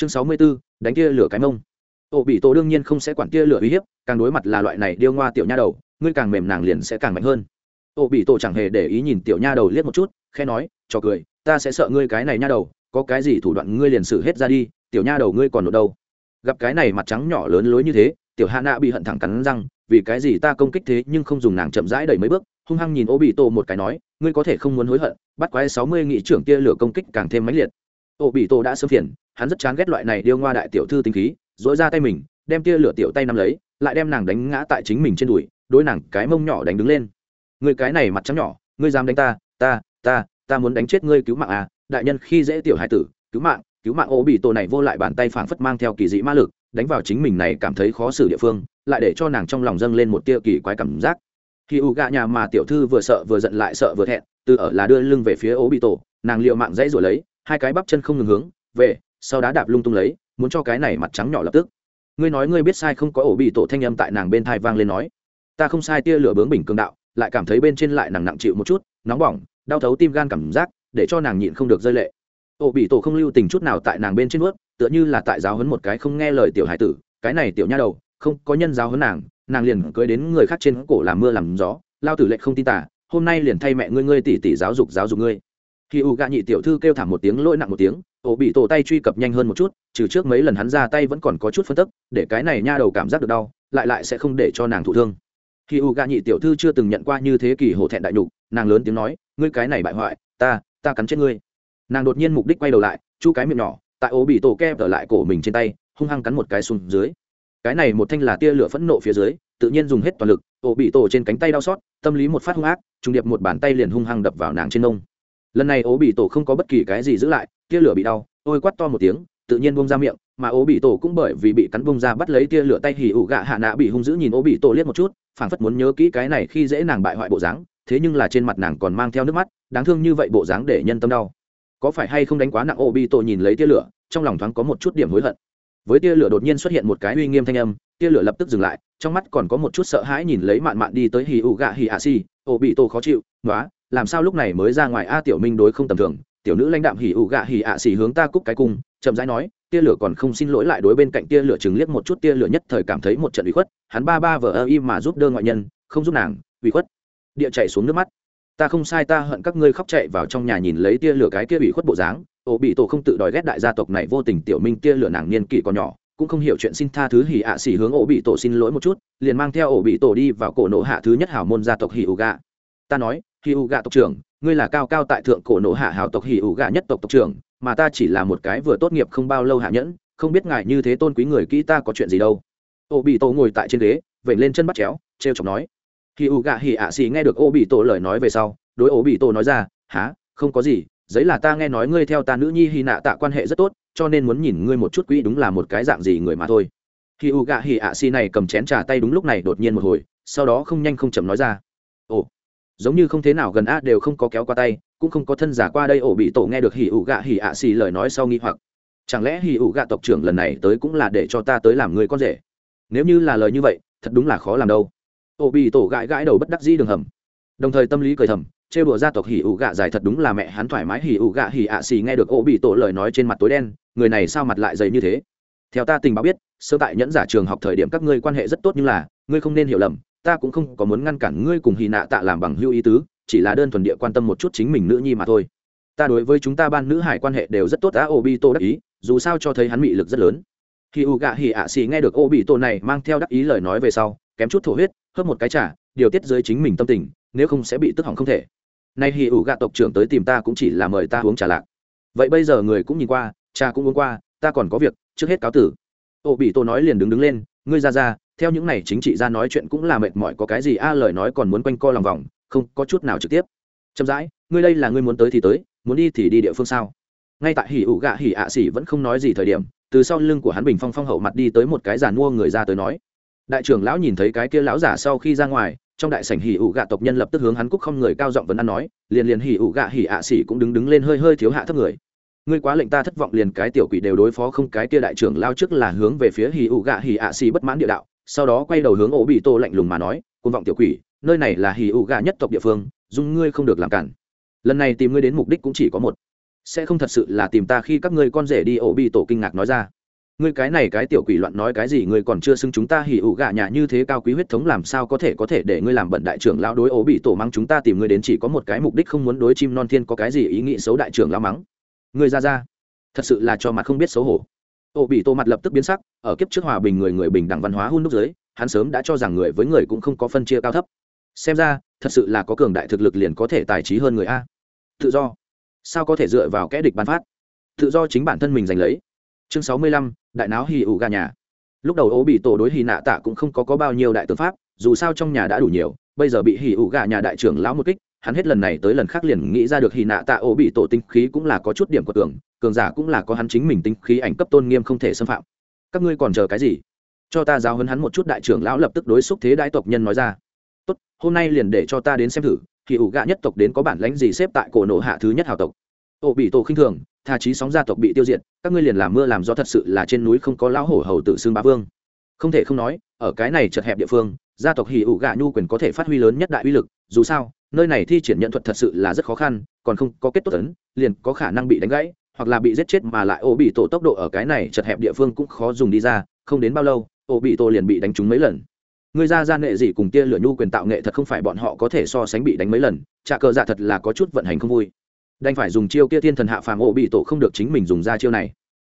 chương sáu mươi 64, đánh kia lửa cái mông. Ổ bị tổ đương nhiên không sẽ quản kia lửa uy hiếp càng đối mặt là loại này điêu ngoa tiểu nha đầu ngươi càng mềm nàng liền sẽ càng mạnh hơn. Ổ bị tổ chẳng hề để ý nhìn tiểu nha đầu liếc một chút khe nói cho cười ta sẽ sợ ngươi cái này nha đầu có cái gì thủ đoạn ngươi liền xử hết ra đi tiểu nha đầu ngươi còn nộp đâu? Gặp cái này mặt trắng nhỏ lớn lối như thế tiểu hạ nạ bị hận thẳng cắn răng vì cái gì ta công kích thế nhưng không dùng nàng chậm rãi đẩy mấy bước? Hung hăng nhìn ô bị tổ một cái nói ngươi có thể không muốn hối hận bắt quái sáu mươi nghị trưởng tia lửa công kích càng thêm mãnh liệt ô bị tổ đã sớm phiền, hắn rất chán ghét loại này điêu ngoa đại tiểu thư tinh khí dỗi ra tay mình, đem tia lửa tiểu tay nắm lấy, lại đem nàng đánh ngã tại chính mình trên đùi, đối nàng cái mông nhỏ đánh đứng lên. Người cái này mặt trắng nhỏ, ngươi dám đánh ta ta ta ta muốn đánh chết ngươi cứu mạng à đại nhân khi dễ tiểu hải tử, cứu mạng cứu mạng ô bị tổ này vô lại bàn tay phảng phất mang theo kỳ dị ma lực, đánh vào chính mình này cảm thấy khó xử địa phương, lại để cho nàng trong lòng dâng lên một tia kỳ quái cảm giác. Khi u gạ nhà mà tiểu thư vừa sợ vừa giận lại sợ vừa thẹn, từ ở là đưa lưng về phía Ô bị tổ nàng liệu mạng dãy rồi lấy hai cái bắp chân không ngừng hướng, về, sau đá đạp lung tung lấy, muốn cho cái này mặt trắng nhỏ lập tức. Ngươi nói ngươi biết sai không có ổ bị tổ thanh âm tại nàng bên thai vang lên nói. Ta không sai tia lửa bướng bình cường đạo, lại cảm thấy bên trên lại nàng nặng chịu một chút, nóng bỏng, đau thấu tim gan cảm giác, để cho nàng nhịn không được rơi lệ. Ổ bị tổ không lưu tình chút nào tại nàng bên trên ướt tựa như là tại giáo hấn một cái không nghe lời tiểu hải tử, cái này tiểu nha đầu, không có nhân giáo hấn nàng nàng liền cưới đến người khác trên cổ làm mưa làm gió, lao tử lệnh không tin tả hôm nay liền thay mẹ ngươi ngươi tỷ tỷ giáo dục giáo dục ngươi khi u gạ nhị tiểu thư kêu thảm một tiếng lỗi nặng một tiếng, ổ bị tổ tay truy cập nhanh hơn một chút, trừ trước mấy lần hắn ra tay vẫn còn có chút phân tức, để cái này nha đầu cảm giác được đau, lại lại sẽ không để cho nàng thụ thương. Khi u gạ nhị tiểu thư chưa từng nhận qua như thế kỷ hổ thẹn đại nhục, nàng lớn tiếng nói, ngươi cái này bại hoại, ta ta cắn chết ngươi. Nàng đột nhiên mục đích quay đầu lại, chu cái miệng nhỏ, tại ổ bị tổ kẹp ở lại cổ mình trên tay, hung hăng cắn một cái xuống dưới. Cái này một thanh là tia lửa phẫn nộ phía dưới, tự nhiên dùng hết toàn lực, ổ bị tổ trên cánh tay đau xót, tâm lý một phát hung ác trung điệp một bàn tay liền hung hăng đập vào nàng trên nông lần này ố bị tổ không có bất kỳ cái gì giữ lại, tia lửa bị đau ôi quắt to một tiếng, tự nhiên bông ra miệng, mà ố bị tổ cũng bởi vì bị cắn bông ra bắt lấy tia lửa tay hì ủ gạ hạ nạ bị hung dữ nhìn ố bị tổ liếc một chút, phảng phất muốn nhớ kỹ cái này khi dễ nàng bại hoại bộ dáng, thế nhưng là trên mặt nàng còn mang theo nước mắt, đáng thương như vậy bộ dáng để nhân tâm đau. Có phải hay không đánh quá nặng ố bị tổ nhìn lấy tia lửa, trong lòng thoáng có một chút điểm hối hận. Với tia lửa đột nhiên xuất hiện một cái uy nghiêm thanh âm, tia lửa lập tức dừng lại, trong mắt còn có một chút sợ hãi nhìn lấy mạn mạn đi tới hì ủ gạ hì hạ xì ổ bị tổ khó chịu nói làm sao lúc này mới ra ngoài a tiểu minh đối không tầm thường, tiểu nữ lãnh đạm hỉ ủ gạ hỉ ạ xỉ hướng ta cúc cái cung, chậm rãi nói, tia lửa còn không xin lỗi lại đối bên cạnh tia lửa chừng liếc một chút, tia lửa nhất thời cảm thấy một trận ủy khuất, hắn ba ba vờ ơ im mà giúp đỡ ngoại nhân, không giúp nàng, ủy khuất. Địa chạy xuống nước mắt. Ta không sai, ta hận các ngươi khóc chạy vào trong nhà nhìn lấy tia lửa cái kia ủy khuất bộ dáng, ổ bị tổ không tự đòi ghét đại gia tộc này vô tình tiểu minh tia lửa nàng niên kỷ còn nhỏ, cũng không hiểu chuyện xin tha thứ hỉ ạ xỉ hướng ổ bị tổ xin lỗi một chút, liền mang theo ổ bị tổ đi vào cổ nộ hạ thứ nhất hảo môn gia tộc hỉ ủ gạ. Ta nói hì ủ gạ tộc trưởng, ngươi là cao cao tại thượng cổ nộ hạ hảo tộc hỉ ủ gạ nhất tộc tộc trưởng, mà ta chỉ là một cái vừa tốt nghiệp không bao lâu hạ nhẫn, không biết ngài như thế tôn quý người kỹ ta có chuyện gì đâu. Ô bị tổ ngồi tại trên ghế vẩy lên chân bắt chéo, trêu chọc nói. Hì ủ gạ hỉ ạ xì nghe được Ô bị tổ lời nói về sau, đối Ô bị tổ nói ra há không có gì, giấy là ta nghe nói ngươi theo ta nữ nhi hy nạ tạ quan hệ rất tốt, cho nên muốn nhìn ngươi một chút quỹ đúng là một cái dạng gì người mà thôi. Khi u gạ hỉ ạ xì này cầm chén trà tay đúng lúc này đột nhiên một hồi, sau đó không nhanh không chậm nói ra. Ồ giống như không thế nào gần a đều không có kéo qua tay, cũng không có thân giả qua đây ổ bị tổ nghe được hỉ ủ gạ hỉ ạ xì lời nói sau nghi hoặc. Chẳng lẽ hỉ ủ gạ tộc trưởng lần này tới cũng là để cho ta tới làm người con rể? Nếu như là lời như vậy, thật đúng là khó làm đâu. Ổ bị tổ gãi gãi đầu bất đắc dĩ đường hầm. Đồng thời tâm lý cười thầm, trêu đùa gia tộc hỉ ủ gạ dài thật đúng là mẹ hắn thoải mái hỉ ủ gạ hỉ ạ xì nghe được ổ bị tổ lời nói trên mặt tối đen, người này sao mặt lại dày như thế? Theo ta tình báo biết, sơ tại nhẫn giả trường học thời điểm các ngươi quan hệ rất tốt nhưng là, ngươi không nên hiểu lầm ta cũng không có muốn ngăn cản ngươi cùng hì nạ tạ làm bằng hưu ý tứ, chỉ là đơn thuần địa quan tâm một chút chính mình nữ nhi mà thôi. Ta đối với chúng ta ban nữ hải quan hệ đều rất tốt, á ô bi tô đắc ý, dù sao cho thấy hắn mị lực rất lớn. Khi u gạ hỉ ạ xì nghe được ô bị tô này mang theo đắc ý lời nói về sau, kém chút thổ huyết, hớp một cái trả, điều tiết dưới chính mình tâm tình, nếu không sẽ bị tức hỏng không thể. Nay hì ủ gạ tộc trưởng tới tìm ta cũng chỉ là mời ta uống trà lạc. Vậy bây giờ người cũng nhìn qua cha cũng uống qua, ta còn có việc, trước hết cáo tử. Ô bị tô nói liền đứng đứng lên, ngươi ra ra theo những này chính trị ra nói chuyện cũng là mệt mỏi, có cái gì a, lời nói còn muốn quanh co lòng vòng, không, có chút nào trực tiếp. Chậm rãi, ngươi đây là ngươi muốn tới thì tới, muốn đi thì đi địa phương sao? Ngay tại hỉ ủ gạ hỉ ạ xỉ vẫn không nói gì thời điểm, từ sau lưng của hắn bình phong phong hậu mặt đi tới một cái giàn mua người ra tới nói. Đại trưởng lão nhìn thấy cái kia lão giả sau khi ra ngoài, trong đại sảnh hỉ ủ gạ tộc nhân lập tức hướng hắn cúc không người cao giọng vấn ăn nói, liền liền hỉ ủ gạ hỉ ạ xỉ cũng đứng đứng lên hơi hơi thiếu hạ thấp người. Ngươi quá lệnh ta thất vọng liền cái tiểu quỷ đều đối phó không, cái kia đại trưởng lao trước là hướng về phía hỉ ủ gạ hỉ ạ xỉ bất mãn địa đạo sau đó quay đầu hướng ổ bị tô lạnh lùng mà nói côn vọng tiểu quỷ, nơi này là hỉ ụ gạ nhất tộc địa phương dung ngươi không được làm cản. Lần này tìm ngươi đến mục đích cũng chỉ có một. Sẽ không thật sự là tìm ta khi các ngươi con rể đi, ổ bị tổ kinh ngạc nói ra. Ngươi cái này cái tiểu quỷ loạn nói cái gì, ngươi còn chưa xưng chúng ta hỉ ủ gạ nhà như thế cao quý huyết thống làm sao có thể có thể để ngươi làm bận đại trưởng lão đối ổ bị tổ mắng chúng ta tìm ngươi đến chỉ có một cái mục đích không muốn đối chim non thiên có cái gì ý nghĩ xấu đại trưởng lão mắng. Ngươi ra ra, thật sự là cho mặt không biết xấu hổ. Ô bị tô mặt lập tức biến sắc ở kiếp trước hòa bình người người bình đẳng văn hóa hôn đúc giới hắn sớm đã cho rằng người với người cũng không có phân chia cao thấp. Xem ra thật sự là có cường đại thực lực liền có thể tài trí hơn người a. Tự do. Sao có thể dựa vào kẽ địch bán phát? Tự do chính bản thân mình giành lấy. Chương sáu mươi lăm đại náo hì ủ gà nhà. Lúc đầu Ô bị tổ đối hì nạ tạ cũng không có, có bao nhiêu đại tướng pháp dù sao trong nhà đã đủ nhiều bây giờ bị hì ủ gà nhà đại trưởng lão một kích hắn hết lần này tới lần khác liền nghĩ ra được hy nạ tạ ô bị tổ tinh khí cũng là có chút điểm của tưởng, cường giả cũng là có hắn chính mình tinh khí ảnh cấp tôn nghiêm không thể xâm phạm. Các ngươi còn chờ cái gì? Cho ta giáo hấn hắn một chút đại trưởng lão lập tức đối xúc thế đại tộc nhân nói ra. Tốt, hôm nay liền để cho ta đến xem thử, thì ủ gạ nhất tộc đến có bản lãnh gì xếp tại cổ nổ hạ thứ nhất hào tộc. Ô bị tổ khinh thường thà chí sóng gia tộc bị tiêu diệt, các ngươi liền làm mưa làm gió thật sự là trên núi không có lão hổ hầu tự xưng bá vương. Không thể không nói, ở cái này chật hẹp địa phương, gia tộc hỉ ủ gạ nhu quyền có thể phát huy lớn nhất đại uy lực, dù sao nơi này thi triển nhận thuật thật sự là rất khó khăn, còn không có kết tốt tấn liền có khả năng bị đánh gãy, hoặc là bị giết chết mà lại ô bị tổ tốc độ ở cái này chật hẹp địa phương cũng khó dùng đi ra, không đến bao lâu ô bị tổ liền bị đánh trúng mấy lần. Người ra gian nghệ gì cùng tia lửa nhu quyền tạo nghệ thật không phải bọn họ có thể so sánh bị đánh mấy lần trà cờ dạ thật là có chút vận hành không vui. Đành phải dùng chiêu kia thiên thần hạ phàm ô bị tổ không được chính mình dùng ra chiêu này.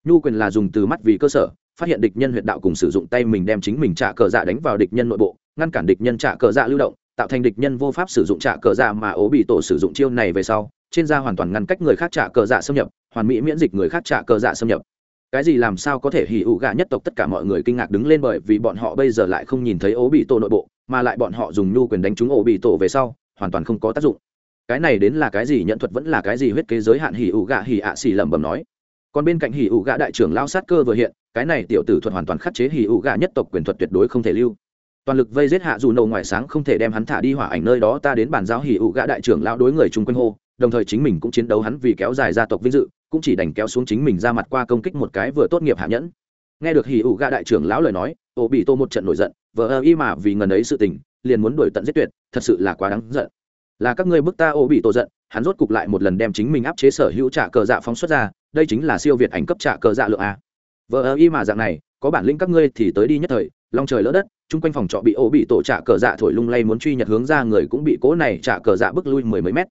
Nhu quyền là dùng từ mắt vì cơ sở, phát hiện địch nhân huyệt đạo cùng sử dụng tay mình đem chính mình trả cờ dạ đánh vào địch nhân nội bộ, ngăn cản địch nhân trả cờ dạ lưu động tạo thành địch nhân vô pháp sử dụng trả cờ dạ mà ố bị tổ sử dụng chiêu này về sau, trên da hoàn toàn ngăn cách người khác trả cờ dạ xâm nhập, hoàn mỹ miễn dịch người khác trả cờ dạ xâm nhập. Cái gì làm sao có thể hỉ ủ gà nhất tộc tất cả mọi người kinh ngạc đứng lên bởi vì bọn họ bây giờ lại không nhìn thấy ố bị tổ nội bộ, mà lại bọn họ dùng nhu quyền đánh trúng ố bị tổ về sau, hoàn toàn không có tác dụng. Cái này đến là cái gì? Nhận thuật vẫn là cái gì? Huyết kế giới hạn hỉ ủ gạ hỉ ạ xỉ lẩm bẩm nói. Còn bên cạnh hỉ ủ gạ đại trưởng lao sát cơ vừa hiện, cái này tiểu tử thuật hoàn toàn khắc chế hỉ ủ gạ nhất tộc quyền thuật tuyệt đối không thể lưu toàn lực vây giết hạ dù nầu ngoài sáng không thể đem hắn thả đi hỏa ảnh nơi đó, ta đến bàn giao hỉ ụ gã đại trưởng lao đối người chung quanh hô, đồng thời chính mình cũng chiến đấu hắn vì kéo dài gia tộc vinh dự, cũng chỉ đành kéo xuống chính mình ra mặt qua công kích một cái vừa tốt nghiệp hạ nhẫn. Nghe được hỉ ụ gã đại trưởng lão lời nói, ô bị tô một trận nổi giận vợ ơ y mà vì ngần ấy sự tình, liền muốn đuổi tận giết tuyệt, thật sự là quá đáng giận. Là các ngươi bức ta ô bị tổ giận, hắn rốt cục lại một lần đem chính mình áp chế sở hữu trả cờ dạ phóng xuất ra, đây chính là siêu việt ảnh cấp trả cờ dạ lượng a. Vợ ơ y mà dạng này, có bản lĩnh các ngươi thì tới đi nhất thời, long trời lỡ đất chung quanh phòng trọ bị ô bị tổ trả cờ dạ thổi lung lay muốn truy nhật hướng ra người cũng bị cố này trả cờ dạ bước lui mười mấy mét.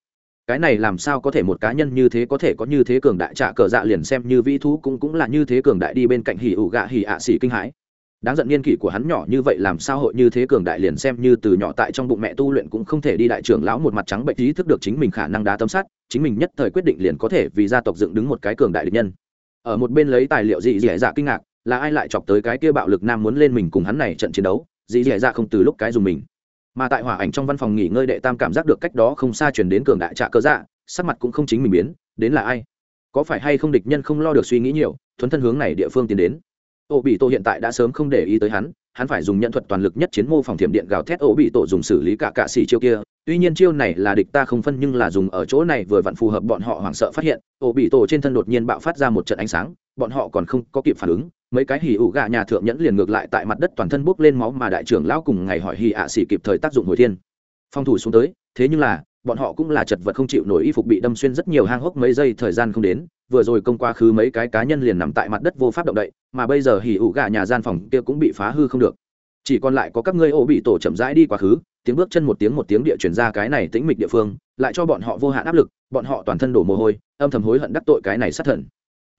Cái này làm sao có thể một cá nhân như thế có thể có như thế cường đại trả cờ dạ liền xem như vĩ thú cũng cũng là như thế cường đại đi bên cạnh hỉ ủ gạ hỉ ạ xỉ kinh hãi. Đáng giận niên kỷ của hắn nhỏ như vậy làm sao hội như thế cường đại liền xem như từ nhỏ tại trong bụng mẹ tu luyện cũng không thể đi đại trưởng lão một mặt trắng bệnh ý thức được chính mình khả năng đá tấm sắt, chính mình nhất thời quyết định liền có thể vì gia tộc dựng đứng một cái cường đại địch nhân. Ở một bên lấy tài liệu dị dẻ dạ kinh ngạc là ai lại chọc tới cái kia bạo lực nam muốn lên mình cùng hắn này trận chiến đấu, dì dì dạ không từ lúc cái dùng mình. Mà tại hỏa ảnh trong văn phòng nghỉ ngơi đệ tam cảm giác được cách đó không xa chuyển đến cường đại trạ cơ dạ sắc mặt cũng không chính mình biến, đến là ai? Có phải hay không địch nhân không lo được suy nghĩ nhiều, thuấn thân hướng này địa phương tiến đến? Ô bị tổ hiện tại đã sớm không để ý tới hắn hắn phải dùng nhận thuật toàn lực nhất chiến mô phòng thiểm điện gào thét ô bị tổ dùng xử lý cả cạ xỉ chiêu kia. Tuy nhiên chiêu này là địch ta không phân nhưng là dùng ở chỗ này vừa vặn phù hợp bọn họ hoảng sợ phát hiện, ô bị tổ trên thân đột nhiên bạo phát ra một trận ánh sáng, bọn họ còn không có kịp phản ứng mấy cái hỉ ủ gà nhà thượng nhẫn liền ngược lại tại mặt đất toàn thân bốc lên máu mà đại trưởng lão cùng ngày hỏi hỉ ạ xỉ kịp thời tác dụng hồi thiên. Phong thủ xuống tới, thế nhưng là, bọn họ cũng là chật vật không chịu nổi y phục bị đâm xuyên rất nhiều hang hốc mấy giây thời gian không đến, vừa rồi công qua khứ mấy cái cá nhân liền nằm tại mặt đất vô pháp động đậy, mà bây giờ hỉ ủ gà nhà gian phòng kia cũng bị phá hư không được. Chỉ còn lại có các ngươi ô bị tổ chậm rãi đi quá khứ, tiếng bước chân một tiếng một tiếng địa chuyển ra cái này tĩnh mịch địa phương, lại cho bọn họ vô hạn áp lực, bọn họ toàn thân đổ mồ hôi, âm thầm hối hận đắc tội cái này sát thần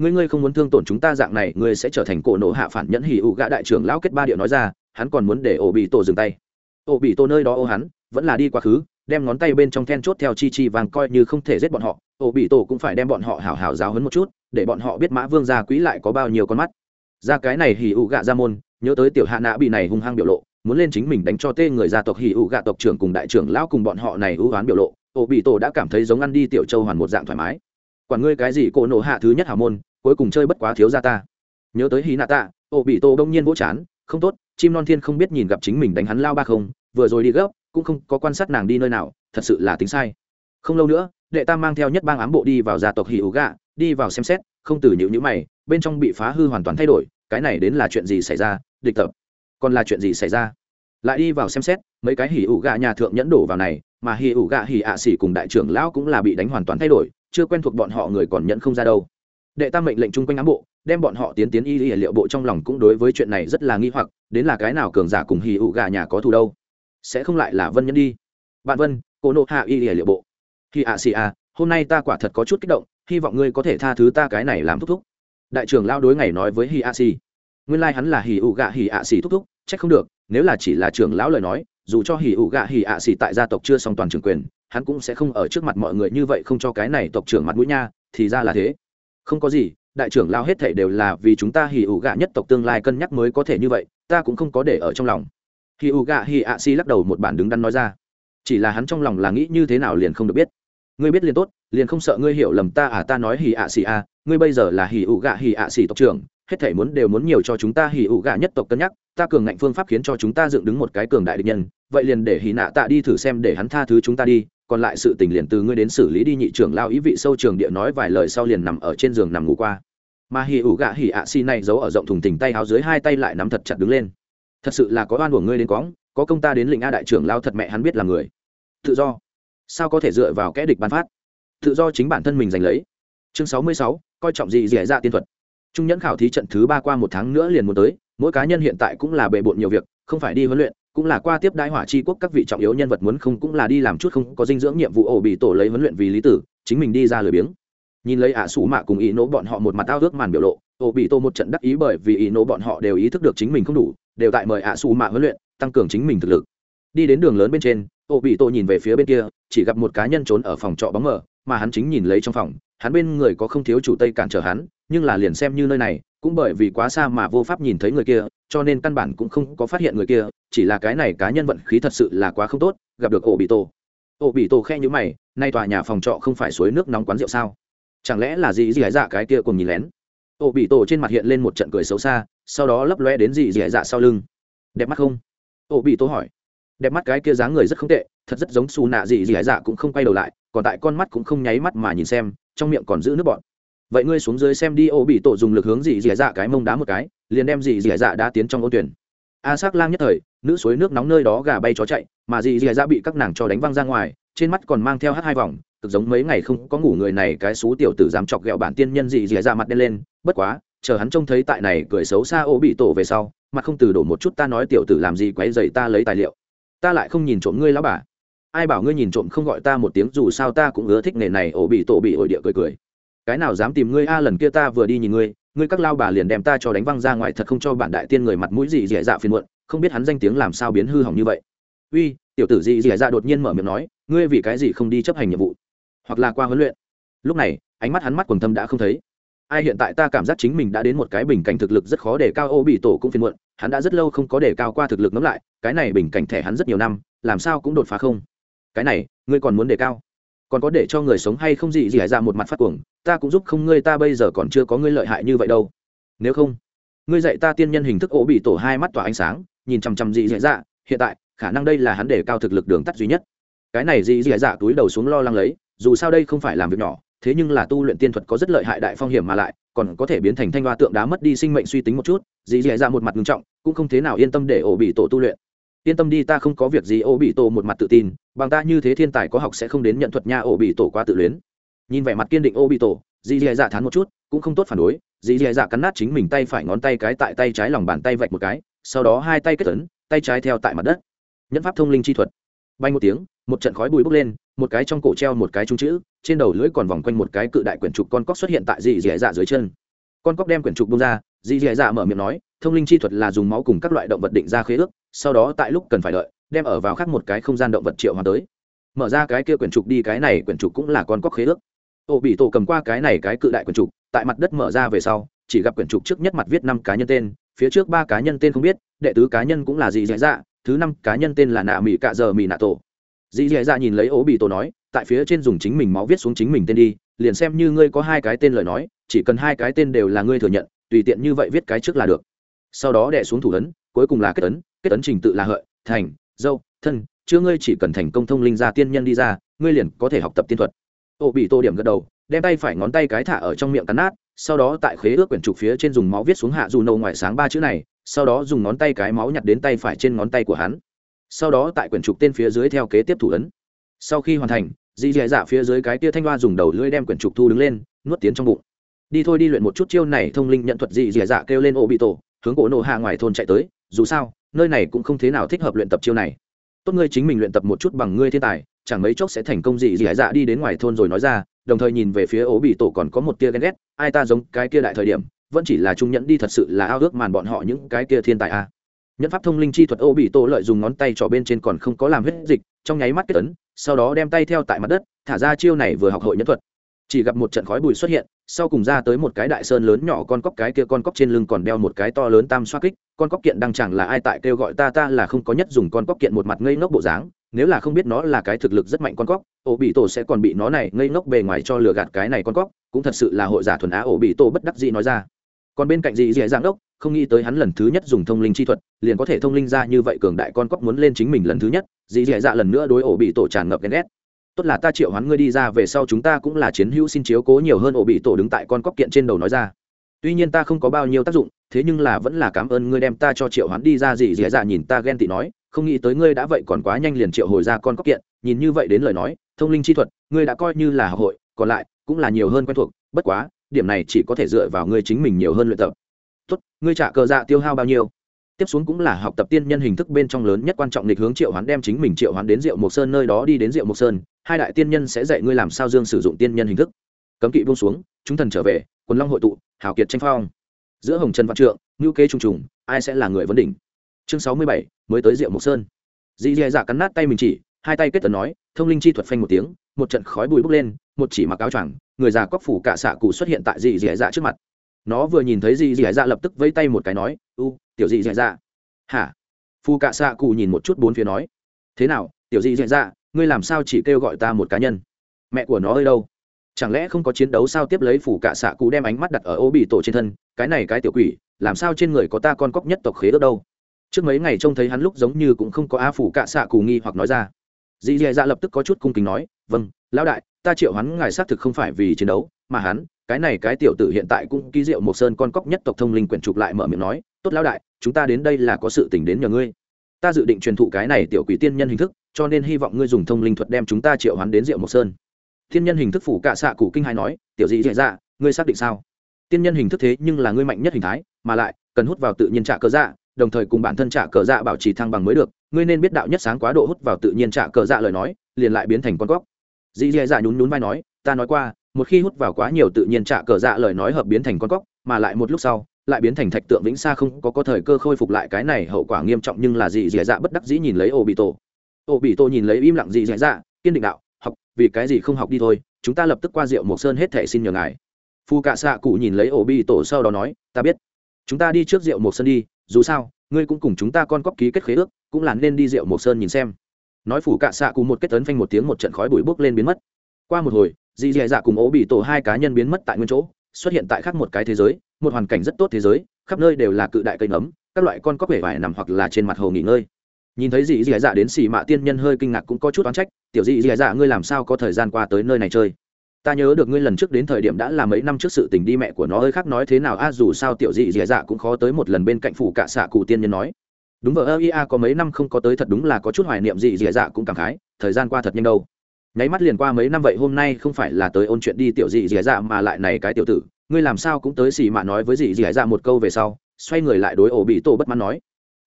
ngươi ngươi không muốn thương tổn chúng ta dạng này, ngươi sẽ trở thành cổ nổ hạ phản nhẫn hỉ ụ gã đại trưởng lão kết ba điệu nói ra, hắn còn muốn để ổ bị tổ dừng tay. Ổ bị tổ nơi đó ô hắn, vẫn là đi quá khứ, đem ngón tay bên trong then chốt theo chi chi vàng coi như không thể giết bọn họ, ổ bị tổ cũng phải đem bọn họ hảo hảo giáo hấn một chút, để bọn họ biết mã vương gia quý lại có bao nhiêu con mắt. Ra cái này hỉ ụ gạ ra môn, nhớ tới tiểu hạ nã bị này hung hăng biểu lộ, muốn lên chính mình đánh cho tê người gia tộc hỉ ụ gạ tộc trưởng cùng đại trưởng lão cùng bọn họ này ưu oán biểu lộ, ổ bị tổ đã cảm thấy giống ăn đi tiểu châu hoàn một dạng thoải mái. Quản ngươi cái gì cổ nổ hạ thứ nhất hảo môn cuối cùng chơi bất quá thiếu gia ta. Nhớ tới hí nạ tạ ô bị tô đông nhiên vỗ chán, không tốt, chim non thiên không biết nhìn gặp chính mình đánh hắn lao ba không, vừa rồi đi gấp, cũng không có quan sát nàng đi nơi nào, thật sự là tính sai. Không lâu nữa, đệ tam mang theo nhất bang ám bộ đi vào gia tộc hỉ ủ gạ, đi vào xem xét, không từ nhịu nhữ mày, bên trong bị phá hư hoàn toàn thay đổi, cái này đến là chuyện gì xảy ra, địch tập. Còn là chuyện gì xảy ra? Lại đi vào xem xét, mấy cái hỉ ủ gạ nhà thượng nhẫn đổ vào này, mà hỉ ủ gạ hỉ ạ xỉ cùng đại trưởng lão cũng là bị đánh hoàn toàn thay đổi, chưa quen thuộc bọn họ người còn nhận không ra đâu đệ tam mệnh lệnh chung quanh ám bộ, đem bọn họ tiến tiến y y liệu bộ trong lòng cũng đối với chuyện này rất là nghi hoặc, đến là cái nào cường giả cùng hì ụ gà nhà có thù đâu? Sẽ không lại là vân nhân đi. Bạn vân, cô nộ hạ y y liệu bộ. Khi ạ xì à hôm nay ta quả thật có chút kích động, hy vọng ngươi có thể tha thứ ta cái này làm thúc thúc. Đại trưởng lao đối ngày nói với hi a xì. Nguyên lai、like、hắn là hì ụ gạ hì ạ xì thúc thúc c h ắ c không được, nếu là chỉ là trưởng lão lời nói, dù cho hì ụ gạ hì ạ xì tại gia tộc chưa xong toàn trưởng quyền, hắn cũng sẽ không ở trước mặt mọi người như vậy không cho cái này tộc trưởng mặt mũi nha, thì ra là thế không có gì, đại trưởng lao hết thể đều là vì chúng ta hì ủ gạ nhất tộc tương lai cân nhắc mới có thể như vậy, ta cũng không có để ở trong lòng. Hì ủ gạ hì ạ si lắc đầu một bản đứng đắn nói ra. Chỉ là hắn trong lòng là nghĩ như thế nào liền không được biết. Ngươi biết liền tốt, liền không sợ ngươi hiểu lầm ta à ta nói hì ạ xì a à, ngươi bây giờ là hì ủ gạ hì ạ xì tộc trưởng, hết thể muốn đều muốn nhiều cho chúng ta hì ủ gạ nhất tộc cân nhắc, ta cường ngạnh phương pháp khiến cho chúng ta dựng đứng một cái cường đại địch nhân, vậy liền để hì nạ tạ đi thử xem để hắn tha thứ chúng ta đi còn lại sự tình liền từ ngươi đến xử lý đi nhị trưởng lao ý vị sâu trường địa nói vài lời sau liền nằm ở trên giường nằm ngủ qua. Mà hì ủ gạ hì ạ xi này giấu ở rộng thùng tình tay áo dưới hai tay lại nắm thật chặt đứng lên. Thật sự là có oan của ngươi đến cóng có công ta đến lĩnh a đại trưởng lao thật mẹ hắn biết là người. Tự do. Sao có thể dựa vào kẽ địch ban phát? Tự do chính bản thân mình giành lấy. Chương sáu mươi sáu, coi trọng gì dẻ ra tiên thuật. Trung nhẫn khảo thí trận thứ ba qua một tháng nữa liền muốn tới, mỗi cá nhân hiện tại cũng là bề bộn nhiều việc, không phải đi huấn luyện cũng là qua tiếp đại hỏa chi quốc các vị trọng yếu nhân vật muốn không cũng là đi làm chút không có dinh dưỡng nhiệm vụ ổ bị tổ lấy huấn luyện vì lý tử, chính mình đi ra lười biếng. Nhìn lấy ả sủ mạ cùng ý nỗ bọn họ một mặt ao ước màn biểu lộ, ổ bị tổ một trận đắc ý bởi vì ý nỗ bọn họ đều ý thức được chính mình không đủ, đều tại mời ả sủ mạ huấn luyện, tăng cường chính mình thực lực. Đi đến đường lớn bên trên, ổ bị tổ nhìn về phía bên kia, chỉ gặp một cá nhân trốn ở phòng trọ bóng mờ, mà hắn chính nhìn lấy trong phòng, hắn bên người có không thiếu chủ tây cản trở hắn, nhưng là liền xem như nơi này cũng bởi vì quá xa mà vô pháp nhìn thấy người kia, cho nên căn bản cũng không có phát hiện người kia, chỉ là cái này cá nhân vận khí thật sự là quá không tốt, gặp được ổ bị tổ ổ bị tổ khe như mày, nay tòa nhà phòng trọ không phải suối nước nóng quán rượu sao? Chẳng lẽ là gì gì gái dạ cái kia cùng nhìn lén? Ổ bị tổ trên mặt hiện lên một trận cười xấu xa, sau đó lấp loe đến gì gì gái dạ sau lưng. Đẹp mắt không? Ổ bị tổ hỏi. Đẹp mắt cái kia dáng người rất không tệ, thật rất giống xù nạ gì gì gái dạ cũng không quay đầu lại, còn tại con mắt cũng không nháy mắt mà nhìn xem, trong miệng còn giữ nước bọn vậy ngươi xuống dưới xem đi, ô bị tổ dùng lực hướng gì dì dạ cái mông đá một cái, liền đem gì dì dạ đã tiến trong ô tuyển. A s ắ c lang nhất thời, nữ suối nước nóng nơi đó gà bay chó chạy, mà dì dì dạ bị các nàng cho đánh văng ra ngoài, trên mắt còn mang theo hát hai vòng, cực giống mấy ngày không có ngủ người này cái xú tiểu tử dám chọc ghẹo bản tiên nhân dì dì dạ mặt đen lên, bất quá, chờ hắn trông thấy tại này cười xấu xa ô bị tổ về sau, mặt không từ đổ một chút ta nói tiểu tử làm gì quấy dậy ta lấy tài liệu. Ta lại không nhìn trộm ngươi lão bà. Ai bảo ngươi nhìn trộm không gọi ta một tiếng dù sao ta cũng ưa thích nghề này ổ bị tổ bị ổi địa cười cười cái nào dám tìm ngươi a, lần kia ta vừa đi nhìn ngươi ngươi các lao bà liền đem ta cho đánh văng ra ngoài, thật không cho bản đại tiên người mặt mũi gì dẻ dạ phiền muộn, không biết hắn danh tiếng làm sao biến hư hỏng như vậy. Uy, tiểu tử gì dẻ dạ đột nhiên mở miệng nói, ngươi vì cái gì không đi chấp hành nhiệm vụ? Hoặc là qua huấn luyện? Lúc này, ánh mắt hắn mắt quần thâm đã không thấy. Ai hiện tại ta cảm giác chính mình đã đến một cái bình cảnh thực lực rất khó để cao, ô, bị tổ cũng phiền muộn, hắn đã rất lâu không có để cao qua thực lực ngẫm lại, cái này bình cảnh thẻ hắn rất nhiều năm, làm sao cũng đột phá không? Cái này, ngươi còn muốn đề cao? Còn có để cho người sống hay không gì gì hải ra một mặt phát cuồng, ta cũng giúp không ngươi, ta bây giờ còn chưa có ngươi lợi hại như vậy đâu. Nếu không, ngươi dạy ta tiên nhân hình thức ổ bị tổ hai mắt tỏa ánh sáng, nhìn chằm chằm dị dị dạ hiện tại, khả năng đây là hắn để cao thực lực đường tắt duy nhất. Cái này dị dị dạ túi đầu xuống lo lắng lấy, dù sao đây không phải làm việc nhỏ, thế nhưng là tu luyện tiên thuật có rất lợi hại đại phong hiểm mà lại, còn có thể biến thành thanh hoa tượng đá mất đi sinh mệnh suy tính một chút dị dị dạ một mặt ngưng trọng, cũng không thế nào yên tâm để ổ bị tổ tu luyện yên tâm đi, ta không có việc gì, ô bị tổ một mặt tự tin, bằng ta như thế thiên tài có học sẽ không đến nhận thuật nha, ô bị tổ quá tự luyến. Nhìn vẻ mặt kiên định ô bị tổ, dì dì dạ thán một chút, cũng không tốt phản đối. Dì dì dạ cắn nát chính mình tay phải ngón tay cái tại tay trái lòng bàn tay vạch một cái, sau đó hai tay kết tấn tay trái theo tại mặt đất. Nhẫn pháp thông linh chi thuật. Bay một tiếng, một trận khói bùi bốc lên, một cái trong cổ treo một cái trung chữ, trên đầu lưỡi còn vòng quanh một cái cự đại quyển trục con cóc xuất hiện tại dì dì dạ dưới chân. Con cóc đem quyển trục bông ra, dì dì dạ mở miệng nói, thông linh chi thuật là dùng máu cùng các loại động vật định ra khế ước sau đó tại lúc cần phải đợi, đem ở vào khác một cái không gian động vật triệu hoàn tới. Mở ra cái kia quyển trục đi, cái này quyển trục cũng là con cóc khế ước. Ô bị tổ cầm qua cái này cái cự đại quyển trục, tại mặt đất mở ra về sau, chỉ gặp quyển trục trước nhất mặt viết năm cá nhân tên, phía trước ba cá nhân tên không biết, đệ tứ cá nhân cũng là gì dễ dạ thứ năm cá nhân tên là nạ mỹ cạ giờ mỹ nạ tổ. Dì dễ dạ nhìn lấy ố bị tổ nói, tại phía trên dùng chính mình máu viết xuống chính mình tên đi, liền xem như ngươi có hai cái tên lời nói, chỉ cần hai cái tên đều là ngươi thừa nhận, tùy tiện như vậy viết cái trước là được. Sau đó đẻ xuống thủ ấn, cuối cùng là kết ấn kết ấn trình tự là hợi, thành, dâu, thân, chưa ngươi chỉ cần thành công thông linh ra tiên nhân đi ra, ngươi liền có thể học tập tiên thuật. Ô bị tô điểm gật đầu, đem tay phải ngón tay cái thả ở trong miệng cắn nát, sau đó tại khế ước quyển trục phía trên dùng máu viết xuống hạ dù nâu ngoài sáng ba chữ này, sau đó dùng ngón tay cái máu nhặt đến tay phải trên ngón tay của hắn. Sau đó tại quyển trục tên phía dưới theo kế tiếp thủ ấn. Sau khi hoàn thành dì dì dạ phía dưới cái tia thanh hoa dùng đầu lưỡi đem quyển trục thu đứng lên, nuốt tiến trong bụng. Đi thôi đi luyện một chút chiêu này thông linh nhận thuật dì dì dạ kêu lên ô bị tổ hướng cổ nộ hạ ngoài thôn chạy tới, dù sao nơi này cũng không thế nào thích hợp luyện tập chiêu này tốt ngươi chính mình luyện tập một chút bằng ngươi thiên tài, chẳng mấy chốc sẽ thành công gì gì hải dạ đi đến ngoài thôn rồi nói ra, đồng thời nhìn về phía ố bị tổ còn có một tia ghen ghét, ai ta giống cái kia đại thời điểm, vẫn chỉ là trung nhẫn đi thật sự là ao ước màn bọn họ những cái kia thiên tài a à. nhẫn pháp thông linh chi thuật ô bị tổ lợi dùng ngón tay trỏ bên trên còn không có làm hết dịch, trong nháy mắt kết tấn sau đó đem tay theo tại mặt đất, thả ra chiêu này vừa học hội nhẫn thuật chỉ gặp một trận khói bụi xuất hiện, sau cùng ra tới một cái đại sơn lớn nhỏ con cóc, cái kia con cóc trên lưng còn đeo một cái to lớn tam xoa kích. Con cóc kiện đang chẳng là ai tại kêu gọi ta ta là không có nhất dùng con cóc kiện một mặt ngây ngốc bộ dáng. Nếu là không biết nó là cái thực lực rất mạnh con cóc, ổ bị tổ sẽ còn bị nó này ngây ngốc bề ngoài cho lừa gạt cái này con cóc. Cũng thật sự là hội giả thuần á, ổ bị tổ bất đắc dĩ nói ra. Còn bên cạnh gì dễ giang đốc, không nghĩ tới hắn lần thứ nhất dùng thông linh chi thuật, liền có thể thông linh ra như vậy cường đại con cóc muốn lên chính mình lần thứ nhất. Dĩ dị dạ lần nữa đối ổ bị tổ tràn ngập ghen ghét tốt là ta triệu hoán ngươi đi ra về sau chúng ta cũng là chiến hữu xin chiếu cố nhiều hơn ổ bị tổ đứng tại con cóc kiện trên đầu nói ra. Tuy nhiên ta không có bao nhiêu tác dụng, thế nhưng là vẫn là cảm ơn ngươi đem ta cho triệu hoán đi ra gì dễ dạ nhìn ta ghen tị nói, không nghĩ tới ngươi đã vậy còn quá nhanh liền triệu hồi ra con cóc kiện, nhìn như vậy đến lời nói, thông linh chi thuật, ngươi đã coi như là học hội, còn lại cũng là nhiều hơn quen thuộc, bất quá, điểm này chỉ có thể dựa vào ngươi chính mình nhiều hơn luyện tập. Tốt, ngươi trả cờ dạ tiêu hao bao nhiêu? Tiếp xuống cũng là học tập tiên nhân hình thức bên trong lớn nhất quan trọng lịch hướng triệu hoán đem chính mình triệu hoán đến rượu mộc sơn, nơi đó đi đến rượu mộc sơn hai đại tiên nhân sẽ dạy ngươi làm sao dương sử dụng tiên nhân hình thức. Cấm kỵ buông xuống, chúng thần trở về, quần long hội tụ, hào kiệt tranh phong. Giữa hồng trần văn trượng ngữ kế trùng trùng, ai sẽ là người vấn đỉnh? Chương sáu mươi bảy, mới tới rượu mộc sơn. Dì dì dạ cắn nát tay mình chỉ, hai tay kết tấn nói, thông linh chi thuật phanh một tiếng, một trận khói bụi bốc lên, một chỉ mặc áo choàng, người già cóc phủ cả xạ cụ xuất hiện tại dì dì dạ trước mặt. Nó vừa nhìn thấy dì dì dạ lập tức vây tay một cái nói, u, tiểu dì dì dạ. Hả? Phu cạ xạ cụ nhìn một chút bốn phía nói, thế nào, tiểu dì dì dạ ngươi làm sao chỉ kêu gọi ta một cá nhân? Mẹ của nó ơi đâu? Chẳng lẽ không có chiến đấu sao tiếp lấy phủ cạ xạ cụ đem ánh mắt đặt ở ô bị tổ trên thân, cái này cái tiểu quỷ, làm sao trên người có ta con cóc nhất tộc khế ước đâu? Trước mấy ngày trông thấy hắn lúc giống như cũng không có a phủ cạ xạ cụ nghi hoặc nói ra. Dì dè dạ lập tức có chút cung kính nói vâng lão đại, ta triệu hắn ngài xác thực không phải vì chiến đấu, mà hắn, cái này cái tiểu tử hiện tại cũng ký diệu một sơn con cóc nhất tộc thông linh quyển chụp lại mở miệng nói, tốt lão đại, chúng ta đến đây là có sự tình đến nhờ ngươi. Ta dự định truyền thụ cái này tiểu quỷ tiên nhân hình thức cho nên hy vọng ngươi dùng thông linh thuật đem chúng ta triệu hoán đến rượu Mộc sơn. Tiên nhân hình thức phủ cạ xạ cụ kinh hai nói, tiểu dị dạ dạ ngươi xác định sao? Tiên nhân hình thức thế nhưng là ngươi mạnh nhất hình thái, mà lại, cần hút vào tự nhiên trả cờ dạ đồng thời cùng bản thân trả cờ dạ bảo trì thăng bằng mới được. Ngươi nên biết đạo nhất sáng quá độ hút vào tự nhiên trả cờ dạ lời nói, liền lại biến thành con góc Dị dì dạ nhún nhún vai nói, ta nói qua, một khi hút vào quá nhiều tự nhiên trả cờ dạ lời nói hợp biến thành con góc mà lại một lúc sau, lại biến thành thạch tượng vĩnh xa không có có thời cơ khôi phục lại cái này, hậu quả nghiêm trọng nhưng là gì? dì dạ bất đắc dĩ nhìn lấy ô bị tổ ô bị tôi nhìn lấy im lặng dị dì dạ kiên định đạo, học, vì cái gì không học đi thôi, chúng ta lập tức qua rượu mộc sơn hết thể xin nhờ ngài. Phu cạ xạ cụ nhìn lấy ổ bị tổ sau đó nói, ta biết. Chúng ta đi trước rượu mộc sơn đi, dù sao, ngươi cũng cùng chúng ta con cóp ký kết khế ước, cũng là nên đi rượu mộc sơn nhìn xem. Nói phủ cạ xạ cụ một kết tấn phanh một tiếng một trận khói bụi bốc lên biến mất. Qua một hồi dì dì dạ, dạ cùng ổ bị tổ hai cá nhân biến mất tại nguyên chỗ, xuất hiện tại khác một cái thế giới, một hoàn cảnh rất tốt thế giới, khắp nơi đều là cự đại cây nấm, các loại con cóp vẻ vải nằm hoặc là trên mặt hồ nghỉ ngơi nhìn thấy dị dị dạ đến xì mạ tiên nhân hơi kinh ngạc cũng có chút oán trách, tiểu dị dị dạ ngươi làm sao có thời gian qua tới nơi này chơi? Ta nhớ được ngươi lần trước đến thời điểm đã là mấy năm trước sự tình đi mẹ của nó hơi khác nói thế nào, a, dù sao tiểu dị dị dạ cũng khó tới một lần bên cạnh phủ cả xạ cụ tiên nhân nói. Đúng vợ ơ ia có mấy năm không có tới thật đúng là có chút hoài niệm dị dị dạ cũng cảm khái, thời gian qua thật nhanh đâu. Nháy mắt liền qua mấy năm vậy, hôm nay không phải là tới ôn chuyện đi tiểu dị dị dạ mà lại này cái tiểu tử, ngươi làm sao cũng tới xì mạ nói với dị dị dạ một câu về sau, xoay người lại đối ổ bị tổ bất mãn nói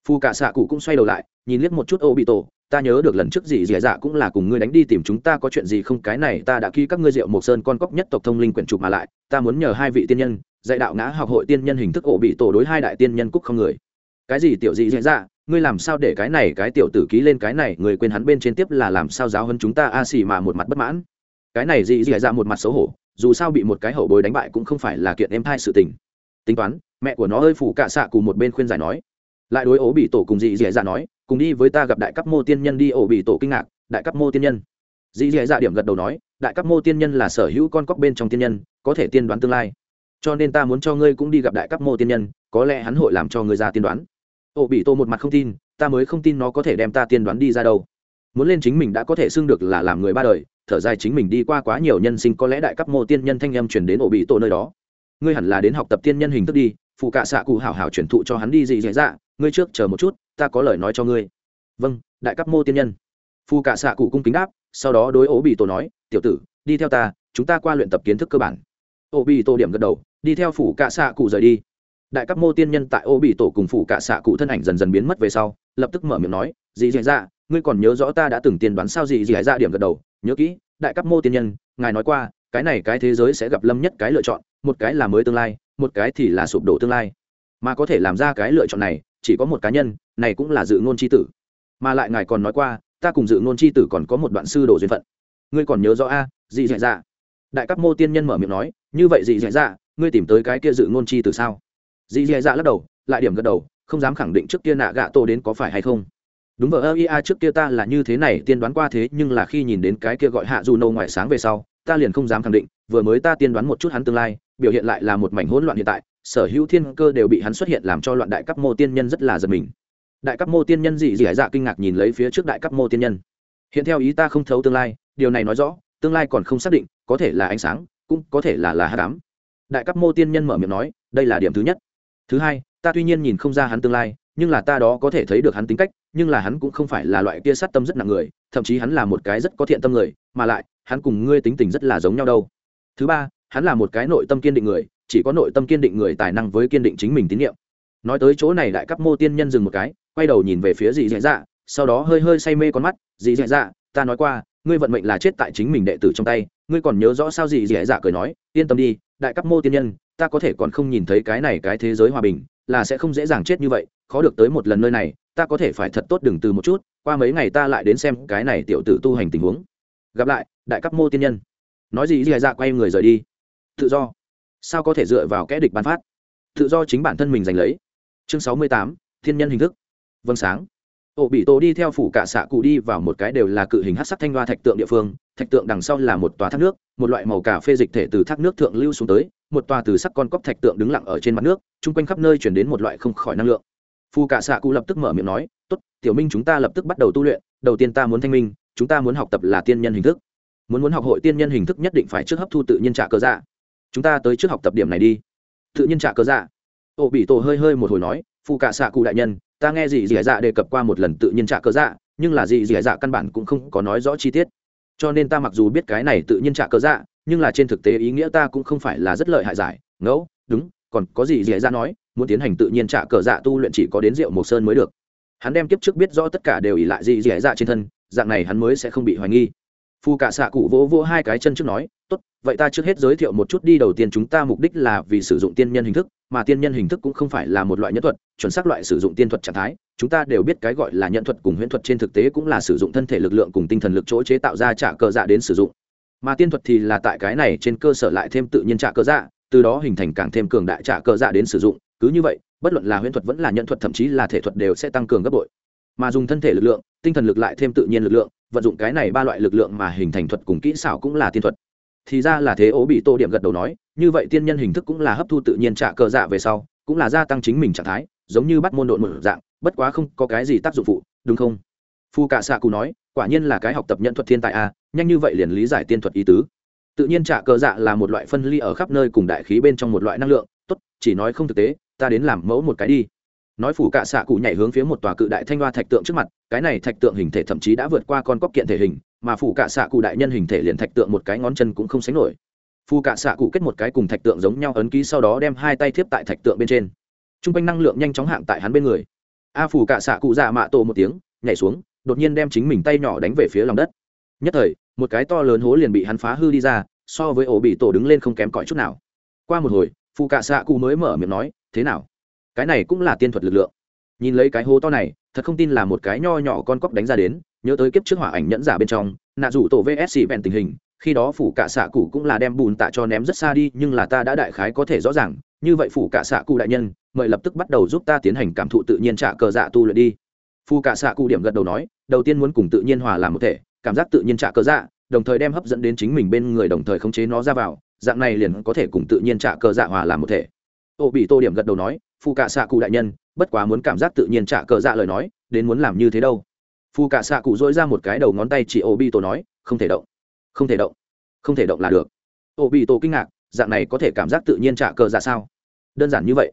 phù cạ xạ cụ cũng xoay đầu lại, nhìn liếc một chút ô bị tổ, ta nhớ được lần trước gì dì dạ cũng là cùng ngươi đánh đi tìm chúng ta có chuyện gì không? Cái này ta đã ký các ngươi rượu mộc sơn con cóc nhất tộc thông linh quyển trục mà lại, ta muốn nhờ hai vị tiên nhân, dạy đạo ngã học hội tiên nhân hình thức ổ bị tổ đối hai đại tiên nhân cúc không người. Cái gì tiểu gì dì dạ? Ngươi làm sao để cái này, cái tiểu tử ký lên cái này? Người quên hắn bên trên tiếp là làm sao giáo hơn chúng ta a xì mà một mặt bất mãn. Cái này gì dì dạ một mặt xấu hổ, dù sao bị một cái hậu bối đánh bại cũng không phải là kiện em thai sự tình. Tính toán, mẹ của nó ơi phủ cạ xạ cùng một bên khuyên giải nói lại đối ố bị tổ cùng dị dì dạ nói, cùng đi với ta gặp đại cấp mô tiên nhân đi. Ổ bị tổ kinh ngạc, đại cấp mô tiên nhân? Dị dì dạ điểm gật đầu nói, đại cấp mô tiên nhân là sở hữu con cóc bên trong tiên nhân, có thể tiên đoán tương lai. Cho nên ta muốn cho ngươi cũng đi gặp đại cấp mô tiên nhân, có lẽ hắn hội làm cho ngươi ra tiên đoán. Ổ bị tổ một mặt không tin, ta mới không tin nó có thể đem ta tiên đoán đi ra đâu. Muốn lên chính mình đã có thể xưng được là làm người ba đời, thở dài chính mình đi qua quá nhiều nhân sinh, có lẽ đại cấp mô tiên nhân thanh em chuyển đến ổ bị tổ nơi đó. Ngươi hẳn là đến học tập tiên nhân hình thức đi phụ cạ xạ cụ hảo hảo chuyển thụ cho hắn đi gì dễ dạ ngươi trước chờ một chút, ta có lời nói cho ngươi. Vâng đại cấp mô tiên nhân. Phù cạ xạ cụ cung kính đáp, sau đó đối ố bị tổ nói, tiểu tử, đi theo ta, chúng ta qua luyện tập kiến thức cơ bản. Ô bị tổ điểm gật đầu, đi theo phủ cạ xạ cụ rời đi. Đại cấp mô tiên nhân tại ô bị tổ cùng phủ cạ xạ cụ thân ảnh dần dần biến mất về sau, lập tức mở miệng nói dì dì dạ ngươi còn nhớ rõ ta đã từng tiên đoán sao dì dì dạ điểm gật đầu, nhớ kỹ, đại cấp mô tiên nhân, ngài nói qua, cái này cái thế giới sẽ gặp lâm nhất cái lựa chọn, một cái là mới tương lai một cái thì là sụp đổ tương lai. Mà có thể làm ra cái lựa chọn này chỉ có một cá nhân này cũng là dự ngôn c h i tử. Mà lại ngài còn nói qua ta cùng dự ngôn c h i tử còn có một đoạn sư đồ duyên phận. Ngươi còn nhớ rõ a à, dị dạ dạ? Đại các mô tiên nhân mở miệng nói như vậy dị dạ dạ ngươi tìm tới cái kia dự ngôn c h i tử sao? Dị dạ dạ lắc đầu lại điểm gật đầu không dám khẳng định trước kia nạ gạ tô đến có phải hay không. Đúng vờ ơ ia trước kia ta là như thế này tiên đoán qua thế nhưng là khi nhìn đến cái kia gọi hạ dù nâu ngoài sáng về sau ta liền không dám khẳng định vừa mới ta tiên đoán một chút hắn tương lai, biểu hiện lại là một mảnh hỗn loạn hiện tại, sở hữu thiên cơ đều bị hắn xuất hiện làm cho loạn đại cấp mô tiên nhân rất là giật mình. Đại cấp mô tiên nhân dị dị dạ kinh ngạc nhìn lấy phía trước đại cấp mô tiên nhân. Hiện theo ý ta không thấu tương lai, điều này nói rõ, tương lai còn không xác định, có thể là ánh sáng, cũng có thể là là hát đám đại cấp mô tiên nhân mở miệng nói, đây là điểm thứ nhất. Thứ hai, ta tuy nhiên nhìn không ra hắn tương lai, nhưng là ta đó có thể thấy được hắn tính cách, nhưng là hắn cũng không phải là loại kia sát tâm rất nặng người, thậm chí hắn là một cái rất có thiện tâm người, mà lại, hắn cùng ngươi tính tình rất là giống nhau đâu thứ ba, hắn là một cái nội tâm kiên định người, chỉ có nội tâm kiên định người tài năng với kiên định chính mình tín nhiệm. Nói tới chỗ này đại cấp mô tiên nhân dừng một cái, quay đầu nhìn về phía dì dạy dạ sau đó hơi hơi say mê con mắt dì dạy dạ ta nói qua, ngươi vận mệnh là chết tại chính mình đệ tử trong tay, ngươi còn nhớ rõ sao? Dì dạy dạ cười nói, yên tâm đi, đại cấp mô tiên nhân, ta có thể còn không nhìn thấy cái này cái thế giới hòa bình, là sẽ không dễ dàng chết như vậy, khó được tới một lần nơi này, ta có thể phải thật tốt đừng từ một chút, qua mấy ngày ta lại đến xem cái này tiểu tử tu hành tình huống. Gặp lại, đại cấp mô tiên nhân nói gì dì dạ quay người rời đi. Tự do. Sao có thể dựa vào kẽ địch bán phát? Tự do chính bản thân mình giành lấy. Chương sáu mươi tám, thiên nhân hình thức. Vâng sáng. Ổ bị tổ đi theo phủ cả xạ cụ đi vào một cái đều là cự hình hát sắc thanh loa thạch tượng địa phương. Thạch tượng đằng sau là một tòa thác nước, một loại màu cà phê dịch thể từ thác nước thượng lưu xuống tới, một tòa từ sắc con cóc thạch tượng đứng lặng ở trên mặt nước, chung quanh khắp nơi chuyển đến một loại không khỏi năng lượng. Phù cả xạ cụ lập tức mở miệng nói, tốt, tiểu minh chúng ta lập tức bắt đầu tu luyện, đầu tiên ta muốn thanh minh, chúng ta muốn học tập là tiên nhân hình thức muốn muốn học hội tiên nhân hình thức nhất định phải trước hấp thu tự nhiên trả cơ dạ. Chúng ta tới trước học tập điểm này đi. Tự nhiên trả cơ dạ. Ô bị tổ hơi hơi một hồi nói phụ cả xạ cụ đại nhân, ta nghe gì dì dạ đề cập qua một lần tự nhiên trả cơ dạ nhưng là gì dì dạ căn bản cũng không có nói rõ chi tiết. Cho nên ta mặc dù biết cái này tự nhiên trả cơ dạ nhưng là trên thực tế ý nghĩa ta cũng không phải là rất lợi hại giải. Ngẫu, đúng, còn có gì dì dạ nói, muốn tiến hành tự nhiên trả cờ dạ tu luyện chỉ có đến rượu mộc sơn mới được. Hắn đem kiếp trước biết rõ tất cả đều ỉ lại gì dì dạ trên thân, dạng này hắn mới sẽ không bị hoài nghi phu cả xạ cụ vỗ vỗ hai cái chân trước nói, tốt, vậy ta trước hết giới thiệu một chút đi, đầu tiên chúng ta mục đích là vì sử dụng tiên nhân hình thức, mà tiên nhân hình thức cũng không phải là một loại nhân thuật, chuẩn xác loại sử dụng tiên thuật trạng thái. Chúng ta đều biết cái gọi là nhân thuật cùng huyễn thuật trên thực tế cũng là sử dụng thân thể lực lượng cùng tinh thần lực chỗ chế tạo ra trả cơ dạ đến sử dụng. Mà tiên thuật thì là tại cái này trên cơ sở lại thêm tự nhiên trả cơ dạ từ đó hình thành càng thêm cường đại trả cơ dạ đến sử dụng. Cứ như vậy, bất luận là huyễn thuật vẫn là nhân thuật thậm chí là thể thuật đều sẽ tăng cường gấp bội. Mà dùng thân thể lực lượng, tinh thần lực lại thêm tự nhiên lực lượng vận dụng cái này ba loại lực lượng mà hình thành thuật cùng kỹ xảo cũng là tiên thuật. Thì ra là thế ố bị tô điểm gật đầu nói như vậy tiên nhân hình thức cũng là hấp thu tự nhiên trả cờ dạ về sau cũng là gia tăng chính mình trạng thái giống như bắt môn độn một dạng bất quá không có cái gì tác dụng phụ đúng không? Phu cạ xạ cụ nói quả nhiên là cái học tập nhận thuật thiên tài a à, nhanh như vậy liền lý giải tiên thuật ý tứ. Tự nhiên trả cờ dạ là một loại phân ly ở khắp nơi cùng đại khí bên trong một loại năng lượng tốt chỉ nói không thực tế ta đến làm mẫu một cái đi nói phủ cạ xạ cụ nhảy hướng phía một tòa cự đại thanh hoa thạch tượng trước mặt, cái này thạch tượng hình thể thậm chí đã vượt qua con cóc kiện thể hình, mà phủ cạ xạ cụ đại nhân hình thể liền thạch tượng một cái ngón chân cũng không sánh nổi. Phù cạ xạ cụ kết một cái cùng thạch tượng giống nhau ấn ký sau đó đem hai tay thiếp tại thạch tượng bên trên. T r u n g quanh năng lượng nhanh chóng hạng tại hắn bên người. A phù cạ xạ cụ dạ mạ tổ một tiếng, nhảy xuống, đột nhiên đem chính mình tay nhỏ đánh về phía lòng đất. Nhất thời, một cái to lớn hố liền bị hắn phá hư đi ra, so với ổ bị tổ đứng lên không kém cỏi chút nào. Qua một hồi phù cạ xạ cụ mới mở miệng nói, thế nào? Cái này cũng là tiên thuật lực lượng. Nhìn lấy cái hố to này, thật không tin là một cái nho nhỏ con cóc đánh ra đến, nhớ tới kiếp trước hỏa ảnh nhẫn giả bên trong, nạ rủ tổ vsc vẹn tình hình, khi đó phủ cả xạ cụ cũng là đem bùn tạ cho ném rất xa đi, nhưng là ta đã đại khái có thể rõ ràng, như vậy phủ cả xạ cụ đại nhân, mời lập tức bắt đầu giúp ta tiến hành cảm thụ tự nhiên trả cờ dạ tu luyện đi. Phù cả xạ cụ điểm gật đầu nói, đầu tiên muốn cùng tự nhiên hòa làm một thể, cảm giác tự nhiên trả cờ dạ đồng thời đem hấp dẫn đến chính mình bên người đồng thời khống chế nó ra vào, dạng này liền có thể cùng tự nhiên trả cờ dạ hòa làm một thể. Ô bị tô điểm gật đầu nói Phụ cả xạ cụ đại nhân, bất quá muốn cảm giác tự nhiên trả cờ dạ lời nói, đến muốn làm như thế đâu. Phù cả xạ cụ dỗi ra một cái đầu ngón tay chỉ ô bi tô nói, không thể động, không thể động, không thể động là được. Ô bi tô kinh ngạc, dạng này có thể cảm giác tự nhiên trả cờ dạ sao? Đơn giản như vậy.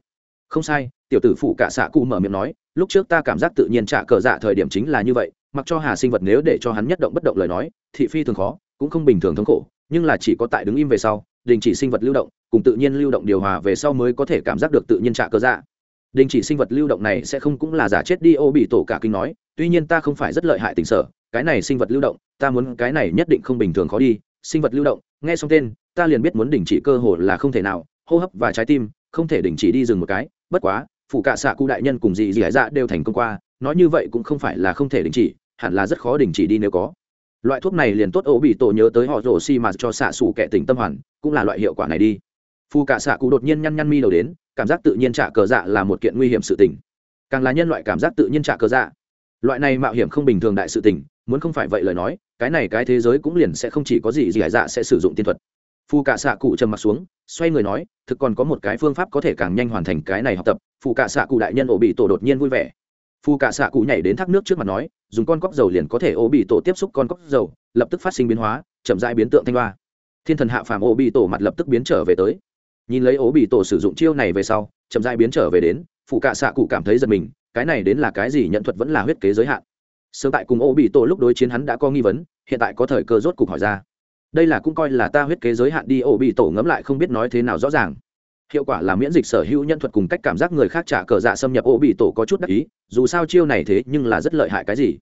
Không sai, tiểu tử phụ cả xạ cụ mở miệng nói, lúc trước ta cảm giác tự nhiên trả cờ dạ thời điểm chính là như vậy, mặc cho hà sinh vật nếu để cho hắn nhất động bất động lời nói, thị phi thường khó, cũng không bình thường thống khổ, nhưng là chỉ có tại đứng im về sau đình chỉ sinh vật lưu động, cùng tự nhiên lưu động điều hòa về sau mới có thể cảm giác được tự nhiên trả cơ dạ. Đình chỉ sinh vật lưu động này sẽ không cũng là giả chết đi, ô bị tổ cả kinh nói, tuy nhiên ta không phải rất lợi hại tình sở, cái này sinh vật lưu động, ta muốn cái này nhất định không bình thường khó đi, sinh vật lưu động, nghe xong tên, ta liền biết muốn đình chỉ cơ hồ là không thể nào, hô hấp và trái tim, không thể đình chỉ đi dừng một cái, bất quá, phụ cạ xạ cụ đại nhân cùng dị dị hải dạ đều thành công qua, nói như vậy cũng không phải là không thể đình chỉ, hẳn là rất khó đình chỉ đi nếu có loại thuốc này liền tốt ố bị tổ nhớ tới họ rổ xi mà cho xạ xù kẻ tỉnh tâm hoàn, cũng là loại hiệu quả này đi. Phù cả xạ cụ đột nhiên nhăn nhăn mi đầu đến, cảm giác tự nhiên trả cờ dạ là một kiện nguy hiểm sự tình. Càng là nhân loại cảm giác tự nhiên trả cờ dạ. Loại này mạo hiểm không bình thường đại sự tình, muốn không phải vậy lời nói, cái này cái thế giới cũng liền sẽ không chỉ có gì gì hải dạ sẽ sử dụng tiên thuật. Phù cả xạ cụ trầm mặt xuống, xoay người nói, thực còn có một cái phương pháp có thể càng nhanh hoàn thành cái này học tập. Phù cả xạ cụ đại nhân ổ bị tổ đột nhiên vui vẻ phù Cả xạ cụ nhảy đến thác nước trước mặt nói, dùng con cóc dầu liền có thể ô bị tổ tiếp xúc con cóc dầu, lập tức phát sinh biến hóa, chậm dãi biến tượng thanh hoa. Thiên thần hạ phàm ô bị tổ mặt lập tức biến trở về tới. Nhìn lấy ô bị tổ sử dụng chiêu này về sau, chậm dãi biến trở về đến phụ Cả xạ cụ cảm thấy giật mình, cái này đến là cái gì nhận thuật vẫn là huyết kế giới hạn. Sớm tại cùng ô bị tổ lúc đối chiến hắn đã có nghi vấn, hiện tại có thời cơ rốt cục hỏi ra. Đây là cũng coi là ta huyết kế giới hạn đi, ô bị tổ ngẫm lại không biết nói thế nào rõ ràng hiệu quả là miễn dịch sở hữu nhân thuật cùng cách cảm giác người khác trả cờ dạ xâm nhập ổ bị tổ có chút đắc ý, dù sao chiêu này thế nhưng là rất lợi hại cái gì?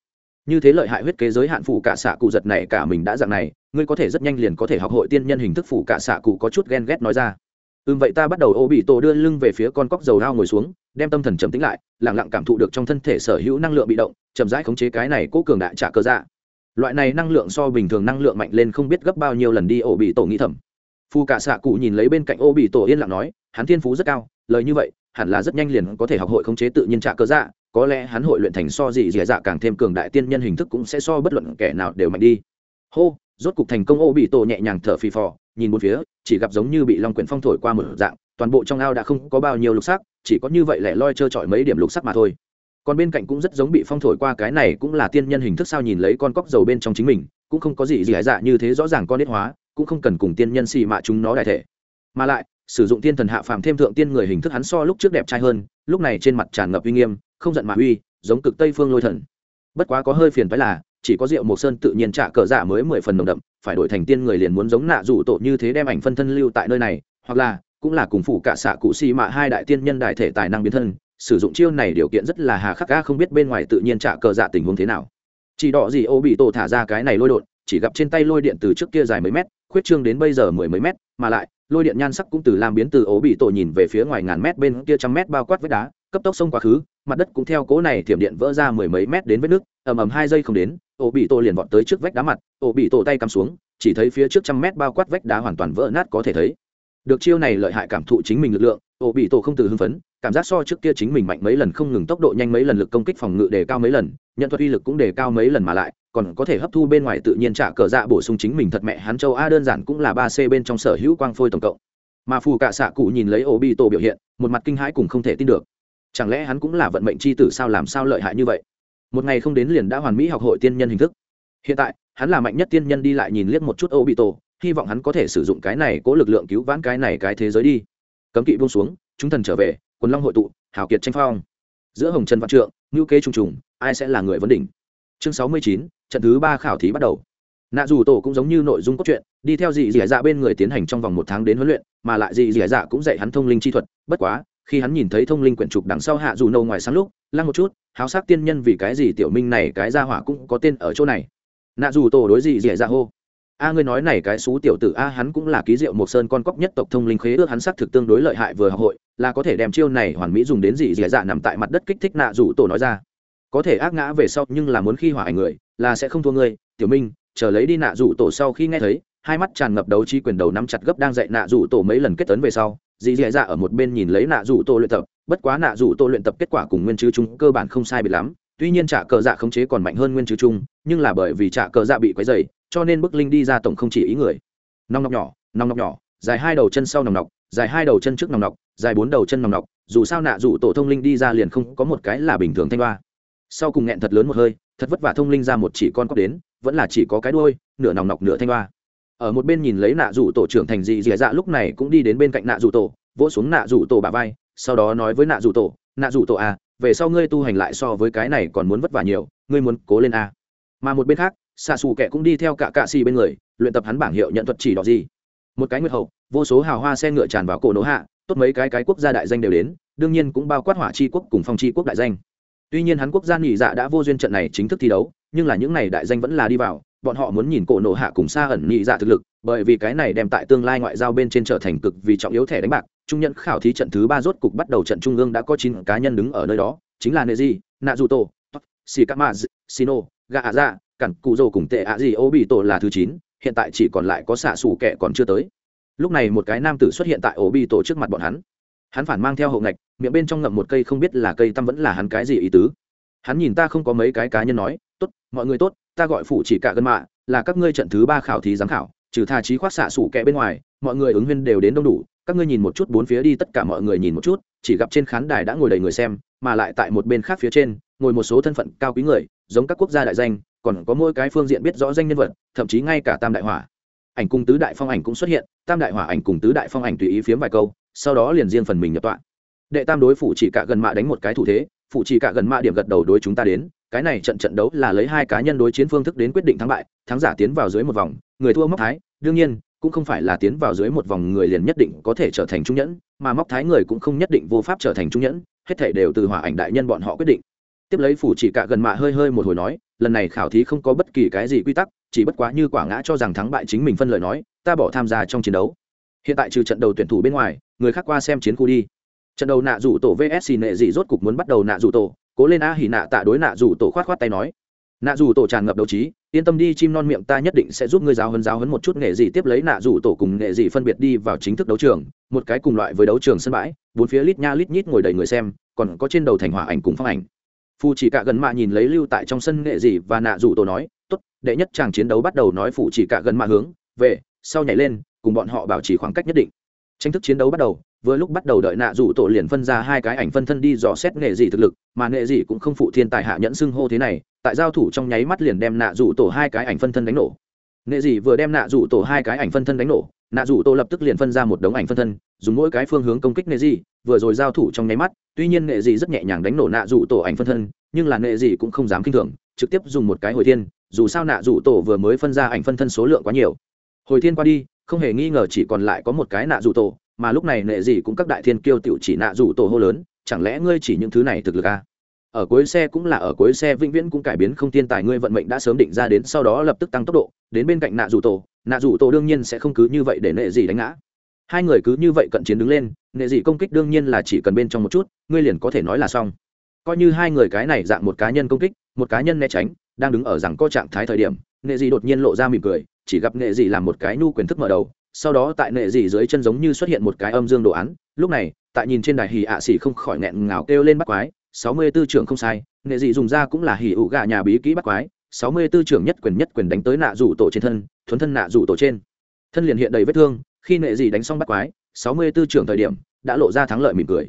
Như thế lợi hại huyết kế giới hạn phụ cả xạ cụ giật này cả mình đã dạng này, ngươi có thể rất nhanh liền có thể học hội tiên nhân hình thức phụ cả xạ cụ có chút ghen ghét nói ra. Ừm vậy ta bắt đầu ô bị tổ đưa lưng về phía con cóc dầu đao ngồi xuống, đem tâm thần chấm tĩnh lại lẳng lặng cảm thụ được trong thân thể sở hữu năng lượng bị động, chậm rãi khống chế cái này cố cường đại trả cờ dạ. Loại này năng lượng so bình thường năng lượng mạnh lên không biết gấp bao nhiêu lần đi ổ bị tổ nghĩ thầm phu cả xạ cụ nhìn lấy bên cạnh ô bị tổ yên lặng nói, hắn thiên phú rất cao, lời như vậy, hẳn là rất nhanh liền có thể học hội khống chế tự nhiên trạ cơ dạ có lẽ hắn hội luyện thành so gì dì dạ càng thêm cường đại tiên nhân hình thức cũng sẽ so bất luận kẻ nào đều mạnh đi. Hô, rốt cục thành công ô bị tổ nhẹ nhàng thở phì phò, nhìn một phía, chỉ gặp giống như bị long quyển phong thổi qua một dạng, toàn bộ trong ao đã không có bao nhiêu lục sắc, chỉ có như vậy lẻ loi trơ trọi mấy điểm lục sắc mà thôi. Còn bên cạnh cũng rất giống bị phong thổi qua cái này cũng là tiên nhân hình thức sao nhìn lấy con cóc dầu bên trong chính mình, cũng không có gì gì hải dạ như thế rõ ràng con nết hóa cũng không cần cùng tiên nhân xì mạ chúng nó đại thể. Mà lại, sử dụng tiên thần hạ phàm thêm thượng tiên người hình thức hắn so lúc trước đẹp trai hơn, lúc này trên mặt tràn ngập uy nghiêm, không giận mà uy, giống cực tây phương lôi thần. Bất quá có hơi phiền phải là, chỉ có rượu mộc sơn tự nhiên trả cờ dạ mới mười phần nồng đậm, phải đổi thành tiên người liền muốn giống nạ rủ tổ như thế đem ảnh phân thân lưu tại nơi này, hoặc là, cũng là cùng phụ cả xạ cụ xì mạ hai đại tiên nhân đại thể tài năng biến thân, sử dụng chiêu này điều kiện rất là hà khắc ga không biết bên ngoài tự nhiên trả cờ dạ tình huống thế nào. Chỉ đỏ gì ô bị tổ thả ra cái này lôi đột, chỉ gặp trên tay lôi điện từ trước kia dài mấy mét khuyết trương đến bây giờ mười mấy mét, mà lại, lôi điện nhan sắc cũng từ làm biến từ ố bị tổ nhìn về phía ngoài ngàn mét bên kia trăm mét bao quát vết đá, cấp tốc sông quá khứ, mặt đất cũng theo cố này thiểm điện vỡ ra mười mấy mét đến vết nước, ầm ầm hai giây không đến ổ bị tổ liền vọt tới trước vách đá mặt ổ bị tổ tay cắm xuống, chỉ thấy phía trước trăm mét bao quát vách đá hoàn toàn vỡ nát có thể thấy. Được chiêu này lợi hại cảm thụ chính mình lực lượng ổ bị tổ không từ hưng phấn, cảm giác so trước kia chính mình mạnh mấy lần không ngừng tốc độ nhanh mấy lần lực công kích phòng ngự đề cao mấy lần, nhận thuật uy lực cũng đề cao mấy lần mà lại, còn có thể hấp thu bên ngoài tự nhiên trả cờ dạ bổ sung chính mình thật mẹ, hắn châu a đơn giản cũng là ba c bên trong sở hữu quang phôi tổng cộng. Mà phù cả xạ cụ nhìn lấy ổ bị tổ biểu hiện, một mặt kinh hãi cùng không thể tin được. Chẳng lẽ hắn cũng là vận mệnh c h i tử sao, làm sao lợi hại như vậy? Một ngày không đến liền đã hoàn mỹ học hội tiên nhân hình thức. Hiện tại, hắn là mạnh nhất tiên nhân đi lại nhìn liếc một chút ô bị tổ, hy vọng hắn có thể sử dụng cái này, cố lực lượng cứu vãn cái này cái thế giới đi cấm kỵ buông xuống, chúng thần trở về, quần long hội tụ, hào kiệt tranh phong. Giữa hồng trần văn trượng ngữ kế trùng trùng, ai sẽ là người vấn đỉnh? Chương sáu mươi chín, trận thứ ba khảo thí bắt đầu. Nạ dù tổ cũng giống như nội dung cốt truyện, đi theo dì dì dạ bên người tiến hành trong vòng một tháng đến huấn luyện, mà lại dì dì dạ cũng dạy hắn thông linh chi thuật. Bất quá, khi hắn nhìn thấy thông linh quyển trục đằng sau hạ dù nâu ngoài sáng lúc, lăng một chút, háo sắc tiên nhân vì cái gì tiểu minh này, cái ra hỏa cũng có tên ở chỗ này. Nạ dù tổ đối dì dì dạ hô a ngươi nói này cái xú tiểu tử a hắn cũng là ký diệu một sơn con cóc nhất tộc thông linh khế ước, hắn xác thực tương đối lợi hại vừa học hội, là có thể đem chiêu này hoàn mỹ dùng đến gì dì dạ nằm tại mặt đất kích thích nạ rủ tổ nói ra. Có thể ác ngã về sau, nhưng là muốn khi hỏa ảnh người, là sẽ không thua ngươi. Tiểu minh, chờ lấy đi nạ rủ tổ sau khi nghe thấy, hai mắt tràn ngập đấu chi quyền đầu nắm chặt gấp đang dạy nạ rủ tổ mấy lần kết tấn về sau, dì dì dạ ở một bên nhìn lấy nạ rủ tổ luyện tập. Bất quá nạ rủ tổ luyện tập kết quả cùng nguyên chứ chúng cơ bản không sai biệt lắm. Tuy nhiên trả cờ dạ khống chế còn mạnh hơn nguyên chứ chung, nhưng là bởi vì trả cờ dạ bị quấy dày cho nên bức linh đi ra tổng không chỉ ý người. Nòng nọc nhỏ, nòng nọc nhỏ, dài hai đầu chân sau nòng nọc, dài hai đầu chân trước nòng nọc, dài bốn đầu chân nòng nọc, dù sao nạ dù tổ thông linh đi ra liền không có một cái là bình thường thanh hoa. Sau cùng nghẹn thật lớn một hơi, thật vất vả thông linh ra một chỉ con cóc đến, vẫn là chỉ có cái đuôi, nửa nòng nọc nửa thanh hoa. Ở một bên nhìn lấy nạ dù tổ trưởng thành dị dị dạ lúc này cũng đi đến bên cạnh nạ dù tổ, vỗ xuống nạ dù tổ bà vai, sau đó nói với nạ dù tổ, nạ dù tổ à về sau ngươi tu hành lại so với cái này còn muốn vất vả nhiều, ngươi muốn cố lên à. mà một bên khác xạ xù kẻ cũng đi theo cả cạ xì bên người, luyện tập hắn bảng hiệu nhận thuật chỉ đỏ gì. Một cái nguyệt hậu, vô số hào hoa xe ngựa tràn vào cổ nổ hạ, tốt mấy cái cái quốc gia đại danh đều đến, đương nhiên cũng bao quát hỏa chi quốc cùng phong chi quốc đại danh. Tuy nhiên hắn quốc gia nghỉ dạ đã vô duyên trận này chính thức thi đấu, nhưng là những này đại danh vẫn là đi vào, bọn họ muốn nhìn cổ nổ hạ cùng xa ẩn nhị dạ thực lực, bởi vì cái này đem tại tương lai ngoại giao bên trên trở thành cực vì trọng yếu thẻ đánh bạc, trung nhận khảo thí trận thứ ba rốt cục bắt đầu trận trung ương đã có chín cá nhân đứng ở nơi đó, chính là neji, naruto shikama sino gà ạ dạ cản cụ rồ cùng tệ ạ gì ô bị tổ là thứ chín, hiện tại chỉ còn lại có xạ xù kẻ còn chưa tới. Lúc này một cái nam tử xuất hiện tại ô bị tổ trước mặt bọn hắn. Hắn phản mang theo hậu ngạch, miệng bên trong ngậm một cây không biết là cây tăm vẫn là hắn cái gì ý tứ. Hắn nhìn ta không có mấy cái cá nhân nói, tốt, mọi người tốt, ta gọi phụ chỉ cả gân mạ, là các ngươi trận thứ ba khảo thí giám khảo, trừ tha trí khoác xạ sủ kẹ bên ngoài, mọi người ứng viên đều đến đông đủ, các ngươi nhìn một chút bốn phía đi, tất cả mọi người nhìn một chút, chỉ gặp trên khán đài đã ngồi đầy người xem, mà lại tại một bên khác phía trên, ngồi một số thân phận cao quý người, giống các quốc gia đại danh còn có mỗi cái phương diện biết rõ danh nhân vật, thậm chí ngay cả tam đại hỏa. Ảnh cùng tứ đại phong ảnh cũng xuất hiện, tam đại hỏa ảnh cùng tứ đại phong ảnh tùy ý phiếm vài câu, sau đó liền riêng phần mình nhập tọa. Đệ tam đối phủ chỉ cả gần mạ đánh một cái thủ thế, phụ chỉ cả gần mạ điểm gật đầu đối chúng ta đến, cái này trận trận đấu là lấy hai cá nhân đối chiến phương thức đến quyết định thắng bại, thắng giả tiến vào dưới một vòng, người thua móc thái, đương nhiên, cũng không phải là tiến vào dưới một vòng người liền nhất định có thể trở thành trung nhẫn, mà móc thái người cũng không nhất định vô pháp trở thành trung nhẫn, hết thể đều từ hỏa ảnh đại nhân bọn họ quyết định tiếp lấy phủ chỉ cả gần mạ hơi hơi một hồi nói, lần này khảo thí không có bất kỳ cái gì quy tắc, chỉ bất quá như quả ngã cho rằng thắng bại chính mình phân lời nói, ta bỏ tham gia trong chiến đấu. Hiện tại trừ trận đầu tuyển thủ bên ngoài, người khác qua xem chiến khu đi. Trận đầu nạ rủ tổ vsc nệ dị rốt cục muốn bắt đầu nạ rủ tổ, cố lên a hỉ nạ tạ đối nạ rủ tổ khoát khoát tay nói. Nạ rủ tổ tràn ngập đấu trí, yên tâm đi, chim non miệng ta nhất định sẽ giúp ngươi giáo hấn giáo hấn một chút nghệ dị tiếp lấy nạ rủ tổ cùng nghệ dị phân biệt đi vào chính thức đấu trường, một cái cùng loại với đấu trường sân bãi, bốn phía lít nha lít nhít ngồi đầy người xem, còn có trên đầu thành hỏa ảnh cùng phong ảnh phù chỉ cả gần mạ nhìn lấy lưu tại trong sân nghệ dị và nạ rủ tổ nói, tốt, đệ nhất chàng chiến đấu bắt đầu nói phụ chỉ cả gần mạ hướng, về, sau nhảy lên, cùng bọn họ bảo trì khoảng cách nhất định. Tranh thức chiến đấu bắt đầu, vừa lúc bắt đầu đợi nạ rủ tổ liền phân ra hai cái ảnh phân thân đi dò xét nghệ dị thực lực, mà nghệ dị cũng không phụ thiên tài hạ nhẫn xưng hô thế này, tại giao thủ trong nháy mắt liền đem nạ rủ tổ hai cái ảnh phân thân đánh nổ. Nghệ dị vừa đem nạ rủ tổ hai cái ảnh phân thân đánh nổ nạ rủ tổ lập tức liền phân ra một đống ảnh phân thân, dùng mỗi cái phương hướng công kích nghệ dị, vừa rồi giao thủ trong nháy mắt, tuy nhiên nghệ dị rất nhẹ nhàng đánh nổ nạ rủ tổ ảnh phân thân, nhưng là nghệ dị cũng không dám kinh thường, trực tiếp dùng một cái hồi thiên, dù sao nạ rủ tổ vừa mới phân ra ảnh phân thân số lượng quá nhiều hồi thiên qua đi, không hề nghi ngờ chỉ còn lại có một cái nạ rủ tổ mà lúc này nệ gì cũng các đại thiên kiêu tiểu chỉ nạ rủ tổ hô lớn, chẳng lẽ ngươi chỉ những thứ này thực lực à? Ở cuối xe cũng là ở cuối xe vĩnh viễn cũng cải biến không tiên tài ngươi vận mệnh đã sớm định ra đến, sau đó lập tức tăng tốc độ, đến bên cạnh nạ rủ tổ, nạ rủ tổ đương nhiên sẽ không cứ như vậy để nệ gì đánh ngã. Hai người cứ như vậy cận chiến đứng lên, nệ gì công kích đương nhiên là chỉ cần bên trong một chút, ngươi liền có thể nói là xong. Coi như hai người cái này dạng một cá nhân công kích, một cá nhân né tránh, đang đứng ở rằng có trạng thái thời điểm, nệ gì đột nhiên lộ ra mỉm cười, chỉ gặp nệ gì làm một cái nhu quyền thức mở đầu, sau đó tại nệ dị dưới chân giống như xuất hiện một cái âm dương đồ án. Lúc này, tại nhìn trên đài hì ạ à xỉ không khỏi nghẹn ngào kêu lên bắt quái sáu mươi tư trưởng không sai, nghệ dị dùng ra cũng là hỉ ụ gà nhà bí kỹ bắt quái. Sáu mươi tư trưởng nhất quyền nhất quyền đánh tới nạ rủ tổ trên thân, thuấn thân nạ rủ tổ trên. Thân liền hiện đầy vết thương, khi nghệ dị đánh xong bắt quái, sáu mươi tư trưởng thời điểm đã lộ ra thắng lợi mỉm cười.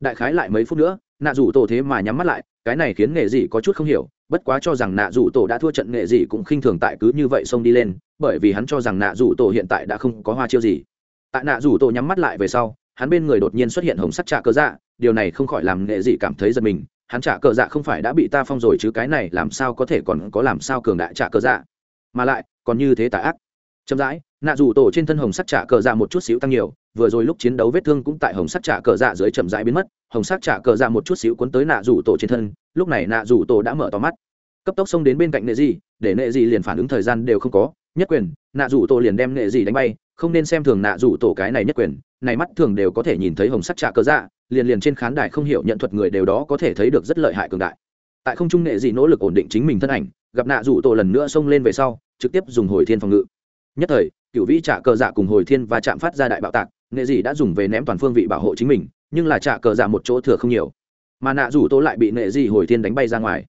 Đại khái lại mấy phút nữa, nạ rủ tổ thế mà nhắm mắt lại, cái này khiến nghệ dị có chút không hiểu, bất quá cho rằng nạ rủ tổ đã thua trận, nghệ dị cũng khinh thường tại cứ như vậy xông đi lên, bởi vì hắn cho rằng nạ rủ tổ hiện tại đã không có hoa chiêu gì. Tại nạ rủ tổ nhắm mắt lại về sau, hắn bên người đột nhiên xuất hiện hồng sắc trạ cơ dạ điều này không khỏi làm nghệ dị cảm thấy giật mình, hắn trả cờ dạ không phải đã bị ta phong rồi chứ cái này làm sao có thể còn có làm sao cường đại trả cờ dạ? Mà lại, còn như thế tà ác. Chậm rãi, nạ dù tổ trên thân hồng sắc trả cờ dạ một chút xíu tăng nhiều, vừa rồi lúc chiến đấu vết thương cũng tại hồng sắc trả cờ dạ dưới chậm rãi biến mất, hồng sắc trả cờ dạ một chút xíu cuốn tới nạ dù tổ trên thân, lúc này nạ dù tổ đã mở to mắt. Cấp tốc xông đến bên cạnh nệ dị, để nệ dị liền phản ứng thời gian đều không có, nhất quyền, nạ dù tổ liền đem nệ dị đánh bay, không nên xem thường nạ dù tổ cái này nhất quyền, này mắt thường đều có thể nhìn thấy hồng sắc trả cờ dạ liền liền trên khán đài không hiểu nhận thuật người đều đó có thể thấy được rất lợi hại cường đại. Tại không trung nệ dị nỗ lực ổn định chính mình thân ảnh, gặp nạ rủ tổ lần nữa xông lên về sau, trực tiếp dùng hồi thiên phòng ngự. Nhất thời, cựu vĩ trả cờ dạ cùng hồi thiên và chạm phát ra đại bạo tạc nệ dị đã dùng về ném toàn phương vị bảo hộ chính mình, nhưng là trả cờ dạ một chỗ thừa không nhiều. Mà nạ rủ tổ lại bị nệ dị hồi thiên đánh bay ra ngoài.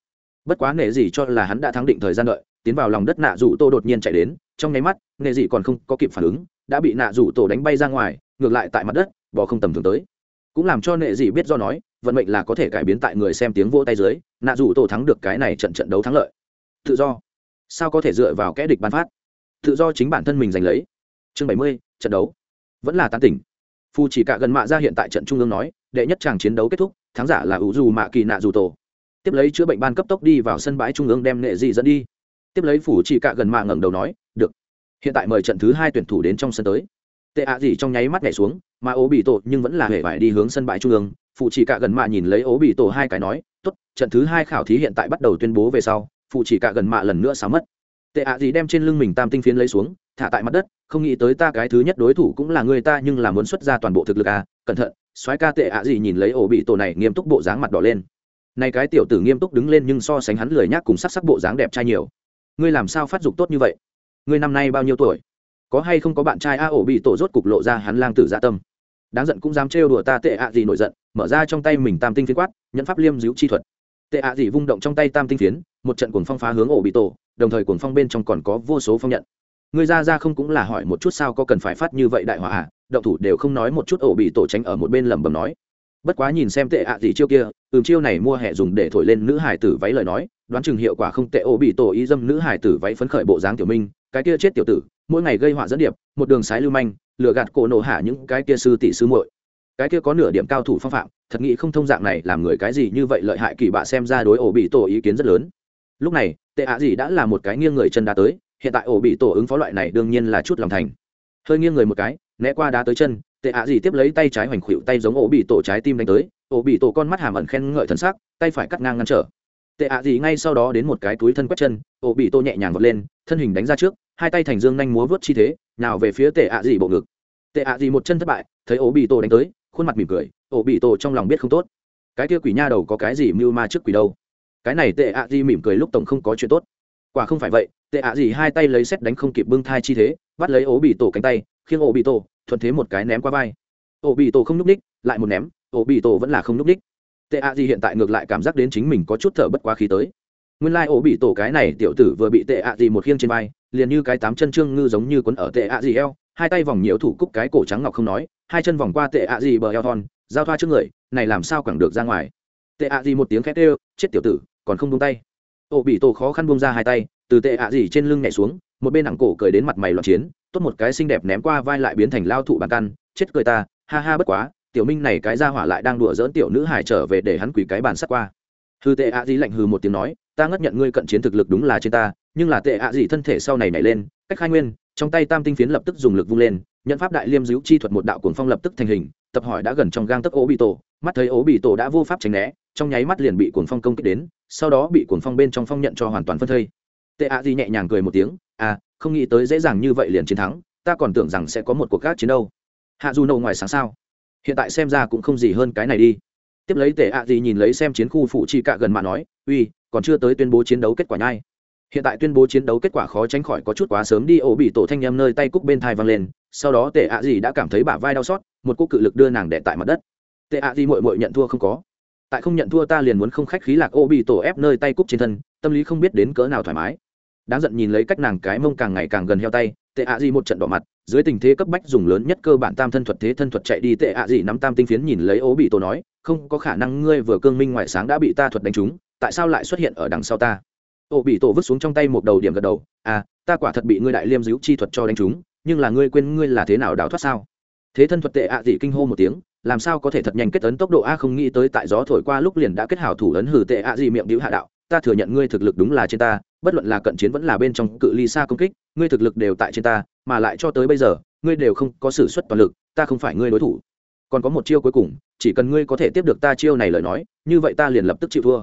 Bất quá nệ dị cho là hắn đã thắng định thời gian đợi, tiến vào lòng đất nạ rủ tổ đột nhiên chạy đến, trong nháy mắt nệ dị còn không có kịp phản ứng, đã bị nạ rủ tổ đánh bay ra ngoài, ngược lại tại mặt đất, bò không tầm thường tới cũng làm cho nệ dị biết do nói, vận mệnh là có thể cải biến tại người xem tiếng vỗ tay dưới, nạ dù tổ thắng được cái này trận trận đấu thắng lợi. Tự do. Sao có thể dựa vào kẽ địch ban phát? Tự do chính bản thân mình giành lấy. Chương bảy mươi, trận đấu. Vẫn là tán tỉnh. Phù chỉ cả gần mạ ra hiện tại trận trung ương nói, đệ nhất chàng chiến đấu kết thúc, thắng giả là ủ dù mạ kỳ nạ dù tổ. Tiếp lấy chữa bệnh ban cấp tốc đi vào sân bãi trung ương đem nệ dị dẫn đi. Tiếp lấy phủ chỉ cạ gần mạ ngẩng đầu nói, được. Hiện tại mời trận thứ hai tuyển thủ đến trong sân tới tệ ạ gì trong nháy mắt nhảy xuống, mà ố bị tổ nhưng vẫn là hề phải đi hướng sân bãi trung ương. Phụ chỉ cạ gần mạ nhìn lấy ố bị tổ hai cái nói, tốt, trận thứ hai khảo thí hiện tại bắt đầu tuyên bố về sau, phụ chỉ cạ gần mạ lần nữa xáo mất. Tệ ạ gì đem trên lưng mình tam tinh phiến lấy xuống, thả tại mặt đất, không nghĩ tới ta cái thứ nhất đối thủ cũng là người ta, nhưng là muốn xuất ra toàn bộ thực lực à cẩn thận. Soái ca tệ ạ gì nhìn lấy ổ bị tổ này nghiêm túc bộ dáng mặt đỏ lên. Này cái tiểu tử nghiêm túc đứng lên nhưng so sánh hắn lười nhác cùng sắc sắc bộ dáng đẹp trai nhiều. Ngươi làm sao phát dục tốt như vậy? Ngươi năm nay bao nhiêu tuổi? Có hay không có bạn trai a ổ bị tổ rốt cục lộ ra hắn lang tử dạ tâm. Đáng giận cũng dám trêu đùa ta tệ ạ gì nổi giận, mở ra trong tay mình tam tinh phiến quát nhận pháp liêm diễu chi thuật. Tệ ạ gì vung động trong tay tam tinh phiến, một trận cuồng phong phá hướng ổ bị tổ, đồng thời cuồng phong bên trong còn có vô số phong nhận. Người ra ra không cũng là hỏi một chút sao có cần phải phát như vậy đại hỏa à động thủ đều không nói một chút ổ bị tổ tránh ở một bên lẩm bẩm nói. Bất quá nhìn xem tệ ạ gì chiêu kia, ừm chiêu này mua hẹ dùng để thổi lên nữ hải tử váy lời nói, đoán chừng hiệu quả không tệ ổ bị tổ ý dâm nữ hải tử váy phấn khởi bộ dáng tiểu minh, cái kia chết tiểu tử mỗi ngày gây họa dẫn điệp, một đường sái lưu manh, lừa gạt cổ nổ hạ những cái kia sư tỷ sư muội. Cái kia có nửa điểm cao thủ phong phạm, thật nghĩ không thông dạng này làm người cái gì như vậy lợi hại kỳ bạ xem ra đối ổ bị tổ ý kiến rất lớn. Lúc này, tệ ạ gì đã là một cái nghiêng người chân đá tới, hiện tại ổ bị tổ ứng phó loại này đương nhiên là chút lòng thành. Hơi nghiêng người một cái, né qua đá tới chân, tệ ạ gì tiếp lấy tay trái hoành khuỵu tay giống ổ bị tổ trái tim đánh tới, ổ bị tổ con mắt hàm ẩn khen ngợi thần sắc, tay phải cắt ngang ngăn trở. Tệ ạ gì ngay sau đó đến một cái túi thân quét chân, ổ bị tổ nhẹ nhàng vọt lên thân hình đánh ra trước, hai tay thành dương nhanh múa vớt chi thế, nào về phía tệ ạ dị bộ ngực. Tệ ạ dị một chân thất bại, thấy ổ bị tổ đánh tới, khuôn mặt mỉm cười, ổ bị tổ trong lòng biết không tốt. Cái kia quỷ nha đầu có cái gì mưu ma trước quỷ đâu? Cái này tệ ạ dị mỉm cười lúc tổng không có chuyện tốt. Quả không phải vậy, tệ ạ dị hai tay lấy xét đánh không kịp bưng thai chi thế, bắt lấy ổ bị tổ cánh tay, khiêng ổ bị tổ, thuận thế một cái ném qua vai. Ổ bị tổ không n ú c ních lại một ném, ổ bị tổ vẫn là không n ú c ních tệ ạ dị hiện tại ngược lại cảm giác đến chính mình có chút thở bất quá khí tới nguyên lai ổ bị tổ cái này tiểu tử vừa bị tệ ạ gì một khiêng trên vai, liền như cái tám chân trương ngư giống như quấn ở tệ ạ gì eo, hai tay vòng nhiễu thủ cúc cái cổ trắng ngọc không nói, hai chân vòng qua tệ ạ gì bờ eo thon, giao thoa trước người, này làm sao quẳng được ra ngoài. Tệ ạ gì một tiếng khét ê chết tiểu tử, còn không buông tay. Ổ bị tổ khó khăn buông ra hai tay, từ tệ ạ gì trên lưng nhảy xuống, một bên đẳng cổ cười đến mặt mày loạn chiến, tốt một cái xinh đẹp ném qua vai lại biến thành lao thụ bàn căn, chết cười ta, ha ha bất quá, tiểu minh này cái ra hỏa lại đang đùa dỡn tiểu nữ hải trở về để hắn quỳ cái bàn sắt qua. Hư tệ ạ gì lạnh hừ một tiếng nói ta ngất nhận ngươi cận chiến thực lực đúng là trên ta, nhưng là tệ ạ gì thân thể sau này nảy lên, cách khai nguyên, trong tay tam tinh phiến lập tức dùng lực vung lên, nhận pháp đại liêm diễu chi thuật một đạo cuồng phong lập tức thành hình, tập hỏi đã gần trong gang tấc ố bị tổ mắt thấy ố bị tổ đã vô pháp tránh né, trong nháy mắt liền bị cuồng phong công kích đến, sau đó bị cuồng phong bên trong phong nhận cho hoàn toàn phân thây. Tệ ạ gì nhẹ nhàng cười một tiếng à không nghĩ tới dễ dàng như vậy liền chiến thắng, ta còn tưởng rằng sẽ có một cuộc gác chiến đâu. Hạ dù nâu ngoài sáng sao? Hiện tại xem ra cũng không gì hơn cái này đi. Tiếp lấy tệ ạ gì nhìn lấy xem chiến khu phụ chi cạ gần mà nói, uy còn chưa tới tuyên bố chiến đấu kết quả nhai. Hiện tại tuyên bố chiến đấu kết quả khó tránh khỏi có chút quá sớm đi, ổ bị tổ thanh em nơi tay cúc bên thai văng lên, sau đó tệ ạ gì đã cảm thấy bả vai đau xót, một cô cự lực đưa nàng đệ tại mặt đất. Tệ ạ gì mội mội nhận thua không có. Tại không nhận thua ta liền muốn không khách khí lạc ổ bị tổ ép nơi tay cúc trên thân, tâm lý không biết đến cỡ nào thoải mái. Đáng giận nhìn lấy cách nàng cái mông càng ngày càng gần heo tay, tệ ạ gì một trận đỏ mặt, dưới tình thế cấp bách dùng lớn nhất cơ bản tam thân thuật thế thân thuật chạy đi, tệ ạ gì nắm tam tinh phiến nhìn lấy ố bị tổ nói, không có khả năng ngươi vừa cương minh ngoại sáng đã bị ta thuật đánh trúng tại sao lại xuất hiện ở đằng sau ta? Ô bị tổ vứt xuống trong tay một đầu điểm gật đầu à ta quả thật bị ngươi đại liêm díu chi thuật cho đánh trúng, nhưng là ngươi quên ngươi là thế nào đào thoát sao? Thế thân thuật tệ ạ dị kinh hô một tiếng, làm sao có thể thật nhanh kết ấn tốc độ a, không nghĩ tới tại gió thổi qua lúc liền đã kết hảo thủ ấn hử tệ ạ dị miệng đĩu hạ đạo, ta thừa nhận ngươi thực lực đúng là trên ta, bất luận là cận chiến vẫn là bên trong cự ly xa công kích, ngươi thực lực đều tại trên ta, mà lại cho tới bây giờ, ngươi đều không có s ử suất toàn lực, ta không phải ngươi đối thủ. Còn có một chiêu cuối cùng, chỉ cần ngươi có thể tiếp được ta chiêu này lời nói, như vậy ta liền lập tức chịu thua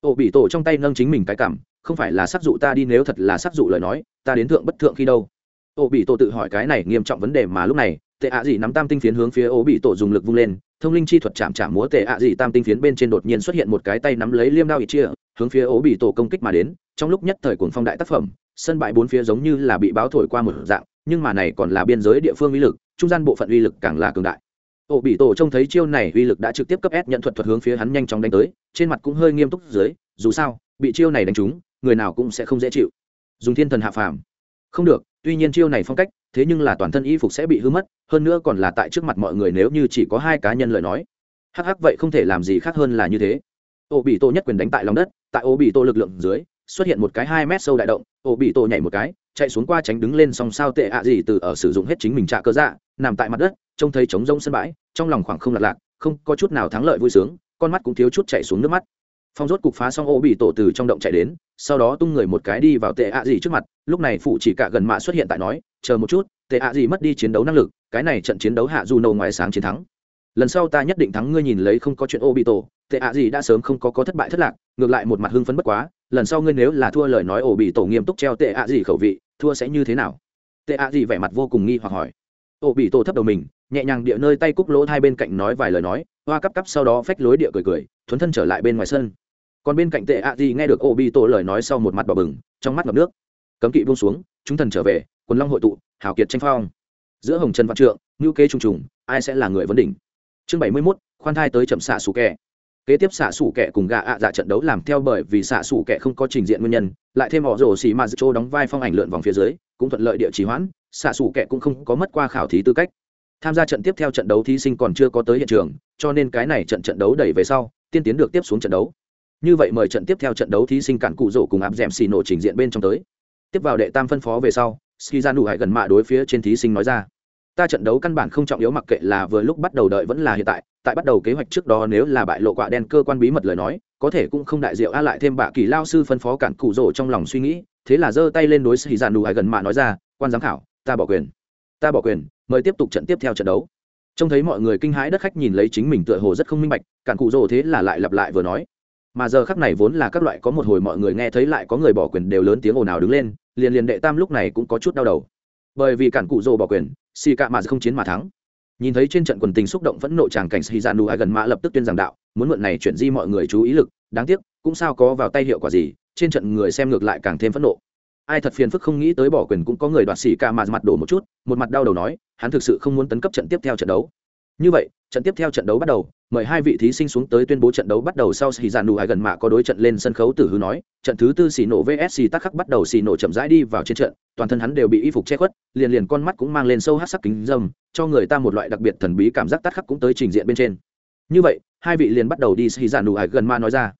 ổ bị tổ trong tay nâng chính mình cái cảm, không phải là sắc dụ ta đi nếu thật là sắc dụ lời nói, ta đến thượng bất thượng khi đâu? Ổ bị tổ tự hỏi cái này nghiêm trọng vấn đề mà lúc này, tệ ạ gì nắm tam tinh phiến hướng phía ổ bị tổ dùng lực vung lên, thông linh chi thuật chạm chạm múa tệ ạ gì tam tinh phiến bên trên đột nhiên xuất hiện một cái tay nắm lấy liêm đao ít chia, hướng phía ổ bị tổ công kích mà đến, trong lúc nhất thời cuồng phong đại tác phẩm, sân bãi bốn phía giống như là bị báo thổi qua một dạng, nhưng mà này còn là biên giới địa phương uy lực, trung gian bộ phận uy lực càng là cường đại ổ bị tổ trông thấy chiêu này uy lực đã trực tiếp cấp ép nhận thuật thuật hướng phía hắn nhanh chóng đánh tới, trên mặt cũng hơi nghiêm túc dưới, dù sao, bị chiêu này đánh trúng, người nào cũng sẽ không dễ chịu. Dùng thiên thần hạ phàm. Không được, tuy nhiên chiêu này phong cách, thế nhưng là toàn thân y phục sẽ bị hư mất, hơn nữa còn là tại trước mặt mọi người nếu như chỉ có hai cá nhân lời nói. Hắc hắc, vậy không thể làm gì khác hơn là như thế. Ô bị tô nhất quyền đánh tại lòng đất, tại ô bị tô lực lượng dưới, xuất hiện một cái hai mét sâu đại động, ô bị tô nhảy một cái, chạy xuống qua tránh đứng lên song sao tệ ạ gì từ ở sử dụng hết chính mình trả cơ dạ nằm tại mặt đất trông thấy trống rông sân bãi, trong lòng khoảng không lạc lạc, không có chút nào thắng lợi vui sướng, con mắt cũng thiếu chút chạy xuống nước mắt. Phong rốt cục phá xong ô bị tổ từ trong động chạy đến, sau đó tung người một cái đi vào tệ ạ gì trước mặt, lúc này phụ chỉ cả gần mạ xuất hiện tại nói, chờ một chút, tệ ạ gì mất đi chiến đấu năng lực, cái này trận chiến đấu hạ du nổ ngoài sáng chiến thắng. Lần sau ta nhất định thắng ngươi nhìn lấy không có chuyện ô bị tổ, tệ ạ gì đã sớm không có có thất bại thất lạc, ngược lại một mặt hưng phấn bất quá, lần sau ngươi nếu là thua lời nói ổ bị tổ nghiêm túc treo tệ ạ gì khẩu vị, thua sẽ như thế nào? Tệ ạ gì vẻ mặt vô cùng nghi hoặc hỏi. Ổ bị tổ thấp đầu mình nhẹ nhàng địa nơi tay cúc lỗ hai bên cạnh nói vài lời nói hoa cắp cắp sau đó phách lối địa cười cười thuấn thân trở lại bên ngoài sân. Còn bên cạnh tệ ạ gì nghe được ô bi tổ lời nói sau một mặt bỏ bừng trong mắt ngập nước. Cấm kỵ buông xuống chúng thần trở về quần long hội tụ hào kiệt tranh phong. Giữa hồng trần văn trượng ngữ kế trùng trùng ai sẽ là người vấn đỉnh? Chương bảy mươi 71, khoan thai tới chậm xạ sủ kẻ. Kế tiếp xạ sủ kẻ cùng gạ ạ dạ trận đấu làm theo bởi vì xạ sủ kẻ không có trình diện nguyên nhân lại thêm họ rổ xì mà châu đóng vai phong ảnh lượn vòng phía dưới cũng thuận lợi địa trì hoãn xạ sủ kẻ cũng không có mất qua khảo thí tư cách tham gia trận tiếp theo trận đấu thí sinh còn chưa có tới hiện trường, cho nên cái này trận trận đấu đẩy về sau, tiên tiến được tiếp xuống trận đấu. Như vậy mời trận tiếp theo trận đấu thí sinh cản cụ rổ cùng áp d ẻ m xì nổ trình diện bên trong tới. Tiếp vào đệ tam phân phó về sau ski ra nụ hải gần mạ đối phía trên thí sinh nói ra. Ta trận đấu căn bản không trọng yếu mặc kệ là vừa lúc bắt đầu đợi vẫn là hiện tại tại bắt đầu kế hoạch trước đó nếu là bại lộ quạ đen cơ quan bí mật lời nói, có thể cũng không đại diệu a lại thêm bạ kỳ lao sư phân phó cản cụ rổ trong lòng suy nghĩ, thế là giơ tay lên đối ski ra đủ hải gần mạ nói ra, quan giám khảo, ta bỏ quyền. Ta bỏ quyền mời tiếp tục trận tiếp theo trận đấu. Trông thấy mọi người kinh hãi đất khách nhìn lấy chính mình tựa hồ rất không minh bạch, cản cụ rồ thế là lại lặp lại vừa nói. Mà giờ khắc này vốn là các loại có một hồi mọi người nghe thấy lại có người bỏ quyền đều lớn tiếng ồn ào đứng lên, liền liền đệ tam lúc này cũng có chút đau đầu. Bởi vì cản cụ rồ bỏ quyền xì cạ mà không chiến mà thắng. Nhìn thấy trên trận quần tình xúc động vẫn nộ tràng cảnh xì dạ nụ ai gần mã lập tức tuyên giảng đạo, muốn mượn này chuyển di mọi người chú ý lực, đáng tiếc, cũng sao có vào tay hiệu quả gì, trên trận người xem ngược lại càng thêm phẫn nộ ai thật phiền phức không nghĩ tới bỏ quyền cũng có người đoạt xỉ ca mà mặt đổ một chút, một mặt đau đầu nói, hắn thực sự không muốn tấn cấp trận tiếp theo trận đấu. Như vậy, trận tiếp theo trận đấu bắt đầu, mời hai vị thí sinh xuống tới tuyên bố trận đấu bắt đầu sau xì giàn dạ nụ ai gần mạ có đối trận lên sân khấu tử hư nói, trận thứ tư xì nổ vs tắc khắc bắt đầu xì nổ chậm rãi đi vào trên trận, toàn thân hắn đều bị y phục che khuất, liền liền con mắt cũng mang lên sâu hát sắc kính dâm cho người ta một loại đặc biệt thần bí cảm giác tắc khắc cũng tới trình diện bên trên. Như vậy, hai vị liền bắt đầu đi xì giàn dạ nụ ai gần mạ nói ra.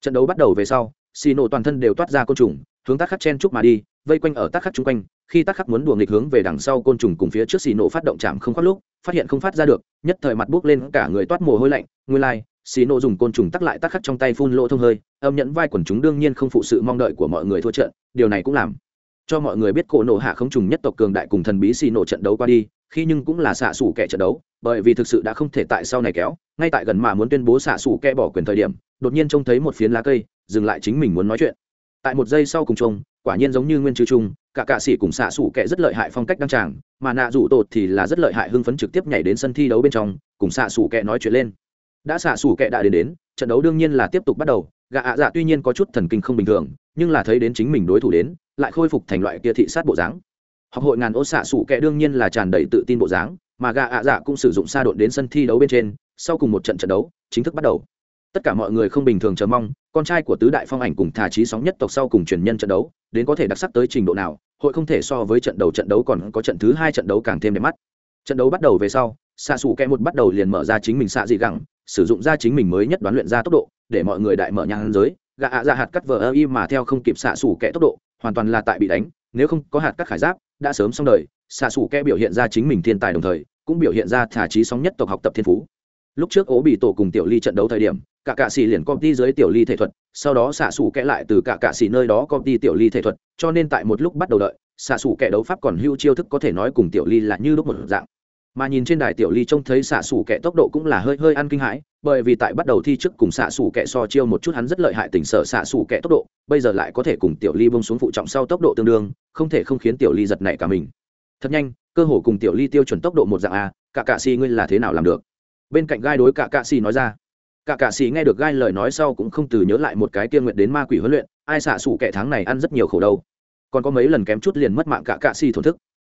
Trận đấu bắt đầu về sau xì nổ toàn thân đều toát ra côn trùng hướng tác khắc chen chúc mà đi, vây quanh ở tác khắc chung quanh, khi tác khắc muốn đùa nghịch hướng về đằng sau côn trùng cùng phía trước xì nổ phát động chạm không khoát lúc, phát hiện không phát ra được, nhất thời mặt buốc lên cả người toát mồ hôi lạnh, nguyên lai, xì nổ dùng côn trùng tắc lại tác khắc trong tay phun lỗ thông hơi, âm nhẫn vai quần chúng đương nhiên không phụ sự mong đợi của mọi người thua trận, điều này cũng làm cho mọi người biết cổ nổ hạ không trùng nhất tộc cường đại cùng thần bí xì nổ trận đấu qua đi, khi nhưng cũng là xạ xủ kẻ trận đấu, bởi vì thực sự đã không thể tại sau này kéo, ngay tại gần mà muốn tuyên bố xạ xủ kẻ bỏ quyền thời điểm, đột nhiên trông thấy một phiến lá cây, dừng lại chính mình muốn nói chuyện tại một giây sau cùng trông quả nhiên giống như nguyên chứ trung cả cạ sĩ cùng xạ xủ kẻ rất lợi hại phong cách đăng tràng, mà nạ rủ tột thì là rất lợi hại hưng phấn trực tiếp nhảy đến sân thi đấu bên trong, cùng xạ xủ kẻ nói chuyện lên. Đã xạ xủ kẻ đã đến đến, trận đấu đương nhiên là tiếp tục bắt đầu gạ ạ dạ tuy nhiên có chút thần kinh không bình thường, nhưng là thấy đến chính mình đối thủ đến, lại khôi phục thành loại kia thị sát bộ dáng. Học hội ngàn ô xạ xủ kẻ đương nhiên là tràn đầy tự tin bộ dáng, mà gạ ạ dạ cũng sử dụng xa độn đến sân thi đấu bên trên, sau cùng một trận trận đấu, chính thức bắt đầu tất cả mọi người không bình thường chờ mong, con trai của tứ đại phong ảnh cùng thà trí sóng nhất tộc sau cùng truyền nhân trận đấu, đến có thể đặc sắc tới trình độ nào, hội không thể so với trận đầu trận đấu còn có trận thứ hai trận đấu càng thêm đẹp mắt. Trận đấu bắt đầu về sau xạ xù kẽ một bắt đầu liền mở ra chính mình xạ dị gẳng, sử dụng ra chính mình mới nhất đoán luyện ra tốc độ, để mọi người đại mở nhang giới. Gạ ạ ra hạt cắt vờ ơ y mà theo không kịp xạ xù kẽ tốc độ, hoàn toàn là tại bị đánh, nếu không có hạt cắt khải giáp, đã sớm xong đời. Xạ xù kẽ biểu hiện ra chính mình thiên tài đồng thời, cũng biểu hiện ra thả trí sóng nhất tộc học tập thiên phú. Lúc trước ố bị tổ cùng tiểu ly trận đấu thời điểm cả cạ xì liền công ty dưới tiểu ly thể thuật, sau đó xạ xù kẽ lại từ cả cạ xì nơi đó công ty tiểu ly thể thuật, cho nên tại một lúc bắt đầu đợi, xạ xù kẻ đấu pháp còn hưu chiêu thức có thể nói cùng tiểu ly là như lúc một dạng. Mà nhìn trên đài tiểu ly trông thấy xạ xù kẻ tốc độ cũng là hơi hơi ăn kinh hãi, bởi vì tại bắt đầu thi trước cùng xạ xù kẻ so chiêu một chút hắn rất lợi hại tình sở xạ xù kẻ tốc độ, bây giờ lại có thể cùng tiểu ly bông xuống phụ trọng sau tốc độ tương đương, không thể không khiến tiểu ly giật nảy cả mình. Thật nhanh, cơ hồ cùng tiểu ly tiêu chuẩn tốc độ một dạng a, cả cạ xì ngươi là thế nào làm được? Bên cạnh gai đối cả cạ xì nói ra cả cạ sĩ nghe được gai lời nói sau cũng không từ nhớ lại một cái tiên nguyện đến ma quỷ huấn luyện, ai xạ xủ kẻ tháng này ăn rất nhiều khổ đâu. Còn có mấy lần kém chút liền mất mạng cả cạ xì thổn thức.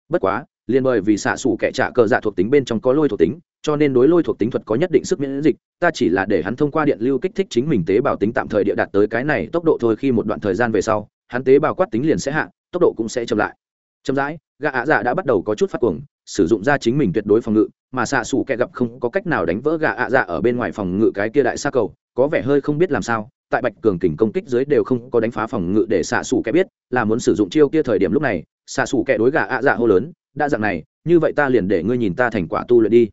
Bất quá, liền bởi vì xạ xủ kẻ trả cờ dạ thuộc tính bên trong có lôi thuộc tính, cho nên đối lôi thuộc tính thuật có nhất định sức miễn dịch, ta chỉ là để hắn thông qua điện lưu kích thích chính mình tế bào tính tạm thời địa đạt tới cái này, tốc độ thôi khi một đoạn thời gian về sau, hắn tế bào quát tính liền sẽ hạ, tốc độ cũng sẽ chậm lại chậm rãi, gã ạ dạ đã bắt đầu có chút phát cuồng, sử dụng ra chính mình tuyệt đối phòng ngự, mà xạ xù kẻ gặp không có cách nào đánh vỡ gã ạ dạ ở bên ngoài phòng ngự cái kia đại xa cầu, có vẻ hơi không biết làm sao, tại bạch cường kình công kích dưới đều không có đánh phá phòng ngự để xạ xù kẻ biết, là muốn sử dụng chiêu kia thời điểm lúc này, xạ xù kẻ đối gà ạ dạ hô lớn, đã dạng này, như vậy ta liền để ngươi nhìn ta thành quả tu luyện đi.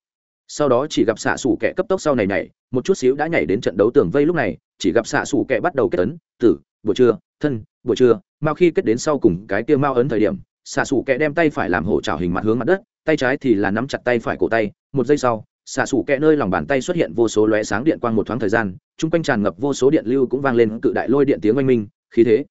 Sau đó chỉ gặp xạ xù kẻ cấp tốc sau này nhảy, một chút xíu đã nhảy đến trận đấu tường vây lúc này, chỉ gặp xạ xù kẹ bắt đầu kết ấn, tử, buổi trưa, thân, buổi trưa. Mao khi kết đến sau cùng cái kia mao ấn thời điểm xạ xù kẹ đem tay phải làm hổ trào hình mặt hướng mặt đất, tay trái thì là nắm chặt tay phải cổ tay. Một giây sau xạ xù kẹ nơi lòng bàn tay xuất hiện vô số lóe sáng điện quang một thoáng thời gian, chung quanh tràn ngập vô số điện lưu cũng vang lên cự đại lôi điện tiếng oanh minh, khí thế.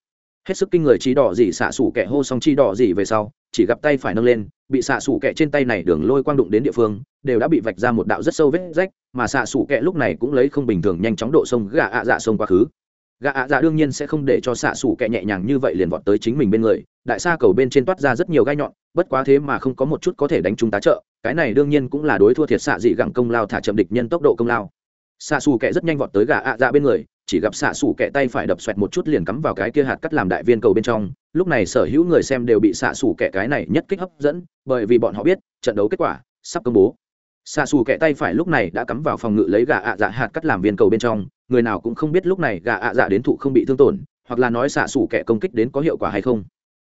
Hết sức kinh người chi đỏ dị xạ xủ kẹ hô xong chi đỏ dị về sau, chỉ gặp tay phải nâng lên, bị xạ xủ kẹ trên tay này đường lôi quang đụng đến địa phương, đều đã bị vạch ra một đạo rất sâu vết rách, mà xạ xủ kẹ lúc này cũng lấy không bình thường nhanh chóng độ sông gà ạ dạ sông quá khứ. Gà ạ dạ đương nhiên sẽ không để cho xạ xủ kẹ nhẹ nhàng như vậy liền vọt tới chính mình bên người đại sa cầu bên trên toát ra rất nhiều gai nhọn, bất quá thế mà không có một chút có thể đánh chúng tá trợ, cái này đương nhiên cũng là đối thua thiệt xạ dị gẳng công lao thả chậm địch nhân tốc độ công lao. Xạ xù kẻ rất nhanh vọt tới gà ạ dạ bên người, chỉ gặp xạ xù kẻ tay phải đập xoẹt một chút liền cắm vào cái kia hạt cắt làm đại viên cầu bên trong, lúc này sở hữu người xem đều bị xạ xù kẻ cái này nhất kích hấp dẫn, bởi vì bọn họ biết, trận đấu kết quả sắp công bố. Xạ xù kẻ tay phải lúc này đã cắm vào phòng ngự lấy gà ạ dạ hạt cắt làm viên cầu bên trong, người nào cũng không biết lúc này gà ạ dạ đến thụ không bị thương tổn, hoặc là nói xạ xù kẻ công kích đến có hiệu quả hay không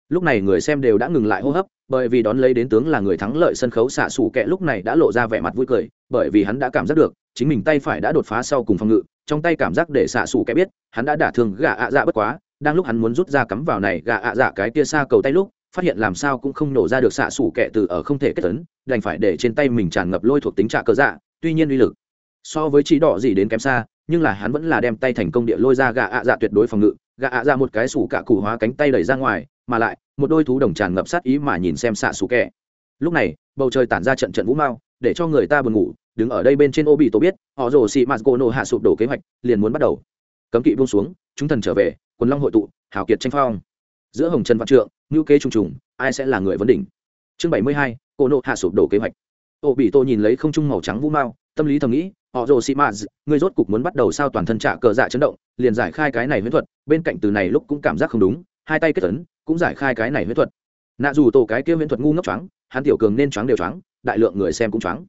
lúc này người xem đều đã ngừng lại hô hấp, bởi vì đón lấy đến tướng là người thắng lợi sân khấu xạ xù kẹ lúc này đã lộ ra vẻ mặt vui cười, bởi vì hắn đã cảm giác được, chính mình tay phải đã đột phá sau cùng phòng ngự, trong tay cảm giác để xạ xù kẹ biết, hắn đã đả thương gà ạ dạ bất quá, đang lúc hắn muốn rút ra cắm vào này gà ạ dạ cái tia xa cầu tay lúc, phát hiện làm sao cũng không nổ ra được xạ xù kẹ từ ở không thể kết tấn đành phải để trên tay mình tràn ngập lôi thuộc tính trạ cơ dạ tuy nhiên uy lực so với chỉ đỏ gì đến kém xa, nhưng là hắn vẫn là đem tay thành công địa lôi ra gà ạ dạ tuyệt đối phòng ngự gà ạ dạ một cái sủ cả củ hóa cánh tay đẩy ra ngoài mà lại, một đôi thú đồng tràn ngập sát ý mà nhìn xem xạ xù kẹ. Lúc này, bầu trời tản ra trận trận vũ mao để cho người ta buồn ngủ, đứng ở đây bên trên ô bị tổ biết, họ rồ xị mạt gỗ nổ hạ sụp đổ kế hoạch, liền muốn bắt đầu. Cấm kỵ buông xuống, chúng thần trở về quần long hội tụ, hào kiệt tranh phong. Giữa hồng trần văn trượng ngữ kế trùng trùng, ai sẽ là người vấn đỉnh? Chương bảy mươi hai cô nộ hạ sụp đổ kế hoạch. Ô bị tổ nhìn lấy không trung màu trắng vũ mao tâm lý thầm nghĩ, họ rồ xị mạt, người rốt cục muốn bắt đầu sao toàn thân trả cờ dạ chấn động, liền giải khai cái này huyễn thuật, bên cạnh từ này lúc cũng cảm giác không đúng, hai tay kết tấn cũng giải khai cái này huyễn thuật. Nạ dù tổ cái kia huyễn thuật ngu ngốc choáng, hắn tiểu cường nên choáng đều choáng, đại lượng người xem cũng choáng.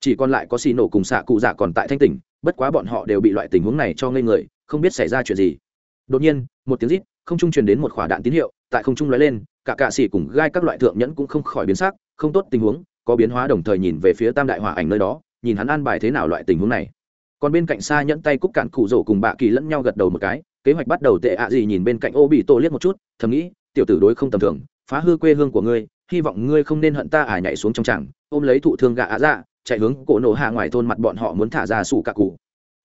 Chỉ còn lại có xì nổ cùng xạ cụ dạ còn tại thanh tỉnh, bất quá bọn họ đều bị loại tình huống này cho ngây người, không biết xảy ra chuyện gì. Đột nhiên, một tiếng rít, không trung truyền đến một khỏa đạn tín hiệu, tại không trung lóe lên, cả cạ xỉ cùng gai các loại thượng nhẫn cũng không khỏi biến sắc, không tốt tình huống, có biến hóa đồng thời nhìn về phía tam đại hỏa ảnh nơi đó, nhìn hắn an bài thế nào loại tình huống này. Còn bên cạnh xa nhẫn tay cúc cạn cụ rổ cùng bạ kỳ lẫn nhau gật đầu một cái, kế hoạch bắt đầu tệ ạ gì nhìn bên cạnh ô bị tô liếc một chút, thầm nghĩ tiểu tử đối không tầm thường phá hư quê hương của ngươi hy vọng ngươi không nên hận ta à nhảy xuống trong tràng, ôm lấy thụ thương gạ ạ dạ chạy hướng cổ nổ hạ ngoài thôn mặt bọn họ muốn thả ra sủ cả cụ.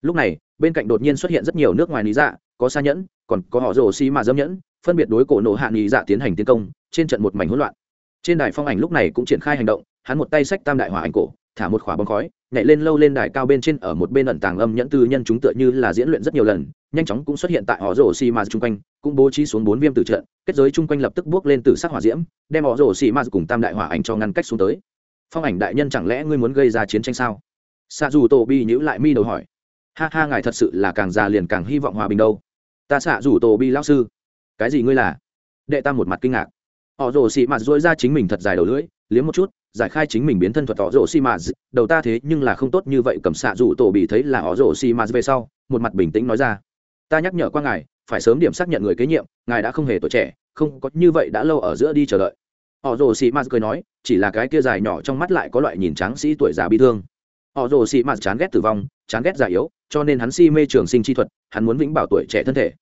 Lúc này bên cạnh đột nhiên xuất hiện rất nhiều nước ngoài lý dạ có xa nhẫn còn có họ rồ xi mà dâm nhẫn phân biệt đối cổ nổ hạ lý dạ tiến hành tiến công trên trận một mảnh hỗn loạn. Trên đài phong ảnh lúc này cũng triển khai hành động hắn một tay sách tam đại hỏa ảnh cổ thả một khỏa bóng khói, nhảy lên lâu lên đài cao bên trên ở một bên ẩn tàng âm nhẫn tư nhân chúng tựa như là diễn luyện rất nhiều lần, nhanh chóng cũng xuất hiện tại họ rổ xì mà chung quanh, cũng bố trí xuống bốn viêm tử trận, kết giới chung quanh lập tức bước lên từ sắc hỏa diễm, đem họ rổ xì ma cùng tam đại hỏa ảnh cho ngăn cách xuống tới. Phong ảnh đại nhân chẳng lẽ ngươi muốn gây ra chiến tranh sao? Xạ dù tổ bi nhữ lại mi đầu hỏi. Ha ha, ngài thật sự là càng già liền càng hy vọng hòa bình đâu. Ta xạ dù tổ bi lao sư. Cái gì ngươi là? Đệ tam một mặt kinh ngạc. Họ rồ xì mạt dối ra chính mình thật dài đầu lưỡi, liếm một chút giải khai chính mình biến thân thuật họ rồ xì mạt đầu ta thế nhưng là không tốt như vậy, cầm xạ dù tổ bị thấy là họ rồ si mạt về sau, một mặt bình tĩnh nói ra. Ta nhắc nhở qua ngài, phải sớm điểm xác nhận người kế nhiệm, ngài đã không hề tuổi trẻ, không có như vậy đã lâu ở giữa đi chờ đợi. Họ rồ si mạt cười nói, chỉ là cái kia dài nhỏ trong mắt lại có loại nhìn tráng sĩ tuổi già bi thương. Họ rồ si mạt chán ghét tử vong, chán ghét già yếu, cho nên hắn si mê trường sinh chi thuật, hắn muốn vĩnh bảo tuổi trẻ thân thể.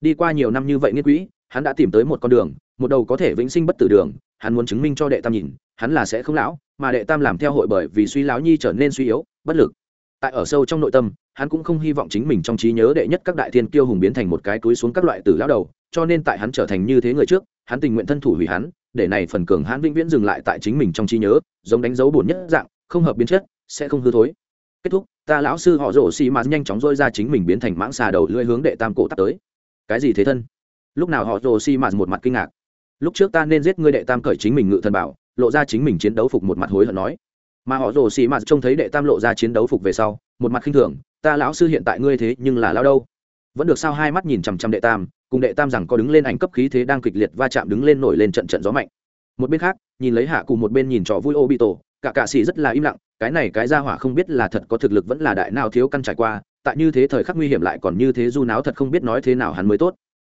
Đi qua nhiều năm như vậy nghiên quỹ hắn đã tìm tới một con đường, một đầu có thể vĩnh sinh bất tử đường, hắn muốn chứng minh cho đệ tam nhìn hắn là sẽ không lão, mà đệ tam làm theo hội bởi vì suy lão nhi trở nên suy yếu, bất lực. Tại ở sâu trong nội tâm, hắn cũng không hy vọng chính mình trong trí nhớ đệ nhất các đại thiên kiêu hùng biến thành một cái túi xuống các loại tử lão đầu, cho nên tại hắn trở thành như thế người trước, hắn tình nguyện thân thủ hủy hắn, để này phần cường hắn vĩnh viễn dừng lại tại chính mình trong trí nhớ, giống đánh dấu buồn nhất dạng, không hợp biến chất, sẽ không hư thối. Kết thúc, ta lão sư họ rổ xì mà nhanh chóng dôi ra chính mình biến thành mãng xà đầu lưỡi hướng đệ tam cổ tắt tới. Cái gì thế thân? Lúc nào họ rồ xi mạt một mặt kinh ngạc. Lúc trước ta nên giết ngươi đệ tam cởi chính mình ngự thần bảo lộ ra chính mình chiến đấu phục một mặt hối hận nói. Mà họ rồ xì mạt trông thấy đệ tam lộ ra chiến đấu phục về sau, một mặt khinh thường, ta lão sư hiện tại ngươi thế, nhưng là lao đâu? Vẫn được sao hai mắt nhìn chằm chằm đệ tam, cùng đệ tam rằng có đứng lên ảnh cấp khí thế đang kịch liệt va chạm đứng lên nổi lên trận trận gió mạnh. Một bên khác, nhìn lấy hạ cùng một bên nhìn trò vui ô bị tổ cả cạ xì rất là im lặng, cái này cái ra hỏa không biết là thật có thực lực vẫn là đại nào thiếu căn trải qua, tại như thế thời khắc nguy hiểm lại còn như thế du náo thật không biết nói thế nào hắn mới tốt.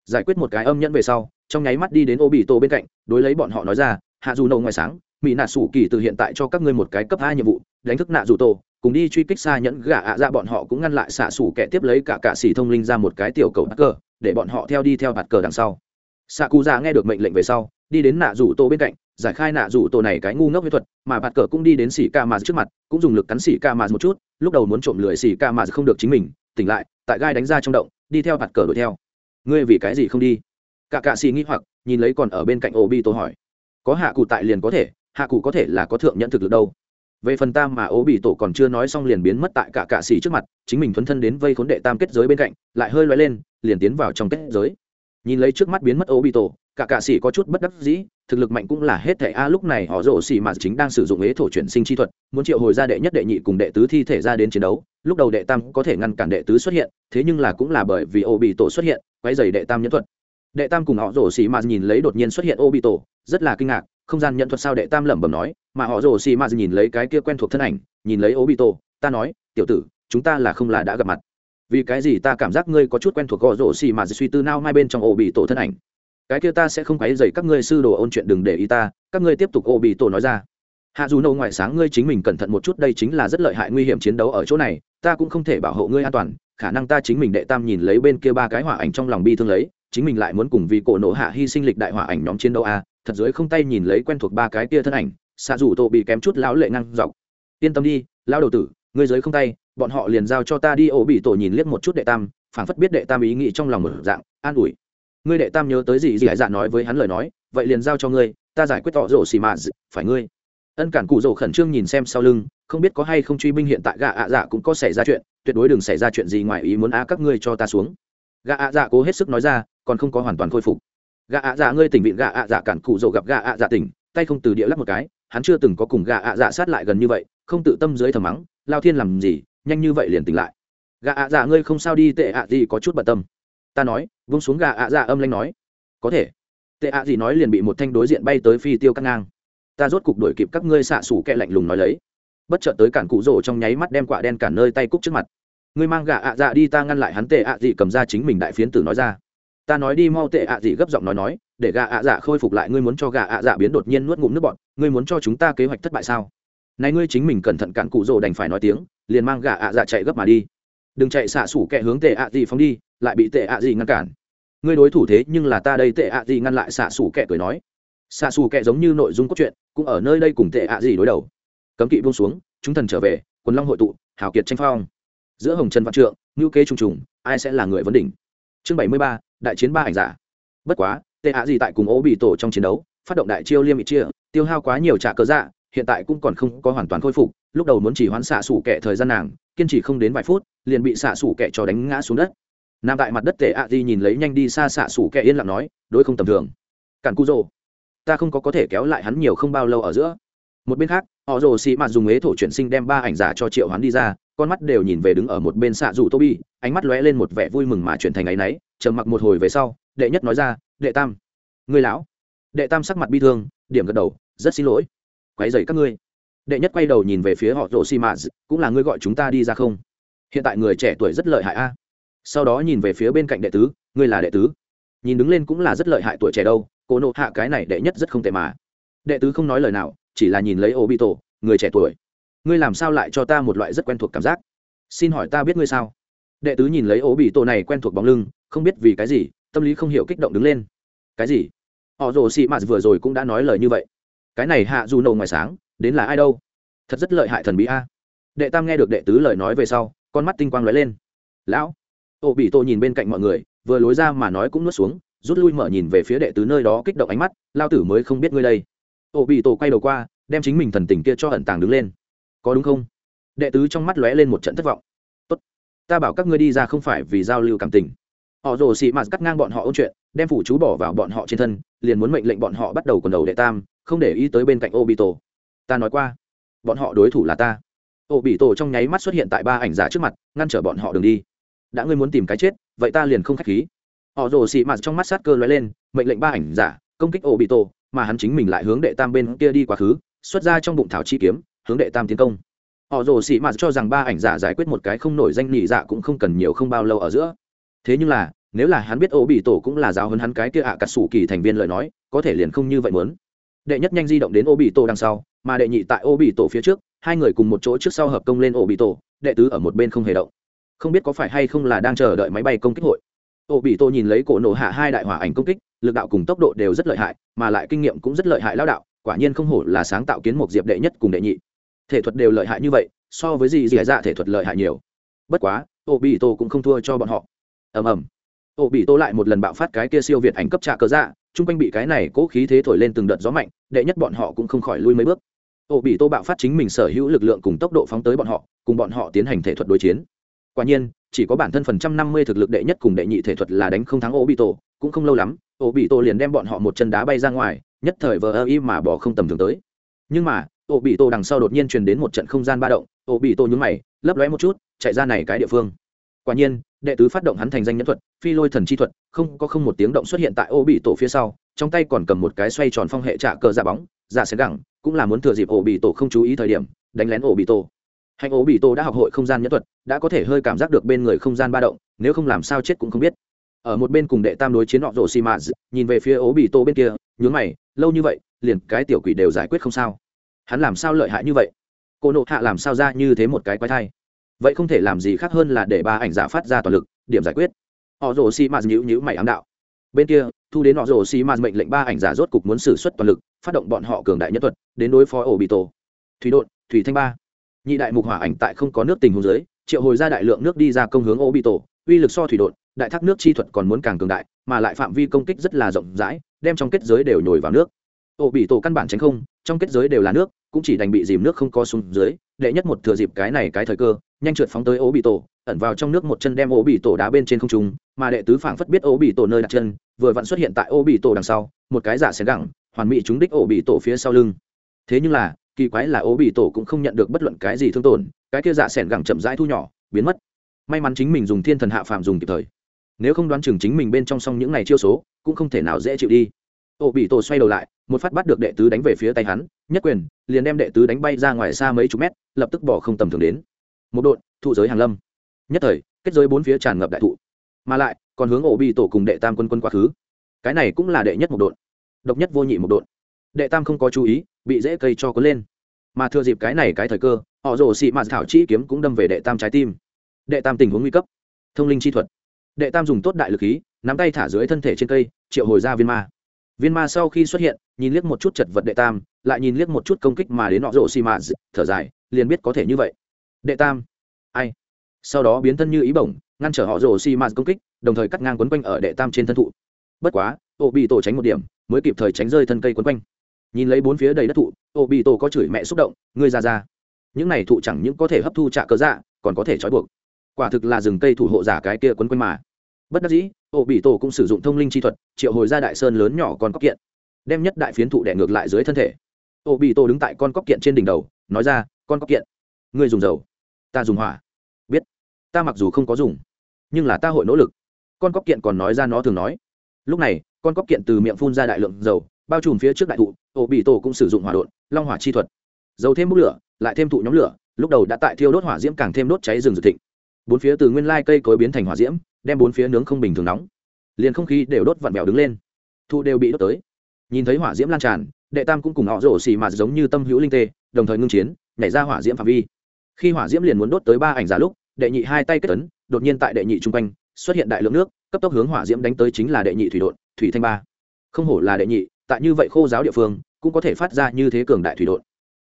Giải quyết một cái âm nhẫn về sau, trong nháy mắt đi đến ô bị tổ bên cạnh, đối lấy bọn họ nói ra hạ dù nổ ngoài sáng mỹ nạ sủ kỳ từ hiện tại cho các ngươi một cái cấp hai nhiệm vụ, đánh thức nạ dù tổ cùng đi truy kích xa nhẫn gà ạ ra bọn họ cũng ngăn lại xạ Sủ kẻ tiếp lấy cả cạ xỉ thông linh ra một cái tiểu cầu bắt cờ, để bọn họ theo đi theo bạt cờ đằng sau. Xạ cụ già dạ nghe được mệnh lệnh về sau, đi đến nạ rủ tô bên cạnh, giải khai nạ rủ tô này cái ngu ngốc mỹ thuật, mà bạt cờ cũng đi đến xỉ ca mà trước mặt, cũng dùng lực cắn xỉ ca mà một chút, lúc đầu muốn trộm lười xỉ ca mà không được chính mình, tỉnh lại, tại gai đánh ra trong động, đi theo bạt cờ đuổi theo. Ngươi vì cái gì không đi? Cả cạ xỉ nghĩ hoặc, nhìn lấy còn ở bên cạnh ô bi tô hỏi có hạ cụ tại liền có thể, hạ cụ có thể là có thượng nhận thực lực đâu. Về phần tam mà ố bị tổ còn chưa nói xong liền biến mất tại cả cạ xỉ trước mặt, chính mình thuấn thân đến vây khốn đệ tam kết giới bên cạnh, lại hơi loay lên, liền tiến vào trong kết giới. Nhìn lấy trước mắt biến mất ố bị tổ, cả cạ xỉ có chút bất đắc dĩ, thực lực mạnh cũng là hết thẻ a, lúc này họ rổ xỉ mà chính đang sử dụng ế thổ chuyển sinh chi thuật, muốn triệu hồi ra đệ nhất đệ nhị cùng đệ tứ thi thể ra đến chiến đấu. Lúc đầu đệ tam có thể ngăn cản đệ tứ xuất hiện, thế nhưng là cũng là bởi vì ô bị tổ xuất hiện quay dày đệ tam nhẫn thuật đệ tam cùng họ rổ xì mà nhìn lấy đột nhiên xuất hiện ô bị tổ rất là kinh ngạc, không gian nhận thuật sao đệ tam lẩm bẩm nói, mà họ rồ xì mà nhìn lấy cái kia quen thuộc thân ảnh, nhìn lấy ô bị tổ ta nói, tiểu tử, chúng ta là không là đã gặp mặt. Vì cái gì ta cảm giác ngươi có chút quen thuộc gò rổ xì mà suy tư nao mai bên trong ô bị tổ thân ảnh. Cái kia ta sẽ không quấy dậy các ngươi sư đồ ôn chuyện đừng để ý ta, các ngươi tiếp tục ô bị tổ nói ra. Hạ dù nâu ngoại sáng ngươi chính mình cẩn thận một chút, đây chính là rất lợi hại nguy hiểm chiến đấu ở chỗ này, ta cũng không thể bảo hộ ngươi an toàn khả năng ta chính mình đệ tam nhìn lấy bên kia ba cái hỏa ảnh trong lòng bi thương lấy, chính mình lại muốn cùng vì cổ nổ hạ hy sinh lịch đại hỏa ảnh nhóm chiến đấu a, thật dưới không tay nhìn lấy quen thuộc ba cái kia thân ảnh xạ dù tổ bị kém chút lão lệ năng dọc. Yên tâm đi lao đầu tử, ngươi giới không tay, bọn họ liền giao cho ta đi, ổ bị tổ nhìn liếc một chút đệ tam, phảng phất biết đệ tam ý nghĩ trong lòng một dạng, an ủi. Ngươi đệ tam nhớ tới gì gì hải dạ nói với hắn lời nói, vậy liền giao cho ngươi, ta giải quyết tỏ rổ xì mạ phải ngươi ân cản cụ rổ khẩn trương nhìn xem sau lưng, không biết có hay không truy binh hiện tại gạ ạ dạ cũng có xảy ra chuyện, tuyệt đối đừng xảy ra chuyện gì ngoài ý muốn á, các ngươi cho ta xuống. Gạ ạ dạ cố hết sức nói ra, còn không có hoàn toàn khôi phục. Gạ ạ dạ ngươi tỉnh vịn gạ ạ dạ cản cụ rổ gặp gạ ạ dạ tỉnh, tay không từ địa lắp một cái, hắn chưa từng có cùng gạ ạ dạ sát lại gần như vậy, không tự tâm dưới thầm mắng, lao thiên làm gì, nhanh như vậy liền tỉnh lại. Gạ ạ dạ ngươi không sao đi, tệ ạ gì có chút bận tâm. Ta nói, vung xuống gà ạ dạ âm lanh nói. Có thể. Tệ ạ gì nói liền bị một thanh đối diện bay tới phi tiêu cắt ngang ta rốt cục đuổi kịp các ngươi xạ xủ kẹ lạnh lùng nói lấy. Bất chợt tới cản cụ rổ trong nháy mắt đem quả đen cản nơi tay cúc trước mặt. Ngươi mang gà ạ dạ đi, ta ngăn lại hắn tệ ạ dị cầm ra chính mình đại phiến tử nói ra. Ta nói đi, mau tệ ạ dị gấp giọng nói nói, để gà ạ dạ khôi phục lại, ngươi muốn cho gà ạ dạ biến đột nhiên nuốt ngụm nước bọn ngươi muốn cho chúng ta kế hoạch thất bại sao? Này ngươi chính mình cẩn thận cản cụ rổ đành phải nói tiếng, liền mang gà ạ dạ chạy gấp mà đi. Đừng chạy xạ xủ kẹ hướng tệ ạ dị phóng đi, lại bị tệ ạ dị ngăn cản. Ngươi đối thủ thế nhưng là ta đây, tệ ạ dị ngăn lại xạ xủ kẹ cười nói xạ xù kệ giống như nội dung cốt truyện, cũng ở nơi đây cùng tệ ạ gì đối đầu. Cấm kỵ buông xuống, chúng thần trở về, quần long hội tụ, hào kiệt tranh phong. Giữa hồng trần văn trượng ngữ kế trùng trùng, ai sẽ là người vấn đỉnh? Chương bảy mươi ba, đại chiến ba ảnh giả. Bất quá, tệ ạ gì tại cùng ố bị tổ trong chiến đấu, phát động đại chiêu liêm bị chia, tiêu hao quá nhiều trả cớ dạ hiện tại cũng còn không có hoàn toàn khôi phục, lúc đầu muốn chỉ hoán xạ xủ kệ thời gian nàng, kiên trì không đến vài phút, liền bị xạ xủ kệ cho đánh ngã xuống đất. Nằm tại mặt đất tệ ạ gì nhìn lấy nhanh đi xa xạ xủ kệ yên lặng nói, đối không tầm thường. Cản cu rồ ta không có có thể kéo lại hắn nhiều không bao lâu ở giữa. Một bên khác, họ rồ xì mạt dùng ế thổ chuyển sinh đem ba ảnh giả cho triệu hắn đi ra, con mắt đều nhìn về đứng ở một bên xạ rủ tô bi ánh mắt lóe lên một vẻ vui mừng mà chuyển thành áy náy, trầm mặc một hồi về sau, đệ nhất nói ra, đệ tam người lão. Đệ tam sắc mặt bi thương, điểm gật đầu, rất xin lỗi. Quấy dày các ngươi. Đệ nhất quay đầu nhìn về phía họ rồ xì mạt cũng là ngươi gọi chúng ta đi ra không? Hiện tại người trẻ tuổi rất lợi hại a. Sau đó nhìn về phía bên cạnh đệ tứ, ngươi là đệ tứ. Nhìn đứng lên cũng là rất lợi hại tuổi trẻ đâu cô nộ hạ cái này đệ nhất rất không tệ mà. Đệ tứ không nói lời nào, chỉ là nhìn lấy ô bị tổ người trẻ tuổi. Ngươi làm sao lại cho ta một loại rất quen thuộc cảm giác? Xin hỏi ta biết ngươi sao? Đệ tứ nhìn lấy ô bị tổ này quen thuộc bóng lưng, không biết vì cái gì, tâm lý không hiểu kích động đứng lên. Cái gì? Họ rồ xị mạt vừa rồi cũng đã nói lời như vậy. Cái này hạ dù nổ ngoài sáng, đến là ai đâu? Thật rất lợi hại thần bí a. Đệ tam nghe được đệ tứ lời nói về sau, con mắt tinh quang lóe lên. Lão ô bị tổ nhìn bên cạnh mọi người, vừa lối ra mà nói cũng nuốt xuống rút lui mở nhìn về phía đệ tứ nơi đó kích động ánh mắt, lao tử mới không biết ngươi đây. Ô bị tổ quay đầu qua, đem chính mình thần tình kia cho ẩn tàng đứng lên. Có đúng không? Đệ tứ trong mắt lóe lên một trận thất vọng. Tốt, ta bảo các ngươi đi ra không phải vì giao lưu cảm tình. Họ rồ xị mạt cắt ngang bọn họ ôn chuyện, đem phủ chú bỏ vào bọn họ trên thân, liền muốn mệnh lệnh bọn họ bắt đầu quần đầu đệ tam, không để ý tới bên cạnh ô bị tổ ta nói qua, bọn họ đối thủ là ta. Ô bị tổ trong nháy mắt xuất hiện tại ba ảnh giả trước mặt, ngăn trở bọn họ đường đi. Đã ngươi muốn tìm cái chết, vậy ta liền không k h á c h khí họ rồ xị mạt trong mắt sát cơ lóe lên, mệnh lệnh ba ảnh giả, công kích ổ bị tổ mà hắn chính mình lại hướng đệ tam bên kia đi quá khứ, xuất ra trong bụng thảo chi kiếm, hướng đệ tam tiến công. Họ rồ xị mạt cho rằng ba ảnh giả giải quyết một cái không nổi danh nhị dạ cũng không cần nhiều không bao lâu ở giữa. Thế nhưng là, nếu là hắn biết ổ bị tổ cũng là giáo hơn hắn cái kia ạ à cắt xù kỳ thành viên lời nói, có thể liền không như vậy muốn. Đệ nhất nhanh di động đến ô bị tổ đằng sau, mà đệ nhị tại ô bị tổ phía trước, hai người cùng một chỗ trước sau hợp công lên ổ bị tổ đệ tứ ở một bên không hề động. Không biết có phải hay không là đang chờ đợi máy bay công kích hội ô bị Tô nhìn lấy cổ nổ hạ hai đại hỏa ảnh công kích, lực đạo cùng tốc độ đều rất lợi hại, mà lại kinh nghiệm cũng rất lợi hại lao đạo, quả nhiên không hổ là sáng tạo kiến một diệp đệ nhất cùng đệ nhị. Thể thuật đều lợi hại như vậy, so với gì dì dạ thể thuật lợi hại nhiều. Bất quá, ô bị Tô cũng không thua cho bọn họ. Ầm ầm. Ô bị Tô lại một lần bạo phát cái kia siêu việt ảnh cấp trạ cớ dạ chung quanh bị cái này cố khí thế thổi lên từng đợt gió mạnh, đệ nhất bọn họ cũng không khỏi lui mấy bước. Ô bị tô bạo phát chính mình sở hữu lực lượng cùng tốc độ phóng tới bọn họ, cùng bọn họ tiến hành thể thuật đối chiến. Quả nhiên chỉ có bản thân phần trăm năm mươi thực lực đệ nhất cùng đệ nhị thể thuật là đánh không thắng ổ bị tổ cũng không lâu lắm ổ bị tổ liền đem bọn họ một chân đá bay ra ngoài, nhất thời vờ ơ y mà bỏ không tầm thường tới. Nhưng mà ổ bị tổ đằng sau đột nhiên truyền đến một trận không gian ba động ổ bị tổ nhúng mày, lấp lóe một chút, chạy ra này cái địa phương. Quả nhiên, đệ tứ phát động hắn thành danh nhân thuật, phi lôi thần chi thuật, không, có không một tiếng động xuất hiện tại ô bị tổ phía sau, trong tay còn cầm một cái xoay tròn phong hệ trả cờ ra bóng dạ giả xén gẳng, cũng là muốn thừa dịp ổ bị tổ không chú ý thời điểm, đánh lén ổ bị tổ hành ố bị tổ đã học hội không gian nhẫn thuật, đã có thể hơi cảm giác được bên người không gian ba động, nếu không làm sao chết cũng không biết. Ở một bên cùng đệ tam đối chiến họ rổ xì mạt nhìn về phía ố bị tổ bên kia, nhướng mày, lâu như vậy, liền cái tiểu quỷ đều giải quyết không sao. Hắn làm sao lợi hại như vậy? Cô nộ hạ làm sao ra như thế một cái quái thai? Vậy không thể làm gì khác hơn là để ba ảnh giả phát ra toàn lực, điểm giải quyết. Họ rồ xi mạt nhữ nhữ mày ám đạo. Bên kia, thu đến họ rồ xi mạt mệnh lệnh ba ảnh giả rốt cục muốn xử suất toàn lực, phát động bọn họ cường đại nhất thuật, đến đối phó ổ bị tổ thủy đột thủy thanh ba nhị đại mục hỏa ảnh tại không có nước tình hồ dưới, triệu hồi ra đại lượng nước đi ra công hướng ô bị tổ uy lực so thủy đột đại thác nước chi thuật còn muốn càng cường đại, mà lại phạm vi công kích rất là rộng rãi, đem trong kết giới đều nhồi vào nước. Ô bị tổ căn bản tránh không, trong kết giới đều là nước, cũng chỉ đành bị dìm nước không co xuống dưới, đệ nhất một thừa dịp cái này cái thời cơ, nhanh trượt phóng tới ô bị tổ ẩn vào trong nước một chân đem ô bị tổ đá bên trên không trung, mà đệ tứ phảng phất biết ô bị tổ nơi đặt chân, vừa vặn xuất hiện tại ô bị tổ đằng sau, một cái giả xén gẳng, hoàn mỹ trúng đích ô bị tổ phía sau lưng. Thế nhưng là kỳ quái là ố bị tổ cũng không nhận được bất luận cái gì thương tổn, cái kia dạ giả n gẳng chậm rãi thu nhỏ, biến mất. May mắn chính mình dùng thiên thần hạ phàm dùng kịp thời. Nếu không đoán chừng chính mình bên trong xong những này chiêu số, cũng không thể nào dễ chịu đi. Ổ bị tổ xoay đầu lại, một phát bắt được đệ tứ đánh về phía tay hắn, nhất quyền, liền đem đệ tứ đánh bay ra ngoài xa mấy chục mét, lập tức bỏ không tầm thường đến. Một đội thụ giới hàng lâm. Nhất thời, kết giới bốn phía tràn ngập đại thụ. Mà lại, còn hướng ổ bị tổ cùng đệ tam quân quân quá khứ. Cái này cũng là đệ nhất một đội độc nhất vô nhị một đội đệ tam không có chú ý, bị dễ cây cho cuốn lên. Mà thừa dịp cái này cái thời cơ, họ rồ xị mạt thảo chi kiếm cũng đâm về đệ tam trái tim. Đệ tam tình huống nguy cấp. Thông linh chi thuật. Đệ tam dùng tốt đại lực khí, nắm tay thả dưới thân thể trên cây, triệu hồi ra viên ma. Viên ma sau khi xuất hiện, nhìn liếc một chút chật vật đệ tam, lại nhìn liếc một chút công kích mà đến họ rồ xị mạt thở dài, liền biết có thể như vậy. Đệ tam. Ai? Sau đó biến thân như ý bổng, ngăn trở họ rồ xi mạt công kích, đồng thời cắt ngang quấn quanh ở đệ tam trên thân thụ. Bất quá, ô bị tổ tránh một điểm, mới kịp thời tránh rơi thân cây quấn quanh nhìn lấy bốn phía đầy đất thụ ô bị tổ có chửi mẹ xúc động, ngươi ra ra, những này thụ chẳng những có thể hấp thu trạ cớ dạ còn có thể trói buộc. Quả thực là rừng cây thủ hộ giả cái kia quấn quanh mà. Bất đắc dĩ ô bị tổ cũng sử dụng thông linh chi thuật, triệu hồi ra đại sơn lớn nhỏ con cóc kiện, đem nhất đại phiến thụ đẻ ngược lại dưới thân thể. Ô bị tổ đứng tại con cóc kiện trên đỉnh đầu, nói ra, con cóc kiện, ngươi dùng dầu, ta dùng hỏa. Biết, ta mặc dù không có dùng, nhưng là ta hội nỗ lực. Con cóc kiện còn nói ra nó thường nói. Lúc này, con cóc kiện từ miệng phun ra đại lượng dầu bao trùm phía trước đại thụ ổ bị tổ cũng sử dụng hỏa đột long hỏa chi thuật. Dầu thêm bút lửa, lại thêm thụ nhóm lửa, lúc đầu đã tại thiêu đốt hỏa diễm càng thêm đốt cháy rừng rực thịnh. Bốn phía từ nguyên lai cây cối biến thành hỏa diễm, đem bốn phía nướng không bình thường nóng. Liền không khí đều đốt vặn vẹo đứng lên. Thụ đều bị đốt tới. Nhìn thấy hỏa diễm lan tràn, đệ tam cũng cùng họ rổ xì mà giống như tâm hữu linh tê, đồng thời ngưng chiến, nhảy ra hỏa diễm phạm vi. Khi hỏa diễm liền muốn đốt tới ba ảnh giả lúc, đệ nhị hai tay kết tấn đột nhiên tại đệ nhị chung quanh, xuất hiện đại lượng nước, cấp tốc hướng hỏa diễm đánh tới chính là đệ nhị thủy đột thủy thanh ba. Không hổ là đệ nhị tại như vậy khô giáo địa phương, cũng có thể phát ra như thế cường đại thủy đột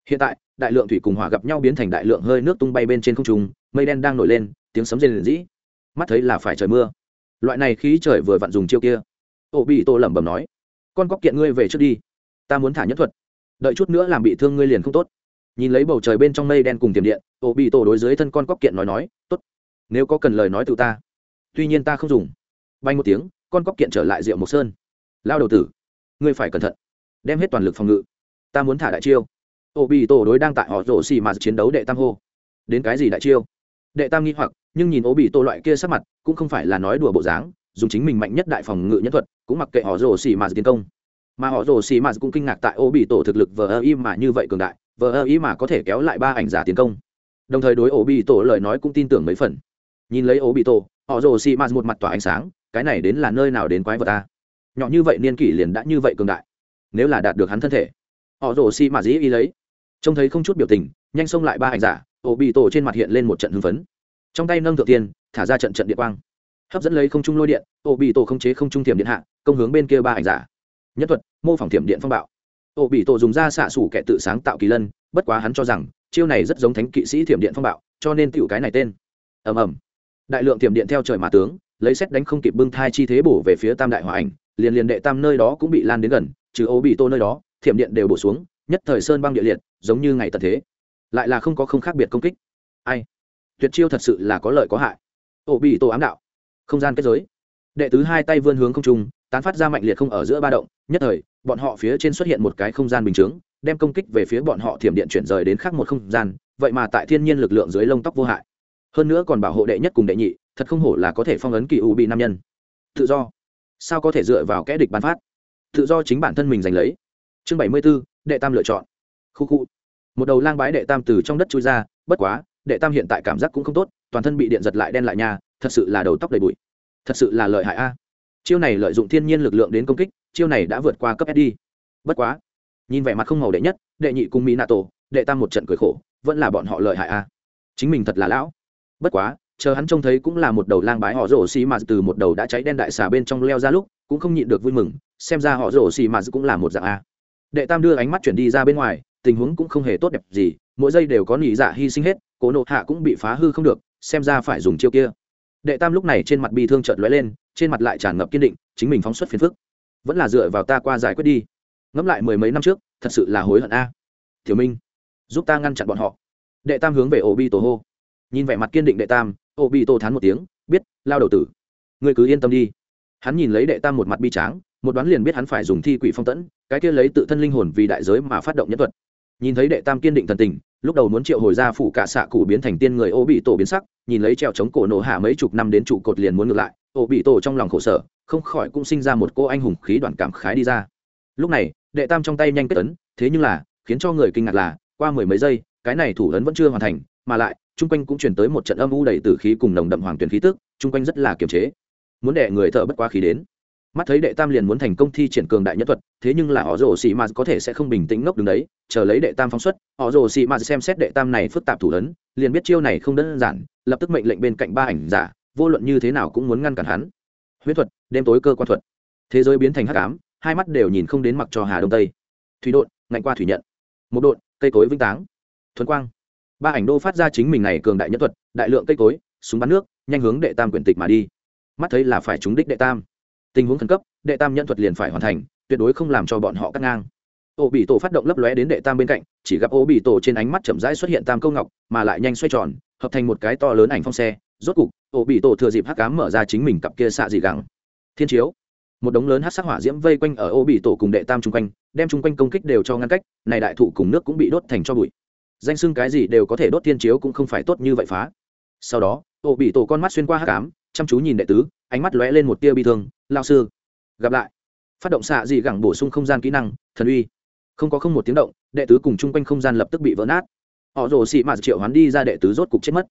hiện tại, đại lượng thủy cùng hỏa gặp nhau biến thành đại lượng hơi nước tung bay bên trên không trung, mây đen đang nổi lên, tiếng sấm rền rĩ. Mắt thấy là phải trời mưa. Loại này khí trời vừa vặn dùng chiêu kia. Ô bị tô lẩm bẩm nói, con cóc kiện ngươi về trước đi. Ta muốn thả nhất thuật. Đợi chút nữa làm bị thương ngươi liền không tốt. Nhìn lấy bầu trời bên trong mây đen cùng tiềm điện, ô bị tổ đối dưới thân con cóc kiện nói nói t ố t nếu có cần lời nói từ ta, tuy nhiên ta không dùng. Bay một tiếng, con cóc kiện trở lại rượu mộc sơn. Lao đầu tử ngươi phải cẩn thận, đem hết toàn lực phòng ngự. Ta muốn thả đại chiêu. Ô bị tổ đối đang tại họ rổ xì mà chiến đấu đệ tam hô. Đến cái gì đại chiêu? Đệ tam nghi hoặc, nhưng nhìn ô bị tổ loại kia sắc mặt, cũng không phải là nói đùa bộ dáng, dùng chính mình mạnh nhất đại phòng ngự nhân thuật, cũng mặc kệ họ rổ xì mà tiến công. Mà họ rổ xì mà cũng kinh ngạc tại ô bị tổ thực lực vờ ơ y mà như vậy cường đại, vờ ơ ý mà có thể kéo lại ba ảnh giả tiến công. Đồng thời đối ô bị tổ lời nói cũng tin tưởng mấy phần. Nhìn lấy ô bị tổ họ rổ xì mà một mặt tỏa ánh sáng, cái này đến là nơi nào đến quái vật ta? Nhỏ như vậy niên kỷ liền đã như vậy cường đại. Nếu là đạt được hắn thân thể, họ rồ xi mà dĩ ý lấy. Trông thấy không chút biểu tình, nhanh xông lại ba hành giả, ổ bị tổ trên mặt hiện lên một trận hưng phấn. Trong tay nâng thượng tiên, thả ra trận trận điện quang. Hấp dẫn lấy không trung lôi điện, ổ bị tổ không chế không trung thiểm điện hạ, công hướng bên kia ba hành giả. Nhất thuật, mô phỏng thiểm điện phong bạo. Ổ bị tổ dùng ra xạ sủ kẻ tự sáng tạo kỳ lân, bất quá hắn cho rằng, chiêu này rất giống thánh kỵ sĩ thiểm điện phong bạo, cho nên tựu cái này tên. Ầm ầm. Đại lượng thiểm điện theo trời mà tướng, lấy xét đánh không kịp bưng thai chi thế bổ về phía tam đại hòa ảnh liền liền đệ tam nơi đó cũng bị lan đến gần, trừ ô bị tô nơi đó, thiểm điện đều bổ xuống, nhất thời sơn băng địa liệt, giống như ngày tận thế. Lại là không có không khác biệt công kích. Ai? Tuyệt chiêu thật sự là có lợi có hại. Ô bị tô ám đạo. Không gian kết giới. Đệ tứ hai tay vươn hướng không trung, tán phát ra mạnh liệt không ở giữa ba động, nhất thời, bọn họ phía trên xuất hiện một cái không gian bình chướng, đem công kích về phía bọn họ thiểm điện chuyển rời đến khác một không gian, vậy mà tại thiên nhiên lực lượng dưới lông tóc vô hại. Hơn nữa còn bảo hộ đệ nhất cùng đệ nhị, thật không hổ là có thể phong ấn kỳ u bị nam nhân. Tự do sao có thể dựa vào kẽ địch bán phát? Tự do chính bản thân mình giành lấy. Chương bảy mươi b ố đệ tam lựa chọn. Khu khu. Một đầu lang bái đệ tam từ trong đất chui ra, bất quá, đệ tam hiện tại cảm giác cũng không tốt, toàn thân bị điện giật lại đen lại nhà thật sự là đầu tóc đầy bụi. Thật sự là lợi hại a. Chiêu này lợi dụng thiên nhiên lực lượng đến công kích, chiêu này đã vượt qua cấp sd bất quá, nhìn vẻ mặt không màu đệ nhất, đệ nhị cùng mỹ nato đệ tam một trận cười khổ, vẫn là bọn họ lợi hại a. Chính mình thật là lão. Bất quá chờ hắn trông thấy cũng là một đầu lang bái họ rổ xì mà từ một đầu đã cháy đen đại xà bên trong leo ra lúc, cũng không nhịn được vui mừng, xem ra họ rổ xì mà cũng là một dạng a. Đệ tam đưa ánh mắt chuyển đi ra bên ngoài, tình huống cũng không hề tốt đẹp gì, mỗi giây đều có nỉ dạ hy sinh hết, cố nộ hạ cũng bị phá hư không được, xem ra phải dùng chiêu kia. Đệ tam lúc này trên mặt bi thương trợn lóe lên, trên mặt lại tràn ngập kiên định, chính mình phóng xuất phiền phức. Vẫn là dựa vào ta qua giải quyết đi. Ngẫm lại mười mấy năm trước, thật sự là hối hận a. Thiếu minh, giúp ta ngăn chặn bọn họ. Đệ tam hướng về ổ bi tổ hô nhìn vẻ mặt kiên định đệ tam, ô bị tô thán một tiếng, biết, lao đầu tử. Người cứ yên tâm đi. Hắn nhìn lấy đệ tam một mặt bi tráng, một đoán liền biết hắn phải dùng thi quỷ phong tẫn, cái kia lấy tự thân linh hồn vì đại giới mà phát động nhân thuật. Nhìn thấy đệ tam kiên định thần tình, lúc đầu muốn triệu hồi ra phủ cả xạ cụ biến thành tiên người ô bị tổ biến sắc, nhìn lấy treo chống cổ nổ hạ mấy chục năm đến trụ cột liền muốn ngược lại, ô bị tổ trong lòng khổ sở, không khỏi cũng sinh ra một cô anh hùng khí đoạn cảm khái đi ra. Lúc này, đệ tam trong tay nhanh kết tấn thế nhưng là, khiến cho người kinh ngạc là, qua mười mấy giây, cái này thủ ấn vẫn chưa hoàn thành, mà lại chung quanh cũng chuyển tới một trận âm u đầy tử khí cùng nồng đậm hoàng tuyển khí tức chung quanh rất là kiềm chế. Muốn đệ người thợ bất quá khí đến. Mắt thấy đệ tam liền muốn thành công thi triển cường đại nhất thuật thế nhưng là họ rồ xì m có thể sẽ không bình tĩnh ngốc đứng đấy chờ lấy đệ tam phóng xuất họ rồ xì m xem xét đệ tam này phức tạp thủ lớn, liền biết chiêu này không đơn giản lập tức mệnh lệnh bên cạnh ba ảnh giả vô luận như thế nào cũng muốn ngăn cản hắn. Huyết thuật đêm tối cơ quan thuật. Thế giới biến thành hắc ám hai mắt đều nhìn không đến mặc cho hà đông tây. Thủy đột ngạnh qua thủy nhận. Một đột cây cối vĩnh táng. Thuần quang ba ảnh đô phát ra chính mình này cường đại nhất thuật, đại lượng cây cối, súng bắn nước, nhanh hướng đệ tam quyển tịch mà đi. Mắt thấy là phải trúng đích đệ tam. Tình huống khẩn cấp, đệ tam nhân thuật liền phải hoàn thành, tuyệt đối không làm cho bọn họ cắt ngang. Ô bị tổ phát động lấp lóe đến đệ tam bên cạnh, chỉ gặp ô bị tổ trên ánh mắt chậm rãi xuất hiện tam câu ngọc, mà lại nhanh xoay tròn, hợp thành một cái to lớn ảnh phong xe. Rốt cục, ô bị tổ thừa dịp hắc cám mở ra chính mình cặp kia xạ dị gẳng. Thiên chiếu. Một đống lớn hát sắc hỏa diễm vây quanh ở ô bị tổ cùng đệ tam chung quanh, đem chung quanh công kích đều cho ngăn cách, này đại thụ cùng nước cũng bị đốt thành cho bụi danh sưng cái gì đều có thể đốt thiên chiếu cũng không phải tốt như vậy phá. Sau đó, ô bị tổ con mắt xuyên qua hát cám, chăm chú nhìn đệ tứ, ánh mắt lóe lên một tia bi thương lao sư, gặp lại. Phát động xạ dị gẳng bổ sung không gian kỹ năng, thần uy. Không có không một tiếng động, đệ tứ cùng chung quanh không gian lập tức bị vỡ nát. Họ rồ xị mạt triệu hoán đi ra đệ tứ rốt cục chết mất.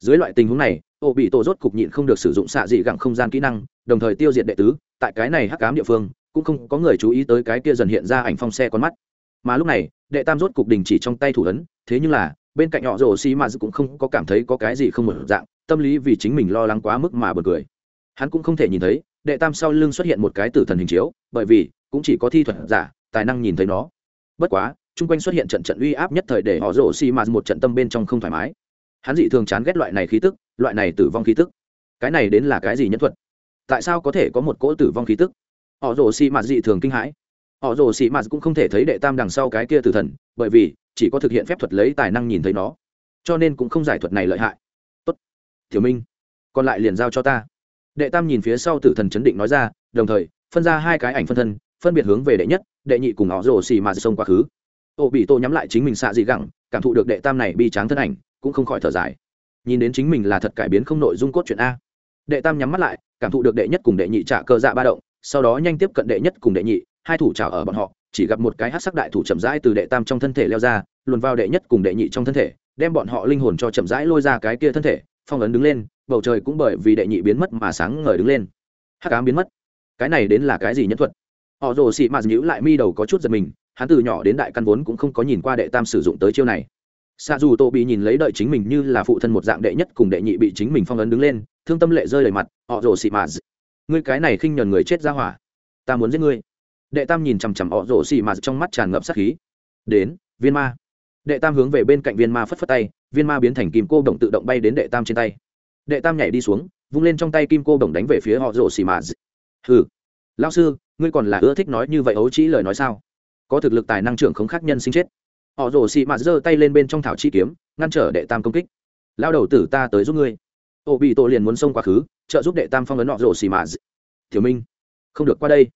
Dưới loại tình huống này, ô bị tổ rốt cục nhịn không được sử dụng xạ dị gẳng không gian kỹ năng, đồng thời tiêu diệt đệ tứ, tại cái này hắc cám địa phương, cũng không có người chú ý tới cái kia dần hiện ra ảnh phong xe con mắt. Mà lúc này đệ tam rốt cục đình chỉ trong tay thủ ấn, thế nhưng là, bên cạnh họ rồ xì mạt cũng không có cảm thấy có cái gì không một dạng, tâm lý vì chính mình lo lắng quá mức mà bật cười. Hắn cũng không thể nhìn thấy, đệ tam sau lưng xuất hiện một cái tử thần hình chiếu, bởi vì, cũng chỉ có thi thuật giả, tài năng nhìn thấy nó. Bất quá, chung quanh xuất hiện trận trận uy áp nhất thời để họ rổ xi mạt một trận tâm bên trong không thoải mái. Hắn dị thường chán ghét loại này khí tức, loại này tử vong khí tức. Cái này đến là cái gì nhân thuật? Tại sao có thể có một cỗ tử vong khí tức? Họ rổ xi mà dị thường kinh hãi họ rồ xì mạt cũng không thể thấy đệ tam đằng sau cái kia tử thần, bởi vì chỉ có thực hiện phép thuật lấy tài năng nhìn thấy nó. Cho nên cũng không giải thuật này lợi hại. Tốt. Thiếu minh, còn lại liền giao cho ta. Đệ tam nhìn phía sau tử thần chấn định nói ra, đồng thời, phân ra hai cái ảnh phân thân, phân biệt hướng về đệ nhất, đệ nhị cùng họ rồ xì mà xông quá khứ. Ô bị tô nhắm lại chính mình xạ dị gẳng, cảm thụ được đệ tam này bi tráng thân ảnh, cũng không khỏi thở dài. Nhìn đến chính mình là thật cải biến không nội dung cốt truyện a. Đệ tam nhắm mắt lại, cảm thụ được đệ nhất cùng đệ nhị trả cơ dạ ba động, sau đó nhanh tiếp cận đệ nhất cùng đệ nhị hai thủ trào ở bọn họ, chỉ gặp một cái hát sắc đại thủ chậm rãi từ đệ tam trong thân thể leo ra, luồn vào đệ nhất cùng đệ nhị trong thân thể, đem bọn họ linh hồn cho chậm rãi lôi ra cái kia thân thể, phong ấn đứng lên, bầu trời cũng bởi vì đệ nhị biến mất mà sáng ngời đứng lên. Hát cám biến mất. Cái này đến là cái gì nhân thuật? Họ rồ xị mạt nhữ lại mi đầu có chút giật mình, hắn từ nhỏ đến đại căn vốn cũng không có nhìn qua đệ tam sử dụng tới chiêu này. Xa dù tô bị nhìn lấy đợi chính mình như là phụ thân một dạng đệ nhất cùng đệ nhị bị chính mình phong ấn đứng lên, thương tâm lệ rơi đầy mặt, họ rồ xị mà ngươi cái này khinh nhờn người chết ra hỏa, ta muốn giết ngươi đệ tam nhìn chằm chằm họ rổ xì mà trong mắt tràn ngập sát khí. Đến, viên ma. Đệ tam hướng về bên cạnh viên ma phất phất tay, viên ma biến thành kim cô động tự động bay đến đệ tam trên tay. Đệ tam nhảy đi xuống, vung lên trong tay kim cô đồng đánh về phía họ rổ xì mà. Hừ. Lao sư, ngươi còn là ưa thích nói như vậy ấu trĩ lời nói sao? Có thực lực tài năng trưởng không khác nhân sinh chết. Họ rổ xì mà giơ tay lên bên trong thảo chi kiếm, ngăn trở đệ tam công kích. Lao đầu tử ta tới giúp ngươi. Ô bị tổ liền muốn xông quá khứ, trợ giúp đệ tam phong ấn họ rổ xì mà. Thiếu minh, không được qua đây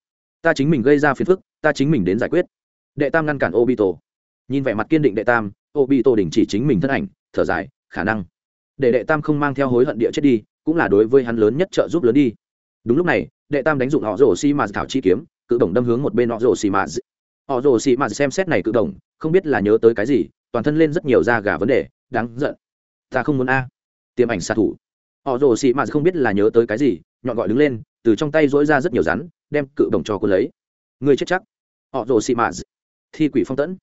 ta chính mình gây ra phiền phức ta chính mình đến giải quyết. Đệ tam ngăn cản obito, nhìn vẻ mặt kiên định đệ tam obito đình chỉ chính mình thân ảnh thở dài khả năng. Để đệ tam không mang theo hối hận địa chết đi cũng là đối với hắn lớn nhất trợ giúp lớn đi. Đúng lúc này đệ tam đánh dụng họ rổ xi mạt thảo chi kiếm cự đồng đâm hướng một bên họ rổ xi mà. họ rổ xi mà xem xét này cự đồng không biết là nhớ tới cái gì toàn thân lên rất nhiều da gà vấn đề đáng giận. Ta không muốn a. Tiềm ảnh xạ thủ. Họ rồ xi mà không biết là nhớ tới cái gì nhọn gọi đứng lên từ trong tay dỗi ra rất nhiều rắn, đem cự đồng cho cô lấy. Người chết chắc. Họ rổ xì mạt. Thi quỷ phong tẫn.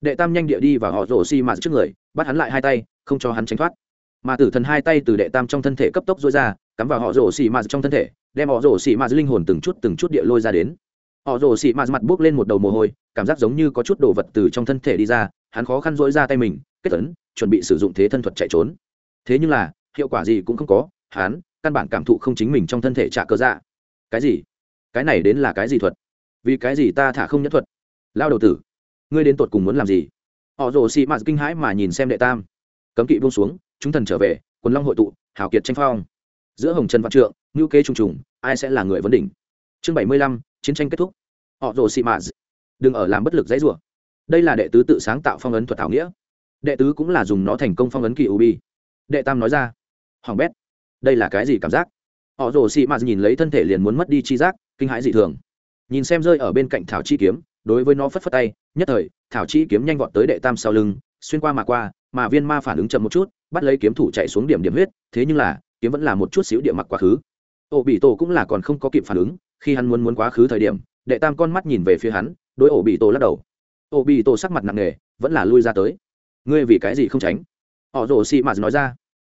Đệ tam nhanh địa đi và họ rổ xì mạt trước người, bắt hắn lại hai tay, không cho hắn tránh thoát. Mà tử thần hai tay từ đệ tam trong thân thể cấp tốc dối ra, cắm vào họ rổ xì mạt trong thân thể, đem họ rổ xì mạt linh hồn từng chút từng chút địa lôi ra đến. Họ rổ xì mạt mặt buốc lên một đầu mồ hôi, cảm giác giống như có chút đồ vật từ trong thân thể đi ra, hắn khó khăn dối ra tay mình, kết tấn chuẩn bị sử dụng thế thân thuật chạy trốn. Thế nhưng là, hiệu quả gì cũng không có, hắn căn bản cảm thụ không chính mình trong thân thể trả cơ dạ cái gì? Cái này đến là cái gì thuật? Vì cái gì ta thả không nhất thuật? Lao đầu tử ngươi đến tột cùng muốn làm gì? Họ rồ xị mạt kinh hãi mà nhìn xem đệ tam. Cấm kỵ buông xuống chúng thần trở về quần long hội tụ hảo kiệt tranh phong. Giữa hồng trần văn trượng ngữ kế trùng trùng ai sẽ là người vấn đỉnh? Chương bảy mươi lăm chiến tranh kết thúc. Họ rồ xị mạt, đừng ở làm bất lực dãy rủa. Đây là đệ tứ tự sáng tạo phong ấn thuật thảo nghĩa. Đệ tứ cũng là dùng nó thành công phong ấn kỳ ubi đệ tam nói ra hoàng bét đây là cái gì cảm giác? Họ rồ xị mạt nhìn lấy thân thể liền muốn mất đi chi giác, kinh hãi dị thường. Nhìn xem rơi ở bên cạnh thảo chi kiếm, đối với nó phất phất tay, nhất thời, thảo chi kiếm nhanh vọt tới đệ tam sau lưng, xuyên qua mà qua, mà viên ma phản ứng chậm một chút, bắt lấy kiếm thủ chạy xuống điểm điểm huyết, thế nhưng là, kiếm vẫn là một chút xíu địa mặc quá khứ. Ổ bị tổ cũng là còn không có kịp phản ứng, khi hắn muốn muốn quá khứ thời điểm, đệ tam con mắt nhìn về phía hắn, đối ổ bị tổ lắc đầu. Ổ bị tổ sắc mặt nặng nề, vẫn là lui ra tới. Ngươi vì cái gì không tránh? Họ rồ xị mạt nói ra.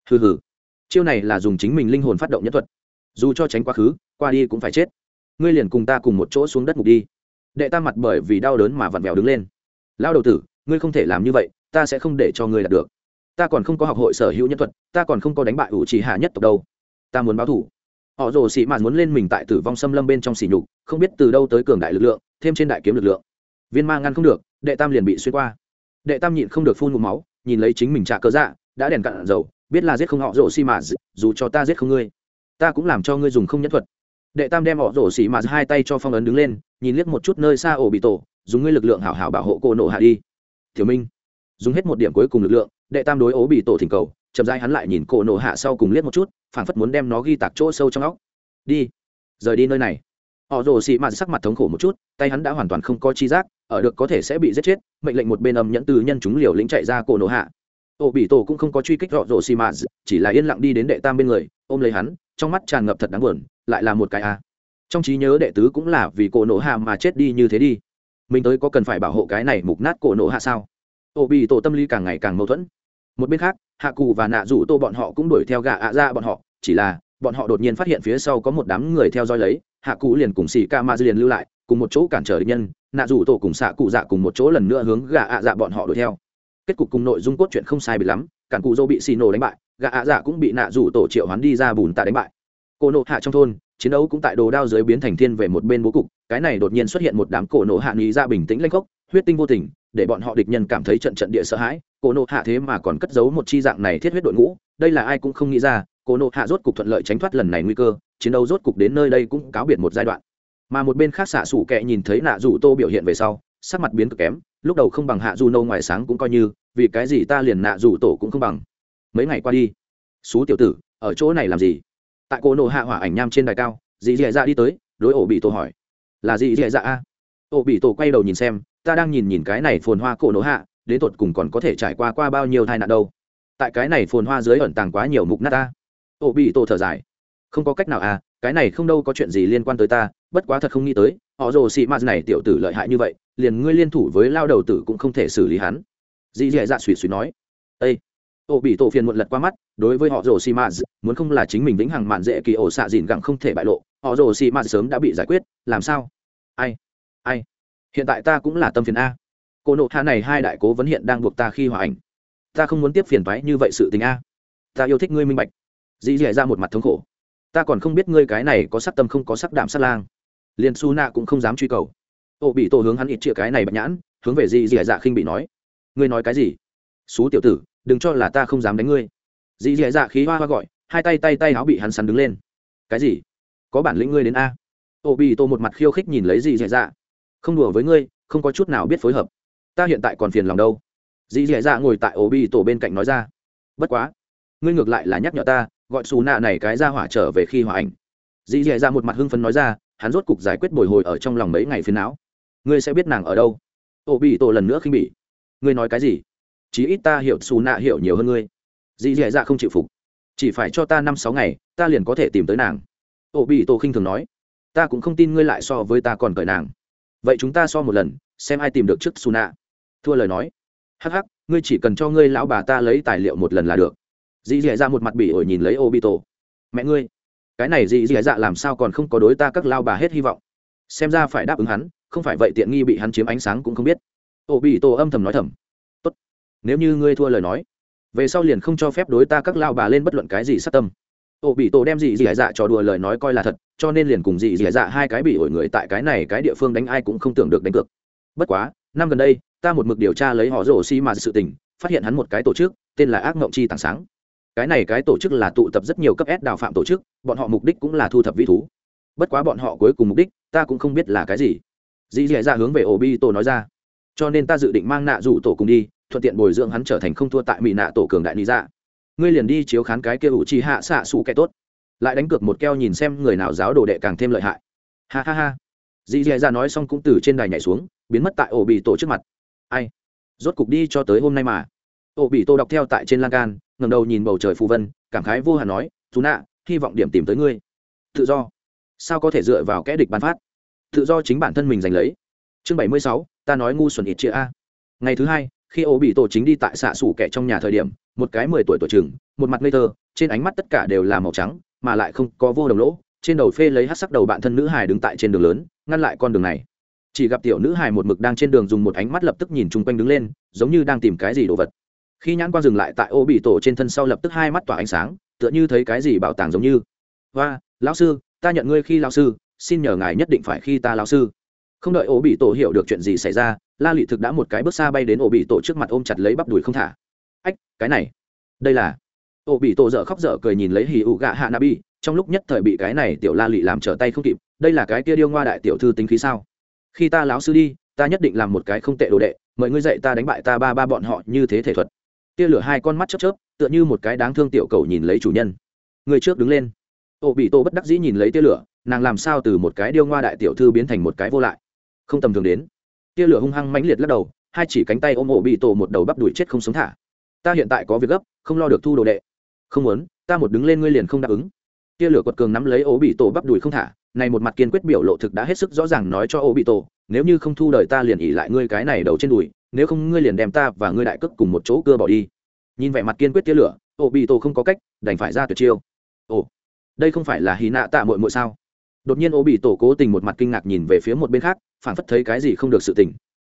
Hừ hừ, chiêu này là dùng chính mình linh hồn phát động nhân thuật dù cho tránh quá khứ, qua đi cũng phải chết. Ngươi liền cùng ta cùng một chỗ xuống đất mục đi. Đệ tam mặt bởi vì đau đớn mà vặn vẹo đứng lên. Lao đầu tử, ngươi không thể làm như vậy, ta sẽ không để cho ngươi đạt được. Ta còn không có học hội sở hữu nhân thuật, ta còn không có đánh bại ủ trì hạ nhất tộc đâu. Ta muốn báo thủ. Họ rồ xị mạt muốn lên mình tại tử vong xâm lâm bên trong xỉ nhục, không biết từ đâu tới cường đại lực lượng, thêm trên đại kiếm lực lượng. Viên ma ngăn không được, đệ tam liền bị xuyên qua. Đệ tam nhịn không được phun ngụm máu, nhìn lấy chính mình trả cớ dạ đã đèn cạn dầu, biết là giết không họ rồ xị mạt dù cho ta giết không ngươi ta cũng làm cho ngươi dùng không nhẫn thuật. Đệ tam đem họ rổ xỉ mạt hai tay cho phong ấn đứng lên, nhìn liếc một chút nơi xa ổ bị tổ, dùng ngươi lực lượng hảo hảo bảo hộ cô nộ hạ đi. Thiếu minh, dùng hết một điểm cuối cùng lực lượng, đệ tam đối ố bị tổ thỉnh cầu, chậm rãi hắn lại nhìn cô nổ hạ sau cùng liếc một chút, phảng phất muốn đem nó ghi tạc chỗ sâu trong óc. Đi, rời đi nơi này. Họ rồ xị mạt sắc mặt thống khổ một chút, tay hắn đã hoàn toàn không có chi giác, ở được có thể sẽ bị giết chết, mệnh lệnh một bên âm nhẫn từ nhân chúng liều lĩnh chạy ra cổ nổ hạ. Ổ bị tổ cũng không có truy kích họ rồ xị mạt chỉ là yên lặng đi đến đệ tam bên người, ôm lấy hắn trong mắt tràn ngập thật đáng buồn, lại là một cái a. Trong trí nhớ đệ tứ cũng là vì cổ nổ hạ mà chết đi như thế đi. Mình tới có cần phải bảo hộ cái này mục nát cổ nổ hạ sao? Ô bị tổ tâm lý càng ngày càng mâu thuẫn. Một bên khác, hạ cụ và nạ rủ tô bọn họ cũng đuổi theo gà ạ ra bọn họ, chỉ là bọn họ đột nhiên phát hiện phía sau có một đám người theo dõi lấy, hạ cụ liền cùng xì ca ma liền lưu lại, cùng một chỗ cản trở địch nhân, nạ rủ tổ cùng xạ cụ dạ cùng một chỗ lần nữa hướng gà ạ dạ bọn họ đuổi theo. Kết cục cùng nội dung cốt truyện không sai bị lắm, cản cụ dô bị xì nổ đánh bại gà ạ dạ cũng bị nạ rủ tổ triệu hoán đi ra bùn tạ đánh bại. Cô nộ hạ trong thôn, chiến đấu cũng tại đồ đao dưới biến thành thiên về một bên bố cục, cái này đột nhiên xuất hiện một đám cổ nộ hạ nghĩ ra bình tĩnh lanh gốc huyết tinh vô tình, để bọn họ địch nhân cảm thấy trận trận địa sợ hãi. Cổ nộ hạ thế mà còn cất giấu một chi dạng này thiết huyết đội ngũ, đây là ai cũng không nghĩ ra, cổ nộ hạ rốt cục thuận lợi tránh thoát lần này nguy cơ, chiến đấu rốt cục đến nơi đây cũng cáo biệt một giai đoạn. Mà một bên khác xạ xủ kệ nhìn thấy nạ rủ tô biểu hiện về sau, sắc mặt biến cực kém, lúc đầu không bằng hạ du nâu ngoài sáng cũng coi như, vì cái gì ta liền nạ rủ tổ cũng không bằng mấy ngày qua đi. Xú tiểu tử, ở chỗ này làm gì? Tại cô nộ hạ hỏa ảnh nham trên đài cao, dì dì dạ đi tới, đối ổ bị tổ hỏi. Là dì dì dạ a? Ổ bị tổ quay đầu nhìn xem, ta đang nhìn nhìn cái này phồn hoa cổ nộ hạ, đến tột cùng còn có thể trải qua qua bao nhiêu tai nạn đâu? Tại cái này phồn hoa dưới ẩn tàng quá nhiều mục nát ta. Ổ bị tổ thở dài. Không có cách nào à cái này không đâu có chuyện gì liên quan tới ta, bất quá thật không nghĩ tới, họ rồ xị mạt này tiểu tử lợi hại như vậy, liền ngươi liên thủ với lao đầu tử cũng không thể xử lý hắn. Dì dì dạ suy suy nói. Ây ô bị tổ phiền muộn lật qua mắt, đối với họ rồ xì mạt, muốn không là chính mình vĩnh hằng mạn dễ kỳ ổ xạ dìn gặng không thể bại lộ, họ rồ xì mạt sớm đã bị giải quyết, làm sao? Ai ai, hiện tại ta cũng là tâm phiền a. Cô nộ hạ này hai đại cố vấn hiện đang buộc ta khi hòa ảnh. Ta không muốn tiếp phiền toái như vậy sự tình a. Ta yêu thích ngươi minh bạch. Dĩ dẻ ra một mặt thống khổ. Ta còn không biết ngươi cái này có sắc tâm không có sắc đảm sát lang. Liền su na cũng không dám truy cầu. Ô bị tổ hướng hắn ít chĩa cái này bạch nhãn, hướng về dì dì dạ khinh bị nói. Ngươi nói cái gì? Xú tiểu tử đừng cho là ta không dám đánh ngươi. Dì dì dạ khí hoa hoa gọi, hai tay tay tay áo bị hắn sắn đứng lên. Cái gì? Có bản lĩnh ngươi đến a. Ô bị Tô một mặt khiêu khích nhìn lấy dì dì dạ. Không đùa với ngươi, không có chút nào biết phối hợp. Ta hiện tại còn phiền lòng đâu. Dì dì dạ ngồi tại Ô bị tổ bên cạnh nói ra. Bất quá, ngươi ngược lại là nhắc nhở ta, gọi xù nạ này cái ra hỏa trở về khi hỏa ảnh. Dì dì dạ một mặt hưng phấn nói ra, hắn rốt cục giải quyết bồi hồi ở trong lòng mấy ngày phiền não. Ngươi sẽ biết nàng ở đâu. Ô bị tổ lần nữa khinh bỉ. Ngươi nói cái gì? Chí ít ta hiểu xù nạ hiểu nhiều hơn ngươi. Dì dì dạ không chịu phục. Chỉ phải cho ta năm sáu ngày, ta liền có thể tìm tới nàng. Ổ bị tổ khinh thường nói, ta cũng không tin ngươi lại so với ta còn cởi nàng. Vậy chúng ta so một lần, xem ai tìm được trước xù nạ. Thua lời nói, hắc hắc, ngươi chỉ cần cho ngươi lão bà ta lấy tài liệu một lần là được. Dì dì dạ một mặt bỉ ổi nhìn lấy ô bị tổ. Mẹ ngươi, cái này dì dì dạ làm sao còn không có đối ta các lao bà hết hy vọng? Xem ra phải đáp ứng hắn, không phải vậy tiện nghi bị hắn chiếm ánh sáng cũng không biết. Ô bị tổ âm thầm nói thầm nếu như ngươi thua lời nói, về sau liền không cho phép đối ta các lao bà lên bất luận cái gì sát tâm. Ô bị tổ đem dì dì dạ trò đùa lời nói coi là thật, cho nên liền cùng dì dì dạ hai cái bị ổi người tại cái này cái địa phương đánh ai cũng không tưởng được đánh cược. Bất quá, năm gần đây, ta một mực điều tra lấy họ rổ xi mà sự tình, phát hiện hắn một cái tổ chức, tên là ác mộng chi tảng sáng. Cái này cái tổ chức là tụ tập rất nhiều cấp s đào phạm tổ chức, bọn họ mục đích cũng là thu thập vĩ thú. Bất quá bọn họ cuối cùng mục đích, ta cũng không biết là cái gì. Dì dì dạ hướng về ổ bi tổ nói ra. Cho nên ta dự định mang nạ rủ tổ cùng đi thuận tiện bồi dưỡng hắn trở thành không thua tại mỹ nạ tổ cường đại lý dạ. Ngươi liền đi chiếu khán cái kia ủ chi hạ xạ xù kẻ tốt. Lại đánh cược một keo nhìn xem người nào giáo đồ đệ càng thêm lợi hại. Ha ha ha. Dì dì ra nói xong cũng từ trên đài nhảy xuống, biến mất tại ổ bị tổ trước mặt. Ai? Rốt cục đi cho tới hôm nay mà. Ổ bị tổ đọc theo tại trên lan can ngầm đầu nhìn bầu trời phù vân, cảm khái vô hạn nói chú nạ, hy vọng điểm tìm tới ngươi. Tự do. Sao có thể dựa vào kẽ địch bán phát? Tự do chính bản thân mình giành lấy. Chương bảy mươi sáu, ta nói ngu xuẩn ít chia a. Ngày thứ hai khi ô bị tổ chính đi tại xạ xủ kẻ trong nhà thời điểm, một cái mười tuổi tuổi chừng, một mặt ngây thơ, trên ánh mắt tất cả đều là màu trắng, mà lại không có vô đồng lỗ, trên đầu phê lấy hát sắc đầu bạn thân nữ hài đứng tại trên đường lớn, ngăn lại con đường này. Chỉ gặp tiểu nữ hài một mực đang trên đường dùng một ánh mắt lập tức nhìn chung quanh đứng lên, giống như đang tìm cái gì đồ vật. Khi nhãn quang dừng lại tại ô bị tổ trên thân sau lập tức hai mắt tỏa ánh sáng, tựa như thấy cái gì bảo tàng giống như. Và lão sư, ta nhận ngươi khi lão sư, xin nhờ ngài nhất định phải khi ta lão sư không đợi ô bị tổ hiểu được chuyện gì xảy ra, la lị thực đã một cái bước xa bay đến ô bị tổ trước mặt ôm chặt lấy bắp đùi không thả. Ách, cái này, đây là ô bị tổ dở khóc dở cười nhìn lấy hì ụ gạ hạ nabi trong lúc nhất thời bị cái này tiểu la lị làm trở tay không kịp, đây là cái kia điêu ngoa đại tiểu thư tính khí sao? Khi ta láo sư đi, ta nhất định làm một cái không tệ đồ đệ, mời ngươi dạy ta đánh bại ta ba ba bọn họ như thế thể thuật. Tia lửa hai con mắt chớp chớp, tựa như một cái đáng thương tiểu cầu nhìn lấy chủ nhân. Người trước đứng lên. Ô bị tô bất đắc dĩ nhìn lấy tia lửa, nàng làm sao từ một cái điêu ngoa đại tiểu thư biến thành một cái vô lại? Không tầm thường đến. Tia lửa hung hăng mãnh liệt lắc đầu, hai chỉ cánh tay ôm ổ bị tổ một đầu bắp đuổi chết không sống thả. Ta hiện tại có việc gấp, không lo được thu đồ đệ. Không muốn, ta một đứng lên ngươi liền không đáp ứng. Tia lửa quật cường nắm lấy ổ bị tổ bắp đuổi không thả, này một mặt kiên quyết biểu lộ thực đã hết sức rõ ràng nói cho ổ bị tổ, nếu như không thu đời ta liền ỉ lại ngươi cái này đầu trên đùi, nếu không ngươi liền đem ta và ngươi đại cước cùng một chỗ cưa bỏ đi. Nhìn vẻ mặt kiên quyết tia lửa, ổ bị tổ không có cách, đành phải ra tuyệt chiêu. Ồ, đây không phải là hí nạ tạ muội muội sao? Đột nhiên ô bị tổ cố tình một mặt kinh ngạc nhìn về phía một bên khác phản phất thấy cái gì không được sự tình.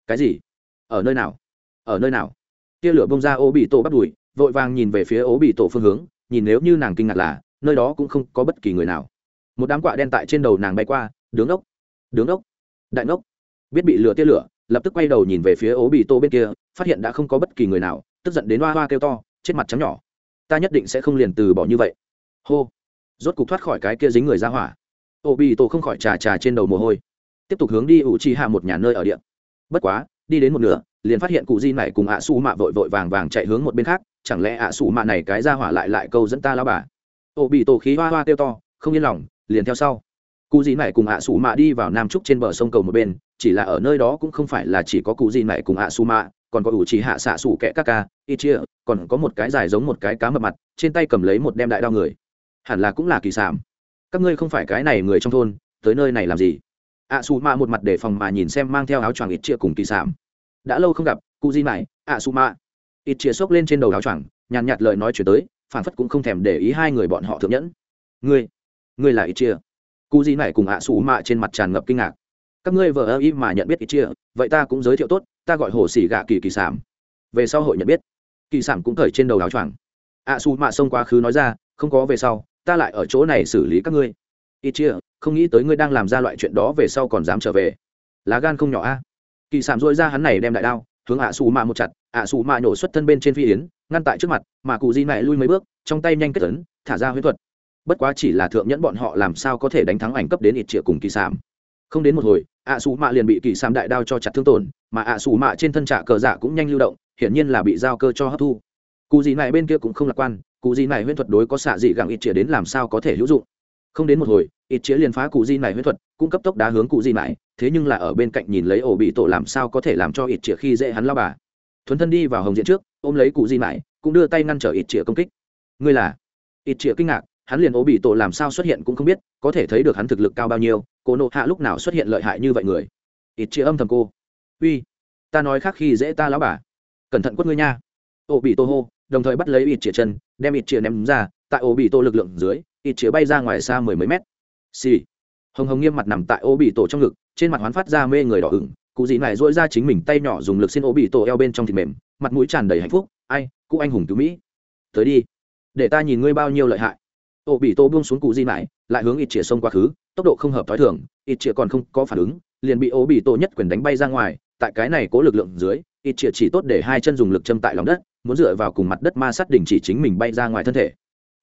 Cái gì? Ở nơi nào? Ở nơi nào? Tia lửa bông ra ô bị tổ bắt đùi, vội vàng nhìn về phía ô bị tổ phương hướng, nhìn nếu như nàng kinh ngạc là, nơi đó cũng không có bất kỳ người nào. Một đám quạ đen tại trên đầu nàng bay qua, đứng ốc đứng ốc đại ngốc biết bị lửa tia lửa, lập tức quay đầu nhìn về phía ố bị tô bên kia, phát hiện đã không có bất kỳ người nào, tức giận đến hoa hoa kêu to, chết mặt trắng nhỏ. Ta nhất định sẽ không liền từ bỏ như vậy. Hô. Rốt cục thoát khỏi cái kia dính người ra hỏa ô bị tổ không khỏi trà trà trên đầu mồ hôi. Tiếp tục hướng đi ủ chi hạ một nhà nơi ở điện bất quá, đi đến một nửa, liền phát hiện cụ di này cùng ạ su mạ vội vội vàng vàng chạy hướng một bên khác, chẳng lẽ ạ su mạ này cái ra hỏa lại lại câu dẫn ta lao bà? Ô bị tổ khí hoa hoa kêu to, không yên lòng, liền theo sau. Cụ di này cùng ạ xù mạ đi vào nam trúc trên bờ sông cầu một bên, chỉ là ở nơi đó cũng không phải là chỉ có cụ di này cùng ạ xù mạ còn có ủ trì hạ xạ xù kẹ các ca ít chia còn có một cái dài giống một cái cá mập mặt, trên tay cầm lấy một đem đại đao người. Hẳn là cũng là kỳ sảm các ngươi không phải cái này người trong thôn, tới nơi này làm gì? Ạ xù mạ một mặt để phòng mà nhìn xem mang theo áo choàng ít chia cùng kỳ sảm đã lâu không gặp, cụ di mải ạ xù mạ ít chia xốc lên trên đầu áo choàng, nhàn nhạt lời nói chuyển tới phản phất cũng không thèm để ý hai người bọn họ thượng nhẫn. Ngươi ngươi là ít chia. Cụ di mải cùng ạ xù mạ trên mặt tràn ngập kinh ngạc. Các ngươi vợ ơ ý mà nhận biết ít chia, vậy ta cũng giới thiệu tốt, ta gọi hồ xỉ gạ kỳ kỳ sảm về sau hội nhận biết. Kỳ sảm cũng cởi trên đầu áo choàng. Ạ xù mạ xông quá khứ nói ra, không có về sau ta lại ở chỗ này xử lý các ngươi. Ít chia, không nghĩ tới ngươi đang làm ra loại chuyện đó về sau còn dám trở về. Lá gan không nhỏ a. Kỳ sảm dội ra hắn này đem đại đao, hướng ạ xù mạ một chặt, ạ xù mạ nhổ xuất thân bên trên phi yến, ngăn tại trước mặt, mà cụ di Mẹ lui mấy bước, trong tay nhanh kết tấn thả ra huyết thuật. Bất quá chỉ là thượng nhẫn bọn họ làm sao có thể đánh thắng ảnh cấp đến ít triệu cùng kỳ sảm không đến một hồi, ạ xù mạ liền bị kỳ sảm đại đao cho chặt thương tổn, mà ạ xù mạ trên thân trạ cờ dạ cũng nhanh lưu động, hiển nhiên là bị giao cơ cho hấp thu. Cụ gì này bên kia cũng không lạc quan cụ di này huyễn thuật đối có xạ dị gẳng ít chĩa đến làm sao có thể hữu dụng? Không đến một hồi, ít chĩa liền phá cụ di này huyễn thuật cũng cấp tốc đá hướng cụ di này thế nhưng là ở bên cạnh nhìn lấy ổ bị tổ làm sao có thể làm cho ít chĩa khi dễ hắn lao bà. Thuấn thân đi vào hồng diện trước, ôm lấy cụ di này cũng đưa tay ngăn trở ít chĩa công kích. Ngươi là? Ít chĩa kinh ngạc, hắn liền ổ bị tổ làm sao xuất hiện cũng không biết, có thể thấy được hắn thực lực cao bao nhiêu, cô nộ hạ lúc nào xuất hiện lợi hại như vậy người? Ít chĩa âm thầm cô. Uy, ta nói khác khi dễ ta lão bà. Cẩn thận quất ngươi nha. Ổ bị tổ hô đồng thời bắt lấy ít chĩa chân, đem ít chĩa ném ra, tại ô bị tổ lực lượng dưới, ít chĩa bay ra ngoài xa mười mấy mét. Xì、sì. hồng hồng nghiêm mặt nằm tại ô bị tổ trong ngực, trên mặt hoán phát ra mê người đỏ ửng, cụ dị này dỗi ra chính mình tay nhỏ dùng lực xin ô bị tổ eo bên trong thịt mềm, mặt mũi tràn đầy hạnh phúc, ai, cụ anh hùng cứu mỹ. Tới đi. Để ta nhìn ngươi bao nhiêu lợi hại. Ô bị tổ buông xuống cụ dị này lại hướng ít chĩa sông quá khứ, tốc độ không hợp t h ó i thường, ít chĩa còn không có phản ứng, liền bị ô bị tổ nhất quyền đánh bay ra ngoài, tại cái này cố lực lượng dưới, ít chĩa chỉ tốt để hai chân dùng lực châm tại lòng đất muốn dựa vào cùng mặt đất ma sát đình chỉ chính mình bay ra ngoài thân thể.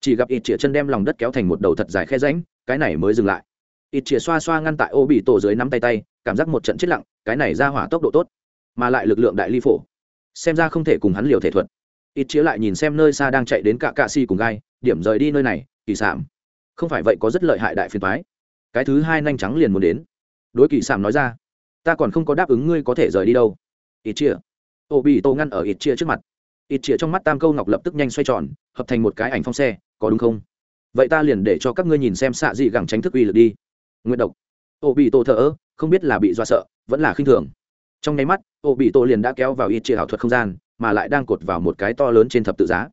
Chỉ gặp ít chĩa chân đem lòng đất kéo thành một đầu thật dài khe ránh cái này mới dừng lại. Ít chĩa xoa xoa ngăn tại ô bị tổ dưới nắm tay tay, cảm giác một trận chết lặng, cái này ra hỏa tốc độ tốt, mà lại lực lượng đại ly phổ. Xem ra không thể cùng hắn liều thể thuật. Ít chĩa lại nhìn xem nơi xa đang chạy đến cả cạ si cùng gai, điểm rời đi nơi này, kỳ sảm không phải vậy có rất lợi hại đại phiền thoái cái thứ hai nhanh trắng liền muốn đến. Đối kỳ sảm nói ra, ta còn không có đáp ứng ngươi có thể rời đi đâu. Ít chia ô bị tô ngăn ở ít chia trước mặt ít chĩa trong mắt tam câu ngọc lập tức nhanh xoay tròn, hợp thành một cái ảnh phong xe, có đúng không? Vậy ta liền để cho các ngươi nhìn xem xạ dị gẳng tránh thức uy lực đi. Nguyện độc. Ô bị tổ thờ ơ, không biết là bị do sợ, vẫn là khinh thường. Trong nháy mắt, ô bị tổ liền đã kéo vào ít chĩa ảo thuật không gian, mà lại đang cột vào một cái to lớn trên thập tự giá.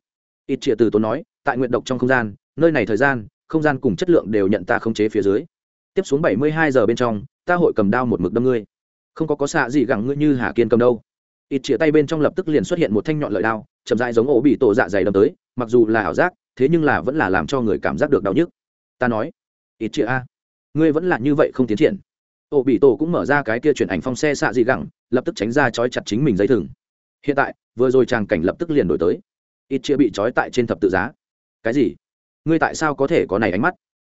Ít chĩa từ tốn nói, tại nguyện độc trong không gian, nơi này thời gian, không gian cùng chất lượng đều nhận ta khống chế phía dưới. Tiếp xuống bảy mươi hai giờ bên trong, ta hội cầm đao một mực đâm ngươi. Không có có xạ gì gẳng ngươi như hà kiên cầm đâu ít chia tay bên trong lập tức liền xuất hiện một thanh nhọn lợi đao, chậm dại giống ổ bị tổ dạ dày đâm tới, mặc dù là ảo giác, thế nhưng là vẫn là làm cho người cảm giác được đau nhức. Ta nói, ít chia a, ngươi vẫn là như vậy không tiến triển. Ổ bị tổ cũng mở ra cái kia chuyển ảnh phong xe xạ dị gẳng, lập tức tránh ra trói chặt chính mình dây thừng. Hiện tại, vừa rồi tràng cảnh lập tức liền đổi tới. Ít chia bị trói tại trên thập tự giá. Cái gì? Ngươi tại sao có thể có này ánh mắt?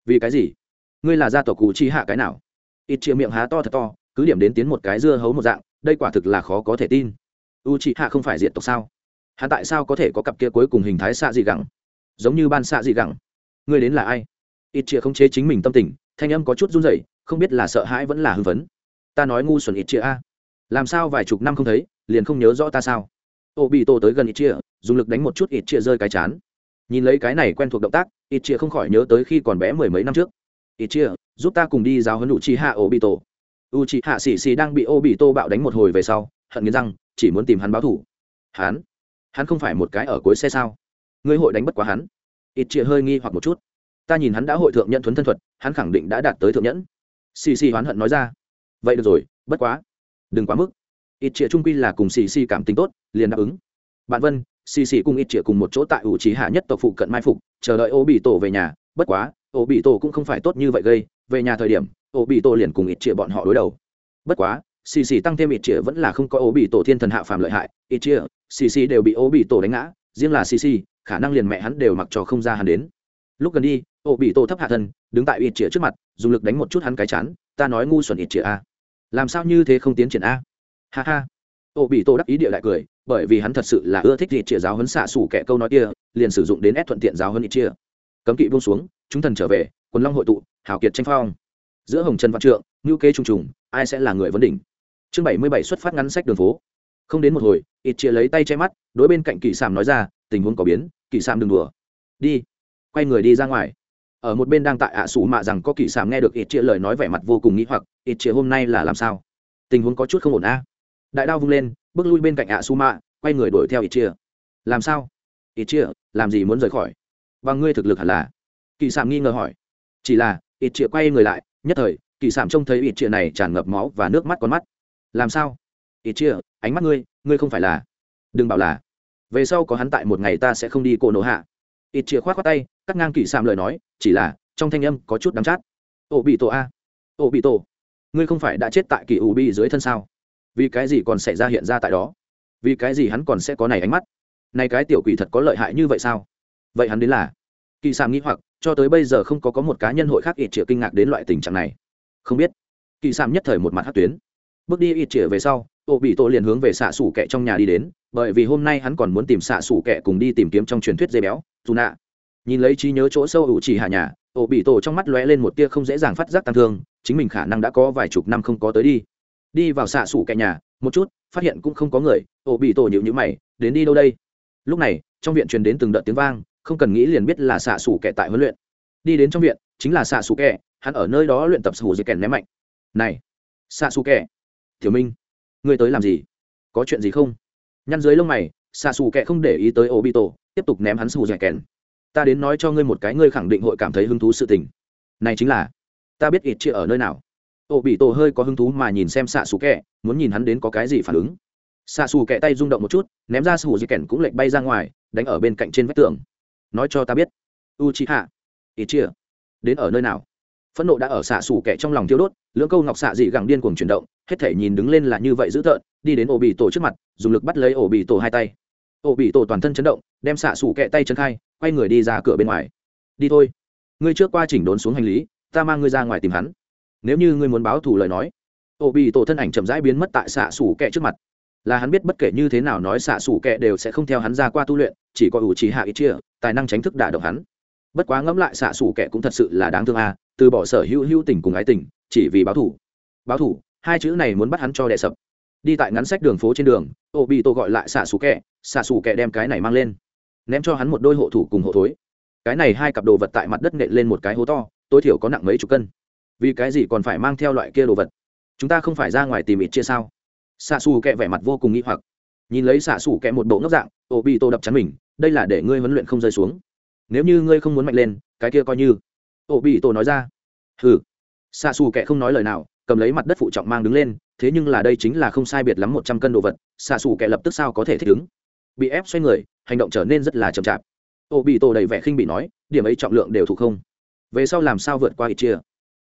Vì cái gì? Ngươi là gia tộc cụ chi hạ cái nào? Ít chia miệng há to thật to, cứ điểm đến tiến một cái dưa hấu một dạng đây quả thực là khó có thể tin. U chị hạ không phải diện tộc sao? Hạ tại sao có thể có cặp kia cuối cùng hình thái xạ dị gẳng? Giống như ban xạ dị gẳng. Người đến là ai? Ít chia không chế chính mình tâm tình, thanh âm có chút run rẩy, không biết là sợ hãi vẫn là hưng phấn. Ta nói ngu xuẩn ít chia a. Làm sao vài chục năm không thấy, liền không nhớ rõ ta sao? Ô bị tổ tới gần ít chia dùng lực đánh một chút ít chia rơi cái chán. Nhìn lấy cái này quen thuộc động tác ít chia không khỏi nhớ tới khi còn bé mười mấy năm trước. Ít chia giúp ta cùng đi giáo huấn u chi hạ ô bị tổ u chi hạ xì xì đang bị ô bị tô bạo đánh một hồi về sau, hận nghiến răng, chỉ muốn tìm hắn báo thủ hắn? Hắn không phải một cái ở cuối xe sao? Ngươi hội đánh bất quá hắn. Ít chia hơi nghi hoặc một chút. Ta nhìn hắn đã hội thượng nhận thuấn thân thuật, hắn khẳng định đã đạt tới thượng nhẫn. Xì xì hoán hận nói ra. Vậy được rồi, bất quá. Đừng quá mức. Ít chĩa trung quy là cùng xì xì cảm tính tốt, liền đáp ứng. Bạn vân xì xì cùng ít chĩa cùng một chỗ tại ủ trí hạ nhất tộc phụ cận mai phục, chờ đợi ô bị tổ về nhà. Bất quá ô bị tổ cũng không phải tốt như vậy gây, về nhà thời điểm ô bị tổ liền cùng ít chia bọn họ đối đầu. Bất quá, xì xì tăng thêm ít chia vẫn là không có ô bị tổ thiên thần hạ phàm lợi hại. Ít chia xì xì đều bị ô bị tổ đánh ngã, riêng là xì xì, khả năng liền mẹ hắn đều mặc cho không ra hắn đến. Lúc gần đi ô bị tổ thấp hạ thân, đứng tại ít chia trước mặt, dùng lực đánh một chút hắn cái chán, ta nói ngu xuẩn ít chia a. Làm sao như thế không tiến triển a? Ha ha. Ô bị tổ đắc ý địa lại cười, bởi vì hắn thật sự là ưa thích ít chia giáo hấn xạ xủ kẻ câu nói kia, liền sử dụng đến ép thuận tiện giáo hơn ít chia cấm kỵ buông xuống, chúng thần trở về, quần long hội tụ, hào kiệt tranh phong giữa hồng trần văn trượng, ngữ kế trùng trùng, ai sẽ là người vấn đỉnh? Chương bảy mươi bảy xuất phát ngắn sách đường phố. Không đến một hồi ít chia lấy tay che mắt, đối bên cạnh kỳ sàm nói ra, tình huống có biến kỳ sàm đừng đùa. Đi. Quay người đi ra ngoài. Ở một bên đang tại ạ sủ mạ rằng có kỳ sàm nghe được ít chia lời nói vẻ mặt vô cùng nghĩ hoặc ít chia hôm nay là làm sao? Tình huống có chút không ổn a. Đại đao vung lên, bước lui bên cạnh ạ su mạ, quay người đuổi theo ít chia làm sao? Ít chia làm gì muốn rời khỏi? Và ngươi thực lực hẳn là? Kỳ sàm nghi ngờ hỏi. Chỉ là ít chia quay người lại nhất thời, kỳ sảm trông thấy ít chia này tràn ngập máu và nước mắt con mắt. Làm sao? Ít chia ánh mắt ngươi ngươi không phải là? Đừng bảo là. Về sau có hắn tại một ngày ta sẽ không đi cổ nổ hạ. Ít chia khoát khoát tay, cắt ngang kỳ sảm lời nói, chỉ là, trong thanh âm có chút đắng chát. Ổ bị tổ a. Ổ bị tổ. Ngươi không phải đã chết tại kỳ ủ bị dưới thân sao? Vì cái gì còn xảy ra hiện ra tại đó? Vì cái gì hắn còn sẽ có này ánh mắt? Này cái tiểu quỷ thật có lợi hại như vậy sao? Vậy hắn đến là? Kỳ sàm nghĩ hoặc, cho tới bây giờ không có có một cá nhân hội khác ít chĩa kinh ngạc đến loại tình trạng này. Không biết. Kỳ sàm nhất thời một mặt hát tuyến. Bước đi ít chĩa về sau ô bị tổ liền hướng về xạ xủ kẹ trong nhà đi đến, bởi vì hôm nay hắn còn muốn tìm xạ xủ kẹ cùng đi tìm kiếm trong truyền thuyết dây béo, dù nạ. Nhìn lấy trí nhớ chỗ sâu ủ chỉ hạ nhà ô bị tổ trong mắt lóe lên một tia không dễ dàng phát giác tăng thương, chính mình khả năng đã có vài chục năm không có tới đi. Đi vào xạ xủ kẹ nhà, một chút, phát hiện cũng không có người ô bị tổ nhịu nhữ mày, đến đi đâu đây? Lúc này, trong viện truyền đến từng đợt tiếng vang không cần nghĩ liền biết là xạ xù kẻ tại huấn luyện. Đi đến trong viện chính là xạ xù kẻ hắn ở nơi đó luyện tập sủ dây kèn ném mạnh. Này xạ xù Kẻ, thiếu minh ngươi tới làm gì? Có chuyện gì không? Nhăn dưới lông mày xạ xù Kẻ không để ý tới ô bị tổ tiếp tục ném hắn sủ dây kèn. Ta đến nói cho ngươi một cái ngươi khẳng định hội cảm thấy hứng thú sự tình. Này chính là ta biết ít chia ở nơi nào. Ô bị tổ hơi có hứng thú mà nhìn xem xạ xù Kẻ, muốn nhìn hắn đến có cái gì phản ứng. Xạ xù kẹ tay rung động một chút ném ra sủ dây kèn cũng lệch bay ra ngoài đánh ở bên cạnh trên vách tường nói cho ta biết. U chi hạ ít chia đến ở nơi nào? Phẫn nộ đã ở xạ xù kẻ trong lòng thiêu đốt, lưỡng câu ngọc xạ dị gẳng điên cuồng chuyển động, hết thể nhìn đứng lên là như vậy dữ tợn, đi đến ổ bị tổ trước mặt, dùng lực bắt lấy ổ bị tổ hai tay. Ổ bị tổ toàn thân chấn động, đem xạ xù kẹ tay chân khai, quay người đi ra cửa bên ngoài. Đi thôi. Ngươi trước qua chỉnh đốn xuống hành lý, ta mang ngươi ra ngoài tìm hắn. Nếu như ngươi muốn báo thù lời nói ổ bị tổ thân ảnh chậm rãi biến mất tại xạ xù kẹ trước mặt là hắn biết bất kể như thế nào nói xạ xù kẹ đều sẽ không theo hắn ra qua tu luyện, chỉ có ủ trí hạ ít chia, tài năng tránh thức đả động hắn. Bất quá ngẫm lại xạ xù kẹ cũng thật sự là đáng thương à từ bỏ sở hữu hữu tình cùng ái tình, chỉ vì báo thủ. Báo thủ, hai chữ này muốn bắt hắn cho đệ sập. Đi tại ngắn sách đường phố trên đường ô bị tôi gọi lại xạ xù kẹ xạ xù kẹ đem cái này mang lên. Ném cho hắn một đôi hộ thủ cùng hộ thối. Cái này hai cặp đồ vật tại mặt đất nện lên một cái hố to, tối thiểu có nặng mấy chục cân. Vì cái gì còn phải mang theo loại kia đồ vật? Chúng ta không phải ra ngoài tìm ít chia sao? Xạ xù kẹ vẻ mặt vô cùng nghi hoặc. Nhìn lấy xạ xù kẹ một bộ ngốc dạng, ô bị tô đập chắn mình, đây là để ngươi huấn luyện không rơi xuống. Nếu như ngươi không muốn mạnh lên, cái kia coi như. Ô bị tô nói ra. Hừ. Xạ xù kẹ không nói lời nào, cầm lấy mặt đất phụ trọng mang đứng lên, thế nhưng là đây chính là không sai biệt lắm một trăm cân đồ vật, xạ xù kẹ lập tức sao có thể thích ứng. Bị ép xoay người, hành động trở nên rất là chậm chạp. Ô bị tô đầy vẻ khinh bị nói, điểm ấy trọng lượng đều thủ không. Về sau làm sao vượt qua ít chia?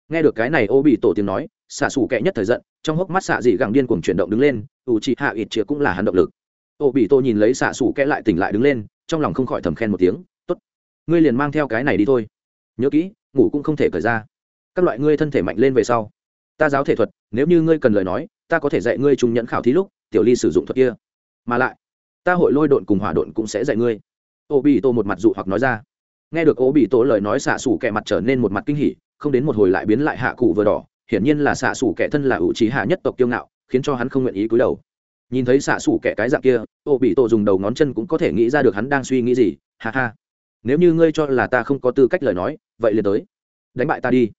Nghe được cái này, ô bị tổ tiếng nói, xạ xù kệ nhất thời giận, trong hốc mắt xạ dị gẳng điên cuồng chuyển động đứng lên u chị hạ ít chia cũng là hắn động lực. Ô bị tổ nhìn lấy xạ xù kệ lại tỉnh lại đứng lên, trong lòng không khỏi thầm khen một tiếng t ố t ngươi liền mang theo cái này đi thôi. Nhớ kỹ, ngủ cũng không thể cởi ra. Các loại ngươi thân thể mạnh lên về sau, ta giáo thể thuật, nếu như ngươi cần lời nói, ta có thể dạy ngươi trung nhẫn khảo thí lúc, tiểu ly sử dụng thuật kia. Mà lại, ta hội lôi độn cùng hỏa độn cũng sẽ dạy ngươi. Ô bị tô một mặt dụ hoặc nói ra. Nghe được ô bị tô lời nói, xạ xù kẹ mặt trở nên một mặt kinh hỉ không đến một hồi lại biến lại hạ cụ vừa đỏ, hiển nhiên là xạ xủ kẻ thân là ủ trí hạ nhất tộc kiêu ngạo, khiến cho hắn không nguyện ý cúi đầu. Nhìn thấy xạ xủ kẻ cái dạng kia, ô bị tô dùng đầu ngón chân cũng có thể nghĩ ra được hắn đang suy nghĩ gì, ha ha. Nếu như ngươi cho là ta không có tư cách lời nói, vậy liền tới. Đánh bại ta đi.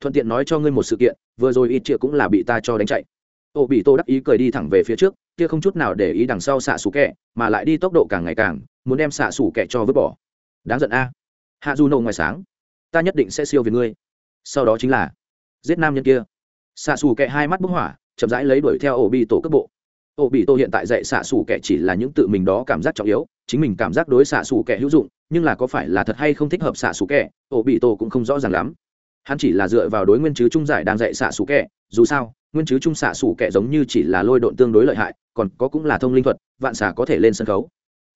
Thuận tiện nói cho ngươi một sự kiện, vừa rồi ít triệu cũng là bị ta cho đánh chạy. Ô bị tô đắc ý cười đi thẳng về phía trước, kia không chút nào để ý đằng sau xạ xù kẹ mà lại đi tốc độ càng ngày càng, muốn đem xạ xù kẹ cho vứt bỏ. Đáng giận a. Hạ du nổ ngoài sáng. Ta nhất định sẽ siêu về ngươi sau đó chính là giết nam nhân kia. Xạ xù kẹ hai mắt bức hỏa, chậm rãi lấy đuổi theo ổ bị tổ cấp bộ. Ổ bị tổ hiện tại dạy xạ xù kẹ chỉ là những tự mình đó cảm giác trọng yếu, chính mình cảm giác đối xạ xù kẹ hữu dụng, nhưng là có phải là thật hay không thích hợp xạ xù kẹ ổ bị tổ cũng không rõ ràng lắm. Hắn chỉ là dựa vào đối nguyên chứ trung giải đang dạy xạ xù kẹ dù sao, nguyên chứ trung xạ xù kẹ giống như chỉ là lôi độn tương đối lợi hại, còn có cũng là thông linh thuật, vạn xạ có thể lên sân khấu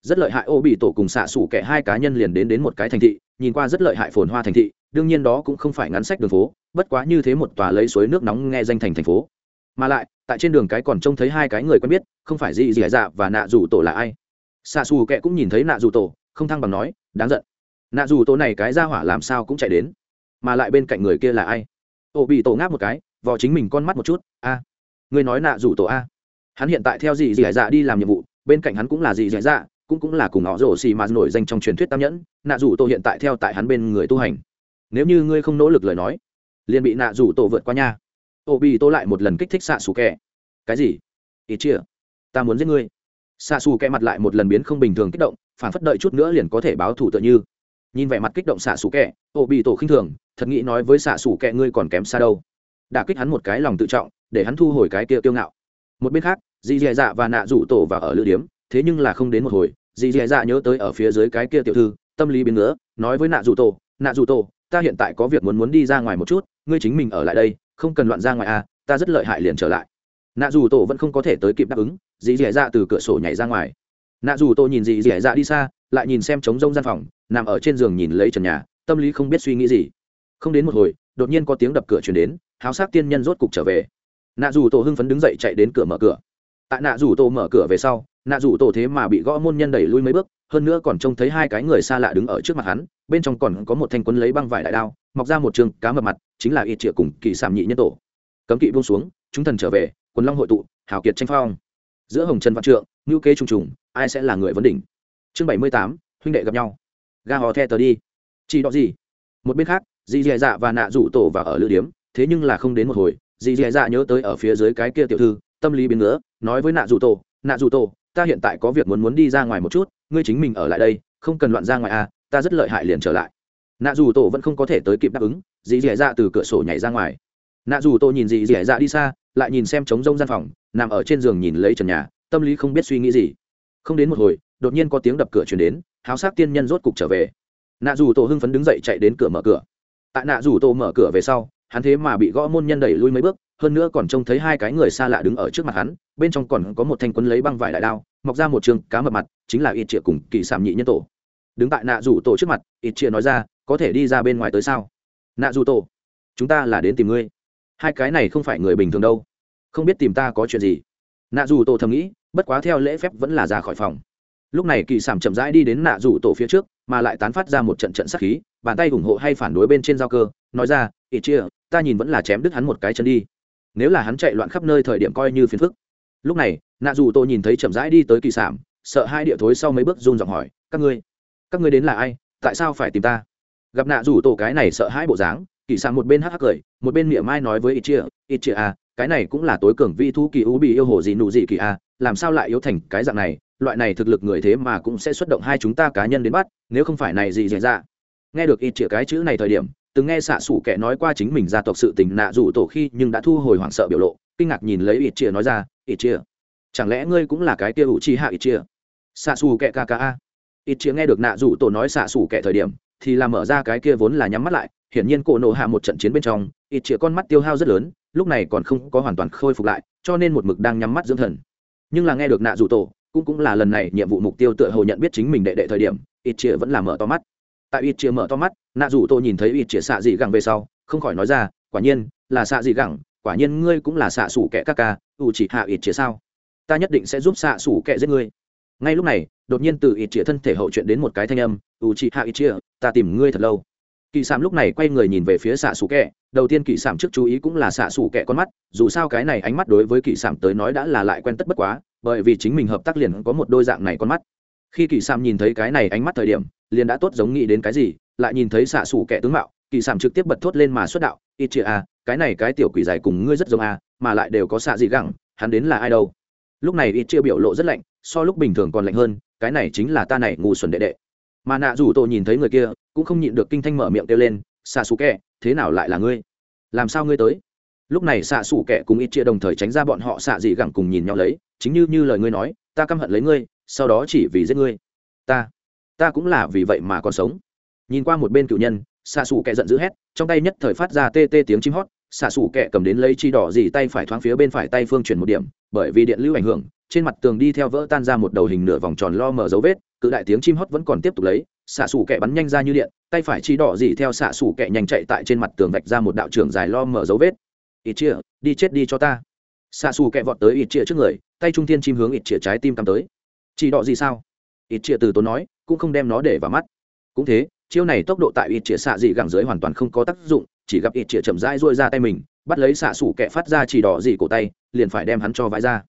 rất lợi hại ô bị tổ cùng xạ xủ kẻ hai cá nhân liền đến đến một cái thành thị, nhìn qua rất lợi hại phồn hoa thành thị, đương nhiên đó cũng không phải ngắn sách đường phố, bất quá như thế một tòa lấy suối nước nóng nghe danh thành thành phố. Mà lại, tại trên đường cái còn trông thấy hai cái người quen biết, không phải gì gì dạ và nạ Dù tổ là ai. Xạ xù Kệ cũng nhìn thấy nạ Dù tổ, không thăng bằng nói, đáng giận. Nạ Dù tổ này cái ra hỏa làm sao cũng chạy đến. Mà lại bên cạnh người kia là ai? Ô bị tổ ngáp một cái, vò chính mình con mắt một chút, a à. người nói nạ Dù tổ a. Hắn hiện tại theo gì gì dạ đi làm nhiệm vụ, bên cạnh hắn cũng là Dì gì dạ cũng cũng là cùng họ rổ xì mà nổi danh trong truyền thuyết tam nhẫn, nạ rủ tổ hiện tại theo tại hắn bên người tu hành. Nếu như ngươi không nỗ lực lời nói, liền bị nạ rủ tổ vượt qua nha. Ô bị tô lại một lần kích thích xạ xù kẹ cái gì? Ít chia ta muốn giết ngươi. Xạ xù kẹ mặt lại một lần biến không bình thường kích động, phản phất đợi chút nữa liền có thể báo thủ tựa như. Nhìn vẻ mặt kích động xạ xù kẹ ô bị tổ khinh thường, thật nghĩ nói với xạ xù kẹ ngươi còn kém xa đâu. Đã kích hắn một cái lòng tự trọng, để hắn thu hồi cái kia kiêu ngạo. Một bên khác, dì dè dạ và nạ rủ tổ vào ở lữ điếm thế nhưng là không đến một hồi, dì dì dạ nhớ tới ở phía dưới cái kia tiểu thư, tâm lý biến nữa nói với nạ Dù tổ, nạ Dù tổ, ta hiện tại có việc muốn muốn đi ra ngoài một chút, ngươi chính mình ở lại đây, không cần loạn ra ngoài à ta rất lợi hại liền trở lại. Nạ dù tổ vẫn không có thể tới kịp đáp ứng, dì dì dạ từ cửa sổ nhảy ra ngoài. Nạ dù tổ nhìn dì dì dạ đi xa, lại nhìn xem trống rông gian phòng, nằm ở trên giường nhìn lấy trần nhà, tâm lý không biết suy nghĩ gì. Không đến một hồi, đột nhiên có tiếng đập cửa chuyển đến, háo Sát tiên nhân rốt cục trở về. Nạ dù tổ hưng phấn đứng dậy chạy đến cửa mở cửa. Tại nạ dù tổ mở cửa về sau nạ rủ tổ thế mà bị gõ môn nhân đẩy lui mấy bước, hơn nữa còn trông thấy hai cái người xa lạ đứng ở trước mặt hắn, bên trong còn có một thanh quân lấy băng vải đại đao, mọc ra một trường cá mập mặt, chính là ít triệu cùng kỳ sàm nhị nhân tổ. Cấm kỵ buông xuống, chúng thần trở về, quần long hội tụ, hào kiệt tranh phong. Giữa hồng trần văn trượng ngữ kế trùng trùng, ai sẽ là người vấn đỉnh? Chương bảy mươi tám, huynh đệ gặp nhau. Ga hò the tờ đi. Chỉ đó gì? Một bên khác, dì dì dạ và nạ rủ tổ vào ở lữ điếm, thế nhưng là không đến một hồi, dì dì dạ nhớ tới ở phía dưới cái kia tiểu thư, tâm lý biến nữa nói với nạ rủ tổ, nạ rủ tổ ta hiện tại có việc muốn muốn đi ra ngoài một chút, ngươi chính mình ở lại đây, không cần loạn ra ngoài à ta rất lợi hại liền trở lại. Nạ dù tổ vẫn không có thể tới kịp đáp ứng, dì dì dạ từ cửa sổ nhảy ra ngoài. Nạ dù tổ nhìn dì dì dạ đi xa, lại nhìn xem trống rông gian phòng, nằm ở trên giường nhìn lấy trần nhà, tâm lý không biết suy nghĩ gì. Không đến một hồi, đột nhiên có tiếng đập cửa chuyển đến, háo sắc tiên nhân rốt cục trở về. Nạ dù tổ hưng phấn đứng dậy chạy đến cửa mở cửa. Tại nạ dù tổ mở cửa về sau, hắn thế mà bị gõ môn nhân đẩy lui mấy bước hơn nữa còn trông thấy hai cái người xa lạ đứng ở trước mặt hắn, bên trong còn có một thanh quân lấy băng vải đại đao, mọc ra một trường cá mập mặt, chính là ít triệu cùng kỳ sảm nhị nhân tổ. Đứng tại nạ rủ tổ trước mặt ít triệu nói ra, có thể đi ra bên ngoài tới sao? Nạ rủ tổ, chúng ta là đến tìm ngươi. Hai cái này không phải người bình thường đâu. Không biết tìm ta có chuyện gì? Nạ rủ tổ thầm nghĩ, bất quá theo lễ phép vẫn là ra khỏi phòng. Lúc này kỳ sảm chậm rãi đi đến nạ rủ tổ phía trước, mà lại tán phát ra một trận trận sắc khí, bàn tay ủng hộ hay phản đối bên trên giao cơ, nói ra ít chia ta nhìn vẫn là chém đứt hắn một cái chân đi nếu là hắn chạy loạn khắp nơi thời điểm coi như phiền phức. Lúc này, nạ dù tôi nhìn thấy chậm rãi đi tới kỳ sảm, sợ hai địa thối sau mấy bước run giọng hỏi, các ngươi các ngươi đến là ai? Tại sao phải tìm ta? Gặp nạ dù tổ cái này sợ hai bộ dáng, kỳ sảm một bên hắc hắc cười, một bên miệng mai nói với ít chia ít chia à cái này cũng là tối cường vi thu kỳ u bị yêu hồ gì nụ gì kỳ à làm sao lại yếu thành cái dạng này? Loại này thực lực người thế mà cũng sẽ xuất động hai chúng ta cá nhân đến bắt, nếu không phải này gì dễ ra nghe được ít chia cái chữ này thời điểm từng nghe xạ xủ kẻ nói qua chính mình gia tộc sự tình nạ rủ tổ khi nhưng đã thu hồi hoảng sợ biểu lộ, kinh ngạc nhìn lấy ít chia nói ra ít chia chẳng lẽ ngươi cũng là cái kia ủ chi hạ ít chia xạ xù kẻ ca ca a. Ít chia nghe được nạ rủ tổ nói xạ xù kẻ thời điểm, thì làm mở ra cái kia vốn là nhắm mắt lại, hiển nhiên cổ nổ hạ một trận chiến bên trong ít chia con mắt tiêu hao rất lớn, lúc này còn không có hoàn toàn khôi phục lại, cho nên một mực đang nhắm mắt dưỡng thần. Nhưng là nghe được nạ rủ tổ, cũng cũng là lần này nhiệm vụ mục tiêu tựa hồ nhận biết chính mình đệ đệ thời điểm ít chia vẫn là mở to mắt tại ít chia mở to mắt, nạ rủ tôi nhìn thấy ít chia xạ dị gẳng về sau, không khỏi nói ra, quả nhiên, là xạ dị gẳng, quả nhiên ngươi cũng là xạ xủ kẻ các ca, ủ chỉ hạ ít chia sao? Ta nhất định sẽ giúp xạ xủ kẻ giết ngươi. Ngay lúc này, đột nhiên từ ít chia thân thể hậu chuyện đến một cái thanh âm, ủ chỉ hạ ít chia ta tìm ngươi thật lâu. Kỳ sảm lúc này quay người nhìn về phía xạ xù kẹ đầu tiên kỳ sảm trước chú ý cũng là xạ xù kẹ con mắt, dù sao cái này ánh mắt đối với kỳ sảm tới nói đã là lại quen tất bất quá, bởi vì chính mình hợp tác liền có một đôi dạng này con mắt khi kỳ sam nhìn thấy cái này ánh mắt thời điểm, liền đã tốt giống nghĩ đến cái gì, lại nhìn thấy xạ xù kẻ tướng mạo, kỳ sam trực tiếp bật thốt lên mà xuất đạo, ít chia a à, cái này cái tiểu quỷ dài cùng ngươi rất giống a mà lại đều có xạ gì gẳng, hắn đến là ai đâu? Lúc này ít chia biểu lộ rất lạnh, so lúc bình thường còn lạnh hơn, cái này chính là ta này, ngu xuẩn đệ đệ. Mà nạ rủ tôi nhìn thấy người kia, cũng không nhịn được kinh thanh mở miệng kêu lên, xạ xù kẹ thế nào lại là ngươi? Làm sao ngươi tới? Lúc này xạ xù kẹ cùng ít chia đồng thời tránh ra bọn họ xạ dị gẳng cùng nhìn nhau lấy, chính như như lời ngươi nói, ta căm hận lấy ngươi sau đó chỉ vì giết ngươi. Ta ta cũng là vì vậy mà còn sống. Nhìn qua một bên cựu nhân, xạ xù kẹ giận dữ hét, trong tay nhất thời phát ra tê tê tiếng chim hót, xạ xù kẹ cầm đến lấy chi đỏ dì tay phải thoáng phía bên phải tay phương chuyển một điểm, bởi vì điện lưu ảnh hưởng, trên mặt tường đi theo vỡ tan ra một đầu hình nửa vòng tròn lo mở dấu vết, cự đại tiếng chim hót vẫn còn tiếp tục lấy, xạ xù kẹ bắn nhanh ra như điện, tay phải chi đỏ dì theo xạ xù kẹ nhanh chạy tại trên mặt tường vạch ra một đạo trường dài lo mở dấu vết. Ít chia đi chết đi cho ta. Xạ xù kẹ vọt tới ít chia trước người, tay trung thiên chim hướng ít chia trái tim cắm tới chỉ đỏ gì sao? Ít chia từ tốn nói, cũng không đem nó để vào mắt. Cũng thế, chiêu này tốc độ tại ít chia xạ dị gẳng dưới hoàn toàn không có tác dụng, chỉ gặp ít chia chậm rãi rôi ra tay mình, bắt lấy xạ xủ kẹ phát ra chỉ đỏ gì cổ tay, liền phải đem hắn cho vãi ra.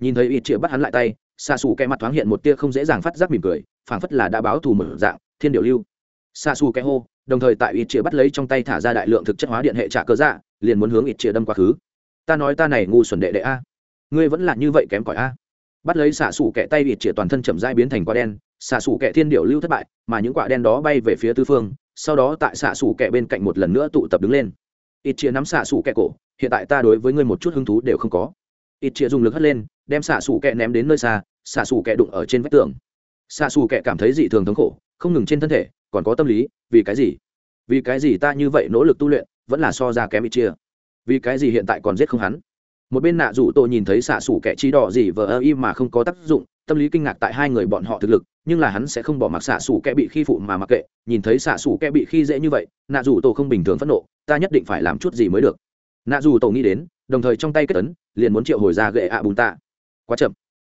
Nhìn thấy ít chia bắt hắn lại tay, xạ xù kẹ mặt thoáng hiện một tia không dễ dàng phát giác mỉm cười, phảng phất là đã báo thù mở dạng, thiên điệu lưu. Xạ xù kẹ hô, đồng thời tại ít chia bắt lấy trong tay thả ra đại lượng thực chất hóa điện hệ trả cơ dạ liền muốn hướng ít chia đâm quá khứ. Ta nói ta này ngu xuẩn đệ đệ a. Ngươi vẫn là như vậy kém cỏi a bắt lấy xạ xù kẹ tay ít chĩa toàn thân chậm dai biến thành quả đen, xạ xù kẹ thiên điệu lưu thất bại, mà những quả đen đó bay về phía tư phương, sau đó tại xạ xù kẹ bên cạnh một lần nữa tụ tập đứng lên. Ít chĩa nắm xạ xù kẹ cổ, hiện tại ta đối với ngươi một chút hứng thú đều không có. Ít chĩa dùng lực hất lên, đem xạ xù kẹ ném đến nơi xa, xạ xù kẹ đụng ở trên vách tường. Xạ xù kẹ cảm thấy dị thường thống khổ, không ngừng trên thân thể, còn có tâm lý, vì cái gì? Vì cái gì ta như vậy nỗ lực tu luyện, vẫn là so ra kém ít chia vì cái gì hiện tại còn giết không hắn? Một bên nạ rủ tôi nhìn thấy xạ xủ kẻ chi đỏ gì vờ ơ y mà không có tác dụng, tâm lý kinh ngạc tại hai người bọn họ thực lực, nhưng là hắn sẽ không bỏ mặc xạ xủ kẻ bị khi phụ mà mặc kệ, nhìn thấy xạ xủ kẻ bị khi dễ như vậy, nạ rủ tổ không bình thường phẫn nộ, ta nhất định phải làm chút gì mới được. Nạ rủ tổ nghĩ đến, đồng thời trong tay kết ấn, liền muốn triệu hồi ra gậy ạ bùn tạ. Quá chậm.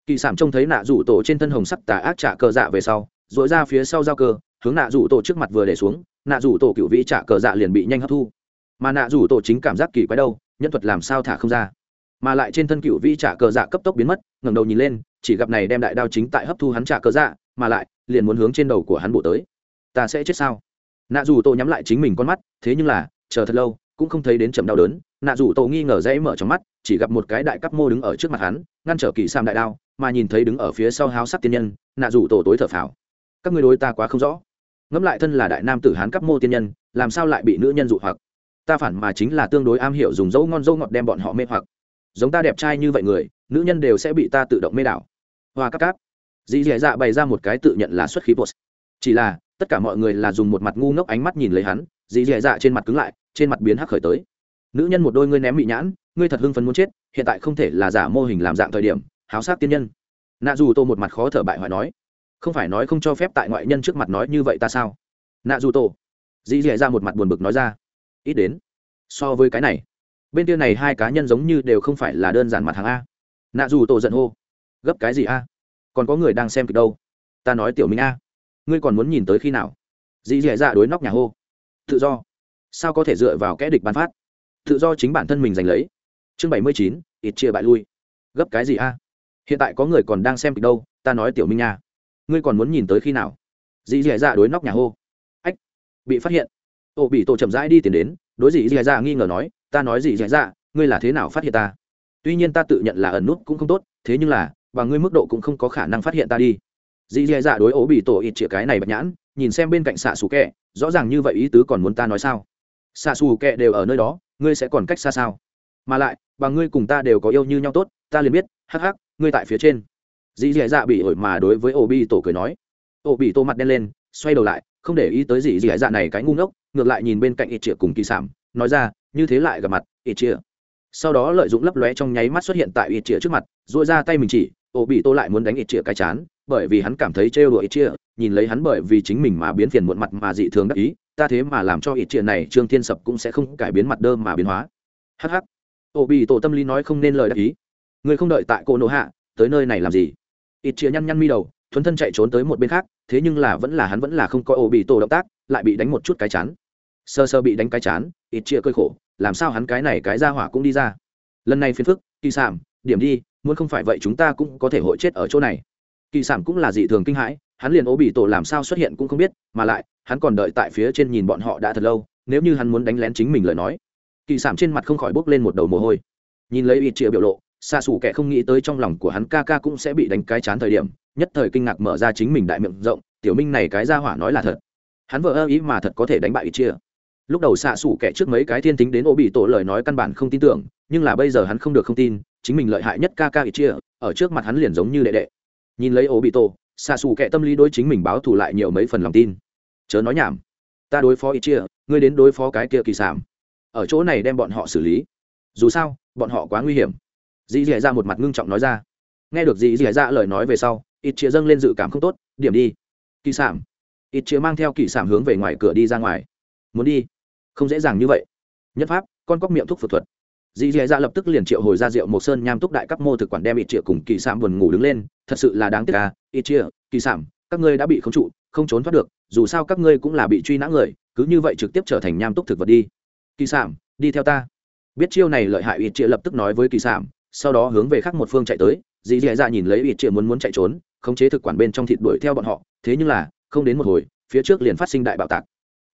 Kỳ sản trông thấy nạ rủ tổ trên thân hồng sắc tà ác trả cờ dạ về sau dội ra phía sau giao cơ, hướng nạ rủ tổ trước mặt vừa để xuống, nạ rủ tổ cựu vĩ trả cờ dạ liền bị nhanh hấp thu. Mà nạ rủ tổ chính cảm giác kỳ quái đâu, nhân thuật làm sao thả không ra? Mà lại trên thân cựu vĩ trả cờ dạ cấp tốc biến mất, ngẩng đầu nhìn lên, chỉ gặp này đem đại đao chính tại hấp thu hắn trả cờ dạ mà lại, liền muốn hướng trên đầu của hắn bổ tới. Ta sẽ chết sao? Nạ dù tổ nhắm lại chính mình con mắt, thế nhưng là, chờ thật lâu, cũng không thấy đến chậm đau đớn. Nạ dù tổ nghi ngờ dãy mở trong mắt, chỉ gặp một cái đại cấp mô đứng ở trước mặt hắn, ngăn trở kỳ sam đại đao, mà nhìn thấy đứng ở phía sau háo sắc tiên nhân, nạ dù tổ tối thở phào. Các người đối ta quá không rõ. Ngẫm lại thân là đại nam tử hán cấp mô tiên nhân, làm sao lại bị nữ nhân dụ hoặc? Ta phản mà chính là tương đối am hiểu dùng dấu ngon dâu ngọt đem bọn họ mê hoặc giống ta đẹp trai như vậy người, nữ nhân đều sẽ bị ta tự động mê đảo. Hoa cắp cáp. Dì dì dạ bày ra một cái tự nhận là xuất khí bột chỉ là, tất cả mọi người là dùng một mặt ngu ngốc ánh mắt nhìn lấy hắn, dì dì dạ trên mặt cứng lại, trên mặt biến hắc khởi tới. Nữ nhân một đôi ngươi ném bị nhãn, ngươi thật hưng phấn muốn chết, hiện tại không thể là giả mô hình làm dạng thời điểm, háo sát tiên nhân. Nạ dù tô một mặt khó thở bại hoại nói, không phải nói không cho phép tại ngoại nhân trước mặt nói như vậy ta sao? Nạ dù tô. Dì dì ra một mặt buồn bực nói ra, ít đến. So với cái này bên kia này hai cá nhân giống như đều không phải là đơn giản mặt hàng a. Nạ dù tổ giận hô, gấp cái gì a? Còn có người đang xem kịch đâu? Ta nói tiểu minh a. Ngươi còn muốn nhìn tới khi nào? Dì dì dạ đối nóc nhà hô. Tự do. Sao có thể dựa vào kẽ địch bán phát? Tự do chính bản thân mình giành lấy. Chương bảy mươi chín, ít chia bại lui. Gấp cái gì a? Hiện tại có người còn đang xem kịch đâu? Ta nói tiểu minh nha ngươi còn muốn nhìn tới khi nào? Dì dì dạ đối nóc nhà hô. Ách, bị phát hiện. Ô, bị tổ chậm rãi đi tìm đến, đối dì dì dạ nghi ngờ nói ta nói gì dễ dạ ngươi là thế nào phát hiện ta? Tuy nhiên ta tự nhận là ẩn nút cũng không tốt, thế nhưng là, và ngươi mức độ cũng không có khả năng phát hiện ta đi. Dì dì dạ đối ố bị tổ ít chĩa cái này bạch nhãn, nhìn xem bên cạnh xạ xù kẹ, rõ ràng như vậy ý tứ còn muốn ta nói sao? Xạ xù kẹ đều ở nơi đó, ngươi sẽ còn cách xa sao? Mà lại, và ngươi cùng ta đều có yêu như nhau tốt, ta liền biết, hắc hắc, ngươi tại phía trên. Dì dì dạ bị ổi mà đối với ố bị tổ cười nói. Ố bị tổ mặt đen lên, xoay đầu lại, không để ý tới dì dì dạ này cái ngu ngốc, ngược lại nhìn bên cạnh ít chĩa cùng kỳ sản nói ra, như thế lại gặp mặt ít chia sau đó lợi dụng lấp lóe trong nháy mắt xuất hiện tại ít chia trước mặt dội ra tay mình chỉ ô bị tô lại muốn đánh ít chia cái chán, bởi vì hắn cảm thấy trêu đùa ít chia nhìn lấy hắn bởi vì chính mình mà biến phiền muộn mặt mà dị thường đắc ý, ta thế mà làm cho ít chia này trương thiên sập cũng sẽ không cải biến mặt đơ mà biến hóa. Hh ô bị tổ tâm lý nói không nên lời đắc ý. Người không đợi tại cô nộ hạ, tới nơi này làm gì? Ít chia nhăn nhăn mi đầu, thuấn thân chạy trốn tới một bên khác, thế nhưng là vẫn là hắn vẫn là không có ô bị tổ động tác, lại bị đánh một chút cái chán sơ sơ bị đánh cái chán, ít chia cơi khổ, làm sao hắn cái này cái ra hỏa cũng đi ra. Lần này phiền phức, kỳ sản điểm đi, muốn không phải vậy chúng ta cũng có thể hội chết ở chỗ này. Kỳ sản cũng là dị thường kinh hãi, hắn liền ố bị tổ làm sao xuất hiện cũng không biết, mà lại, hắn còn đợi tại phía trên nhìn bọn họ đã thật lâu, nếu như hắn muốn đánh lén chính mình lời nói. Kỳ sản trên mặt không khỏi bốc lên một đầu mồ hôi. Nhìn lấy ít chia biểu lộ, xa xù kẻ không nghĩ tới trong lòng của hắn ca ca cũng sẽ bị đánh cái chán thời điểm, nhất thời kinh ngạc mở ra chính mình đại miệng rộng, tiểu minh này cái ra hỏa nói là thật. Hắn vợ ơ ý mà thật có thể đánh bại ít chia lúc đầu xạ xủ kẻ trước mấy cái thiên tính đến ô bị tổ lời nói căn bản không tin tưởng, nhưng là bây giờ hắn không được không tin, chính mình lợi hại nhất ca ca ít chia ở trước mặt hắn liền giống như đệ đệ. Nhìn lấy ô bị tổ, xạ xủ kẻ tâm lý đối chính mình báo thù lại nhiều mấy phần lòng tin. Chớ nói nhảm. Ta đối phó ít chia ngươi đến đối phó cái kia kỳ sản ở chỗ này đem bọn họ xử lý. Dù sao, bọn họ quá nguy hiểm. Dì dì ra một mặt ngưng trọng nói ra. Nghe được dì dì ra lời nói về sau ít chia dâng lên dự cảm không tốt, điểm đi, kỳ sản ít chia mang theo kỳ sản hướng về ngoài cửa đi ra ngoài. Muốn đi không dễ dàng như vậy. Nhất pháp, con cóc miệng thuốc phật thuật. Dì dì dạ lập tức liền triệu hồi ra rượu một sơn nham túc đại cấp mô thực quản đem ít triệu cùng kỳ sạm buồn ngủ đứng lên. Thật sự là đáng tiếc à ít triệu kỳ sạm, các ngươi đã bị khống trụ, không trốn thoát được, dù sao các ngươi cũng là bị truy nã người, cứ như vậy trực tiếp trở thành nham túc thực vật đi. Kỳ sạm, đi theo ta. Biết chiêu này lợi hại ít triệu lập tức nói với kỳ sạm, sau đó hướng về khác một phương chạy tới. Dì dì dạ nhìn lấy ít triệu muốn muốn chạy trốn, khống chế thực quản bên trong thịt đuổi theo bọn họ, thế nhưng là, không đến một hồi, phía trước liền phát sinh đại bạo tạc.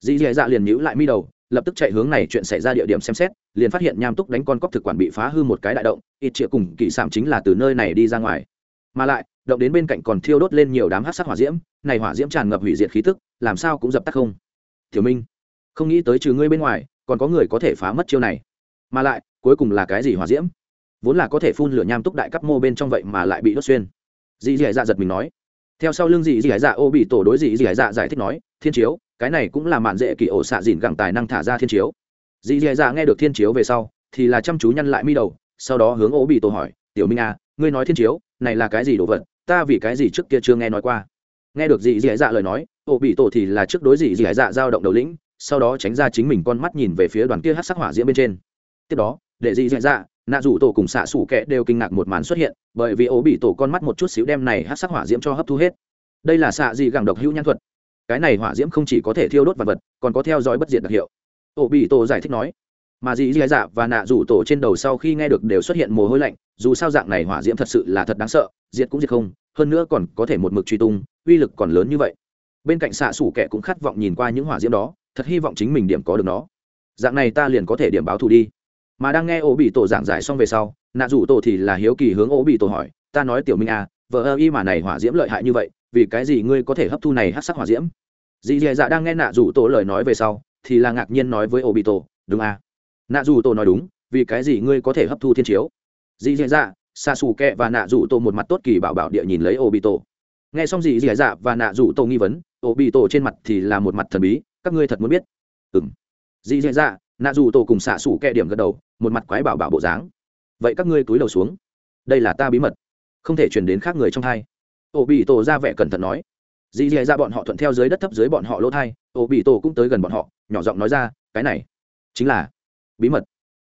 Dì dì dạ liền nhữ lại mi đầu lập tức chạy hướng này chuyện xảy ra địa điểm xem xét, liền phát hiện nham túc đánh con cóc thực quản bị phá hư một cái đại động, ít triệu cùng kỳ sạm chính là từ nơi này đi ra ngoài. Mà lại, động đến bên cạnh còn thiêu đốt lên nhiều đám hát sắc hỏa diễm, này hỏa diễm tràn ngập hủy diệt khí tức, làm sao cũng dập tắt không? Thiếu minh, không nghĩ tới trừ ngươi bên ngoài, còn có người có thể phá mất chiêu này. Mà lại, cuối cùng là cái gì hỏa diễm? Vốn là có thể phun lửa nham túc đại cấp mô bên trong vậy mà lại bị đốt xuyên. Dì dì dạ giật mình nói. Theo sau lưng dì dì dạ ô bị tổ đối dì dì dạ giải thích nói, thiên chiếu cái này cũng là mạn dễ kỳ ổ xạ dìn gẳng tài năng thả ra thiên chiếu. Dì dì dạ nghe được thiên chiếu về sau, thì là chăm chú nhăn lại mi đầu, sau đó hướng ố bị tổ hỏi, tiểu minh à ngươi nói thiên chiếu, này là cái gì đồ vật? Ta vì cái gì trước kia chưa nghe nói qua? Nghe được dì dì dạ lời nói ố bị tổ thì là trước đối dì dì dạ giao động đầu lĩnh, sau đó tránh ra chính mình con mắt nhìn về phía đoàn kia hát sắc hỏa diễm bên trên. Tiếp đó, để dì dì dạ nạ rủ tổ cùng xạ xủ kẹ đều kinh ngạc một màn xuất hiện, bởi vì ố bị tổ con mắt một chút xíu đem này hát sắc hỏa diễm cho hấp thu hết. Đây là xạ dị gẳng độc hữu nhãn thuật cái này hỏa diễm không chỉ có thể thiêu đốt vật vật, còn có theo dõi bất diệt đặc hiệu. Ổ bị tổ giải thích nói, mà dì dì dạ và nạ rủ tổ trên đầu sau khi nghe được đều xuất hiện mồ hôi lạnh, dù sao dạng này hỏa diễm thật sự là thật đáng sợ, diệt cũng diệt không, hơn nữa còn có thể một mực truy tung, uy lực còn lớn như vậy. Bên cạnh xạ xủ kẻ cũng khát vọng nhìn qua những hỏa diễm đó, thật hy vọng chính mình điểm có được nó. Dạng này ta liền có thể điểm báo thù đi. Mà đang nghe ổ bị tổ giảng giải xong về sau, nạ rủ tổ thì là hiếu kỳ hướng ổ bị tổ hỏi, ta nói tiểu minh à vợ ơ y mà này hỏa diễm lợi hại như vậy vì cái gì ngươi có thể hấp thu này hát sắc hỏa diễm? Dì dì dạ đang nghe nạ dù tổ lời nói về sau, thì là ngạc nhiên nói với ô bị tổ đúng à. Nạ dù tổ nói đúng, vì cái gì ngươi có thể hấp thu thiên chiếu? Dì dì dạ xa xù kẹ và nạ dù tổ một mặt tốt kỳ bảo bảo địa nhìn lấy ô bị tổ nghe xong dì dì dạ và nạ dù tổ nghi vấn ô bị tổ trên mặt thì là một mặt thần bí, các ngươi thật muốn biết? Ừng dì dì dạ nạ dù tổ cùng xạ xù kẹ điểm gật đầu, một mặt quái bảo bảo bộ dáng. Vậy các ngươi túi đầu xuống. Đây là ta bí mật, không thể chuyển đến khác người trong thai ổ bị tổ ra vẻ cẩn thận nói. Dì dì ra bọn họ thuận theo dưới đất thấp dưới bọn họ lỗ thai, ổ bị tổ cũng tới gần bọn họ, nhỏ giọng nói ra, cái này chính là bí mật.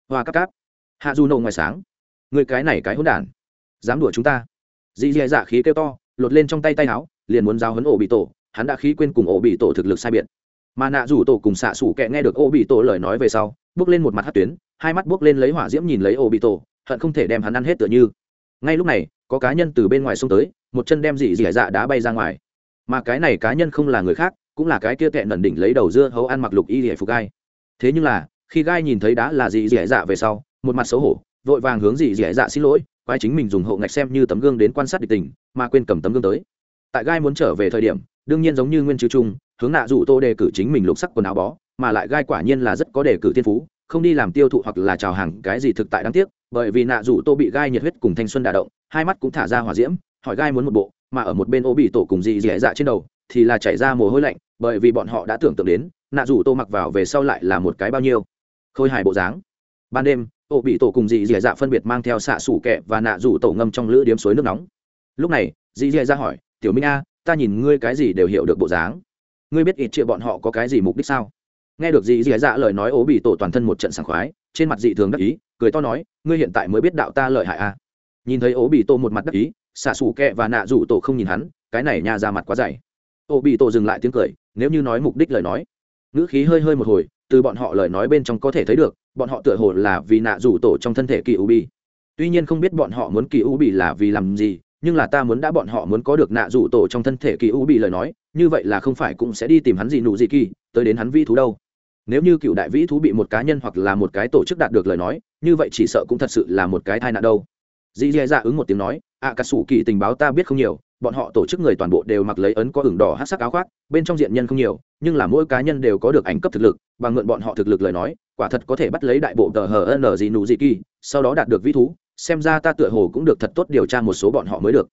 Hoa cắp cáp, hạ du nâu ngoài sáng. Người cái này cái hỗn đản, dám đùa chúng ta? Dì dì dạ khí kêu to, lột lên trong tay tay áo, liền muốn giao hấn ổ bị tổ, hắn đã khí quên cùng ổ bị tổ thực lực sai biệt. Mà nạ rủ tổ cùng xạ xủ kẹ nghe được ổ bị tổ lời nói về sau, bước lên một mặt hát tuyến, hai mắt bước lên lấy hỏa diễm nhìn lấy ổ bị tổ, hận không thể đem hắn ăn hết tựa như. Ngay lúc này có cá nhân từ bên ngoài xông tới, một chân đem dị dị dạ đá bay ra ngoài. Mà cái này cá nhân không là người khác, cũng là cái kia tệ nẩn đỉnh lấy đầu dưa hấu ăn mặc lục y hệ phục gai. Thế nhưng là, khi gai nhìn thấy đá là dị dị dạ về sau, một mặt xấu hổ, vội vàng hướng dị dị dạ xin lỗi, quay chính mình dùng hộ ngạch xem như tấm gương đến quan sát địch tình, mà quên cầm tấm gương tới. Tại gai muốn trở về thời điểm, đương nhiên giống như nguyên chư trung, hướng nạ dụ tô đề cử chính mình lục sắc quần áo bó, mà lại gai quả nhiên là rất có đề cử thiên phú, không đi làm tiêu thụ hoặc là chào hàng cái gì thực tại đáng tiếc bởi vì nạ rủ tô bị gai nhiệt huyết cùng thanh xuân đà động, hai mắt cũng thả ra hỏa diễm, hỏi gai muốn một bộ, mà ở một bên ô bị tổ cùng dị dẻ dạ trên đầu, thì là chảy ra mồ hôi lạnh, bởi vì bọn họ đã tưởng tượng đến, nạ rủ tô mặc vào về sau lại là một cái bao nhiêu. Khôi hài bộ dáng. Ban đêm, ô bị tổ cùng dị dẻ dạ phân biệt mang theo xạ sủ kẹ và nạ rủ tổ ngâm trong lữ điếm suối nước nóng. Lúc này, dị dẻ dạ hỏi, tiểu minh a, ta nhìn ngươi cái gì đều hiểu được bộ dáng. Ngươi biết ít chia bọn họ có cái gì mục đích sao? Nghe được dị dẻ dạ lời nói ố bị tổ toàn thân một trận sảng khoái trên mặt dị thường đắc ý, cười to nói, ngươi hiện tại mới biết đạo ta lợi hại à? Nhìn thấy ố bị tổ một mặt đắc ý, xạ xù kẹ và nạ rủ tổ không nhìn hắn, cái này nha ra mặt quá dày. Ố bị tổ dừng lại tiếng cười, nếu như nói mục đích lời nói, ngữ khí hơi hơi một hồi, từ bọn họ lời nói bên trong có thể thấy được, bọn họ tựa hồ là vì nạ rủ tổ trong thân thể kỳ u bi. Tuy nhiên không biết bọn họ muốn kỳ u bi là vì làm gì, nhưng là ta muốn đã bọn họ muốn có được nạ rủ tổ trong thân thể kỳ u bị lời nói, như vậy là không phải cũng sẽ đi tìm hắn gì nụ gì kỳ, tới đến hắn vi thú đâu nếu như cựu đại vĩ thú bị một cá nhân hoặc là một cái tổ chức đạt được lời nói như vậy chỉ sợ cũng thật sự là một cái tai nạn đâu. Dì dè dạ ứng một tiếng nói ạ à, cả sủ kỳ tình báo ta biết không nhiều bọn họ tổ chức người toàn bộ đều mặc lấy ấn có ửng đỏ hát sắc áo khoác bên trong diện nhân không nhiều nhưng là mỗi cá nhân đều có được ảnh cấp thực lực và mượn bọn họ thực lực lời nói quả thật có thể bắt lấy đại bộ tờ hờ n gì nụ gì kỳ sau đó đạt được vĩ thú xem ra ta tựa hồ cũng được thật tốt điều tra một số bọn họ mới được.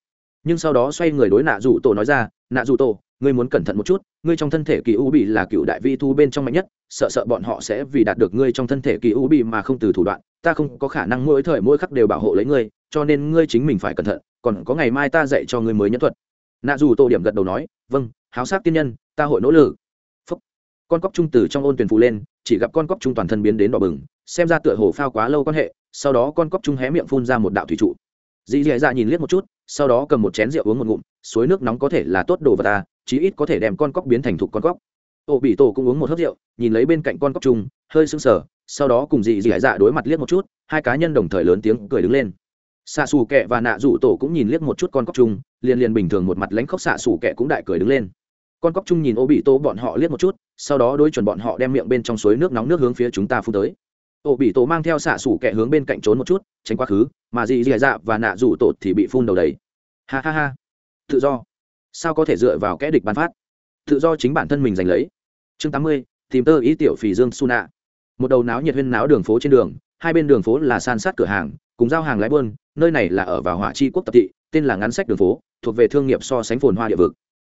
Nhưng sau đó xoay người đối nạ dù tổ nói ra nạ dù tổ ngươi muốn cẩn thận một chút, ngươi trong thân thể kỳ u bị là cựu đại vi thu bên trong mạnh nhất, sợ sợ bọn họ sẽ vì đạt được ngươi trong thân thể kỳ u bị mà không từ thủ đoạn, ta không có khả năng mỗi thời mỗi khắc đều bảo hộ lấy ngươi, cho nên ngươi chính mình phải cẩn thận, còn có ngày mai ta dạy cho ngươi mới nhẫn thuật. Nạ dù tô điểm gật đầu nói vâng háo sắc tiên nhân, ta hội nỗ lực. Phúc. con cóc trung từ trong ôn tuyển phù lên, chỉ gặp con cóc trung toàn thân biến đến đỏ bừng, xem ra tựa hồ phao quá lâu quan hệ, sau đó con cóc trung hé miệng phun ra một đạo thủy trụ. Dì dì dạ nhìn liếc một chút, sau đó cầm một chén rượu uống một ngụm, suối nước nóng có thể là tốt đồ vật ta chí ít có thể đem con cóc biến thành thục con cóc. Ô bị tổ cũng uống một hớp rượu, nhìn lấy bên cạnh con cóc trung hơi sững sờ, sau đó cùng dì dì dạ đối mặt liếc một chút, hai cá nhân đồng thời lớn tiếng cười đứng lên. Xạ xù kẹ và nạ rủ tổ cũng nhìn liếc một chút con cóc trung liền liền bình thường một mặt lãnh khóc xạ xù kẹ cũng đại cười đứng lên. Con cóc chung nhìn ô bị tổ bọn họ liếc một chút, sau đó đối chuẩn bọn họ đem miệng bên trong suối nước nóng nước hướng phía chúng ta phun tới. Ô bị tổ mang theo xạ xù kẹ hướng bên cạnh trốn một chút, tránh quá khứ, mà dì dì dạ và nạ rủ tổ thì bị phun đầu đầy. Ha ha ha. Tự do sao có thể dựa vào kẽ địch bán phát? Tự do chính bản thân mình giành lấy. Chương tám mươi, tìm tơ ý tiểu phì dương su nạ một đầu náo nhiệt huyên náo đường phố trên đường, hai bên đường phố là san sát cửa hàng, cùng giao hàng lái buôn, nơi này là ở vào hỏa chi quốc tập thị, tên là ngắn sách đường phố, thuộc về thương nghiệp so sánh phồn hoa địa vực.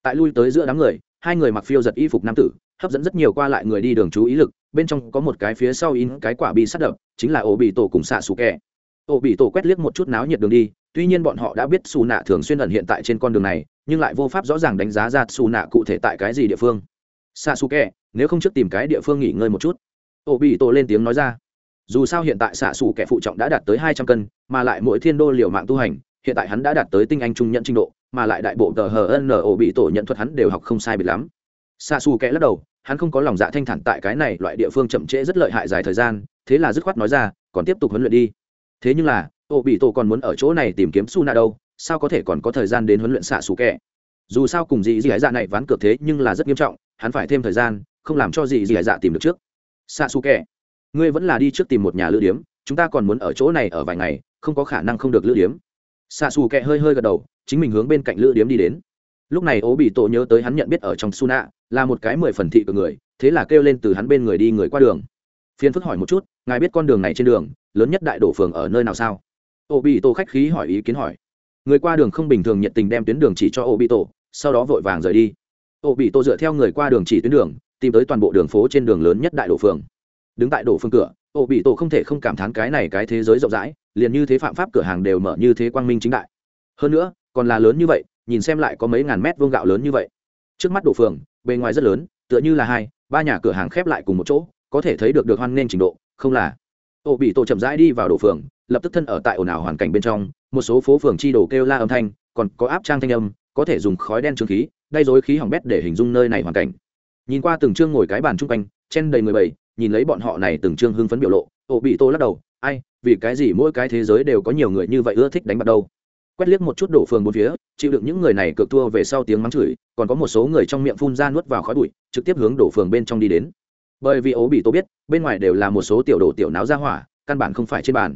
Tại lui tới giữa đám người, hai người mặc phiêu giật y phục nam tử, hấp dẫn rất nhiều qua lại người đi đường chú ý lực, bên trong có một cái phía sau in cái quả bị sắt đập, chính là ổ bị tổ cùng xạ xù kẹ. Ổ bị tổ quét liếc một chút náo nhiệt đường đi, tuy nhiên bọn họ đã biết xù nạ thường xuyên ẩn hiện tại trên con đường này nhưng lại vô pháp rõ ràng đánh giá ra xù nạ cụ thể tại cái gì địa phương. Xa xù kẹ nếu không trước tìm cái địa phương nghỉ ngơi một chút. Ô bị tổ lên tiếng nói ra. Dù sao hiện tại xạ xù kẻ phụ trọng đã đạt tới hai trăm cân, mà lại mỗi thiên đô liều mạng tu hành, hiện tại hắn đã đạt tới tinh anh trung nhận trình độ, mà lại đại bộ tờ hờ n ổ bị tổ nhận thuật hắn đều học không sai biệt lắm. Xạ xù kẻ lắc đầu, hắn không có lòng dạ thanh thản tại cái này loại địa phương chậm trễ rất lợi hại dài thời gian, thế là dứt khoát nói ra, còn tiếp tục huấn luyện đi. Thế nhưng là ổ bị tổ còn muốn ở chỗ này tìm kiếm su na đâu sao có thể còn có thời gian đến huấn luyện xạ xù kẻ dù sao cùng dì dì dạ này ván cược thế nhưng là rất nghiêm trọng, hắn phải thêm thời gian, không làm cho dì dì dạ tìm được trước. Xạ xù kẻ ngươi vẫn là đi trước tìm một nhà lữ điếm, chúng ta còn muốn ở chỗ này ở vài ngày, không có khả năng không được lữ điếm. Xạ xù kẹ hơi hơi gật đầu, chính mình hướng bên cạnh lữ điếm đi đến. Lúc này ố bị tổ nhớ tới hắn nhận biết ở trong su nạ là một cái mười phần thị của người, thế là kêu lên từ hắn bên người đi người qua đường. Phiên phức hỏi một chút, ngài biết con đường này trên đường, lớn nhất đại đổ phường ở nơi nào sao? Ô bị tổ khách khí hỏi ý kiến hỏi người qua đường không bình thường nhiệt tình đem tuyến đường chỉ cho ô bị tổ sau đó vội vàng rời đi. Ô bị tổ dựa theo người qua đường chỉ tuyến đường, tìm tới toàn bộ đường phố trên đường lớn nhất đại đổ phường. Đứng tại đổ phương cửa ô bị tổ không thể không cảm thán cái này cái thế giới rộng rãi, liền như thế phạm pháp cửa hàng đều mở như thế quang minh chính đại. Hơn nữa, còn là lớn như vậy, nhìn xem lại có mấy ngàn mét vuông gạo lớn như vậy. Trước mắt đổ phường, bề ngoài rất lớn, tựa như là hai, ba nhà cửa hàng khép lại cùng một chỗ, có thể thấy được được hoan nghênh trình độ, không là. Ô bị tổ chậm rãi đi vào đổ phường, lập tức thân ở tại ồn ào hoàn cảnh bên trong một số phố phường chi đổ kêu la âm thanh, còn có áp trang thanh âm, có thể dùng khói đen trương khí đay dối khí hỏng bét để hình dung nơi này hoàn cảnh. Nhìn qua từng chương ngồi cái bàn chung quanh, chen đầy người bầy, nhìn lấy bọn họ này từng trương hưng phấn biểu lộ, ổ bị tô lắc đầu, ai, vì cái gì mỗi cái thế giới đều có nhiều người như vậy ưa thích đánh bắt đâu? Quét liếc một chút đổ phường bốn phía, chịu đựng những người này cược thua về sau tiếng mắng chửi, còn có một số người trong miệng phun ra nuốt vào khói bụi, trực tiếp hướng đổ phường bên trong đi đến. Bởi vì ố bị tô biết, bên ngoài đều là một số tiểu đồ tiểu náo ra hỏa, căn bản không phải trên bàn.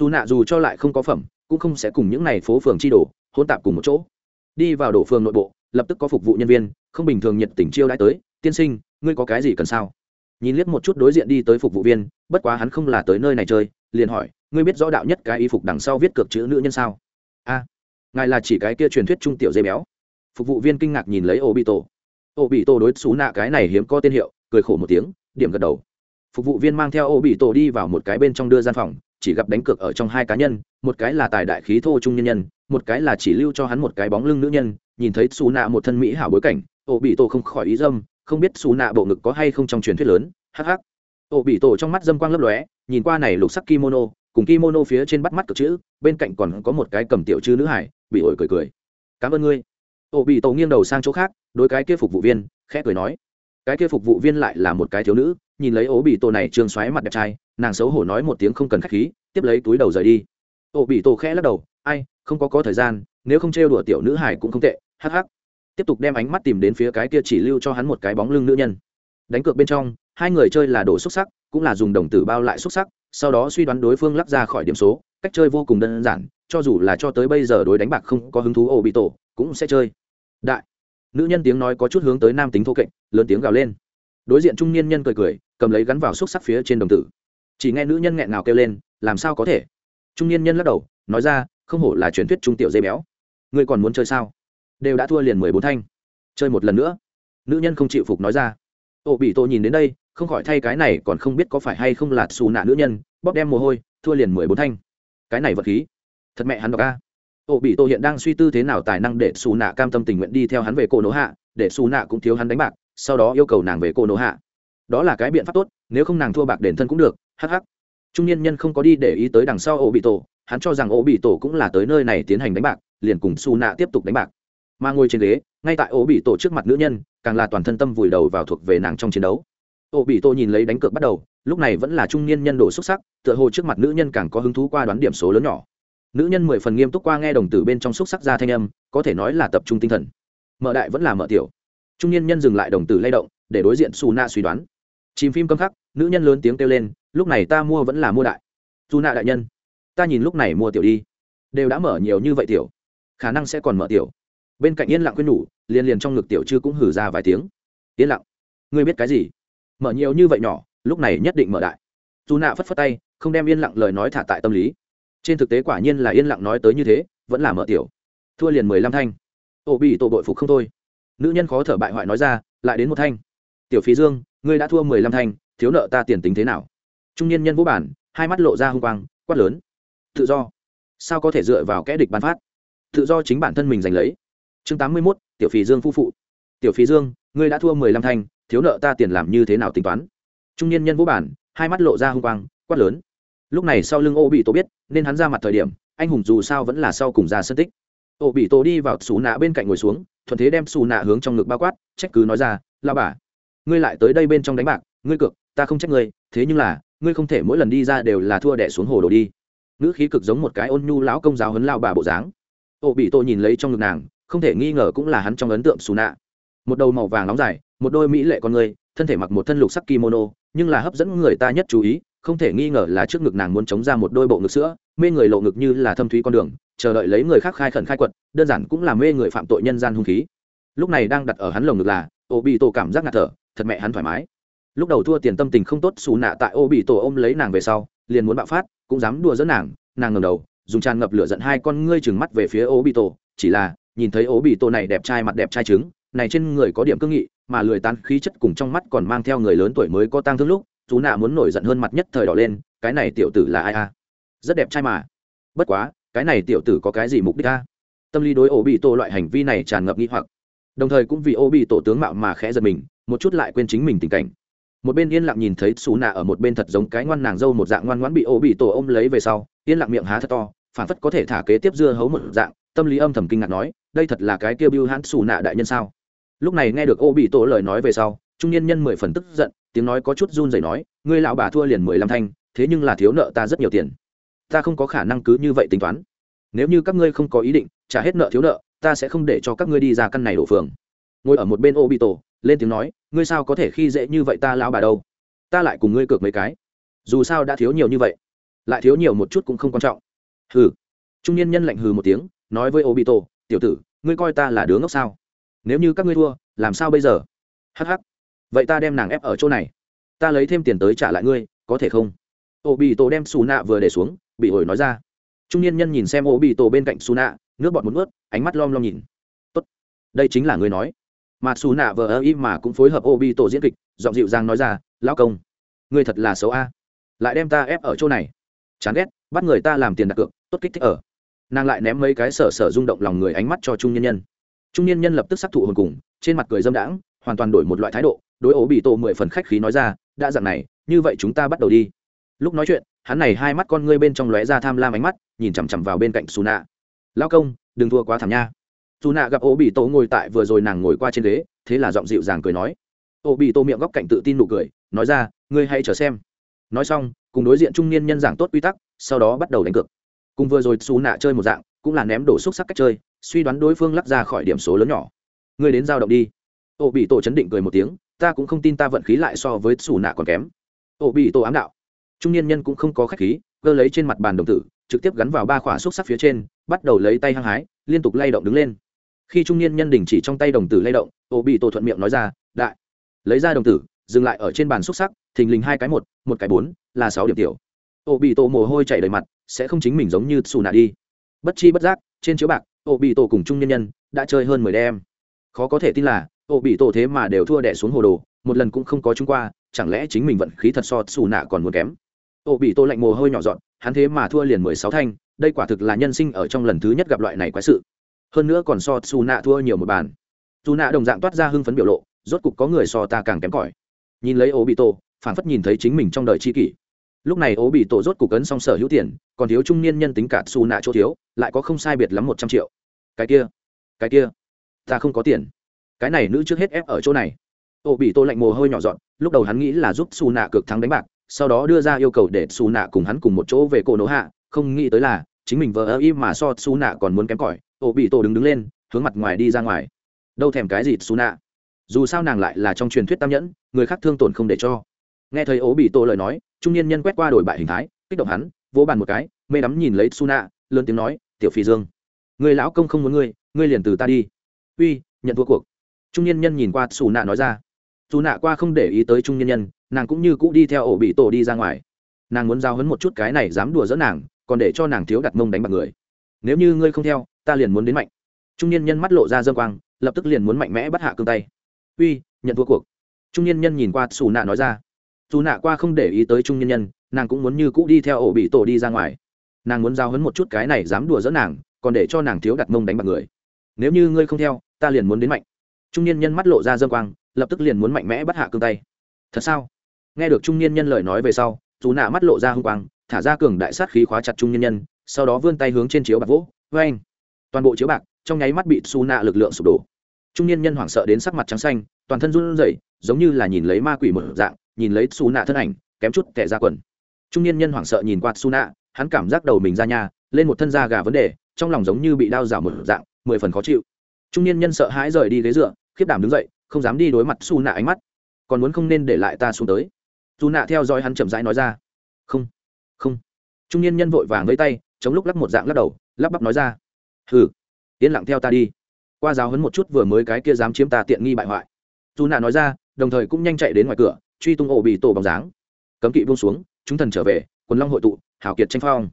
Dù nạ dù cho lại không có phẩm cũng không sẽ cùng những này phố phường chi đổ hỗn tạp cùng một chỗ. Đi vào đổ phường nội bộ, lập tức có phục vụ nhân viên, không bình thường nhiệt tình chiêu đãi tới, tiên sinh, ngươi có cái gì cần sao? Nhìn liếc một chút đối diện đi tới phục vụ viên, bất quá hắn không là tới nơi này chơi, liền hỏi, ngươi biết rõ đạo nhất cái y phục đằng sau viết cược chữ nữ nhân sao? A, ngài là chỉ cái kia truyền thuyết trung tiểu dây béo. Phục vụ viên kinh ngạc nhìn lấy ô bị tổ ô bị tổ đối xú nạ cái này hiếm có tên hiệu, cười khổ một tiếng, điểm gật đầu. Phục vụ viên mang theo ô bị tổ đi vào một cái bên trong đưa gian phòng chỉ gặp đánh cược ở trong hai cá nhân, một cái là tài đại khí thô trung nhân nhân, một cái là chỉ lưu cho hắn một cái bóng lưng nữ nhân, nhìn thấy xù nạ một thân mỹ hảo bối cảnh ô bị tổ không khỏi ý dâm, không biết xù nạ bộ ngực có hay không trong truyền thuyết lớn hh ô bị tổ trong mắt dâm quang lấp lóe, nhìn qua này lục sắc kimono, cùng kimono phía trên bắt mắt cực chữ, bên cạnh còn có một cái cầm tiểu chư nữ hải, bị ổi cười cười. Cảm ơn ngươi. Ô bị tổ nghiêng đầu sang chỗ khác, đối cái kia phục vụ viên, khẽ cười nói cái kia phục vụ viên lại là một cái thiếu nữ, nhìn lấy ố bị tổ này trương xoáy mặt đẹp trai, nàng xấu hổ nói một tiếng không cần khách khí, tiếp lấy túi đầu rời đi. Ố bị tổ khẽ lắc đầu, ai, không có có thời gian, nếu không trêu đùa tiểu nữ hải cũng không tệ, hắc hắc. Tiếp tục đem ánh mắt tìm đến phía cái kia chỉ lưu cho hắn một cái bóng lưng nữ nhân. Đánh cược bên trong, hai người chơi là đồ xúc sắc, cũng là dùng đồng tử bao lại xúc sắc, sau đó suy đoán đối phương lắp ra khỏi điểm số, cách chơi vô cùng đơn giản, cho dù là cho tới bây giờ đối đánh bạc không có hứng thú ổ bị tổ, cũng sẽ chơi. Đại nữ nhân tiếng nói có chút hướng tới nam tính thô kệch, lớn tiếng gào lên. Đối diện trung niên nhân cười cười, cầm lấy gắn vào xúc sắc phía trên đồng tử. Chỉ nghe nữ nhân nghẹn ngào kêu lên, làm sao có thể? Trung niên nhân lắc đầu, nói ra, không hổ là truyền thuyết trung tiểu dây béo. Ngươi còn muốn chơi sao? Đều đã thua liền mười bốn thanh. Chơi một lần nữa. Nữ nhân không chịu phục nói ra. Ô bị tổ nhìn đến đây, không khỏi thay cái này còn không biết có phải hay không là xù nạ nữ nhân, bóp đem mồ hôi, thua liền mười bốn thanh. Cái này vật khí. Thật mẹ hắn đọc ca ô bị tổ hiện đang suy tư thế nào tài năng để xù nạ cam tâm tình nguyện đi theo hắn về cô nỗ hạ, để xù nạ cũng thiếu hắn đánh bạc, sau đó yêu cầu nàng về cô nỗ hạ. Đó là cái biện pháp tốt, nếu không nàng thua bạc đền thân cũng được hh trung niên nhân không có đi để ý tới đằng sau ô bị tổ hắn cho rằng ô bị tổ cũng là tới nơi này tiến hành đánh bạc, liền cùng xù nạ tiếp tục đánh bạc. Mà ngồi trên ghế, ngay tại ô bị tổ trước mặt nữ nhân, càng là toàn thân tâm vùi đầu vào thuộc về nàng trong chiến đấu. Ô bị tổ nhìn lấy đánh cược bắt đầu, lúc này vẫn là trung niên nhân đồ xuất sắc, tựa hồ trước mặt nữ nhân càng có hứng thú qua đoán điểm số lớn nhỏ nữ nhân mười phần nghiêm túc qua nghe đồng tử bên trong xúc sắc ra thanh âm, có thể nói là tập trung tinh thần. Mở đại vẫn là mở tiểu. Trung niên nhân dừng lại đồng tử lay động, để đối diện xù nạ suy đoán. Chìm phim câm khắc, nữ nhân lớn tiếng kêu lên, lúc này ta mua vẫn là mua đại. Dù nạ đại nhân, ta nhìn lúc này mua tiểu đi. Đều đã mở nhiều như vậy tiểu, khả năng sẽ còn mở tiểu. Bên cạnh yên lặng khuyên nhủ, liền liền trong ngực tiểu chưa cũng hử ra vài tiếng. Yên lặng, ngươi biết cái gì? Mở nhiều như vậy nhỏ, lúc này nhất định mở đại. Dù nạ phất phất tay, không đem yên lặng lời nói thả tại tâm lý trên thực tế quả nhiên là yên lặng nói tới như thế, vẫn là mở tiểu. Thua liền mười lăm thanh. Ổ bị tổ bội phục không thôi. Nữ nhân khó thở bại hoại nói ra, lại đến một thanh. Tiểu phí dương, ngươi đã thua mười lăm thanh, thiếu nợ ta tiền tính thế nào? Trung niên nhân vũ bản, hai mắt lộ ra h u n g quang, quát lớn. Tự do. Sao có thể dựa vào kẽ địch bán phát? Tự do chính bản thân mình giành lấy. Chương tám mươi mốt, tiểu phí dương phu phụ. Tiểu phí dương, ngươi đã thua mười lăm thanh, thiếu nợ ta tiền làm như thế nào tính toán? Trung niên nhân vũ bản, hai mắt lộ ra h u n g quang, quát lớn lúc này sau lưng ô bị tổ biết, nên hắn ra mặt thời điểm, anh hùng dù sao vẫn là sau cùng ra sân tích. Ô bị tổ đi vào xù nạ bên cạnh ngồi xuống, thuận thế đem xù nạ hướng trong ngực bao quát, trách cứ nói ra lao bà, ngươi lại tới đây bên trong đánh bạc, ngươi cược, ta không trách ngươi, thế nhưng là, ngươi không thể mỗi lần đi ra đều là thua đẻ xuống hồ đồ đi. Ngữ khí cực giống một cái ôn nhu lão công giáo hấn lao bà bộ dáng. Ô bị tổ nhìn lấy trong ngực nàng, không thể nghi ngờ cũng là hắn trong ấn tượng xù nạ. Một đầu màu vàng nóng dài, một đôi mỹ lệ con người, thân thể mặc một thân lục sắc kimono, nhưng là hấp dẫn người ta nhất chú ý không thể nghi ngờ là trước ngực nàng muốn chống ra một đôi bộ ngực sữa, mê người lộ ngực như là thâm thúy con đường, chờ đợi lấy người khác khai khẩn khai quật, đơn giản cũng là mê người phạm tội nhân gian hung khí. Lúc này đang đặt ở hắn lồng ngực là ô bị tổ cảm giác ngạt thở, thật mẹ hắn thoải mái. Lúc đầu thua tiền tâm tình không tốt, xù nạ tại ô bị tổ ôm lấy nàng về sau, liền muốn bạo phát, cũng dám đùa dẫn nàng nàng ngầm đầu, dùng tràn ngập lửa giận hai con ngươi chừng mắt về phía ô bị tổ chỉ là, nhìn thấy ô bị tổ này đẹp trai mặt đẹp trai trứng, này trên người có điểm cương nghị, mà lười tán khí chất cùng trong mắt còn mang theo người lớn tuổi mới có tang thương lúc chú nạ muốn nổi giận hơn mặt nhất thời đỏ lên, cái này tiểu tử là ai a? Rất đẹp trai mà. Bất quá, cái này tiểu tử có cái gì mục đích a? Tâm lý đối ô bị tổ loại hành vi này tràn ngập nghi hoặc. Đồng thời cũng vì ô bị tổ tướng mạo mà khẽ giật mình, một chút lại quên chính mình tình cảnh. Một bên yên lặng nhìn thấy xù nạ ở một bên thật giống cái ngoan nàng dâu một dạng ngoan ngoãn bị ô bị tổ ôm lấy về sau, yên lặng miệng há thật to phản phất có thể thả kế tiếp dưa hấu một dạng, tâm lý âm thầm kinh ngạc nói, đây thật là cái kêu bưu hãn xù nạ đại nhân sao? Lúc này nghe được ô bị tổ lời nói về sau, trung niên nhân mười phần tức giận tiếng nói có chút run rẩy nói, ngươi lão bà thua liền mười lăm thanh, thế nhưng là thiếu nợ ta rất nhiều tiền. Ta không có khả năng cứ như vậy tính toán. Nếu như các ngươi không có ý định trả hết nợ thiếu nợ, ta sẽ không để cho các ngươi đi ra căn này đổ phường. Ngồi ở một bên ô bị tổ lên tiếng nói, ngươi sao có thể khi dễ như vậy ta lão bà đâu? Ta lại cùng ngươi cược mấy cái. Dù sao đã thiếu nhiều như vậy, lại thiếu nhiều một chút cũng không quan trọng. Hừ. Trung niên nhân lạnh hừ một tiếng, nói với ô bị tổ tiểu tử, ngươi coi ta là đứa ngốc sao? Nếu như các ngươi thua, làm sao bây giờ? Hh vậy ta đem nàng ép ở chỗ này. Ta lấy thêm tiền tới trả lại ngươi, có thể không? Ô bị tổ đem xù nạ vừa để xuống, bị ổi nói ra. Trung niên nhân nhìn xem ô bị tổ bên cạnh xù nạ nước bọt một ướt ánh mắt lom lom nhìn. Tốt, đây chính là ngươi nói. Mà xù nạ vờ ơ im mà cũng phối hợp ô bị tổ diễn kịch, giọng dịu dàng nói ra, lão công, ngươi thật là xấu a. Lại đem ta ép ở chỗ này. Chán ghét, bắt người ta làm tiền đặt cược, tốt kích thích ở. Nàng lại ném mấy cái sở sở rung động lòng người ánh mắt cho trung nhân nhân. Trung nhân nhân lập tức sắc thụ hồn cùng, trên mặt cười dâm đãng hoàn toàn đổi một loại thái độ, đối ố bị tổ mười phần khách khí nói ra, đã dặn này, như vậy chúng ta bắt đầu đi. Lúc nói chuyện, hắn này hai mắt con ngươi bên trong lóe ra tham lam ánh mắt, nhìn chằm chằm vào bên cạnh xù nạ lao công, đừng thua quá thảm nha. Dù nạ gặp ố bị tổ ngồi tại vừa rồi nàng ngồi qua trên ghế, thế là giọng dịu dàng cười nói. Ố bị tổ miệng góc cạnh tự tin nụ cười, nói ra, ngươi hãy chờ xem. Nói xong, cùng đối diện trung niên nhân giảng tốt quy tắc, sau đó bắt đầu đánh cược. Cùng vừa rồi xù nạ chơi một dạng, cũng là ném đổ xúc sắc cách chơi, suy đoán đối phương lắc ra khỏi điểm số lớn nhỏ. Ngươi đến giao động đi ô bị tổ chấn định cười một tiếng, ta cũng không tin ta vận khí lại so với xù nạ còn kém. Ô bị tổ ám đạo. Trung niên nhân cũng không có khách khí, cơ lấy trên mặt bàn đồng tử, trực tiếp gắn vào ba khỏa xúc sắc phía trên, bắt đầu lấy tay hăng hái, liên tục lay động đứng lên. Khi trung niên nhân đình chỉ trong tay đồng tử lay động, ô bị tổ thuận miệng nói ra, đại. Lấy ra đồng tử, dừng lại ở trên bàn xúc sắc, thình lình hai cái một một cái bốn, là sáu điểm tiểu. Ô bị tổ mồ hôi chảy đầy mặt, sẽ không chính mình giống như xù nạ đi. Bất chi bất giác, trên chiếu bạc, ô bị tổ cùng trung nhân nhân đã chơi hơn mười đêm. Khó có thể tin là ô bị tổ thế mà đều thua đẻ xuống hồ đồ, một lần cũng không có chúng qua, chẳng lẽ chính mình vận khí thật so xù nạ còn muốn kém? Ô bị tổ lạnh mồ hôi nhỏ dọn, hắn thế mà thua liền mười sáu thanh, đây quả thực là nhân sinh ở trong lần thứ nhất gặp loại này quái sự. Hơn nữa còn so xù nạ thua nhiều một bàn. Dù nạ đồng dạng toát ra hưng phấn biểu lộ, rốt cục có người so ta càng kém cỏi. Nhìn lấy Ô bị tổ phản phất nhìn thấy chính mình trong đời chi kỷ. Lúc này ố bị tổ rốt cục cấn xong sở hữu tiền, còn thiếu trung niên nhân tính cả xù nạ chỗ thiếu, lại có không sai biệt lắm một trăm triệu. Cái kia cái kia, ta không có tiền cái này nữ trước hết ép ở chỗ này. Ô bị tô lạnh mồ hôi nhỏ dọn, lúc đầu hắn nghĩ là giúp xù nạ cực thắng đánh bạc, sau đó đưa ra yêu cầu để xù nạ cùng hắn cùng một chỗ về cổ nổ hạ, không nghĩ tới là chính mình vợ ơ y mà so xù nạ còn muốn kém cỏi. Ô bị tô đứng đứng lên, hướng mặt ngoài đi ra ngoài. Đâu thèm cái gì xù nạ? Dù sao nàng lại là trong truyền thuyết tam nhẫn, người khác thương tổn không để cho. Nghe thấy ố bị tô lời nói, trung niên nhân quét qua đổi bại hình thái, kích động hắn, vỗ bàn một cái, mê đắm nhìn lấy su nạ, lớn tiếng nói, tiểu phi dương, người lão công không muốn ngươi ngươi liền từ ta đi. Uy, nhận thua cuộc trung niên nhân nhìn qua xù nạ nói ra. Dù nạ qua không để ý tới trung niên nhân, nàng cũng như cũ đi theo ổ bị tổ đi ra ngoài. Nàng muốn giao hấn một chút cái này dám đùa dỡ nàng, còn để cho nàng thiếu đặt mông đánh bạc người. Nếu như ngươi không theo, ta liền muốn đến mạnh. Trung niên nhân mắt lộ ra dâm quang, lập tức liền muốn mạnh mẽ bắt hạ cương tay. Uy, nhận thua cuộc. Trung niên nhân nhìn qua xù nạ nói ra. Dù nạ qua không để ý tới trung niên nhân, nàng cũng muốn như cũ đi theo ổ bị tổ đi ra ngoài. Nàng muốn giao hấn một chút cái này dám đùa dỡ nàng, còn để cho nàng thiếu đặt mông đánh bạc người. Nếu như ngươi không theo, ta liền muốn đến mạnh trung niên nhân mắt lộ ra dâm quang, lập tức liền muốn mạnh mẽ bắt hạ cương tay. Thật sao? Nghe được trung niên nhân lời nói về sau, dù nạ mắt lộ ra h n g quang, thả ra cường đại sát khí khóa chặt trung niên nhân, sau đó vươn tay hướng trên chiếu bạc vỗ vê anh toàn bộ chiếu bạc, trong nháy mắt bị su nạ lực lượng sụp đổ. Trung niên nhân hoảng sợ đến sắc mặt trắng xanh, toàn thân run rẩy, giống như là nhìn lấy ma quỷ một dạng, nhìn lấy su nạ thân ảnh, kém chút tẻ ra quần. Trung niên nhân hoảng sợ nhìn qua su nạ hắn cảm giác đầu mình ra nhà lên một thân da gà vấn đề, trong lòng giống như bị đau rào một dạng, mười phần khó chịu. Trung niên nhân sợ hãi rời đi ghế dựa khiếp đảm đứng dậy, không dám đi đối mặt su nạ ánh mắt. Còn muốn không nên để lại ta xuống tới. Dù nạ theo dõi hắn chậm rãi nói ra. Không không. Trung niên nhân vội vàng với tay, chống lúc lắc một dạng lắc đầu, lắp bắp nói ra. Hừ, yên lặng theo ta đi. Qua giáo hấn một chút vừa mới cái kia dám chiếm ta tiện nghi bại hoại. Dù nạ nói ra, đồng thời cũng nhanh chạy đến ngoài cửa, truy tung ổ bị tổ bóng dáng. Cấm kỵ buông xuống, chúng thần trở về, quần long hội tụ hảo kiệt tranh phong.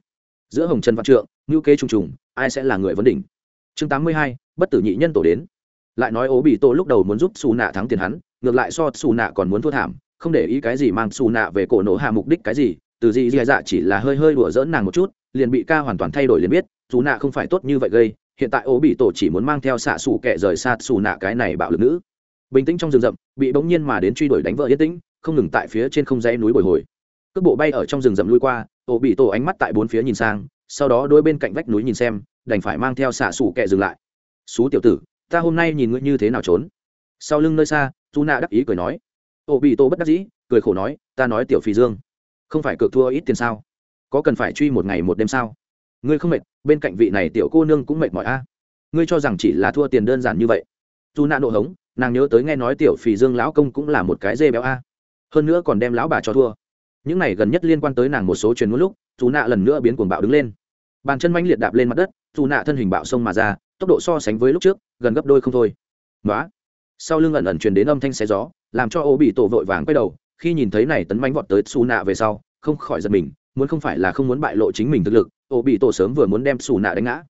Giữa hồng trần văn trượng ngữ kế trùng trùng, ai sẽ là người vấn đỉnh? Chương tám mươi hai, bất tử nhị nhân tổ đến lại nói ố bị tổ lúc đầu muốn giúp xù nạ thắng tiền hắn, ngược lại so xù nạ còn muốn thua thảm, không để ý cái gì mang xù nạ về cổ nổ hạ mục đích cái gì, từ gì dì dạ chỉ là hơi hơi đùa dỡn nàng một chút, liền bị ca hoàn toàn thay đổi liền biết dù nạ không phải tốt như vậy gây, hiện tại ố bị tổ chỉ muốn mang theo xạ xù kẹ rời xa xù nạ cái này bạo lực nữ. Bình tĩnh trong rừng rậm, bị bỗng nhiên mà đến truy đuổi đánh vợ yên tĩnh, không ngừng tại phía trên không dãy núi bồi hồi. Cước bộ bay ở trong rừng rậm lui qua, ố bị tổ ánh mắt tại bốn phía nhìn sang, sau đó đôi bên cạnh vách núi nhìn xem, đành phải mang theo xạ xù kẹ dừng lại. Xú tiểu tử ta hôm nay nhìn ngươi như thế nào trốn? Sau lưng nơi xa dù nạ đắc ý cười nói. Ô bị tô bất đắc dĩ, cười khổ nói, ta nói tiểu phi dương, không phải cược thua ít tiền sao? Có cần phải truy một ngày một đêm sao? Ngươi không mệt, bên cạnh vị này tiểu cô nương cũng mệt mỏi a. Ngươi cho rằng chỉ là thua tiền đơn giản như vậy? Dù nạ nộ hống, nàng nhớ tới nghe nói tiểu phì dương lão công cũng là một cái dê béo a. Hơn nữa còn đem lão bà cho thua. Những này gần nhất liên quan tới nàng một số truyền ngôn lúc dù nạ lần nữa biến cuồng bạo đứng lên. Bàn chân manh liệt đạp lên mặt đất dù nạ thân hình bạo sông mà ra, tốc độ so sánh với lúc trước gần gấp đôi không thôi. Nói sau lưng ẩn ẩn truyền đến âm thanh xé gió, làm cho ô bị tổ vội vàng quay đầu, khi nhìn thấy này tấn mánh vọt tới xù nạ về sau, không khỏi giật mình, muốn không phải là không muốn bại lộ chính mình thực lực, ô bị tổ sớm vừa muốn đem xù nạ đánh ngã.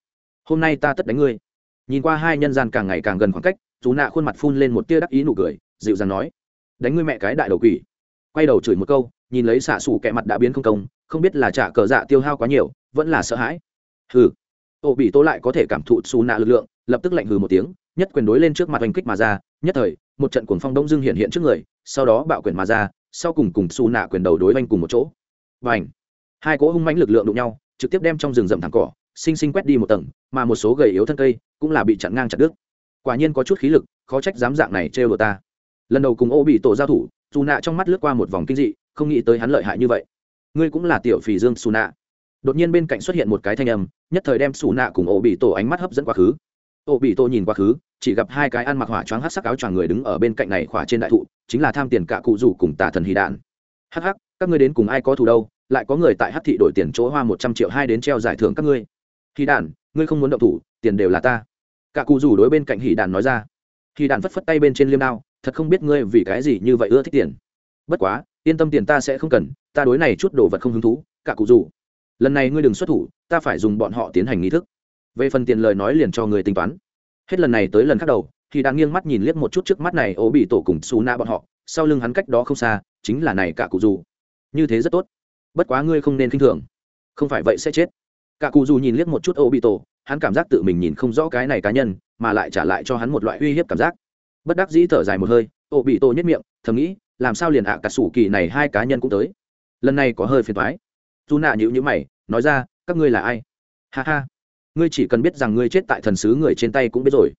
Hôm nay ta tất đánh ngươi. Nhìn qua hai nhân gian càng ngày càng gần khoảng cách xù nạ khuôn mặt phun lên một tia đắc ý nụ cười, dịu dàng nói, đánh ngươi mẹ cái đại đầu quỷ. Quay đầu chửi một câu, nhìn lấy xạ xù kẹ mặt đã biến không công, không biết là trả cờ dạ tiêu hao quá nhiều, vẫn là sợ hãi. Hừ. Ô bị tổ lại có thể cảm thụ xù nạ lực lượng lập tức lạnh hừ một tiếng, nhất quyền đối lên trước mặt oanh kích mà ra, nhất thời, một trận cuồng phong đông dương hiện hiện trước người, sau đó bạo quyền mà ra, sau cùng cùng xù nạ quyền đầu đối oanh cùng một chỗ. Và ảnh hai cỗ hung mãnh lực lượng đụng nhau, trực tiếp đem trong rừng rậm thẳng cỏ sinh sinh quét đi một tầng, mà một số gầy yếu thân cây cũng là bị chặn ngang chặt đứt. Quả nhiên có chút khí lực, khó trách dám dạng này trêu đồ ta. Lần đầu cùng ô bị tổ giao thủ dù nạ trong mắt lướt qua một vòng kinh dị, không nghĩ tới hắn lợi hại như vậy. Ngươi cũng là tiểu phì dương xù nạ đột nhiên bên cạnh xuất hiện một cái thanh âm, nhất thời đem xù nạ cùng ô bị tổ ánh mắt hấp dẫn quá khứ ô bị tôi nhìn quá khứ, chỉ gặp hai cái ăn mặc hỏa choáng hát sắc áo choàng người đứng ở bên cạnh này khỏa trên đại thụ, chính là tham tiền cả cụ rủ cùng tà thần hy đạn. Hắc hắc, các ngươi đến cùng ai có thù đâu, lại có người tại hát thị đổi tiền chỗ hoa một trăm triệu hai đến treo giải thưởng các ngươi. Hy đạn, ngươi không muốn động thủ, tiền đều là ta. Cả cụ rủ đối bên cạnh hì đạn nói ra. Hì đạn phất phất tay bên trên liêm đao, thật không biết ngươi vì cái gì như vậy ưa thích tiền. Bất quá, yên tâm tiền ta sẽ không cần, ta đối này chút đồ vật không hứng thú, cả cụ rủ. Lần này ngươi đừng xuất thủ, ta phải dùng bọn họ tiến hành nghi thức về phần tiền lời nói liền cho người tính toán. Hết lần này tới lần khác đầu, thì đang nghiêng mắt nhìn liếc một chút trước mắt này ố bị tổ cùng xù na bọn họ, sau lưng hắn cách đó không xa, chính là này cả cụ dù. Như thế rất tốt. Bất quá ngươi không nên k i n h thường. Không phải vậy sẽ chết. Cả cụ dù nhìn liếc một chút ố bị tổ, hắn cảm giác tự mình nhìn không rõ cái này cá nhân, mà lại trả lại cho hắn một loại uy hiếp cảm giác. Bất đắc dĩ thở dài một hơi, ố bị tổ nhất miệng, thầm nghĩ, làm sao liền ạ cả sủ kỳ này hai cá nhân cũng tới. Lần này có hơi phiền thoái dù nạ nhữ nhữ mày, nói ra, các ngươi là ai? Ha ha ngươi chỉ cần biết rằng ngươi chết tại thần sứ người trên tay cũng biết rồi.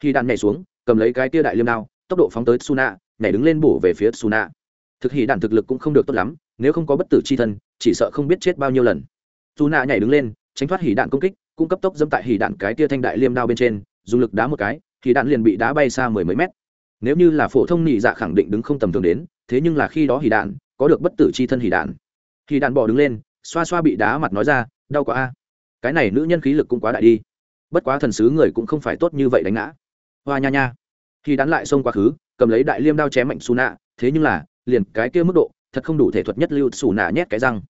Khi đạn nhảy xuống, cầm lấy cái tia đại liêm đao, tốc độ phóng tới suna, nhảy đứng lên bổ về phía suna. Thực hỉ đạn thực lực cũng không được tốt lắm, nếu không có bất tử c h i thân, chỉ sợ không biết chết bao nhiêu lần. Suna nhảy đứng lên, tránh thoát hỉ đạn công kích cũng cấp tốc dẫm tại hỉ đạn cái tia thanh đại liêm đao bên trên, dùng lực đá một cái thì đạn liền bị đá bay xa mười mấy mét. Nếu như là phổ thông nhị dạ khẳng định đứng không tầm thường đến, thế nhưng là khi đó hỉ đạn, có được bất tử c h i thân hỉ đạn. Hỉ đạn bỏ đứng lên, xoa xoa bị đá mặt nói ra, đau quá a cái này nữ nhân khí lực cũng quá đại đi. Bất quá thần sứ người cũng không phải tốt như vậy đánh ngã. Hoa nha nha. Khi đán lại xông quá khứ, cầm lấy đại liêm đao chém mạnh xù nạ thế nhưng là, liền cái kia mức độ, thật không đủ thể thuật nhất lưu xù nạ nhét cái răng.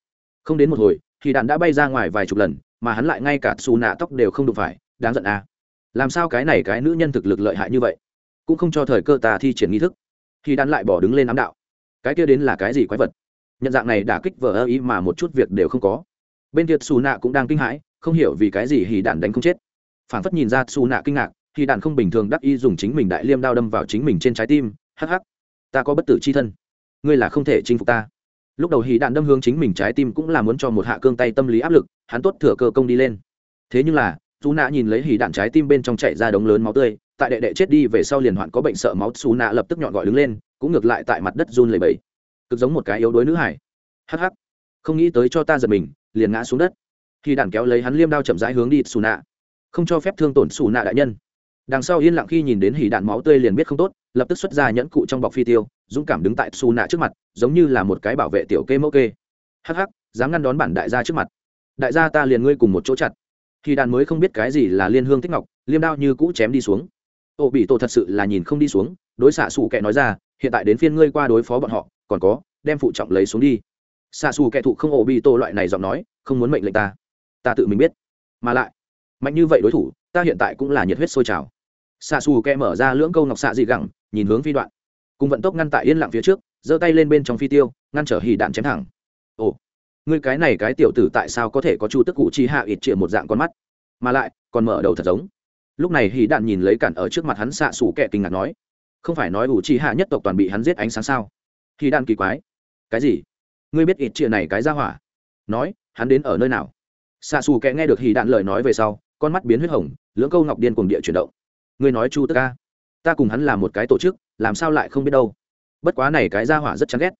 Không đến một hồi thì đạn đã bay ra ngoài vài chục lần, mà hắn lại ngay cả xù nạ tóc đều không đụng phải, đáng giận à. làm sao cái này cái nữ nhân thực lực lợi hại như vậy? Cũng không cho thời cơ ta thi triển nghi thức. Khi đạn lại bỏ đứng lên ám đạo. Cái kia đến là cái gì quái vật? Nhận dạng này đả kích vờ ơ ý mà một chút việc đều không có. Bên kia xù nạ cũng đang kinh hãi không hiểu vì cái gì hì đạn đánh không chết. Phản phất nhìn ra xù nạ kinh ngạc, hì đạn không bình thường đắc y dùng chính mình đại liêm đao đâm vào chính mình trên trái tim, hắc hắc. Ta có bất tử c h i thân. Ngươi là không thể chinh phục ta. Lúc đầu hì đạn đâm hướng chính mình trái tim cũng là muốn cho một hạ cương tay tâm lý áp lực, hắn tốt thừa cơ công đi lên. Thế nhưng là xù nạ nhìn lấy hì đạn trái tim bên trong chạy ra đống lớn máu tươi, tại đệ đệ chết đi về sau liền hoạn có bệnh sợ máu xù nạ lập tức nhọn gọi đứng lên, cũng ngược lại tại mặt đất run lầy bẫy cực giống một cái yếu đuối nữ hải. Hắc hắc. Không nghĩ tới cho ta giật mình, liền ngã xuống đất khi đàn kéo lấy hắn liêm đao chậm rãi hướng đi xù nạ không cho phép thương tổn xù nạ đại nhân. Đằng sau yên lặng khi nhìn đến hỉ đạn máu tươi liền biết không tốt, lập tức xuất ra nhẫn cụ trong bọc phi tiêu, dũng cảm đứng tại xù nạ trước mặt, giống như là một cái bảo vệ tiểu kê mẫu kê. Hắc hắc, dám ngăn đón bản đại gia trước mặt. Đại gia ta liền ngươi cùng một chỗ chặt. Khi đàn mới không biết cái gì là liên hương tích ngọc, liêm đao như cũ chém đi xuống. Ô bị tổ thật sự là nhìn không đi xuống, đối xạ xù kệ nói ra, hiện tại đến phiên ngươi qua đối phó bọn họ, còn có, đem phụ trọng lấy xuống đi. Xạ xù kệ thụ không ô bị tổ loại này giọng nói, không muốn mệnh lệnh ta ta tự mình biết. Mà lại, mạnh như vậy đối thủ, ta hiện tại cũng là nhiệt huyết sôi trào. Xạ xù kẹ mở ra lưỡng câu ngọc xạ dị gẳng, nhìn hướng phi đoạn. Cùng vận tốc ngăn tại yên lặng phía trước, giơ tay lên bên trong phi tiêu, ngăn trở hì đạn chém thẳng. Ồ, ngươi cái này cái tiểu tử tại sao có thể có chu tức cụ chi hạ ít chĩa một dạng con mắt? Mà lại, còn mở đầu thật giống. Lúc này hì đạn nhìn lấy cản ở trước mặt hắn xạ xù kẹ kinh ngạc nói, không phải nói ủ chi hạ nhất tộc toàn bị hắn giết ánh sáng sao? Hì đạn kỳ quái, cái gì? Ngươi biết ít chĩa này cái ra hỏa? Nói, hắn đến ở nơi nào? Xạ xù kẹ nghe được hì đạn lời nói về sau, con mắt biến huyết hồng, lưỡng câu ngọc điên cùng địa chuyển động. Ngươi nói chu tức ca, ta cùng hắn là một cái tổ chức, làm sao lại không biết đâu? Bất quá này cái ra hỏa rất chán ghét.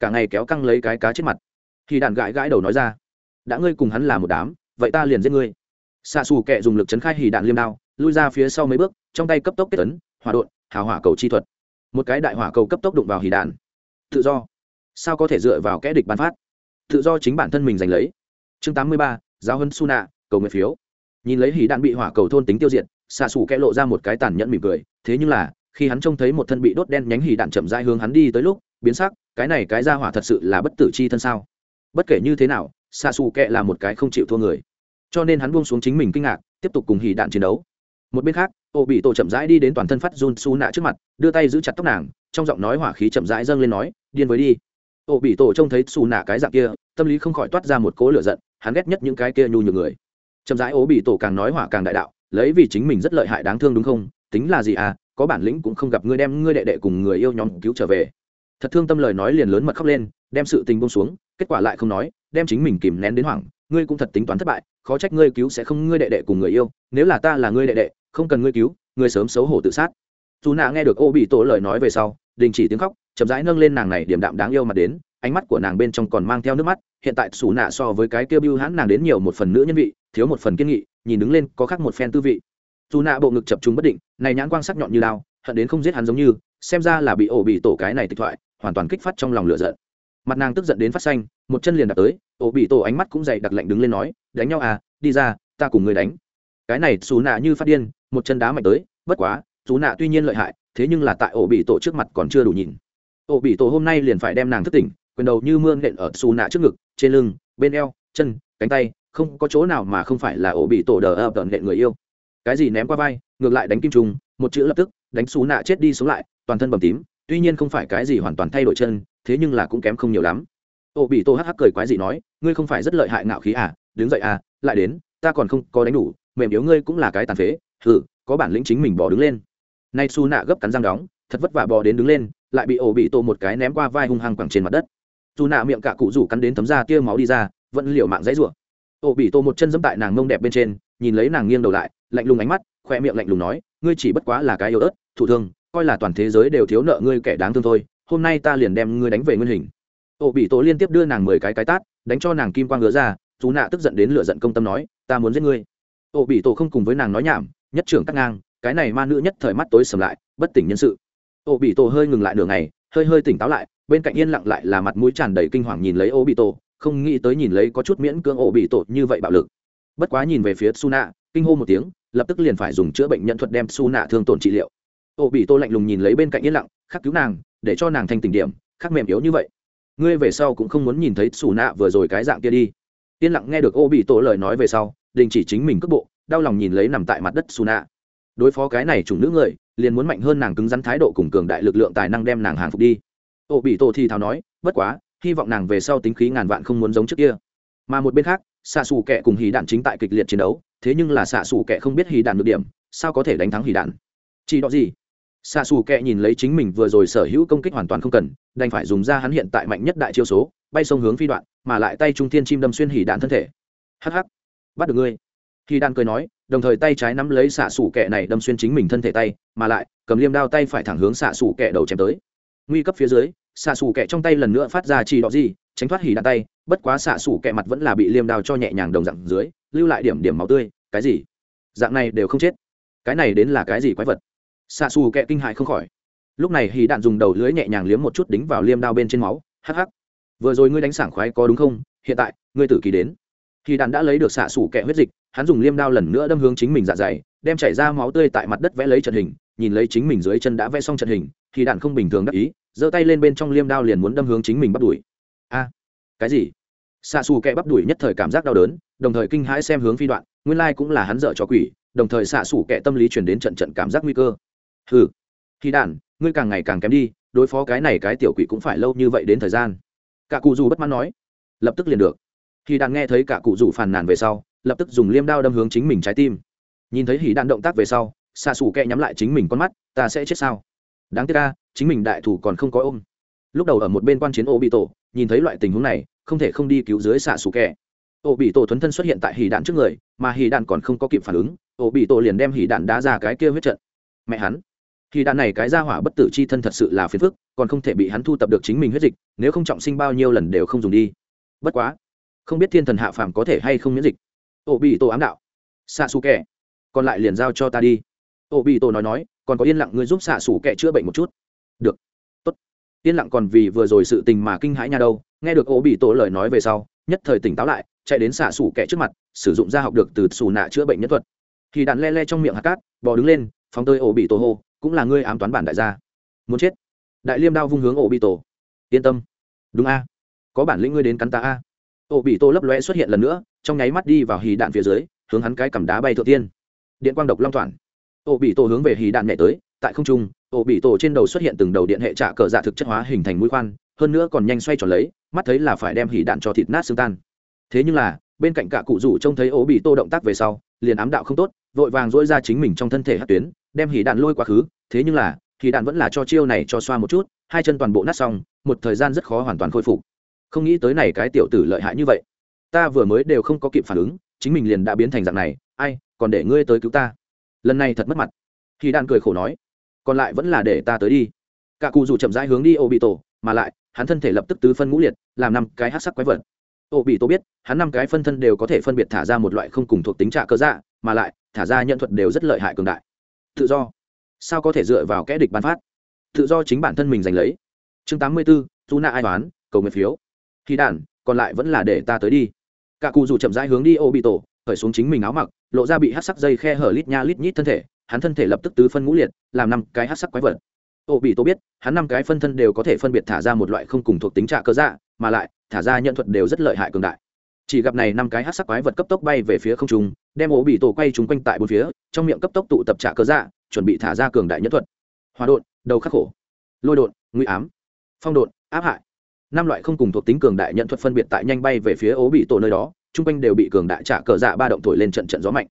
Cả ngày kéo căng lấy cái cá chết mặt. Hì đạn gãi gãi đầu nói ra, đã ngươi cùng hắn là một đám, vậy ta liền giết ngươi. Xạ xù kẹ dùng lực chấn khai hì đạn liêm đao, lui ra phía sau mấy bước, trong tay cấp tốc kết tấn hỏa đột hào hỏa cầu chi thuật. Một cái đại hỏa cầu cấp tốc đụng vào hì đạn. Tự do. Sao có thể dựa vào kẽ địch bán phát? Tự do chính bản thân mình giành lấy. Chương tám mươi ba giáo hân su nạ cầu nguyện phiếu. Nhìn lấy hỉ đạn bị hỏa cầu thôn tính tiêu diệt xạ xù kẽ lộ ra một cái tàn nhẫn mỉm cười, thế nhưng là, khi hắn trông thấy một thân bị đốt đen nhánh hỉ đạn chậm rãi hướng hắn đi tới lúc, biến sắc, cái này cái ra hỏa thật sự là bất tử chi thân sao? Bất kể như thế nào xạ xù kẽ là một cái không chịu thua người. Cho nên hắn buông xuống chính mình kinh ngạc, tiếp tục cùng hỉ đạn chiến đấu. Một bên khác ô bị tổ chậm rãi đi đến toàn thân phát run su nạ trước mặt, đưa tay giữ chặt tóc nàng, trong giọng nói hỏa khí chậm rãi dâng lên nói, điên với đi. Ô bị tổ trông thấy Su nạ cái dạng kia, tâm lý không khỏi toát ra một cố lửa giận hắn ghét nhất những cái kia nhu nhược người. Chậm rãi ố bị tổ càng nói hỏa càng đại đạo, lấy vì chính mình rất lợi hại đáng thương đúng không? Tính là gì à? Có bản lĩnh cũng không gặp ngươi đem ngươi đệ đệ cùng người yêu nhóm cứu trở về. Thật thương tâm lời nói liền lớn mật khóc lên, đem sự tình bông xuống, kết quả lại không nói, đem chính mình kìm nén đến hoảng. Ngươi cũng thật tính toán thất bại, khó trách ngươi cứu sẽ không ngươi đệ đệ cùng người yêu. Nếu là ta là ngươi đệ đệ, không cần ngươi cứu, ngươi sớm xấu hổ tự sát. Dù nạ nghe được ô bị tổ lời nói về sau, đình chỉ tiếng khóc, chậm rãi nâng lên nàng này điểm đạm đáng yêu mà đến, ánh mắt của nàng bên trong còn mang theo nước mắt hiện tại xù nạ so với cái kia bưu hãn nàng đến nhiều một phần nữ nhân vị, thiếu một phần kiên nghị, nhìn đứng lên có khác một phen tư vị. Dù nạ bộ ngực chập chúng bất định, này nhãn quang sắc nhọn như lao hận đến không giết hắn giống như, xem ra là bị ổ bị tổ cái này tịch thoại, hoàn toàn kích phát trong lòng lửa giận. Mặt nàng tức giận đến phát xanh, một chân liền đặt tới, ổ bị tổ ánh mắt cũng dày đặc lạnh đứng lên nói, đánh nhau à đi ra, ta cùng người đánh. Cái này xù nạ như phát điên, một chân đá mạnh tới, bất quá, xù nạ tuy nhiên lợi hại, thế nhưng là tại ổ bị tổ trước mặt còn chưa đủ nhìn. Ổ bị tổ hôm nay liền phải đem nàng thức tỉnh, quyền đầu như mưa nện ở xù nạ trước ngực trên lưng, bên eo, chân, cánh tay, không có chỗ nào mà không phải là ổ bị tổ đờ ập tận nện người yêu. Cái gì ném qua vai, ngược lại đánh kim trùng một chữ lập tức, đánh xú nạ chết đi sống lại, toàn thân bầm tím, tuy nhiên không phải cái gì hoàn toàn thay đổi chân, thế nhưng là cũng kém không nhiều lắm. Ổ bị tổ hắc hắc cười quái gì nói, ngươi không phải rất lợi hại ngạo khí à đứng dậy à lại đến, ta còn không có đánh đủ, mềm yếu ngươi cũng là cái tàn phế, hừ, có bản lĩnh chính mình bỏ đứng lên. Nay su nạ gấp cắn răng đóng, thật vất vả bò đến đứng lên, lại bị ổ bị tổ một cái ném qua vai hung hăng quẳng trên mặt đất dù nạ miệng cả cụ rủ cắn đến tấm da tia máu đi ra, vẫn liều mạng dãy rủa. Ô bị Tô một chân dẫm tại nàng mông đẹp bên trên, nhìn lấy nàng nghiêng đầu lại, lạnh lùng ánh mắt, khoe miệng lạnh lùng nói, ngươi chỉ bất quá là cái yếu ớt thủ thương, coi là toàn thế giới đều thiếu nợ ngươi kẻ đáng thương thôi, hôm nay ta liền đem ngươi đánh về nguyên hình. Ô bị Tô liên tiếp đưa nàng mười cái cái tát, đánh cho nàng kim quang ngứa ra, dù nạ tức giận đến lửa giận công tâm nói, ta muốn giết ngươi. Ô bị Tô không cùng với nàng nói nhảm, nhất trưởng tắc ngang, cái này ma nữ nhất thời mắt tối sầm lại, bất tỉnh nhân sự. Ô bị Tô hơi ngừng lại nửa ngày, hơi hơi tỉnh táo lại bên cạnh yên lặng lại là mặt mũi tràn đầy kinh hoàng nhìn lấy ô bị tổ không nghĩ tới nhìn lấy có chút miễn cưỡng ô bị tổ như vậy bạo lực. Bất quá nhìn về phía su nạ kinh hô một tiếng, lập tức liền phải dùng chữa bệnh nhân thuật đem su nạ thương tổn trị liệu. Ô bị tổ lạnh lùng nhìn lấy bên cạnh yên lặng, khắc cứu nàng, để cho nàng thành tình điểm, khắc mềm yếu như vậy. Ngươi về sau cũng không muốn nhìn thấy su nạ vừa rồi cái dạng kia đi. Yên lặng nghe được ô bị tổ lời nói về sau, đình chỉ chính mình cước bộ, đau lòng nhìn lấy nằm tại mặt đất su nạ đối phó cái này chủng nữ người, liền muốn mạnh hơn nàng cứng rắn thái độ cùng cường đại lực lượng tài năng đem nàng hàng phục đi ô bị tổ thì thào nói, bất quá, hy vọng nàng về sau tính khí ngàn vạn không muốn giống trước kia. Mà một bên khác xạ xù kệ cùng hì đạn chính tại kịch liệt chiến đấu, thế nhưng là xạ xù kệ không biết hì đạn được điểm, sao có thể đánh thắng hì đạn? Chỉ đó gì? Xạ xù kệ nhìn lấy chính mình vừa rồi sở hữu công kích hoàn toàn không cần, đành phải dùng ra hắn hiện tại mạnh nhất đại chiêu số, bay sông hướng phi đoạn, mà lại tay trung thiên chim đâm xuyên hì đạn thân thể. Hh bắt được ngươi. Hì đạn cười nói, đồng thời tay trái nắm lấy xạ xù kệ này đâm xuyên chính mình thân thể tay, mà lại cầm liêm đao tay phải thẳng hướng xạ xù kệ đầu chém tới nguy cấp phía dưới, xạ xù kẹ trong tay lần nữa phát ra chỉ đỏ gì, tránh thoát hỉ đạn tay, bất quá xạ xù kẹ mặt vẫn là bị liêm đao cho nhẹ nhàng đồng dạng dưới, lưu lại điểm điểm máu tươi, cái gì? Dạng này đều không chết. Cái này đến là cái gì quái vật? Xạ xù kẹ kinh hại không khỏi. Lúc này hỉ đạn dùng đầu lưới nhẹ nhàng liếm một chút đính vào liêm đao bên trên máu, hắc hắc. Vừa rồi ngươi đánh sảng khoái có đúng không? Hiện tại, ngươi tử kỳ đến. Hỉ đạn đã lấy được xạ xù kẹ huyết dịch, hắn dùng liêm đao lần nữa đâm hướng chính mình dạ dày, đem chảy ra máu tươi tại mặt đất vẽ lấy trận hình, nhìn lấy chính mình dưới chân đã vẽ xong trận hình thì đạn không bình thường đắc ý, giơ tay lên bên trong liêm đao liền muốn đâm hướng chính mình bắt đuổi a, cái gì? Xa xù kẹ bắp đuổi nhất thời cảm giác đau đớn, đồng thời kinh hãi xem hướng phi đoạn, nguyên lai cũng là hắn dở cho quỷ, đồng thời xạ xù kẹ tâm lý chuyển đến trận trận cảm giác nguy cơ. Hừ, thì đạn ngươi càng ngày càng kém đi, đối phó cái này cái tiểu quỷ cũng phải lâu như vậy đến thời gian. Cả cụ dù bất mãn nói. Lập tức liền được. Khi đạn nghe thấy cả cụ dù phàn nàn về sau, lập tức dùng liêm đao đâm hướng chính mình trái tim. Nhìn thấy hỉ đạn động tác về sau xạ xù kẹ nhắm lại chính mình con mắt, ta sẽ chết sao? Đáng tiếc ca chính mình đại thủ còn không có ôm. Lúc đầu ở một bên quan chiến ô bị tổ nhìn thấy loại tình huống này, không thể không đi cứu dưới xạ xù kẹ ô bị tổ thuấn thân xuất hiện tại hỉ đạn trước người, mà hỉ đạn còn không có kịp phản ứng ô bị tổ liền đem hỉ đạn đá ra cái kia huyết trận. Mẹ hắn. Hỉ đạn này cái ra hỏa bất tử c h i thân thật sự là phiền phức, còn không thể bị hắn thu tập được chính mình huyết dịch, nếu không trọng sinh bao nhiêu lần đều không dùng đi. Bất quá, không biết thiên thần hạ phàm có thể hay không miễn dịch. Ô bị tổ ám đạo. Xạ xù kẹ còn lại liền giao cho ta đi. Ô bị tổ nói nói còn có yên lặng ngươi giúp xạ xủ kẻ chữa bệnh một chút. Được. Tốt. Yên lặng còn vì vừa rồi sự tình mà kinh hãi nha đâu. Nghe được ô bị tổ lời nói về sau, nhất thời tỉnh táo lại, chạy đến xạ xủ kẻ trước mặt, sử dụng ra học được từ xù nạ chữa bệnh nhân thuật. Thì đạn le le trong miệng hạt cát, bò đứng lên, phóng tơi ổ bị tổ hô, cũng là ngươi ám toán bản đại gia. Muốn chết. Đại liêm đao vung hướng ổ bị tổ. Yên tâm. Đúng a. Có bản lĩnh ngươi đến cắn ta a. Ổ bị tổ lấp lóe xuất hiện lần nữa, trong nháy mắt đi vào hì đạn phía dưới, hướng hắn cái cầm đá bay thượng tiên. Điện quang độc long thoản ổ bị tổ hướng về hì đạn nhẹ tới, tại không trung ổ bị tổ trên đầu xuất hiện từng đầu điện hệ trả cờ dạ thực chất hóa hình thành mũi khoan, hơn nữa còn nhanh xoay tròn lấy, mắt thấy là phải đem hỉ đạn cho thịt nát xương tan. Thế nhưng là, bên cạnh cả cụ rủ trông thấy ổ bị tô động tác về sau, liền ám đạo không tốt, vội vàng dỗi ra chính mình trong thân thể hát tuyến, đem hỉ đạn lôi quá khứ, thế nhưng là hỉ đạn vẫn là cho chiêu này cho xoa một chút, hai chân toàn bộ nát xong, một thời gian rất khó hoàn toàn khôi phục. Không nghĩ tới này cái tiểu tử lợi hại như vậy. Ta vừa mới đều không có kịp phản ứng, chính mình liền đã biến thành dạng này, ai, còn để ngươi tới cứu ta lần này thật mất mặt. Khi đan cười khổ nói còn lại vẫn là để ta tới đi. Cả cụ dù chậm rãi hướng đi ô bị tổ mà lại hắn thân thể lập tức tứ phân ngũ liệt làm năm cái hát sắc quái vật. Ô bị tổ biết hắn năm cái phân thân đều có thể phân biệt thả ra một loại không cùng thuộc tính trạ cơ dạ mà lại thả ra nhận thuật đều rất lợi hại cường đại. Tự do. Sao có thể dựa vào kẽ địch bán phát? Tự do chính bản thân mình giành lấy. Chương tám mươi 84, dù na ai toán cầu nguyện phiếu. Khi đàn còn lại vẫn là để ta tới đi. Cả cụ dù chậm rãi hướng đi ô bị tổ khởi xuống chính mình áo mặc lộ ra bị hát sắc dây khe hở lít nha lít nhít thân thể, hắn thân thể lập tức tứ phân ngũ liệt, làm năm cái hát sắc quái vật. Ô, bị tô biết, hắn năm cái phân thân đều có thể phân biệt thả ra một loại không cùng thuộc tính trạ cơ dạ mà lại, thả ra nhận thuật đều rất lợi hại cường đại. Chỉ gặp này năm cái hát sắc quái vật cấp tốc bay về phía không trung, đem ố bị tổ quay trúng quanh tại bốn phía, trong miệng cấp tốc tụ tập trạ cơ dạ chuẩn bị thả ra cường đại nhất thuật. Hòa đột đầu khắc khổ. Lôi đột nguy ám. Phong đột áp hại. Năm loại không cùng thuộc tính cường đại nhận thuật phân biệt tại nhanh bay về phía ố bị tổ nơi đó chung quanh đều bị cường đại trả cờ dạ ba động thổi lên trận trận gió mạnh.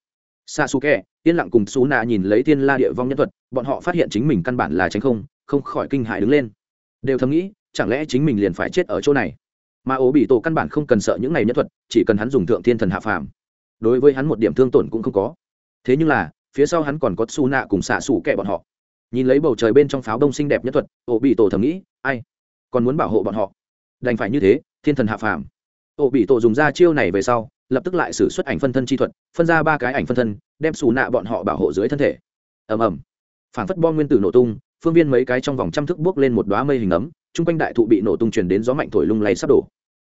Sasuke, yên lặng cùng xú nạ nhìn lấy thiên la địa vong nhân thuật, bọn họ phát hiện chính mình căn bản là tránh không không khỏi kinh hại đứng lên. Đều thầm nghĩ, chẳng lẽ chính mình liền phải chết ở chỗ này? Mà ố bị tổ căn bản không cần sợ những này nhân thuật, chỉ cần hắn dùng thượng thiên thần hạ phàm. Đối với hắn một điểm thương tổn cũng không có. Thế nhưng là, phía sau hắn còn có xù nạ cùng xạ xù kẹ bọn họ. Nhìn lấy bầu trời bên trong pháo đông xinh đẹp nhất thuật ổ bị tổ thầm nghĩ, ai, còn muốn bảo hộ bọn họ? Đành phải như thế, thiên thần hạ phàm ổ bị tổ dùng ra chiêu này về sau, lập tức lại xử xuất ảnh phân thân chi thuật, phân ra ba cái ảnh phân thân, đem xù nạ bọn họ bảo hộ dưới thân thể. Ầm ầm. Phản phất bom nguyên tử nổ tung, phương viên mấy cái trong vòng trăm thước bước lên một đoá mây hình ấm, chung quanh đại thụ bị nổ tung truyền đến gió mạnh thổi lung lay sắp đổ.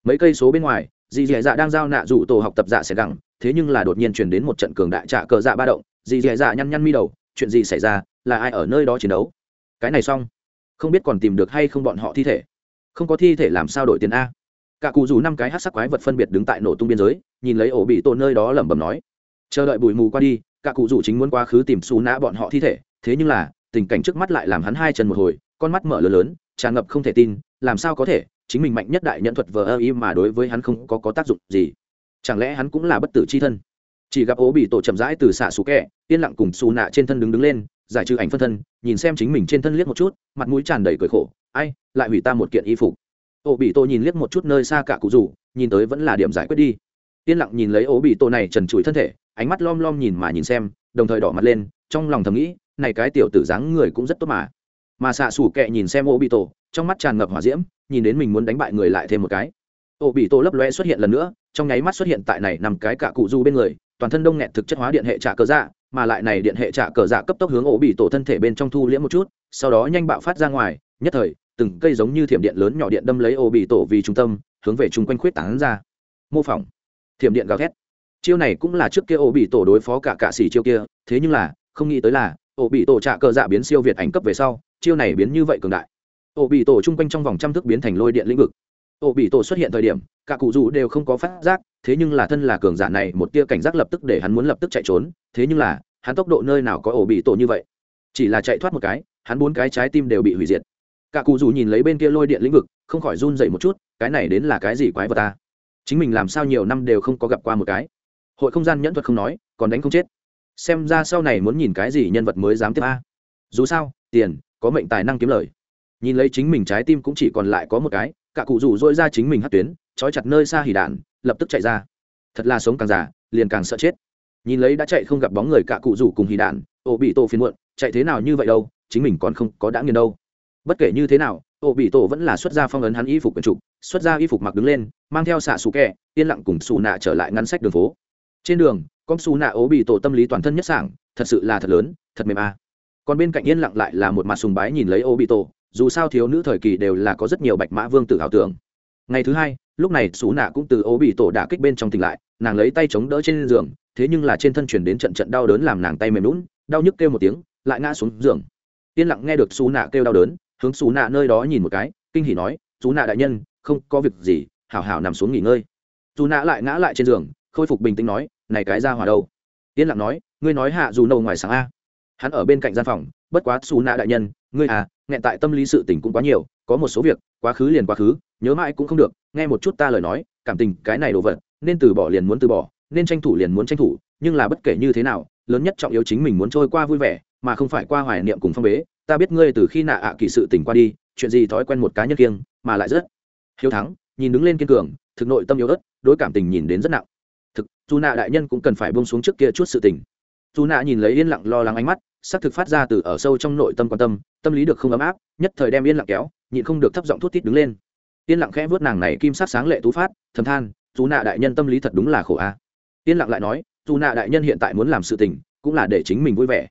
Mấy cây số bên ngoài, dì dì dạ đang giao nạ rủ tổ học tập dạ sẽ gẳng, thế nhưng là đột nhiên truyền đến một trận cường đại trả cờ dạ ba động, dì dì dạ nhăn nhăn mi đầu, chuyện gì xảy ra, là ai ở nơi đó chiến đấu? Cái này xong. Không biết còn tìm được hay không bọn họ thi thể. Không có thi thể làm sao đổi tiền a? Cả cụ dù năm cái hát sắc quái vật phân biệt đứng tại nổ tung biên giới nhìn lấy ổ bị tổ nơi đó lẩm bẩm nói. Chờ đợi bụi mù qua đi cả cụ dù chính muốn quá khứ tìm xù nã bọn họ thi thể thế nhưng là tình cảnh trước mắt lại làm hắn hai chân một hồi con mắt mở lớn lớn tràn ngập không thể tin làm sao có thể chính mình mạnh nhất đại nhận thuật vờ ơ y mà đối với hắn không có, có tác dụng gì. Chẳng lẽ hắn cũng là bất tử c h i thân? Chỉ gặp ố bị tổ chậm rãi từ xạ xù kẹ yên lặng cùng xù nạ trên thân đứng đứng lên giải trừ ảnh phân thân nhìn xem chính mình trên thân liếc một chút mặt mũi tràn đầy cười khổ ai lại hủy ta một kiện y phục ô bị tổ nhìn liếc một chút nơi xa cả cụ rủ, nhìn tới vẫn là điểm giải quyết đi. Yên lặng nhìn lấy ô bị tổ này trần trụi thân thể, ánh mắt lom lom nhìn mà nhìn xem, đồng thời đỏ mặt lên, trong lòng thầm nghĩ, này cái tiểu tử dáng người cũng rất tốt mà. Mà xạ xủ kệ nhìn xem ô bị tổ trong mắt tràn ngập hỏa diễm, nhìn đến mình muốn đánh bại người lại thêm một cái. Ô bị tổ lấp loe xuất hiện lần nữa, trong nháy mắt xuất hiện tại này nằm cái cả cụ du bên người, toàn thân đông nghẹt thực chất hóa điện hệ trả cờ dạ mà lại này điện hệ trả cờ dạ cấp tốc hướng ổ bị tổ thân thể bên trong thu liễm một chút, sau đó nhanh bạo phát ra ngoài, nhất thời từng cây giống như thiểm điện lớn nhỏ điện đâm lấy ổ bị tổ vì trung tâm, hướng về chung quanh khuyết tán ra. Mô phỏng. Thiểm điện gào thét. Chiêu này cũng là trước kia ổ bị tổ đối phó cả cạ xỉ chiêu kia, thế nhưng là, không nghĩ tới là ổ bị tổ trả cờ dạ biến siêu việt ảnh cấp về sau, chiêu này biến như vậy cường đại. Ổ bị tổ chung quanh trong vòng trăm thước biến thành lôi điện lĩnh vực. Ổ bị tổ xuất hiện thời điểm, cả cụ dù đều không có phát giác, thế nhưng là thân là cường giả này, một tia cảnh giác lập tức để hắn muốn lập tức chạy trốn, thế nhưng là, hắn tốc độ nơi nào có ổ bị tổ như vậy? Chỉ là chạy thoát một cái, hắn bốn cái trái tim đều bị hủy diệt cả cụ dù nhìn lấy bên kia lôi điện lĩnh vực, không khỏi run dậy một chút, cái này đến là cái gì quái vật ta? Chính mình làm sao nhiều năm đều không có gặp qua một cái? Hội không gian nhẫn thuật không nói, còn đánh không chết. Xem ra sau này muốn nhìn cái gì nhân vật mới dám tiếp a? Dù sao, tiền, có mệnh tài năng kiếm lời. Nhìn lấy chính mình trái tim cũng chỉ còn lại có một cái, cả cụ rủ dội ra chính mình hát tuyến, trói chặt nơi xa hỉ đạn, lập tức chạy ra. Thật là sống càng già, liền càng sợ chết. Nhìn lấy đã chạy không gặp bóng người cả cụ rủ cùng hỉ đạn, ô bị tô phiền muộn, chạy thế nào như vậy đâu, chính mình còn không có đã nghiền đâu bất kể như thế nào ô bị tổ vẫn là xuất gia phong ấn hắn y phục quần trục xuất ra y phục mặc đứng lên, mang theo xạ xù kẹ, yên lặng cùng xù nạ trở lại ngăn sách đường phố. Trên đường, con xù nạ ố bị tổ tâm lý toàn thân nhất sảng, thật sự là thật lớn, thật mềm a à. còn bên cạnh yên lặng lại là một mặt sùng bái nhìn lấy ô bị tổ, dù sao thiếu nữ thời kỳ đều là có rất nhiều bạch mã vương tử ảo tưởng. Ngày thứ hai, lúc này xù nạ cũng từ ô bị tổ đả kích bên trong tỉnh lại, nàng lấy tay chống đỡ trên giường, thế nhưng là trên thân chuyển đến trận trận đau đớn làm nàng tay mềm lún đau nhức kêu một tiếng, lại ngã xuống giường. Yên lặng nghe được xù nạ kêu đau đớn hướng xù nạ nơi đó nhìn một cái, kinh hỉ nói chú nạ đại nhân, không có việc gì, hảo hảo nằm xuống nghỉ ngơi. Dù nạ lại ngã lại trên giường, khôi phục bình tĩnh nói, này cái ra hòa đâu? Yên lặng nói, ngươi nói hạ dù nâu ngoài sáng a. Hắn ở bên cạnh gian phòng, bất quá xù nạ đại nhân, ngươi à nghẹn tại tâm lý sự tình cũng quá nhiều, có một số việc, quá khứ liền quá khứ, nhớ mãi cũng không được, nghe một chút ta lời nói, cảm tình cái này đồ vật, nên từ bỏ liền muốn từ bỏ, nên tranh thủ liền muốn tranh thủ, nhưng là bất kể như thế nào, lớn nhất trọng yếu chính mình muốn trôi qua vui vẻ, mà không phải qua hoài niệm cùng phong bế ta biết ngươi từ khi nạ ạ kỳ sự tình qua đi, chuyện gì thói quen một cá nhân kiêng, mà lại rất hiếu thắng, nhìn đứng lên kiên cường, thực nội tâm yếu ớt, đối cảm tình nhìn đến rất nặng. Thực, dù nạ đại nhân cũng cần phải bông xuống trước kia chút sự tình. Dù nạ nhìn lấy yên lặng lo lắng ánh mắt, xác thực phát ra từ ở sâu trong nội tâm quan tâm tâm lý được không ấm áp, nhất thời đem yên lặng kéo, nhịn không được thấp giọng thút thít đứng lên. Yên lặng khẽ vớt nàng này kim sắc sáng lệ tú phát, thầm than, dù nạ đại nhân tâm lý thật đúng là khổ a. Yên lặng lại nói, dù nạ đại nhân hiện tại muốn làm sự tình, cũng là để chính mình vui vẻ.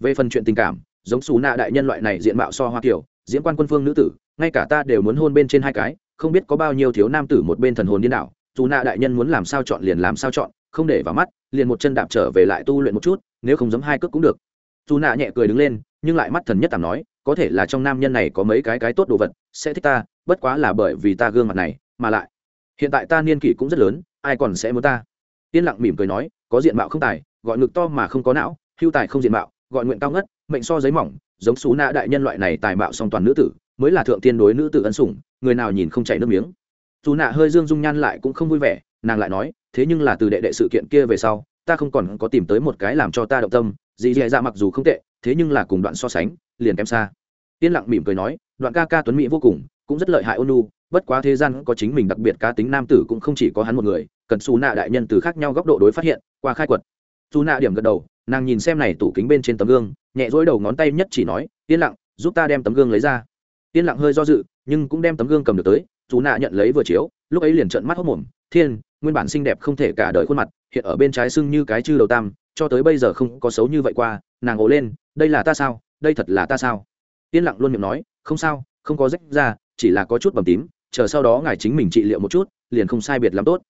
Về phần chuyện tình cảm giống xù nạ đại nhân loại này diện mạo so hoa kiểu diễn quan quân phương nữ tử, ngay cả ta đều muốn hôn bên trên hai cái, không biết có bao nhiêu thiếu nam tử một bên thần hồn điên đảo, dù nạ đại nhân muốn làm sao chọn liền làm sao chọn, không để vào mắt, liền một chân đạp trở về lại tu luyện một chút, nếu không giống hai cước cũng được. Dù nạ nhẹ cười đứng lên, nhưng lại mắt thần nhất tạm nói, có thể là trong nam nhân này có mấy cái cái tốt đồ vật, sẽ thích ta, bất quá là bởi vì ta gương mặt này, mà lại, hiện tại ta niên kỷ cũng rất lớn, ai còn sẽ muốn ta? Yên lặng mỉm cười nói, có diện mạo không tài, gọi ngực to mà không có não, hưu tài không diện mạo, gọi nguyện cao ngất mệnh so giấy mỏng, giống xú nạ đại nhân loại này tài mạo song toàn nữ tử, mới là thượng tiên đối nữ tử ân sủng, người nào nhìn không chảy nước miếng. Dù nạ hơi dương dung nhan lại cũng không vui vẻ, nàng lại nói, thế nhưng là từ đệ đệ sự kiện kia về sau, ta không còn có tìm tới một cái làm cho ta động tâm, dì dì dạ mặc dù không tệ, thế nhưng là cùng đoạn so sánh, liền kém xa. Yên lặng mỉm cười nói, đoạn ca ca tuấn mỹ vô cùng, cũng rất lợi hại ôn bất quá thế gian có chính mình đặc biệt cá tính nam tử cũng không chỉ có hắn một người, cần xù nạ đại nhân từ khác nhau góc độ đối phát hiện, qua khai quật. Dù nạ điểm gật đầu nàng nhìn xem này tủ kính bên trên tấm gương, nhẹ dỗi đầu ngón tay nhất chỉ nói, yên lặng, giúp ta đem tấm gương lấy ra. Yên lặng hơi do dự, nhưng cũng đem tấm gương cầm được tới, dù nạ nhận lấy vừa chiếu, lúc ấy liền trợn mắt hốc mồm, thiên, nguyên bản xinh đẹp không thể cả đời khuôn mặt, hiện ở bên trái sưng như cái chư đầu tam, cho tới bây giờ không có xấu như vậy qua, nàng ồ lên, đây là ta sao? Đây thật là ta sao? Yên lặng luôn miệng nói, không sao, không có rách ra, chỉ là có chút bầm tím, chờ sau đó ngài chính mình trị liệu một chút, liền không sai biệt lắm tốt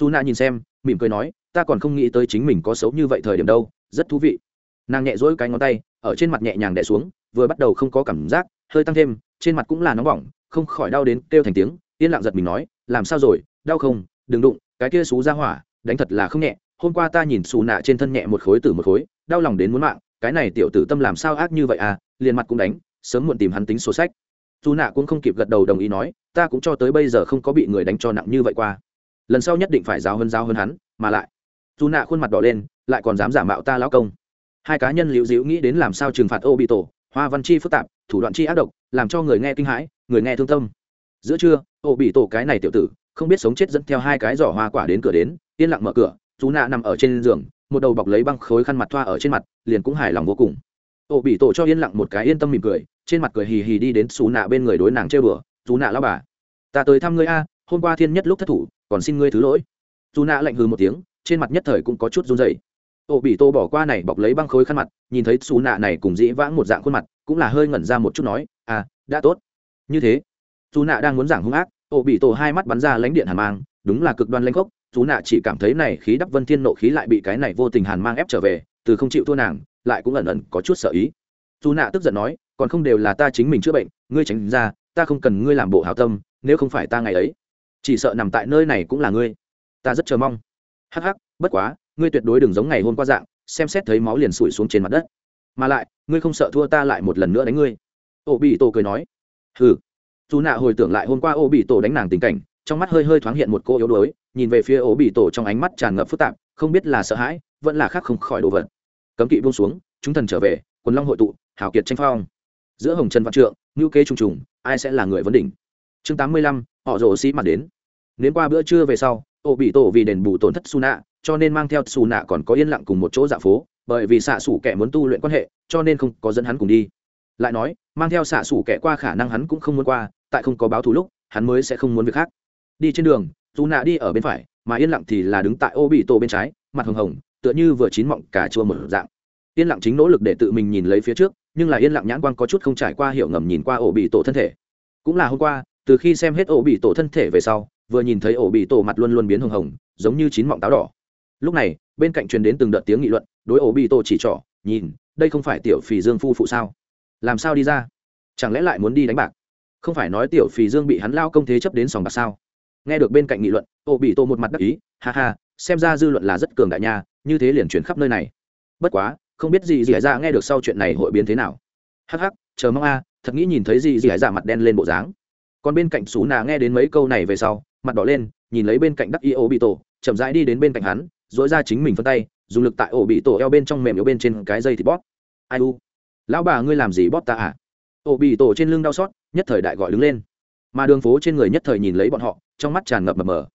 dù nạ nhìn xem, mỉm cười nói, ta còn không nghĩ tới chính mình có xấu như vậy thời điểm đâu, rất thú vị. Nàng nhẹ dỗi cái ngón tay, ở trên mặt nhẹ nhàng đẻ xuống, vừa bắt đầu không có cảm giác, hơi tăng thêm, trên mặt cũng là nóng bỏng, không khỏi đau đến kêu thành tiếng, yên lặng giật mình nói, làm sao rồi, đau không? Đừng đụng, cái kia xú ra hỏa, đánh thật là không nhẹ, hôm qua ta nhìn xù nạ trên thân nhẹ một khối từ một khối, đau lòng đến muốn mạng, cái này tiểu tử tâm làm sao ác như vậy à liền mặt cũng đánh, sớm muộn tìm hắn tính sổ sách. Dù nạ cũng không kịp gật đầu đồng ý nói, ta cũng cho tới bây giờ không có bị người đánh cho nặng như vậy qua lần sau nhất định phải giáo hơn giáo hơn hắn, mà lại, dù nạ khuôn mặt đỏ lên, lại còn dám giả mạo ta lão công. Hai cá nhân liễu dĩu nghĩ đến làm sao trừng phạt ô bị tổ hoa văn chi phức tạp, thủ đoạn chi ác độc, làm cho người nghe kinh hãi, người nghe thương tâm. Giữa trưa ô bị tổ cái này tiểu tử, không biết sống chết dẫn theo hai cái giỏ hoa quả đến cửa đến, yên lặng mở cửa chú nạ nằm ở trên giường, một đầu bọc lấy băng khối khăn mặt thoa ở trên mặt, liền cũng hài lòng vô cùng. Ô bị tổ cho yên lặng một cái yên tâm mỉm cười, trên mặt cười hì hì đi đến xù nạ bên người đối nàng chơi bừa chú nạ lao bà, ta tới thăm ngươi a, hôm qua thiên nhất lúc thất thủ còn xin ngươi thứ lỗi. Dù nạ lạnh hừ một tiếng, trên mặt nhất thời cũng có chút run dày ô bị tô bỏ qua này bọc lấy băng khối khăn mặt, nhìn thấy xù nạ này cùng dĩ vãng một dạng khuôn mặt, cũng là hơi ngẩn ra một chút nói à đã tốt. Như thế. Dù nạ đang muốn giảng hung ác ô bị tổ hai mắt bắn ra lánh điện hàn mang, đúng là cực đoan lãnh gốc dù nạ chỉ cảm thấy này khí đắp vân thiên nộ khí lại bị cái này vô tình hàn mang ép trở về, từ không chịu thua nàng, lại cũng ẩn ẩn có chút sợ ý. Dù nạ tức giận nói, còn không đều là ta chính mình chữa bệnh, ngươi tránh ra, ta không cần ngươi làm bộ hảo tâm, nếu không phải ta ngày ấy chỉ sợ nằm tại nơi này cũng là ngươi. Ta rất chờ mong. Hắc hắc, bất quá, ngươi tuyệt đối đừng giống ngày hôm qua dạng, xem xét thấy máu liền sủi xuống trên mặt đất. Mà lại, ngươi không sợ thua ta lại một lần nữa đánh ngươi. Ô bị tổ cười nói. Hừ. Dù nạ hồi tưởng lại hôm qua ô bị tổ đánh nàng tình cảnh, trong mắt hơi hơi thoáng hiện một cô yếu đuối, nhìn về phía ô bị tổ trong ánh mắt tràn ngập phức tạp, không biết là sợ hãi, vẫn là khác không khỏi đồ vật. Cấm kỵ buông xuống, chúng thần trở về, quần long hội tụ, hào kiệt tranh phong. Giữa hồng trần văn trượng ngữ kế trùng trùng, ai sẽ là người vấn đỉnh? Chương tám mươi lăm, họ rồ sĩ mặt đến nếu qua bữa trưa về sau, ô bị tổ vì đền bù tổn thất su nạ cho nên mang theo su nạ còn có yên lặng cùng một chỗ dạ phố, bởi vì xạ xủ kẻ muốn tu luyện quan hệ, cho nên không có dẫn hắn cùng đi. Lại nói, mang theo xạ xủ kẻ qua khả năng hắn cũng không muốn qua, tại không có báo thù lúc, hắn mới sẽ không muốn việc khác. Đi trên đường dù nạ đi ở bên phải, mà yên lặng thì là đứng tại ô bị tổ bên trái, mặt hồng hồng, tựa như vừa chín mọng cả chua một dạng. Yên lặng chính nỗ lực để tự mình nhìn lấy phía trước, nhưng là yên lặng nhãn quang có chút không trải qua hiểu ngầm nhìn qua ổ bị tổ thân thể. Cũng là hôm qua, từ khi xem hết ổ bị tổ thân thể về sau vừa nhìn thấy ổ bị tổ mặt luôn luôn biến hồng hồng, giống như chín mọng táo đỏ. Lúc này, bên cạnh truyền đến từng đợt tiếng nghị luận, đối ổ bị tổ chỉ trỏ, nhìn, đây không phải tiểu phì dương phu phụ sao? Làm sao đi ra? Chẳng lẽ lại muốn đi đánh bạc? Không phải nói tiểu phì dương bị hắn lao công thế chấp đến sòng bạc sao? Nghe được bên cạnh nghị luận, ổ bị tổ một mặt đắc ý, ha ha, xem ra dư luận là rất cường đại nha, như thế liền chuyển khắp nơi này. Bất quá, không biết gì gì ra dạ nghe được sau chuyện này hội biến thế nào. Hắc hắc, chờ mong a, thật nghĩ nhìn thấy gì gì ra dạ mặt đen lên bộ dáng còn bên cạnh xú nà nghe đến mấy câu này về sau, mặt đỏ lên, nhìn lấy bên cạnh đắc y ô bị tổ chậm rãi đi đến bên cạnh hắn, dỗi ra chính mình phân tay, dùng lực tại ổ bị tổ eo bên trong mềm yếu bên trên cái dây thì bóp. Ai u? Lão bà ngươi làm gì bóp ta à? Ổ bị tổ trên lưng đau xót, nhất thời đại gọi đứng lên. Mà đường phố trên người nhất thời nhìn lấy bọn họ, trong mắt tràn ngập mờ mờ.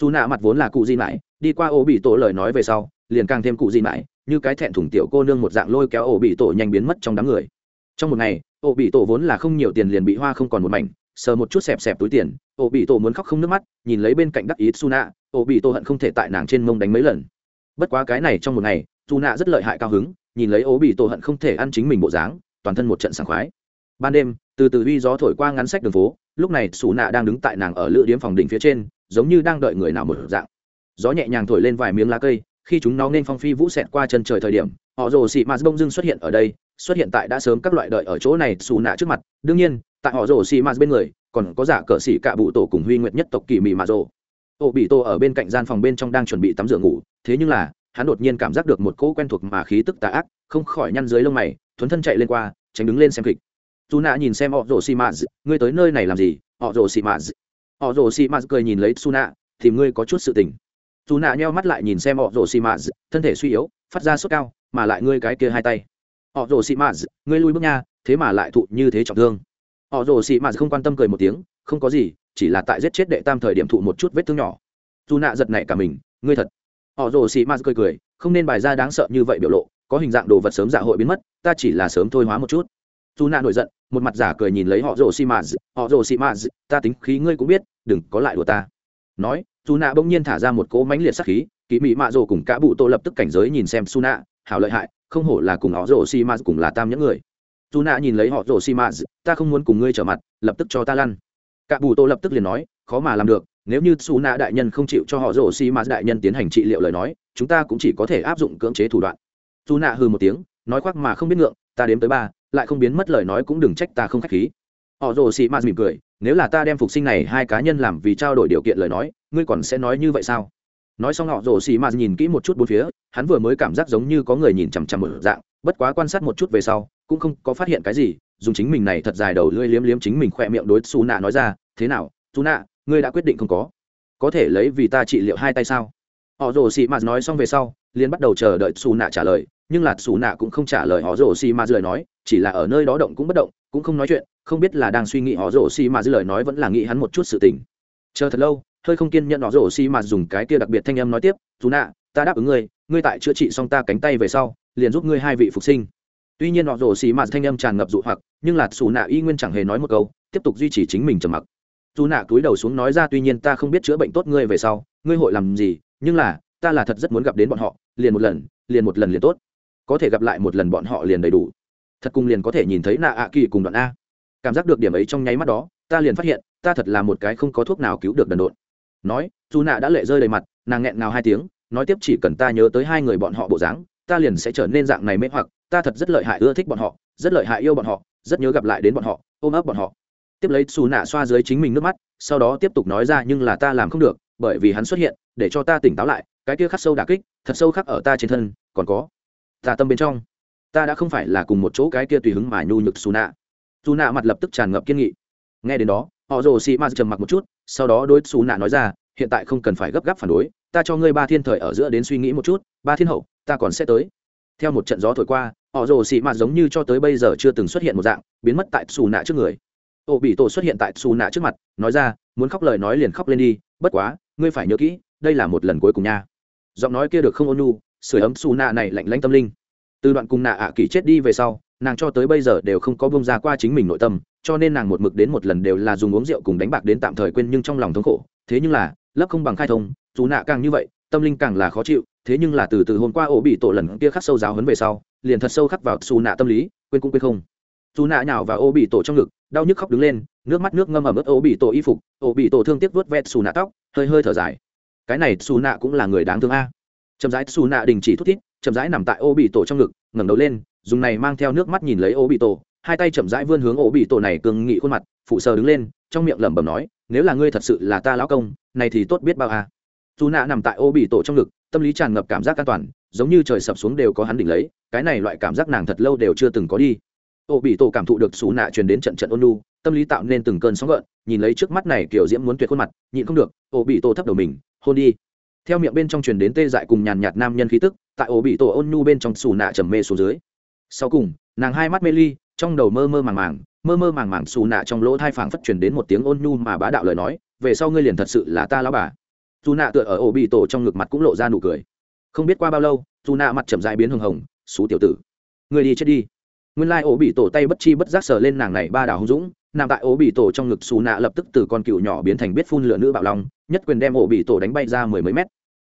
Dù nạ mặt vốn là cụ di mãi, đi qua ổ bị tổ lời nói về sau, liền càng thêm cụ di mãi, như cái thẹn thủng tiểu cô nương một dạng lôi kéo ổ bị tổ nhanh biến mất trong đám người. Trong một ngày ổ bị tổ vốn là không nhiều tiền liền bị hoa không còn một mảnh sờ một chút xẹp xẹp túi tiền Ô bị tổ muốn khóc không nước mắt, nhìn lấy bên cạnh đắc ý su nạ Ô bị tổ hận không thể tại nàng trên mông đánh mấy lần. Bất quá cái này trong một ngày su nạ rất lợi hại cao hứng, nhìn lấy Ô bị tổ hận không thể ăn chính mình bộ dáng, toàn thân một trận sảng khoái. Ban đêm, từ từ uy gió thổi qua ngắn sách đường phố, lúc này su nạ đang đứng tại nàng ở lựa điếm phòng đỉnh phía trên, giống như đang đợi người nào một dạng. Gió nhẹ nhàng thổi lên vài miếng lá cây, khi chúng nó nên phong phi vũ xẹt qua chân trời thời điểm, họ rồ xị mạt bông dưng xuất hiện ở đây xuất hiện tại đã sớm các loại đợi ở chỗ này xù nạ trước mặt. Đương nhiên, tại họ rồ xị mạt bên người, còn có giả cờ xỉ cạ bụ tổ cùng huy nguyệt nhất tộc kỳ mị mạ rồ. Ô bị tổ ở bên cạnh gian phòng bên trong đang chuẩn bị tắm rửa ngủ, thế nhưng là, hắn đột nhiên cảm giác được một cỗ quen thuộc mà khí tức tà ác, không khỏi nhăn dưới lông mày, thuấn thân chạy lên qua, tránh đứng lên xem kịch. Dù nạ nhìn xem họ rồ xị mạt ngươi tới nơi này làm gì? Họ rồ xị mạt họ rồ xị mạt cười nhìn lấy su nạ, thì ngươi có chút sự tình. Dù nạ nheo mắt lại nhìn xem họ rồ xì mã thân thể suy yếu, phát ra sốt cao, mà lại ngươi cái kia hai tay họ rồ xì mã ngươi lui bước nha, thế mà lại thụ như thế trọng thương. Họ rồ xì mã không quan tâm cười một tiếng, không có gì, chỉ là tại giết chết đệ tam thời điểm thụ một chút vết thương nhỏ. Dù nạ giật nảy cả mình, ngươi thật. Họ rồ xì mã cười cười, không nên bài ra đáng sợ như vậy biểu lộ, có hình dạng đồ vật sớm dạ hội biến mất, ta chỉ là sớm thôi hóa một chút. Dù nạ nổi giận, một mặt giả cười nhìn lấy họ rồ xì mã họ rồ xì mã ta tính khí ngươi cũng biết, đừng có lại đùa ta. Nói, dù nạ bỗng nhiên thả ra một cỗ mãnh liệt sắc khí kỳ mị mạ rồ cùng cả bụ tô lập tức cảnh giới nhìn xem su nạ hảo lợi hại không hổ là cùng họ rổ xi ma cùng là tam những người. Dù nạ nhìn lấy họ rổ xi mã ta không muốn cùng ngươi trở mặt, lập tức cho ta lăn. Cả bù tô lập tức liền nói, khó mà làm được, nếu như xù nạ đại nhân không chịu cho họ rổ xi mã đại nhân tiến hành trị liệu lời nói, chúng ta cũng chỉ có thể áp dụng cưỡng chế thủ đoạn. Dù nạ hừ một tiếng, nói khoác mà không biết ngượng, ta đếm tới ba, lại không biến mất lời nói cũng đừng trách ta không k h á c h khí. Họ rồ xì mạt mỉm cười, nếu là ta đem phục sinh này hai cá nhân làm vì trao đổi điều kiện lời nói, ngươi còn sẽ nói như vậy sao? Nói xong họ rồ xì mạt nhìn kỹ một chút bốn phía, hắn vừa mới cảm giác giống như có người nhìn chằm chằm một dạng, bất quá quan sát một chút về sau, cũng không có phát hiện cái gì, dùng chính mình này thật dài đầu lưỡi liếm liếm chính mình khỏe miệng đối xù nạ nói ra, thế nào xù nạ ngươi đã quyết định không có? Có thể lấy vì ta trị liệu hai tay sao? Họ rồ xì mạt nói xong về sau, liền bắt đầu chờ đợi xù nạ trả lời, nhưng là xù nạ cũng không trả lời họ rồ xì mạt lời nói, chỉ là ở nơi đó động cũng bất động, cũng không nói chuyện, không biết là đang suy nghĩ họ rồ xì mạt lời nói vẫn là nghĩ hắn một chút sự tình. Chờ thật lâu hơi không kiên nhận nó rổ xi mạt dùng cái kia đặc biệt thanh âm nói tiếp dù nạ, ta đáp ứng ngươi ngươi tại chữa trị xong ta cánh tay về sau, liền giúp ngươi hai vị phục sinh. Tuy nhiên họ rổ xì mạt thanh âm tràn ngập dụ hoặc, nhưng là xù nạ y nguyên chẳng hề nói một câu, tiếp tục duy trì chính mình trầm mặc. Dù nạ cúi đầu xuống nói ra, tuy nhiên ta không biết chữa bệnh tốt ngươi về sau, ngươi hội làm gì, nhưng là, ta là thật rất muốn gặp đến bọn họ, liền một lần, liền một lần liền tốt. Có thể gặp lại một lần bọn họ liền đầy đủ. Thật cùng liền có thể nhìn thấy nạ ạ kỳ cùng đoạn a. Cảm giác được điểm ấy trong nháy mắt đó, ta liền phát hiện, ta thật là một cái không có thuốc nào cứu được đần độn nói dù nạ đã lệ rơi đầy mặt, nàng nghẹn ngào hai tiếng, nói tiếp chỉ cần ta nhớ tới hai người bọn họ bộ dáng, ta liền sẽ trở nên dạng này mê hoặc, ta thật rất lợi hại ưa thích bọn họ, rất lợi hại yêu bọn họ, rất nhớ gặp lại đến bọn họ, ôm ấp bọn họ. Tiếp lấy xù nạ xoa dưới chính mình nước mắt, sau đó tiếp tục nói ra, nhưng là ta làm không được, bởi vì hắn xuất hiện, để cho ta tỉnh táo lại, cái kia khắc sâu đà kích, thật sâu khắc ở ta trên thân, còn có, ta tâm bên trong, ta đã không phải là cùng một chỗ cái kia tùy hứng mà nhu nhược xù nạ xù nạ mặt lập tức tràn ngập kiên nghị. Nghe đến đó, họ rồ xì ma trầm mặc một chút sau đó đối xù nạ nói ra, hiện tại không cần phải gấp gáp phản đối, ta cho ngươi ba thiên thời ở giữa đến suy nghĩ một chút, ba thiên hậu, ta còn sẽ tới. Theo một trận gió thổi qua, họ rồ xì mạt giống như cho tới bây giờ chưa từng xuất hiện một dạng, biến mất tại xù nạ trước người. Ô bị tổ xuất hiện tại xù nạ trước mặt, nói ra, muốn khóc lời nói liền khóc lên đi, bất quá, ngươi phải nhớ kỹ, đây là một lần cuối cùng nha. Giọng nói kia được không ôn nhu sửa ấm xù nạ này lạnh lanh tâm linh. Từ đoạn cùng nạ ạ à kỳ chết đi về sau, nàng cho tới bây giờ đều không có bông ra qua chính mình nội tâm cho nên nàng một mực đến một lần đều là dùng uống rượu cùng đánh bạc đến tạm thời quên nhưng trong lòng thống khổ. Thế nhưng là lấp không bằng khai thông, dù nạ càng như vậy, tâm linh càng là khó chịu, thế nhưng là từ từ hôm qua ổ bị tổ lần kia khắc sâu giáo hấn về sau, liền thật sâu khắc vào xù nạ tâm lý, quên cũng quên không. Dù nạ nhào và ô bị tổ trong ngực, đau nhức khóc đứng lên, nước mắt nước ngâm ẩm ướt ô bị tổ y phục ô bị tổ thương tiếc vớt vét xù nạ tóc, hơi hơi thở dài. Cái này xù nạ cũng là người đáng thương a. Chậm rãi xù nạ đình chỉ thút thít, chậm rãi nằm tại ô bị tổ trong ngực, ngẩng đầu lên, dùng này mang theo nước mắt nhìn lấy ô bị tổ hai tay chậm rãi vươn hướng ô bị tổ này cường nghị khuôn mặt phụ sờ đứng lên, trong miệng lẩm bẩm nói, nếu là ngươi thật sự là ta lão công, này thì tốt biết bao à. Dù nạ nằm tại ô bị tổ trong ngực, tâm lý tràn ngập cảm giác an toàn, giống như trời sập xuống đều có hắn đỉnh lấy, cái này loại cảm giác nàng thật lâu đều chưa từng có đi. Ô bị tổ cảm thụ được xù nạ truyền đến trận trận ôn lu tâm lý tạo nên từng cơn sóng gợn, nhìn lấy trước mắt này kiểu diễm muốn tuyệt khuôn mặt, nhịn không được ô bị tổ thấp đầu mình, hôn đi. Theo miệng bên trong truyền đến tê dại cùng nhàn nhạt nam nhân khí tức, tại ổ bị tổ ôn nhu bên trong xù nạ trầm mê xuống dưới. Sau cùng, nàng hai mắt mê ly trong đầu mơ mơ màng màng, mơ mơ màng màng xù nạ trong lỗ thai phảng phất truyền đến một tiếng ôn nhu mà bá đạo lời nói, về sau ngươi liền thật sự là ta lão bà. Dù nạ tựa ở ổ bị tổ trong ngực mặt cũng lộ ra nụ cười. Không biết qua bao lâu dù nạ mặt chậm dãi biến hồng hồng, xú tiểu tử người đi chết đi. Nguyên lai ổ bị tổ tay bất chi bất giác sờ lên nàng này ba đảo hung dũng, nằm tại ổ bị tổ trong ngực xù nạ lập tức từ con cựu nhỏ biến thành biết phun lửa nữ bạo long, nhất quyền đem ổ bị tổ đánh bay ra mười mấy mét.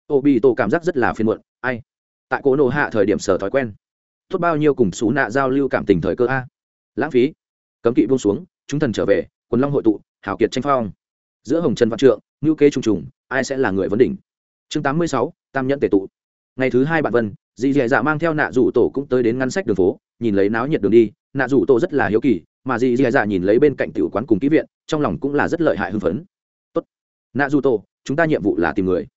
Ổ bị tổ cảm giác rất là phiền muộn, ai? Tại cố nổ hạ thời điểm sờ thói quen. Tốt bao nhiêu cùng xú nạ giao lưu cảm tình thời cơ a? Lãng phí. Cấm kỵ buông xuống, chúng thần trở về, quần long hội tụ hảo kiệt tranh phong. Giữa hồng trần văn trượng ngữ kế trùng trùng, ai sẽ là người vấn đỉnh? Chương tám mươi sáu, tam nhẫn tể tụ. Ngày thứ hai bạn vân, dì dì dạ mang theo nạ rủ tổ cũng tới đến ngăn sách đường phố, nhìn lấy náo nhiệt đường đi. Nạ rủ tổ rất là hiếu kỳ, mà dì dì dạ nhìn lấy bên cạnh tiểu quán cùng ký viện, trong lòng cũng là rất lợi hại hưng phấn. Tốt. Nạ rủ tổ, chúng ta nhiệm vụ là tìm người.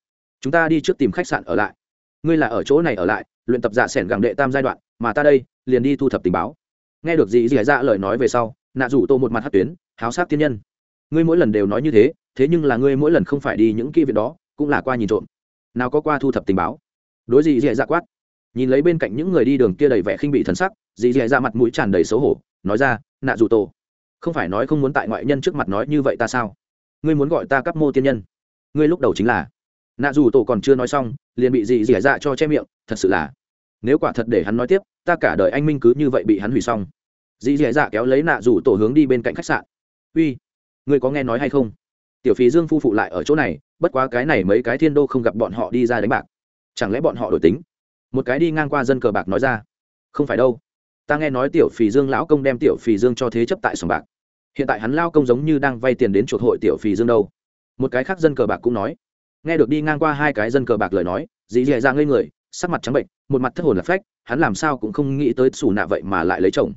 Chúng ta đi trước tìm khách sạn ở lại. Ngươi là ở chỗ này ở lại, luyện tập dạ sẻn gẳng đệ tam giai đoạn, mà ta đây, liền đi thu thập tình báo nghe được dì dì dạ lời nói về sau, nạ rủ tô một mặt hát tuyến, háo sát tiên nhân. Ngươi mỗi lần đều nói như thế thế nhưng là ngươi mỗi lần không phải đi những kỹ viện đó, cũng là qua nhìn trộm. Nào có qua thu thập tình báo. Đối dì dì dạ quát. Nhìn lấy bên cạnh những người đi đường kia đầy vẻ khinh bị thần sắc, dì dì dạ mặt mũi tràn đầy xấu hổ, nói ra, nạ dù tổ không phải nói không muốn tại ngoại nhân trước mặt nói như vậy ta sao? Ngươi muốn gọi ta cấp mô tiên nhân. Ngươi lúc đầu chính là nạ dù tổ còn chưa nói xong, liền bị dì dì dạ cho che miệng, thật sự là nếu quả thật để hắn nói tiếp, ta cả đời anh minh cứ như vậy bị hắn hủy xong. Dì dì dạ kéo lấy nạ rủ tổ hướng đi bên cạnh khách sạn. Uy, ngươi có nghe nói hay không? Tiểu phí dương phu phụ lại ở chỗ này, bất quá cái này mấy cái thiên đô không gặp bọn họ đi ra đánh bạc. Chẳng lẽ bọn họ đổi tính? Một cái đi ngang qua dân cờ bạc nói ra. Không phải đâu. Ta nghe nói tiểu phì dương lão công đem tiểu phì dương cho thế chấp tại sòng bạc. Hiện tại hắn lao công giống như đang vay tiền đến chuột hội tiểu phì dương đâu. Một cái khác dân cờ bạc cũng nói. Nghe được đi ngang qua hai cái dân cờ bạc lời nói, dì dì ra ngây người sắc mặt trắng bệnh, một mặt thất hồn là phách, hắn làm sao cũng không nghĩ tới xù nạ vậy mà lại lấy chồng.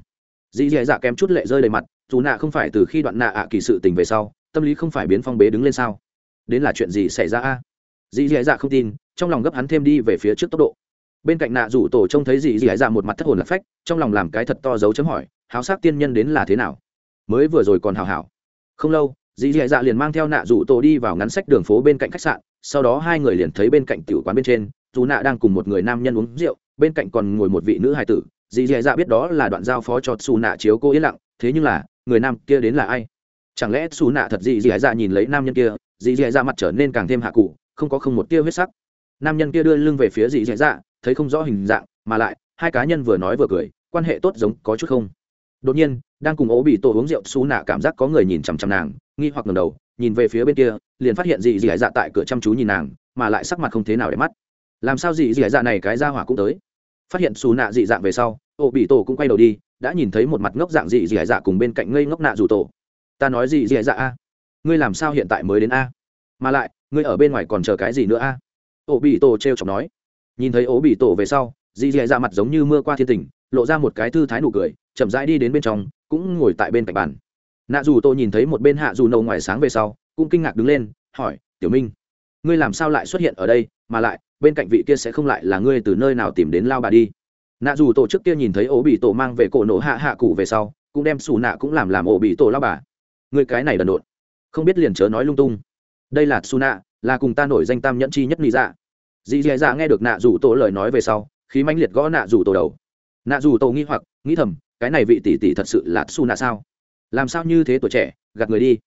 Dì dì dạ kém chút lệ rơi đầy mặt, dù nạ không phải từ khi đoạn nạ ạ kỳ sự tình về sau, tâm lý không phải biến phong bế đứng lên sao? Đến là chuyện gì xảy ra a? Dì dì dạ không tin, trong lòng gấp hắn thêm đi về phía trước tốc độ. Bên cạnh nạ rủ tổ trông thấy dì dì dạ một mặt thất hồn là phách, trong lòng làm cái thật to dấu chấm hỏi, háo sắc tiên nhân đến là thế nào? Mới vừa rồi còn hào hảo. Không lâu, dì dì dạ liền mang theo nạ rủ tổ đi vào ngắn sách đường phố bên cạnh khách sạn, sau đó hai người liền thấy bên cạnh tiểu quán bên trên dù nạ đang cùng một người nam nhân uống rượu, bên cạnh còn ngồi một vị nữ hài tử. Dì dì dạ biết đó là đoạn giao phó cho xù nạ chiếu cô yên lặng, thế nhưng là, người nam kia đến là ai? Chẳng lẽ xù nạ thật dì dì dạ nhìn lấy nam nhân kia, dì dì dạ mặt trở nên càng thêm hạ cụ, không có không một tia huyết sắc. Nam nhân kia đưa lưng về phía dì dì dạ thấy không rõ hình dạng, mà lại, hai cá nhân vừa nói vừa cười, quan hệ tốt giống có chút không. Đột nhiên, đang cùng ố bị tổ uống rượu xù nạ cảm giác có người nhìn chằm chằm nàng, nghi hoặc ngầm đầu, nhìn về phía bên kia, liền phát hiện dì dì dạ tại cửa chăm chú nhìn nàng, mà lại sắc mặt không thế nào để mắt làm sao dị dị dạ này cái ra hỏa cũng tới? Phát hiện xù nạ dị dạng về sau, ô bị tổ cũng quay đầu đi, đã nhìn thấy một mặt ngốc dạng dị dị dạ cùng bên cạnh ngây ngốc nạ dù tổ. Ta nói dị dị dạ a, ngươi làm sao hiện tại mới đến a? Mà lại, ngươi ở bên ngoài còn chờ cái gì nữa a? Ô bị tổ t r e o chọc nói. Nhìn thấy ô bị tổ về sau, dị dị dạ mặt giống như mưa qua thiên tình, lộ ra một cái thư thái nụ cười, chậm rãi đi đến bên trong, cũng ngồi tại bên cạnh bàn. Nạ dù tổ nhìn thấy một bên hạ dù nâu ngoài sáng về sau, cũng kinh ngạc đứng lên, hỏi, tiểu minh, ngươi làm sao lại xuất hiện ở đây? Mà lại bên cạnh vị kia sẽ không lại là ngươi từ nơi nào tìm đến lao bà đi. Nạ dù tổ trước kia nhìn thấy ổ bị tổ mang về cổ nổ hạ hạ cụ về sau, cũng đem xù nạ cũng làm làm ổ bị tổ lao bà. Người cái này đần độn. Không biết liền chớ nói lung tung. Đây là xù nạ, là cùng ta nổi danh tam nhẫn chi nhất lý dạ. Dì dì dạ nghe được nạ dù tổ lời nói về sau, khí mãnh liệt gõ nạ dù tổ đầu. Nạ dù tổ nghi hoặc, nghĩ thầm, cái này vị tỷ tỷ thật sự là xù nạ sao? Làm sao như thế tuổi trẻ, gạt người đi?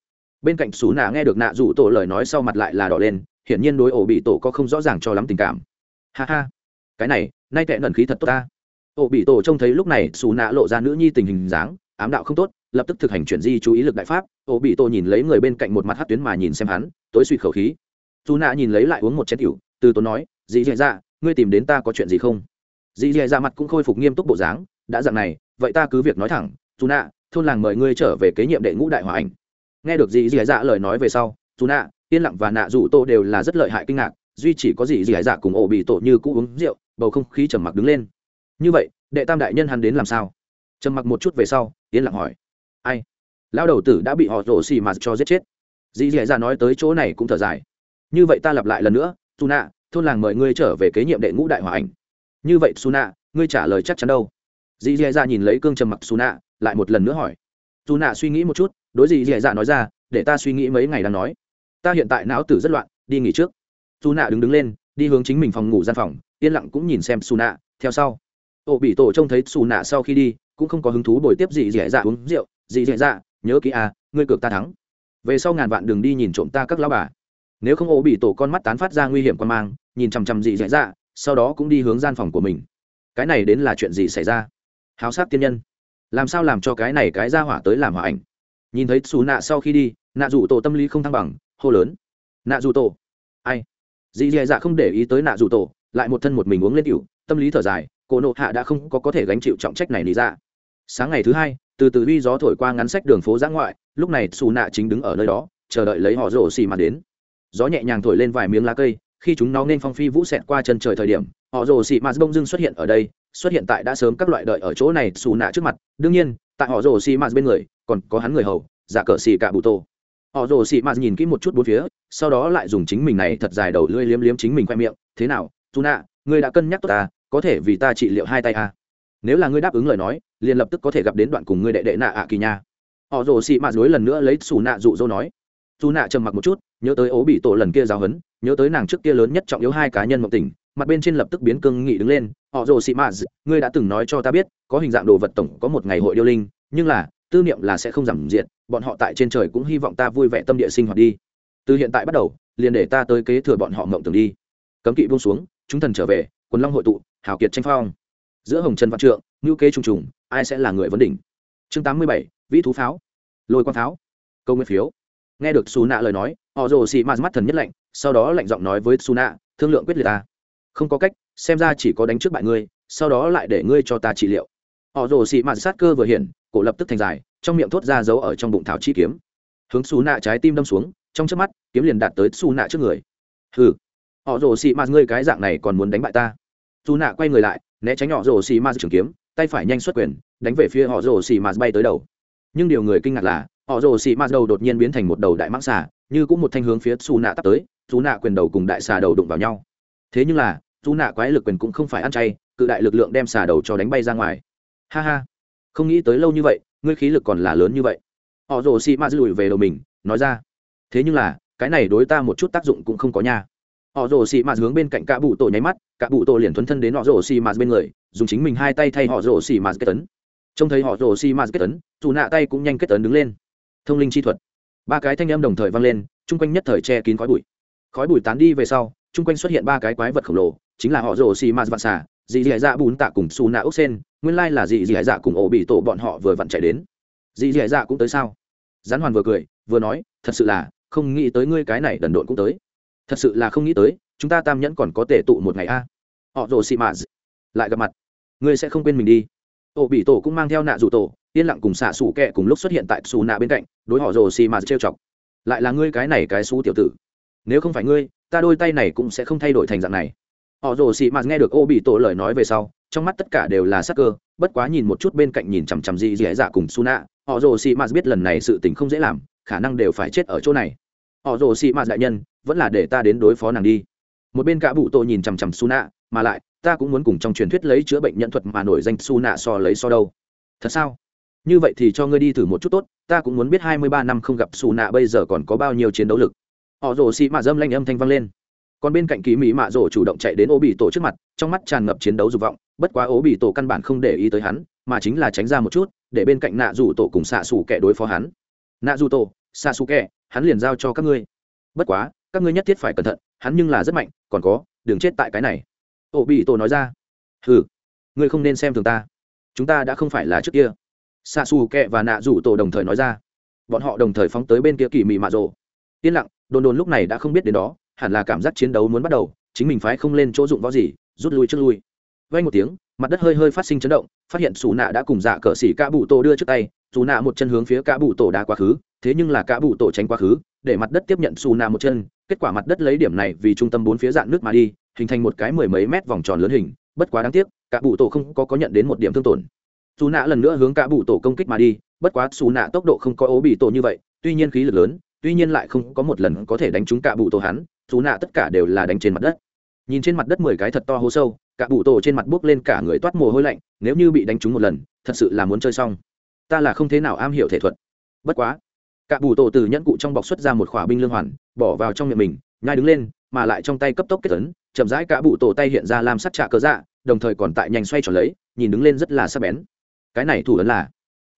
Bên cạnh xù nạ nghe được nạ dù tổ lời nói sau mặt lại là đỏ lên hiển nhiên đối ổ bị tổ có không rõ ràng cho lắm tình cảm. Ha ha. Cái này, nay tệ nần khí thật tốt ta. Ổ bị tổ trông thấy lúc này, xù nạ lộ ra nữ nhi tình hình dáng, ám đạo không tốt, lập tức thực hành chuyển di chú ý lực đại pháp. Ổ bị tổ nhìn lấy người bên cạnh một mặt hát tuyến mà nhìn xem hắn, tối suy khẩu khí. Dù nạ nhìn lấy lại uống một chén tiểu, từ tốn nói, dì dì dạ ngươi tìm đến ta có chuyện gì không? Dì dì dạ mặt cũng khôi phục nghiêm túc bộ dáng, đã dặn này, vậy ta cứ việc nói thẳng dù nạ, thôn làng mời ngươi trở về kế nhiệm đệ ngũ đại hòa ảnh. Nghe được dì dì dạ lời nói về sau dù nạ yên lặng và nạ dù tô đều là rất lợi hại kinh ngạc, duy chỉ có gì gì hải dạ cùng ổ bị tổ như cũ uống rượu, bầu không khí trầm mặc đứng lên. Như vậy, đệ tam đại nhân hắn đến làm sao? Trầm mặc một chút về sau, yên lặng hỏi. Ai? Lao đầu tử đã bị họ rổ xì mà cho giết chết. Dì dì dạ nói tới chỗ này cũng thở dài. Như vậy ta lặp lại lần nữa, su nạ thôn làng mời ngươi trở về kế nhiệm đệ ngũ đại hòa ảnh. Như vậy, su nạ ngươi trả lời chắc chắn đâu? Dì dì dạ nhìn lấy cương trầm mặc su nạ lại một lần nữa hỏi. Su nạ suy nghĩ một chút, đối dì dì dạ nói ra, để ta suy nghĩ mấy ngày đang nói ta hiện tại não tử rất loạn, đi nghỉ trước. Dù nạ đứng đứng lên, đi hướng chính mình phòng ngủ gian phòng, yên lặng cũng nhìn xem xù nạ theo sau. Ổ bị tổ trông thấy xù nạ sau khi đi, cũng không có hứng thú bồi tiếp gì dì dạ uống rượu. Gì dì dạ nhớ kỹ à ngươi cược ta thắng. Về sau ngàn vạn đường đi nhìn trộm ta các lao bà. Nếu không ổ bị tổ con mắt tán phát ra nguy hiểm quan mang, nhìn chằm chằm gì dì dạ sau đó cũng đi hướng gian phòng của mình. Cái này đến là chuyện gì xảy ra? Háo sát tiên nhân. Làm sao làm cho cái này cái ra hỏa tới làm hỏa ảnh? Nhìn thấy xù nạ sau khi đi, nạ rủ tổ tâm lý không thăng bằng hô lớn. Nạ dù tổ ai? Dì dì dạ không để ý tới nạ dù tổ lại một thân một mình uống lên cựu tâm lý thở dài cổ nộ hạ đã không có có thể gánh chịu trọng trách này lý ra dạ. sáng ngày thứ hai, từ từ uy gió thổi qua ngắn sách đường phố giã ngoại, lúc này xù nạ chính đứng ở nơi đó, chờ đợi lấy họ rổ xì mà đến. Gió nhẹ nhàng thổi lên vài miếng lá cây, khi chúng nó nên phong phi vũ xẹt qua chân trời thời điểm, họ rồ xì mạt bông dưng xuất hiện ở đây, xuất hiện tại đã sớm các loại đợi ở chỗ này xù nạ trước mặt. Đương nhiên, tại họ rồ xì mạt bên người, còn có hắn người hầu giả cờ xì cả bụ tô họ rồ xị mà nhìn kỹ một chút bốn phía, sau đó lại dùng chính mình này thật dài đầu lưỡi liếm liếm chính mình khoe miệng. Thế nào dù nạ ngươi đã cân nhắc tốt ta có thể vì ta trị liệu hai tay à. nếu là ngươi đáp ứng lời nói, liền lập tức có thể gặp đến đoạn cùng ngươi đệ đệ nạ ạ kỳ nha. Họ rồ xị mà dối lần nữa lấy xù nạ dụ dỗ nói. Dù nạ trầm mặc một chút, nhớ tới ố bị tổ lần kia giáo hấn nhớ tới nàng trước kia lớn nhất trọng yếu hai cá nhân mộng tình mặt bên trên lập tức biến cương nghị đứng lên. Họ rồ xị mạt ngươi đã từng nói cho ta biết, có hình dạng đồ vật tổng có một ngày hội điêu linh, nhưng là, tư niệm là sẽ không giảm diện bọn họ tại trên trời cũng hy vọng ta vui vẻ tâm địa sinh hoạt đi. Từ hiện tại bắt đầu, liền để ta tới kế thừa bọn họ mộng tưởng đi. Cấm kỵ buông xuống, chúng thần trở về, quần long hội tụ, hào kiệt tranh phong. Giữa hồng trần văn trượng ngữ kế trùng trùng, ai sẽ là người vấn đỉnh? Chương tám mươi bảy, vĩ thú pháo. Lôi quang pháo. Câu nguyên phiếu. Nghe được xù nạ lời nói, họ rồ xị mạt mắt thần nhất lạnh, sau đó lạnh giọng nói với xù nạ thương lượng quyết liệt ta. Không có cách, xem ra chỉ có đánh trước bại ngươi, sau đó lại để ngươi cho ta trị liệu. Họ rồ xị mạt sát cơ vừa hiện, cổ lập tức thành dài trong miệng thốt ra giấu ở trong bụng thảo chi kiếm. Hướng xù nạ trái tim đâm xuống, trong chớp mắt, kiếm liền đạt tới xù nạ trước người. Hừ, họ rồ xị mạt, ngươi cái dạng này còn muốn đánh bại ta? Xù nạ quay người lại, né tránh họ rồ xì ma trường kiếm, tay phải nhanh xuất quyền, đánh về phía họ rồ xì ma bay tới đầu. Nhưng điều người kinh ngạc là, họ rồ xì ma đầu đột nhiên biến thành một đầu đại mãng xà, như cũng một thanh hướng phía xù nạ tắt tới, xù nạ quyền đầu cùng đại xà đầu đụng vào nhau. Thế nhưng là, xù nạ quái lực quyền cũng không phải ăn chay, cự đại lực lượng đem xà đầu cho đánh bay ra ngoài. Ha ha, không nghĩ tới lâu như vậy ngươi khí lực còn là lớn như vậy. Họ rồ xị ma lùi về đầu mình, nói ra. Thế nhưng là, cái này đối ta một chút tác dụng cũng không có nha. Họ rồ xì ma hướng bên cạnh cả bụ tổ nháy mắt, cả bụ tổ liền thuấn thân đến họ rồ xì ma bên người, dùng chính mình hai tay thay họ rồ xì ma kết tấn. Trông thấy họ rồ xì ma kết tấn, dù nạ tay cũng nhanh kết tấn đứng lên. Thông linh chi thuật. Ba cái thanh âm đồng thời vang lên, chung quanh nhất thời che kín khói bụi. Khói bụi tán đi về sau, chung quanh xuất hiện ba cái quái vật khổng lồ, chính là họ rồ xì ma vạn xà, dì dì dạ bùn tạ cùng xù nạ ốc sen nguyên lai là dì dì dạ cùng ổ bị tổ bọn họ vừa vặn chạy đến. Dì dì dạ cũng tới sao? Gián hoàn vừa cười, vừa nói, thật sự là, không nghĩ tới ngươi cái này đần độn cũng tới. Thật sự là không nghĩ tới, chúng ta tam nhẫn còn có tể tụ một ngày a. Họ rồ xị mạ lại gặp mặt. Ngươi sẽ không quên mình đi. Ổ bị tổ cũng mang theo nạ rủ tổ, yên lặng cùng xạ xủ kẹ cùng lúc xuất hiện tại xù nạ bên cạnh, đối họ rồ xì mạ trêu chọc. Lại là ngươi cái này cái xú tiểu tử. Nếu không phải ngươi, ta đôi tay này cũng sẽ không thay đổi thành dạng này. Họ rồ xì mạt nghe được ô bị tổ lời nói về sau trong mắt tất cả đều là sắc cơ, bất quá nhìn một chút bên cạnh nhìn chằm chằm dị dị dạ cùng su nạ họ rồ xì mạt biết lần này sự tình không dễ làm, khả năng đều phải chết ở chỗ này. Họ rồ xì mạt đại nhân, vẫn là để ta đến đối phó nàng đi. Một bên cả bụ tổ nhìn chằm chằm su nạ mà lại, ta cũng muốn cùng trong truyền thuyết lấy chữa bệnh nhân thuật mà nổi danh su nạ so lấy so đâu. Thật sao? Như vậy thì cho ngươi đi thử một chút tốt, ta cũng muốn biết hai mươi ba năm không gặp su nạ bây giờ còn có bao nhiêu chiến đấu lực. Họ rồ xì mạt dâm lanh âm thanh vang lên. Còn bên cạnh kỳ mỹ mạ rổ chủ động chạy đến ô bị tổ trước mặt, trong mắt tràn ngập chiến đấu dục vọng bất quá ố bị tổ căn bản không để ý tới hắn, mà chính là tránh ra một chút, để bên cạnh nạ dù tổ cùng xạ xù kẻ đối phó hắn. Nạ dù tổ, xạ xù kẻ, hắn liền giao cho các ngươi. Bất quá, các ngươi nhất thiết phải cẩn thận, hắn nhưng là rất mạnh, còn có, đừng chết tại cái này. Ổ bị tổ nói ra. Ừ ngươi không nên xem thường ta. Chúng ta đã không phải là trước kia. Xạ xù kẹ và nạ rủ tổ đồng thời nói ra. Bọn họ đồng thời phóng tới bên kia kỳ mị mạ rộ yên lặng, đồn đồn lúc này đã không biết đến đó, hẳn là cảm giác chiến đấu muốn bắt đầu, chính mình phái không lên chỗ dụng võ gì, rút lui trước lui vay một tiếng, mặt đất hơi hơi phát sinh chấn động, phát hiện xù nạ đã cùng dạ cờ xỉ cả bụ tổ đưa trước tay, xù nạ một chân hướng phía cả bụ tổ đá quá khứ, thế nhưng là cả bụ tổ tránh quá khứ, để mặt đất tiếp nhận xù nạ một chân, kết quả mặt đất lấy điểm này vì trung tâm bốn phía dạng nước mà đi, hình thành một cái mười mấy mét vòng tròn lớn hình, bất quá đáng tiếc cả bụ tổ không có có nhận đến một điểm thương tổn. Xù nạ lần nữa hướng cả bụ tổ công kích mà đi, bất quá xù nạ tốc độ không có ố bị tổ như vậy, tuy nhiên khí lực lớn, tuy nhiên lại không có một lần có thể đánh trúng cả bụ tổ hắn dù nạ tất cả đều là đánh trên mặt đất. Nhìn trên mặt đất mười cái thật to hố sâu cả bụ tổ trên mặt bước lên cả người toát mồ hôi lạnh, nếu như bị đánh trúng một lần, thật sự là muốn chơi xong. Ta là không thế nào am hiểu thể thuật. Bất quá, cả bụ tổ từ nhẫn cụ trong bọc xuất ra một khỏa binh lương hoàn, bỏ vào trong miệng mình, nhai đứng lên, mà lại trong tay cấp tốc kết tấn chậm rãi cả bụ tổ tay hiện ra làm sắt trạ cớ dạ đồng thời còn tại nhanh xoay tròn lấy, nhìn đứng lên rất là sắc bén. Cái này thủ ấn là,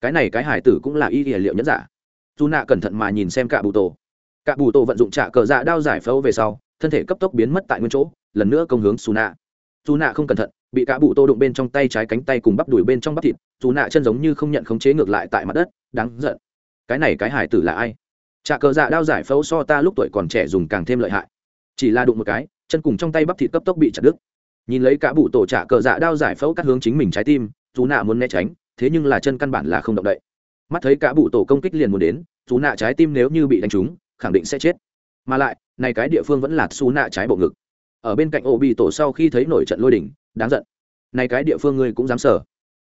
cái này cái hải tử cũng là y liệu nhẫn giả. Dù nạ cẩn thận mà nhìn xem cả bụ tổ. Cả bù tổ vận dụng trả cờ dạ đao giải phẫu về sau, thân thể cấp tốc biến mất tại nguyên chỗ, lần nữa công hướng su nạ dù nạ không cẩn thận, bị cả bụ tô đụng bên trong tay trái cánh tay cùng bắp đùi bên trong bắp thịt dù nạ chân giống như không nhận khống chế ngược lại tại mặt đất, đáng giận. Cái này cái hải tử là ai? Trà cờ dạ đao giải phẫu so ta lúc tuổi còn trẻ dùng càng thêm lợi hại. Chỉ là đụng một cái, chân cùng trong tay bắp thịt cấp tốc bị chặt đứt. Nhìn lấy cả bụ tổ trà cờ dạ đao giải phẫu cắt hướng chính mình trái tim dù nạ muốn né tránh, thế nhưng là chân căn bản là không động đậy. Mắt thấy cả bụ tổ công kích liền muốn đến dù nạ trái tim nếu như bị đánh trúng, khẳng định sẽ chết. Mà lại, này cái địa phương vẫn là xù nạ trái bộ ngực ở bên cạnh ổ bị tổ sau khi thấy nổi trận lôi đỉnh, đáng giận. Này cái địa phương ngươi cũng dám sở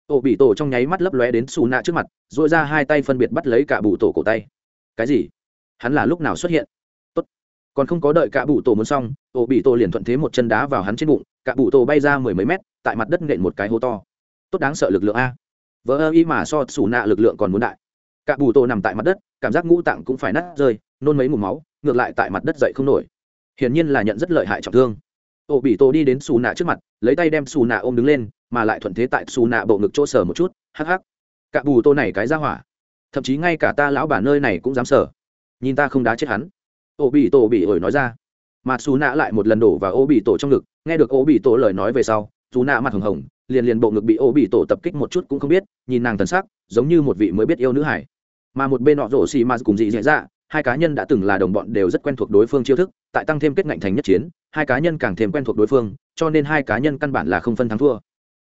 ổ bị tổ trong nháy mắt lấp lóe đến xù nạ trước mặt dội ra hai tay phân biệt bắt lấy cả bụ tổ cổ tay. Cái gì? Hắn là lúc nào xuất hiện? Tốt. còn không có đợi cả bụ tổ muốn xong ổ bị tổ liền thuận thế một chân đá vào hắn trên bụng, cả bụ tổ bay ra mười mấy mét, tại mặt đất nện một cái hố to. Tốt đáng sợ lực lượng a. Vỡ ơ ý mà so xù nạ lực lượng còn muốn đại. Cả bù tổ nằm tại mặt đất, cảm giác ngũ tạng cũng phải nát rơi, nôn mấy mù máu, ngược lại tại mặt đất dậy không nổi hiển nhiên là nhận rất lợi hại trọng thương. Ô bị tổ đi đến xù nạ trước mặt, lấy tay đem xù nạ ôm đứng lên, mà lại thuận thế tại xù nạ bộ ngực chỗ sờ một chút, hắc hắc. Cả bù tô này cái ra hỏa. Thậm chí ngay cả ta lão bà nơi này cũng dám sờ. Nhìn ta không đá chết hắn. Ô bị tổ bị ổi nói ra. Mà xù nạ lại một lần đổ vào ô bị tổ trong ngực, nghe được ô bị tổ lời nói về sau, xù nạ mặt hồng hồng, liền liền bộ ngực bị ô bị tổ tập kích một chút cũng không biết, nhìn nàng thần sắc, giống như một vị mới biết yêu nữ hải mà một bên họ rổ xì mà cùng dị dạ dạ hai cá nhân đã từng là đồng bọn đều rất quen thuộc đối phương chiêu thức, tại tăng thêm kết ngạnh thành nhất chiến, hai cá nhân càng thêm quen thuộc đối phương, cho nên hai cá nhân căn bản là không phân thắng thua.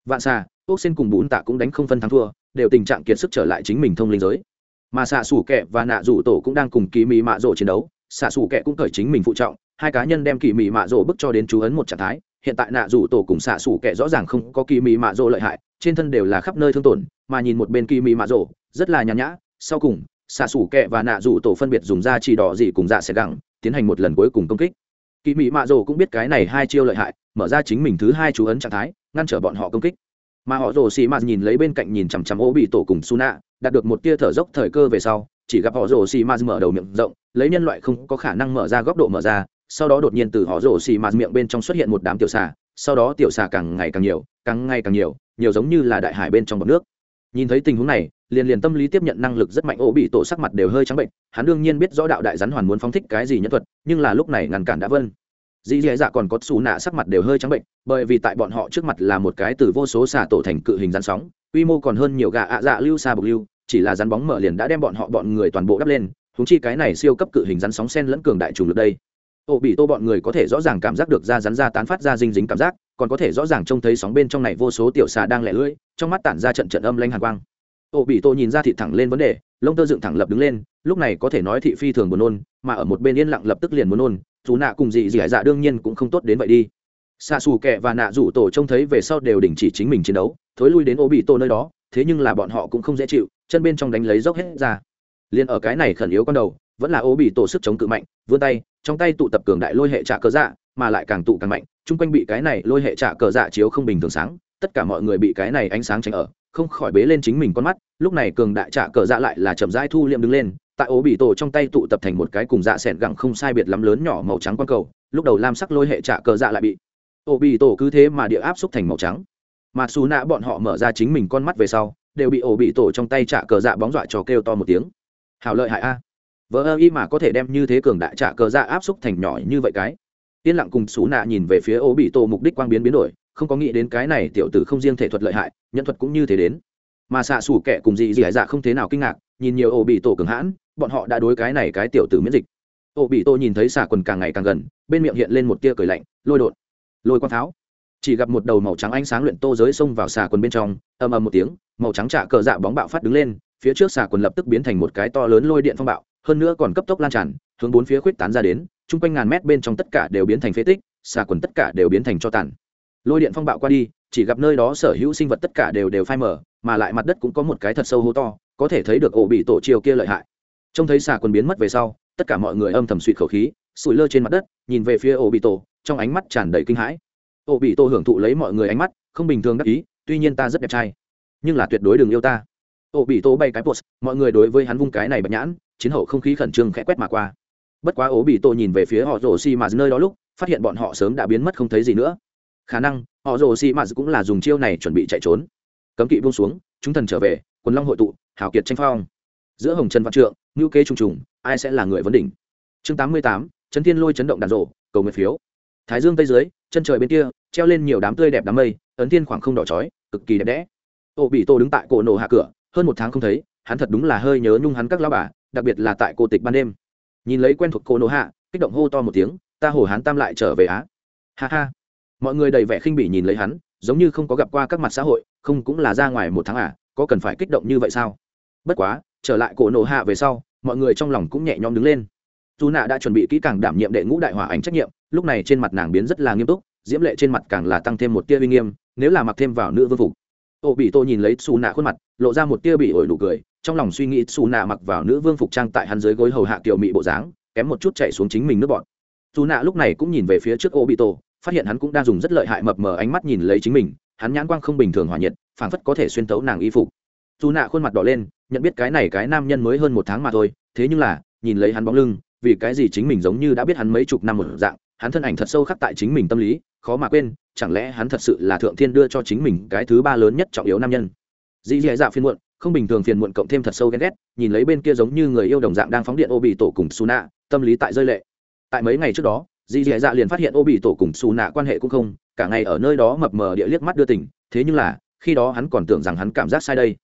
Vạn xà ốc xin cùng bún tạ cũng đánh không phân thắng thua, đều tình trạng kiệt sức trở lại chính mình thông linh giới. Mà xạ xủ kẹ và nạ rủ tổ cũng đang cùng kỳ mị mạ rổ chiến đấu xạ xủ kẹ cũng cởi chính mình phụ trọng, hai cá nhân đem kỳ mị mạ rổ bức cho đến chú ấn một trạng thái, hiện tại nạ rủ tổ cùng xạ xủ kẹ rõ ràng không có kỳ mị mạ rổ lợi hại, trên thân đều là khắp nơi thương tổn, mà nhìn một bên kỳ mị mạ rổ rất là nhàn nhã, sau cùng xạ xủ kẹ và nạ rủ tổ phân biệt dùng da chỉ đỏ gì cùng dạ xẻ gẳng, tiến hành một lần cuối cùng công kích. Kỳ mị mạ rồ cũng biết cái này hai chiêu lợi hại, mở ra chính mình thứ hai chú ấn trạng thái, ngăn trở bọn họ công kích. Mà họ rồ xì mạt nhìn lấy bên cạnh nhìn chằm chằm ô bị tổ cùng su nạ đạt được một tia thở dốc thời cơ về sau, chỉ gặp họ rồ xì mạt mở đầu miệng rộng, lấy nhân loại không có khả năng mở ra góc độ mở ra, sau đó đột nhiên từ họ rồ xì mạt miệng bên trong xuất hiện một đám tiểu xà, sau đó tiểu xà càng ngày càng nhiều, càng ngày càng nhiều nhiều giống như là đại hải bên trong bọc nước. Nhìn thấy tình huống này liền liền tâm lý tiếp nhận năng lực rất mạnh, ổ bị tổ sắc mặt đều hơi trắng bệnh, hắn đương nhiên biết rõ đạo đại rắn hoàn muốn phóng thích cái gì nhân thuật, nhưng là lúc này ngăn cản đã vân. Dĩ dì dạ còn có xù nạ sắc mặt đều hơi trắng bệnh, bởi vì tại bọn họ trước mặt là một cái từ vô số xà tổ thành cự hình rắn sóng, quy mô còn hơn nhiều gà ạ dạ lưu xa bục lưu, chỉ là rắn bóng mở liền đã đem bọn họ bọn người toàn bộ đắp lên húng chi cái này siêu cấp cự hình rắn sóng sen lẫn cường đại trùng lực đây. Ổ bị tô bọn người có thể rõ ràng cảm giác được da rắn ra tán phát ra dinh dính cảm giác, còn có thể rõ ràng trông thấy sóng bên trong này vô số tiểu xà đang lẻ lưỡi, trong mắt tản ra trận trận âm lanh hàn quang ô bị tô nhìn ra thị thẳng lên vấn đề, lông tơ dựng thẳng lập đứng lên, lúc này có thể nói thị phi thường buồn nôn, mà ở một bên yên lặng lập tức liền muốn nôn, dù nạ cùng dị dị dạ, dạ đương nhiên cũng không tốt đến vậy đi. Xạ xù kẹ và nạ rủ tổ trông thấy về sau đều đình chỉ chính mình chiến đấu, thối lui đến ô bị tô nơi đó, thế nhưng là bọn họ cũng không dễ chịu, chân bên trong đánh lấy dốc hết ra. Liền ở cái này khẩn yếu con đầu, vẫn là ô bị tổ sức chống cự mạnh, vươn tay, trong tay tụ tập cường đại lôi hệ trả cờ dạ mà lại càng tụ càng mạnh, chung quanh bị cái này lôi hệ trả cờ dạ chiếu không bình thường sáng, tất cả mọi người bị cái này ánh sáng tránh ở không khỏi bế lên chính mình con mắt, lúc này cường đại trả cờ dạ lại là chậm rãi thu liệm đứng lên, tại ố bị tổ trong tay tụ tập thành một cái cùng dạ s ẻ gẳng không sai biệt lắm lớn nhỏ màu trắng q cầu, lúc đầu lam sắc lôi hệ trả cờ dạ lại bị ố bị tổ cứ thế mà địa áp xúc thành màu trắng. Mà xù nạ bọn họ mở ra chính mình con mắt về sau, đều bị ổ bị tổ trong tay trả cờ dạ bóng dọa cho kêu to một tiếng. Hảo lợi hại a. Vỡ ơ y mà có thể đem như thế cường đại trả cờ dạ áp xúc thành nhỏ như vậy cái. Yên lặng cùng xù nạ nhìn về phía ổ bị tổ mục đích quang biến biến đổi không có nghĩ đến cái này tiểu tử không riêng thể thuật lợi hại, nhân thuật cũng như thế đến. Mà xạ xủ kẻ cùng dị dị dạ không thế nào kinh ngạc, nhìn nhiều ổ bị tổ cường hãn, bọn họ đã đối cái này cái tiểu tử miễn dịch. Ổ bị tổ nhìn thấy xà quần càng ngày càng gần, bên miệng hiện lên một tia cười lạnh, lôi đột, lôi quang pháo. Chỉ gặp một đầu màu trắng ánh sáng luyện tô giới xông vào xà quần bên trong, ầm ầm một tiếng, màu trắng trả cờ dạ bóng bạo phát đứng lên, phía trước xà quần lập tức biến thành một cái to lớn lôi điện phong bạo, hơn nữa còn cấp tốc lan tràn, hướng bốn phía khuyết tán ra đến, chung quanh ngàn mét bên trong tất cả đều biến thành phế tích xà quần tất cả đều biến thành cho tàn lôi điện phong bạo qua đi, chỉ gặp nơi đó sở hữu sinh vật tất cả đều đều phai mở mà lại mặt đất cũng có một cái thật sâu hố to, có thể thấy được ổ bị tổ chiều kia lợi hại. Trông thấy xà quần biến mất về sau, tất cả mọi người âm thầm suỵt khẩu khí, sủi lơ trên mặt đất, nhìn về phía ổ bị tổ, trong ánh mắt tràn đầy kinh hãi. Ổ bị tổ hưởng thụ lấy mọi người ánh mắt, không bình thường đắc ý, tuy nhiên ta rất đẹp trai, nhưng là tuyệt đối đừng yêu ta. Ổ bị tổ bay cái post, mọi người đối với hắn vung cái này bạch nhãn, chiến hậu không khí khẩn trương khẽ quét mà qua. Bất quá ổ bị tổ nhìn về phía họ rổ xi mà, nơi đó lúc, phát hiện bọn họ sớm đã biến mất không thấy gì nữa khả năng, họ rồ xì mạt cũng là dùng chiêu này chuẩn bị chạy trốn. Cấm kỵ buông xuống, chúng thần trở về, quần long hội tụ, hào kiệt tranh phong. Giữa hồng trần văn trượng ngữ kế trùng trùng, ai sẽ là người vấn đỉnh? Chương tám mươi tám trấn thiên lôi chấn động đàn rộ, cầu nguyện phiếu. Thái dương tây dưới, chân trời bên kia, treo lên nhiều đám tươi đẹp đám mây, ấn thiên khoảng không đỏ chói, cực kỳ đẹp đẽ. Ô bị tô đứng tại cổ nổ hạ cửa, hơn một tháng không thấy, hắn thật đúng là hơi nhớ nhung hắn các lao bà, đặc biệt là tại cô tịch ban đêm. Nhìn lấy quen thuộc cổ nổ hạ, kích động hô to một tiếng, ta hổ hán tam lại trở về á. Ha ha mọi người đầy vẻ khinh bỉ nhìn lấy hắn, giống như không có gặp qua các mặt xã hội, không cũng là ra ngoài một tháng à có cần phải kích động như vậy sao? Bất quá, trở lại cổ nổ hạ về sau, mọi người trong lòng cũng nhẹ nhõm đứng lên. Dù nạ đã chuẩn bị kỹ càng đảm nhiệm đệ ngũ đại hỏa ảnh trách nhiệm, lúc này trên mặt nàng biến rất là nghiêm túc, diễm lệ trên mặt càng là tăng thêm một tia uy nghiêm, nếu là mặc thêm vào nữ vương phục. Ô bị tô nhìn lấy xù nạ khuôn mặt, lộ ra một tia bị ổi đủ cười, trong lòng suy nghĩ xù nạ mặc vào nữ vương phục trang tại hắn dưới gối hầu hạ kiều mị bộ dáng, kém một chút chạy xuống chính mình nước bọn. Dù nạ lúc này cũng nhìn về phía trước ô bị tô phát hiện hắn cũng đang dùng rất lợi hại mập mờ ánh mắt nhìn lấy chính mình, hắn nhãn quang không bình thường hòa nhiệt, phảng phất có thể xuyên tấu nàng y phục. Dù nạ khuôn mặt đỏ lên, nhận biết cái này cái nam nhân mới hơn một tháng mà thôi, thế nhưng là, nhìn lấy hắn bóng lưng, vì cái gì chính mình giống như đã biết hắn mấy chục năm một dạng, hắn thân ảnh thật sâu khắc tại chính mình tâm lý, khó mà quên, chẳng lẽ hắn thật sự là thượng thiên đưa cho chính mình cái thứ ba lớn nhất trọng yếu nam nhân? Dĩ dạ dạ phiên muộn, không bình thường phiền muộn cộng thêm thật sâu ghen ghét, nhìn lấy bên kia giống như người yêu đồng dạng đang phóng điện ô bị tổ cùng su nạ tâm lý tại rơi lệ. Tại mấy ngày trước đó dì dì dạ liền phát hiện ô bị tổ cùng xù nạ quan hệ cũng không, cả ngày ở nơi đó mập mờ địa liếc mắt đưa tỉnh thế nhưng là, khi đó hắn còn tưởng rằng hắn cảm giác sai đây.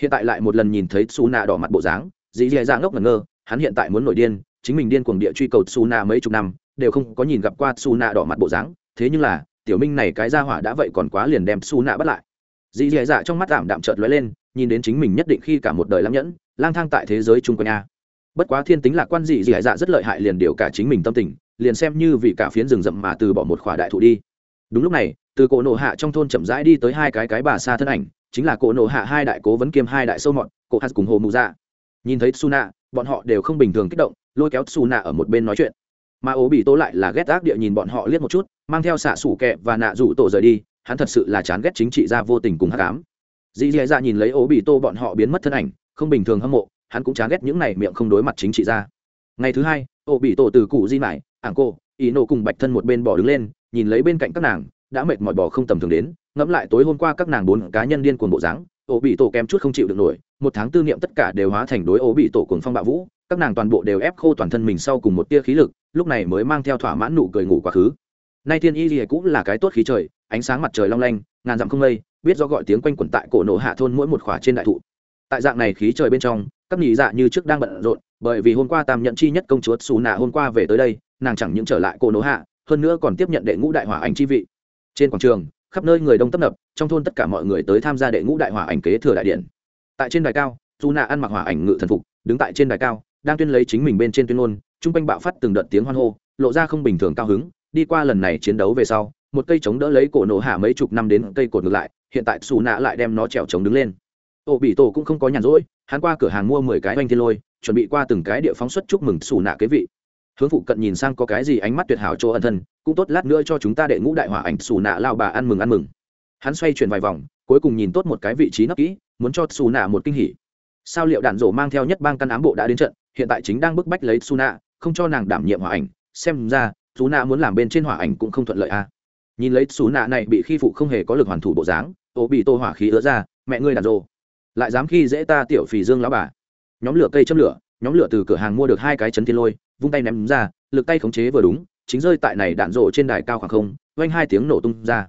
Hiện tại lại một lần nhìn thấy xù nạ đỏ mặt bộ dáng, dì dì dạ ngốc ngẩn ngơ, hắn hiện tại muốn nổi điên, chính mình điên cuồng địa truy cầu xù nạ mấy chục năm, đều không có nhìn gặp qua xù nạ đỏ mặt bộ dáng, thế nhưng là, tiểu minh này cái ra hỏa đã vậy còn quá liền đem xù nạ bắt lại. Dì dì dạ trong mắt ảm đạm trợt lóe lên, nhìn đến chính mình nhất định khi cả một đời lắm nhẫn, lang thang tại thế giới chung quanh a. Bất quá thiên tính lạc quan dì dì dạ rất lợi hại liền điều cả chính mình tâm tình liền xem như vì cả phiến rừng rậm mà từ bỏ một khỏa đại thụ đi. Đúng lúc này, từ cổ nộ hạ trong thôn chậm rãi đi tới hai cái cái bà xa thân ảnh, chính là cổ nộ hạ hai đại cố vấn kiêm hai đại sâu mọn cổ hạt cùng hồ mù dạ. Nhìn thấy suna bọn họ đều không bình thường kích động, lôi kéo suna ở một bên nói chuyện. Mà ố bị tố lại là ghét ác địa nhìn bọn họ liếc một chút, mang theo xạ sủ kẹ và nạ rủ tổ rời đi, hắn thật sự là chán ghét chính trị gia vô tình cùng hát cám dì dì dạ nhìn lấy ố bị tô bọn họ biến mất thân ảnh, không bình thường hâm mộ, hắn cũng chán ghét những này miệng không đối mặt chính trị gia. ngày thứ hai, ố bị tổ từ cụ di mải ảng cô ý nộ cùng bạch thân một bên bỏ đứng lên nhìn lấy bên cạnh các nàng đã mệt mỏi bỏ không tầm thường đến ngẫm lại tối hôm qua các nàng bốn cá nhân điên cuồng bộ dáng ổ bị tổ kém chút không chịu được nổi một tháng tư niệm tất cả đều hóa thành đối ố bị tổ cuồng phong bạo vũ các nàng toàn bộ đều ép khô toàn thân mình sau cùng một tia khí lực lúc này mới mang theo thỏa mãn nụ cười ngủ quá khứ. Nay thiên y lìa cũng là cái tốt khí trời ánh sáng mặt trời long lanh ngàn dặm không lây, biết do gọi tiếng quanh quẩn tại cổ nổ hạ thôn mỗi một khỏa trên đại thụ. Tại dạng này khí trời bên trong các nhị dạ như trước đang bận rộn bởi vì hôm qua tam nhận chi nhất công chúa xù nạ hôm qua về tới đây nàng chẳng những trở lại cô nổ hạ, hơn nữa còn tiếp nhận đệ ngũ đại hỏa ảnh chi vị. Trên quảng trường, khắp nơi người đông tấp nập, trong thôn tất cả mọi người tới tham gia đệ ngũ đại hỏa ảnh kế thừa đại điện. Tại trên đài cao dù nạ ăn mặc hỏa ảnh ngự thần phục, đứng tại trên đài cao, đang tuyên lấy chính mình bên trên tuyên ngôn chung quanh bạo phát từng đợt tiếng hoan hô, lộ ra không bình thường cao hứng, đi qua lần này chiến đấu về sau, một cây chống đỡ lấy cổ nổ hạ mấy chục năm đến cây cột ngược lại, hiện tại xù nạ lại đem nó trèo chống đứng lên. Ô bị tổ cũng không có nhàn rỗi, hắn qua cửa hàng mua mười cái oanh thiên lôi, chuẩn bị qua từng cái địa phóng xuất chúc mừng xù nạ kế vị hướng phụ cận nhìn sang có cái gì ánh mắt tuyệt hảo chỗ ẩn thân, cũng tốt lát nữa cho chúng ta đệ ngũ đại hỏa ảnh xù nạ lao bà ăn mừng ăn mừng. Hắn xoay chuyển vài vòng, cuối cùng nhìn tốt một cái vị trí nấp kỹ, muốn cho xù nạ một kinh hỉ. Sao liệu đạn rổ mang theo nhất bang căn ám bộ đã đến trận, hiện tại chính đang bức bách lấy xù nạ, không cho nàng đảm nhiệm hỏa ảnh. Xem ra, xù nạ muốn làm bên trên hỏa ảnh cũng không thuận lợi a nhìn lấy xù nạ này bị khi phụ không hề có lực hoàn thủ bộ dáng, ô bị tô hỏa khí ứa ra, mẹ ngươi đàn rô lại dám khi dễ ta tiểu phì dương lão bà. Nhóm lửa cây châm lửa, nhóm lửa từ cửa hàng mua được hai cái chấn thiên lôi vung tay ném ra, lực tay khống chế vừa đúng, chính rơi tại này đạn rộ trên đài cao khoảng không, oanh hai tiếng nổ tung ra.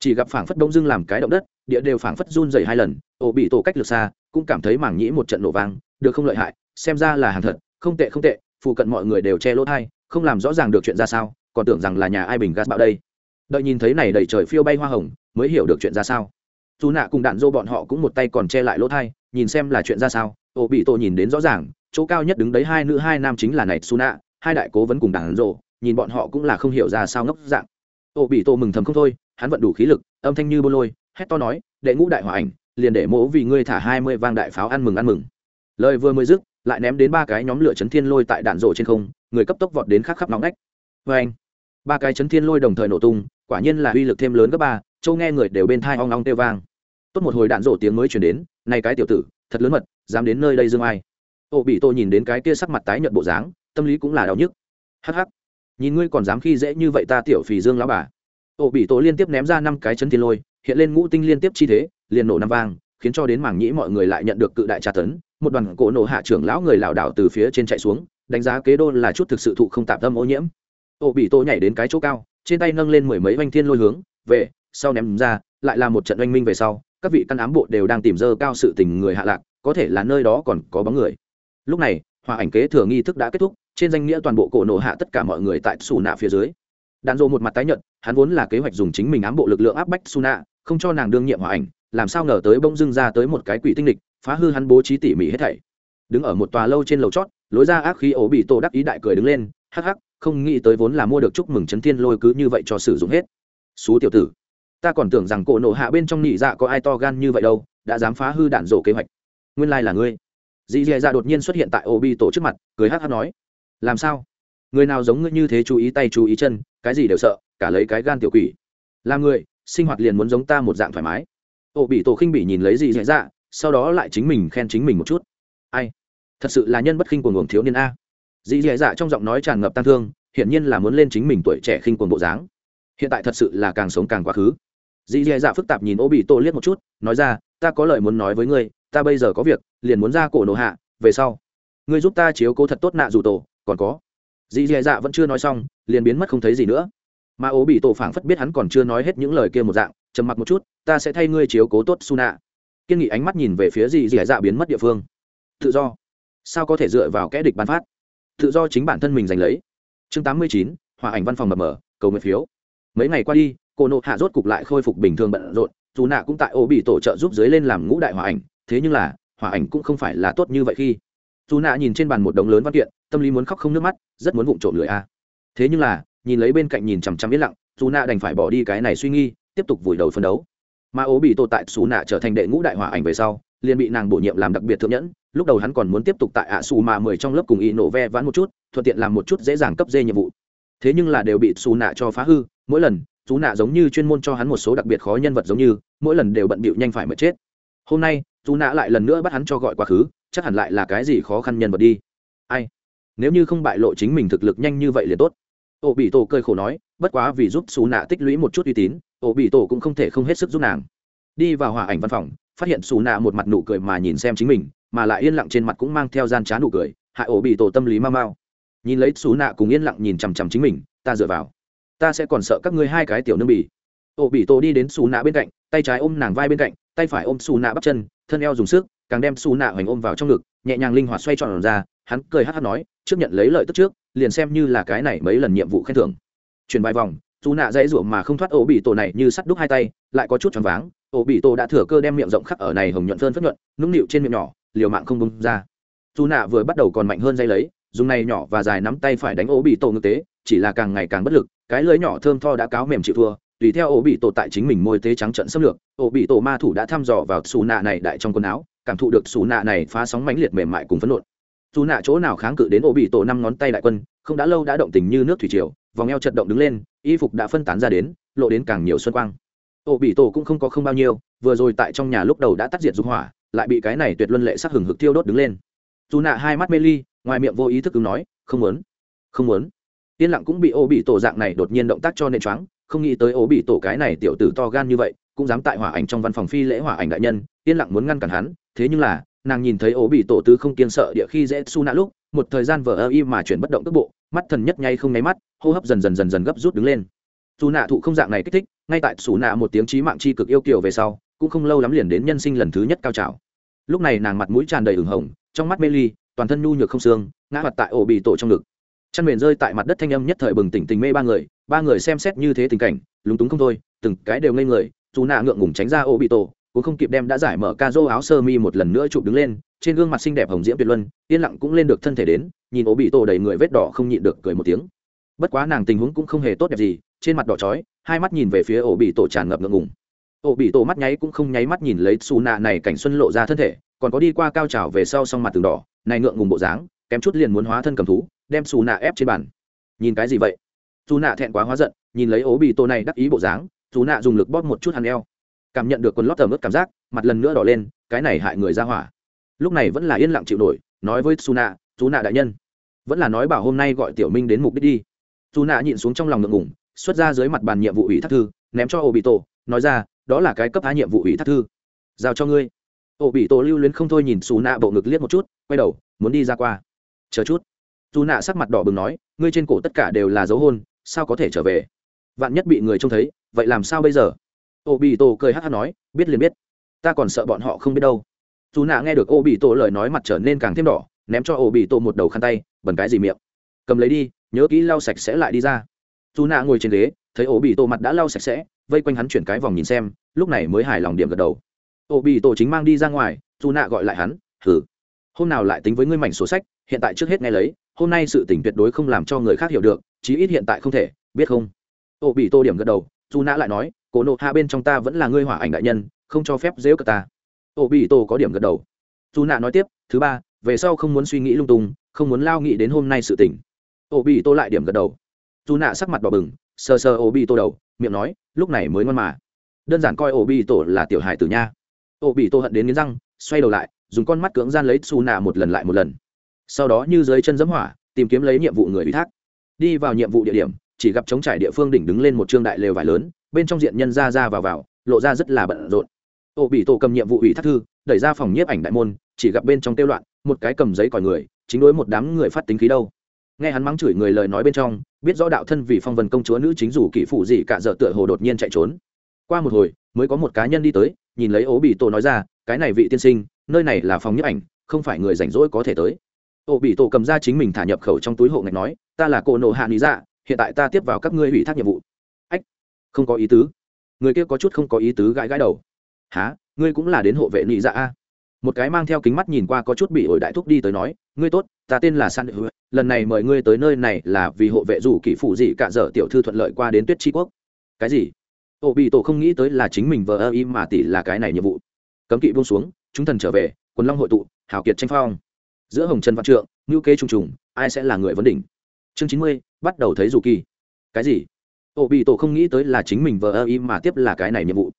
Chỉ gặp phảng phất đông dưng làm cái động đất, địa đều phảng phất run dày hai lần, ổ bị tổ cách lược xa, cũng cảm thấy mảng nhĩ một trận nổ vang, được không lợi hại, xem ra là hàng thật, không tệ không tệ phụ cận mọi người đều che lỗ thai, không làm rõ ràng được chuyện ra sao, còn tưởng rằng là nhà ai bình gas bạo đây. Đợi nhìn thấy này đầy trời phiêu bay hoa hồng, mới hiểu được chuyện ra sao. Dù nạ cùng đạn dô bọn họ cũng một tay còn che lại lỗ thai, nhìn xem là chuyện ra sao, ổ bị tổ nhìn đến rõ ràng chỗ cao nhất đứng đấy hai nữ hai nam chính là này Suna, hai đại cố vẫn cùng đạn rộ nhìn bọn họ cũng là không hiểu ra sao ngốc dạng. Ổ bị tổ mừng thầm không thôi hắn vận đủ khí lực âm thanh như bô lôi hét to nói đệ ngũ đại hòa ảnh liền để mỗ vì ngươi thả hai mươi vang đại pháo ăn mừng ăn mừng. Lời vừa mới dứt lại ném đến ba cái nhóm lửa chấn thiên lôi tại đạn rộ trên không người cấp tốc vọt đến khắc khắp nóng nách. Vê anh ba cái chấn thiên lôi đồng thời nổ tung quả nhiên là uy lực thêm lớn gấp ba châu nghe người đều bên thai ong ong kêu vang. Tốt một hồi đạn rộ tiếng mới chuyển đến nay cái tiểu tử thật lớn mật dám đến nơi đây dương ai? Ô bị tôi nhìn đến cái kia sắc mặt tái nhợt bộ dáng, tâm lý cũng là đau nhức. Hắc hắc, nhìn ngươi còn dám khi dễ như vậy ta tiểu phì dương lão bà. Ô bị tôi liên tiếp ném ra năm cái chấn thiên lôi, hiện lên ngũ tinh liên tiếp chi thế, liền nổ năm vang, khiến cho đến mảng nhĩ mọi người lại nhận được cự đại tra tấn, một đoàn cổ nổ hạ trưởng lão người lảo đảo từ phía trên chạy xuống, đánh giá kế đô là chút thực sự thụ không tạm tâm ô nhiễm. Ô bị tô nhảy đến cái chỗ cao, trên tay nâng lên mười mấy oanh thiên lôi hướng, về, sau ném ra, lại là một trận oanh minh về sau, các vị căn ám bộ đều đang tìm dơ cao sự tình người hạ lạc, có thể là nơi đó còn có bóng người lúc này, hòa ảnh kế thừa nghi thức đã kết thúc, trên danh nghĩa toàn bộ cổ nổ hạ tất cả mọi người tại xù nạ phía dưới. Đạn dộ một mặt tái nhận hắn vốn là kế hoạch dùng chính mình ám bộ lực lượng áp bách xù nạ không cho nàng đương nhiệm hòa ảnh, làm sao ngờ tới bông dưng ra tới một cái quỷ tinh lịch phá hư hắn bố trí tỉ mỉ hết thảy. Đứng ở một tòa lâu trên lầu chót, lối ra ác khí ổ bị tổ đắc ý đại cười đứng lên, hắc hắc, không nghĩ tới vốn là mua được chúc mừng chấn thiên lôi cứ như vậy cho sử dụng hết. Xú tiểu tử, ta còn tưởng rằng cổ nổ hạ bên trong nhị dạ có ai to gan như vậy đâu, đã dám phá hư đạn rổ kế hoạch. Nguyên lai là ngươi dì dì dạ đột nhiên xuất hiện tại Ô bị tổ trước mặt, cười hát hát nói, làm sao? Người nào giống ngươi như thế chú ý tay chú ý chân, cái gì đều sợ, cả lấy cái gan tiểu quỷ. Làm người, sinh hoạt liền muốn giống ta một dạng thoải mái. Ô bị tổ khinh bị nhìn lấy dì dễ dạ sau đó lại chính mình khen chính mình một chút. Ai? Thật sự là nhân bất khinh của nguồn thiếu niên a. Dì dẻ dạ trong giọng nói tràn ngập tăng thương, hiển nhiên là muốn lên chính mình tuổi trẻ khinh quần bộ dáng. Hiện tại thật sự là càng sống càng quá khứ. Dì dẻ dạ phức tạp nhìn ô bị tổ liếc một chút, nói ra, ta có lời muốn nói với ngươi ta bây giờ có việc, liền muốn ra cổ nổ hạ, về sau. Ngươi giúp ta chiếu cố thật tốt nạ dù tổ, còn có. Dì dẻ dạ vẫn chưa nói xong, liền biến mất không thấy gì nữa. Mà ố bị tổ phảng phất biết hắn còn chưa nói hết những lời kia một dạng, trầm mặc một chút, ta sẽ thay ngươi chiếu cố tốt su nạ kiên nghị ánh mắt nhìn về phía dì dì dạ biến mất địa phương. Tự do. Sao có thể dựa vào kẽ địch bán phát? Tự do chính bản thân mình giành lấy. Chương tám mươi chín, hòa ảnh văn phòng mập mờ, cầu nguyện phiếu. Mấy ngày qua đi cô nộ hạ rốt cục lại khôi phục bình thường bận rộn, dù nạ cũng tại ô bị tổ trợ giúp dưới lên làm ngũ đại hỏa ảnh thế nhưng là, hỏa ảnh cũng không phải là tốt như vậy khi. Dù nạ nhìn trên bàn một đống lớn văn kiện, tâm lý muốn khóc không nước mắt, rất muốn vụng trộm lười a. Thế nhưng là, nhìn lấy bên cạnh nhìn chằm chằm yên lặng, dù nạ đành phải bỏ đi cái này suy nghi tiếp tục vùi đầu phân đấu. Mà ố bị tổ tại xù nạ trở thành đệ ngũ đại hỏa ảnh về sau, liền bị nàng bổ nhiệm làm đặc biệt thượng nhẫn, lúc đầu hắn còn muốn tiếp tục tại ạ xù mà mười trong lớp cùng y nổ ve vãn một chút, thuận tiện làm một chút dễ dàng cấp dê nhiệm vụ. Thế nhưng là đều bị xù nạ cho phá hư, mỗi lần, xù nạ giống như chuyên môn cho hắn một số đặc biệt khó nhân vật giống như, mỗi lần đều bận bịu nhanh phải mà chết hôm nay dù nạ lại lần nữa bắt hắn cho gọi quá khứ, chắc hẳn lại là cái gì khó khăn nhân vật đi. Ai? Nếu như không bại lộ chính mình thực lực nhanh như vậy liền tốt. Ô bị tổ cơi khổ nói, bất quá vì giúp xù nạ tích lũy một chút uy tín ô bị tổ cũng không thể không hết sức giúp nàng. Đi vào hòa ảnh văn phòng, phát hiện xù nạ một mặt nụ cười mà nhìn xem chính mình, mà lại yên lặng trên mặt cũng mang theo gian trá nụ cười, hại ổ bị tổ tâm lý mau mau. Nhìn lấy xù nạ cùng yên lặng nhìn chằm chằm chính mình, ta dựa vào. Ta sẽ còn sợ các ngươi hai cái tiểu nương bỉ ổ bị tổ đi đến xù nạ bên cạnh, tay trái ôm nàng vai bên cạnh, tay phải ôm xù nạ bắp chân, thân eo dùng sức, càng đem xù nạ hoành ôm vào trong ngực, nhẹ nhàng linh hoạt xoay tròn ra, hắn cười hát hát nói, trước nhận lấy lợi tức trước, liền xem như là cái này mấy lần nhiệm vụ khen thưởng. Chuyển bài vòng dù nạ dãy ruộng mà không thoát ổ bị tổ này như sắt đúc hai tay, lại có chút choáng váng ổ bị tổ đã thừa cơ đem miệng rộng khắc ở này hồng nhuận phơn phất nhuận, nũng nịu trên miệng nhỏ, liều mạng không bông ra. Dù nạ vừa bắt đầu còn mạnh hơn dây lấy, dùng này nhỏ và dài nắm tay phải đánh ổ bị tổ ngực tế, chỉ là càng ngày càng bất lực, cái lưới nhỏ thơm tho đã cáo mềm chịu thua tùy theo ổ bị tổ tại chính mình môi tế trắng trận xâm lược, ổ bị tổ ma thủ đã thăm dò vào xù nạ này đại trong quần áo, cảm thụ được xù nạ này phá sóng mãnh liệt mềm mại cùng phấn nộn dù nạ chỗ nào kháng cự đến ổ bị tổ năm ngón tay đại quân, không đã lâu đã động tình như nước thủy triều, vòng eo chật động đứng lên, y phục đã phân tán ra đến, lộ đến càng nhiều xuân quang. Ổ bị tổ cũng không có không bao nhiêu, vừa rồi tại trong nhà lúc đầu đã tắt diệt dục hỏa, lại bị cái này tuyệt luân lệ sắc hừng hực thiêu đốt đứng lên. Dù nạ hai mắt mê ly, ngoài miệng vô ý thức ứng nói, không muốn không muốn. Yên lặng cũng bị ô bị tổ dạng này đột nhiên động tác cho nên choáng không nghĩ tới ố bị tổ cái này tiểu tử to gan như vậy, cũng dám tại hỏa ảnh trong văn phòng phi lễ hỏa ảnh đại nhân, yên lặng muốn ngăn cản hắn. Thế nhưng là, nàng nhìn thấy ố bị tổ tứ không kiên sợ địa khi dễ su nã lúc, một thời gian vờ ơ y mà chuyển bất động cước bộ, mắt thần nhất nhay không nháy mắt, hô hấp dần dần dần dần gấp rút đứng lên. Su nạ thụ không dạng này kích thích, ngay tại su nạ một tiếng trí mạng chi cực yêu kiều về sau, cũng không lâu lắm liền đến nhân sinh lần thứ nhất cao trào. Lúc này nàng mặt mũi tràn đầy ửng hồng, trong mắt mê ly, toàn thân nhu nhược không xương, ngã mặt tại ổ bị tổ trong ngực. Chăn mền rơi tại mặt đất thanh âm nhất thời bừng tỉnh tình mê ba người ba người xem xét như thế tình cảnh, lúng túng không thôi, từng cái đều ngây người, dù nạ ngượng ngùng tránh ra Ô bị tổ, cũng không kịp đem đã giải mở ca dô áo sơ mi một lần nữa chụp đứng lên, trên gương mặt xinh đẹp hồng diễm tuyệt luân, yên lặng cũng lên được thân thể đến, nhìn Ô bị tổ đầy người vết đỏ không nhịn được cười một tiếng. Bất quá nàng tình huống cũng không hề tốt đẹp gì, trên mặt đỏ chói, hai mắt nhìn về phía ổ bị tổ tràn ngập ngượng ngùng. Ổ bị tổ mắt nháy cũng không nháy mắt nhìn lấy xù nạ này cảnh xuân lộ ra thân thể, còn có đi qua cao trào về sau xong mặt từng đỏ, này ngượng ngùng bộ dáng, kém chút liền muốn hóa thân cầm thú, đem xù nạ ép trên bàn. Nhìn cái gì vậy? Dù nạ thẹn quá hóa giận, nhìn lấy ố bị tổ này đắc ý bộ dáng, dù nạ dùng lực bóp một chút hắn eo. Cảm nhận được quần lót tầm ướt cảm giác, mặt lần nữa đỏ lên, cái này hại người ra hỏa. Lúc này vẫn là yên lặng chịu nổi, nói với su nạ dù nạ đại nhân, vẫn là nói bảo hôm nay gọi tiểu minh đến mục đích đi. Dù nạ nhịn xuống trong lòng ngượng ngủng xuất ra dưới mặt bàn nhiệm vụ ủy thác thư, ném cho ô bị tổ nói ra, đó là cái cấp á nhiệm vụ ủy thác thư. Giao cho ngươi. Ô bị tổ lưu luyến không thôi nhìn xù nạ bộ ngực liếc một chút, quay đầu, muốn đi ra qua. Chờ chút. Dù nạ sắc mặt đỏ bừng nói, ngươi trên cổ tất cả đều là dấu hôn sao có thể trở về? Vạn nhất bị người trông thấy, vậy làm sao bây giờ? Ô bị tổ cười hát hát nói, biết liền biết. Ta còn sợ bọn họ không biết đâu. Dù nạ nghe được ô bị tổ lời nói mặt trở nên càng thêm đỏ, ném cho ô bị tổ một đầu khăn tay, bẩn cái gì miệng. Cầm lấy đi, nhớ kỹ lau sạch sẽ lại đi ra. Dù nạ ngồi trên ghế, thấy ô bị tổ mặt đã lau sạch sẽ, vây quanh hắn chuyển cái vòng nhìn xem, lúc này mới hài lòng điểm gật đầu. Ô bị tổ chính mang đi ra ngoài, dù nạ gọi lại hắn thử hôm nào lại tính với ngươi mảnh sổ sách, hiện tại trước hết nghe lấy, hôm nay sự tỉnh tuyệt đối không làm cho người khác hiểu được chí ít hiện tại không thể, biết không? Ô bị tô điểm gật đầu dù nã lại nói, cổ nộ hạ bên trong ta vẫn là ngươi hỏa ảnh đại nhân, không cho phép dễu cờ ta. Ô bị tô có điểm gật đầu. Dù nã nói tiếp, thứ ba, về sau không muốn suy nghĩ lung tung, không muốn lao nghĩ đến hôm nay sự tỉnh ô bị tô lại điểm gật đầu. Dù nã sắc mặt đỏ bừng, sờ sờ ô bị tô đầu, miệng nói, lúc này mới ngon mà. Đơn giản coi ô bị tổ là tiểu hài tử nha. Ô bị tô hận đến nghiến răng, xoay đầu lại, dùng con mắt cưỡng gian lấy xù nạ một lần lại một lần. Sau đó như dưới chân giấm hỏa, tìm kiếm lấy nhiệm vụ người ủy thác đi vào nhiệm vụ địa điểm, chỉ gặp chống trải địa phương đỉnh đứng lên một trương đại lều vải lớn, bên trong diện nhân ra ra vào vào, lộ ra rất là bận rộn. Ô bị tổ cầm nhiệm vụ ủy thác thư, đẩy ra phòng nhiếp ảnh đại môn, chỉ gặp bên trong tiêu loạn, một cái cầm giấy còi người, chính đối một đám người phát tính khí đâu. Nghe hắn mắng chửi người lời nói bên trong, biết rõ đạo thân vì phong vân công chúa nữ chính dù kỹ phụ gì cả dợ tựa hồ đột nhiên chạy trốn. Qua một hồi, mới có một cá nhân đi tới, nhìn lấy ố bị tổ nói ra, cái này vị tiên sinh, nơi này là phòng nhiếp ảnh, không phải người rảnh rỗi có thể tới ô bị tổ cầm ra chính mình thả nhập khẩu trong túi hộ ngạch nói, ta là cô nộ hạ lý dạ hiện tại ta tiếp vào các ngươi ủy thác nhiệm vụ. Ách, không có ý tứ. Người kia có chút không có ý tứ gãi gãi đầu. Há ngươi cũng là đến hộ vệ lý dạ a? Một cái mang theo kính mắt nhìn qua có chút bị ổi đại thúc đi tới nói, ngươi tốt, ta tên là san lần này mời ngươi tới nơi này là vì hộ vệ rủ kỷ phụ dị cả dở tiểu thư thuận lợi qua đến tuyết tri quốc. Cái gì? Ô bị tổ không nghĩ tới là chính mình vờ ơ im mà tỷ là cái này nhiệm vụ. Cấm kỵ buông xuống, chúng thần trở về, quần long hội tụ, hào kiệt tranh phong giữa hồng trần văn trượng, ngữ kế trùng trùng, ai sẽ là người vấn đỉnh? Chương chín mươi, bắt đầu thấy dù kỳ. Cái gì? Ô, bị tổ không nghĩ tới là chính mình vờ ơ im mà tiếp là cái này nhiệm vụ.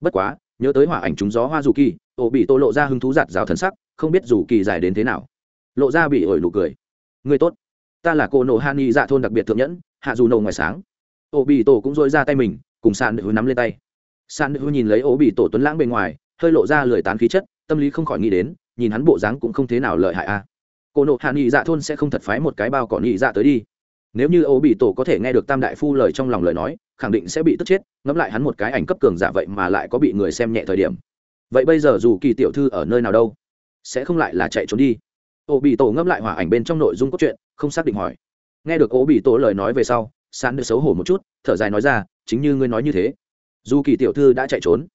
Bất quá, nhớ tới hỏa ảnh trúng gió hoa dù kỳ, Ô, bị tổ lộ ra hứng thú giạt rào thần sắc, không biết dù kỳ dài đến thế nào. Lộ ra bị ổi nụ cười. Người tốt. Ta là cô nộ han y dạ thôn đặc biệt thượng nhẫn, hạ dù nổ ngoài sáng. Ô, bị tổ cũng dội ra tay mình, cùng sàn nữ nắm lên tay. Sàn nữ nhìn lấy Ô, bị tổ tuấn lãng bên ngoài, hơi lộ ra lười tán khí chất, tâm lý không khỏi nghĩ đến nhìn hắn bộ dáng cũng không thế nào lợi hại a à. cô nộ hạ nghị dạ thôn sẽ không thật phái một cái bao cỏ nghị dạ tới đi. Nếu như Ô bị tổ có thể nghe được tam đại phu lời trong lòng lời nói, khẳng định sẽ bị tức chết, ngẫm lại hắn một cái ảnh cấp cường giả vậy mà lại có bị người xem nhẹ thời điểm. Vậy bây giờ dù kỳ tiểu thư ở nơi nào đâu, sẽ không lại là chạy trốn đi. Ô bị tổ ngẫm lại hòa ảnh bên trong nội dung cốt truyện, không xác định hỏi. Nghe được Ô bị tổ lời nói về sau, sán được xấu hổ một chút, thở dài nói ra, chính như ngươi nói như thế, dù kỳ tiểu thư đã chạy trốn,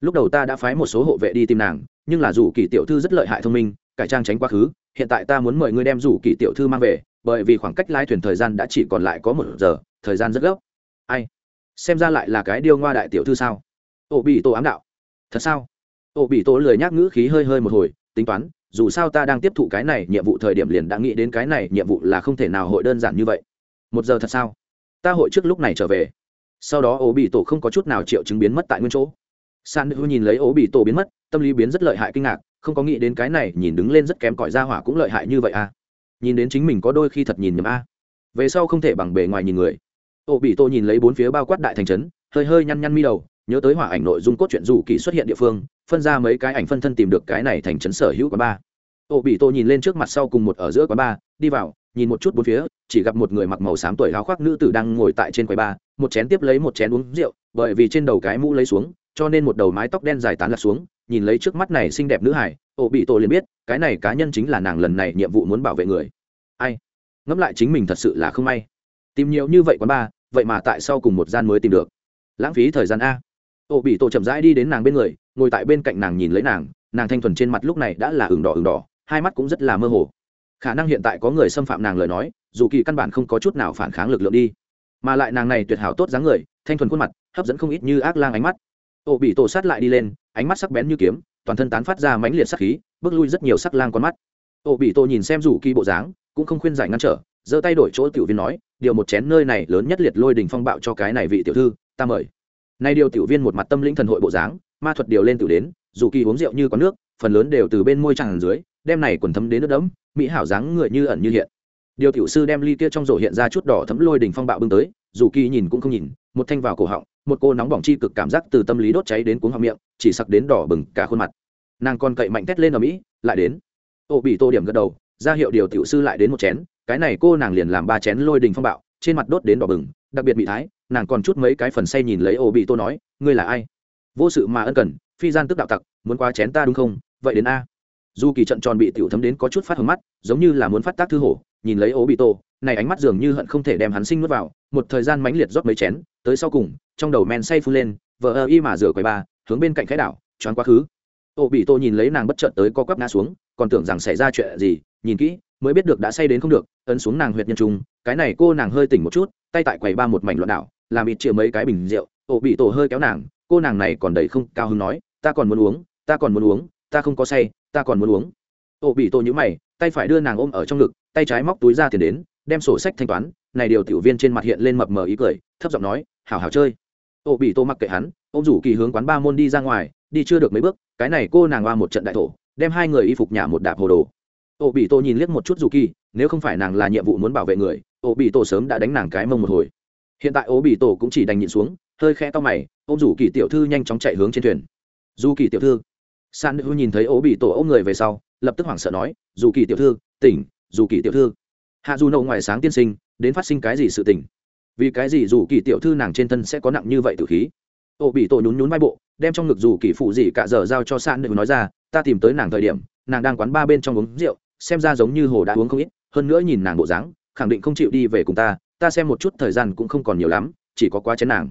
lúc đầu ta đã phái một số hộ vệ đi tìm nàng nhưng là dù kỳ tiểu thư rất lợi hại thông minh, cải trang tránh quá khứ, hiện tại ta muốn mời ngươi đem rủ kỳ tiểu thư mang về, bởi vì khoảng cách lái thuyền thời gian đã chỉ còn lại có một giờ, thời gian rất gấp. Ai? Xem ra lại là cái điêu ngoa đại tiểu thư sao? Ô bị tổ ám đạo. Thật sao? Ô bị tổ lười nhác ngữ khí hơi hơi một hồi, tính toán, dù sao ta đang tiếp thụ cái này nhiệm vụ thời điểm liền đã nghĩ đến cái này nhiệm vụ là không thể nào hội đơn giản như vậy. Một giờ thật sao? Ta hội trước lúc này trở về. Sau đó ô bị tổ không có chút nào triệu chứng biến mất tại nguyên chỗ san hư nhìn lấy ố bị tổ biến mất, tâm lý biến rất lợi hại kinh ngạc, không có nghĩ đến cái này nhìn đứng lên rất kém cỏi ra hỏa cũng lợi hại như vậy à. Nhìn đến chính mình có đôi khi thật nhìn nhầm a. Về sau không thể bằng bề ngoài nhìn người. Ô bị tô nhìn lấy bốn phía bao quát đại thành trấn, hơi hơi nhăn nhăn mi đầu, nhớ tới hỏa ảnh nội dung cốt truyện dù kỳ xuất hiện địa phương, phân ra mấy cái ảnh phân thân tìm được cái này thành trấn sở hữu quán ba Ô bị tô nhìn lên trước mặt sau cùng một ở giữa quán ba đi vào, nhìn một chút bốn phía, chỉ gặp một người mặc màu xám tuổi áo khoác nữ tử đang ngồi tại trên quầy ba một chén tiếp lấy một chén uống rượu, bởi vì trên đầu cái mũ lấy xuống cho nên một đầu mái tóc đen dài tán lạc xuống, nhìn lấy trước mắt này xinh đẹp nữ hải, ổ bị tổ liền biết, cái này cá nhân chính là nàng lần này nhiệm vụ muốn bảo vệ người. Ai? Ngẫm lại chính mình thật sự là không may. Tìm nhiều như vậy quán ba vậy mà tại sao cùng một gian mới tìm được. Lãng phí thời gian a. Ổ bị tổ chậm rãi đi đến nàng bên người, ngồi tại bên cạnh nàng nhìn lấy nàng nàng thanh thuần trên mặt lúc này đã là ửng đỏ ửng đỏ, hai mắt cũng rất là mơ hồ. Khả năng hiện tại có người xâm phạm nàng lời nói, dù kỳ căn bản không có chút nào phản kháng lực lượng đi. Mà lại nàng này tuyệt hảo tốt dáng người, thanh thuần khuôn mặt, hấp dẫn không ít như ác lang ánh mắt ổ bị tổ sát lại đi lên, ánh mắt sắc bén như kiếm, toàn thân tán phát ra mãnh liệt sắc khí, bước lui rất nhiều sắc lang con mắt. Ổ bị tổ nhìn xem rủ kỳ bộ dáng, cũng không khuyên giải ngăn trở, giơ tay đổi chỗ tiểu viên nói, điều một chén nơi này lớn nhất liệt lôi đình phong bạo cho cái này vị tiểu thư, ta mời. Nay điều tiểu viên một mặt tâm linh thần hội bộ dáng, ma thuật điều lên tiểu đến dù kỳ uống rượu như có nước, phần lớn đều từ bên môi tràn dưới, đem này quần thấm đến nước đẫm, mỹ hảo dáng người như ẩn như hiện. Điều tiểu sư đem ly kia trong rổ hiện ra chút đỏ thấm lôi đình phong bạo bưng tới dù kỳ nhìn cũng không nhìn, một thanh vào cổ họng một cô nóng bỏng chi cực cảm giác từ tâm lý đốt cháy đến cuống họng miệng, chỉ sặc đến đỏ bừng cả khuôn mặt. Nàng còn cậy mạnh tét lên ở mỹ, lại đến. Ô bị tô điểm gật đầu, ra hiệu điều tiểu sư lại đến một chén, cái này cô nàng liền làm ba chén lôi đình phong bạo, trên mặt đốt đến đỏ bừng, đặc biệt bị thái, nàng còn chút mấy cái phần say nhìn lấy ô bị tô nói, ngươi là ai? Vô sự mà ân cần, phi gian tức đạo tặc, muốn qua chén ta đúng không? Vậy đến a. Dù kỳ trận tròn bị tiểu thấm đến có chút phát hứng mắt, giống như là muốn phát tác thư hổ, nhìn lấy ô bị tô, này ánh mắt dường như hận không thể đem hắn sinh nuốt vào, một thời gian mãnh liệt rót mấy chén, tới sau cùng trong đầu men say phun lên vợ ơ y mà rửa quầy ba, hướng bên cạnh khái đảo, choáng quá khứ. Ô bị tô nhìn lấy nàng bất chợt tới co quắp ngã xuống, còn tưởng rằng xảy ra chuyện gì, nhìn kỹ, mới biết được đã say đến không được, ấn xuống nàng huyệt nhân trung, cái này cô nàng hơi tỉnh một chút, tay tại quầy ba một mảnh loạn đảo, làm ít chĩa mấy cái bình rượu, Ô bị tổ hơi kéo nàng, cô nàng này còn đầy không cao hứng nói, ta còn muốn uống, ta còn muốn uống, ta không có say, ta còn muốn uống. Ô bị tổ nhữ mày, tay phải đưa nàng ôm ở trong ngực, tay trái móc túi ra tiền đến, đem sổ sách thanh toán, này điều tiểu viên trên mặt hiện lên mập mờ ý cười, thấp giọng nói, hảo hảo chơi. Ô bị tô mặc kệ hắn ôm rủ kỳ hướng quán ba môn đi ra ngoài, đi chưa được mấy bước, cái này cô nàng qua một trận đại thổ, đem hai người y phục nhà một đạp hồ đồ. Ô bị tô nhìn liếc một chút rủ kỳ, nếu không phải nàng là nhiệm vụ muốn bảo vệ người, Ô bị tô sớm đã đánh nàng cái mông một hồi. Hiện tại Ô bị tô cũng chỉ đành nhịn xuống, hơi khẽ to mày ôm rủ kỳ tiểu thư nhanh chóng chạy hướng trên thuyền. Dù kỳ tiểu thư. San hư nhìn thấy Ô bị tổ ôm người về sau, lập tức hoảng sợ nói dù kỳ tiểu thư, tỉnh dù kỳ tiểu thư. Hạ dù nậu ngoài sáng tiên sinh, đến phát sinh cái gì sự tỉnh vì cái gì dù kỳ tiểu thư nàng trên thân sẽ có nặng như vậy tử khí? Ô bị tổ nhún nhún vai bộ, đem trong ngực dù kỳ phụ gì cả giờ giao cho san hư nói ra, ta tìm tới nàng thời điểm, nàng đang quán ba bên trong uống rượu, xem ra giống như hồ đã uống không ít, hơn nữa nhìn nàng bộ dáng, khẳng định không chịu đi về cùng ta ta xem một chút thời gian cũng không còn nhiều lắm, chỉ có quá chén nàng.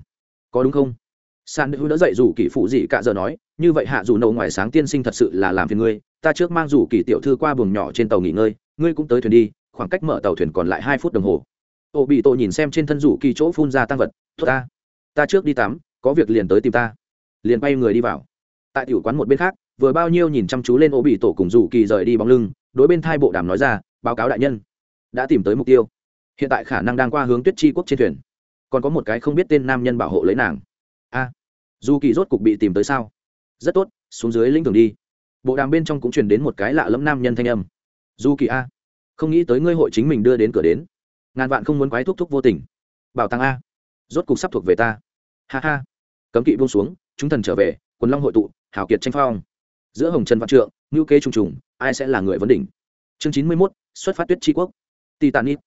Có đúng không? San hữu đã dậy dù kỳ phụ gì cả giờ nói, như vậy hạ dù nâu ngoài sáng tiên sinh thật sự là làm phiền ngươi, ta trước mang dù kỳ tiểu thư qua buồng nhỏ trên tàu nghỉ ngơi, ngươi cũng tới thuyền đi, khoảng cách mở tàu thuyền còn lại hai phút đồng hồ ô bị tổ nhìn xem trên thân rủ kỳ chỗ phun ra tăng vật, tốt ta ta trước đi tắm, có việc liền tới tìm ta. Liền bay người đi vào. Tại tiểu quán một bên khác, vừa bao nhiêu nhìn chăm chú lên ô bị tổ cùng rủ kỳ rời đi bóng lưng, đối bên thai bộ đàm nói ra, báo cáo đại nhân, đã tìm tới mục tiêu. Hiện tại khả năng đang qua hướng tuyết chi quốc trên thuyền. Còn có một cái không biết tên nam nhân bảo hộ lấy nàng. A, dù kỳ rốt cục bị tìm tới sao? Rất tốt, xuống dưới lĩnh thường đi. Bộ đàm bên trong cũng truyền đến một cái lạ lẫm nam nhân thanh âm. Dù kỳ a, không nghĩ tới ngươi hội chính mình đưa đến cửa đến ngàn vạn không muốn quái thúc thúc vô tình. Bảo tàng a. Rốt cục sắp thuộc về ta. Ha ha. Cấm kỵ buông xuống, chúng thần trở về, quần long hội tụ hảo kiệt tranh phong. Giữa hồng trần văn trượng ngữ kế trùng trùng, ai sẽ là người vấn đỉnh? Chương chín mươi mốt, xuất phát tuyết tri quốc. Titanic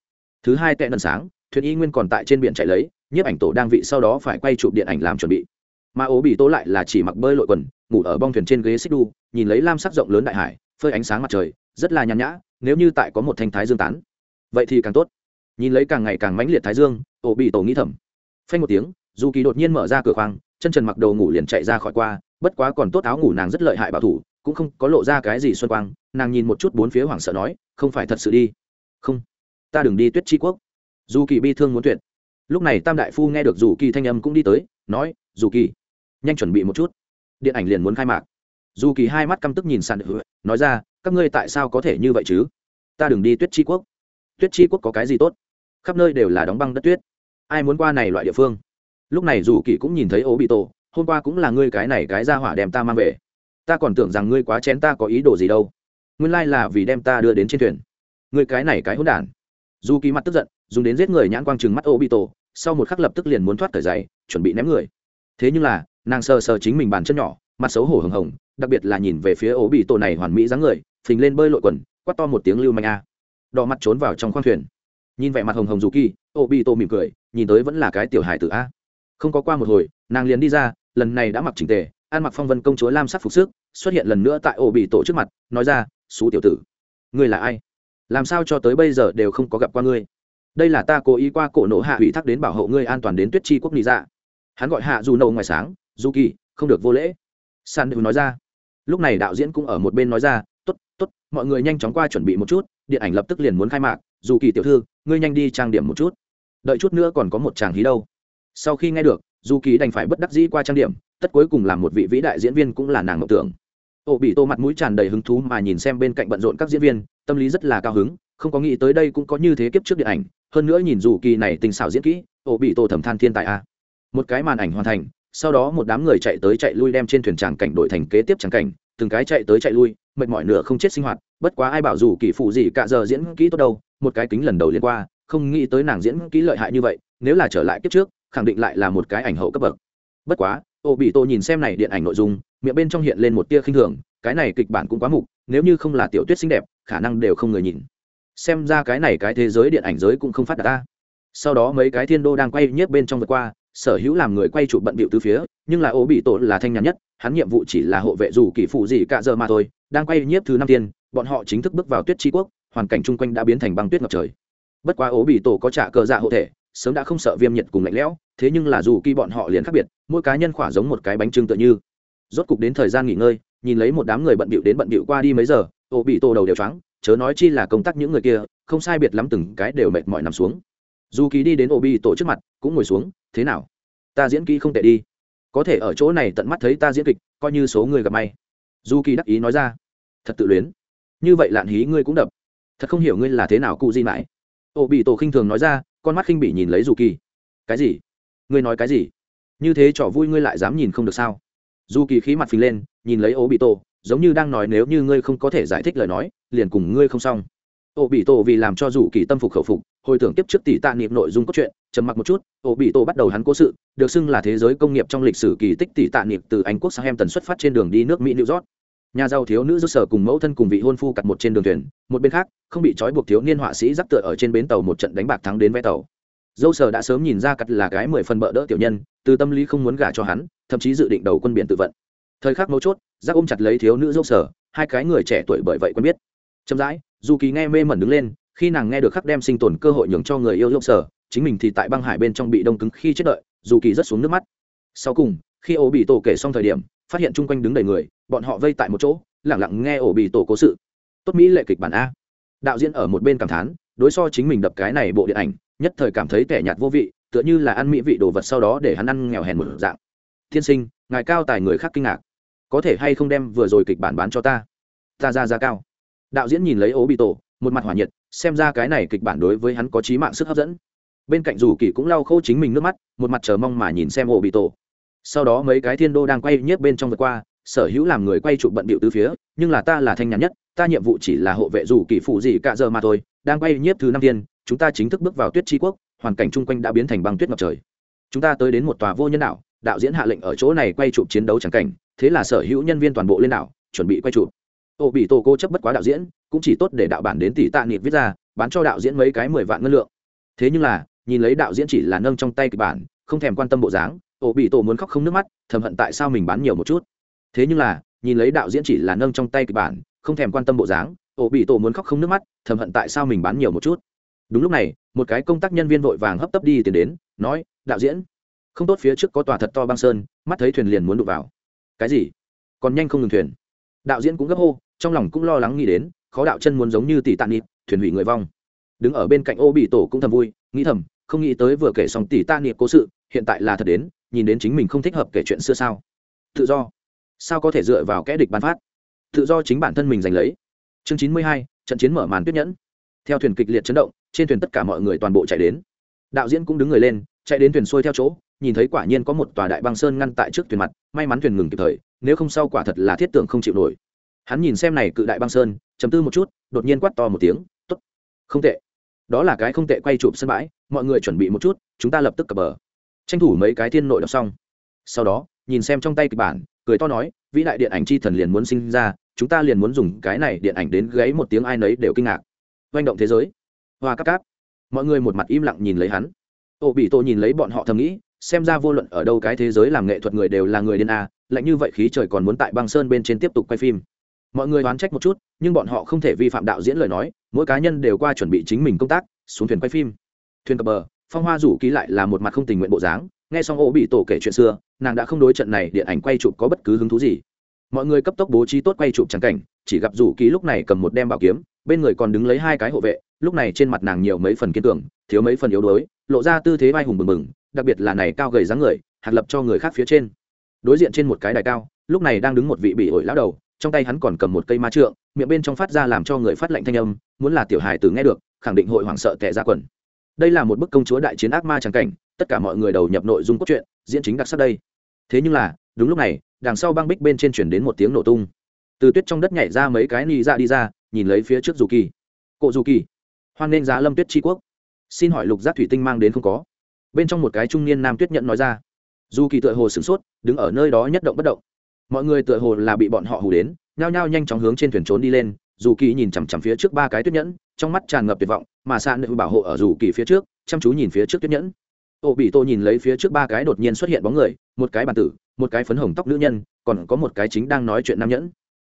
thứ hai tệ nần sáng, thuyền y nguyên còn tại trên biển chạy lấy, nhiếp ảnh tổ đang vị sau đó phải quay chụp điện ảnh làm chuẩn bị. Mà ố bị tố lại là chỉ mặc bơi lội quần, ngủ ở bong thuyền trên ghế xích đu, nhìn lấy lam sắc rộng lớn đại hải, phơi ánh sáng mặt trời, rất là nhàn nhã, nếu như tại có một thanh thái dương tán. Vậy thì càng tốt nhìn lấy càng ngày càng mãnh liệt thái dương, ổ bị tổ nghĩ thầm. Phanh một tiếng dù kỳ đột nhiên mở ra cửa khoang, chân trần mặc đầu ngủ liền chạy ra khỏi qua, bất quá còn tốt áo ngủ nàng rất lợi hại bảo thủ, cũng không có lộ ra cái gì xuân quang, nàng nhìn một chút bốn phía hoảng sợ nói, không phải thật sự đi. Không, ta đừng đi tuyết tri quốc. Dù kỳ bi thương muốn tuyệt. Lúc này tam đại phu nghe được dù kỳ thanh âm cũng đi tới, nói dù kỳ nhanh chuẩn bị một chút. Điện ảnh liền muốn khai mạc. Dù kỳ hai mắt căm tức nhìn sàn nói ra, các ngươi tại sao có thể như vậy chứ? Ta đừng đi tuyết tri quốc. Tuyết tri quốc có cái gì tốt? Khắp nơi đều là đóng băng đất tuyết. Ai muốn qua này loại địa phương? Lúc này dù kỳ cũng nhìn thấy ố bị tổ, hôm qua cũng là ngươi cái này cái ra hỏa đem ta mang về. Ta còn tưởng rằng ngươi quá chén ta có ý đồ gì đâu. Nguyên lai là vì đem ta đưa đến trên thuyền. Ngươi cái này cái hỗn đản. Dù kỳ mặt tức giận, dùng đến giết người nhãn quang trừng mắt ố bị tổ, sau một khắc lập tức liền muốn thoát thời giày, chuẩn bị ném người. Thế nhưng là, nàng sờ sờ chính mình bàn chân nhỏ, mặt xấu hổ hồng hồng, đặc biệt là nhìn về phía ố bị tổ này hoàn mỹ dáng người, phình lên bơi lội quần quắt to một tiếng lưu manh a. Đỏ mặt trốn vào trong khoang thuyền nhìn vẻ mặt hồng hồng dù kỳ ô bị Tô mỉm cười, nhìn tới vẫn là cái tiểu hài tử a. Không có qua một hồi, nàng liền đi ra, lần này đã mặc chỉnh tề, ăn mặc phong vân công chúa lam sắc phục sức, xuất hiện lần nữa tại ổ bị tổ trước mặt, nói ra, xú tiểu tử, ngươi là ai? Làm sao cho tới bây giờ đều không có gặp qua ngươi? Đây là ta cố ý qua cổ nổ hạ ủy thác đến bảo hộ ngươi an toàn đến tuyết chi quốc lý dạ. Hắn gọi hạ dù nâu ngoài sáng, dù kỳ, không được vô lễ. San đều nói ra. Lúc này đạo diễn cũng ở một bên nói ra t ố t t ố t mọi người nhanh chóng qua chuẩn bị một chút, điện ảnh lập tức liền muốn khai mạc, dù kỳ tiểu thư ngươi nhanh đi trang điểm một chút. Đợi chút nữa còn có một chàng hí đâu. Sau khi nghe được dù kỳ đành phải bất đắc dĩ qua trang điểm, tất cuối cùng là một vị vĩ đại diễn viên cũng là nàng mộng tưởng. Ô bị tô mặt mũi tràn đầy hứng thú mà nhìn xem bên cạnh bận rộn các diễn viên, tâm lý rất là cao hứng, không có nghĩ tới đây cũng có như thế kiếp trước điện ảnh, hơn nữa nhìn dù kỳ này tình xảo diễn kỹ, ô bị tô thầm than thiên tài a. Một cái màn ảnh hoàn thành, sau đó một đám người chạy tới chạy lui đem trên thuyền tràng cảnh đổi thành kế tiếp tràng cảnh, từng cái chạy tới chạy lui, mệt mỏi nửa không chết sinh hoạt, bất quá ai bảo dù kỳ phụ gì cả giờ diễn kỹ tốt đâu một cái kính lần đầu liên qua, không nghĩ tới nàng diễn kỹ lợi hại như vậy, nếu là trở lại kiếp trước, khẳng định lại là một cái ảnh hậu cấp bậc. Bất quá ô bị tô nhìn xem này điện ảnh nội dung, miệng bên trong hiện lên một tia khinh thường, cái này kịch bản cũng quá mục, nếu như không là tiểu tuyết xinh đẹp, khả năng đều không người nhìn. Xem ra cái này cái thế giới điện ảnh giới cũng không phát đạt ta. Sau đó mấy cái thiên đô đang quay nhiếp bên trong vượt qua, sở hữu làm người quay chụp bận bịu từ phía, nhưng là ô bị tổ là thanh nhàn nhất, hắn nhiệm vụ chỉ là hộ vệ dù kỳ phụ gì cả giờ mà thôi, đang quay nhiếp thứ năm tiên, bọn họ chính thức bước vào tuyết tri quốc hoàn cảnh chung quanh đã biến thành băng tuyết ngập trời. Bất quá ố bị tổ có trả cờ dạ hộ thể, sớm đã không sợ viêm nhiệt cùng lạnh lẽo, thế nhưng là dù kỳ bọn họ liền khác biệt, mỗi cá nhân khỏa giống một cái bánh trưng tựa như. Rốt cục đến thời gian nghỉ ngơi, nhìn lấy một đám người bận bịu đến bận bịu qua đi mấy giờ ổ bị tổ đầu đều trắng chớ nói chi là công tác những người kia, không sai biệt lắm từng cái đều mệt mỏi nằm xuống. Dù kỳ đi đến ổ bị tổ trước mặt, cũng ngồi xuống, thế nào? Ta diễn kỹ không tệ đi. Có thể ở chỗ này tận mắt thấy ta diễn kịch, coi như số người gặp may. Dù kỳ đắc ý nói ra, thật tự luyến. Như vậy lạn hí ngươi cũng đập thật không hiểu ngươi là thế nào cụ di mãi. Ô bị tổ khinh thường nói ra, con mắt khinh bị nhìn lấy dù kỳ. Cái gì? Ngươi nói cái gì? Như thế trò vui ngươi lại dám nhìn không được sao? Dù kỳ khí mặt phình lên, nhìn lấy ô bị tổ, giống như đang nói nếu như ngươi không có thể giải thích lời nói, liền cùng ngươi không xong. Ô bị tổ vì làm cho dù kỳ tâm phục khẩu phục, hồi tưởng tiếp trước tỷ tạ niệm nội dung cốt truyện, trầm mặc một chút, ô bị tổ bắt đầu hắn cố sự, được xưng là thế giới công nghiệp trong lịch sử kỳ tích tỷ tạ niệm từ anh quốc sang em tần xuất phát trên đường đi nước mỹ new york nhà giàu thiếu nữ rút sở cùng mẫu thân cùng vị hôn phu cặt một trên đường thuyền, một bên khác, không bị trói buộc thiếu niên họa sĩ giáp tựa ở trên bến tàu một trận đánh bạc thắng đến vé tàu. Dâu sở đã sớm nhìn ra cặt là cái mười phần bợ đỡ tiểu nhân, từ tâm lý không muốn gả cho hắn, thậm chí dự định đầu quân biển tự vận. Thời khắc mấu chốt giác ôm chặt lấy thiếu nữ dâu sở, hai cái người trẻ tuổi bởi vậy quen biết. Chậm rãi, dù kỳ nghe mê mẩn đứng lên, khi nàng nghe được khắc đem sinh tồn cơ hội nhường cho người yêu dâu sở, chính mình thì tại băng hải bên trong bị đông cứng khi chết đợi, dù kỳ rất xuống nước mắt. Sau cùng, khi ô bị tổ kể xong thời điểm phát hiện chung quanh đứng đầy người, bọn họ vây tại một chỗ, lẳng lặng nghe ổ bị tổ cố sự. Tốt mỹ lệ kịch bản a. Đạo diễn ở một bên cảm thán, đối so chính mình đập cái này bộ điện ảnh, nhất thời cảm thấy tẻ nhạt vô vị, tựa như là ăn mỹ vị đồ vật sau đó để hắn ăn nghèo hèn một dạng. Thiên sinh, ngài cao tài người khác kinh ngạc. Có thể hay không đem vừa rồi kịch bản bán cho ta? Ta ra giá cao. Đạo diễn nhìn lấy ố bị tổ, một mặt hỏa nhiệt, xem ra cái này kịch bản đối với hắn có trí mạng sức hấp dẫn. Bên cạnh dù kỳ cũng lau khô chính mình nước mắt, một mặt chờ mong mà nhìn xem ổ bị tổ sau đó mấy cái thiên đô đang quay nhiếp bên trong vượt qua, sở hữu làm người quay trụ bận bịu từ phía, nhưng là ta là thanh nhàn nhất, ta nhiệm vụ chỉ là hộ vệ dù kỳ phụ gì cả giờ mà thôi, đang quay nhiếp thứ năm thiên chúng ta chính thức bước vào tuyết tri quốc, hoàn cảnh chung quanh đã biến thành băng tuyết ngập trời. Chúng ta tới đến một tòa vô nhân đảo, đạo diễn hạ lệnh ở chỗ này quay chụp chiến đấu chẳng cảnh, thế là sở hữu nhân viên toàn bộ lên đảo, chuẩn bị quay chụp. Ô bị tổ cô chấp bất quá đạo diễn, cũng chỉ tốt để đạo bản đến tỷ tạ nịt viết ra, bán cho đạo diễn mấy cái mười vạn ngân lượng. Thế nhưng là, nhìn lấy đạo diễn chỉ là nâng trong tay kịch bản, không thèm quan tâm bộ dáng ô bị tổ muốn khóc không nước mắt, thầm hận tại sao mình bán nhiều một chút. Thế nhưng là, nhìn lấy đạo diễn chỉ là nâng trong tay kịch bản, không thèm quan tâm bộ dáng ô bị tổ muốn khóc không nước mắt, thầm hận tại sao mình bán nhiều một chút. Đúng lúc này, một cái công tác nhân viên vội vàng hấp tấp đi tiến đến, nói, đạo diễn, không tốt phía trước có tòa thật to băng sơn, mắt thấy thuyền liền muốn đụng vào. Cái gì? Còn nhanh không ngừng thuyền. Đạo diễn cũng gấp hô, trong lòng cũng lo lắng nghĩ đến, khó đạo chân muốn giống như tỷ tàn nịp, thuyền hủy người vong. Đứng ở bên cạnh ô bị tổ cũng thầm vui, nghĩ thầm, không nghĩ tới vừa kể xong tỷ tạ nịp cố sự, hiện tại là thật đến nhìn đến chính mình không thích hợp kể chuyện xưa sao? Tự do. Sao có thể dựa vào kẽ địch bán phát? Tự do chính bản thân mình giành lấy. Chương chín mươi hai, trận chiến mở màn tuyết nhẫn. Theo thuyền kịch liệt chấn động, trên thuyền tất cả mọi người toàn bộ chạy đến. Đạo diễn cũng đứng người lên, chạy đến thuyền xuôi theo chỗ, nhìn thấy quả nhiên có một tòa đại băng sơn ngăn tại trước thuyền mặt, may mắn thuyền ngừng kịp thời, nếu không sau quả thật là thiết tưởng không chịu nổi. Hắn nhìn xem này cự đại băng sơn chấm tư một chút, đột nhiên quát to một tiếng t ố t không tệ. Đó là cái không tệ quay chụp sân bãi, mọi người chuẩn bị một chút, chúng ta lập tức cập bờ tranh thủ mấy cái thiên nội đọc xong. Sau đó, nhìn xem trong tay kịch bản, cười to nói, vĩ đại điện ảnh chi thần liền muốn sinh ra, chúng ta liền muốn dùng cái này điện ảnh đến gáy một tiếng ai nấy đều kinh ngạc. Doanh động thế giới. Hoa cắp cáp. Mọi người một mặt im lặng nhìn lấy hắn. Ô bị tô nhìn lấy bọn họ thầm nghĩ, xem ra vô luận ở đâu cái thế giới làm nghệ thuật người đều là người điên a, lạnh như vậy khí trời còn muốn tại băng sơn bên trên tiếp tục quay phim. Mọi người oán trách một chút, nhưng bọn họ không thể vi phạm đạo diễn lời nói, mỗi cá nhân đều qua chuẩn bị chính mình công tác, xuống thuyền quay phim. Thuyền cập bờ phong hoa rủ ký lại là một mặt không tình nguyện bộ dáng nghe xong ô bị tổ kể chuyện xưa nàng đã không đối trận này điện ảnh quay chụp có bất cứ hứng thú gì mọi người cấp tốc bố trí tốt quay chụp trắng cảnh chỉ gặp rủ ký lúc này cầm một đem bảo kiếm bên người còn đứng lấy hai cái hộ vệ lúc này trên mặt nàng nhiều mấy phần kiên tưởng thiếu mấy phần yếu đuối lộ ra tư thế vai hùng bừng bừng đặc biệt là này cao gầy dáng người hạt lập cho người khác phía trên đối diện trên một cái đài cao lúc này đang đứng một vị bị ổi lão đầu trong tay hắn còn cầm một cây ma trượng miệng bên trong phát ra làm cho người phát lạnh thanh âm muốn là tiểu hài tử nghe được khẳng định hội hoảng sợ tệ ra quần đây là một bức công chúa đại chiến ác ma tràng cảnh, tất cả mọi người đầu nhập nội dung cốt truyện, diễn chính đặc sắc đây. Thế nhưng là, đúng lúc này, đằng sau băng bích bên trên chuyển đến một tiếng nổ tung. Từ tuyết trong đất nhảy ra mấy cái ni ra đi ra, nhìn lấy phía trước dù kỳ. Cộ dù kỳ, hoan nên giá lâm tuyết tri quốc. Xin hỏi lục giác thủy tinh mang đến không có? Bên trong một cái trung niên nam tuyết nhận nói ra. Dù kỳ tựa hồ sửng sốt, đứng ở nơi đó nhất động bất động. Mọi người tựa hồ là bị bọn họ hù đến, nhao nhao nhanh chóng hướng trên thuyền trốn đi lên. Dù kỳ nhìn chằm chằm phía trước ba cái tuyết nhẫn trong mắt tràn ngập tuyệt vọng, mà xa nữ bảo hộ ở dù kỳ phía trước, chăm chú nhìn phía trước tuyết nhẫn. Ô bị tô nhìn lấy phía trước ba cái đột nhiên xuất hiện bóng người, một cái bàn tử, một cái phấn hồng tóc nữ nhân, còn có một cái chính đang nói chuyện nam nhẫn.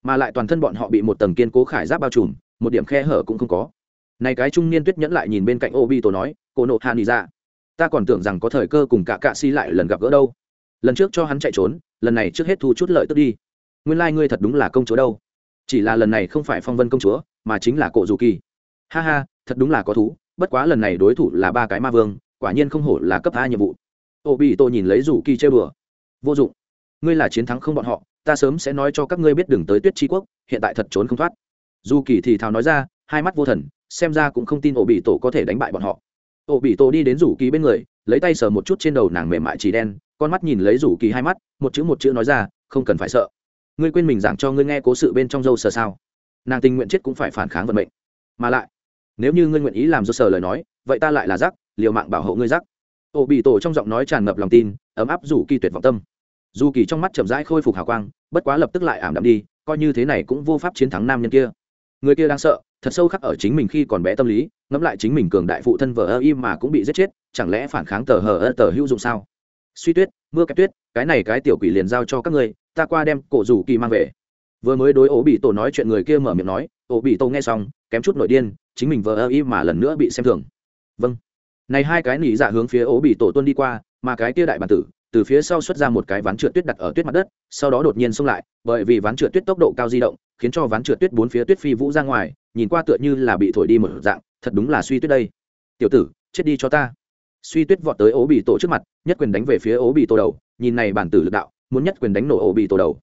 Mà lại toàn thân bọn họ bị một tầng kiên cố khải giáp bao trùm, một điểm khe hở cũng không có. Này cái trung niên tuyết nhẫn lại nhìn bên cạnh ô bị tô nói, cô nộ hàn đi ra dạ, ta còn tưởng rằng có thời cơ cùng cả cạ si lại lần gặp gỡ đâu. Lần trước cho hắn chạy trốn, lần này trước hết thu chút lợi tức đi. Nguyên lai、like、ngươi thật đúng là công chúa đâu. Chỉ là lần này không phải phong vân công chúa, mà chính là cổ dù kỳ ha ha, thật đúng là có thú, bất quá lần này đối thủ là ba cái ma vương, quả nhiên không hổ là cấp a nhiệm vụ. Ô bị tô nhìn lấy rủ kỳ chơi bừa vô dụng. Ngươi là chiến thắng không bọn họ, ta sớm sẽ nói cho các ngươi biết đừng tới tuyết tri quốc, hiện tại thật trốn không thoát. Dù kỳ thì thào nói ra, hai mắt vô thần, xem ra cũng không tin ổ bị tổ có thể đánh bại bọn họ. Ổ bị tổ đi đến rủ kỳ bên người, lấy tay sờ một chút trên đầu nàng mềm mại chỉ đen, con mắt nhìn lấy rủ kỳ hai mắt, một chữ một chữ nói ra, không cần phải sợ. Ngươi quên mình giảng cho ngươi nghe cố sự bên trong dâu sờ sao. Nàng tình nguyện chết cũng phải phản kháng vận mệnh. Mà lại nếu như ngươi nguyện ý làm do sờ lời nói, vậy ta lại là rắc, liều mạng bảo hộ ngươi rắc. Ô bị tổ trong giọng nói tràn ngập lòng tin, ấm áp rủ kỳ tuyệt vọng tâm. Dù kỳ trong mắt chậm rãi khôi phục hào quang, bất quá lập tức lại ảm đạm đi, coi như thế này cũng vô pháp chiến thắng nam nhân kia. Người kia đang sợ, thật sâu khắc ở chính mình khi còn bé tâm lý, ngẫm lại chính mình cường đại phụ thân vợ ơ im mà cũng bị giết chết, chẳng lẽ phản kháng tờ hờ ơ tờ hữu dụng sao? Suy tuyết, mưa kẹp tuyết, cái này cái tiểu quỷ liền giao cho các ngươi, ta qua đem cổ rủ kỳ mang về. Vừa mới đối ổ bị tổ nói chuyện người kia mở miệng nói ổ bị tổ nghe xong, kém chút nội điên chính mình vờ ơ y mà lần nữa bị xem thường. Vâng. Này hai cái nỉ dạ hướng phía ố bị tổ tuân đi qua, mà cái tia đại bản tử, từ phía sau xuất ra một cái ván trượt tuyết đặt ở tuyết mặt đất, sau đó đột nhiên xông lại, bởi vì ván trượt tuyết tốc độ cao di động, khiến cho ván trượt tuyết bốn phía tuyết phi vũ ra ngoài, nhìn qua tựa như là bị thổi đi một dạng, thật đúng là suy tuyết đây. Tiểu tử, chết đi cho ta. Suy tuyết vọt tới ố bị tổ trước mặt, nhất quyền đánh về phía ố bị tổ đầu, nhìn này bản tử lực đạo, muốn nhất quyền đánh nổ ố bị tổ đầu.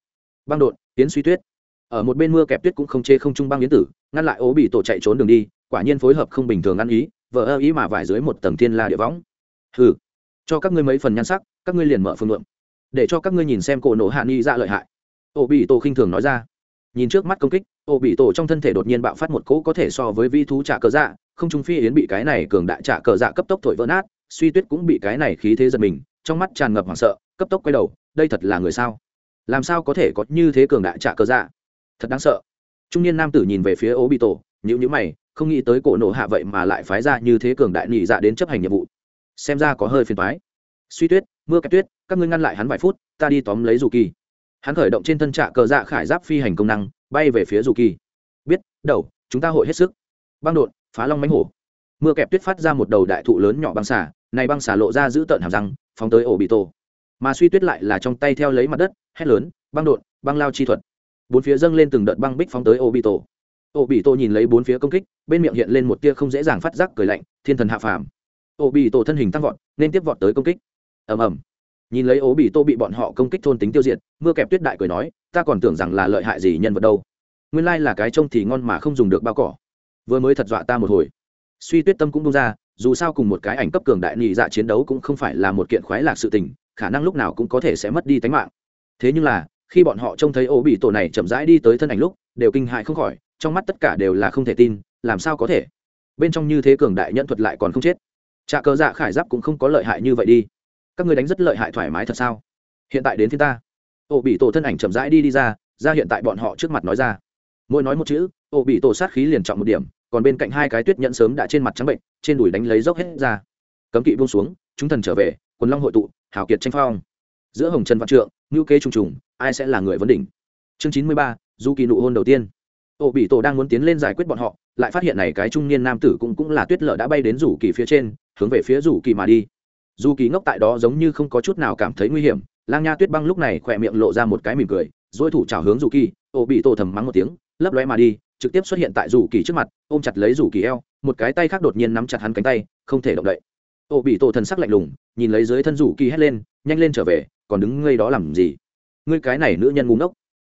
Băng đột, tiến suy tuyết. Ở một bên mưa kẹp tuyết cũng không chê không trung băng yến tử, ngăn lại ố bị tổ chạy trốn đường đi quả nhiên phối hợp không bình thường ăn ý vợ ơ ý mà vải dưới một tầng thiên la địa võng. Hừ, cho các ngươi mấy phần nhan sắc, các ngươi liền mở phương lượng để cho các ngươi nhìn xem cổ nổ hạ nghi ra dạ lợi hại. Ô bị tổ khinh thường nói ra. Nhìn trước mắt công kích, Ô bị tổ trong thân thể đột nhiên bạo phát một cỗ có thể so với vi thú trả cờ dạ không trung phi yến bị cái này cường đại trả cờ dạ cấp tốc thổi vỡ nát, suy tuyết cũng bị cái này khí thế giật mình, trong mắt tràn ngập hoảng sợ, cấp tốc quay đầu, đây thật là người sao? Làm sao có thể có như thế cường đại trả cờ dạ? Thật đáng sợ. Trung niên nam tử nhìn về phía Ô bị tổ nhữ nhữ mày không nghĩ tới cổ nổ hạ vậy mà lại phái ra như thế cường đại nhị dạ đến chấp hành nhiệm vụ. Xem ra có hơi phiền thoái suy tuyết, mưa kẹp tuyết, các ngươi ngăn lại hắn vài phút, ta đi tóm lấy dù kỳ. Hắn khởi động trên thân trạ cờ dạ khải giáp phi hành công năng, bay về phía dù kỳ. Biết, đầu, chúng ta hội hết sức. Băng đột phá long mánh hổ. Mưa kẹp tuyết phát ra một đầu đại thụ lớn nhỏ băng xả này băng xả lộ ra giữ tợn hàm răng, phóng tới ổ bị tổ. Mà suy tuyết lại là trong tay theo lấy mặt đất, hét lớn, băng đột băng lao chi thuật. Bốn phía dâng lên từng đợt băng bích phóng tới ổ bị tổ. Ô bị tổ nhìn lấy bốn phía công kích, bên miệng hiện lên một tia không dễ dàng phát giác cười lạnh, thiên thần hạ phàm. Ô bị tổ thân hình tăng vọt, nên tiếp vọt tới công kích. Ầm ầm. Nhìn lấy Ô bị tô bị bọn họ công kích thôn tính tiêu diệt, mưa kẹp tuyết đại cười nói, ta còn tưởng rằng là lợi hại gì nhân vật đâu. Nguyên lai là cái trông thì ngon mà không dùng được bao cỏ. Vừa mới thật dọa ta một hồi. Suy tuyết tâm cũng bung ra, dù sao cùng một cái ảnh cấp cường đại nhị dạ chiến đấu cũng không phải là một kiện khoái lạc sự tình, khả năng lúc nào cũng có thể sẽ mất đi tính mạng. Thế nhưng là, khi bọn họ trông thấy Ô bị tổ này chậm rãi đi tới thân ảnh lúc, đều kinh hại không khỏi trong mắt tất cả đều là không thể tin, làm sao có thể? Bên trong như thế cường đại nhận thuật lại còn không chết. Trà cờ dạ khải giáp cũng không có lợi hại như vậy đi. Các ngươi đánh rất lợi hại thoải mái thật sao? Hiện tại đến thiên ta. Ổ bị tổ thân ảnh chậm rãi đi đi ra ra hiện tại bọn họ trước mặt nói ra. Mỗi nói một chữ ổ bị tổ sát khí liền trọng một điểm, còn bên cạnh hai cái tuyết nhẫn sớm đã trên mặt trắng bệnh, trên đùi đánh lấy dốc hết ra. Cấm kỵ buông xuống, chúng thần trở về, quần long hội tụ hảo kiệt tranh phong. Giữa hồng trần văn trượng ngữ kế trùng trùng, ai sẽ là người vấn đỉnh? Chương chín mươi ba, du kỳ nụ hôn đầu tiên ổ bị tổ đang muốn tiến lên giải quyết bọn họ, lại phát hiện này cái trung niên nam tử cũng cũng là tuyết lở đã bay đến rủ kỳ phía trên, hướng về phía rủ kỳ mà đi. Dù kỳ ngốc tại đó giống như không có chút nào cảm thấy nguy hiểm, lang nha tuyết băng lúc này khỏe miệng lộ ra một cái mỉm cười dỗi thủ trào hướng dù kỳ ô bị tổ thầm mắng một tiếng, lấp lóe mà đi, trực tiếp xuất hiện tại rủ kỳ trước mặt, ôm chặt lấy rủ kỳ eo, một cái tay khác đột nhiên nắm chặt hắn cánh tay, không thể động đậy. Ô bị tổ thần sắc lạnh lùng, nhìn lấy dưới thân rủ kỳ hét lên, nhanh lên trở về, còn đứng ngây đó làm gì? Ngươi cái này nữ nhân ngu ngốc.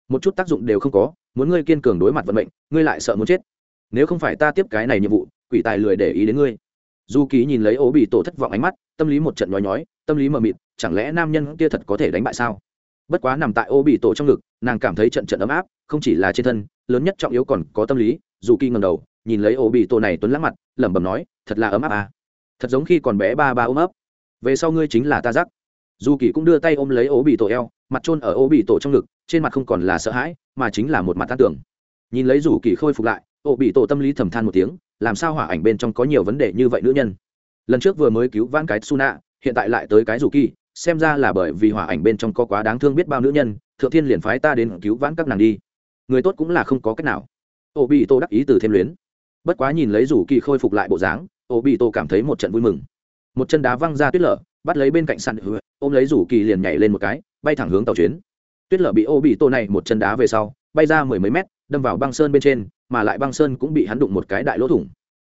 Một chút tác dụng đều không có muốn ngươi kiên cường đối mặt vận mệnh, ngươi lại sợ muốn chết. Nếu không phải ta tiếp cái này nhiệm vụ, quỷ tài lười để ý đến ngươi. Dù kỳ nhìn lấy ố bị tổ thất vọng ánh mắt, tâm lý một trận nhói nhói, tâm lý mờ mịt, chẳng lẽ nam nhân kia thật có thể đánh bại sao? Bất quá nằm tại ô bị tổ trong ngực, nàng cảm thấy trận trận ấm áp, không chỉ là trên thân, lớn nhất trọng yếu còn có tâm lý, dù kỳ ngầm đầu, nhìn lấy ô bị tổ này tuấn lắc mặt, lẩm bẩm nói, thật là ấm áp à. thật giống khi còn bé ba ba ôm ấp. Về sau ngươi chính là ta giắc dù kỳ cũng đưa tay ôm lấy ô bị tổ eo mặt trôn ở ô bị tổ trong ngực, trên mặt không còn là sợ hãi, mà chính là một mặt tan tưởng. Nhìn lấy rủ kỳ khôi phục lại, ô bị tổ tâm lý thầm than một tiếng, làm sao hỏa ảnh bên trong có nhiều vấn đề như vậy nữ nhân? Lần trước vừa mới cứu vãn cái suna hiện tại lại tới cái rủ kỳ, xem ra là bởi vì hỏa ảnh bên trong có quá đáng thương biết bao nữ nhân, thượng thiên liền phái ta đến cứu vãn các nàng đi. Người tốt cũng là không có cách nào. Ô bị tổ đắc ý từ thêm luyến. Bất quá nhìn lấy rủ kỳ khôi phục lại bộ dáng, ô bị tổ cảm thấy một trận vui mừng. Một chân đá văng ra tuyết lở, bắt lấy bên cạnh sàn ôm lấy rủ kỳ liền nhảy lên một cái bay thẳng hướng tàu chuyến. Tuyết lở bị ô bị tô này một chân đá về sau, bay ra mười mấy mét, đâm vào băng sơn bên trên, mà lại băng sơn cũng bị hắn đụng một cái đại lỗ thủng.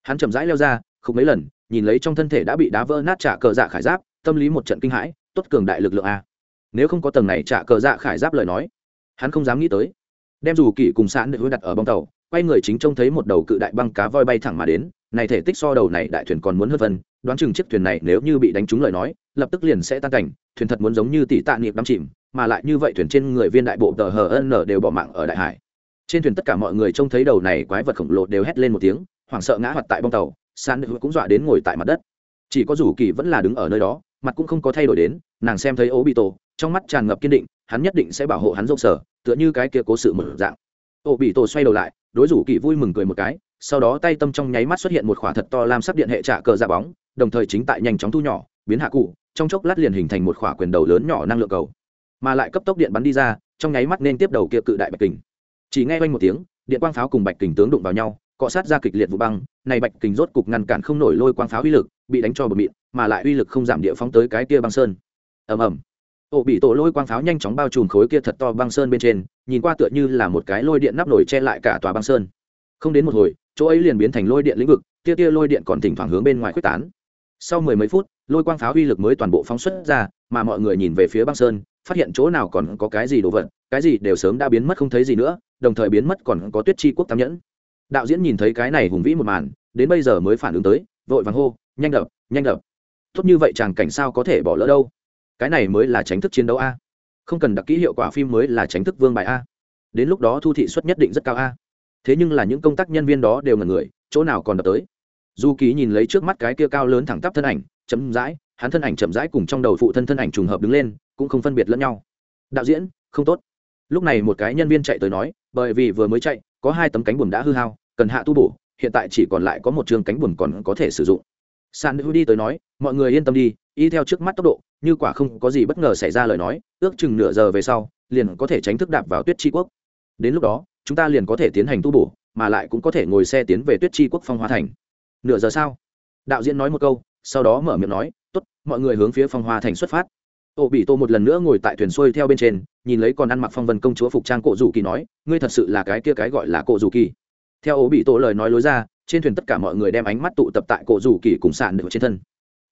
Hắn chậm rãi leo ra không mấy lần, nhìn lấy trong thân thể đã bị đá vỡ nát trả cờ dạ khải giáp, tâm lý một trận kinh hãi, tốt cường đại lực lượng a. Nếu không có tầng này trả cờ dạ khải giáp lời nói, hắn không dám nghĩ tới. Đem dù kỷ cùng sạn được đặt ở bong tàu, quay người chính trông thấy một đầu cự đại băng cá voi bay thẳng mà đến, này thể tích so đầu này đại thuyền còn muốn hơn vân đoán chừng chiếc thuyền này nếu như bị đánh trúng lời nói, lập tức liền sẽ tan cảnh, thuyền thật muốn giống như tỷ tạ niệm đắm chìm, mà lại như vậy thuyền trên người viên đại bộ tờ hờ n đều bỏ mạng ở đại hải. Trên thuyền tất cả mọi người trông thấy đầu này quái vật khổng lồ đều hét lên một tiếng, hoảng sợ ngã hoạt tại bong tàu, san hữu cũng dọa đến ngồi tại mặt đất. Chỉ có rủ kỳ vẫn là đứng ở nơi đó, mặt cũng không có thay đổi đến, nàng xem thấy ố bị tổ trong mắt tràn ngập kiên định, hắn nhất định sẽ bảo hộ hắn rộng sở, tựa như cái kia cố sự mở dạng. Ô bị tổ xoay đầu lại, đối rủ kỳ vui mừng cười một cái sau đó tay tâm trong nháy mắt xuất hiện một khỏa thật to làm sắc điện hệ trả cờ ra bóng, đồng thời chính tại nhanh chóng thu nhỏ, biến hạ cụ, trong chốc lát liền hình thành một khỏa quyền đầu lớn nhỏ năng lượng cầu. Mà lại cấp tốc điện bắn đi ra, trong nháy mắt nên tiếp đầu kia cự đại bạch kình. Chỉ nghe quanh một tiếng, điện quang pháo cùng bạch kình tướng đụng vào nhau, cọ sát ra kịch liệt vụ băng, này bạch kình rốt cục ngăn cản không nổi lôi quang pháo uy lực, bị đánh cho bờ mịn, mà lại uy lực không giảm địa phóng tới cái kia băng sơn. Ầm ầm. Ổ bị tổ lôi quang pháo nhanh chóng bao trùm khối kia thật to băng sơn bên trên, nhìn qua tựa như là một cái lôi điện nắp nổi che lại cả tòa băng sơn không đến một hồi, chỗ ấy liền biến thành lôi điện lĩnh vực, tia tia lôi điện còn thỉnh thoảng hướng bên ngoài quyết tán. Sau mười mấy phút, lôi quang pháo uy lực mới toàn bộ phóng xuất ra, mà mọi người nhìn về phía băng sơn, phát hiện chỗ nào còn có cái gì đồ vật, cái gì đều sớm đã biến mất không thấy gì nữa, đồng thời biến mất còn có tuyết chi quốc tam nhẫn. Đạo diễn nhìn thấy cái này hùng vĩ một màn, đến bây giờ mới phản ứng tới, vội vàng hô, nhanh đập nhanh đập. Tốt như vậy chàng cảnh sao có thể bỏ lỡ đâu? Cái này mới là tránh thức chiến đấu a. Không cần đặc kỹ hiệu quả phim mới là tránh thức vương bài a. Đến lúc đó thu thị suất nhất định rất cao a thế nhưng là những công tác nhân viên đó đều ngần người, chỗ nào còn đập tới. Du ký nhìn lấy trước mắt cái kia cao lớn thẳng tắp thân ảnh chấm dãi hắn thân ảnh chậm rãi cùng trong đầu phụ thân thân ảnh trùng hợp đứng lên, cũng không phân biệt lẫn nhau. Đạo diễn, không tốt. Lúc này một cái nhân viên chạy tới nói, bởi vì vừa mới chạy, có hai tấm cánh buồm đã hư hao, cần hạ tu bổ, hiện tại chỉ còn lại có một chương cánh buồm còn có thể sử dụng. San hữu đi tới nói, mọi người yên tâm đi, y theo trước mắt tốc độ, như quả không có gì bất ngờ xảy ra lời nói, ước chừng nửa giờ về sau, liền có thể tránh thức đạp vào tuyết tri quốc. Đến lúc đó chúng ta liền có thể tiến hành tu bổ, mà lại cũng có thể ngồi xe tiến về tuyết tri quốc phong hoa thành. Nửa giờ sau, đạo diễn nói một câu, sau đó mở miệng nói, tốt, mọi người hướng phía phong hoa thành xuất phát. Ô bị tô một lần nữa ngồi tại thuyền xuôi theo bên trên, nhìn lấy còn ăn mặc phong vân công chúa phục trang cổ dù kỳ nói, ngươi thật sự là cái kia cái gọi là cổ dù kỳ. Theo ô bị tô lời nói lối ra, trên thuyền tất cả mọi người đem ánh mắt tụ tập tại cổ dù kỳ cùng sạn được trên thân.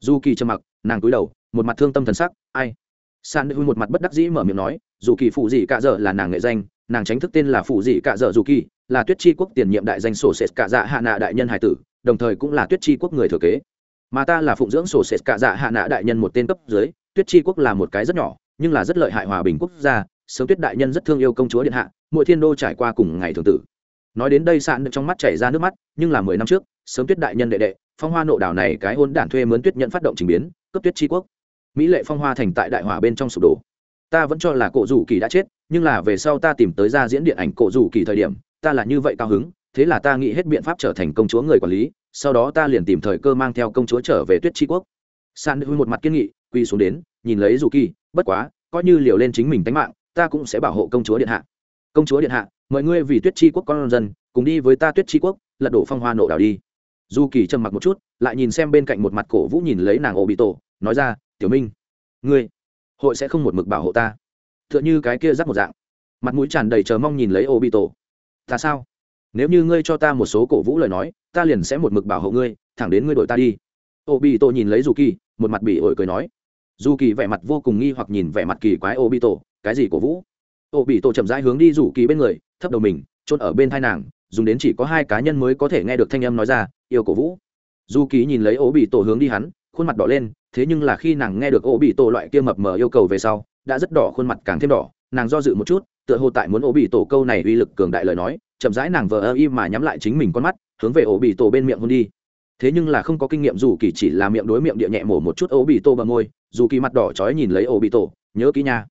Dù kỳ trầm mặc, nàng cúi đầu, một mặt thương tâm thần sắc, ai? Sàn được một mặt bất đắc dĩ mở miệng nói dù kỳ phụ gì cả dở là nàng nghệ danh nàng tránh thức tên là phụ dị cạ dở dù kỳ, là tuyết chi quốc tiền nhiệm đại danh sổ sệt cạ dạ hạ nạ đại nhân hải tử, đồng thời cũng là tuyết chi quốc người thừa kế. Mà ta là phụng dưỡng sổ sệt cạ dạ hạ nạ đại nhân một tên cấp dưới, tuyết chi quốc là một cái rất nhỏ, nhưng là rất lợi hại hòa bình quốc gia, sớm tuyết đại nhân rất thương yêu công chúa điện hạ, mỗi thiên đô trải qua cùng ngày thường tử. Nói đến đây sạn trong mắt chảy ra nước mắt, nhưng là mười năm trước, sớm tuyết đại nhân đệ đệ, phong hoa nộ đảo này cái hôn đản thuê mướn tuyết nhận phát động trình biến, cấp tuyết tri quốc. Mỹ lệ phong hoa thành tại đại hỏa bên trong sụp đổ ta vẫn cho là cổ rủ kỳ đã chết, nhưng là về sau ta tìm tới ra diễn điện ảnh cổ rủ kỳ thời điểm, ta là như vậy cao hứng, thế là ta nghĩ hết biện pháp trở thành công chúa người quản lý, sau đó ta liền tìm thời cơ mang theo công chúa trở về tuyết tri quốc. San huy một mặt kiên nghị quy xuống đến, nhìn lấy dù kỳ, bất quá, coi như liều lên chính mình tánh mạng, ta cũng sẽ bảo hộ công chúa điện hạ. Công chúa điện hạ, mọi ngươi vì tuyết tri quốc con dân, cùng đi với ta tuyết tri quốc, lật đổ phong hoa nộ đảo đi. Dù kỳ trầm mặc một chút, lại nhìn xem bên cạnh một mặt cổ vũ nhìn lấy nàng ổ bị tổ nói ra, tiểu minh, ngươi hội sẽ không một mực bảo hộ ta. T h ư ợ n h ư cái kia rắc một dạng. Mặt mũi tràn đầy chờ mong nhìn lấy ô bị tổ ta sao? Nếu như ngươi cho ta một số cổ vũ lời nói, ta liền sẽ một mực bảo hộ ngươi, thẳng đến ngươi đội ta đi. Ô bị tổ nhìn lấy dù kỳ một mặt bị ổi cười nói. Dù kỳ vẻ mặt vô cùng nghi hoặc nhìn vẻ mặt kỳ quái ô bị tổ cái gì cổ vũ? Ô bị tổ chậm rãi hướng đi rủ kỳ bên người, thấp đầu mình trôn ở bên thai nàng, dùng đến chỉ có hai cá nhân mới có thể nghe được thanh âm nói ra, yêu cổ vũ. Dù kỳ nhìn lấy ô bị tổ hướng đi hắn, khuôn mặt đỏ lên thế nhưng là khi nàng nghe được ô bị tổ loại kia mập mờ yêu cầu về sau, đã rất đỏ khuôn mặt càng thêm đỏ, nàng do dự một chút, tựa hồ tại muốn ô bị tổ câu này uy lực cường đại lời nói, chậm rãi nàng vờ ơ y mà nhắm lại chính mình con mắt, hướng về ô bị tổ bên miệng hôn đi. Thế nhưng là không có kinh nghiệm dù kỳ chỉ là miệng đối miệng địa nhẹ mổ một chút ô bị tổ bờ môi, dù kỳ mặt đỏ trói nhìn lấy ô bị tổ nhớ kỹ nha,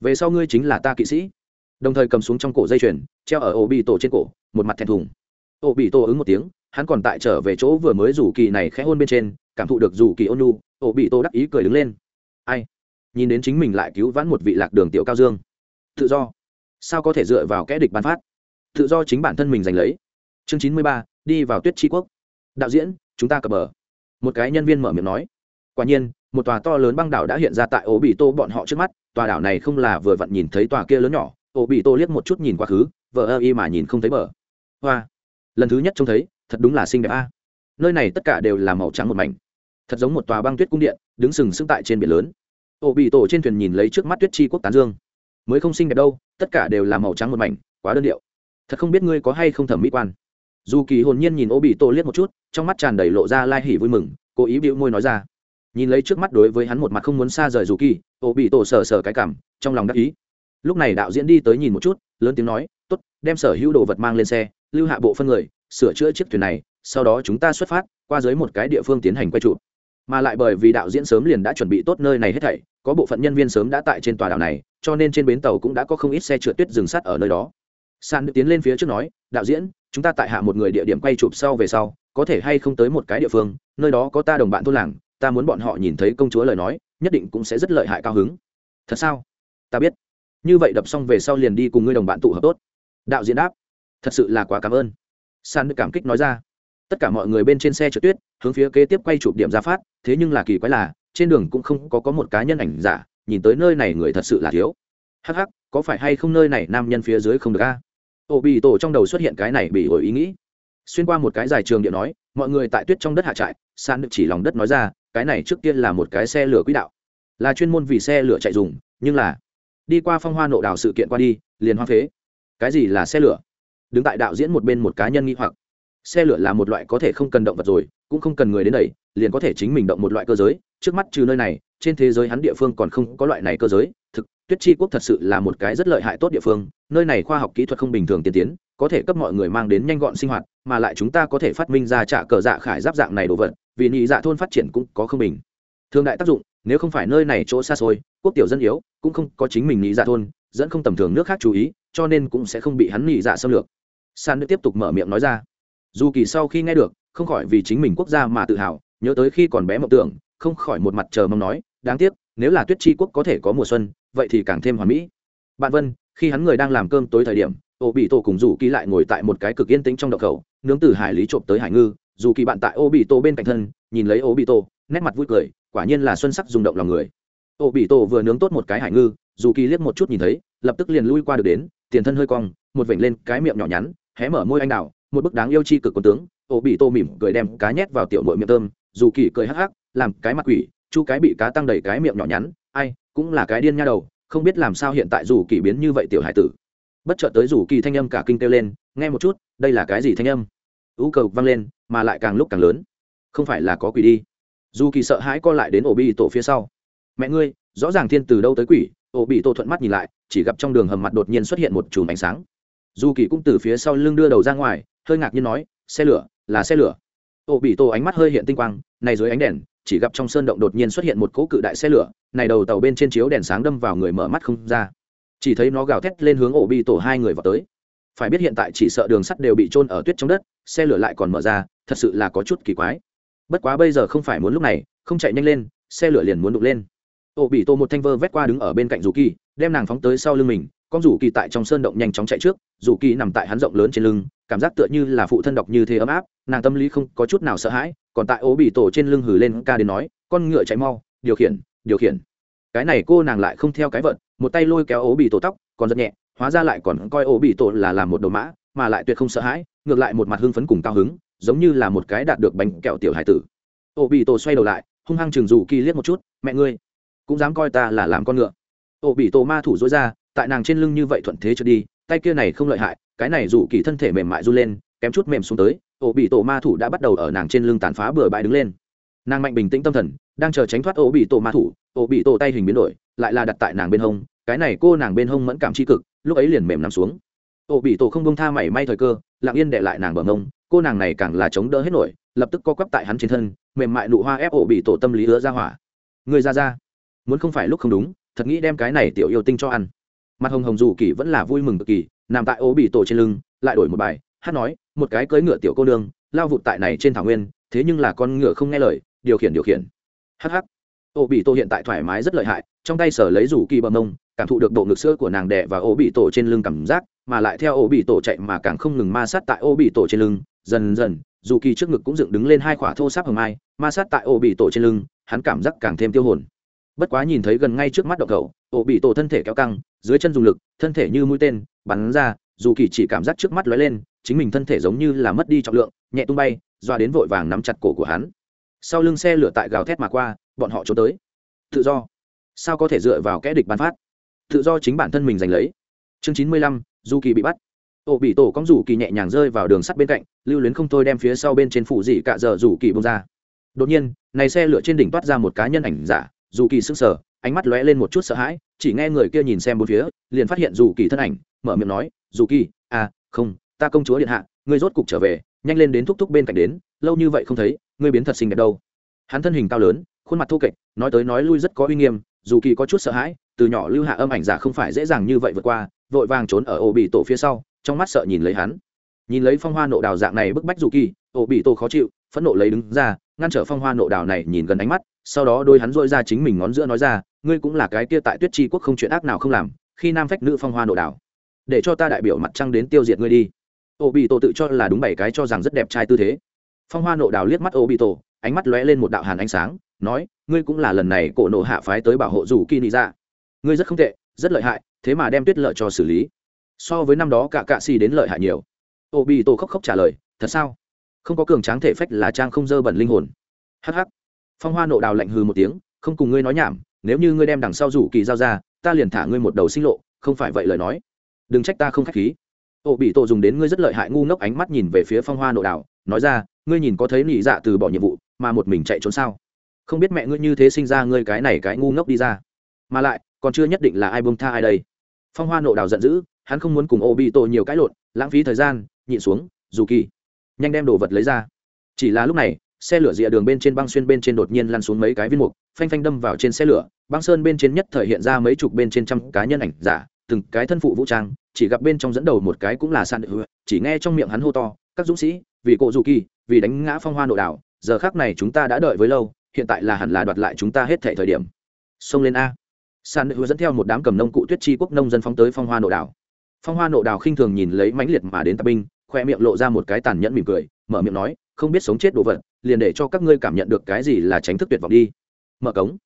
về sau ngươi chính là ta kỵ sĩ. Đồng thời cầm xuống trong cổ dây chuyền, treo ở ô bị tổ trên cổ, một mặt thẹn thùng. Ô bị tổ ứng một tiếng hắn còn tại trở về chỗ vừa mới rủ kỳ này khẽ hôn bên trên, cảm thụ được rủ kỳ ôn nhu, ổ bị tô đắc ý cười đứng lên. Ai? Nhìn đến chính mình lại cứu vãn một vị lạc đường tiểu cao dương. Tự do. Sao có thể dựa vào kẽ địch bán phát? Tự do chính bản thân mình giành lấy. Chương chín mươi ba, đi vào tuyết tri quốc. Đạo diễn, chúng ta cập bờ. Một cái nhân viên mở miệng nói. Quả nhiên, một tòa to lớn băng đảo đã hiện ra tại ổ bị tô bọn họ trước mắt. Tòa đảo này không là vừa vặn nhìn thấy tòa kia lớn nhỏ. Ổ bị tô liếc một chút nhìn quá khứ vợ ơ y mà nhìn không thấy bờ. Hoa. Lần thứ nhất trông thấy thật đúng là xinh đẹp a. Nơi này tất cả đều là màu trắng một mảnh. Thật giống một tòa băng tuyết cung điện, đứng sừng sững tại trên biển lớn. Ổ bị tổ trên thuyền nhìn lấy trước mắt tuyết chi quốc tán dương. Mới không xinh đẹp đâu, tất cả đều là màu trắng một mảnh, quá đơn điệu. Thật không biết ngươi có hay không thẩm mỹ quan. Dù kỳ hồn nhiên nhìn ô bị tổ liếc một chút, trong mắt tràn đầy lộ ra lai hỉ vui mừng, cố ý bịu môi nói ra. Nhìn lấy trước mắt đối với hắn một mặt không muốn xa rời dù kỳ ô bị tổ sờ sờ cái cảm, trong lòng đắc ý. Lúc này đạo diễn đi tới nhìn một chút, lớn tiếng nói t ố t đem sở hữu đồ vật mang lên xe, lưu hạ bộ phân người sửa chữa chiếc thuyền này, sau đó chúng ta xuất phát, qua dưới một cái địa phương tiến hành quay trụ. Mà lại bởi vì đạo diễn sớm liền đã chuẩn bị tốt nơi này hết thảy, có bộ phận nhân viên sớm đã tại trên tòa đảo này, cho nên trên bến tàu cũng đã có không ít xe trượt tuyết dừng sắt ở nơi đó. San tiến lên phía trước nói, đạo diễn, chúng ta tại hạ một người địa điểm quay chụp sau về sau, có thể hay không tới một cái địa phương, nơi đó có ta đồng bạn thôn làng, ta muốn bọn họ nhìn thấy công chúa lời nói, nhất định cũng sẽ rất lợi hại cao hứng. Thật sao? Ta biết. Như vậy đập xong về sau liền đi cùng ngươi đồng bạn tụ hợp tốt. Đạo diễn đáp. Thật sự là quá cảm ơn san cảm kích nói ra. Tất cả mọi người bên trên xe trượt tuyết, hướng phía kế tiếp quay chụp điểm ra phát, thế nhưng là kỳ quái là, trên đường cũng không có có một cá nhân ảnh giả, nhìn tới nơi này người thật sự là thiếu. Hắc hắc, có phải hay không nơi này nam nhân phía dưới không được a? Ổ bị tổ trong đầu xuất hiện cái này bị ổi ý nghĩ. Xuyên qua một cái dài trường điện nói, mọi người tại tuyết trong đất hạ trại san được chỉ lòng đất nói ra, cái này trước tiên là một cái xe lửa quỹ đạo. Là chuyên môn vì xe lửa chạy dùng, nhưng là đi qua phong hoa nộ đào sự kiện qua đi, liền hoa phế. Cái gì là xe lửa? Đứng tại đạo diễn một bên một cá nhân nghi hoặc. Xe lửa là một loại có thể không cần động vật rồi, cũng không cần người đến đẩy liền có thể chính mình động một loại cơ giới. Trước mắt trừ nơi này, trên thế giới hắn địa phương còn không có loại này cơ giới. Thực, tuyết chi quốc thật sự là một cái rất lợi hại tốt địa phương, nơi này khoa học kỹ thuật không bình thường tiên tiến, có thể cấp mọi người mang đến nhanh gọn sinh hoạt, mà lại chúng ta có thể phát minh ra trả cờ dạ khải giáp dạng này đồ vật, vì nhị dạ thôn phát triển cũng có không bình. Thường đại tác dụng, nếu không phải nơi này chỗ xa xôi, quốc tiểu dân yếu, cũng không có chính mình nhị dạ thôn, dẫn không tầm thường nước khác chú ý, cho nên cũng sẽ không bị hắn nhị dạ xâm lược san tiếp tục mở miệng nói ra. Dù kỳ sau khi nghe được, không khỏi vì chính mình quốc gia mà tự hào, nhớ tới khi còn bé mộng tưởng, không khỏi một mặt chờ mong nói, đáng tiếc, nếu là tuyết tri quốc có thể có mùa xuân, vậy thì càng thêm hoàn mỹ. Bạn vân, khi hắn người đang làm cơm tối thời điểm, ô bị tổ cùng dù kỳ lại ngồi tại một cái cực yên tĩnh trong đậu khẩu, nướng từ hải lý trộm tới hải ngư, dù kỳ bạn tại ô bị tổ bên cạnh thân, nhìn lấy ô bị tổ, nét mặt vui cười, quả nhiên là xuân sắc rung động lòng người. Ô bị tổ vừa nướng tốt một cái hải ngư, dù kỳ liếc một chút nhìn thấy, lập tức liền lui qua được đến, tiền thân hơi cong, một vểnh lên cái miệng nhỏ nhắn hé mở môi anh đào, một bức đáng yêu chi cực quân tướng ô bị tô mỉm cười đem cá nhét vào tiểu mội miệng tôm, dù kỳ cười hắc hắc, làm cái mặt quỷ, chu cái bị cá tăng đầy cái miệng nhỏ nhắn, ai, cũng là cái điên nha đầu, không biết làm sao hiện tại dù kỳ biến như vậy tiểu hải tử. Bất chợt tới dù kỳ thanh âm cả kinh kêu lên, nghe một chút, đây là cái gì thanh âm? U cầu vang lên, mà lại càng lúc càng lớn. Không phải là có quỷ đi. Dù kỳ sợ hãi co lại đến ổ bị tổ phía sau. Mẹ ngươi, rõ ràng thiên từ đâu tới quỷ, ổ bị tổ thuận mắt nhìn lại, chỉ gặp trong đường hầm mặt đột nhiên xuất hiện một chùm ánh sáng dù kỳ cũng từ phía sau lưng đưa đầu ra ngoài, hơi ngạc nhiên nói, xe lửa, là xe lửa. Ô bị tổ ánh mắt hơi hiện tinh quang, này dưới ánh đèn, chỉ gặp trong sơn động đột nhiên xuất hiện một cỗ cự đại xe lửa, này đầu tàu bên trên chiếu đèn sáng đâm vào người mở mắt không ra. Chỉ thấy nó gào thét lên hướng ổ bị tổ hai người vào tới. Phải biết hiện tại chỉ sợ đường sắt đều bị trôn ở tuyết trong đất, xe lửa lại còn mở ra, thật sự là có chút kỳ quái. Bất quá bây giờ không phải muốn lúc này, không chạy nhanh lên, xe lửa liền muốn đục lên. Ổ bị tổ một thanh vơ vét qua đứng ở bên cạnh dù kỳ, đem nàng phóng tới sau lưng mình con rủ kỳ tại trong sơn động nhanh chóng chạy trước, rủ kỳ nằm tại hắn rộng lớn trên lưng, cảm giác tựa như là phụ thân đọc như thế ấm áp, nàng tâm lý không có chút nào sợ hãi, còn tại ố bị tổ trên lưng hử lên ca đến nói, con ngựa chạy mau, điều khiển điều khiển. Cái này cô nàng lại không theo cái vận, một tay lôi kéo ố bị tổ tóc, còn rất nhẹ, hóa ra lại còn coi ố bị tổ là làm một đồ mã, mà lại tuyệt không sợ hãi, ngược lại một mặt hưng phấn cùng cao hứng, giống như là một cái đạt được bánh kẹo tiểu hải tử. Ố bị tổ xoay đầu lại, hung hăng chừng rủ kỳ liếc một chút, mẹ ngươi, cũng dám coi ta là làm con ngựa. Ố bị tổ ma thủ dối ra tại nàng trên lưng như vậy thuận thế trở đi, tay kia này không lợi hại, cái này dù kỳ thân thể mềm mại run lên, kém chút mềm xuống tới, ổ bị tổ ma thủ đã bắt đầu ở nàng trên lưng tàn phá bừa bãi đứng lên. Nàng mạnh bình tĩnh tâm thần, đang chờ tránh thoát ổ bị tổ ma thủ, ổ bị tổ tay hình biến đổi, lại là đặt tại nàng bên hông, cái này cô nàng bên hông mẫn cảm tri cực, lúc ấy liền mềm nằm xuống. Ổ bị tổ không bông tha mảy may thời cơ, lặng yên để lại nàng bờ ngông cô nàng này càng là chống đỡ hết nổi, lập tức co quắp tại hắn trên thân, mềm mại nụ hoa ép ổ bị tổ tâm lý hứa ra hỏa. Người ra ra, muốn không phải lúc không đúng, thật nghĩ đem cái này tiểu yêu tinh cho ăn mặt hồng hồng dù kỳ vẫn là vui mừng cực kỳ, nằm tại ố bị tổ trên lưng, lại đổi một bài, hát nói, một cái cưỡi ngựa tiểu cô nương, lao vụt tại này trên thảo nguyên, thế nhưng là con ngựa không nghe lời, điều khiển điều khiển. Hh ô bị tổ hiện tại thoải mái rất lợi hại, trong tay sở lấy rủ kỳ bầm mông, cảm thụ được độ ngực sữa của nàng đẻ và ô bị tổ trên lưng cảm giác, mà lại theo ô bị tổ chạy mà càng không ngừng ma sát tại ô bị tổ trên lưng, dần dần, dù kỳ trước ngực cũng dựng đứng lên hai khỏa thô sáp hầm mai, ma sát tại ô bị tổ trên lưng, hắn cảm giác càng thêm tiêu hồn. Bất quá nhìn thấy gần ngay trước mắt động cầu ô bị tổ thân thể kéo căng dưới chân dùng lực, thân thể như mũi tên, bắn ra, dù kỳ chỉ cảm giác trước mắt lóe lên, chính mình thân thể giống như là mất đi trọng lượng, nhẹ tung bay, doa đến vội vàng nắm chặt cổ của hắn. Sau lưng xe lửa tại gào thét mà qua, bọn họ trốn tới. Tự do. Sao có thể dựa vào kẽ địch bắn phát? Tự do chính bản thân mình giành lấy. Chương chín mươi lăm du kỳ bị bắt. Ổ bị tổ cong rủ kỳ nhẹ nhàng rơi vào đường sắt bên cạnh, lưu luyến không thôi đem phía sau bên trên phủ dị cạ dở rủ kỳ bông ra. Đột nhiên, này xe lửa trên đỉnh toát ra một cá nhân ảnh giả, dù kỳ sững sờ, ánh mắt lóe lên một chút sợ hãi chỉ nghe người kia nhìn xem bốn phía, liền phát hiện dù kỳ thân ảnh, mở miệng nói, dù kỳ à không, ta công chúa điện hạ, ngươi rốt cục trở về, nhanh lên đến thúc thúc bên cạnh đến, lâu như vậy không thấy, ngươi biến thật xinh đẹp đâu. Hắn thân hình cao lớn, khuôn mặt thô kệch, nói tới nói lui rất có uy nghiêm, dù kỳ có chút sợ hãi, từ nhỏ lưu hạ âm ảnh giả không phải dễ dàng như vậy vượt qua, vội vàng trốn ở ổ bị tổ phía sau, trong mắt sợ nhìn lấy hắn. Nhìn lấy phong hoa nộ đào dạng này bức bách dù kỳ, ổ bị tổ khó chịu, phẫn nộ lấy đứng ra, ngăn trở phong hoa nộ đào này nhìn gần ánh mắt, sau đó đôi hắn dội ra chính mình ngón giữa nói ra ngươi cũng là cái kia tại tuyết tri quốc không chuyện ác nào không làm, khi nam phách nữ phong hoa nộ đảo. Để cho ta đại biểu mặt trăng đến tiêu diệt ngươi đi. Ô bị tổ tự cho là đúng bảy cái cho rằng rất đẹp trai tư thế. Phong hoa nộ đảo liếc mắt ô bị tổ ánh mắt lóe lên một đạo hàn ánh sáng, nói, ngươi cũng là lần này cổ nộ hạ phái tới bảo hộ rủ kỳ nị dạ. ngươi rất không tệ, rất lợi hại, thế mà đem tuyết lợi cho xử lý. So với năm đó cả cạ xì đến lợi hại nhiều. Ô bị tổ khóc khóc trả lời, thật sao? Không có cường tráng thể phách là trang không dơ bẩn linh hồn. Hh phong hoa nộ đào lạnh hừ một tiếng, không cùng ngươi nói nhảm nếu như ngươi đem đằng sau rủ kỳ giao ra, ta liền thả ngươi một đầu sinh lộ, không phải vậy lời nói. Đừng trách ta không k h á c h khí. Ô, bị tổ dùng đến ngươi rất lợi hại ngu ngốc ánh mắt nhìn về phía phong hoa nộ đào nói ra, ngươi nhìn có thấy nị dạ từ bỏ nhiệm vụ, mà một mình chạy trốn sao? Không biết mẹ ngươi như thế sinh ra ngươi cái này cái ngu ngốc đi ra. Mà lại, còn chưa nhất định là ai bông tha ai đây. Phong hoa nộ đào giận dữ, hắn không muốn cùng ô bị tổ nhiều cãi lộn, lãng phí thời gian, nhịn xuống, dù kỳ. Nhanh đem đồ vật lấy ra. Chỉ là lúc này xe lửa rìa đường bên trên băng xuyên bên trên đột nhiên lăn xuống mấy cái viên mục, phanh phanh đâm vào trên xe lửa. Băng sơn bên trên nhất thời hiện ra mấy chục bên trên trăm cá nhân ảnh giả, từng cái thân phụ vũ trang, chỉ gặp bên trong dẫn đầu một cái cũng là san hứa chỉ nghe trong miệng hắn hô to, các dũng sĩ, vì cộ dù kỳ, vì đánh ngã phong hoa nội đảo, giờ khác này chúng ta đã đợi với lâu, hiện tại là hẳn là đoạt lại chúng ta hết thể thời điểm. Xông lên a. San hứa dẫn theo một đám cầm nông cụ tuyết chi quốc nông dân phóng tới phong hoa nội đảo. Phong hoa nội đảo khinh thường nhìn lấy mãnh liệt mà đến tạp binh, khoe miệng lộ ra một cái tàn nhẫn mỉm cười, mở miệng nói không biết sống chết đồ vật, liền để cho các ngươi cảm nhận được cái gì là tránh thức tuyệt vọng đi. Mở cống.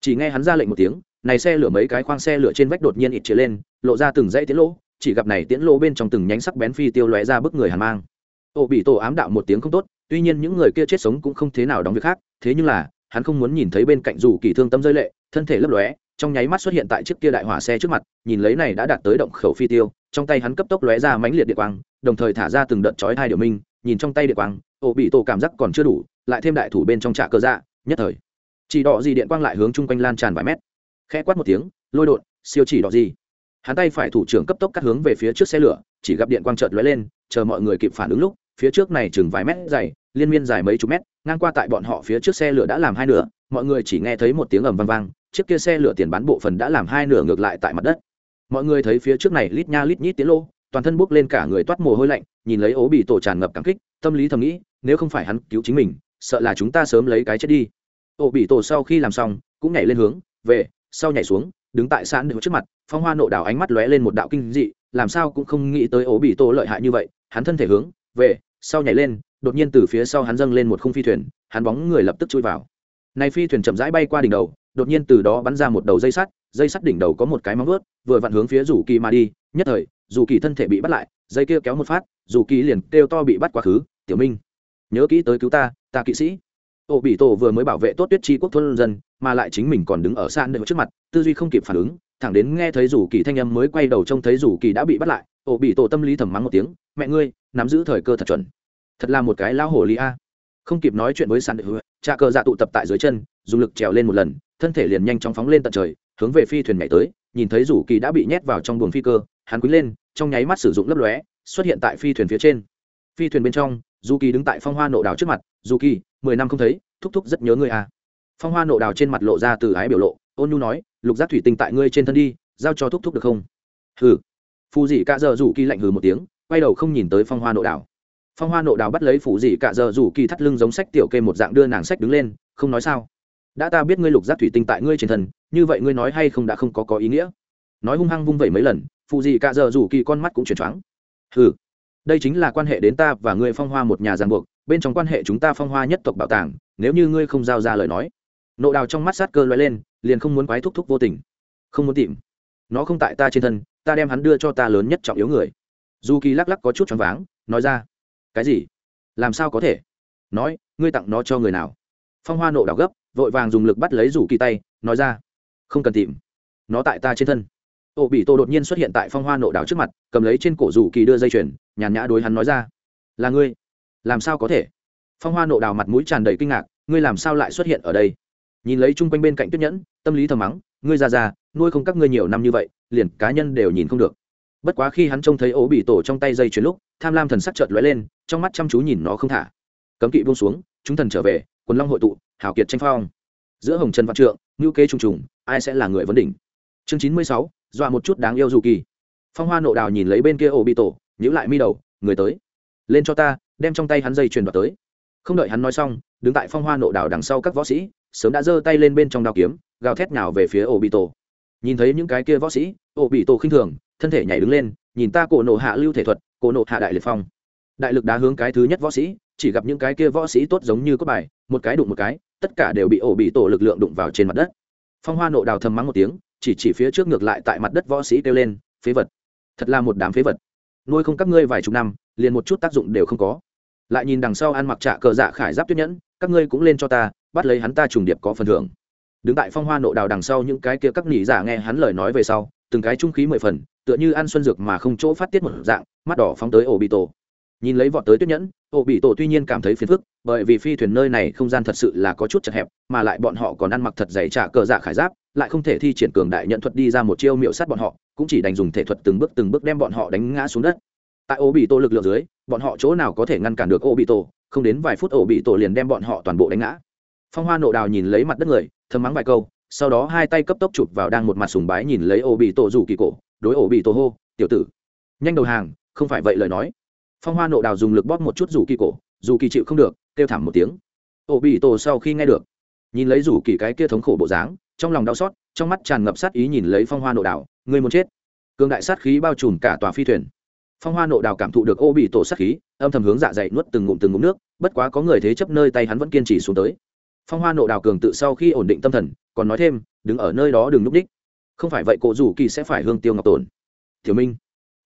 Chỉ nghe hắn ra lệnh một tiếng, này xe lửa mấy cái khoang xe lửa trên vách đột nhiên ít chia lên, lộ ra từng dãy tiến lỗ, chỉ gặp này tiến lỗ bên trong từng nhánh sắc bén phi tiêu lóe ra bức người hàn mang. Ô bị tổ ám đạo một tiếng không tốt, tuy nhiên những người kia chết sống cũng không thế nào đóng việc khác, thế nhưng là, hắn không muốn nhìn thấy bên cạnh dù kỳ thương tâm rơi lệ, thân thể lấp lóe, trong nháy mắt xuất hiện tại chiếc kia đại hỏa xe trước mặt, nhìn lấy này đã đạt tới động khẩu phi tiêu, trong tay hắn cấp tốc lóe ra mãnh liệt điện quang, đồng thời thả ra từng đợt chói hai điệu minh nhìn trong tay điện quang, ổ bị tổ cảm giác còn chưa đủ, lại thêm đại thủ bên trong trạ cơ dạ nhất thời. Chỉ đỏ gì điện quang lại hướng chung quanh lan tràn vài mét. Khẽ quát một tiếng, lôi đột, siêu chỉ đỏ gì. Hắn tay phải thủ trưởng cấp tốc cắt hướng về phía trước xe lửa, chỉ gặp điện quang chợt lóe lên, chờ mọi người kịp phản ứng lúc, phía trước này chừng vài mét dày liên miên dài mấy chục mét, ngang qua tại bọn họ phía trước xe lửa đã làm hai nửa, mọi người chỉ nghe thấy một tiếng ầm vang vang, chiếc kia xe lửa tiền bán bộ phần đã làm hai nửa ngược lại tại mặt đất. Mọi người thấy phía trước này lít nha lít nhít tiến lô toàn thân bốc lên cả người toát mồ hôi lạnh, nhìn lấy ố bị tổ tràn ngập cảm kích, tâm lý thầm nghĩ, nếu không phải hắn cứu chính mình, sợ là chúng ta sớm lấy cái chết đi. Ố bị tổ sau khi làm xong, cũng nhảy lên hướng, về, sau nhảy xuống, đứng tại sàn đứng trước mặt, phong hoa nộ đảo ánh mắt lóe lên một đạo kinh dị, làm sao cũng không nghĩ tới ố bị tổ lợi hại như vậy, hắn thân thể hướng, về, sau nhảy lên, đột nhiên từ phía sau hắn dâng lên một khung phi thuyền, hắn bóng người lập tức chui vào. Này phi thuyền chậm rãi bay qua đỉnh đầu, đột nhiên từ đó bắn ra một đầu dây sắt dây sắt đỉnh đầu có một cái móng vuốt, vừa vặn hướng phía rủ kỳ mà đi, nhất thời dù kỳ thân thể bị bắt lại, dây kia kéo một phát, dù kỳ liền kêu to bị bắt quá khứ, tiểu minh, nhớ kỹ tới cứu ta ta kỵ sĩ. Ô bị tổ vừa mới bảo vệ tốt tuyết chi quốc thôn dân, mà lại chính mình còn đứng ở xa nơi trước mặt, tư duy không kịp phản ứng, thẳng đến nghe thấy rủ kỳ thanh âm mới quay đầu trông thấy rủ kỳ đã bị bắt lại, ô bị tổ tâm lý thầm mắng một tiếng, mẹ ngươi, nắm giữ thời cơ thật chuẩn. Thật là một cái lão hổ lý a. Không kịp nói chuyện với sàn hứa trà cờ dạ tụ tập tại dưới chân, dùng lực trèo lên một lần, thân thể liền nhanh chóng phóng lên tận trời, hướng về phi thuyền nhảy tới, nhìn thấy rủ kỳ đã bị nhét vào trong buồng phi cơ hắn quý lên, trong nháy mắt sử dụng lấp lóe, xuất hiện tại phi thuyền phía trên. Phi thuyền bên trong du kỳ đứng tại phong hoa nộ đào trước mặt. Du kỳ mười năm không thấy, thúc thúc rất nhớ ngươi à. Phong hoa nộ đào trên mặt lộ ra từ ái biểu lộ, ôn nhu nói, lục giác thủy tinh tại ngươi trên thân đi, giao cho thúc thúc được không? Hừ. Phù dị cạ dợ rủ kỳ lạnh hừ một tiếng, quay đầu không nhìn tới phong hoa nộ đào. Phong hoa nộ đào bắt lấy phù dị cạ dợ rủ kỳ thắt lưng giống sách tiểu kê một dạng đưa nàng sách đứng lên, không nói sao. Đã ta biết ngươi lục giác thủy tinh tại ngươi trên thân, như vậy ngươi nói hay không đã không có có ý nghĩa nói hung hăng vung vẩy mấy lần, phụ gì cả giờ rủ kỳ con mắt cũng chuyển choáng. Ừ đây chính là quan hệ đến ta và ngươi phong hoa một nhà ràng buộc, bên trong quan hệ chúng ta phong hoa nhất tộc bảo tàng, nếu như ngươi không giao ra lời nói. Nộ đào trong mắt sát cơ loay lên, liền không muốn quái thúc thúc vô tình. Không muốn tìm. Nó không tại ta trên thân, ta đem hắn đưa cho ta lớn nhất trọng yếu người. Dù kỳ lắc lắc có chút choáng váng, nói ra, cái gì? Làm sao có thể? Nói, ngươi tặng nó cho người nào? Phong hoa nộ đào gấp, vội vàng dùng lực bắt lấy rủ kỳ tay, nói ra, không cần tìm. Nó tại ta trên thân ô bị tô đột nhiên xuất hiện tại phong hoa nộ đảo trước mặt, cầm lấy trên cổ rủ kỳ đưa dây chuyền, nhàn nhã đối hắn nói ra. Là ngươi? Làm sao có thể? Phong hoa nộ đào mặt mũi tràn đầy kinh ngạc, ngươi làm sao lại xuất hiện ở đây? Nhìn lấy chung quanh bên cạnh tuyết nhẫn, tâm lý thầm mắng, ngươi ra ra nuôi không các ngươi nhiều năm như vậy, liền cá nhân đều nhìn không được. Bất quá khi hắn trông thấy ố bị tổ trong tay dây chuyền lúc, tham lam thần sắc chợt lóe lên, trong mắt chăm chú nhìn nó không thả. Cấm kỵ buông xuống, chúng thần trở về, quần long hội tụ, hào kiệt tranh phong. Giữa hồng trần văn trượng ngữ kế trùng trùng, ai sẽ là người vấn đỉnh? Chương chín mươi sáu dọa một chút đáng yêu dù kỳ. Phong hoa nộ đào nhìn lấy bên kia ổ bị tổ nhữ lại mi đầu, người tới, lên cho ta, đem trong tay hắn dây truyền đoạt tới. Không đợi hắn nói xong, đứng tại phong hoa nộ đào đằng sau các võ sĩ, sớm đã giơ tay lên bên trong đao kiếm, gào thét nào về phía ổ bị tổ. Nhìn thấy những cái kia võ sĩ, ổ bị tổ khinh thường, thân thể nhảy đứng lên, nhìn ta cổ nộ hạ lưu thể thuật, cổ nộ hạ đại liệt phong. Đại lực đá hướng cái thứ nhất võ sĩ, chỉ gặp những cái kia võ sĩ tốt giống như cốt bài, một cái đụng một cái, tất cả đều bị ổ bị tổ lực lượng đụng vào trên mặt đất. Phong hoa nộ đào thầm mắng một tiếng chỉ chỉ phía trước ngược lại tại mặt đất võ sĩ kêu lên, phế vật, thật là một đám phế vật. Nuôi không các ngươi vài chục năm, liền một chút tác dụng đều không có. Lại nhìn đằng sau ăn mặc trạ cờ dạ khải giáp tuyết nhẫn, các ngươi cũng lên cho ta, bắt lấy hắn ta trùng điệp có phần thưởng. Đứng tại phong hoa nộ đào đằng sau những cái kia các nỉ giả nghe hắn lời nói về sau, từng cái trung khí mười phần, tựa như ăn xuân dược mà không chỗ phát tiết một dạng, mắt đỏ phóng tới ổ bị tổ nhìn lấy vọt tới tuyết nhẫn ổ bị tổ tuy nhiên cảm thấy phiền phức, bởi vì phi thuyền nơi này không gian thật sự là có chút chật hẹp, mà lại bọn họ còn ăn mặc thật dày trả cờ dạ khải giáp, lại không thể thi triển cường đại nhận thuật đi ra một chiêu miệu sát bọn họ, cũng chỉ đành dùng thể thuật từng bước từng bước đem bọn họ đánh ngã xuống đất. Tại ổ bị tổ lực lượng dưới, bọn họ chỗ nào có thể ngăn cản được ổ bị tổ, không đến vài phút ổ bị tổ liền đem bọn họ toàn bộ đánh ngã. Phong hoa nộ đào nhìn lấy mặt đất người, thầm mắng vài câu, sau đó hai tay cấp tốc chụp vào đang một mặt sùng bái nhìn lấy ổ bị tổ rủ kỳ cổ, đối ổ bị tổ hô, tiểu tử, nhanh đầu hàng, không phải vậy lời nói phong hoa nộ đào dùng lực bóp một chút rủ kỳ cổ, dù kỳ chịu không được, kêu thảm một tiếng. Ổ bị tổ sau khi nghe được, nhìn lấy rủ kỳ cái kia thống khổ bộ dáng, trong lòng đau xót, trong mắt tràn ngập sát ý nhìn lấy phong hoa nộ đào, người muốn chết. Cường đại sát khí bao trùm cả tòa phi thuyền. Phong hoa nộ đào cảm thụ được ô bị tổ sát khí, âm thầm hướng dạ dày nuốt từng ngụm từng ngụm nước, bất quá có người thế chấp nơi tay hắn vẫn kiên trì xuống tới. Phong hoa nộ đào cường tự sau khi ổn định tâm thần, còn nói thêm, đứng ở nơi đó đừng núp đích. Không phải vậy, cổ rủ kỳ sẽ phải hương tiêu ngọc tổn. Thiếu minh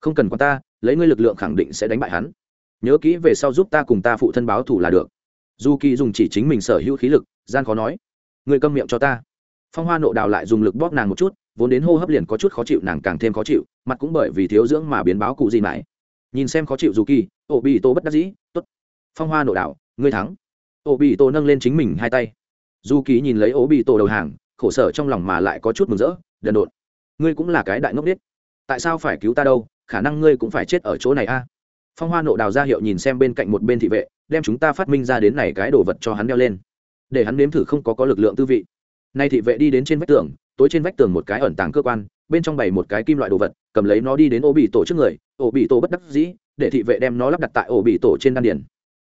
không cần quan ta, lấy ngươi lực lượng khẳng định sẽ đánh bại hắn. Nhớ kỹ về sau giúp ta cùng ta phụ thân báo thủ là được. Dù kỳ dùng chỉ chính mình sở hữu khí lực, gian khó nói. Ngươi câm miệng cho ta. Phong hoa nộ đạo lại dùng lực bóp nàng một chút, vốn đến hô hấp liền có chút khó chịu, nàng càng thêm khó chịu, mặt cũng bởi vì thiếu dưỡng mà biến báo cụ gì mãi. Nhìn xem khó chịu dù kỳ ổ bị tô bất đắc dĩ t ố t phong hoa nộ đảo ngươi thắng. Ổ bị tô nâng lên chính mình hai tay. Dù kỳ nhìn lấy ổ bị tô đầu hàng, khổ sở trong lòng mà lại có chút mừng rỡ, đần độn, ngươi cũng là cái đại ngốc biết tại sao phải cứu ta đâu? Khả năng ngươi cũng phải chết ở chỗ này a. Phong hoa nộ đào ra hiệu nhìn xem bên cạnh một bên thị vệ, đem chúng ta phát minh ra đến này cái đồ vật cho hắn đeo lên. Để hắn nếm thử không có có lực lượng tư vị. Nay thị vệ đi đến trên vách tường, tối trên vách tường một cái ẩn tàng cơ quan, bên trong bày một cái kim loại đồ vật, cầm lấy nó đi đến ô bị tổ trước người, ô bị tổ bất đắc dĩ, để thị vệ đem nó lắp đặt tại ô bị tổ trên đan điển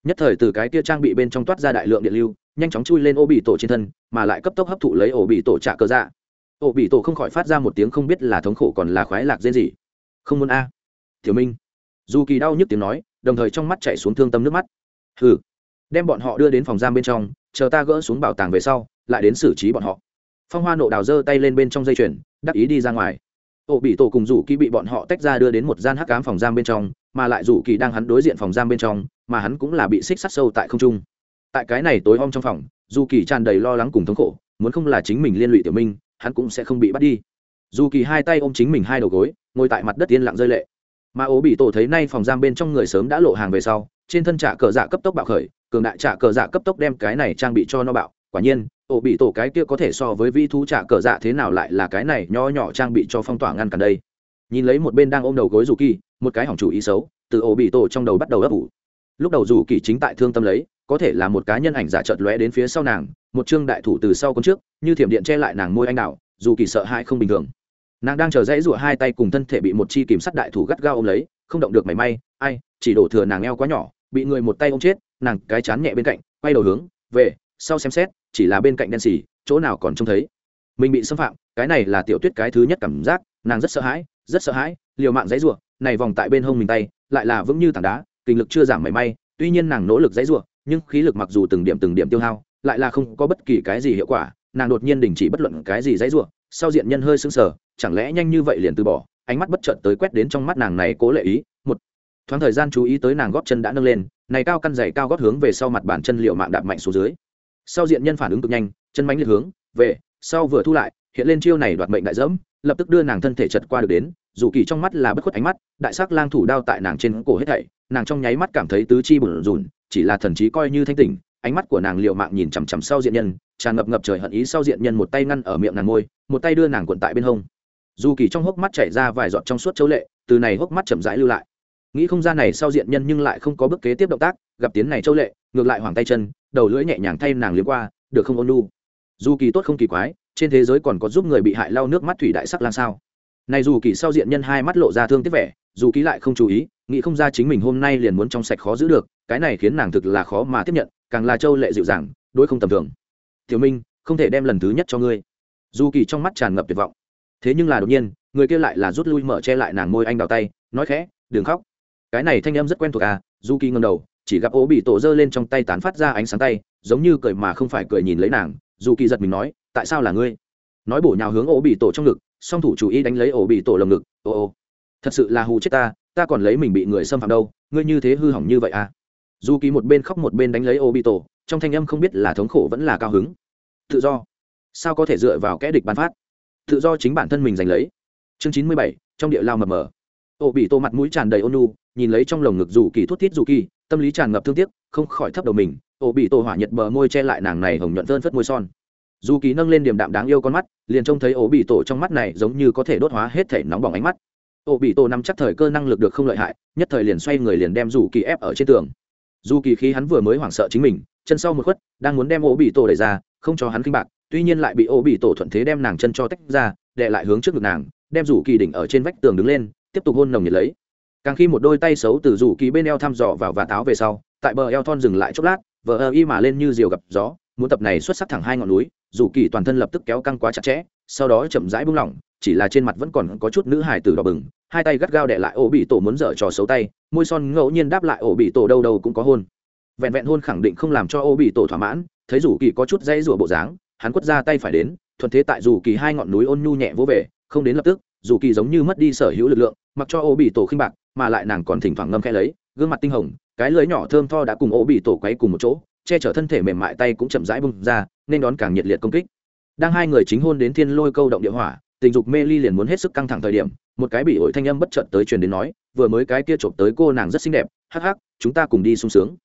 nhất thời từ cái kia trang bị bên trong toát ra đại lượng điện lưu, nhanh chóng chui lên ô bị tổ trên thân, mà lại cấp tốc hấp thụ lấy ô bị tổ trả cơ dạ. Ô bị tổ không khỏi phát ra một tiếng không biết là thống khổ còn là khoái lạc dễ gì không muốn a. À. minh. Dù kỳ đau nhức tiếng nói, đồng thời trong mắt chạy xuống thương tâm nước mắt. Hừ. Đem bọn họ đưa đến phòng giam bên trong, chờ ta gỡ xuống bảo tàng về sau, lại đến xử trí bọn họ. Phong hoa nộ đào giơ tay lên bên trong dây chuyền, đắc ý đi ra ngoài. Ổ bị tổ cùng rủ kỳ bị bọn họ tách ra đưa đến một gian hắc cám phòng giam bên trong, mà lại rủ kỳ đang hắn đối diện phòng giam bên trong, mà hắn cũng là bị xích sắt sâu tại không trung. Tại cái này tối om trong phòng, dù kỳ tràn đầy lo lắng cùng thống khổ, muốn không là chính mình liên lụy tiểu minh, hắn cũng sẽ không bị bắt đi dù kỳ hai tay ôm chính mình hai đầu gối, ngồi tại mặt đất yên lặng rơi lệ. Mà ố bị tổ thấy nay phòng giam bên trong người sớm đã lộ hàng về sau, trên thân trả cờ dạ cấp tốc bạo khởi, cường đại trả cờ dạ cấp tốc đem cái này trang bị cho nó bạo. Quả nhiên ổ bị tổ cái kia có thể so với vi thú trả cờ dạ thế nào lại là cái này nho nhỏ trang bị cho phong tỏa ngăn cản đây. Nhìn lấy một bên đang ôm đầu gối dù kỳ, một cái hỏng chủ ý xấu, từ ổ bị tổ trong đầu bắt đầu ấp ủ. Lúc đầu dù kỳ chính tại thương tâm lấy, có thể là một cá nhân ảnh giả trợt lóe đến phía sau nàng, một chương đại thủ từ sau con trước, như thiểm điện che lại nàng môi anh đào dù kỳ sợ hãi không bình thường. Nàng đang chờ dãy rụa hai tay cùng thân thể bị một chi kìm sắt đại thủ gắt gao ôm lấy, không động được mảy may, ai, chỉ đổ thừa nàng eo quá nhỏ, bị người một tay ôm chết, nàng cái chán nhẹ bên cạnh, quay đầu hướng, về, sau xem xét, chỉ là bên cạnh đen xì, chỗ nào còn trông thấy. Mình bị xâm phạm, cái này là tiểu tuyết cái thứ nhất cảm giác, nàng rất sợ hãi, rất sợ hãi, liều mạng dãy rụa này vòng tại bên hông mình tay, lại là vững như tảng đá, kinh lực chưa giảm mảy may, tuy nhiên nàng nỗ lực dãy rụa nhưng khí lực mặc dù từng điểm từng điểm tiêu hao, lại là không có bất kỳ cái gì hiệu quả nàng đột nhiên đình chỉ bất luận cái gì dãy ruộng sau diện nhân hơi sững sờ, chẳng lẽ nhanh như vậy liền từ bỏ, ánh mắt bất chợt tới quét đến trong mắt nàng này cố lệ ý, một, thoáng thời gian chú ý tới nàng gót chân đã nâng lên, này cao căn dày cao gót hướng về sau mặt bàn chân liệu mạng đạp mạnh xuống dưới. Sau diện nhân phản ứng cực nhanh, chân mánh liệt hướng, về, sau vừa thu lại, hiện lên chiêu này đoạt mệnh đại dẫm, lập tức đưa nàng thân thể chật qua được đến, dù kỳ trong mắt là bất khuất ánh mắt, đại sắc lang thủ đao tại nàng trên cổ hết thảy, nàng trong nháy mắt cảm thấy tứ chi bùn rùn, chỉ là thần trí coi như thanh tỉnh ánh mắt của nàng liệu mạng nhìn chằm chằm sau diện nhân, tràn ngập ngập trời hận ý sau diện nhân một tay ngăn ở miệng nàng môi một tay đưa nàng cuộn tại bên hông. Dù kỳ trong hốc mắt chảy ra vài giọt trong suốt châu lệ, từ này hốc mắt chậm rãi lưu lại. Nghĩ không ra này sau diện nhân nhưng lại không có bước kế tiếp động tác, gặp tiến này châu lệ, ngược lại hoàng tay chân, đầu lưỡi nhẹ nhàng thay nàng liếm qua, được không ôn nu dù kỳ tốt không kỳ quái, trên thế giới còn có giúp người bị hại lau nước mắt thủy đại sắc lan sao? Này dù kỳ sau diện nhân hai mắt lộ ra thương tiếc vẻ, dù ký lại không chú ý, nghĩ không ra chính mình hôm nay liền muốn trong sạch khó giữ được, cái này khiến nàng thực là khó mà tiếp nhận càng là châu lệ dịu dàng, đối không tầm thường. Tiểu minh, không thể đem lần thứ nhất cho ngươi. Dù kỳ trong mắt tràn ngập tuyệt vọng. Thế nhưng là đột nhiên, người kia lại là rút lui mở che lại nàng môi anh đào tay, nói khẽ, đừng khóc. Cái này thanh em rất quen thuộc à? Dù kỳ ngầm đầu, chỉ gặp ố bị tổ dơ lên trong tay tán phát ra ánh sáng tay, giống như cười mà không phải cười nhìn lấy nàng. Dù kỳ giật mình nói, tại sao là ngươi? Nói bổ nhào hướng ố bị tổ trong ngực, song thủ chủ ý đánh lấy ổ bị tổ lồng ngực. Ô ô, thật sự là hù chết ta ta còn lấy mình bị người xâm phạm đâu, ngươi như thế hư hỏng như vậy à? Dù kỳ một bên khóc một bên đánh lấy ô bị tổ trong thanh âm không biết là thống khổ vẫn là cao hứng. Tự do. Sao có thể dựa vào kẽ địch bán phát? Tự do chính bản thân mình giành lấy. Chương chín mươi bảy, trong địa lao mập mờ. Ô bị tổ mặt mũi tràn đầy ônu nhìn lấy trong lồng ngực dù kỳ thút thít dù kỳ, tâm lý tràn ngập thương tiếc, không khỏi thấp đầu mình. Ô bị tổ hỏa nhật bờ môi che lại nàng này hồng nhuận vơn phất môi son. Dù kỳ nâng lên điểm đạm đáng yêu con mắt, liền trông thấy ổ bị tổ trong mắt này giống như có thể đốt hóa hết thể nóng bỏng ánh mắt. Ổ bị tổ nắm chắc thời cơ năng lực được không lợi hại, nhất thời liền xoay người liền đem dù kỳ ép ở trên tường dù kỳ khi hắn vừa mới hoảng sợ chính mình, chân sau một khuất, đang muốn đem ổ bị tổ đẩy ra, không cho hắn kinh bạc, tuy nhiên lại bị ổ bị tổ thuận thế đem nàng chân cho tách ra đệ lại hướng trước ngực nàng, đem rủ kỳ đỉnh ở trên vách tường đứng lên, tiếp tục hôn nồng nhiệt lấy. Càng khi một đôi tay xấu từ rủ kỳ bên eo thăm dò vào và táo về sau, tại bờ eo thon dừng lại chốc lát, vờ ơ y mà lên như diều gặp gió, muốn tập này xuất sắc thẳng hai ngọn núi rủ kỳ toàn thân lập tức kéo căng quá chặt chẽ, sau đó chậm rãi buông lỏng chỉ là trên mặt vẫn còn có chút nữ hài tử đỏ bừng, hai tay gắt gao đệ lại ổ bị tổ muốn dở trò xấu tay, môi son ngẫu nhiên đáp lại ổ bị tổ đâu đâu cũng có hôn. Vẹn vẹn hôn khẳng định không làm cho ổ bị tổ thỏa mãn, thấy rủ kỳ có chút dây rủa bộ dáng, hắn quất ra tay phải đến, thuận thế tại rủ kỳ hai ngọn núi ôn nhu nhẹ vỗ về, không đến lập tức rủ kỳ giống như mất đi sở hữu lực lượng, mặc cho ổ bị tổ khinh bạc, mà lại nàng còn thỉnh thoảng ngâm khẽ lấy, gương mặt tinh hồng, cái lưới nhỏ thơm tho đã cùng ổ bị tổ quấy cùng một chỗ, che chở thân thể mềm mại tay cũng chậm rãi bung ra, nên đón càng nhiệt liệt công kích. Đang hai người chính hôn đến thiên lôi câu động địa hỏa tình dục mê ly liền muốn hết sức căng thẳng thời điểm, một cái bị ổi thanh âm bất chợt tới truyền đến nói, vừa mới cái kia chộp tới cô nàng rất xinh đẹp, hắc hắc, chúng ta cùng đi sung sướng.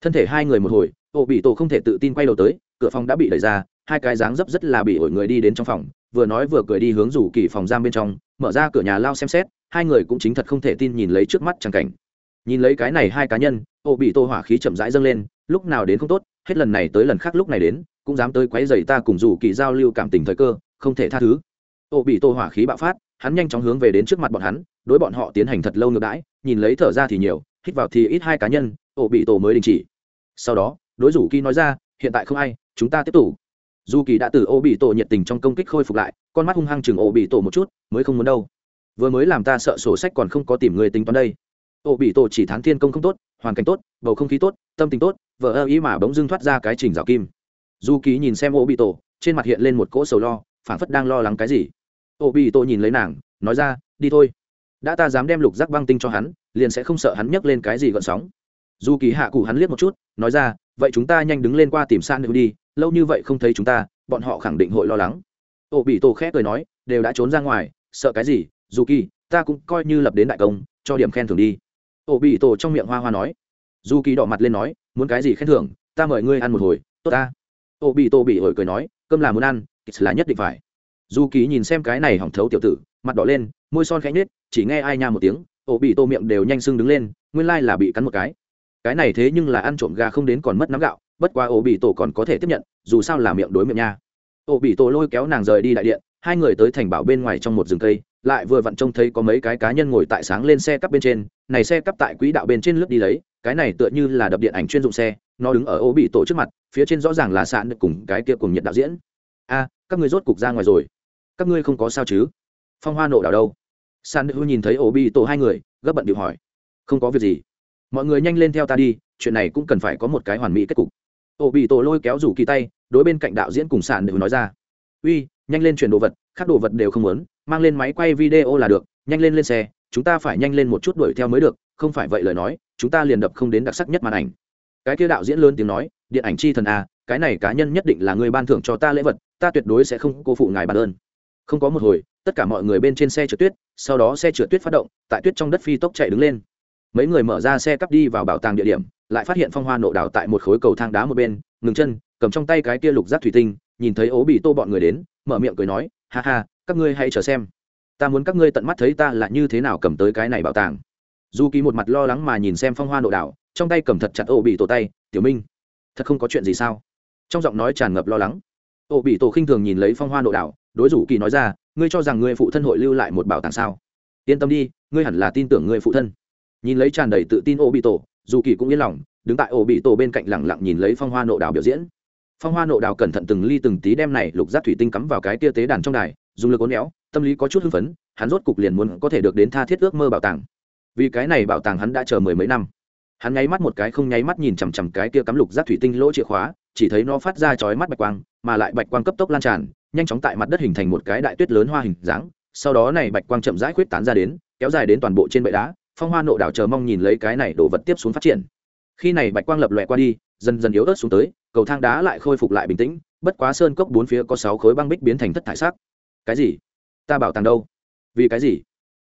Thân thể hai người một hồi ổ bị tổ không thể tự tin quay đầu tới, cửa phòng đã bị đẩy ra, hai cái dáng dấp rất là bị ổi người đi đến trong phòng, vừa nói vừa cười đi hướng rủ kỳ phòng giam bên trong, mở ra cửa nhà lao xem xét, hai người cũng chính thật không thể tin nhìn lấy trước mắt chẳng cảnh. Nhìn lấy cái này hai cá nhân ổ bị tổ hỏa khí chậm rãi dâng lên, lúc nào đến không tốt, hết lần này tới lần khác lúc này đến, cũng dám tới quấy rầy ta cùng rủ kỳ giao lưu cảm tình thời cơ, không thể tha thứ ổ bị tổ hỏa khí bạo phát, hắn nhanh chóng hướng về đến trước mặt bọn hắn, đối bọn họ tiến hành thật lâu ngược đãi, nhìn lấy thở ra thì nhiều, hít vào thì ít hai cá nhân ổ bị tổ mới đình chỉ. Sau đó, đối rủ kỳ nói ra, hiện tại không ai, chúng ta tiếp tục. Dù kỳ đã từ ô bị tổ nhiệt tình trong công kích khôi phục lại, con mắt hung hăng chừng ô bị tổ một chút, mới không muốn đâu. Vừa mới làm ta sợ sổ sách còn không có tìm người tính toán đây. Ô bị tổ chỉ thán thiên công không tốt, hoàn cảnh tốt, bầu không khí tốt, tâm tình tốt vợ ơ ý mà bỗng dưng thoát ra cái trình rào kim. Dù kỳ nhìn xem ô bị tổ trên mặt hiện lên một cỗ sầu lo, phảng phất đang lo lắng cái gì ô bị tổ nhìn lấy nàng, nói ra, đi thôi. Đã ta dám đem lục giác băng tinh cho hắn, liền sẽ không sợ hắn nhấc lên cái gì gợn sóng. Dù kỳ hạ cụ hắn liếc một chút, nói ra, vậy chúng ta nhanh đứng lên qua tìm san đi, lâu như vậy không thấy chúng ta, bọn họ khẳng định hội lo lắng. Ô bị tổ khẽ cười nói, đều đã trốn ra ngoài, sợ cái gì? Dù kỳ, ta cũng coi như lập đến đại công, cho điểm khen thưởng đi. Ô bị tổ trong miệng hoa hoa nói. Dù kỳ đỏ mặt lên nói, muốn cái gì khen thưởng? Ta mời ngươi ăn một hồi, tốt ta. Ô bị tổ bị ổi cười nói, cơm là muốn ăn là nhất định phải dù kỳ nhìn xem cái này hỏng thấu tiểu tử, mặt đỏ lên, môi son khẽ nhết chỉ nghe ai nha một tiếng, ổ bị tô miệng đều nhanh sưng đứng lên, nguyên lai là bị cắn một cái. Cái này thế nhưng là ăn trộm gà không đến còn mất nắm gạo, bất qua ổ bị tổ còn có thể tiếp nhận, dù sao là miệng đối miệng nha. Ổ bị tổ lôi kéo nàng rời đi đại điện, hai người tới thành bảo bên ngoài trong một rừng cây, lại vừa vặn trông thấy có mấy cái cá nhân ngồi tại sáng lên xe cắp bên trên, này xe cắp tại quỹ đạo bên trên lướt đi lấy, cái này tựa như là đập điện ảnh chuyên dụng xe, nó đứng ở Ô bị tổ trước mặt, phía trên rõ ràng là sạn cùng cái kia cùng nhiệt đạo diễn. A, các ngươi rốt cục ra ngoài rồi các ngươi không có sao chứ? Phong hoa nộ đảo đâu? San hữu nhìn thấy ổ bị tổ hai người, gấp bận điệu hỏi. Không có việc gì. Mọi người nhanh lên theo ta đi, chuyện này cũng cần phải có một cái hoàn mỹ kết cục. Ổ bị tổ lôi kéo rủ kỳ tay, đối bên cạnh đạo diễn cùng sản đều nói ra. Uy, nhanh lên chuyển đồ vật các đồ vật đều không muốn, mang lên máy quay video là được, nhanh lên lên xe, chúng ta phải nhanh lên một chút đuổi theo mới được, không phải vậy lời nói, chúng ta liền đập không đến đặc sắc nhất màn ảnh. Cái kia đạo diễn lớn tiếng nói, điện ảnh chi thần a cái này cá nhân nhất định là người ban thưởng cho ta lễ vật, ta tuyệt đối sẽ không cô phụ ngài bản ơn không có một hồi, tất cả mọi người bên trên xe trượt tuyết, sau đó xe trượt tuyết phát động, tại tuyết trong đất phi tốc chạy đứng lên. Mấy người mở ra xe cắp đi vào bảo tàng địa điểm, lại phát hiện phong hoa nộ đào tại một khối cầu thang đá một bên, ngừng chân, cầm trong tay cái kia lục rác thủy tinh, nhìn thấy ố bị tô bọn người đến, mở miệng cười nói, ha ha, các ngươi hãy chờ xem. Ta muốn các ngươi tận mắt thấy ta là như thế nào cầm tới cái này bảo tàng. Du ký một mặt lo lắng mà nhìn xem phong hoa nộ đảo trong tay cầm thật chặt ổ bị tổ tay, tiểu minh, thật không có chuyện gì sao? Trong giọng nói tràn ngập lo lắng. Ổ bị tổ khinh thường nhìn lấy phong hoa nộ đảo đối rủ kỳ nói ra, ngươi cho rằng ngươi phụ thân hội lưu lại một bảo tàng sao? Yên tâm đi, ngươi hẳn là tin tưởng ngươi phụ thân. Nhìn lấy tràn đầy tự tin ô bị tổ dù kỳ cũng yên lòng, đứng tại ô bị tổ bên cạnh lẳng lặng nhìn lấy phong hoa nộ đào biểu diễn. Phong hoa nộ đào cẩn thận từng ly từng tí đem này lục giác thủy tinh cắm vào cái tia tế đàn trong đài, dùng lực ốn éo, tâm lý có chút hưng phấn, hắn rốt cục liền muốn có thể được đến tha thiết ước mơ bảo tàng. Vì cái này bảo tàng hắn đã chờ mười mấy năm. Hắn nháy mắt một cái không nháy mắt nhìn chằm chằm cái kia cắm lục giác thủy tinh lỗ chìa khóa, chỉ thấy nó phát ra chói mắt bạch quang, mà lại bạch quang cấp tốc lan tràn nhanh chóng tại mặt đất hình thành một cái đại tuyết lớn hoa hình dáng, sau đó này bạch quang chậm rãi khuyết tán ra đến, kéo dài đến toàn bộ trên bệ đá, phong hoa nộ đảo chờ mong nhìn lấy cái này đồ vật tiếp xuống phát triển. Khi này bạch quang lập lòe qua đi, dần dần yếu ớt xuống tới, cầu thang đá lại khôi phục lại bình tĩnh, bất quá sơn cốc bốn phía có sáu khối băng bích biến thành thất thải sắc. Cái gì? Ta bảo tàng đâu? Vì cái gì?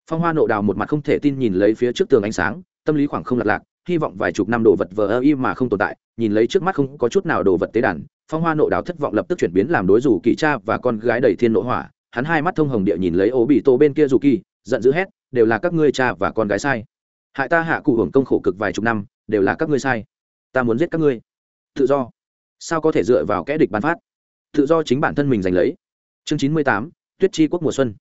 Phong hoa nộ đào một mặt không thể tin nhìn lấy phía trước tường ánh sáng, tâm lý khoảng không lạc lạc, hy vọng vài chục năm đồ vật vờ ơ y mà không tồn tại, nhìn lấy trước mắt không có chút nào đồ vật tế đàn phong hoa nộ đào thất vọng lập tức chuyển biến làm đối rủ kỳ cha và con gái đầy thiên nộ hỏa. Hắn hai mắt thông hồng địa nhìn lấy ố bị tô bên kia rủ kỳ, giận dữ hét, đều là các ngươi cha và con gái sai. Hại ta hạ cụ hưởng công khổ cực vài chục năm, đều là các ngươi sai. Ta muốn giết các ngươi. Tự do. Sao có thể dựa vào kẽ địch bán phát? Tự do chính bản thân mình giành lấy. Chương chín mươi tám, tuyết chi quốc mùa xuân.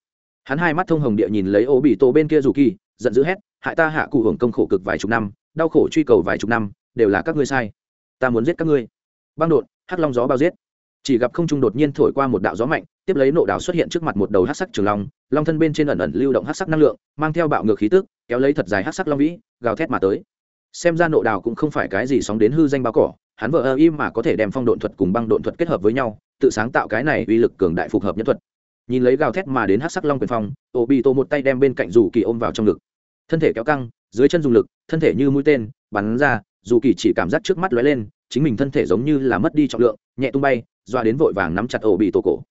Hắn hai mắt thông hồng địa nhìn lấy ố bị tổ bên kia rủ kỳ, giận dữ hét, hại ta hạ cụ hưởng công khổ cực vài chục năm, đau khổ truy cầu vài chục năm, đều là các ngươi sai. Ta muốn giết các ngươi. Băng đột hắc long gió bao giết. Chỉ gặp không trung đột nhiên thổi qua một đạo gió mạnh, tiếp lấy nộ đào xuất hiện trước mặt một đầu hắc sắc trường long long thân bên trên ẩn ẩn lưu động hắc sắc năng lượng, mang theo bạo ngược khí tức, kéo lấy thật dài hắc sắc long vĩ, gào thét mà tới. Xem ra nộ đào cũng không phải cái gì sóng đến hư danh bao cỏ, hắn vợ ơ im mà có thể đem phong độn thuật cùng băng độn thuật kết hợp với nhau, tự sáng tạo cái này uy lực cường đại phục hợp nhất thuật. Nhìn lấy gào thét mà đến hát sắc long quyền phong ô bị tô một tay đem bên cạnh dù kỳ ôm vào trong ngực. Thân thể kéo căng, dưới chân dùng lực, thân thể như mũi tên, bắn ra, dù kỳ chỉ cảm giác trước mắt lóe lên chính mình thân thể giống như là mất đi trọng lượng, nhẹ tung bay, doa đến vội vàng nắm chặt ổ bị tổ cổ.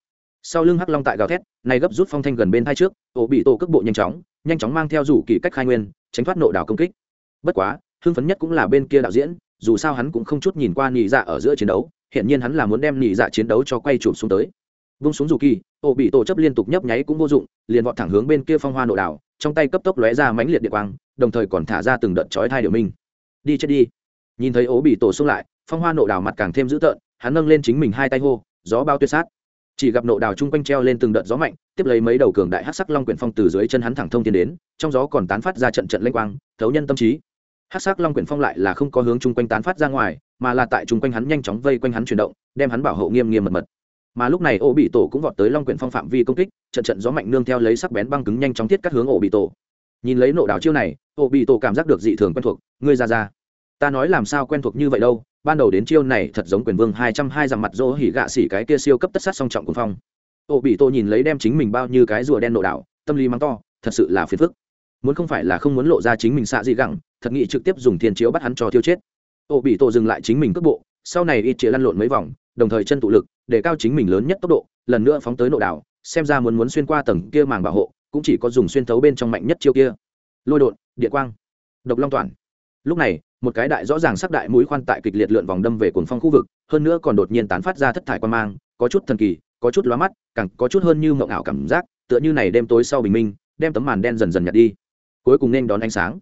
Sau lưng hắc long tại gào thét, này gấp rút phong thanh gần bên thai trước, ổ bị tổ cước bộ nhanh chóng nhanh chóng mang theo rủ kỳ cách khai nguyên, tránh thoát nộ đảo công kích. Bất quá, hưng phấn nhất cũng là bên kia đạo diễn, dù sao hắn cũng không chút nhìn qua nhị dạ ở giữa chiến đấu hiện nhiên hắn là muốn đem nhị dạ chiến đấu cho quay chụp xuống tới. Vung xuống dù kỳ, ổ bị tổ chấp liên tục nhấp nháy cũng vô dụng, liền vọt thẳng hướng bên kia phong hoa nộ đảo, trong tay cấp tốc lóe ra mãnh liệt địa quang, đồng thời còn thả ra từng đợt chói thai điều minh. Đi chết đi. Nhìn thấy ổ bị tổ xông lại phong hoa nộ đảo mặt càng thêm dữ tợn, hắn nâng lên chính mình hai tay hô, gió bao tuyệt sát. Chỉ gặp nộ đảo chung quanh treo lên từng đợt gió mạnh, tiếp lấy mấy đầu cường đại hát sắc long quyển phong từ dưới chân hắn thẳng thông tiến đến, trong gió còn tán phát ra trận trận lênh quang, thấu nhân tâm trí. Hát sắc long quyển phong lại là không có hướng chung quanh tán phát ra ngoài, mà là tại chung quanh hắn nhanh chóng vây quanh hắn chuyển động, đem hắn bảo hộ nghiêm nghiêm mật mật. Mà lúc này ổ bị tổ cũng vọt tới long quyển phong phạm vi công kích, trận trận gió mạnh nương theo lấy sắc bén băng cứng nhanh chóng thiết cắt hướng ổ bị tổ. Nhìn lấy nộ đảo chiêu này ổ bị tổ cảm giác được dị thường quen thuộc, ngươi ra ra, ta nói làm sao quen thuộc như vậy đâu ban đầu đến chiêu này thật giống quyền vương hai trăm hai dặm mặt rỗ hỉ gạ xỉ cái kia siêu cấp tất sát song trọng cùng phong. Ổ bị tô nhìn lấy đem chính mình bao như cái rùa đen nộ đảo, tâm lý mắng to, thật sự là phiền phức. Muốn không phải là không muốn lộ ra chính mình xạ dị gẳng, thật nghị trực tiếp dùng thiên chiếu bắt hắn cho thiêu chết. Ổ bị tô dừng lại chính mình cước bộ, sau này ít chĩa lăn lộn mấy vòng, đồng thời chân tụ lực, để cao chính mình lớn nhất tốc độ, lần nữa phóng tới nộ đảo, xem ra muốn muốn xuyên qua tầng kia màng bảo hộ, cũng chỉ có dùng xuyên thấu bên trong mạnh nhất chiêu kia. Lôi đột địa quang. Độc long toàn lúc này, một cái đại rõ ràng sắc đại mũi khoan tại kịch liệt lượn vòng đâm về cuồng phong khu vực, hơn nữa còn đột nhiên tán phát ra thất thải quan mang, có chút thần kỳ, có chút lóa mắt, càng có chút hơn như mộng ảo cảm giác, tựa như này đêm tối sau bình minh, đem tấm màn đen dần dần nhạt đi. Cuối cùng nên đón ánh sáng.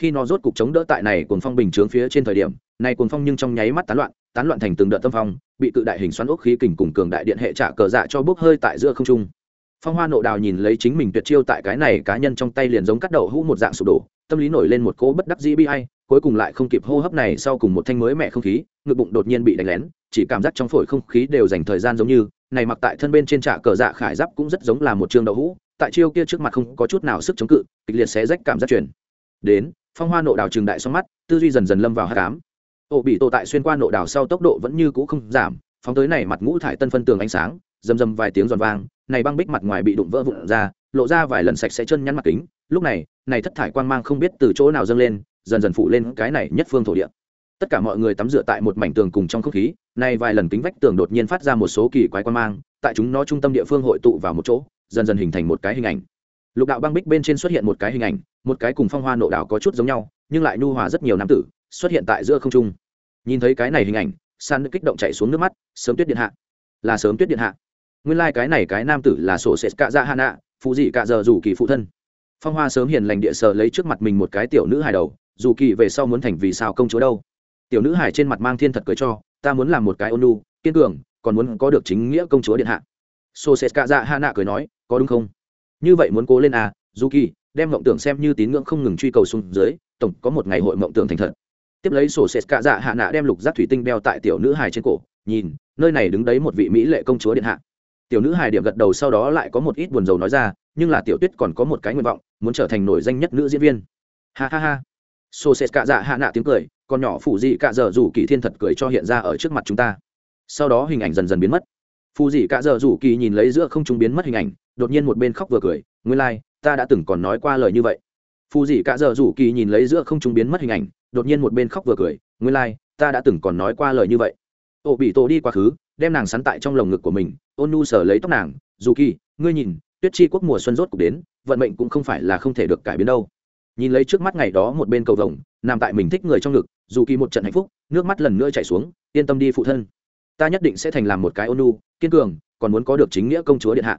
Khi nó rốt cục chống đỡ tại này cuồng phong bình chướng phía trên thời điểm, này cuồng phong nhưng trong nháy mắt tán loạn tán loạn thành từng đợt tâm phong, bị cự đại hình xoắn ốc khí kình cùng cường đại điện hệ trả cờ dạ cho bốc hơi tại giữa không trung. Phong hoa nộ đào nhìn lấy chính mình tuyệt chiêu tại cái này cá nhân trong tay liền giống cắt đậu hũ một dạng sụp đổ, tâm lý nổi lên một cỗ bất đắc dĩ bi hay cuối cùng lại không kịp hô hấp này sau cùng một thanh mới mẹ không khí, ngực bụng đột nhiên bị đánh lén, chỉ cảm giác trong phổi không khí đều dành thời gian giống như, này mặc tại thân bên trên trạ cờ dạ khải giáp cũng rất giống là một trường đậu hũ, tại chiêu kia trước mặt không có chút nào sức chống cự, kịch liệt xé rách cảm giác chuyển. Đến, phong hoa nộ đào trường đại xong mắt, tư duy dần dần lâm vào hát cám ổ bị tổ tại xuyên qua nộ đào sau tốc độ vẫn như cũ không giảm, phóng tới này mặt ngũ thải tân phân tường ánh sáng, rầm rầm vài tiếng giòn vang, này băng bích mặt ngoài bị đụng vỡ vụn ra, lộ ra vài lần sạch sẽ chân nhăn mặt kính. Lúc này này thất thải quang mang không biết từ chỗ nào dâng lên dần dần phụ lên cái này nhất phương thổ địa. Tất cả mọi người tắm rửa tại một mảnh tường cùng trong không khí này vài lần kính vách tường đột nhiên phát ra một số kỳ quái quang mang, tại chúng nó trung tâm địa phương hội tụ vào một chỗ, dần dần hình thành một cái hình ảnh. Lục đạo băng bích bên trên xuất hiện một cái hình ảnh, một cái cùng phong hoa nộ đạo có chút giống nhau, nhưng lại nhu hòa rất nhiều nam tử, xuất hiện tại giữa không trung. Nhìn thấy cái này hình ảnh, san kích động chạy xuống nước mắt, sớm tuyết điện hạ. Là sớm tuyết điện hạ. Nguyên lai、like、cái này cái nam tử là sổ sệt cạ dạ hạ nạ, phụ dị cạ giờ rủ kỳ phụ thân. Phong hoa sớm hiền lành địa sờ lấy trước mặt mình một cái tiểu nữ hài đầu dù kỳ về sau muốn thành vì sao công chúa đâu. Tiểu nữ hài trên mặt mang thiên thật cười cho, ta muốn làm một cái ôn nu kiên cường, còn muốn có được chính nghĩa công chúa điện hạ. Sô sệt cạ dạ hạ nạ cười nói, có đúng không? Như vậy muốn cố lên à dù kỳ, đem mộng tưởng xem như tín ngưỡng không ngừng truy cầu xuống dưới, tổng có một ngày hội mộng tưởng thành thật. Tiếp lấy sổ sệt cạ dạ hạ nạ đem lục giác thủy tinh đeo tại tiểu nữ hài trên cổ, nhìn, nơi này đứng đấy một vị mỹ lệ công chúa điện hạ. Tiểu nữ hài điểm gật đầu sau đó lại có một ít buồn rầu nói ra, nhưng là tiểu tuyết còn có một cái nguyện vọng, muốn trở thành nổi danh nhất nữ diễn viên. Ha ha ha sô sệt cạ dạ hạ nạ tiếng cười còn nhỏ phủ dị cạ dạ dở rủ kỳ thiên thật cười cho hiện ra ở trước mặt chúng ta. Sau đó hình ảnh dần dần biến mất. Phù dị cả dở rủ kỳ nhìn lấy giữa không trung biến mất hình ảnh đột nhiên một bên khóc vừa cười nguyên lai、like, ta đã từng còn nói qua lời như vậy. Phù dị cả dở rủ kỳ nhìn lấy giữa không trung biến mất hình ảnh đột nhiên một bên khóc vừa cười nguyên lai、like, ta đã từng còn nói qua lời như vậy. Ô bị tổ đi quá khứ đem nàng sắn tại trong lồng ngực của mình ôn nu sờ lấy tóc nàng dù kỳ ngươi nhìn tuyết chi quốc mùa xuân rốt cục đến vận mệnh cũng không phải là không thể được cải biến đâu nhìn lấy trước mắt ngày đó một bên cầu vồng, nằm tại mình thích người trong ngực, dù kỳ một trận hạnh phúc, nước mắt lần nữa chảy xuống, yên tâm đi phụ thân. Ta nhất định sẽ thành làm một cái ôn nu kiên cường, còn muốn có được chính nghĩa công chúa điện hạ.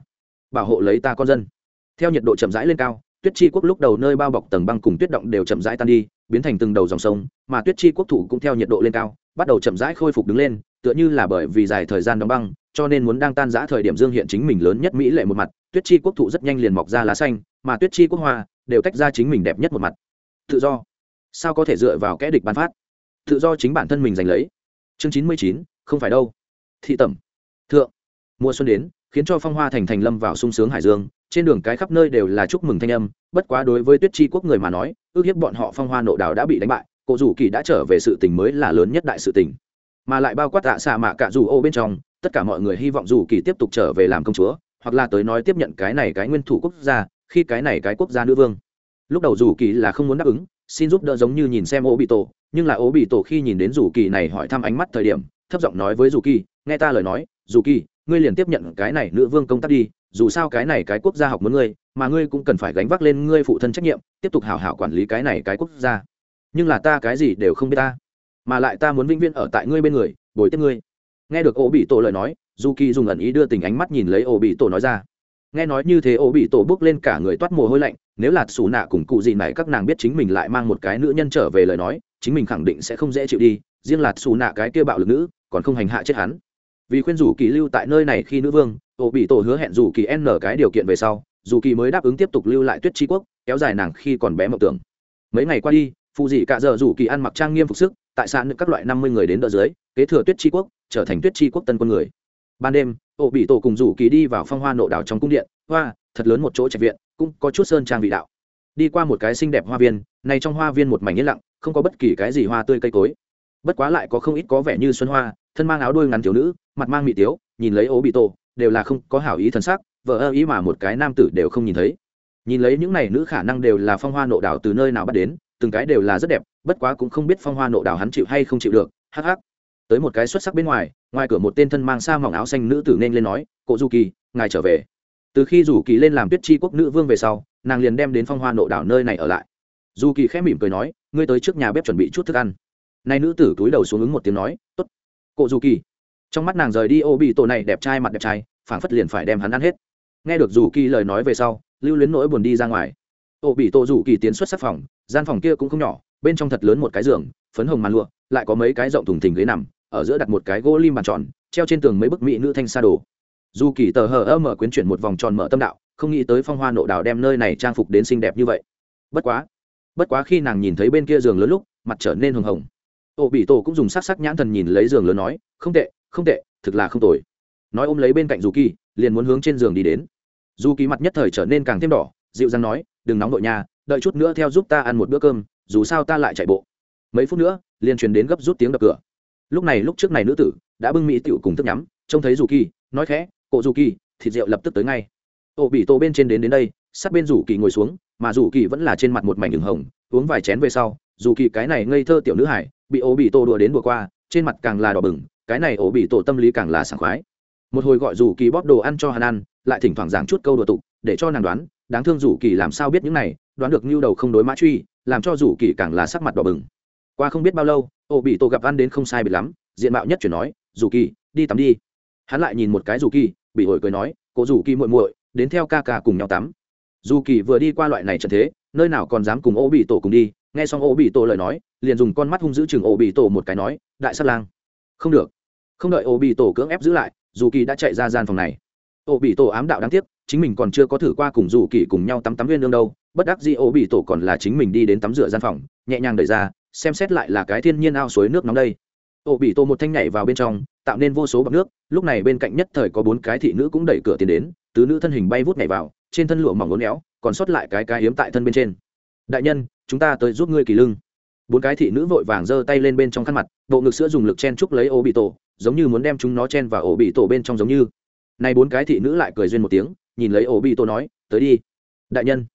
Bảo hộ lấy ta con dân. Theo nhiệt độ chậm rãi lên cao, tuyết chi quốc lúc đầu nơi bao bọc tầng băng cùng tuyết động đều chậm rãi tan đi, biến thành từng đầu dòng sông, mà tuyết chi quốc thủ cũng theo nhiệt độ lên cao, bắt đầu chậm rãi khôi phục đứng lên, tựa như là bởi vì dài thời gian đóng băng, cho nên muốn đang tan giã thời điểm dương hiện chính mình lớn nhất mỹ lệ một mặt. Tuyết chi quốc thụ rất nhanh liền mọc ra lá xanh, mà tuyết chi quốc hoa đều tách ra chính mình đẹp nhất một mặt. Tự do. Sao có thể dựa vào kẽ địch bán phát? Tự do chính bản thân mình giành lấy. Chương chín mươi chín, không phải đâu. Thị tẩm. Thượng. Mùa xuân đến, khiến cho phong hoa thành thành lâm vào sung sướng hải dương. Trên đường cái khắp nơi đều là chúc mừng thanh âm, bất quá đối với tuyết chi quốc người mà nói, ước hiếp bọn họ phong hoa nộ đào đã bị đánh bại, cổ rủ kỳ đã trở về sự tình mới là lớn nhất đại sự tình. Mà lại bao quát tạ xạ mạ cả dù ô bên trong, tất cả mọi người hy vọng dù kỳ tiếp tục trở về làm công chúa, hoặc là tới nói tiếp nhận cái này cái nguyên thủ quốc gia khi cái này cái quốc gia nữ vương. Lúc đầu dù kỳ là không muốn đáp ứng, xin giúp đỡ giống như nhìn xem ố bị tổ nhưng là ố bị tổ khi nhìn đến dù kỳ này hỏi thăm ánh mắt thời điểm, thấp giọng nói với dù kỳ, nghe ta lời nói dù kỳ, ngươi liền tiếp nhận cái này nữ vương công tác đi, dù sao cái này cái quốc gia học muốn ngươi, mà ngươi cũng cần phải gánh vác lên ngươi phụ thân trách nhiệm, tiếp tục hảo hảo quản lý cái này cái quốc gia. Nhưng là ta cái gì đều không biết ta, mà lại ta muốn vĩnh viễn ở tại ngươi bên người, bồi tiếp ngươi. Nghe được ố bị tổ lời nói dù kỳ dùng ẩn ý đưa tình ánh mắt nhìn lấy ố bị tổ nói ra nghe nói như thế ô bị tổ bước lên cả người toát mồ hôi lạnh, nếu là xù nạ cùng cụ gì này, các nàng biết chính mình lại mang một cái nữ nhân trở về lời nói, chính mình khẳng định sẽ không dễ chịu đi, riêng là xù nạ cái kia bạo lực nữ, còn không hành hạ chết hắn. Vì khuyên rủ kỳ lưu tại nơi này khi nữ vương ô bị tổ hứa hẹn rủ kỳ n cái điều kiện về sau dù kỳ mới đáp ứng tiếp tục lưu lại tuyết tri quốc, kéo dài nàng khi còn bé mộng tưởng. Mấy ngày qua đi, phụ dị cả giờ rủ kỳ ăn mặc trang nghiêm phục sức, tại xã các loại năm mươi người đến đỡ dưới, kế thừa tuyết tri quốc, trở thành tuyết tri quốc tân quân người. Ban đêm ổ bị tổ cùng rủ kỳ đi vào phong hoa nộ đảo trong cung điện. Hoa, thật lớn một chỗ trạch viện, cũng có chút sơn trang vị đạo. Đi qua một cái xinh đẹp hoa viên này trong hoa viên một mảnh yên lặng, không có bất kỳ cái gì hoa tươi cây cối. Bất quá lại có không ít có vẻ như xuân hoa, thân mang áo đuôi ngắn thiếu nữ, mặt mang mị tiếu, nhìn lấy ố bị tổ, đều là không có hảo ý thần sắc vợ ơ ý mà một cái nam tử đều không nhìn thấy. Nhìn lấy những này nữ khả năng đều là phong hoa nộ đảo từ nơi nào bắt đến, từng cái đều là rất đẹp, bất quá cũng không biết phong hoa nộ đảo hắn chịu hay không chịu được, hắc hắc. Tới một cái xuất sắc bên ngoài ngoài cửa một tên thân mang xa mỏng áo xanh nữ tử nên lên nói cụ du kỳ, ngài trở về. Từ khi rủ kỳ lên làm tuyết chi quốc nữ vương về sau, nàng liền đem đến phong hoa nộ đảo nơi này ở lại. Du kỳ khẽ mỉm cười nói, ngươi tới trước nhà bếp chuẩn bị chút thức ăn. Nay nữ tử túi đầu xuống ứng một tiếng nói t ố t cụ du kỳ. Trong mắt nàng rời đi, ô bị tổ này đẹp trai mặt đẹp trai, phảng phất liền phải đem hắn ăn hết. Nghe được dù kỳ lời nói về sau, lưu luyến nỗi buồn đi ra ngoài. Ô bị tổ dù kỳ tiến xuất sắc phòng, gian phòng kia cũng không nhỏ, bên trong thật lớn một cái giường, phấn hồng màn lụa, lại có mấy cái rộng thùng thình ghế nằm ở giữa đặt một cái gỗ lim bàn tròn, treo trên tường mấy bức mỹ nữ thanh sa đồ. Dù kỳ tờ hờ ơ mở quyến chuyển một vòng tròn mở tâm đạo, không nghĩ tới phong hoa nộ đào đem nơi này trang phục đến xinh đẹp như vậy. Bất quá bất quá khi nàng nhìn thấy bên kia giường lớn lúc, mặt trở nên hồng hồng. Ô bị tổ cũng dùng sắc sắc nhãn thần nhìn lấy giường lớn nói, không tệ không tệ, thực là không tồi. Nói ôm lấy bên cạnh dù kỳ, liền muốn hướng trên giường đi đến. Dù kỳ mặt nhất thời trở nên càng thêm đỏ, dịu dàng nói, đừng nóng đội nhà đợi chút nữa theo giúp ta ăn một bữa cơm, dù sao ta lại chạy bộ. Mấy phút nữa, liền truyền đến gấp rút tiếng đập cửa lúc này lúc trước này nữ tử đã bưng mỹ tiểu cùng thức nhắm, trông thấy dù kỳ, nói khẽ cộ dù kỳ, thịt rượu lập tức tới ngay. Ổ bị tổ bên trên đến đến đây, sát bên rủ kỳ ngồi xuống, mà rủ kỳ vẫn là trên mặt một mảnh đường hồng, uống vài chén về sau, dù kỳ cái này ngây thơ tiểu nữ hải bị ổ bị tổ đùa đến đùa qua, trên mặt càng là đỏ bừng, cái này ổ bị tổ tâm lý càng là sảng khoái. Một hồi gọi rủ kỳ bóp đồ ăn cho hắn ăn lại thỉnh thoảng giảng chút câu đùa tục, để cho nàng đoán, đáng thương rủ kỳ làm sao biết những này, đoán được nhu đầu không đối mã truy, làm cho rủ kỳ càng là sắc mặt đỏ bừng. Qua không biết bao lâu Ô, bị tổ gặp ăn đến không sai biệt lắm, diện mạo nhất chuyển nói, dù kỳ, đi tắm đi. Hắn lại nhìn một cái dù kỳ, bị ổi cười nói, cô dù kỳ muội muội, đến theo ca ca cùng nhau tắm. Dù kỳ vừa đi qua loại này trận thế, nơi nào còn dám cùng ô bị tổ cùng đi, nghe xong ô bị tổ lời nói, liền dùng con mắt hung giữ chừng ô bị tổ một cái nói, đại sát lang. Không được. Không đợi ô bị tổ cưỡng ép giữ lại, dù kỳ đã chạy ra gian phòng này. Ô bị tổ ám đạo đáng tiếc, chính mình còn chưa có thử qua cùng dù kỳ cùng nhau tắm tắm viên lương đâu, bất đắc dĩ ô bị tổ còn là chính mình đi đến tắm rửa gian phòng, nhẹ nhàng đẩy ra xem xét lại là cái thiên nhiên ao suối nước nóng đây. Ô bị tô một thanh nhảy vào bên trong, tạo nên vô số bọc nước, lúc này bên cạnh nhất thời có bốn cái thị nữ cũng đẩy cửa tiến đến, tứ nữ thân hình bay vút nhảy vào, trên thân lụa mỏng lốn éo, còn sót lại cái cái hiếm tại thân bên trên. Đại nhân, chúng ta tới giúp ngươi kỳ lưng. Bốn cái thị nữ vội vàng giơ tay lên bên trong khăn mặt, bộ ngực sữa dùng lực chen trúc lấy ô bị tổ, giống như muốn đem chúng nó chen vào ổ bị tổ bên trong giống như. Này bốn cái thị nữ lại cười duyên một tiếng, nhìn lấy ổ bị tổ nói, tới đi. Đại nhân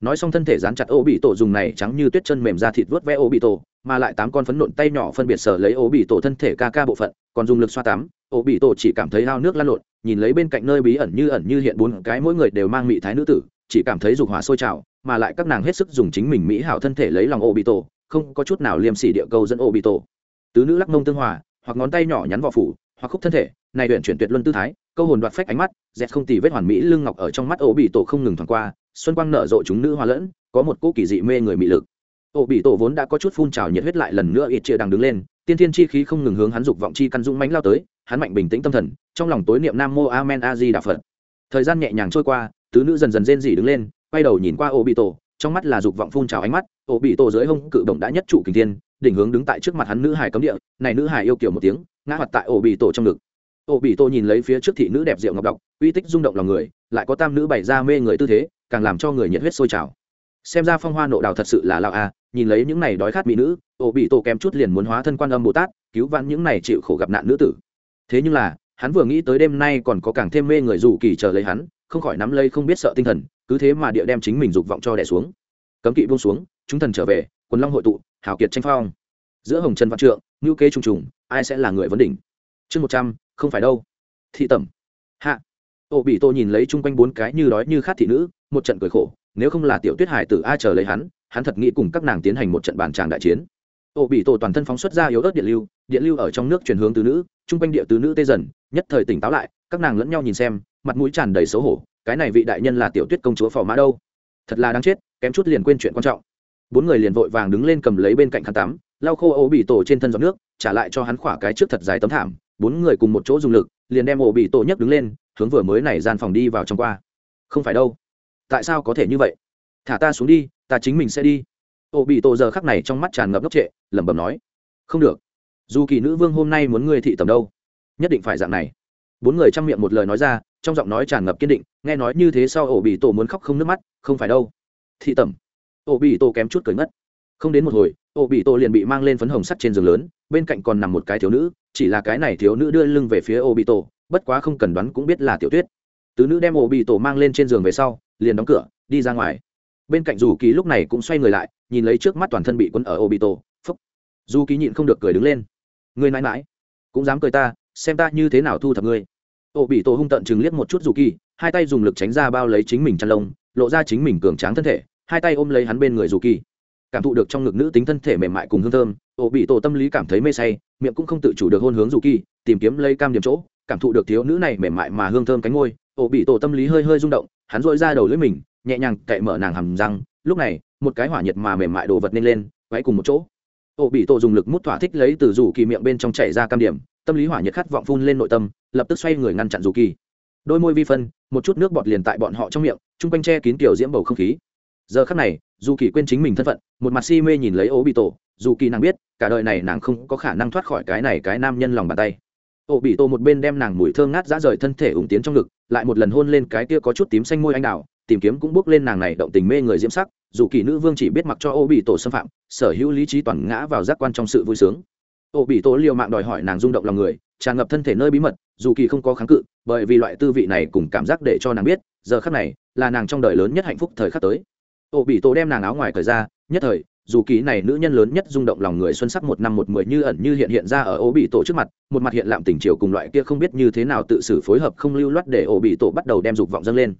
nói xong thân thể dán chặt ô bị tổ dùng này trắng như tuyết chân mềm ra thịt vớt vẽ ô bị tổ mà lại tám con phấn nộn tay nhỏ phân biệt sở lấy ô bị tổ thân thể ca ca bộ phận, còn dùng lực xoa tắm. Ô bị tổ chỉ cảm thấy hao nước lan lộn, nhìn lấy bên cạnh nơi bí ẩn như ẩn như hiện bốn cái mỗi người đều mang mị thái nữ tử, chỉ cảm thấy dục hỏa sôi trào, mà lại các nàng hết sức dùng chính mình mỹ hảo thân thể lấy lòng ô bị tổ không có chút nào liêm sỉ địa câu dẫn ô bị tổ tứ nữ lắc mông tương hòa, hoặc ngón tay nhỏ nhắn vào phủ, hoặc khúc thân thể, này luyện chuyển tuyệt luân tư thái, câu hồn đoạt phách ánh mắt, dẹt không tì vết hoàn mỹ lưng ngọc ở trong mắt ô bị tổ không ngừng thoảng qua xuân quang nở rộ chúng nữ hoa lẫn, có một cỗ kỳ dị mê người mị lực. Ổ bị tổ vốn đã có chút phun trào nhiệt huyết lại lần nữa ít chia đang đứng lên, tiên thiên chi khí không ngừng hướng hắn dục vọng chi căn dũng mánh lao tới, hắn mạnh bình tĩnh tâm thần, trong lòng tối niệm nam mô amen a di đà phật. Thời gian nhẹ nhàng trôi qua, tứ nữ dần dần rên rỉ đứng lên, quay đầu nhìn qua ổ bị tổ, trong mắt là dục vọng phun trào ánh mắt ổ bị tổ dưới hông cự động đã nhất trụ kình thiên, đỉnh hướng đứng tại trước mặt hắn nữ hải cấm địa, này nữ hải yêu kiểu một tiếng, ngã hoạt tại ổ bị tổ trong ngực. Ổ bị tổ nhìn lấy phía trước thị nữ đẹp diệu ngọc độc, uy tích rung động lòng người, lại có tam nữ bày ra mê người tư thế càng làm cho người nhiệt huyết sôi trào. Xem ra phong hoa nộ đào thật sự là lao a, nhìn lấy những này đói khát mỹ nữ ổ bị tổ kém chút liền muốn hóa thân quan âm bồ tát, cứu vãn những này chịu khổ gặp nạn nữ tử. Thế nhưng là, hắn vừa nghĩ tới đêm nay còn có càng thêm mê người dù kỳ chờ lấy hắn, không khỏi nắm lấy không biết sợ tinh thần, cứ thế mà địa đem chính mình dục vọng cho đẻ xuống. Cấm kỵ buông xuống, chúng thần trở về, quần long hội tụ hảo kiệt tranh phong. Giữa hồng trần văn trượng ngữ kế trùng trùng, ai sẽ là người vấn đỉnh? Chương một trăm, không phải đâu. Thị tẩm. Hạ ô bị tô nhìn lấy chung quanh bốn cái như đói như khát thị nữ, một trận cười khổ, nếu không là tiểu tuyết hải tử a chờ lấy hắn hắn thật nghĩ cùng các nàng tiến hành một trận bàn tràng đại chiến. Ô bị tổ toàn thân phóng xuất ra yếu ớt điện lưu điện lưu ở trong nước chuyển hướng từ nữ, chung quanh địa từ nữ tê dần, nhất thời tỉnh táo lại, các nàng lẫn nhau nhìn xem, mặt mũi tràn đầy xấu hổ, cái này vị đại nhân là tiểu tuyết công chúa phò mã đâu? Thật là đáng chết, kém chút liền quên chuyện quan trọng. Bốn người liền vội vàng đứng lên cầm lấy bên cạnh khăn tắm, lau khô ô bị tổ trên thân giọt nước, trả lại cho hắn khỏa cái trước thật dài tấm thảm. Bốn người cùng một chỗ dùng lực, liền đem ô bị tổ nhấc đứng lên hướng vừa mới này gian phòng đi vào trong qua. Không phải đâu. Tại sao có thể như vậy? Thả ta xuống đi, ta chính mình sẽ đi. Ô bị tổ giờ khắc này trong mắt tràn ngập ngốc trệ, lẩm bẩm nói. Không được. Dù kỳ nữ vương hôm nay muốn ngươi thị tầm đâu? Nhất định phải dạng này. Bốn người chăm miệng một lời nói ra, trong giọng nói tràn ngập kiên định, nghe nói như thế sau ổ bị tổ muốn khóc không nước mắt, không phải đâu. Thị tẩm. Ổ bị tổ kém chút cười ngất. Không đến một hồi ổ bị tổ liền bị mang lên phấn hồng sắt trên giường lớn, bên cạnh còn nằm một cái thiếu nữ, chỉ là cái này thiếu nữ đưa lưng về phía ổ bị tổ bất quá không cần đoán cũng biết là tiểu tuyết. Tứ nữ đem ổ bị tổ mang lên trên giường về sau, liền đóng cửa, đi ra ngoài. Bên cạnh dù kỳ lúc này cũng xoay người lại, nhìn lấy trước mắt toàn thân bị quân ở ổ bị tổ, phúc. Dù kỳ nhịn không được cười đứng lên. Người mãi mãi, cũng dám cười ta, xem ta như thế nào thu thập ngươi. Ổ bị tổ hung tận chừng liếc một chút dù kỳ, hai tay dùng lực tránh ra bao lấy chính mình chăn lông, lộ ra chính mình cường tráng thân thể, hai tay ôm lấy hắn bên người dù kỳ. Cảm thụ được trong ngực nữ tính thân thể mềm mại cùng hương thơm, ổ bị tổ tâm lý cảm thấy mê say, miệng cũng không tự chủ được hôn hướng dù kỳ, tìm kiếm lấy cam điểm chỗ cảm thụ được thiếu nữ này mềm mại mà hương thơm cánh ngôi ổ bị tổ tâm lý hơi hơi rung động, hắn dội ra đầu lưỡi mình, nhẹ nhàng cậy mở nàng hầm răng. Lúc này, một cái hỏa nhiệt mà mềm mại đồ vật nên lên quấy cùng một chỗ. Ổ bị tổ dùng lực mút thỏa thích lấy từ rủ kỳ miệng bên trong chảy ra cam điểm, tâm lý hỏa nhiệt khát vọng phun lên nội tâm, lập tức xoay người ngăn chặn rủ kỳ. Đôi môi vi phân, một chút nước bọt liền tại bọn họ trong miệng, chung quanh che kín kiểu diễm bầu không khí. Giờ khắc này dù kỳ quên chính mình thân phận, một mặt si mê nhìn lấy ố bị tổ. Dù kỳ nàng biết, cả đời này nàng không có khả năng thoát khỏi cái này cái nam nhân lòng bàn tay. Ô bị Tô một bên đem nàng mùi thơm ngát dã rời thân thể ủng tiến trong ngực, lại một lần hôn lên cái kia có chút tím xanh môi anh đào, tìm kiếm cũng bước lên nàng này động tình mê người diễm sắc, dù kỳ nữ vương chỉ biết mặc cho ô bị tổ xâm phạm, sở hữu lý trí toàn ngã vào giác quan trong sự vui sướng. Ô bị tổ liều mạng đòi hỏi nàng rung động lòng người, tràn ngập thân thể nơi bí mật, dù kỳ không có kháng cự, bởi vì loại tư vị này cùng cảm giác để cho nàng biết, giờ khắc này là nàng trong đời lớn nhất hạnh phúc thời khắc tới. Ô bị tổ đem nàng áo ngoài thời ra, nhất thời dù kỳ này nữ nhân lớn nhất rung động lòng người xuân sắc một năm một mười như ẩn như hiện hiện ra ở ô bị tổ trước mặt, một mặt hiện lạm tình chiều cùng loại kia không biết như thế nào tự xử phối hợp không lưu loát để ô bị tổ bắt đầu đem dục vọng dâng lên.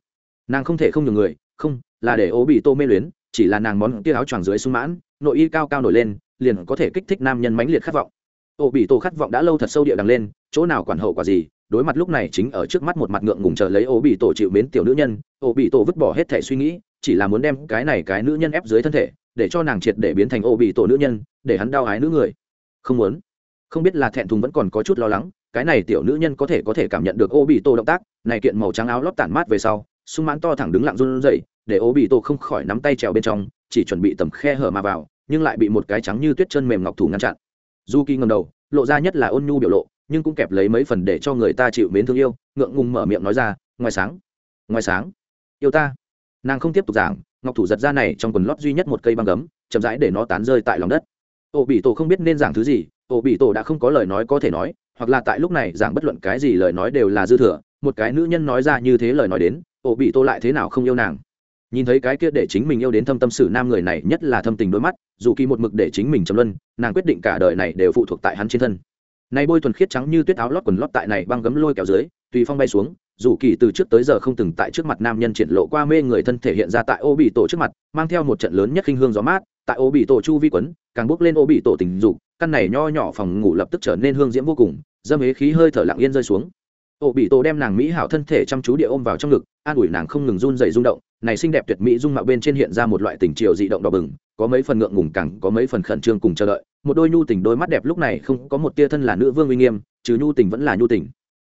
Nàng không thể không nhường người, không, là để ô bị tô mê luyến, chỉ là nàng món kia áo choàng dưới sung mãn, nội y cao cao nổi lên, liền có thể kích thích nam nhân mãnh liệt khát vọng. Ô bị tổ khát vọng đã lâu thật sâu địa đằng lên, chỗ nào quản hậu quả gì, đối mặt lúc này chính ở trước mắt một mặt ngượng ngùng chờ lấy ô bị tổ chịu mến tiểu nữ nhân, ô bị tổ vứt bỏ hết thể suy nghĩ, chỉ là muốn đem cái này cái nữ nhân ép dưới thân thể để cho nàng triệt để biến thành ô bị tổ nữ nhân, để hắn đau ái nữ người. Không muốn. Không biết là thẹn thùng vẫn còn có chút lo lắng, cái này tiểu nữ nhân có thể có thể cảm nhận được ô bị tổ động tác, này kiện màu trắng áo lót tản mát về sau, sung mãn to thẳng đứng lặng run rẩy, để ô bị tổ không khỏi nắm tay trèo bên trong, chỉ chuẩn bị tầm khe hở mà vào, nhưng lại bị một cái trắng như tuyết chân mềm ngọc thủ ngăn chặn. Du kỳ ngầm đầu, lộ ra nhất là ôn nhu biểu lộ, nhưng cũng kẹp lấy mấy phần để cho người ta chịu mến thương yêu, ngượng ngùng mở miệng nói ra, ngoài sáng ngoài sáng, yêu ta. Nàng không tiếp tục giảng ngọc thủ giật ra này trong quần lót duy nhất một cây băng gấm, chậm rãi để nó tán rơi tại lòng đất. Ổ bị tổ không biết nên giảng thứ gì ổ bị tổ đã không có lời nói có thể nói, hoặc là tại lúc này giảng bất luận cái gì lời nói đều là dư thừa, một cái nữ nhân nói ra như thế lời nói đến ổ bị tổ lại thế nào không yêu nàng. Nhìn thấy cái kia để chính mình yêu đến thâm tâm sự nam người này nhất là thâm tình đôi mắt, dù kỳ một mực để chính mình trầm luân, nàng quyết định cả đời này đều phụ thuộc tại hắn trên thân. Này bôi thuần khiết trắng như tuyết áo lót quần lót tại này băng gấm lôi kéo dưới, tùy phong bay xuống dù kỳ từ trước tới giờ không từng tại trước mặt nam nhân triển lộ qua mê người thân thể hiện ra tại ô bị tổ trước mặt, mang theo một trận lớn nhất khinh hương gió mát, tại ô bị tổ chu vi quấn, càng bước lên ô bị tổ tình dục, căn này nho nhỏ phòng ngủ lập tức trở nên hương diễm vô cùng, dâm ế khí hơi thở lặng yên rơi xuống. Ô bị tổ đem nàng mỹ hảo thân thể chăm chú địa ôm vào trong ngực, an ủi nàng không ngừng run dày rung động, này xinh đẹp tuyệt mỹ dung mạo bên trên hiện ra một loại tình chiều dị động đỏ bừng, có mấy phần ngượng ngùng cẳng có mấy phần khẩn trương cùng chờ đợi, một đôi nhu tình đôi mắt đẹp lúc này không có một tia thân là nữ vương uy nghiêm chứ nhu tình vẫn là nhu tình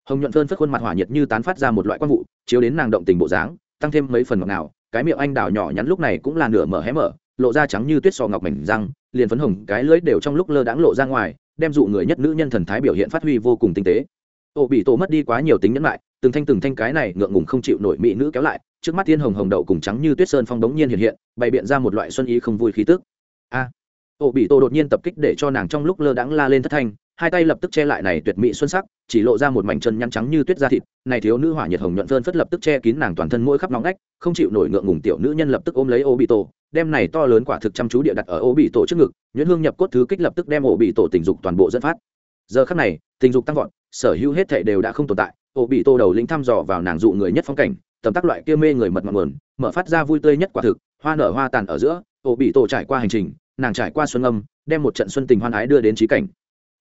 hồng nhuận phơn phất khuôn mặt hỏa nhiệt như tán phát ra một loại quang vụ, chiếu đến nàng động tình bộ dáng, tăng thêm mấy phần ngọt ngào, cái miệng anh đào nhỏ nhắn lúc này cũng là nửa mở hé mở, lộ ra trắng như tuyết sò ngọc mảnh răng, liền phấn hồng cái lưỡi đều trong lúc lơ đãng lộ ra ngoài, đem dụ người nhất nữ nhân thần thái biểu hiện phát huy vô cùng tinh tế. Ô bị tổ mất đi quá nhiều tính nhẫn lại, từng thanh từng thanh cái này ngượng ngùng không chịu nổi mỹ nữ kéo lại, trước mắt thiên hồng hồng đậu cùng trắng như tuyết sơn phong đống nhiên hiện hiện, bày biện ra một loại xuân ý không vui khí tức. A. Ô bị tổ đột nhiên tập kích để cho nàng trong lúc lơ đãng la lên thất thanh hai tay lập tức che lại này tuyệt mỹ xuân sắc, chỉ lộ ra một mảnh chân nhăn trắng như tuyết da thịt, này thiếu nữ hỏa nhiệt hồng nhuận phơn phất lập tức che kín nàng toàn thân mỗi khắp nóng nách không chịu nổi ngượng ngùng tiểu nữ nhân lập tức ôm lấy ô bị tổ đem này to lớn quả thực chăm chú địa đặt ở ô bị tổ trước ngực, nhuyễn hương nhập cốt thứ kích lập tức đem ô bị tổ tình dục toàn bộ dẫn phát. Giờ khắc này, tình dục tăng vọt, sở hữu hết thảy đều đã không tồn tại ô bị tổ đầu lĩnh thăm dò vào nàng dụ người nhất phong cảnh, tầm tác loại kia mê người mật mật nguồn, mở phát ra vui tươi nhất quả thực, hoa nở hoa tàn ở giữa ô bị tổ trải qua hành trình, nàng trải qua xuân âm, đem một trận xuân tình hoan ái đưa đến trí cảnh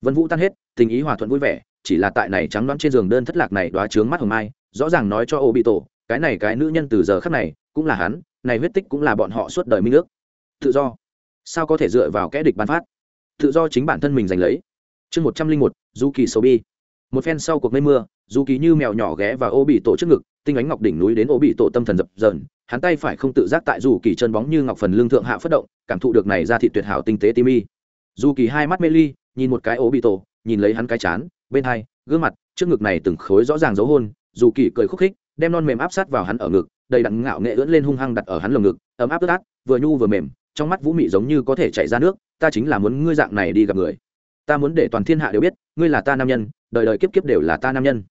vân vũ tan hết, tình ý hòa thuận vui vẻ, chỉ là tại này trắng đoán trên giường đơn thất lạc này đoá trướng mắt hồng mai, rõ ràng nói cho ô bị tổ cái này cái nữ nhân từ giờ khắc này, cũng là hắn, này huyết tích cũng là bọn họ suốt đời minh ước. Tự do. Sao có thể dựa vào kẽ địch ban phát? Tự do chính bản thân mình giành lấy. Chương một trăm linh một du kỳ sâu bi một phen sau cuộc mây mưa du kỳ như mèo nhỏ ghé và ô bị tổ trước ngực, tinh ánh ngọc đỉnh núi đến ô bị tổ tâm thần dập dờn, hắn tay phải không tự giác tại du kỳ chân bóng như ngọc phần lương thượng hạ phất động, cảm thụ được này ra thị tuyệt hảo tinh tế tim y du kỳ hai mắt mê ly nhìn một cái ố bị tổ, nhìn lấy hắn cái chán, bên hai, gương mặt, trước ngực này từng khối rõ ràng dấu hôn, dù kỳ cười khúc khích, đem non mềm áp sát vào hắn ở ngực, đầy đặn ngạo nghệ ưỡn lên hung hăng đặt ở hắn lồng ngực, ấm áp ướt át, vừa nhu vừa mềm, trong mắt vũ mị giống như có thể chảy ra nước, ta chính là muốn ngươi dạng này đi gặp người. Ta muốn để toàn thiên hạ đều biết, ngươi là ta nam nhân, đời đời kiếp kiếp đều là ta nam nhân.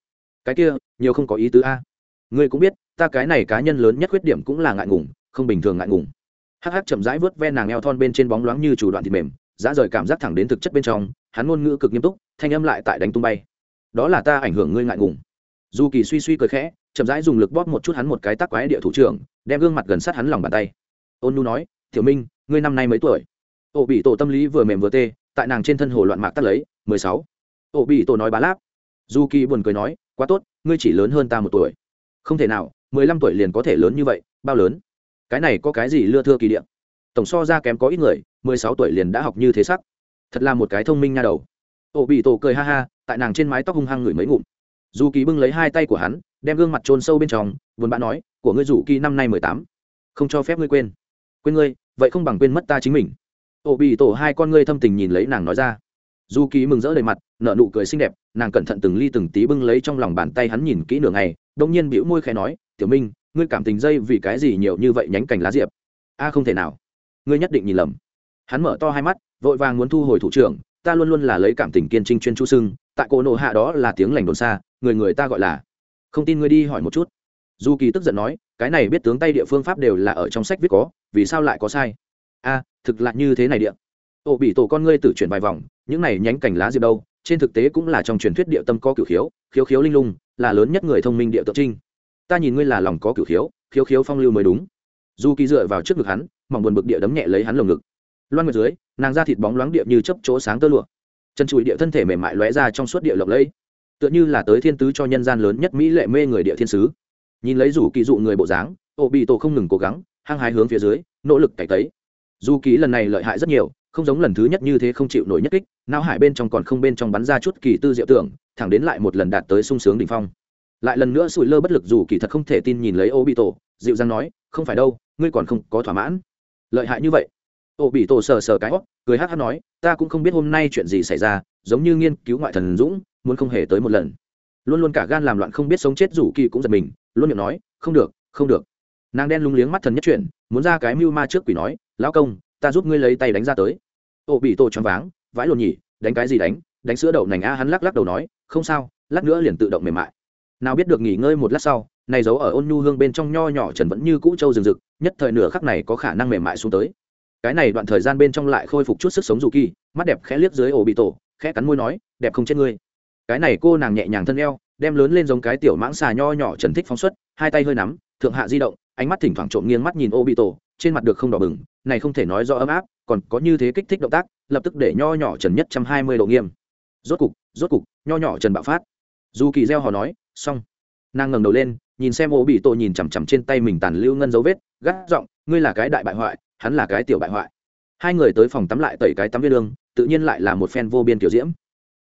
Cái kia, nhiều không có ý tứ a. Ngươi cũng biết, ta cái này cá nhân lớn nhất khuyết điểm cũng là ngại ngùng, không bình thường ngại ngùng. Hắc hắc chậm rãi vớt ve nàng eo thon bên trên bóng loáng như chủ đoạn thịt mềm dã rời cảm giác thẳng đến thực chất bên trong, hắn ngôn ngữ cực nghiêm túc, thanh âm lại tại đánh tung bay. Đó là ta ảnh hưởng ngươi ngại ngùng. Dù kỳ suy suy cười khẽ, chậm rãi dùng lực bóp một chút hắn một cái tắc quái địa thủ trưởng, đem gương mặt gần sát hắn lòng bàn tay. Ôn nu nói thiểu minh, ngươi năm nay mấy tuổi? Ổ bị tổ tâm lý vừa mềm vừa tê, tại nàng trên thân hồ loạn mạc tắt lấy, mười sáu. Ổ bị tổ nói bá láp. Dù kỳ buồn cười nói, quá tốt, ngươi chỉ lớn hơn ta một tuổi. Không thể nào, mười lăm tuổi liền có thể lớn như vậy, bao lớn? Cái này có cái gì lưa thưa kỳ điện tổng so ra kém có ít người, mười sáu tuổi liền đã học như thế sắc. Thật là một cái thông minh nha đầu. Ổ bị tổ cười ha ha, tại nàng trên mái tóc hung hăng ngửi mấy ngụm. Dù kỳ bưng lấy hai tay của hắn, đem gương mặt trôn sâu bên trong vốn bã nói, của ngươi rủ kỳ năm nay mười tám, không cho phép ngươi quên. Quên ngươi? Vậy không bằng quên mất ta chính mình. Ổ bị tổ hai con ngươi thâm tình nhìn lấy nàng nói ra. Dù kỳ mừng rỡ đầy mặt nợ nụ cười xinh đẹp, nàng cẩn thận từng ly từng tí bưng lấy trong lòng bàn tay hắn nhìn kỹ nửa ngày đông nhiên bĩu môi khẽ nói, tiểu minh, ngươi cảm tình dây vì cái gì nhiều như vậy nhánh cành lá diệp? A, không thể nào ngươi nhất định nhìn lầm. Hắn mở to hai mắt, vội vàng muốn thu hồi thủ trưởng, ta luôn luôn là lấy cảm tình kiên trinh chuyên chu sưng, tại cổ nộ hạ đó là tiếng lành đồn xa, người người ta gọi là. Không tin ngươi đi hỏi một chút. Du kỳ tức giận nói, cái này biết tướng tay địa phương pháp đều là ở trong sách viết có, vì sao lại có sai? A, thực lại như thế này địa. Ổ bị tổ con ngươi tự chuyển vài vòng, những này nhánh cành lá diệp đâu, trên thực tế cũng là trong truyền thuyết địa tâm có cửu khiếu khiếu khiếu linh lung, là lớn nhất người thông minh địa tượng trinh. Ta nhìn ngươi là lòng có cửu khiếu khiếu khiếu phong lưu mới đúng. Du kỳ dựa vào trước ngực hắn mỏng buồn bực địa đấm nhẹ lấy hắn lồng ngực. Loan ngược dưới, nàng ra thịt bóng loáng địa như chấp chỗ sáng tơ lụa. Chân chùi địa thân thể mềm mại lóe ra trong suốt địa lộng lẫy. Tựa như là tới thiên tứ cho nhân gian lớn nhất mỹ lệ mê người địa thiên sứ. Nhìn lấy rủ kỳ dụ người bộ dáng, ô bị tổ không ngừng cố gắng, hăng hái hướng phía dưới, nỗ lực cải tấy. Dù ký lần này lợi hại rất nhiều, không giống lần thứ nhất như thế không chịu nổi nhất kích, não hải bên trong còn không bên trong bắn ra chút kỳ tư diệu tưởng, thẳng đến lại một lần đạt tới sung sướng đ ỉ n h phong. Lại lần nữa sủi lơ bất lực dù kỳ thật không thể tin nhìn lấy ô bị tổ, dịu dàng nói, không phải đâu, ngươi còn không có thỏa mãn lợi hại như vậy. Ô bị tổ sờ sờ cái hót cười hát hát nói, ta cũng không biết hôm nay chuyện gì xảy ra, giống như nghiên cứu ngoại thần dũng, muốn không hề tới một lần. Luôn luôn cả gan làm loạn không biết sống chết rủ kỳ cũng giật mình, luôn miệng nói, không được không được. Nàng đen lúng liếng mắt thần nhất chuyển, muốn ra cái mưu ma trước quỷ nói, lão công, ta giúp ngươi lấy tay đánh ra tới. Ô bị tổ choáng váng, vãi lồn nhỉ, đánh cái gì đánh? Đánh sữa đậu nành a. Hắn lắc lắc đầu nói, không sao, lát nữa liền tự động mềm mại nào biết được nghỉ ngơi một lát sau, này giấu ở ôn nhu hương bên trong nho nhỏ trần vẫn như cũ trâu rừng rực, nhất thời nửa khắc này có khả năng mềm mại xuống tới. Cái này đoạn thời gian bên trong lại khôi phục chút sức sống dù kỳ, mắt đẹp khẽ liếc dưới ổ bị tổ, khẽ cắn môi nói, đẹp không chết ngươi. Cái này cô nàng nhẹ nhàng thân eo, đem lớn lên giống cái tiểu mãng xà nho nhỏ trần thích phóng xuất, hai tay hơi nắm, thượng hạ di động, ánh mắt thỉnh thoảng trộm nghiêng mắt nhìn ô bị tổ, trên mặt được không đỏ bừng, này không thể nói do ấm áp, còn có như thế kích thích động tác, lập tức để nho nhỏ trần nhất trăm hai mươi độ nghiêm. Rốt cục rốt cục, nho nhỏ trần bạo phát dù kỳ gieo họ nói, xong. Nàng ngẩng đầu lên, nhìn xem ô bị tổ nhìn chằm chằm trên tay mình tàn lưu ngân dấu vết, gắt giọng, ngươi là cái đại bại hoại, hắn là cái tiểu bại hoại. Hai người tới phòng tắm lại tẩy cái tắm viên lương, tự nhiên lại là một phen vô biên tiểu diễm.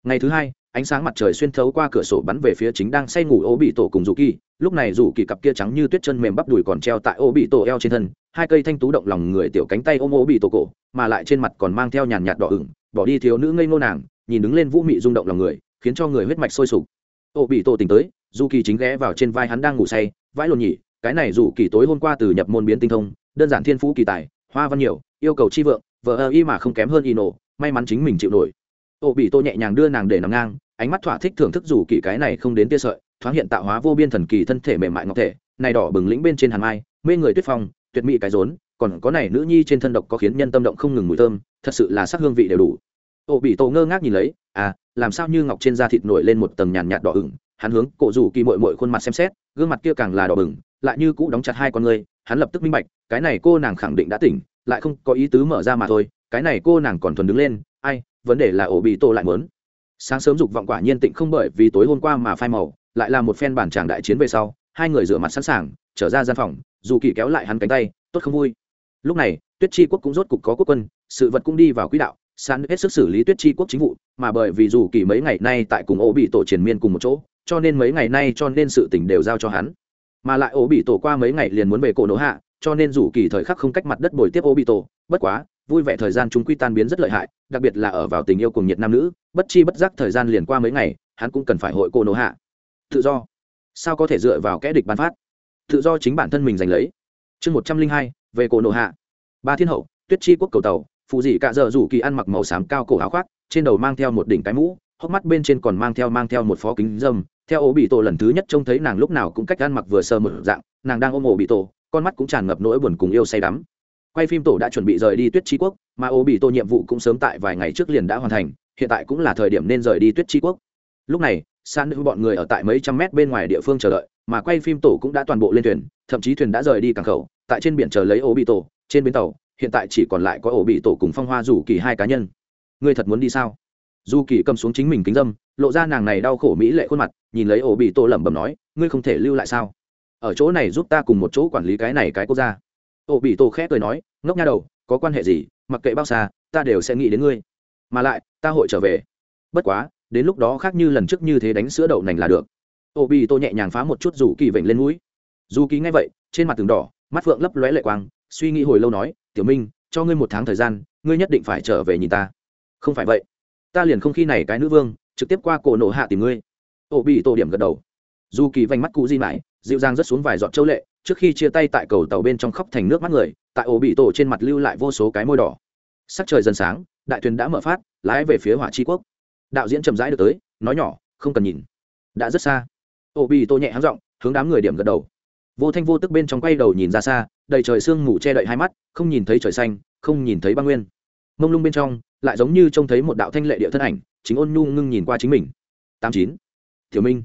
Ngày thứ hai, ánh sáng mặt trời xuyên thấu qua cửa sổ bắn về phía chính đang say ngủ ô bị tổ cùng dù kỳ. Lúc này dù kỳ cặp kia trắng như tuyết chân mềm bắp đùi còn treo tại ô bị tổ eo trên thân, hai cây thanh tú động lòng người tiểu cánh tay ôm ô bị tổ cổ, mà lại trên mặt còn mang theo nhàn nhạt đỏ ửng, bỏ đi thiếu nữ ngây ngô nàng, nhìn đứng lên vũ mị rung động lòng người, khiến cho người huyết mạch sôi sục ô bị tổ tỉnh tới, dù kỳ chính ghé vào trên vai hắn đang ngủ say, vãi lồn nhỉ, cái này dù kỳ tối hôm qua từ nhập môn biến tinh thông, đơn giản thiên phú kỳ tài, hoa văn nhiều, yêu cầu chi vượng vợ ơ y mà không kém hơn y nổ may mắn chính mình chịu nổi. Ô bị tô nhẹ nhàng đưa nàng để nằm ngang, ánh mắt thỏa thích thưởng thức dù kỳ cái này không đến tia sợi, thoáng hiện tạo hóa vô biên thần kỳ thân thể mềm mại ngọc thể, này đỏ bừng lĩnh bên trên hàn mai, mê người tuyết phong, tuyệt mỹ cái rốn, còn có này nữ nhi trên thân độc có khiến nhân tâm động không ngừng mùi thơm, thật sự là sắc hương vị đều đủ ô bị tô ngơ ngác nhìn lấy à làm sao như ngọc trên da thịt nổi lên một tầng nhàn nhạt đỏ ửng? Hắn hướng cổ rủ kỳ mội mội khuôn mặt xem xét, gương mặt kia càng là đỏ bừng, lại như cũ đóng chặt hai con người hắn lập tức minh bạch, cái này cô nàng khẳng định đã tỉnh, lại không có ý tứ mở ra mà thôi, cái này cô nàng còn thuần đứng lên, ai, vấn đề là ổ bị tô lại mớn sáng sớm dục vọng quả nhiên tịnh không bởi vì tối hôm qua mà phai màu, lại là một phen bản tràng đại chiến về sau, hai người rửa mặt sẵn sàng, trở ra gian phòng dù kỳ kéo lại hắn cánh tay, tốt không vui. Lúc này, tuyết chi quốc cũng rốt cục có quốc quân, sự vật cũng đi vào quỹ đạo sẵn hết sức xử lý tuyết chi quốc chính vụ, mà bởi vì dù kỳ mấy ngày nay tại cùng ổ bị tổ triển miên cùng một chỗ, cho nên mấy ngày nay cho nên sự tình đều giao cho hắn. Mà lại ổ bị tổ qua mấy ngày liền muốn về cổ nổ hạ, cho nên dù kỳ thời khắc không cách mặt đất bồi tiếp ổ bị tổ, bất quá, vui vẻ thời gian chúng quy tan biến rất lợi hại, đặc biệt là ở vào tình yêu cùng nhiệt nam nữ, bất chi bất giác thời gian liền qua mấy ngày, hắn cũng cần phải hội cổ nổ hạ. Tự do. Sao có thể dựa vào kẽ địch ban phát? Tự do chính bản thân mình giành lấy. Chương một trăm linh hai, về cổ nổ hạ. Ba thiên hậu, tuyết chi quốc cầu tàu phụ dị cạ dợ rủ kỳ ăn mặc màu xám cao cổ áo khoác, trên đầu mang theo một đỉnh cái mũ, hốc mắt bên trên còn mang theo mang theo một phó kính dâm theo ổ bị tổ lần thứ nhất trông thấy nàng lúc nào cũng cách ăn mặc vừa sơ một dạng, nàng đang ôm ổ bị tổ, con mắt cũng tràn ngập nỗi buồn cùng yêu say đắm. Quay phim tổ đã chuẩn bị rời đi tuyết tri quốc, mà ổ bị tổ nhiệm vụ cũng sớm tại vài ngày trước liền đã hoàn thành, hiện tại cũng là thời điểm nên rời đi tuyết tri quốc. Lúc này, san nữ bọn người ở tại mấy trăm mét bên ngoài địa phương chờ đợi, mà quay phim tổ cũng đã toàn bộ lên thuyền, thậm chí thuyền đã rời đi cảng khẩu, tại trên biển chờ lấy ổ bị tổ, trên bến tàu hiện tại chỉ còn lại có ổ bị tổ cùng phong hoa rủ kỳ hai cá nhân. Ngươi thật muốn đi sao? Dù kỳ cầm xuống chính mình kính dâm, lộ ra nàng này đau khổ mỹ lệ khuôn mặt, nhìn lấy ổ bị tổ lẩm bẩm nói, ngươi không thể lưu lại sao? Ở chỗ này giúp ta cùng một chỗ quản lý cái này cái quốc gia. Ổ bị tổ khẽ cười nói, ngốc nha đầu, có quan hệ gì? Mặc kệ bao xa, ta đều sẽ nghĩ đến ngươi. Mà lại, ta hội trở về. Bất quá, đến lúc đó khác như lần trước như thế đánh sữa đậu nành là được. Ổ bị tổ nhẹ nhàng phá một chút rủ kỳ vểnh lên mũi. Dù kỳ ngay vậy, trên mặt tường đỏ, mắt phượng lấp lóe lệ quang suy nghĩ hồi lâu nói, tiểu minh, cho ngươi một tháng thời gian, ngươi nhất định phải trở về nhìn ta. Không phải vậy. Ta liền không khi này cái nữ vương, trực tiếp qua cổ nổ hạ tìm ngươi. Ổ bị tổ điểm gật đầu. Dù kỳ vành mắt cụ di mãi, dịu dàng rất xuống vài giọt châu lệ, trước khi chia tay tại cầu tàu bên trong khóc thành nước mắt người, tại ổ bị tổ trên mặt lưu lại vô số cái môi đỏ. Sắc trời dần sáng, đại thuyền đã mở phát, lái về phía hỏa tri quốc. Đạo diễn chậm rãi được tới, nói nhỏ, không cần nhìn. Đã rất xa. Ổ bị tổ nhẹ háng giọng, hướng đám người điểm gật đầu vô thanh vô tức bên trong quay đầu nhìn ra xa, đầy trời sương mù che đậy hai mắt, không nhìn thấy trời xanh, không nhìn thấy băng nguyên. Mông lung bên trong, lại giống như trông thấy một đạo thanh lệ địa thân ảnh, chính ôn nhu ngưng nhìn qua chính mình. Tám chín. Thiếu minh,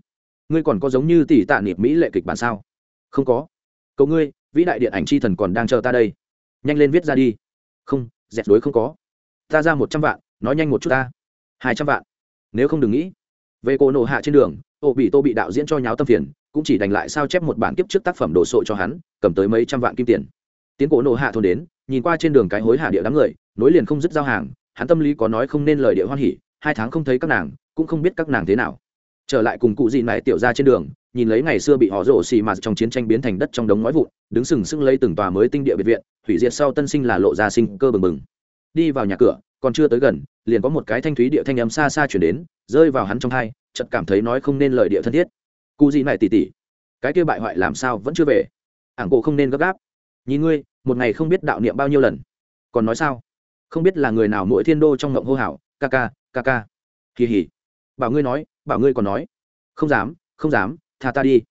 ngươi còn có giống như tỷ tạ niệm mỹ lệ kịch bản sao? Không có. Cậu ngươi, vĩ đại điện ảnh c h i thần còn đang chờ ta đây. Nhanh lên viết ra đi. Không, dẹt đối không có. Ta ra một trăm vạn, nói nhanh một chút ta. Hai trăm vạn. Nếu không đừng nghĩ. Về cô nổ hạ trên đường, ô bị tô bị đạo diễn cho nháo tâm phiền cũng chỉ đành lại sao chép một bản kiếp trước tác phẩm đồ sộ cho hắn, cầm tới mấy trăm vạn kim tiền. Tiến cổ nộ hạ thôn đến, nhìn qua trên đường cái hối hạ địa đám người, nối liền không dứt giao hàng, hắn tâm lý có nói không nên lời địa hoan hỉ, hai tháng không thấy các nàng, cũng không biết các nàng thế nào. Trở lại cùng cụ gì mẹ tiểu ra trên đường, nhìn lấy ngày xưa bị họ rổ xì mà trong chiến tranh biến thành đất trong đống ngói vụn, đứng sừng sững lấy từng tòa mới tinh địa biệt viện, hủy diệt sau tân sinh là lộ ra sinh cơ bừng bừng. Đi vào nhà cửa, còn chưa tới gần, liền có một cái thanh thúy địa thanh âm xa xa chuyển đến, rơi vào hắn trong hai, chợt cảm thấy nói không nên lời địa thân thiết cụ gì này tỉ tỉ? Cái kia bại hoại làm sao vẫn chưa về? Ảng cổ không nên gấp gáp. Nhìn ngươi, một ngày không biết đạo niệm bao nhiêu lần. Còn nói sao? Không biết là người nào mỗi thiên đô trong ngộng hô hào, ca ca ca ca. Kỳ hỉ. Bảo ngươi nói, bảo ngươi còn nói. Không dám không dám, tha ta đi.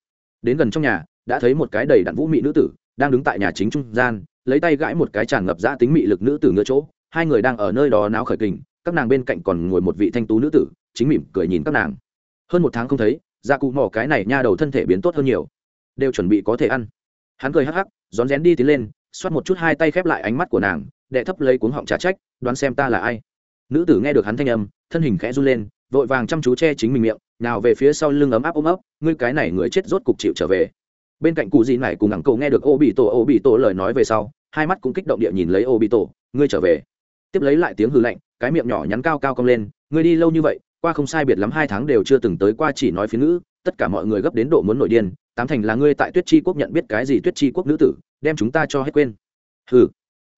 Đến gần trong nhà, đã thấy một cái đầy đặn vũ mị nữ tử, đang đứng tại nhà chính trung gian, lấy tay gãi một cái tràn ngập ra tính mị lực nữ tử ngựa chỗ. Hai người đang ở nơi đó náo khởi kình, các nàng bên cạnh còn ngồi một vị thanh tú nữ tử, chính mỉm cười nhìn các nàng. Hơn một tháng không thấy gia cụ mỏ cái này nha đầu thân thể biến tốt hơn nhiều. Đều chuẩn bị có thể ăn. Hắn cười hắc hắc, rón rén đi tiến lên, xoát một chút hai tay khép lại ánh mắt của nàng, đệ thấp lấy cuống họng trả trách, đoán xem ta là ai. Nữ tử nghe được hắn thanh âm, thân hình khẽ run lên, vội vàng chăm chú che chính mình miệng, nào về phía sau lưng ấm áp ôm ấp, ngươi cái này người chết rốt cục chịu trở về. Bên cạnh cụ gì này cùng ngẳng cầu nghe được ô bị tổ ô bị tổ lời nói về sau, hai mắt cũng kích động địa nhìn lấy ô bị tổ ngươi trở về. Tiếp lấy lại tiếng hư lạnh, cái miệng nhỏ nhắn cao cao cong lên, ngươi đi lâu như vậy qua không sai biệt lắm hai tháng đều chưa từng tới qua chỉ nói phía ngữ, tất cả mọi người gấp đến độ muốn nổi điên, tám thành là ngươi tại tuyết chi quốc nhận biết cái gì tuyết chi quốc nữ tử, đem chúng ta cho hết quên. Hừ,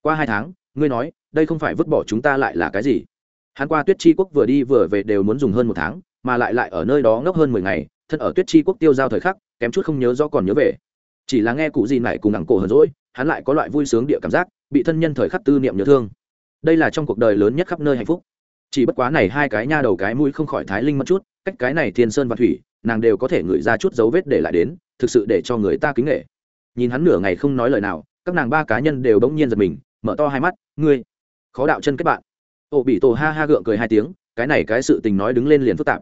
qua hai tháng, ngươi nói, đây không phải vứt bỏ chúng ta lại là cái gì? Hắn qua tuyết chi quốc vừa đi vừa về đều muốn dùng hơn một tháng, mà lại lại ở nơi đó ngốc hơn mười ngày, thân ở tuyết chi quốc tiêu giao thời khắc, kém chút không nhớ do còn nhớ về. Chỉ là nghe cụ gì này cùng ẳng cổ hờn rỗi hắn lại có loại vui sướng địa cảm giác, bị thân nhân thời khắc tư niệm nhớ thương. Đây là trong cuộc đời lớn nhất khắp nơi hạnh phúc chỉ bất quá này hai cái nha đầu cái mũi không khỏi thái linh mất chút, cách cái này thiên sơn và thủy, nàng đều có thể ngửi ra chút dấu vết để lại đến, thực sự để cho người ta kính nghệ. Nhìn hắn nửa ngày không nói lời nào, các nàng ba cá nhân đều bỗng nhiên giật mình, mở to hai mắt, ngươi, khó đạo chân kết bạn. Ô bị tổ ha ha gượng cười hai tiếng, cái này cái sự tình nói đứng lên liền phức tạp.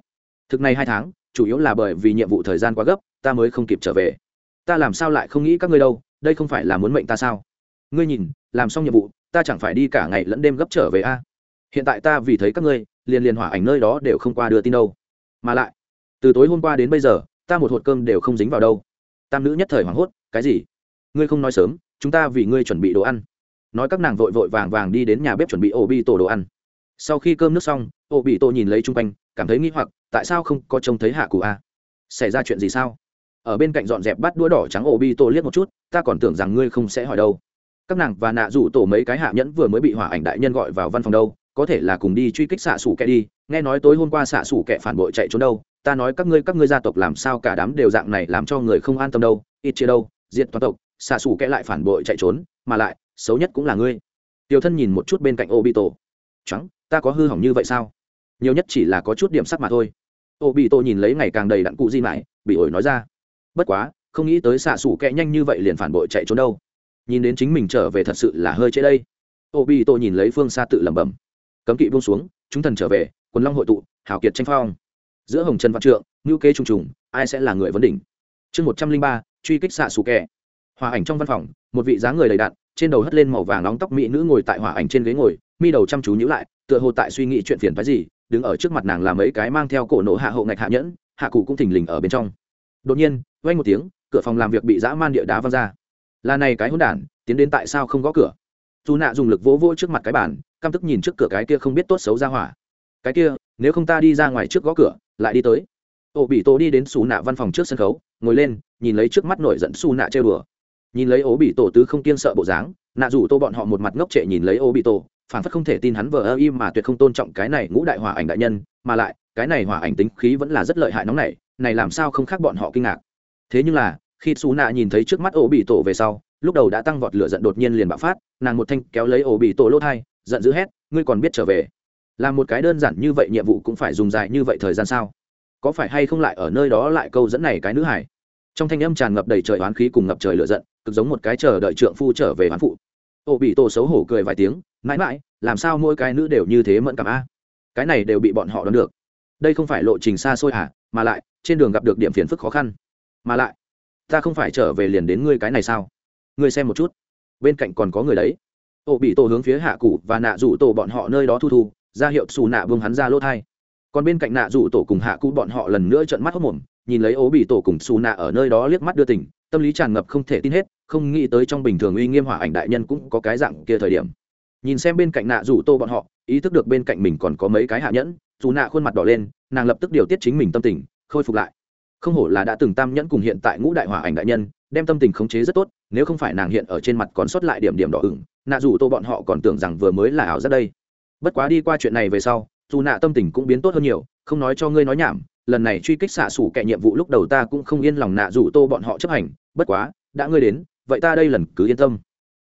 Thực này hai tháng, chủ yếu là bởi vì nhiệm vụ thời gian quá gấp, ta mới không kịp trở về. Ta làm sao lại không nghĩ các ngươi đâu, đây không phải là muốn mệnh ta sao? Ngươi nhìn, làm xong nhiệm vụ, ta chẳng phải đi cả ngày lẫn đêm gấp trở về a? Hiện tại ta vì thấy các ngươi, liền liền hỏa ảnh nơi đó đều không qua đưa tin đâu. Mà lại, từ tối hôm qua đến bây giờ, ta một hột cơm đều không dính vào đâu. Tam nữ nhất thời hoảng hốt, cái gì? Ngươi không nói sớm, chúng ta vì ngươi chuẩn bị đồ ăn. Nói các nàng vội vội vàng vàng đi đến nhà bếp chuẩn bị ổ bi tổ đồ ăn. Sau khi cơm nước xong ổ bị tổ nhìn lấy chung quanh, cảm thấy nghi hoặc, tại sao không có trông thấy hạ cụ a? Xảy ra chuyện gì sao? Ở bên cạnh dọn dẹp bắt đũa đỏ trắng ổ bi tổ liếc một chút, ta còn tưởng rằng ngươi không sẽ hỏi đâu. Các nàng và nạ rủ tổ mấy cái hạ nhẫn vừa mới bị hỏa ảnh đại nhân gọi vào văn phòng đâu có thể là cùng đi truy kích xạ xủ kẻ đi, nghe nói tối hôm qua xạ xủ kẻ phản bội chạy trốn đâu, ta nói các ngươi các ngươi gia tộc làm sao cả đám đều dạng này làm cho người không an tâm đâu, ít chia đâu diện toàn tộc, xạ xủ kẻ lại phản bội chạy trốn, mà lại, xấu nhất cũng là ngươi. Tiểu thân nhìn một chút bên cạnh obito. Trắng, ta có hư hỏng như vậy sao? Nhiều nhất chỉ là có chút điểm sắc mà thôi. Obito nhìn lấy ngày càng đầy đặn cụ di mãi, bị ổi nói ra. Bất quá, không nghĩ tới xạ xủ kẻ nhanh như vậy liền phản bội chạy trốn đâu. Nhìn đến chính mình trở về thật sự là hơi chế đây. Obito nhìn lấy phương xa tự lẩm bẩm cấm kỵ buông xuống, chúng thần trở về, quần long hội tụ, hào kiệt tranh phong. Giữa hồng trần văn trượng ngữ kế trùng trùng, ai sẽ là người vấn đỉnh? Chương một trăm linh ba, truy kích xạ xù kẻ. Hòa ảnh trong văn phòng, một vị dáng người đầy đặn, trên đầu hất lên màu vàng nóng tóc mỹ nữ ngồi tại hòa ảnh trên ghế ngồi, mi đầu chăm chú nhữ lại, tựa hồ tại suy nghĩ chuyện phiền phái gì, đứng ở trước mặt nàng là mấy cái mang theo cổ nổ hạ hậu ngạch hạ nhẫn, hạ cụ cũng thình lình ở bên trong. Đột nhiên vay một tiếng, cửa phòng làm việc bị dã man địa đá văng ra. Là này cái hôn đản, tiến đến tại sao không gõ cửa? Dù nạ dùng lực vỗ vỗ trước mặt cái bàn căm tức nhìn trước cửa cái kia không biết tốt xấu ra hỏa. Cái kia, nếu không ta đi ra ngoài trước gõ cửa, lại đi tới. Ô, bị tổ đi đến xù nạ văn phòng trước sân khấu, ngồi lên, nhìn lấy trước mắt nổi giận xù nạ chơi bừa nhìn lấy ố bị tổ tứ không kiên sợ bộ dáng, nạ rủ tô bọn họ một mặt ngốc trệ nhìn lấy ô bị tổ, phản phất không thể tin hắn vờ ơ im mà tuyệt không tôn trọng cái này ngũ đại hòa ảnh đại nhân, mà lại, cái này hòa ảnh tính khí vẫn là rất lợi hại nóng này này làm sao không khác bọn họ kinh ngạc. Thế nhưng là, khi xù nạ nhìn thấy trước mắt ô bị tổ về sau, lúc đầu đã tăng vọt lửa giận đột nhiên liền bạo phát, nàng một thanh kéo lấy ổ bị tổ lỗ thai giận dữ hét, ngươi còn biết trở về? Làm một cái đơn giản như vậy nhiệm vụ cũng phải dùng dài như vậy thời gian sao? Có phải hay không lại ở nơi đó lại câu dẫn này cái nữ hải trong thanh âm tràn ngập đầy trời oán khí cùng ngập trời lửa giận, cực giống một cái chờ đợi trượng phu trở về oán phụ. Ô bị tổ xấu hổ cười vài tiếng, mãi mãi, làm sao mỗi cái nữ đều như thế mẫn cảm a? Cái này đều bị bọn họ đón được. Đây không phải lộ trình xa xôi à mà lại, trên đường gặp được điểm phiền phức khó khăn. Mà lại, ta không phải trở về liền đến ngươi cái này sao? Ngươi xem một chút. Bên cạnh còn có người đấy ổ bị tổ hướng phía hạ cụ và nạ rủ tổ bọn họ nơi đó thu thu, ra hiệu xù nạ vương hắn ra lỗ thai. Còn bên cạnh nạ rủ tổ cùng hạ cụ bọn họ lần nữa trận mắt hốc mồm nhìn lấy ố bị tổ cùng xù nạ ở nơi đó liếc mắt đưa tỉnh tâm lý tràn ngập không thể tin hết, không nghĩ tới trong bình thường uy nghiêm hỏa ảnh đại nhân cũng có cái dạng kia thời điểm. Nhìn xem bên cạnh nạ rủ tô bọn họ, ý thức được bên cạnh mình còn có mấy cái hạ nhẫn dù nạ khuôn mặt đỏ lên, nàng lập tức điều tiết chính mình tâm tình, khôi phục lại. Không hổ là đã từng tam nhẫn cùng hiện tại ngũ đại hỏa ảnh đại nhân, đem tâm tình khống chế rất tốt, nếu không phải nàng hiện ở trên mặt còn sót lại điểm điểm đỏ ửng nạ dù tô bọn họ còn tưởng rằng vừa mới là ảo giác đây. Bất quá đi qua chuyện này về sau, dù nạ tâm tình cũng biến tốt hơn nhiều, không nói cho ngươi nói nhảm, lần này truy kích xạ xủ kệ nhiệm vụ lúc đầu ta cũng không yên lòng nạ dù tô bọn họ chấp hành, bất quá, đã ngươi đến, vậy ta đây lần cứ yên tâm.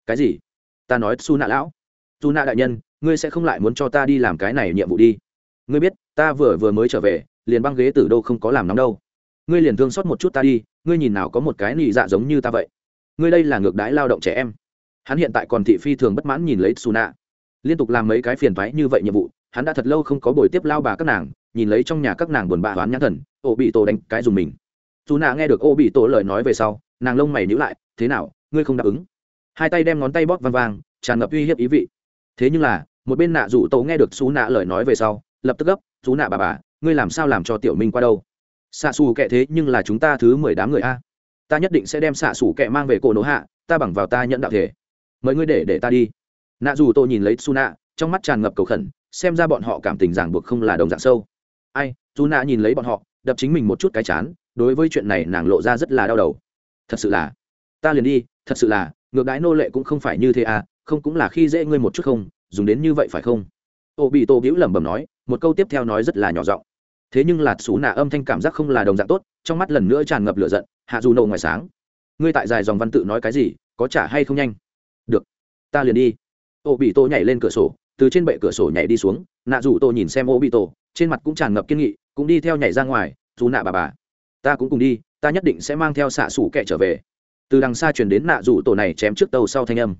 Cái gì? Ta nói su nạ lão. Dù nạ đại nhân, ngươi sẽ không lại muốn cho ta đi làm cái này nhiệm vụ đi. Ngươi biết, ta vừa vừa mới trở về, liền băng ghế tử đô không có làm nóng đâu. Ngươi liền thương xót một chút ta đi, ngươi nhìn nào có một cái nị dạ giống như ta vậy. Ngươi đây là ngược đãi lao động trẻ em hắn hiện tại còn thị phi thường bất mãn nhìn lấy xù nạ liên tục làm mấy cái phiền thoái như vậy nhiệm vụ, hắn đã thật lâu không có buổi tiếp lao bà các nàng, nhìn lấy trong nhà các nàng buồn bã hoán nhãn thần ô bị tổ đánh cái dùng mình. Dù nạ nghe được ô bị tổ lời nói về sau, nàng lông mày nhữ lại, thế nào, ngươi không đáp ứng? Hai tay đem ngón tay bóp vang vang, tràn ngập uy hiếp ý vị. Thế nhưng là, một bên nạ rủ tổ nghe được xú nạ lời nói về sau, lập tức gấp xú nạ bà bà, ngươi làm sao làm cho tiểu minh qua đâu? Xạ xù kệ thế nhưng là chúng ta thứ mười đám người a. Ta nhất định sẽ đem xạ xù kệ mang về cổ nổ hạ, ta bằng vào ta nhận đạo thể mời ngươi để để ta đi. Nạ dù tôi nhìn lấy su nạ trong mắt tràn ngập cầu khẩn, xem ra bọn họ cảm tình ràng buộc không là đồng dạng sâu. Ai su nạ nhìn lấy bọn họ, đập chính mình một chút cái chán, đối với chuyện này nàng lộ ra rất là đau đầu. Thật sự là, ta liền đi, thật sự là, ngược đái nô lệ cũng không phải như thế à không cũng là khi dễ ngươi một chút không, dùng đến như vậy phải không? Ô bị tô bĩu lẩm bẩm nói, một câu tiếp theo nói rất là nhỏ giọng. Thế nhưng lạt xú nạ âm thanh cảm giác không là đồng dạng tốt, trong mắt lần nữa tràn ngập lửa giận, hạ dù nổ ngoài sáng. Ngươi tại dài dòng văn tự nói cái gì, có trả hay không nhanh? Được. Ta liền đi. Ô bị tô nhảy lên cửa sổ, từ trên bệ cửa sổ nhảy đi xuống, nạ dù tô nhìn xem ô bị tô trên mặt cũng tràn ngập kiên nghị, cũng đi theo nhảy ra ngoài, dù nạ bà bà. Ta cũng cùng đi, ta nhất định sẽ mang theo xạ xủ kẻ trở về. Từ đằng xa chuyển đến nạ dù tổ này chém trước tàu sau thanh âm.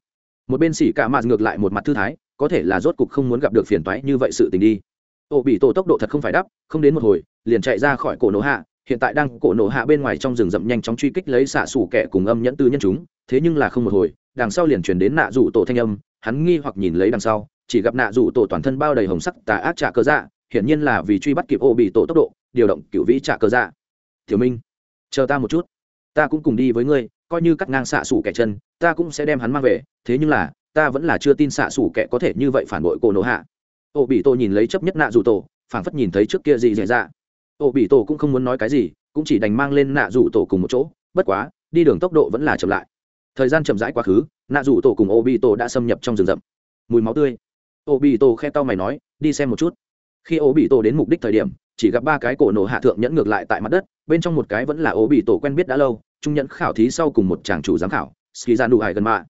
Một bên xỉ cả mạt ngược lại một mặt thư thái, có thể là rốt cục không muốn gặp được phiền toái như vậy sự tình đi. Ô bị tổ tốc độ thật không phải đắp, không đến một hồi, liền chạy ra khỏi cổ nổ hạ, hiện tại đang cổ nổ hạ bên ngoài trong rừng rậm nhanh chóng truy kích lấy xạ xủ kẻ cùng âm nhẫn tư nhân chúng, thế nhưng là không một hồi đằng sau liền chuyển đến nạ rủ tổ thanh âm, hắn nghi hoặc nhìn lấy đằng sau, chỉ gặp nạ rủ tổ toàn thân bao đầy hồng sắc tà ác trả cơ dạ hiển nhiên là vì truy bắt kịp ô bị tổ tốc độ, điều động cựu vĩ trả cơ dạ. Thiếu minh, chờ ta một chút. Ta cũng cùng đi với ngươi, coi như cắt ngang xạ xủ kẻ chân, ta cũng sẽ đem hắn mang về, thế nhưng là, ta vẫn là chưa tin xạ xủ kẻ có thể như vậy phản bội cổ nổ hạ. Ô bị tổ nhìn lấy chấp nhất nạ rủ tổ, phảng phất nhìn thấy trước kia gì dễ dạ. Ô bị tổ cũng không muốn nói cái gì, cũng chỉ đành mang lên nạ rủ tổ cùng một chỗ, bất quá, đi đường tốc độ vẫn là chậm lại thời gian chậm rãi quá khứ, nạ rủ tổ cùng ô bị tổ đã xâm nhập trong rừng rậm. Mùi máu tươi. Ô bị tổ khe tao mày nói, đi xem một chút. Khi ô bị tổ đến mục đích thời điểm, chỉ gặp ba cái cổ nổ hạ thượng nhẫn ngược lại tại mặt đất, bên trong một cái vẫn là ô bị tổ quen biết đã lâu, trung nhẫn khảo thí sau cùng một chàng chủ giám khảo ski ra nụ hải gần mạ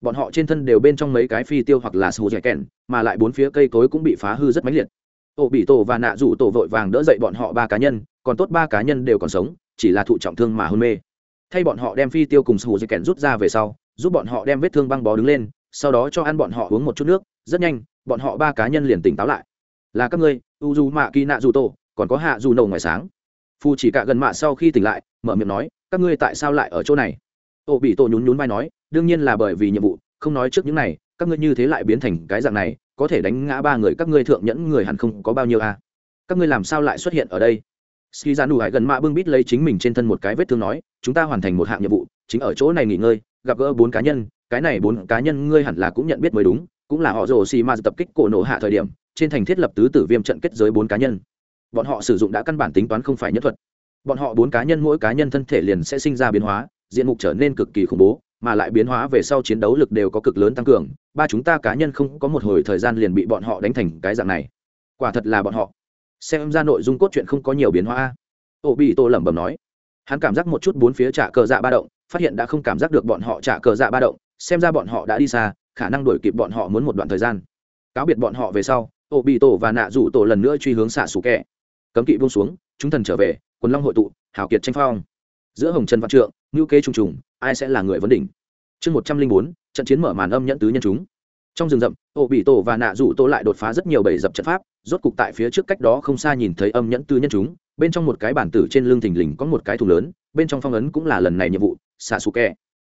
bọn họ trên thân đều bên trong mấy cái phi tiêu hoặc là sù dẻ kèn mà lại bốn phía cây cối cũng bị phá hư rất mãnh liệt. Ô bị tổ và nạ rủ tổ vội vàng đỡ dậy bọn họ ba cá nhân, còn tốt ba cá nhân đều còn sống, chỉ là thụ trọng thương mà hôn mê thay bọn họ đem phi tiêu cùng sù dây kèn rút ra về sau, giúp bọn họ đem vết thương băng bó đứng lên, sau đó cho ăn bọn họ uống một chút nước, rất nhanh, bọn họ ba cá nhân liền tỉnh táo lại. Là các ngươi, u du mạ kỳ nạ dù tổ, còn có hạ dù nầu ngoài sáng. Phù chỉ cả gần mạ sau khi tỉnh lại, mở miệng nói, các ngươi tại sao lại ở chỗ này? Ô bị tổ nhún nhún vai nói, đương nhiên là bởi vì nhiệm vụ, không nói trước những này, các ngươi như thế lại biến thành cái dạng này, có thể đánh ngã ba người các ngươi thượng nhẫn người hẳn không có bao nhiêu a à. các ngươi làm sao lại xuất hiện ở đây? Ski ra nụ hải gần mạ bưng bít lấy chính mình trên thân một cái vết thương nói, chúng ta hoàn thành một hạng nhiệm vụ, chính ở chỗ này nghỉ ngơi, gặp gỡ bốn cá nhân, cái này bốn cá nhân ngươi hẳn là cũng nhận biết mới đúng, cũng là họ rồ xì ma tập kích cổ nổ hạ thời điểm, trên thành thiết lập tứ tử viêm trận kết giới bốn cá nhân. Bọn họ sử dụng đã căn bản tính toán không phải nhất thuật. Bọn họ bốn cá nhân mỗi cá nhân thân thể liền sẽ sinh ra biến hóa, diện mục trở nên cực kỳ khủng bố, mà lại biến hóa về sau chiến đấu lực đều có cực lớn tăng cường, ba chúng ta cá nhân không có một hồi thời gian liền bị bọn họ đánh thành cái dạng này. Quả thật là bọn họ xem ra nội dung cốt truyện không có nhiều biến hóa ô bị tô lẩm bẩm nói. Hắn cảm giác một chút bốn phía trả cờ dạ ba động, phát hiện đã không cảm giác được bọn họ trả cờ dạ ba động, xem ra bọn họ đã đi xa, khả năng đuổi kịp bọn họ muốn một đoạn thời gian. Cáo biệt bọn họ về sau, ô bị tổ và nạ rủ tổ lần nữa truy hướng xạ xù kẹ. Cấm kỵ buông xuống, chúng thần trở về, quần long hội tụ hảo kiệt tranh phong. Giữa hồng trần văn trượng ngữ kế trùng trùng, ai sẽ là người vấn đỉnh? Chương một trăm linh bốn, trận chiến mở màn âm nhẫn tứ nhân chúng trong rừng rậm ô bị tổ và nạ rủ tổ lại đột phá rất nhiều bầy dập trận pháp, rốt cục tại phía trước cách đó không xa nhìn thấy âm nhẫn tư nhân chúng, bên trong một cái bản tử trên lưng thình lình có một cái thùng lớn, bên trong phong ấn cũng là lần này nhiệm vụ xạ xù kẹ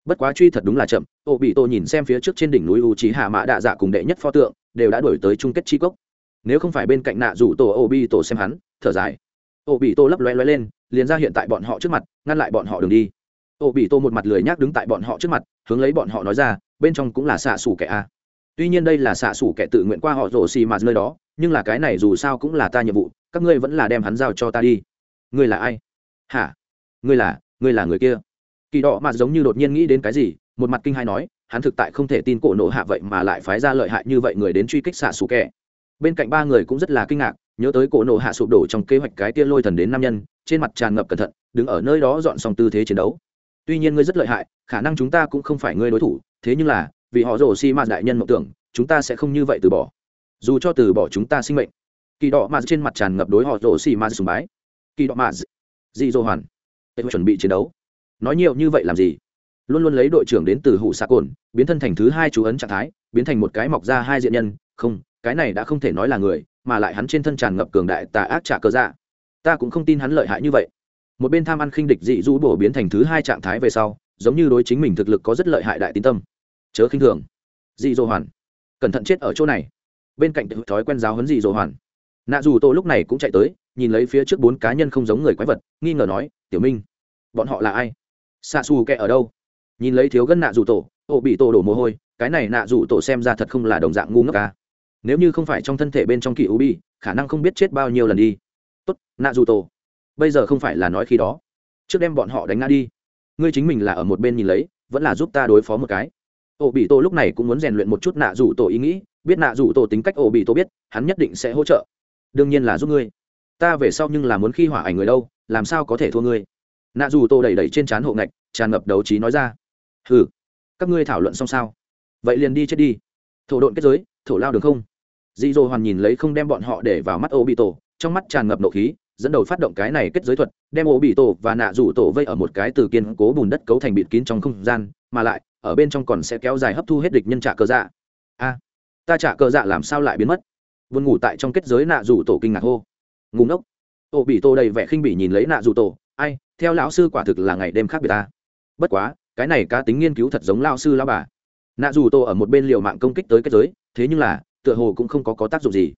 bất quá truy thật đúng là chậm ô bị tổ nhìn xem phía trước trên đỉnh núi u trí hạ mã đạ dạ cùng đệ nhất pho tượng, đều đã đổi tới chung kết chi cốc. Nếu không phải bên cạnh nạ rủ tổ ô bị tổ xem hắn, thở dài. Ô bị tổ lấp loe loe lên, liền ra hiện tại bọn họ trước mặt, ngăn lại bọn họ đường đi. Ô bị tổ một mặt lười nhác đứng tại bọn họ trước mặt, hướng lấy bọn họ nói ra, bên trong cũng là xạ xù kẻ a tuy nhiên đây là xạ xủ kẻ tự nguyện qua họ rổ xì mà nơi đó, nhưng là cái này dù sao cũng là ta nhiệm vụ, các ngươi vẫn là đem hắn giao cho ta đi. Ngươi là ai? Hả? Ngươi là ngươi là người kia? Kỳ đỏ mà giống như đột nhiên nghĩ đến cái gì, một mặt kinh hai nói, hắn thực tại không thể tin cổ nổ hạ vậy mà lại phái ra lợi hại như vậy người đến truy kích xạ xù kẻ. Bên cạnh ba người cũng rất là kinh ngạc, nhớ tới cổ nổ hạ sụp đổ trong kế hoạch cái tia lôi thần đến nam nhân, trên mặt tràn ngập cẩn thận, đứng ở nơi đó dọn xong tư thế chiến đấu. Tuy nhiên ngươi rất lợi hại, khả năng chúng ta cũng không phải ngươi đối thủ, thế nhưng là vì họ rồ si mạt đại nhân mộng tưởng, chúng ta sẽ không như vậy từ bỏ. Dù cho từ bỏ chúng ta sinh mệnh. Kỳ đỏ mạt trên mặt tràn ngập đối họ rồ si mạt sùng bái. Kỳ đỏ mạt, dị dô hoàn. Chuẩn bị chiến đấu. Nói nhiều như vậy làm gì? Luôn luôn lấy đội trưởng đến từ hủ xạ cồn, biến thân thành thứ hai chú ấn trạng thái, biến thành một cái mọc ra hai diện nhân. Không, cái này đã không thể nói là người, mà lại hắn trên thân tràn ngập cường đại tà ác trả cơ dạ. Ta cũng không tin hắn lợi hại như vậy. Một bên tham ăn khinh địch dị du bổ biến thành thứ hai trạng thái về sau, giống như đối chính mình thực lực có rất lợi hại đại tín tâm chớ khinh thường. Dị dỗ hoàn, cẩn thận chết ở chỗ này. Bên cạnh thói quen giáo huấn dị dỗ hoàn. Nạ dù tô lúc này cũng chạy tới, nhìn lấy phía trước bốn cá nhân không giống người quái vật, nghi ngờ nói, tiểu minh, bọn họ là ai? Xạ xù kẹ ở đâu? Nhìn lấy thiếu gân nạ dù tổ ô bị tổ đổ mồ hôi, cái này nạ dù tổ xem ra thật không là đồng dạng ngu ngốc ca nếu như không phải trong thân thể bên trong kỳ u bi, khả năng không biết chết bao nhiêu lần đi. Tốt, nạ dù tổ bây giờ không phải là nói khi đó. Trước đem bọn họ đánh ngã đi. Ngươi chính mình là ở một bên nhìn lấy, vẫn là giúp ta đối phó một cái ổ bị tổ lúc này cũng muốn rèn luyện một chút nạ rủ tổ ý nghĩ, biết nạ rủ tổ tính cách ổ bị tổ biết, hắn nhất định sẽ hỗ trợ. Đương nhiên là giúp ngươi. Ta về sau nhưng là muốn khi hỏa ảnh người đâu, làm sao có thể thua ngươi? Nạ dù tổ đẩy đẩy trên trán hộ ngạch, tràn ngập đấu trí nói ra. Hừ, các ngươi thảo luận xong sao? Vậy liền đi chết đi. Thổ độn kết giới, thổ lao đường không. Dị dỗ hoàn nhìn lấy không đem bọn họ để vào mắt ô bị tổ, trong mắt tràn ngập nộ khí, dẫn đầu phát động cái này kết giới thuật, đem ô bị tổ và nạ rủ tổ vây ở một cái từ kiên cố bùn đất cấu thành bịt kín trong không gian, mà lại ở bên trong còn sẽ kéo dài hấp thu hết địch nhân trả cơ dạ. A ta trả cơ dạ làm sao lại biến mất? Vườn ngủ tại trong kết giới nạ rủ tổ kinh ngạc hô. Ngủ ngốc. Ô bị tô đầy vẻ khinh bỉ nhìn lấy nạ rủ tổ. Ai theo lão sư quả thực là ngày đêm khác biệt ta. Bất quá cái này cá tính nghiên cứu thật giống lao sư lao bà. Nạ dù tô ở một bên liều mạng công kích tới kết giới thế nhưng là tựa hồ cũng không có, có tác dụng gì.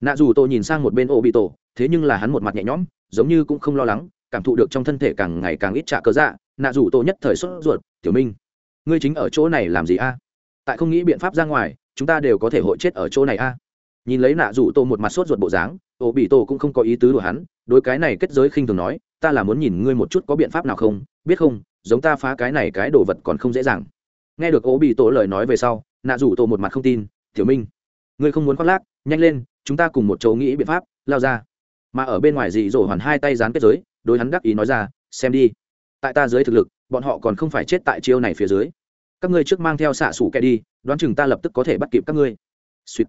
Nạ dù tô nhìn sang một bên ô bị tổ thế nhưng là hắn một mặt nhẹ nhõm giống như cũng không lo lắng cảm thụ được trong thân thể càng ngày càng ít trả cơ dạ. Nạ dù tô nhất thời sốt ruột tiểu minh ngươi chính ở chỗ này làm gì a? Tại không nghĩ biện pháp ra ngoài, chúng ta đều có thể hội chết ở chỗ này a. Nhìn lấy nạ rủ tô một mặt sốt ruột bộ dáng ô bị tô cũng không có ý tứ đùa hắn, đối cái này kết giới khinh thường nói, ta là muốn nhìn ngươi một chút có biện pháp nào không, biết không, giống ta phá cái này cái đồ vật còn không dễ dàng. Nghe được ô bị tô lời nói về sau, nạ rủ tô một mặt không tin, tiểu minh, ngươi không muốn khoác lác, nhanh lên, chúng ta cùng một chỗ nghĩ biện pháp, lao ra. Mà ở bên ngoài dị dỗ hoàn hai tay dán kết giới, đối hắn đắc ý nói ra, xem đi, tại ta dưới thực lực bọn họ còn không phải chết tại chiêu này phía dưới. Các ngươi trước mang theo xạ xủ kẻ đi, đoán chừng ta lập tức có thể bắt kịp các ngươi. Suýt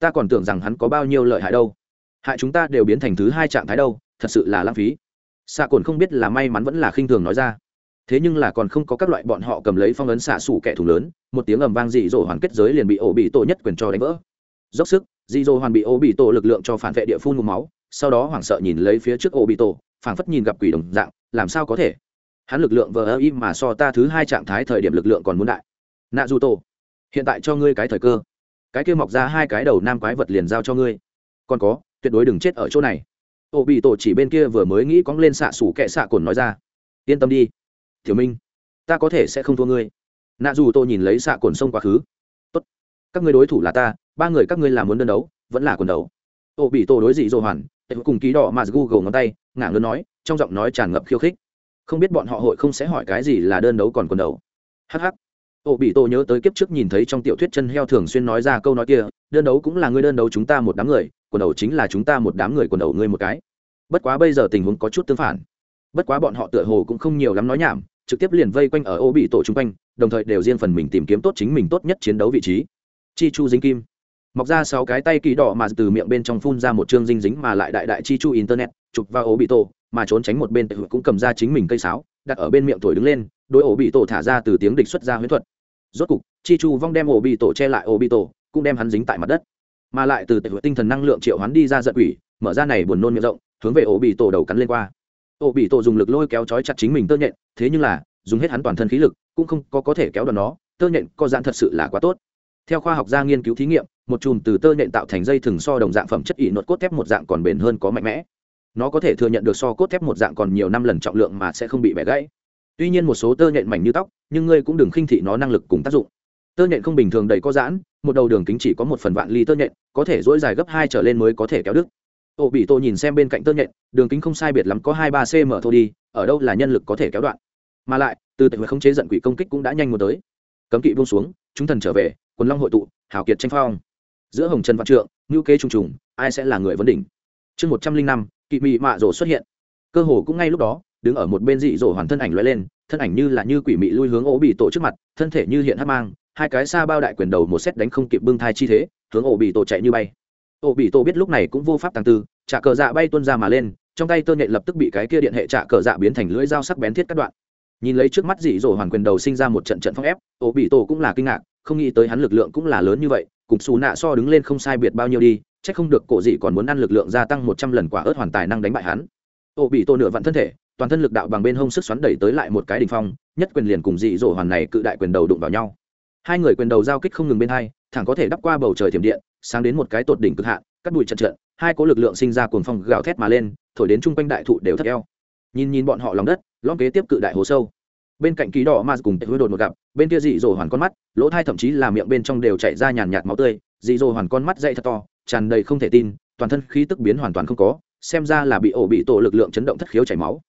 ta còn tưởng rằng hắn có bao nhiêu lợi hại đâu. Hại chúng ta đều biến thành thứ hai trạng thái đâu, thật sự là lãng phí. Xạ cồn không biết là may mắn vẫn là khinh thường nói ra. Thế nhưng là còn không có các loại bọn họ cầm lấy phong ấn xạ xủ kẻ thù lớn, một tiếng ầm vang dị dỗ hoàn kết giới liền bị ổ bị tổ nhất quyền cho đánh vỡ. Dốc sức, dị dỗ hoàn bị ổ bị tổ lực lượng cho phản vệ địa phun ngụm máu, sau đó hoảng sợ nhìn lấy phía trước ổ bị tổ, phảng phất nhìn gặp quỷ đồng dạng, làm sao có thể? Hắn lực lượng vờ ơ im mà so ta thứ hai trạng thái thời điểm lực lượng còn muốn đại. Nạ dù tổ, hiện tại cho ngươi cái thời cơ. Cái kia mọc ra hai cái đầu nam quái vật liền giao cho ngươi. Còn có, tuyệt đối đừng chết ở chỗ này. Ô bị tổ chỉ bên kia vừa mới nghĩ cóng lên xạ xủ kẹ xạ cồn nói ra. Yên tâm đi. Tiểu minh, ta có thể sẽ không thua ngươi. Nạ dù tôi nhìn lấy xạ cồn sông quá khứ. Tốt. Các ngươi đối thủ là ta, ba người các ngươi làm muốn đơn đấu, vẫn là quần đấu. Ô bị tổ đối dị dỗ hoàn, cùng ký đỏ mà google ngón tay ngảng lớn nói, trong giọng nói tràn ngập khiêu khích không biết bọn họ hội không sẽ hỏi cái gì là đơn đấu còn quần đấu hh ô, bị tổ nhớ tới kiếp trước nhìn thấy trong tiểu thuyết chân heo thường xuyên nói ra câu nói kia, đơn đấu cũng là ngươi đơn đấu chúng ta một đám người, quần đầu chính là chúng ta một đám người, quần đầu ngươi một cái. Bất quá bây giờ tình huống có chút tương phản. Bất quá bọn họ tựa hồ cũng không nhiều lắm nói nhảm, trực tiếp liền vây quanh ở ô, bị tổ chung quanh, đồng thời đều riêng phần mình tìm kiếm tốt chính mình tốt nhất chiến đấu vị trí. Chi chu dính kim. Mọc ra sáu cái tay kỳ đỏ mà từ miệng bên trong phun ra một chương dinh dính mà lại đại đại chi chu internet, chụp vào ô, bị tổ mà trốn tránh một bên cũng cầm ra chính mình cây sáo, đặt ở bên miệng thổi đứng lên, đối ổ bị tổ thả ra từ tiếng địch xuất ra huyễn thuật. Rốt cục, chi chu vong đem ổ bị tổ che lại, ổ bị tổ cũng đem hắn dính tại mặt đất. Mà lại từ tệ tinh thần năng lượng triệu hắn đi ra giận quỷ, mở ra này buồn nôn miệng rộng, hướng về ổ bị tổ đầu cắn lên qua. Ổ bị tổ dùng lực lôi kéo trói chặt chính mình tơ nhện, thế nhưng là, dùng hết hắn toàn thân khí lực, cũng không có có thể kéo đòn nó, tơ nhện co giãn thật sự là quá tốt. Theo khoa học gia nghiên cứu thí nghiệm, một chùm từ tơ nhện tạo thành dây thừng so đồng dạng phẩm chất ỉ nốt cốt thép một dạng còn bền hơn có mạnh mẽ nó có thể thừa nhận được so cốt thép một dạng còn nhiều năm lần trọng lượng mà sẽ không bị bẻ gãy. Tuy nhiên một số tơ nhện mảnh như tóc, nhưng ngươi cũng đừng khinh thị nó năng lực cùng tác dụng. Tơ nhện không bình thường đầy có giãn, một đầu đường kính chỉ có một phần vạn ly tơ nhện, có thể dỗi dài gấp hai trở lên mới có thể kéo đứt. Ô bị tô nhìn xem bên cạnh tơ nhện, đường kính không sai biệt lắm có hai ba cm thôi đi, ở đâu là nhân lực có thể kéo đoạn. Mà lại, từ tệ không chế giận quỷ công kích cũng đã nhanh một tới. Cấm kỵ buông xuống, chúng thần trở về, quần long hội tụ, hào kiệt tranh phong. Giữa hồng trần văn trượng ngữ kế trùng trùng, ai sẽ là người vấn đỉnh? Chương một trăm linh năm kỵ mị mạ rổ xuất hiện. Cơ hồ cũng ngay lúc đó, đứng ở một bên dị rổ hoàn thân ảnh loại lên, thân ảnh như là như quỷ mị lui hướng ổ bị tổ trước mặt, thân thể như hiện hát mang, hai cái xa bao đại quyền đầu một xét đánh không kịp bưng thai chi thế, hướng ổ bị tổ chạy như bay. Ổ bị tổ biết lúc này cũng vô pháp tăng tư, trả cờ dạ bay tuân ra mà lên, trong tay tơ nhện lập tức bị cái kia điện hệ trả cờ dạ biến thành lưỡi dao sắc bén thiết các đoạn. Nhìn lấy trước mắt dị dỗ hoàn quyền đầu sinh ra một trận trận phong ép ổ bị tổ cũng là kinh ngạc, không nghĩ tới hắn lực lượng cũng là lớn như vậy cục xù nạ so đứng lên không sai biệt bao nhiêu đi chắc không được cổ dị còn muốn ăn lực lượng gia tăng một trăm lần quả ớt hoàn tài năng đánh bại hắn. Ô bị tổ nửa vặn thân thể, toàn thân lực đạo bằng bên hông sức xoắn đẩy tới lại một cái đ ỉ n h phong, nhất quyền liền cùng dị dỗ hoàn này cự đại quyền đầu đụng vào nhau. Hai người quyền đầu giao kích không ngừng bên hai, thẳng có thể đắp qua bầu trời thiểm điện, sáng đến một cái tột đỉnh cực hạn, cắt đùi trận trận, hai cỗ lực lượng sinh ra cuồng phong gào thét mà lên, thổi đến chung quanh đại thụ đều thất eo. Nhìn nhìn bọn họ lòng đất, lõm kế tiếp cự đại hồ sâu. Bên cạnh ký đỏ ma cùng hứa đột một gặp, bên kia dị dỗ hoàn con mắt, lỗ thai thậm chí là miệng bên trong đều chảy ra nhàn nhạt máu tươi, dị dỗ hoàn con mắt dậy thật to tràn đầy không thể tin, toàn thân khí tức biến hoàn toàn không có, xem ra là bị ổ bị tổ lực lượng chấn động thất khiếu chảy máu.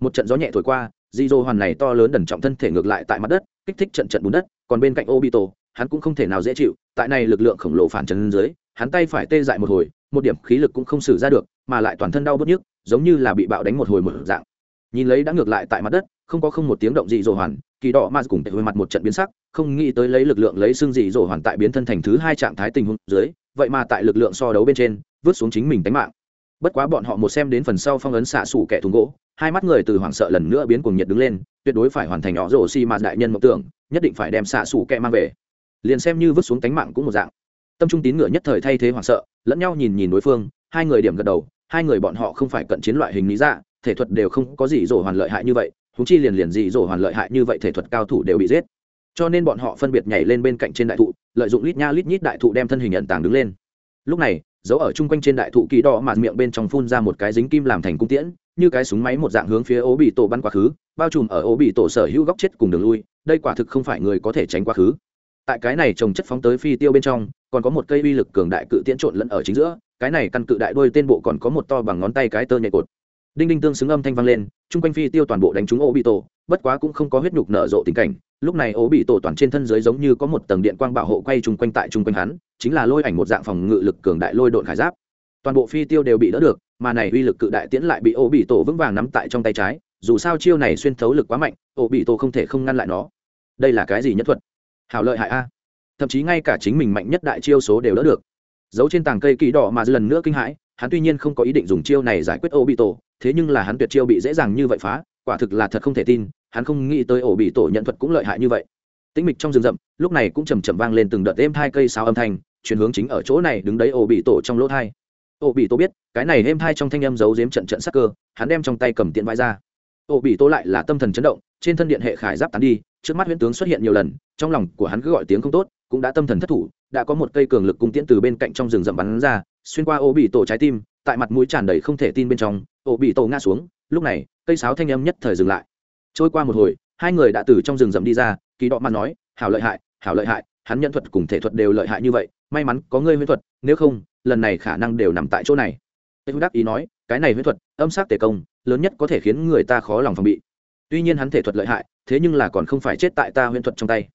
Một trận gió nhẹ thổi qua dị dô hoàn này to lớn đần trọng thân thể ngược lại tại mặt đất, kích thích trận trận bùn đất, còn bên cạnh ô bị tổ, hắn cũng không thể nào dễ chịu, tại này lực lượng khổng lồ phản trần dưới, hắn tay phải tê dại một hồi, một điểm khí lực cũng không xử ra được, mà lại toàn thân đau bớt nhức, giống như là bị bạo đánh một hồi một dạng. Nhìn lấy đã ngược lại tại mặt đất, không có không một tiếng động dị dỗ hoàn, kỳ đỏ ma cùng tệ hồi mặt một trận biến sắc, không nghĩ tới lấy lực lượng lấy xương dị dỗ hoàn tại biến thân thành thứ hai trạng thái tình huống dưới vậy mà tại lực lượng so đấu bên trên, vứt xuống chính mình tánh mạng. Bất quá bọn họ một xem đến phần sau phong ấn xạ xủ kẻ thùng gỗ, hai mắt người từ hoảng sợ lần nữa biến cuồng nhiệt đứng lên, tuyệt đối phải hoàn thành họ rổ xi mà đại nhân mộng tưởng, nhất định phải đem xạ xủ kẻ mang về. Liền xem như vứt xuống tánh mạng cũng một dạng. Tâm trung tín ngựa nhất thời thay thế hoảng sợ, lẫn nhau nhìn nhìn đối phương, hai người điểm gật đầu, hai người bọn họ không phải cận chiến loại hình lý dạ thể thuật đều không có gì rổ hoàn lợi hại như vậy húng chi liền liền gì rổ hoàn lợi hại như vậy thể thuật cao thủ đều bị giết. Cho nên bọn họ phân biệt nhảy lên bên cạnh trên đại thụ lợi dụng lít nha lít nhít đại thụ đem thân hình nhận tàng đứng lên. Lúc này, dấu ở chung quanh trên đại thụ kỳ đỏ mà miệng bên trong phun ra một cái dính kim làm thành cung tiễn, như cái súng máy một dạng hướng phía ố bị tổ bắn quá khứ, bao trùm ở ố bị tổ sở hữu góc chết cùng đường lui, đây quả thực không phải người có thể tránh quá khứ. Tại cái này trồng chất phóng tới phi tiêu bên trong, còn có một cây uy lực cường đại cự tiễn trộn lẫn ở chính giữa, cái này căn cự đại đôi tên bộ còn có một to bằng ngón tay cái tơ nhẹ cột. Đinh đinh tương xứng âm thanh vang lên, chung quanh phi tiêu toàn bộ đánh trúng ố bị tổ, bất quá cũng không có huyết nhục nở rộ tình cảnh lúc này ố bị tổ toàn trên thân dưới giống như có một tầng điện quang bảo hộ quay chung quanh tại chung quanh hắn, chính là lôi ảnh một dạng phòng ngự lực cường đại lôi độn khải giáp. Toàn bộ phi tiêu đều bị đỡ được, mà này uy lực cự đại tiễn lại bị ố bị tổ vững vàng nắm tại trong tay trái, dù sao chiêu này xuyên thấu lực quá mạnh, ố bị tổ không thể không ngăn lại nó. Đây là cái gì nhất thuật? Hảo lợi hại a. Thậm chí ngay cả chính mình mạnh nhất đại chiêu số đều đỡ được. Giấu trên tàng cây kỳ đỏ mà lần nữa kinh hãi, hắn tuy nhiên không có ý định dùng chiêu này giải quyết ô bị tổ, thế nhưng là hắn tuyệt chiêu bị dễ dàng như vậy phá, quả thực là thật không thể tin hắn không nghĩ tới ổ bị tổ nhận thuật cũng lợi hại như vậy. Tĩnh mịch trong rừng rậm, lúc này cũng chầm chầm vang lên từng đợt êm hai cây sáo âm thanh, chuyển hướng chính ở chỗ này đứng đấy ổ bị tổ trong lỗ thai. Ổ bị tổ biết, cái này êm hai trong thanh âm giấu giếm trận trận sắc cơ, hắn đem trong tay cầm tiện vai ra. Ổ bị tổ lại là tâm thần chấn động, trên thân điện hệ khải giáp tán đi, trước mắt huyễn tướng xuất hiện nhiều lần, trong lòng của hắn cứ gọi tiếng không tốt, cũng đã tâm thần thất thủ, đã có một cây cường lực cung tiễn từ bên cạnh trong rừng rậm bắn ra, xuyên qua Ổ bị tổ trái tim, tại mặt mũi tràn đầy không thể tin bên trong, Ổ bị tổ ngã xuống, lúc này, cây sáo thanh âm nhất thời dừng lại trôi qua một hồi, hai người đã từ trong rừng rậm đi ra, kỳ đọ mặt nói, hảo lợi hại, hảo lợi hại, hắn nhận thuật cùng thể thuật đều lợi hại như vậy, may mắn có ngươi huyễn thuật, nếu không, lần này khả năng đều nằm tại chỗ này. Tây đắc ý nói, cái này huyễn thuật, âm sắc tề công, lớn nhất có thể khiến người ta khó lòng phòng bị. Tuy nhiên hắn thể thuật lợi hại, thế nhưng là còn không phải chết tại ta huyễn thuật trong tay.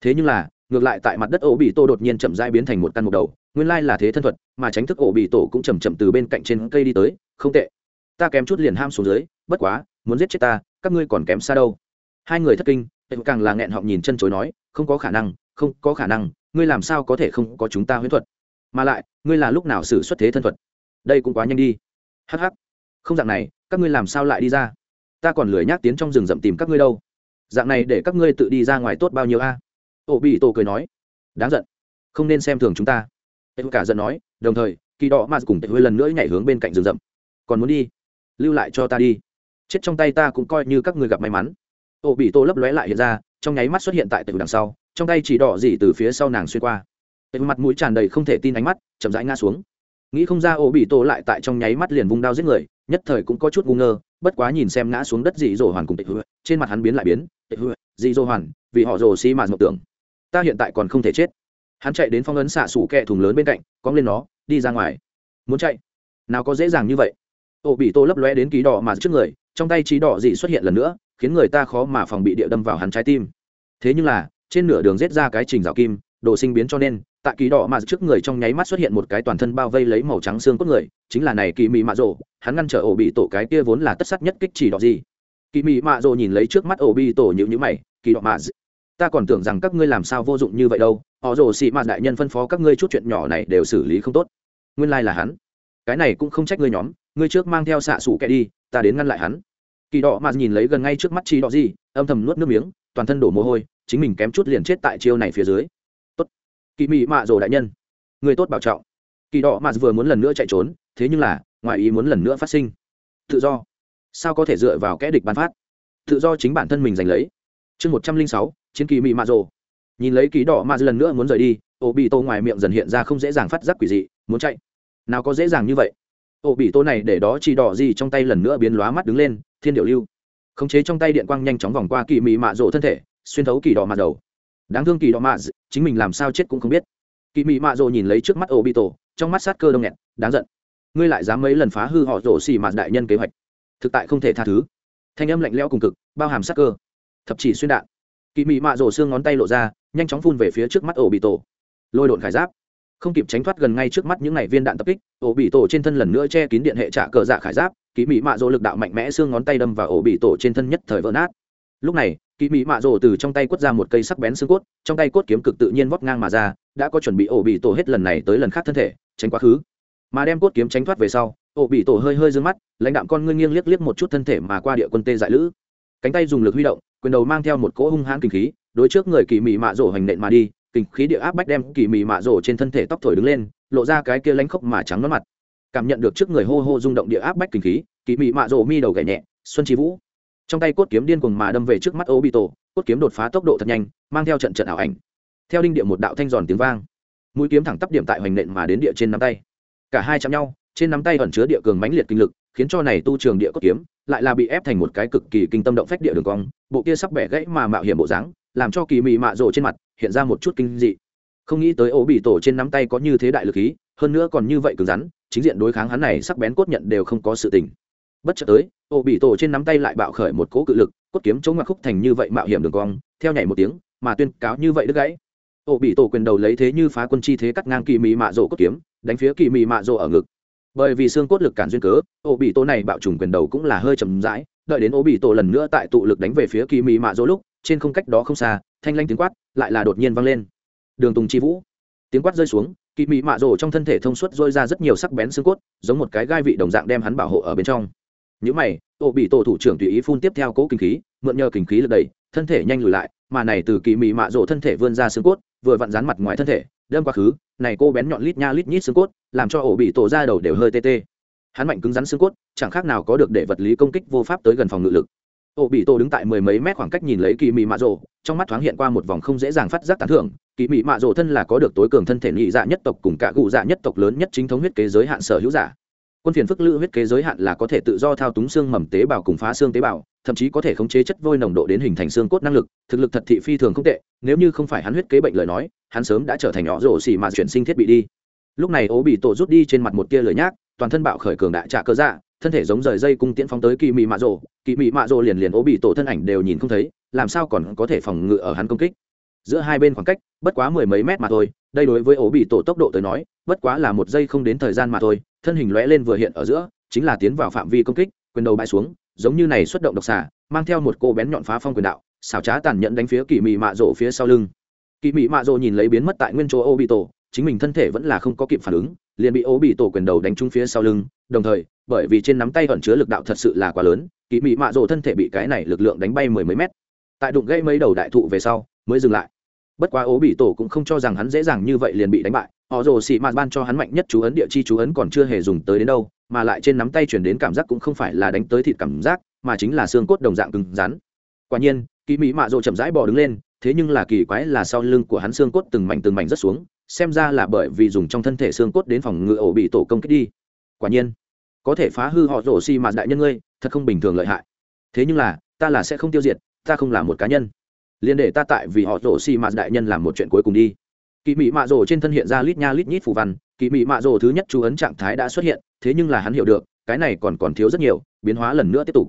Thế nhưng là, ngược lại tại mặt đất ổ bị tổ đột nhiên chậm rãi biến thành một căn mục đầu, nguyên lai là thế thân thuật, mà tránh thức ổ bị tổ cũng chầm chậm từ bên cạnh trên cây đi tới, không tệ. Ta kém chút liền ham xuống dưới, bất quá, muốn giết chết ta các ngươi còn kém xa đâu. Hai người thất kinh càng là nghẹn họng nhìn chân chối nói, không có khả năng, không có khả năng, ngươi làm sao có thể không có chúng ta huyễn thuật? Mà lại, ngươi là lúc nào xử xuất thế thân thuật? Đây cũng quá nhanh đi. Hh không dạng này, các ngươi làm sao lại đi ra? Ta còn lười nhác tiến trong rừng rậm tìm các ngươi đâu. Dạng này để các ngươi tự đi ra ngoài tốt bao nhiêu a? Ổ bị tổ cười nói. Đáng giận. Không nên xem thường chúng ta. Em cả giận nói, đồng thời, kỳ đỏ mà cùng tệ hơi lần nữa nhảy hướng bên cạnh rừng rậm. Còn muốn đi? Lưu lại cho ta đi chết trong tay ta cũng coi như các người gặp may mắn. Ổ bị tô lấp lóe lại hiện ra, trong nháy mắt xuất hiện tại tệ đằng sau, trong tay chỉ đỏ gì từ phía sau nàng xuyên qua. Tệ mặt mũi tràn đầy không thể tin ánh mắt, chậm rãi ngã xuống. Nghĩ không ra ổ bị tô lại tại trong nháy mắt liền vung đao giết người, nhất thời cũng có chút ngu ngơ, bất quá nhìn xem ngã xuống đất dị dỗ hoàn cùng tệ hứa, trên mặt hắn biến lại biến tệ hứa, dị dỗ hoàn, vì họ rồ xi mà mộng tưởng. Ta hiện tại còn không thể chết. Hắn chạy đến phong ấn xạ sủ kẹ thùng lớn bên cạnh, cong lên nó, đi ra ngoài. Muốn chạy? Nào có dễ dàng như vậy. Ô bị tô lấp lóe đến ký đỏ mà trước người trong tay trí đỏ dị xuất hiện lần nữa, khiến người ta khó mà phòng bị địa đâm vào hắn trái tim. Thế nhưng là, trên nửa đường rết ra cái trình rào kim, đồ sinh biến cho nên, tại kỳ đỏ mà trước người trong nháy mắt xuất hiện một cái toàn thân bao vây lấy màu trắng xương cốt người, chính là này kỳ mị mạ rộ hắn ngăn trở ổ bị tổ cái kia vốn là tất sắt nhất kích chỉ đỏ gì kỳ mị mạ rộ nhìn lấy trước mắt ổ bị tổ nhịu nhữ mày, kỳ đỏ mà ta còn tưởng rằng các ngươi làm sao vô dụng như vậy đâu, họ rồ xị mạt đại nhân phân phó các ngươi chút chuyện nhỏ này đều xử lý không tốt. Nguyên lai là hắn. Cái này cũng không trách ngươi nhóm ngươi trước mang theo xạ xủ kẻ đi, ta đến ngăn lại hắn. Kỳ đỏ mà nhìn lấy gần ngay trước mắt chi đỏ gì âm thầm nuốt nước miếng, toàn thân đổ mồ hôi, chính mình kém chút liền chết tại chiêu này phía dưới. Tốt. Kỳ mị mạ rồ đại nhân, người tốt bảo trọng. Kỳ đỏ mà vừa muốn lần nữa chạy trốn, thế nhưng là, ngoài ý muốn lần nữa phát sinh. Tự do. Sao có thể dựa vào kẽ địch ban phát? Tự do chính bản thân mình giành lấy. Chương một trăm linh sáu, chiến kỳ mị mạ rồ. Nhìn lấy kỳ đỏ mà lần nữa muốn rời đi ổ bị tô ngoài miệng dần hiện ra không dễ dàng phát giác quỷ dị, muốn chạy. Nào có dễ dàng như vậy? Ổ bị tô này để đó chỉ đỏ gì trong tay lần nữa biến lóa mắt đứng lên, thiên điệu lưu. Khống chế trong tay điện quang nhanh chóng vòng qua kỳ mị mạ rộ thân thể, xuyên thấu kỳ đỏ mạ đầu. Đáng thương kỳ đỏ mạ, chính mình làm sao chết cũng không biết. Kỳ mị mạ rộ nhìn lấy trước mắt ổ bị tổ trong mắt sát cơ đông nghẹt, đáng giận. Ngươi lại dám mấy lần phá hư họ rổ xì mạt đại nhân kế hoạch. Thực tại không thể tha thứ. Thanh âm lạnh lẽo cùng cực, bao hàm sát cơ. Thập chỉ xuyên đạn. Kỳ mị mạ rổ xương ngón tay lộ ra, nhanh chóng phun về phía trước mắt ổ bị tổ lôi đột khải giáp không kịp tránh thoát gần ngay trước mắt những ngày viên đạn tập kích, ổ bị tổ trên thân lần nữa che kín điện hệ trả cờ dạ khải giáp kỳ mỹ mạ rỗ lực đạo mạnh mẽ xương ngón tay đâm vào ổ bị tổ trên thân nhất thời vỡ nát. Lúc này kỳ mỹ mạ rỗ từ trong tay quất ra một cây sắc bén xương cốt, trong tay cốt kiếm cực tự nhiên vót ngang mà ra, đã có chuẩn bị ổ bị tổ hết lần này tới lần khác thân thể, tránh quá khứ. Mà đem cốt kiếm tránh thoát về sau, ổ bị tổ hơi hơi d ư ơ n g mắt, lãnh đạm con ngươi nghiêng liếc liếc một chút thân thể mà qua địa quân tê dại lữ. Cánh tay dùng lực huy động, quyền đầu mang theo một cỗ hung hãn kinh khí, đối trước người kỳ mỹ mạ rỗ hành nện mà đi kinh khí địa áp bách đem kỳ mị mạ rổ trên thân thể tóc thổi đứng lên, lộ ra cái kia lánh khốc mà trắng mất mặt. Cảm nhận được trước người hô hô rung động địa áp bách kinh khí, kỳ mị mạ rổ mi đầu gảy nhẹ, xuân trí vũ. Trong tay cốt kiếm điên cuồng mà đâm về trước mắt ô bị tổ cốt kiếm đột phá tốc độ thật nhanh, mang theo trận trận ảo ảnh. Theo đinh địa một đạo thanh giòn tiếng vang, mũi kiếm thẳng tắp điểm tại hoành nện mà đến địa trên nắm tay. Cả hai chạm nhau, trên nắm tay ẩn chứa địa cường mãnh liệt kinh lực, khiến cho này tu trường địa cốt kiếm lại là bị ép thành một cái cực kỳ kinh tâm động phách địa đường cong, bộ kia sắp bẻ gãy mà mạo hiểm bộ dáng làm cho kỳ mị mạ rộ trên mặt hiện ra một chút kinh dị. Không nghĩ tới ổ bị tổ trên nắm tay có như thế đại lực khí, hơn nữa còn như vậy cứng rắn, chính diện đối kháng hắn này sắc bén cốt nhận đều không có sự tình. Bất chợt tới, ổ bị tổ trên nắm tay lại bạo khởi một cỗ cự lực, cốt kiếm chống ngoặc khúc thành như vậy mạo hiểm đường cong, theo nhảy một tiếng, mà tuyên cáo như vậy đứt gãy. Ổ bị tổ quyền đầu lấy thế như phá quân chi thế cắt ngang kỳ mị mạ rộ cốt kiếm, đánh phía kỳ mị mạ rộ ở ngực. Bởi vì xương cốt lực cản duyên cớ, ổ bị tổ này bạo trùng quyền đầu cũng là hơi chầm rãi, đợi đến ổ bị tổ lần nữa tại tụ lực đánh về phía kỳ mị mạ rộ lúc trên không cách đó không xa, thanh lanh tiếng quát lại là đột nhiên vang lên. Đường tùng chi vũ. Tiếng quát rơi xuống kỳ mị mạ rổ trong thân thể thông suốt dôi ra rất nhiều sắc bén xương cốt, giống một cái gai vị đồng dạng đem hắn bảo hộ ở bên trong. Những mày, tổ bị tổ thủ trưởng tùy ý phun tiếp theo cố kinh khí, mượn nhờ kinh khí lực đẩy, thân thể nhanh lùi lại, mà này từ kỳ mị mạ rổ thân thể vươn ra xương cốt, vừa vặn rán mặt ngoài thân thể, đâm quá khứ, này cô bén nhọn lít nha lít nhít xương cốt, làm cho ổ bị tổ ra đầu đều hơi tê tê. Hắn mạnh cứng rắn xương cốt, chẳng khác nào có được để vật lý công kích vô pháp tới gần phòng ngự lực. Ô bị tổ đứng tại mười mấy mét khoảng cách nhìn lấy kỳ mị mạ rồ, trong mắt thoáng hiện qua một vòng không dễ dàng phát giác tán thưởng. Kỳ mị mạ rồ thân là có được tối cường thân thể nhị dạ nhất tộc cùng cả cụ dạ nhất tộc lớn nhất chính thống huyết kế giới hạn sở hữu giả. Quân phiền phức lự huyết kế giới hạn là có thể tự do thao túng xương mầm tế bào cùng phá xương tế bào, thậm chí có thể khống chế chất vôi nồng độ đến hình thành xương cốt năng lực, thực lực thật thị phi thường không tệ, nếu như không phải hắn huyết kế bệnh lời nói, hắn sớm đã trở thành nhỏ rổ xì mà chuyển sinh thiết bị đi. Lúc này ố bị tổ rút đi trên mặt một tia lời nhác, toàn thân bạo khởi cường đại trả cơ dạ thân thể giống rời dây cung tiễn phóng tới kỳ mị mạ rồ. Kỳ mị mạ rồ liền liền ố bị tổ thân ảnh đều nhìn không thấy, làm sao còn có thể phòng ngự ở hắn công kích? Giữa hai bên khoảng cách, bất quá mười mấy mét mà thôi, đây đối với ố bị tổ tốc độ tới nói, bất quá là một giây không đến thời gian mà thôi, thân hình lóe lên vừa hiện ở giữa, chính là tiến vào phạm vi công kích, quyền đầu bãi xuống, giống như này xuất động độc xả mang theo một cô bén nhọn phá phong quyền đạo, xảo trá tàn nhẫn đánh phía kỳ mị mạ rộ phía sau lưng. Kỳ mị mạ rộ nhìn lấy biến mất tại nguyên chỗ ô bị tổ, chính mình thân thể vẫn là không có kịp phản ứng, liền bị ố bị tổ quyền đầu đánh trúng phía sau lưng, đồng thời bởi vì trên nắm tay ẩn chứa lực đạo thật sự là quá lớn kỳ mị mạ rộ thân thể bị cái này lực lượng đánh bay mười mấy mét. Tại đụng gây mấy đầu đại thụ về sau, mới dừng lại. Bất quá ố bị tổ cũng không cho rằng hắn dễ dàng như vậy liền bị đánh bại. Họ rồ xị mạt ban cho hắn mạnh nhất chú ấn, địa chi chú ấn còn chưa hề dùng tới đến đâu, mà lại trên nắm tay chuyển đến cảm giác cũng không phải là đánh tới thịt cảm giác, mà chính là xương cốt đồng dạng cứng rắn. Quả nhiên kỳ mỹ mạ rồ chậm rãi bò đứng lên, thế nhưng là kỳ quái là sau lưng của hắn xương cốt từng mảnh từng mảnh rất xuống, xem ra là bởi vì dùng trong thân thể xương cốt đến phòng ngự ổ bị tổ công kích đi. Quả nhiên có thể phá hư họ rổ xi mạt đại nhân ngươi, thật không bình thường lợi hại. Thế nhưng là, ta là sẽ không tiêu diệt, ta không là một cá nhân. Liền để ta tại vì họ rổ xi mạt đại nhân làm một chuyện cuối cùng đi. Kỳ mỹ mạ rổ trên thân hiện ra lít nha lít nhít phù văn kỳ mỹ mạ rổ thứ nhất chú ấn trạng thái đã xuất hiện, thế nhưng là hắn hiểu được, cái này còn còn thiếu rất nhiều, biến hóa lần nữa tiếp tục.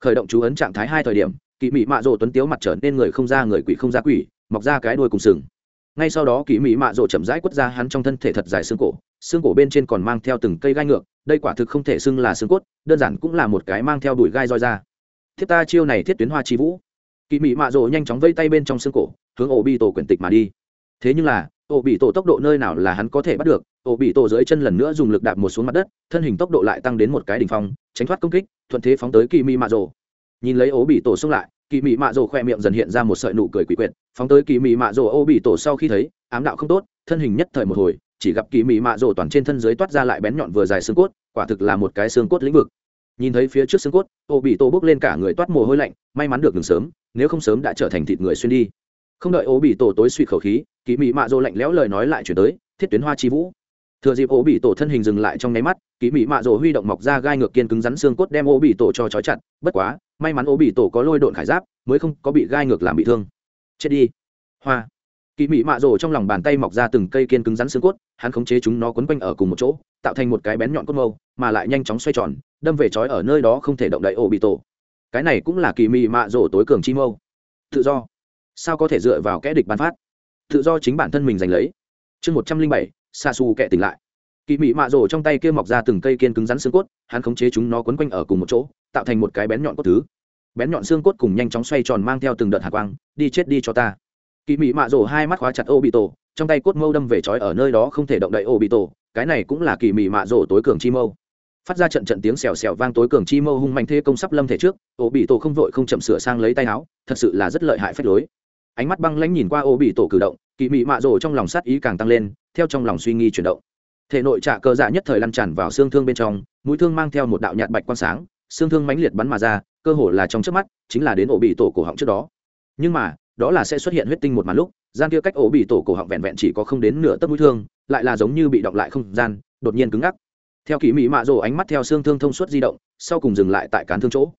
Khởi động chú ấn trạng thái hai thời điểm kỳ mỹ mạ rổ tuấn tiếu mặt trở nên người không ra người quỷ không ra quỷ, mọc ra cái đuôi cùng sừng ngay sau đó kỳ mỹ mạ rộ chậm rãi quất ra hắn trong thân thể thật dài xương cổ xương cổ bên trên còn mang theo từng cây gai ngược, đây quả thực không thể xưng là xương cốt, đơn giản cũng là một cái mang theo đùi gai roi ra. Thiết ta chiêu này thiết tuyến hoa chi vũ. Kỳ mỹ mạ rộ nhanh chóng vây tay bên trong xương cổ, hướng ổ bị tổ quyển tịch mà đi. Thế nhưng là, ổ bị tổ tốc độ nơi nào là hắn có thể bắt được, ổ bị tổ dưới chân lần nữa dùng lực đạp một xuống mặt đất, thân hình tốc độ lại tăng đến một cái đỉnh phong, tránh thoát công kích, thuận thế phóng tới kỳ mỹ mạ rộ. nhìn lấy ổ bị tổ xông lại kỳ Mị mạ rồ khoe miệng dần hiện ra một sợi nụ cười quỷ quyệt, phóng tới kỳ Mị mạ rồ ô bị tổ sau khi thấy, ám đạo không tốt, thân hình nhất thời một hồi, chỉ gặp kỳ Mị mạ rồ toàn trên thân dưới toát ra lại bén nhọn vừa dài xương cốt, quả thực là một cái xương cốt lĩnh vực. Nhìn thấy phía trước xương cốt, ô bị tổ bước lên cả người toát mồ hôi lạnh, may mắn được ngừng sớm, nếu không sớm đã trở thành thịt người xuyên đi. Không đợi ô bị tổ tối suy khẩu khí, kỳ Mị mạ rồ lạnh lẽo lời nói lại chuyển tới, thiết tuyến hoa chi vũ. Thừa dịp ô bị tổ thân hình dừng lại trong nháy mắt, kỳ Mị mạ rồ huy động mọc ra gai ngược kiên cứng rắn xương cốt đem ô bị tổ cho trói chặt, bất quá may mắn ổ bị tổ có lôi độn khải giáp, mới không có bị gai ngược làm bị thương. Chết đi. Hoa. Kỳ mỹ mạ rồ trong lòng bàn tay mọc ra từng cây kiên cứng rắn xương cốt, hắn khống chế chúng nó quấn quanh ở cùng một chỗ, tạo thành một cái bén nhọn cốt mâu, mà lại nhanh chóng xoay tròn, đâm về trói ở nơi đó không thể động đậy ổ bị tổ. Cái này cũng là kỳ mỹ mạ rồ tối cường chi mâu. Tự do. Sao có thể dựa vào kẽ địch bán phát? Tự do chính bản thân mình giành lấy. Chương một trăm linh bảy xa xù kẹ tỉnh lại. Kỳ mị mạ rổ trong tay kia mọc ra từng cây kiên cứng rắn xương cốt, hắn khống chế chúng nó quấn quanh ở cùng một chỗ, tạo thành một cái bén nhọn cốt thứ bén nhọn xương cốt cùng nhanh chóng xoay tròn mang theo từng đợt hạ quang, đi chết đi cho ta. Kỳ mị mạ rổ hai mắt khóa chặt ô bị tổ trong tay cốt mâu đâm về trói ở nơi đó không thể động đậy ô bị tổ cái này cũng là kỳ mị mạ rổ tối cường chi mâu. Phát ra trận trận tiếng xèo xèo vang tối cường chi mâu hung mạnh thế công sắp lâm thể trước ô bị tổ không vội không chậm sửa sang lấy tay áo, thật sự là rất lợi hại phách lối. Ánh mắt băng lãnh nhìn qua ô bị tổ cử động kỳ mị mạ rổ trong lòng sát ý càng tăng lên, theo trong lòng suy nghi chuyển động. Thể nội trạ cơ dạ nhất thời lăn tràn vào xương thương bên trong, mũi thương mang theo một đạo nhạt bạch quang sáng, xương thương mãnh liệt bắn mà ra cơ hồ là trong trước mắt, chính là đến ổ bị tổ cổ họng trước đó. Nhưng mà, đó là sẽ xuất hiện huyết tinh một màn lúc, gian kia cách ổ bị tổ cổ họng vẹn vẹn chỉ có không đến nửa tấc mũi thương, lại là giống như bị động lại không gian, đột nhiên cứng ngắc. Theo kỳ mỹ mạ rồ ánh mắt theo xương thương thông suốt di động, sau cùng dừng lại tại cán thương chỗ.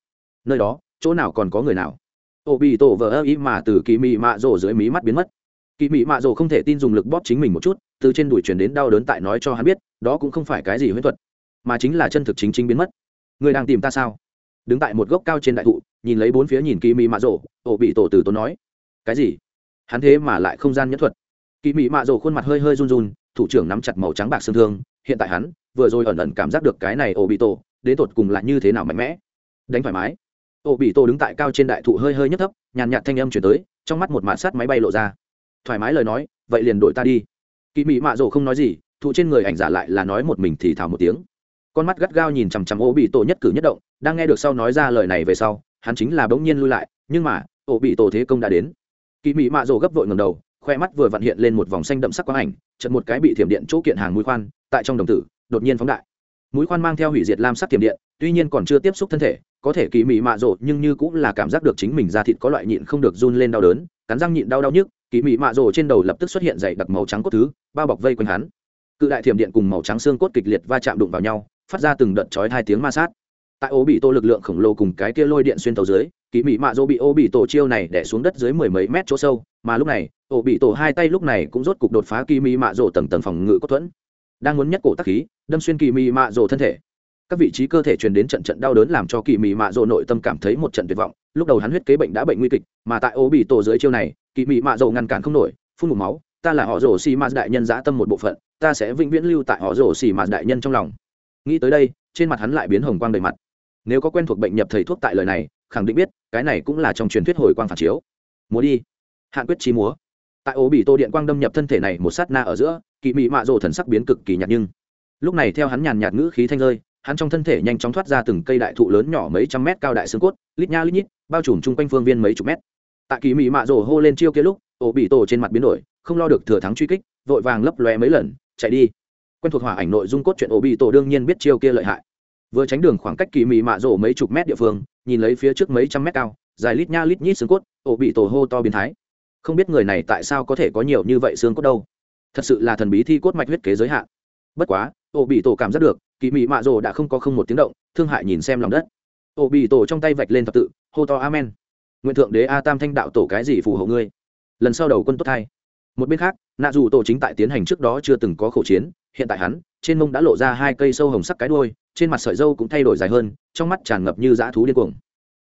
Nơi đó, chỗ nào còn có người nào? Ổ bị tổ vờ ơ ý mà từ kỳ mỹ mạ rồ dưới mí mắt biến mất. Kỳ mỹ mạ rồ không thể tin dùng lực bóp chính mình một chút, từ trên đùi chuyển đến đau đớn tại nói cho hắn biết, đó cũng không phải cái gì huyết thuật, mà chính là chân thực chính chính biến mất. Người đang tìm ta sao? Đứng tại một gốc cao trên đại thụ, nhìn lấy bốn phía nhìn kỳ mỹ mạ rồ, ổ bị tổ từ tốn nói, cái gì? Hắn thế mà lại không gian nhất thuật? Kỳ mỹ mạ rồ khuôn mặt hơi hơi run run, thủ trưởng nắm chặt màu trắng bạc xương thương, hiện tại hắn vừa rồi ẩn ẩn cảm giác được cái này ổ bị tổ, đến tột cùng là như thế nào mạnh mẽ? Đánh thoải mái. Ổ bị tổ đứng tại cao trên đại thụ hơi hơi nhất thấp, nhàn nhạt thanh âm chuyển tới, trong mắt một mạt sắt máy bay lộ ra. Thoải mái lời nói, vậy liền đội ta đi. Kỳ mị mạ rồ không nói gì, thụ trên người ảnh giả lại là nói một mình thì thào một tiếng. Con mắt gắt gao nhìn chằm chằm ô bị tổ nhất cử nhất động đang nghe được sau nói ra lời này về sau, hắn chính là bỗng nhiên lui lại, nhưng mà, ổ bị tổ thế công đã đến. Kỳ mị mạ rồ gấp vội ngầm đầu, khoe mắt vừa vặn hiện lên một vòng xanh đậm sắc quang ảnh chật một cái bị thiểm điện chỗ kiện hàng mũi khoan, tại trong đồng tử, đột nhiên phóng đại. Mũi khoan mang theo hủy diệt lam sắc thiểm điện, tuy nhiên còn chưa tiếp xúc thân thể, có thể kỳ mị mạ rộ nhưng như cũng là cảm giác được chính mình da thịt có loại nhịn không được run lên đau đớn, cắn răng nhịn đau đau nhức, kỳ mị mạ rồ trên đầu lập tức xuất hiện dày đặc màu trắng cốt thứ, bao bọc vây quanh hắn. Cự đại thiểm điện cùng màu trắng xương cốt kịch liệt va chạm đụng vào nhau, phát ra từng đợt chói hai tiếng ma sát tại ô bị tổ lực lượng khổng lồ cùng cái kia lôi điện xuyên tàu dưới kỳ mị mạ Dỗ bị ô bị tổ chiêu này đẻ xuống đất dưới mười mấy mét chỗ sâu, mà lúc này ô bị tổ hai tay lúc này cũng rốt cục đột phá kỳ mị mạ Dỗ tầng tầng phòng ngự cốt thuẫn. Đang muốn nhất cổ tắc khí, đâm xuyên kỳ mị mạ Dỗ thân thể. Các vị trí cơ thể truyền đến trận trận đau đớn làm cho kỳ mị mạ Dỗ nội tâm cảm thấy một trận tuyệt vọng. Lúc đầu hắn huyết kế bệnh đã bệnh nguy kịch, mà tại ô bị tổ dưới chiêu này kỳ mị mạ Dỗ ngăn cản không nổi, phun một máu, ta là họ rổ xì mạt đại nhân giã tâm một bộ phận, ta sẽ vĩnh viễn lưu tại họ rổ xì mạt đại nhân trong lòng. Nghĩ tới đây, trên mặt hắn lại biến hồng quang đầy mặt nếu có quen thuộc bệnh nhập thầy thuốc tại lời này, khẳng định biết, cái này cũng là trong truyền thuyết hồi quang phản chiếu. Múa đi. Hạn quyết trí múa. Tại ố bị tô điện quang đâm nhập thân thể này một sát na ở giữa kỳ mị mạ rồ thần sắc biến cực kỳ nhạt nhưng. Lúc này theo hắn nhàn nhạt ngữ khí thanh rơi, hắn trong thân thể nhanh chóng thoát ra từng cây đại thụ lớn nhỏ mấy trăm mét cao đại xương cốt, lít nha lít nhít, bao trùm chung quanh phương viên mấy chục mét. Tại kỳ mị mạ rồ hô lên chiêu kia lúc ổ bị tổ trên mặt biến đổi, không lo được thừa thắng truy kích, vội vàng lấp lóe mấy lần, chạy đi. Quen thuộc hỏa ảnh nội dung cốt truyện ổ bị tổ đương nhiên biết chiêu kia lợi hại vừa tránh đường khoảng cách kỳ mị mạ rổ mấy chục mét địa phương, nhìn lấy phía trước mấy trăm mét cao, dài lít nha lít nhít xương cốt, ổ bị tổ hô to biến thái. Không biết người này tại sao có thể có nhiều như vậy xương cốt đâu. Thật sự là thần bí thi cốt mạch huyết kế giới hạn. Bất quá, ổ bị tổ cảm giác được, kỳ mị mạ rổ đã không có không một tiếng động, thương hại nhìn xem lòng đất. Ổ bị tổ trong tay vạch lên thập tự, hô to amen. Nguyện thượng đế a tam thanh đạo tổ cái gì phù hộ ngươi? Lần sau đầu quân tốt thay. Một bên khác, nạ dù tổ chính tại tiến hành trước đó chưa từng có khẩu chiến, hiện tại hắn, trên mông đã lộ ra hai cây sâu hồng sắc cái đuôi trên mặt sợi dâu cũng thay đổi dài hơn, trong mắt tràn ngập như dã thú điên cuồng.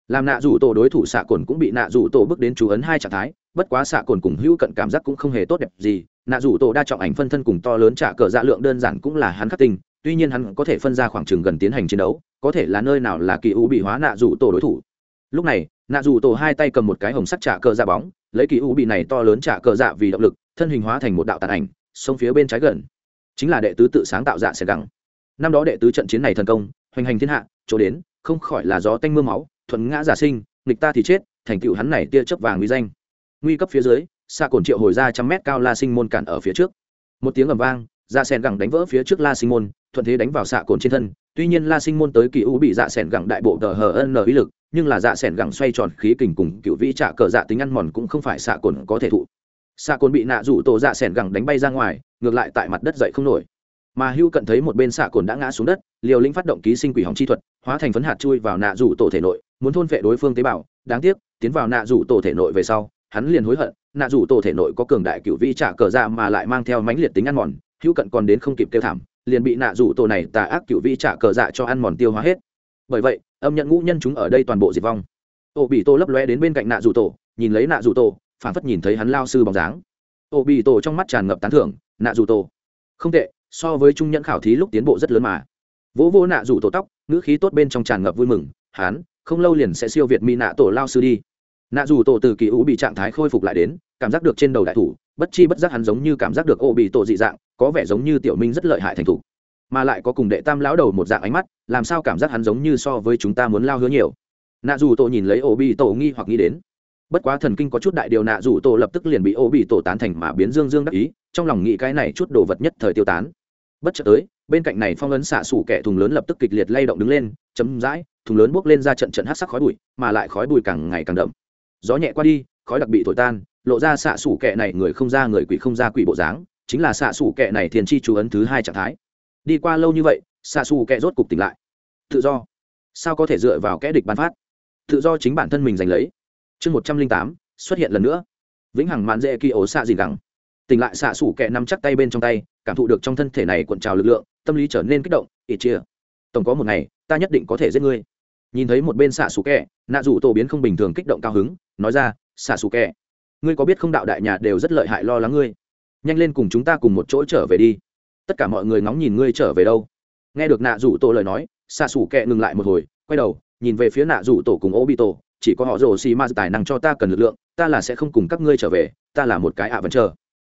Làm nạ rủ tổ đối thủ xạ cồn cũng bị nạ rủ tổ bước đến chú ấn hai trạng thái, bất quá xạ cồn cùng hữu cận cảm giác cũng không hề tốt đẹp gì, nạ rủ tổ đa trọng ảnh phân thân cùng to lớn trả cờ dạ lượng đơn giản cũng là hắn khắc tinh, tuy nhiên hắn có thể phân ra khoảng chừng gần tiến hành chiến đấu, có thể là nơi nào là kỳ u bị hóa nạ rủ tổ đối thủ. Lúc này, nạ rủ tổ hai tay cầm một cái hồng sắt trả cờ dạ bóng, lấy kỳ u bị này to lớn trả cờ dạ vì động lực, thân hình hóa thành một đạo tàn ảnh sông phía bên trái gần. Chính là đệ tứ tự sáng tạo dạ sẽ gẳng năm đó đệ tứ trận chiến này thần công, hoành hành thiên hạ, chỗ đến, không khỏi là gió tanh mưa máu, thuận ngã giả sinh, nghịch ta thì chết, thành tựu hắn này tia chớp vàng uy danh. Nguy cấp phía dưới xa cồn triệu hồi ra trăm mét cao la sinh môn cản ở phía trước. Một tiếng ầm vang dạ sẻn gẳng đánh vỡ phía trước la sinh môn, thuận thế đánh vào xạ cồn trên thân. Tuy nhiên la sinh môn tới kỳ u bị dạ sẻn gẳng đại bộ tờ hờ ân uy lực, nhưng là dạ sẻn gẳng xoay tròn khí kình cùng cựu vĩ trả cờ dạ tính ăn mòn cũng không phải xạ cồn có thể thụ. Xạ cồn bị nạ rủ tổ dạ sẻn gẳng đánh bay ra ngoài, ngược lại tại mặt đất dậy không nổi mà hưu cận thấy một bên xạ cồn đã ngã xuống đất, liều lĩnh phát động ký sinh quỷ hỏng chi thuật, hóa thành phấn hạt chui vào nạ rủ tổ thể nội, muốn thôn vệ đối phương tế bào. Đáng tiếc, tiến vào nạ rủ tổ thể nội về sau, hắn liền hối hận, nạ rủ tổ thể nội có cường đại cựu vi trả cờ ra mà lại mang theo mãnh liệt tính ăn mòn hữu cận còn đến không kịp kêu thảm, liền bị nạ rủ tổ này tà ác cựu vi trả cờ dạ cho ăn mòn tiêu hóa hết. Bởi vậy, âm nhận ngũ nhân chúng ở đây toàn bộ diệt vong. Ô bị tổ lấp lóe đến bên cạnh nạ rủ tổ, nhìn lấy nạ rủ tổ phản phất nhìn thấy hắn lao sư bóng dáng. Ô bị tổ trong mắt tràn ngập tán thưởng, nạ rủ tổ, không tệ so với trung nhẫn khảo thí lúc tiến bộ rất lớn mà. Vỗ vô nạ rủ tổ tóc, ngữ khí tốt bên trong tràn ngập vui mừng hắn không lâu liền sẽ siêu việt mỹ nạ tổ lao sư đi. Nạ rủ tổ từ kỳ ủ bị trạng thái khôi phục lại đến, cảm giác được trên đầu đại thủ, bất chi bất giác hắn giống như cảm giác được ô bị tổ dị dạng, có vẻ giống như tiểu minh rất lợi hại thành thủ. Mà lại có cùng đệ tam lão đầu một dạng ánh mắt, làm sao cảm giác hắn giống như so với chúng ta muốn lao hứa nhiều. Nạ dù tổ nhìn lấy ô bị tổ nghi hoặc nghĩ đến. Bất quá thần kinh có chút đại điều nạ dù tổ lập tức liền bị ô bị tổ tán thành mà biến dương dương đắc ý, trong lòng nghĩ cái này chút đồ vật nhất thời tiêu tán bất chợt tới, bên cạnh này phong ấn xạ xủ kẻ thùng lớn lập tức kịch liệt lay động đứng lên, chấm dãi, thùng lớn buốc lên ra trận trận hát sắc khói bụi, mà lại khói bụi càng ngày càng đậm. Gió nhẹ qua đi, khói đặc bị thổi tan, lộ ra xạ xủ kẻ này người không ra người quỷ không ra quỷ bộ dáng, chính là xạ xủ kẻ này thiền chi chú ấn thứ hai trạng thái. Đi qua lâu như vậy, xạ xù kẻ rốt cục tỉnh lại. Tự do. Sao có thể dựa vào kẻ địch ban phát? Tự do chính bản thân mình giành lấy. Chương một trăm linh tám, xuất hiện lần nữa. Vĩnh hằng mạn dễ kỳ ổ xạ gì gẳng tỉnh lại xạ xủ kẹ nắm chắc tay bên trong tay, cảm thụ được trong thân thể này cuộn trào lực lượng, tâm lý trở nên kích động ít chia tổng có một ngày, ta nhất định có thể giết ngươi. Nhìn thấy một bên xạ xù kẹ nạ rủ tổ biến không bình thường kích động cao hứng, nói ra, xạ xù kẹ ngươi có biết không đạo đại nhà đều rất lợi hại lo lắng ngươi. Nhanh lên cùng chúng ta cùng một chỗ trở về đi. Tất cả mọi người ngóng nhìn ngươi trở về đâu. Nghe được nạ rủ tổ lời nói, xạ xù kẹ ngừng lại một hồi, quay đầu, nhìn về phía nạ rủ tổ cùng ô bị tổ chỉ có họ rồ xì ma tài năng cho ta cần lực lượng, ta là sẽ không cùng các ngươi trở về, ta là một cái ạ vẫn chờ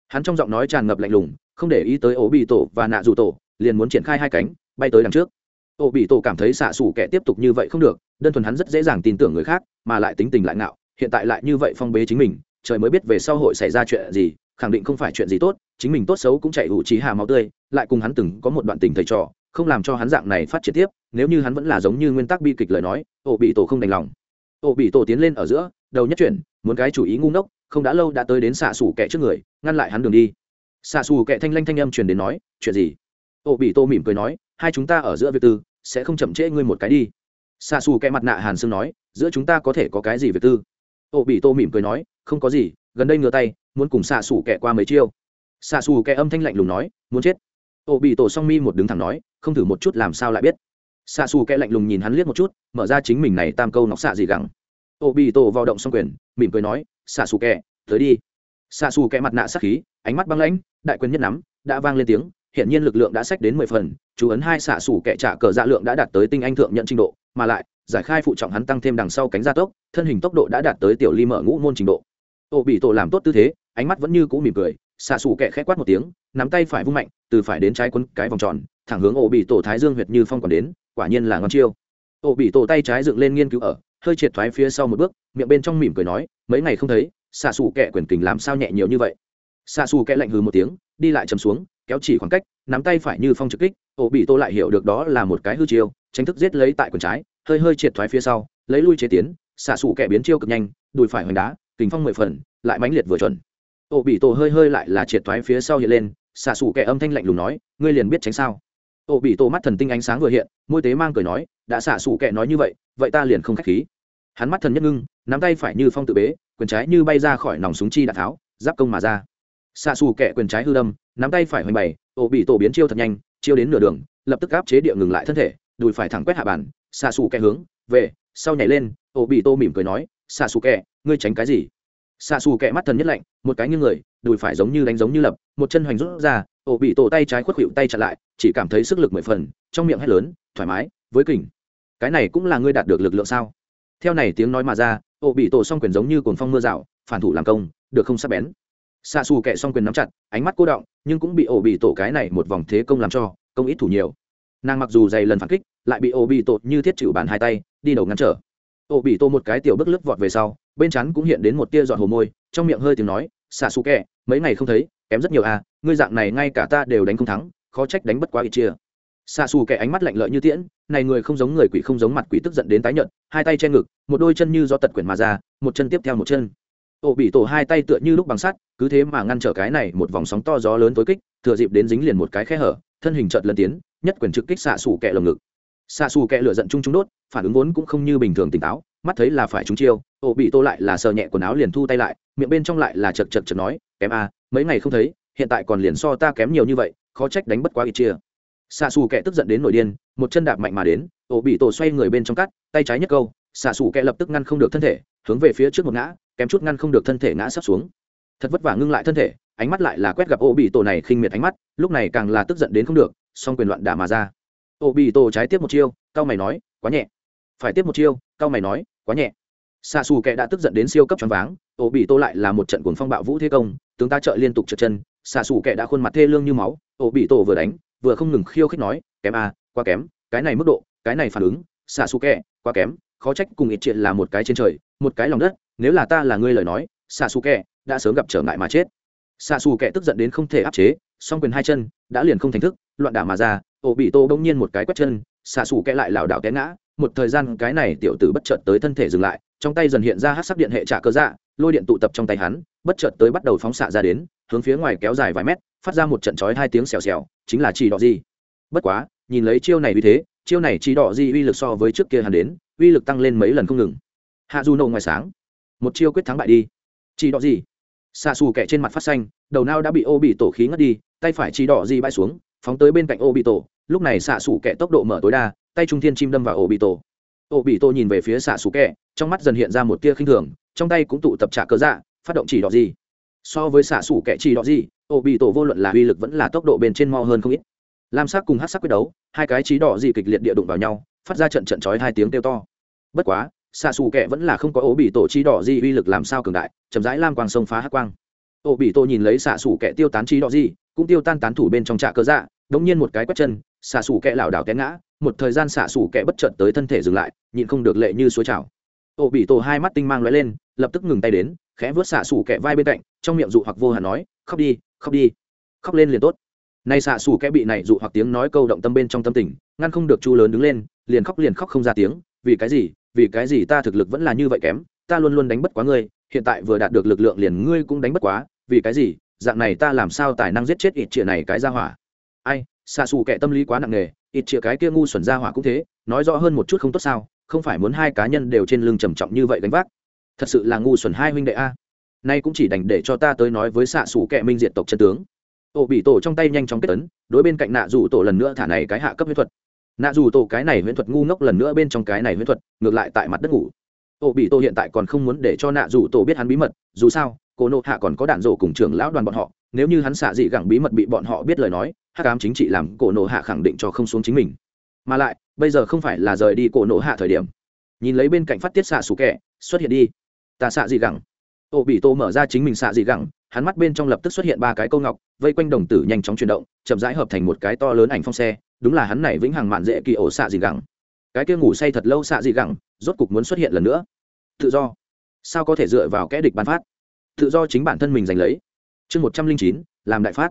hắn trong giọng nói tràn ngập lạnh lùng, không để ý tới ổ bị tổ và nạ Dù tổ, liền muốn triển khai hai cánh, bay tới đằng trước. Ổ bị tổ cảm thấy xạ xủ kẻ tiếp tục như vậy không được, đơn thuần hắn rất dễ dàng tin tưởng người khác, mà lại tính tình lại ngạo, hiện tại lại như vậy phong bế chính mình, trời mới biết về sau hội xảy ra chuyện gì, khẳng định không phải chuyện gì tốt, chính mình tốt xấu cũng chạy ủ trí hà máu tươi, lại cùng hắn từng có một đoạn tình thầy trò, không làm cho hắn dạng này phát triển tiếp, nếu như hắn vẫn là giống như nguyên tắc bi kịch lời nói, ổ bị tổ không đành lòng. Ổ bị tổ tiến lên ở giữa, đầu nhất chuyển, muốn cái chủ ý ngu ngốc không đã lâu đã tới đến xạ xù kẻ trước người, ngăn lại hắn đường đi. Xạ xù kệ thanh lanh thanh âm truyền đến nói, chuyện gì? Ô bị tô mỉm cười nói, hai chúng ta ở giữa việc tư, sẽ không chậm trễ ngươi một cái đi. Xạ xù kệ mặt nạ hàn xương nói, giữa chúng ta có thể có cái gì việc tư? Ô bị tô mỉm cười nói, không có gì, gần đây ngửa tay, muốn cùng xạ xù kệ qua mấy chiêu. Xạ xù kệ âm thanh lạnh lùng nói, muốn chết. Ô bị tổ song mi một đứng thẳng nói, không thử một chút làm sao lại biết. Xạ xù kệ lạnh lùng nhìn hắn liếc một chút, mở ra chính mình này tam câu nọc xạ gì gẳng? ô bị tổ vào động xong quyền, mỉm cười nói xạ xù kẹ, tới đi. Xạ xù kẹ mặt nạ sắc khí, ánh mắt băng lãnh, đại quyền nhất nắm, đã vang lên tiếng hiện nhiên lực lượng đã sách đến mười phần, chú ấn hai xạ xù kẹ trả cờ dạ lượng đã đạt tới tinh anh thượng nhận trình độ, mà lại, giải khai phụ trọng hắn tăng thêm đằng sau cánh gia tốc, thân hình tốc độ đã đạt tới tiểu ly mở ngũ môn trình độ. Ô bị tổ làm tốt tư thế, ánh mắt vẫn như cũ mỉm cười, xạ xủ kẹ khẽ quát một tiếng, nắm tay phải vung mạnh, từ phải đến trái quân cái vòng tròn, thẳng hướng ô bị tổ thái dương huyệt như phong còn đến, quả nhiên là ngon chiêu. Ô bị tổ tay trái dựng lên nghiên cứu ở hơi triệt thoái phía sau một bước, miệng bên trong mỉm cười nói, mấy ngày không thấy, xạ xù kẹ quyền kình làm sao nhẹ nhiều như vậy? Xạ xù kẹ lạnh hừ một tiếng, đi lại chầm xuống, kéo chỉ khoảng cách, nắm tay phải như phong trực kích, ổ bị tô lại hiểu được đó là một cái hư chiêu, tránh thức giết lấy tại quần trái, hơi hơi triệt thoái phía sau, lấy lui chế tiến, xạ xù kẹ biến chiêu cực nhanh, đùi phải hoành đá, kình phong mười phần, lại mãnh liệt vừa chuẩn. Ổ bị tổ hơi hơi lại là triệt thoái phía sau hiện lên, xạ xù kẻ âm thanh lạnh lùng nói, ngươi liền biết tránh sao? Ô bị tổ mắt thần tinh ánh sáng vừa hiện môi tế mang cười nói đã xạ xù kệ nói như vậy vậy ta liền không khách khí. Hắn mắt thần nhất ngưng nắm tay phải như phong tự bế quyền trái như bay ra khỏi nòng súng chi đạn tháo giáp công mà ra. Xạ xù kệ quyền trái hư đâm nắm tay phải hoành bày Ô bị tổ biến chiêu thật nhanh chiêu đến nửa đường lập tức áp chế địa ngừng lại thân thể đùi phải thẳng quét hạ bản xạ xù kệ hướng về sau nhảy lên Ô bị tô mỉm cười nói xạ xù kệ, ngươi tránh cái gì? Xạ xù kệ mắt thần nhất lạnh một cái như người đùi phải giống như đánh giống như lập một chân hoành rút ra ổ bị tổ tay trái khuất hiệu tay chặn lại, chỉ cảm thấy sức lực mười phần, trong miệng hét lớn, thoải mái, với kình. Cái này cũng là ngươi đạt được lực lượng sao? Theo này tiếng nói mà ra, ổ bị tổ song quyền giống như cồn phong mưa rào, phản thủ làm công, được không sắp bén. Xa xù kẹ song quyền nắm chặt, ánh mắt cô động, nhưng cũng bị ổ bị tổ cái này một vòng thế công làm cho, công ít thủ nhiều. Nàng mặc dù dày lần phản kích, lại bị ổ bị tổ như thiết chịu bàn hai tay, đi đầu ngăn trở. Ổ bị tổ một cái tiểu bước lướt vọt về sau, bên chắn cũng hiện đến một tia dọn hồ môi, trong miệng hơi tiếng nói xạ xù kẹ mấy ngày không thấy kém rất nhiều à ngươi dạng này ngay cả ta đều đánh không thắng, khó trách đánh bất quá ít chia. Xa xù kẻ ánh mắt lạnh lợi như tiễn, này người không giống người quỷ không giống mặt quỷ tức giận đến tái nhợt, hai tay che ngực, một đôi chân như do tật quyển mà ra, một chân tiếp theo một chân. Ổ bị tổ hai tay tựa như lúc bằng sắt, cứ thế mà ngăn trở cái này một vòng sóng to gió lớn tối kích, thừa dịp đến dính liền một cái khe hở, thân hình chợt lân tiến, nhất quyền trực kích xạ xù kẹ lồng ngực. Xạ xù kẹ lửa giận chung chúng đốt, phản ứng vốn cũng không như bình thường tỉnh táo mắt thấy là phải trúng chiêu ô bị tô lại là sờ nhẹ quần áo liền thu tay lại, miệng bên trong lại là chật chật chật nói, kém a, mấy ngày không thấy, hiện tại còn liền so ta kém nhiều như vậy, khó trách đánh bất quá ít chia. Xạ xù kẻ tức giận đến nổi điên, một chân đạp mạnh mà đến, ổ bị tổ xoay người bên trong cắt, tay trái nhất câu, xạ xù kẻ lập tức ngăn không được thân thể, hướng về phía trước một ngã, kém chút ngăn không được thân thể ngã sắp xuống. Thật vất vả ngưng lại thân thể, ánh mắt lại là quét gặp ổ bị tổ này khinh miệt ánh mắt, lúc này càng là tức giận đến không được, song quyền loạn đả mà ra. Ổ bị tổ trái tiếp một chiêu cao mày nói, quá nhẹ. Phải tiếp một chiêu cao mày nói quá nhẹ. Xa xù kệ đã tức giận đến siêu cấp choáng váng ổ bị tô lại là một trận cuồng phong bạo vũ thế công tướng ta trợ liên tục trượt chân xa xù kệ đã khuôn mặt thê lương như máu ổ bị tổ vừa đánh vừa không ngừng khiêu khích nói kém à quá kém cái này mức độ cái này phản ứng xa xù kệ, quá kém khó trách cùng ít chuyện là một cái trên trời một cái lòng đất nếu là ta là ngươi lời nói xa xù kệ, đã sớm gặp trở ngại mà chết. Xa xù kệ tức giận đến không thể áp chế song quyền hai chân đã liền không thành thức loạn đả mà ra ổ bị tô bỗng nhiên một cái quét chân xa xù kệ lại lảo đảo té ngã một thời gian cái này tiểu tử bất chợt tới thân thể dừng lại, trong tay dần hiện ra hát sắc điện hệ trả cơ dạ lôi điện tụ tập trong tay hắn, bất chợt tới bắt đầu phóng xạ ra đến, hướng phía ngoài kéo dài vài mét, phát ra một trận chói hai tiếng xèo xèo, chính là chỉ đỏ gì. Bất quá, nhìn lấy chiêu này uy thế, chiêu này chỉ đỏ gì uy lực so với trước kia hắn đến, uy lực tăng lên mấy lần không ngừng. Hạ du nổ ngoài sáng, một chiêu quyết thắng bại đi. Chỉ đỏ gì? Xạ xù kẻ trên mặt phát xanh, đầu nao đã bị ô bị tổ khí ngất đi, tay phải chỉ đỏ gì bãi xuống, phóng tới bên cạnh ô bị tổ lúc này xạ xủ kẻ tốc độ mở tối đa, tay trung thiên chim đâm vào ổ bị tổ ổ bị tổ nhìn về phía xạ xủ kẻ trong mắt dần hiện ra một tia khinh thường, trong tay cũng tụ tập trả cơ dạ phát động chỉ đỏ gì. So với xạ xủ kẻ chỉ đỏ gì ổ bị tổ vô luận là uy lực vẫn là tốc độ bên trên mo hơn không ít. Lam sắc cùng hát sắc quyết đấu, hai cái trí đỏ gì kịch liệt địa đụng vào nhau, phát ra trận trận chói hai tiếng kêu to. Bất quá, xạ xù kẹ vẫn là không có ổ bị tổ trí đỏ gì uy lực làm sao cường đại, chậm rãi lam quang sông phá hát quang. Ổ bị tổ nhìn lấy xạ xù kẹ tiêu tán trí đỏ gì, cũng tiêu tan tán thủ bên trong trạ cơ dạ đống nhiên một cái quét chân xạ xù kẹ lảo đảo té ngã, một thời gian xạ xù kẹ bất chợt tới thân thể dừng lại, nhịn không được lệ như suối trào. Ô bị tổ hai mắt tinh mang lóe lên, lập tức ngừng tay đến, khẽ vớt xạ xù kẹ vai bên cạnh, trong miệng dụ hoặc vô hạn nói, khóc đi khóc đi. Khóc lên liền tốt. Nay xạ xù kẽ bị này dụ hoặc tiếng nói câu động tâm bên trong tâm tình, ngăn không được chu lớn đứng lên, liền khóc liền khóc không ra tiếng, vì cái gì, vì cái gì ta thực lực vẫn là như vậy kém, ta luôn luôn đánh bất quá ngươi, hiện tại vừa đạt được lực lượng liền ngươi cũng đánh bất quá, vì cái gì, dạng này ta làm sao tài năng giết chết ít chĩa này cái ra hỏa? Ai xạ xù kẻ tâm lý quá nặng nề, ít chĩa cái kia ngu xuẩn ra hỏa cũng thế, nói rõ hơn một chút không tốt sao, không phải muốn hai cá nhân đều trên lưng trầm trọng như vậy gánh vác. Thật sự là ngu xuẩn hai huynh đệ a. Nay cũng chỉ đành để cho ta tới nói với xạ xù kẻ minh diện tộc chân tướng. Ổ bị tổ trong tay nhanh chóng kết tấn đối bên cạnh nạ dù tổ lần nữa thả này cái hạ cấp huyễn thuật. Nạ dù tổ cái này huyễn thuật ngu ngốc lần nữa bên trong cái này huyễn thuật, ngược lại tại mặt đất ngủ. Ổ bị tổ hiện tại còn không muốn để cho nạ dù tổ biết hắn bí mật, dù sao cô nộ hạ còn có đạn rổ cùng trưởng lão đoàn bọn họ nếu như hắn xạ dị gẳng bí mật bị bọn họ biết lời nói hát cám chính trị làm cổ nộ hạ khẳng định cho không xuống chính mình. Mà lại, bây giờ không phải là rời đi cổ nộ hạ thời điểm. Nhìn lấy bên cạnh phát tiết xạ xù kẻ xuất hiện đi. Ta xạ dị gẳng. Ô bị tô mở ra chính mình xạ dị gẳng, hắn mắt bên trong lập tức xuất hiện ba cái câu ngọc, vây quanh đồng tử nhanh chóng chuyển động, chậm rãi hợp thành một cái to lớn ảnh phong xe, đúng là hắn này vĩnh hằng mạn dễ kỳ ổ xạ dị gẳng. Cái kia ngủ say thật lâu xạ dị gẳng, rốt cục muốn xuất hiện lần nữa. Tự do. Sao có thể dựa vào kẽ địch ban phát? Tự do chính bản thân mình giành lấy chương một trăm linh chín, làm đại phát.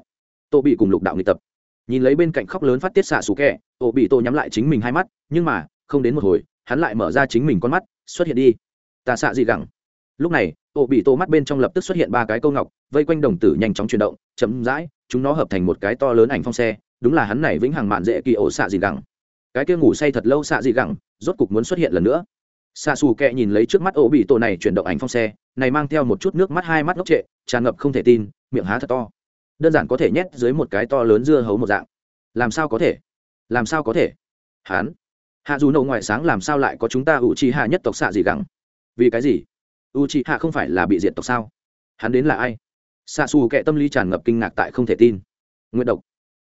Tô bị cùng lục đạo nghịch tập. Nhìn lấy bên cạnh khóc lớn phát tiết xạ xù kẹ tô bị tô nhắm lại chính mình hai mắt, nhưng mà, không đến một hồi, hắn lại mở ra chính mình con mắt, xuất hiện đi. Ta xạ gì gẳng? Lúc này Ô bị tô mắt bên trong lập tức xuất hiện ba cái câu ngọc, vây quanh đồng tử nhanh chóng chuyển động chấm dãi chúng nó hợp thành một cái to lớn ảnh phong xe, đúng là hắn này vĩnh hằng mạn dễ kỳ ổ xạ dị gẳng. Cái kia ngủ say thật lâu xạ dị gẳng, rốt cục muốn xuất hiện lần nữa. Xạ xù kẹ nhìn lấy trước mắt ổ bị tổ này chuyển động ảnh phong xe, này mang theo một chút nước mắt hai mắt ngốc trệ, tràn ngập không thể tin miệng há thật to. Đơn giản có thể nhét dưới một cái to lớn dưa hấu một dạng. Làm sao có thể? Làm sao có thể? Hán. Hạ dù nổ ngoại sáng làm sao lại có chúng ta u trì hạ nhất tộc xạ gì gắng? Vì cái gì? U trì hạ không phải là bị diệt tộc sao? Hắn đến là ai? Xạ xù kệ tâm lý tràn ngập kinh ngạc tại không thể tin. Nguyện độc.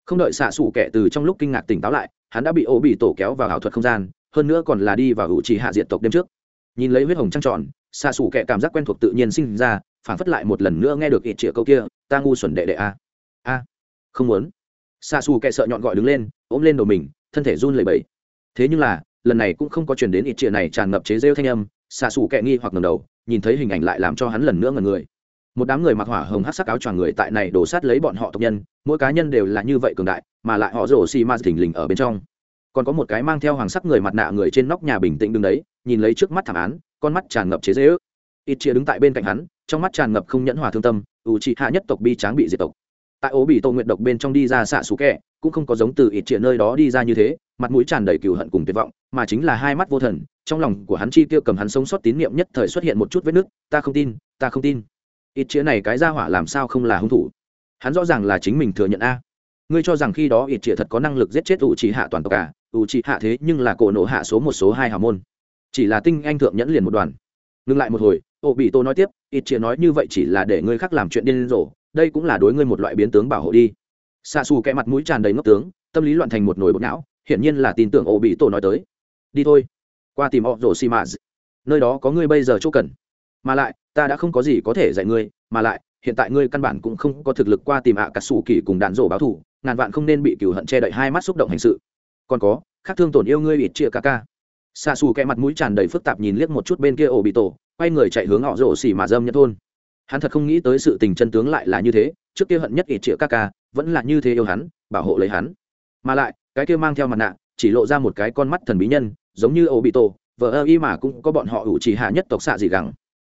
Không đợi xạ xù kệ từ trong lúc kinh ngạc tỉnh táo lại, hắn đã bị ô bị tổ kéo vào ảo thuật không gian, hơn nữa còn là đi vào u trì hạ diệt tộc đêm trước. Nhìn lấy huyết hồng trăng tròn, xạ xù kệ cảm giác quen thuộc tự nhiên sinh ra phản phất lại một lần nữa nghe được ít chĩa câu kia, ta ngu xuẩn đệ đệ a. A, không muốn. Xa xù kệ sợ nhọn gọi đứng lên, ôm lên đầu mình, thân thể run lẩy bẩy. Thế nhưng là, lần này cũng không có chuyển đến ít chĩa này tràn ngập chế rêu thanh âm. Xa xù kệ nghi hoặc ngầm đầu, nhìn thấy hình ảnh lại làm cho hắn lần nữa ngần người. Một đám người mặc hỏa hồng hát sắc áo choàng người tại này đổ sát lấy bọn họ tộc nhân, mỗi cá nhân đều là như vậy cường đại, mà lại họ rổ xì ma thình lình ở bên trong. Còn có một cái mang theo hoàng sắc người mặt nạ người trên nóc nhà bình tĩnh đứng đấy, nhìn lấy trước mắt thảm án, con mắt tràn ngập chế dễ ước ít chia đứng tại bên cạnh hắn trong mắt tràn ngập không nhẫn hòa thương tâm, ủ trị hạ nhất tộc bi tráng bị diệt tộc. Tại ố bị tô nguyện độc bên trong đi ra xạ xù kẹ, cũng không có giống từ ít chia nơi đó đi ra như thế, mặt mũi tràn đầy cừu hận cùng tuyệt vọng, mà chính là hai mắt vô thần, trong lòng của hắn chi tiêu cầm hắn sống sót tín niệm nhất thời xuất hiện một chút vết nứt, ta không tin, ta không tin. Ít chĩa này cái ra hỏa làm sao không là hung thủ? Hắn rõ ràng là chính mình thừa nhận a. Ngươi cho rằng khi đó ít chĩa thật có năng lực giết chết ủ trì hạ toàn tộc cả ủ trì hạ thế nhưng là cổ nổ hạ số một số hai hào môn. Chỉ là tinh anh thượng nhẫn liền một đoàn. Ngừng lại một hồi ô bị tô nói tiếp ít chia nói như vậy chỉ là để ngươi khác làm chuyện điên rồ, đây cũng là đối ngươi một loại biến tướng bảo hộ đi. Xa xù kẽ mặt mũi tràn đầy ngốc tướng, tâm lý loạn thành một nồi bột não, hiển nhiên là tin tưởng ô bị tổ nói tới. Đi thôi. Qua tìm họ rổ xi mạ. nơi đó có ngươi bây giờ chỗ cần. Mà lại, ta đã không có gì có thể dạy ngươi, mà lại, hiện tại ngươi căn bản cũng không có thực lực qua tìm ạ à cả sủ kỳ cùng đạn rổ báo thủ ngàn vạn không nên bị cửu hận che đậy hai mắt xúc động hành sự. Còn có, khác thương tổn yêu ngươi ít chia ca ca. Xa xù kẹ mặt mũi tràn đầy phức tạp nhìn liếc một chút bên kia ổ bị tổ quay người chạy hướng họ rổ xỉ mà dâm nhất thôn. Hắn thật không nghĩ tới sự tình chân tướng lại là như thế, trước kia hận nhất ít triệu ca ca, vẫn là như thế yêu hắn, bảo hộ lấy hắn. Mà lại, cái kia mang theo mặt nạ, chỉ lộ ra một cái con mắt thần bí nhân, giống như ô bị tổ vợ ơ y mà cũng có bọn họ ủ chỉ hạ nhất tộc xạ gì gẳng.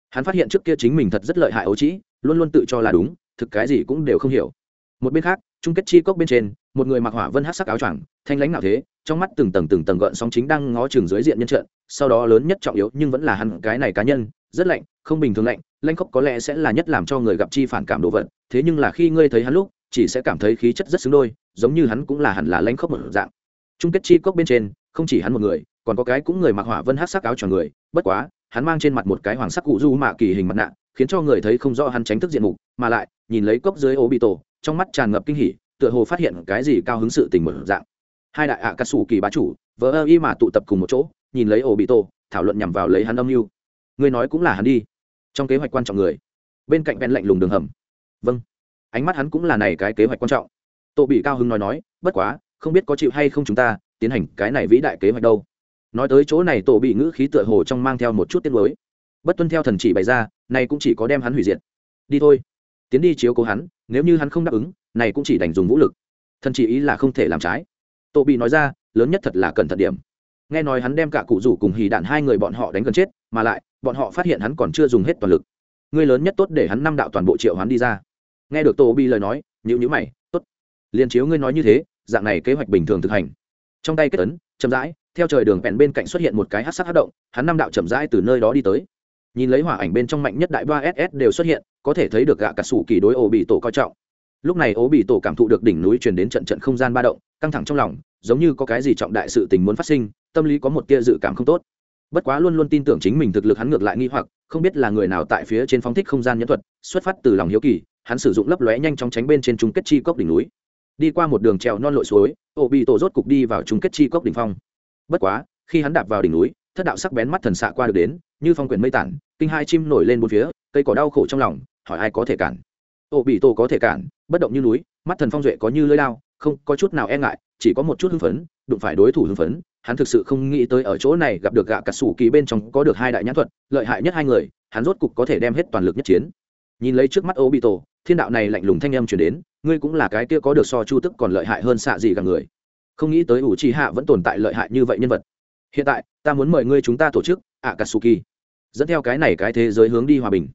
Hắn phát hiện trước kia chính mình thật rất lợi hại ấu trĩ, luôn luôn tự cho là đúng, thực cái gì cũng đều không hiểu. Một bên khác chung kết chi cốc bên trên, một người mặc hỏa vân hát sắc áo choàng, thanh lãnh nào thế, trong mắt từng tầng từng tầng gợn sóng chính đang ngó chừng dưới diện nhân trận, sau đó lớn nhất trọng yếu nhưng vẫn là hắn cái này cá nhân, rất lạnh, không bình thường lạnh lanh khóc có lẽ sẽ là nhất làm cho người gặp chi phản cảm đồ vật, thế nhưng là khi ngươi thấy hắn lúc, chỉ sẽ cảm thấy khí chất rất xứng đôi, giống như hắn cũng là hẳn là lanh khóc một dạng. Chung kết chi cốc bên trên, không chỉ hắn một người, còn có cái cũng người mặc hỏa vân hát sắc áo choàng người, bất quá, hắn mang trên mặt một cái hoàng sắc cụ du mạ kỳ hình mặt nạ, khiến cho người thấy không rõ hắn tránh thức diện mục, mà lại, nhìn lấy cốc dưới ô bị tổ trong mắt tràn ngập kinh hỉ, tựa hồ phát hiện cái gì cao hứng sự tình mở dạng. Hai đại ạ à cà sủ kỳ bá chủ vỡ ơ y mà tụ tập cùng một chỗ, nhìn lấy ô bị tổ thảo luận nhằm vào lấy hắn âm mưu. Người nói cũng là hắn đi. Trong kế hoạch quan trọng người. Bên cạnh ven lạnh lùng đường hầm. Vâng. Ánh mắt hắn cũng là này cái kế hoạch quan trọng. Tổ bị cao hứng nói nói, bất quá, không biết có chịu hay không chúng ta, tiến hành cái này vĩ đại kế hoạch đâu. Nói tới chỗ này tổ bị ngữ khí tựa hồ trong mang theo một chút tiết mới bất tuân theo thần chỉ bày ra này cũng chỉ có đem hắn hủy diệt. Đi thôi tiến đi chiếu cố hắn, nếu như hắn không đáp ứng, này cũng chỉ đành dùng vũ lực. Thần chỉ ý là không thể làm trái. Tổ bị nói ra, lớn nhất thật là cần thận điểm. Nghe nói hắn đem cả cụ rủ cùng hì đạn hai người bọn họ đánh gần chết, mà lại, bọn họ phát hiện hắn còn chưa dùng hết toàn lực. Người lớn nhất tốt để hắn năm đạo toàn bộ triệu hắn đi ra. Nghe được tổ bị lời nói nhữ nhữ mày, tốt. Liền chiếu ngươi nói như thế, dạng này kế hoạch bình thường thực hành. Trong tay kết ấn, chậm rãi, theo trời đường bèn bên cạnh xuất hiện một cái hát sắc hát động, hắn năm đạo chậm rãi từ nơi đó đi tới. Nhìn lấy hỏa ảnh bên trong mạnh nhất đại ba ss đều xuất hiện có thể thấy được gạ cà sủ kỳ đối ô bị tổ coi trọng. Lúc này ô bị tổ cảm thụ được đỉnh núi truyền đến trận trận không gian ba động, căng thẳng trong lòng, giống như có cái gì trọng đại sự tình muốn phát sinh, tâm lý có một tia dự cảm không tốt. Bất quá luôn luôn tin tưởng chính mình thực lực hắn ngược lại nghi hoặc, không biết là người nào tại phía trên phóng thích không gian nhẫn thuật, xuất phát từ lòng hiếu kỳ, hắn sử dụng lấp lóe nhanh chóng tránh bên trên chung kết chi cốc đỉnh núi. Đi qua một đường trèo non lội suối, ô bị tổ rốt cục đi vào chung kết chi cốc đỉnh phong. Bất quá, khi hắn đạp vào đỉnh núi, thất đạo sắc bén mắt thần xạ qua được đến, như phong quyển mây tản, kinh hai chim nổi lên bốn phía cây cỏ đau khổ trong lòng, hỏi ai có thể cản. Ô bị tổ có thể cản, bất động như núi, mắt thần phong duệ có như lưỡi lao không có chút nào e ngại, chỉ có một chút hưng phấn, đụng phải đối thủ hưng phấn, hắn thực sự không nghĩ tới ở chỗ này gặp được gạ cà sủ kỳ bên trong có được hai đại nhãn thuật, lợi hại nhất hai người, hắn rốt cục có thể đem hết toàn lực nhất chiến. Nhìn lấy trước mắt ô bị tổ, thiên đạo này lạnh lùng thanh âm chuyển đến, ngươi cũng là cái kia có được so chu tức còn lợi hại hơn xạ gì cả người. Không nghĩ tới ủ trì hạ vẫn tồn tại lợi hại như vậy nhân vật. Hiện tại, ta muốn mời ngươi chúng ta tổ chức ạ katsuki dẫn theo cái này cái thế giới hướng đi hòa bình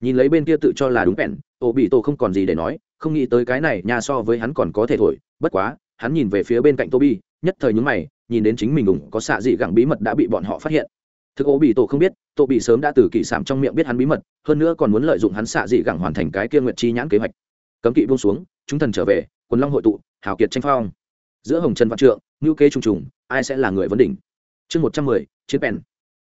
nhìn lấy bên kia tự cho là đúng bèn ô bị tổ không còn gì để nói không nghĩ tới cái này nhà so với hắn còn có thể thổi bất quá hắn nhìn về phía bên cạnh Toby, nhất thời nhúng mày nhìn đến chính mình ủng có xạ dị gẳng bí mật đã bị bọn họ phát hiện. Thực ô bị tổ không biết tổ bị sớm đã từ kỳ sảm trong miệng biết hắn bí mật hơn nữa còn muốn lợi dụng hắn xạ dị gẳng hoàn thành cái kia nguyện chi nhãn kế hoạch. Cấm kỵ buông xuống chúng thần trở về quần long hội tụ hào kiệt tranh phong. Giữa hồng trần văn trượng ngữ kế trùng trùng ai sẽ là người vấn đỉnh? Chương một trăm mười chiến bèn.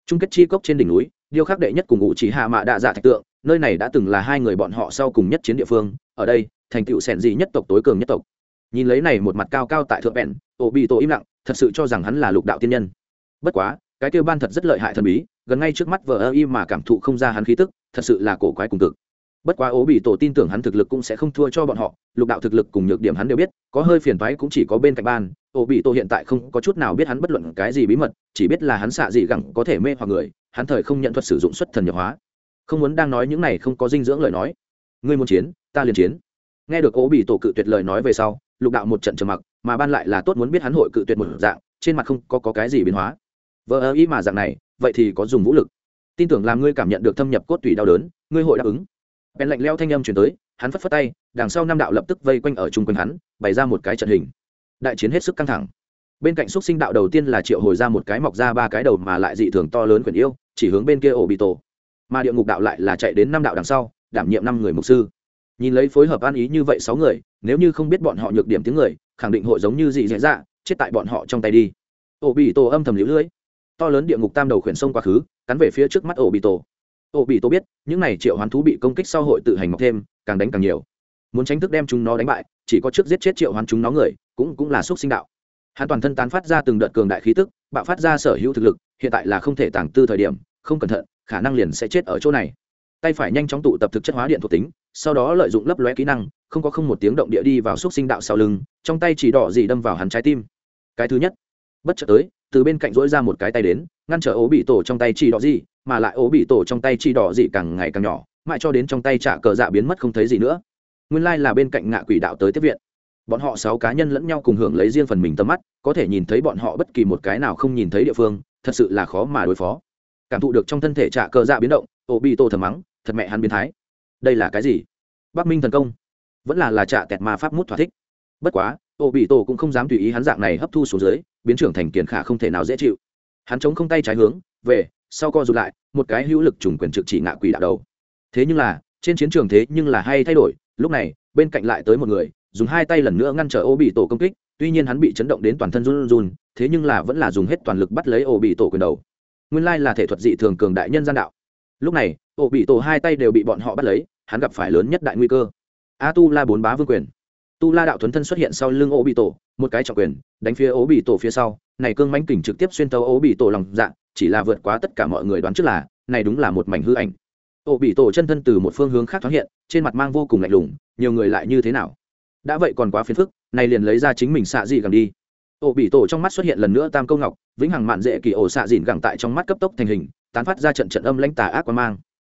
Chung kết chi cốc trên đỉnh núi điêu khắc đệ nhất cùng ngụ chỉ hạ mạ đạ dạ thạch tượng nơi này đã từng là hai người bọn họ sau cùng nhất chiến địa phương, ở đây, thành tựu sẻn dị nhất tộc tối cường nhất tộc. Nhìn lấy này một mặt cao cao tại thượng bèn ổ bị tổ im lặng, thật sự cho rằng hắn là lục đạo tiên nhân. Bất quá, cái kêu ban thật rất lợi hại thần bí, gần ngay trước mắt vờ ơ y mà cảm thụ không ra hắn khí tức, thật sự là cổ quái cùng cực. Bất quá ố bị tổ tin tưởng hắn thực lực cũng sẽ không thua cho bọn họ, lục đạo thực lực cùng nhược điểm hắn đều biết, có hơi phiền toái cũng chỉ có bên cạnh ban ố bị tổ hiện tại không có chút nào biết hắn bất luận cái gì bí mật, chỉ biết là hắn xạ dị gẳng có thể mê hoặc người, hắn thời không nhận thuật sử dụng xuất thần nhập hóa không muốn đang nói những này không có dinh dưỡng lời nói. Ngươi muốn chiến ta liền chiến. Nghe được ố bị tổ cự tuyệt lời nói về sau lục đạo một trận trầm mặc mà ban lại là tốt muốn biết hắn hội cự tuyệt một dạng trên mặt không có, có cái gì biến hóa. Vợ ơ ý mà dạng này vậy thì có dùng vũ lực. Tin tưởng làm ngươi cảm nhận được thâm nhập cốt tủy đau đớn ngươi hội đáp ứng. Bèn lạnh leo thanh âm chuyển tới hắn phất phất tay đằng sau năm đạo lập tức vây quanh ở chung quanh hắn bày ra một cái trận hình. Đại chiến hết sức căng thẳng. Bên cạnh xúc sinh đạo đầu tiên là triệu hồi ra một cái mọc ra ba cái đầu mà lại dị thường to lớn quyển yêu chỉ hướng bên kia ổ bị tổ mà địa ngục đạo lại là chạy đến năm đạo đằng sau, đảm nhiệm năm người mục sư. Nhìn lấy phối hợp an ý như vậy sáu người, nếu như không biết bọn họ nhược điểm tiếng người, khẳng định hội giống như dị dễ dạ chết tại bọn họ trong tay đi. Ổ bị tổ âm thầm lũ lưỡi to lớn địa ngục tam đầu khuyển sông quá khứ, cắn về phía trước mắt ổ bị tổ. Ổ bị tổ biết, những này triệu hoán thú bị công kích sau hội tự hành mọc thêm, càng đánh càng nhiều. Muốn tránh thức đem chúng nó đánh bại, chỉ có trước giết chết triệu hoán chúng nó người, cũng cũng là xúc sinh đạo. Hắn toàn thân tán phát ra từng đợt cường đại khí tức, bạo phát ra sở hữu thực lực, hiện tại là không thể tàng tư thời điểm, không cẩn thận khả năng liền sẽ chết ở chỗ này. Tay phải nhanh chóng tụ tập thực chất hóa điện thuộc tính, sau đó lợi dụng lấp lóe kỹ năng, không có không một tiếng động địa đi vào xúc sinh đạo sau lưng, trong tay chỉ đỏ gì đâm vào hắn trái tim. Cái thứ nhất, bất chợt tới, từ bên cạnh dỗi ra một cái tay đến, ngăn trở ố bị tổ trong tay chỉ đỏ gì, mà lại ố bị tổ trong tay chỉ đỏ gì càng ngày càng nhỏ, mãi cho đến trong tay trả cờ dạ biến mất không thấy gì nữa. Nguyên lai là bên cạnh ngạ quỷ đạo tới tiếp viện. Bọn họ sáu cá nhân lẫn nhau cùng hưởng lấy riêng phần mình tầm mắt, có thể nhìn thấy bọn họ bất kỳ một cái nào không nhìn thấy địa phương, thật sự là khó mà đối phó cảm thụ được trong thân thể trạ cờ dạ biến động ổ bị tổ thầm mắng, thật mẹ hắn biến thái. Đây là cái gì? Bắc minh thần công. Vẫn là là trạ tẹt ma pháp mút thỏa thích. Bất quá ổ bị tổ cũng không dám tùy ý hắn dạng này hấp thu xuống dưới, biến trưởng thành kiền khả không thể nào dễ chịu. Hắn chống không tay trái hướng, về, sau co rụt lại, một cái hữu lực trùng quyền trực chỉ ngạ quỷ đạo đầu. Thế nhưng là, trên chiến trường thế nhưng là hay thay đổi, lúc này, bên cạnh lại tới một người, dùng hai tay lần nữa ngăn trở ô bị tổ công kích, tuy nhiên hắn bị chấn động đến toàn thân run run, thế nhưng là vẫn là dùng hết toàn lực bắt lấy ô bị tổ quyền đầu nguyên lai là thể thuật dị thường cường đại nhân gian đạo. Lúc này ổ bị tổ hai tay đều bị bọn họ bắt lấy, hắn gặp phải lớn nhất đại nguy cơ. A tu la bốn bá vương quyền. Tu la đạo thuấn thân xuất hiện sau lưng ổ bị tổ, một cái trọng quyền, đánh phía ổ bị tổ phía sau. Này cương mãnh kỉnh trực tiếp xuyên tấu ổ bị tổ lòng dạ chỉ là vượt quá tất cả mọi người đoán trước là, này đúng là một mảnh hư ảnh. Ổ bị tổ chân thân từ một phương hướng khác thoáng hiện, trên mặt mang vô cùng lạnh lùng, nhiều người lại như thế nào? Đã vậy còn quá phiền phức, này liền lấy ra chính mình xạ dị gẳng đi ổ bị tổ trong mắt xuất hiện lần nữa tam câu ngọc, vĩnh hằng mạn dễ kỳ ổ xạ dìn gẳng tại trong mắt cấp tốc thành hình, tán phát ra trận trận âm lãnh tà ác quan mang.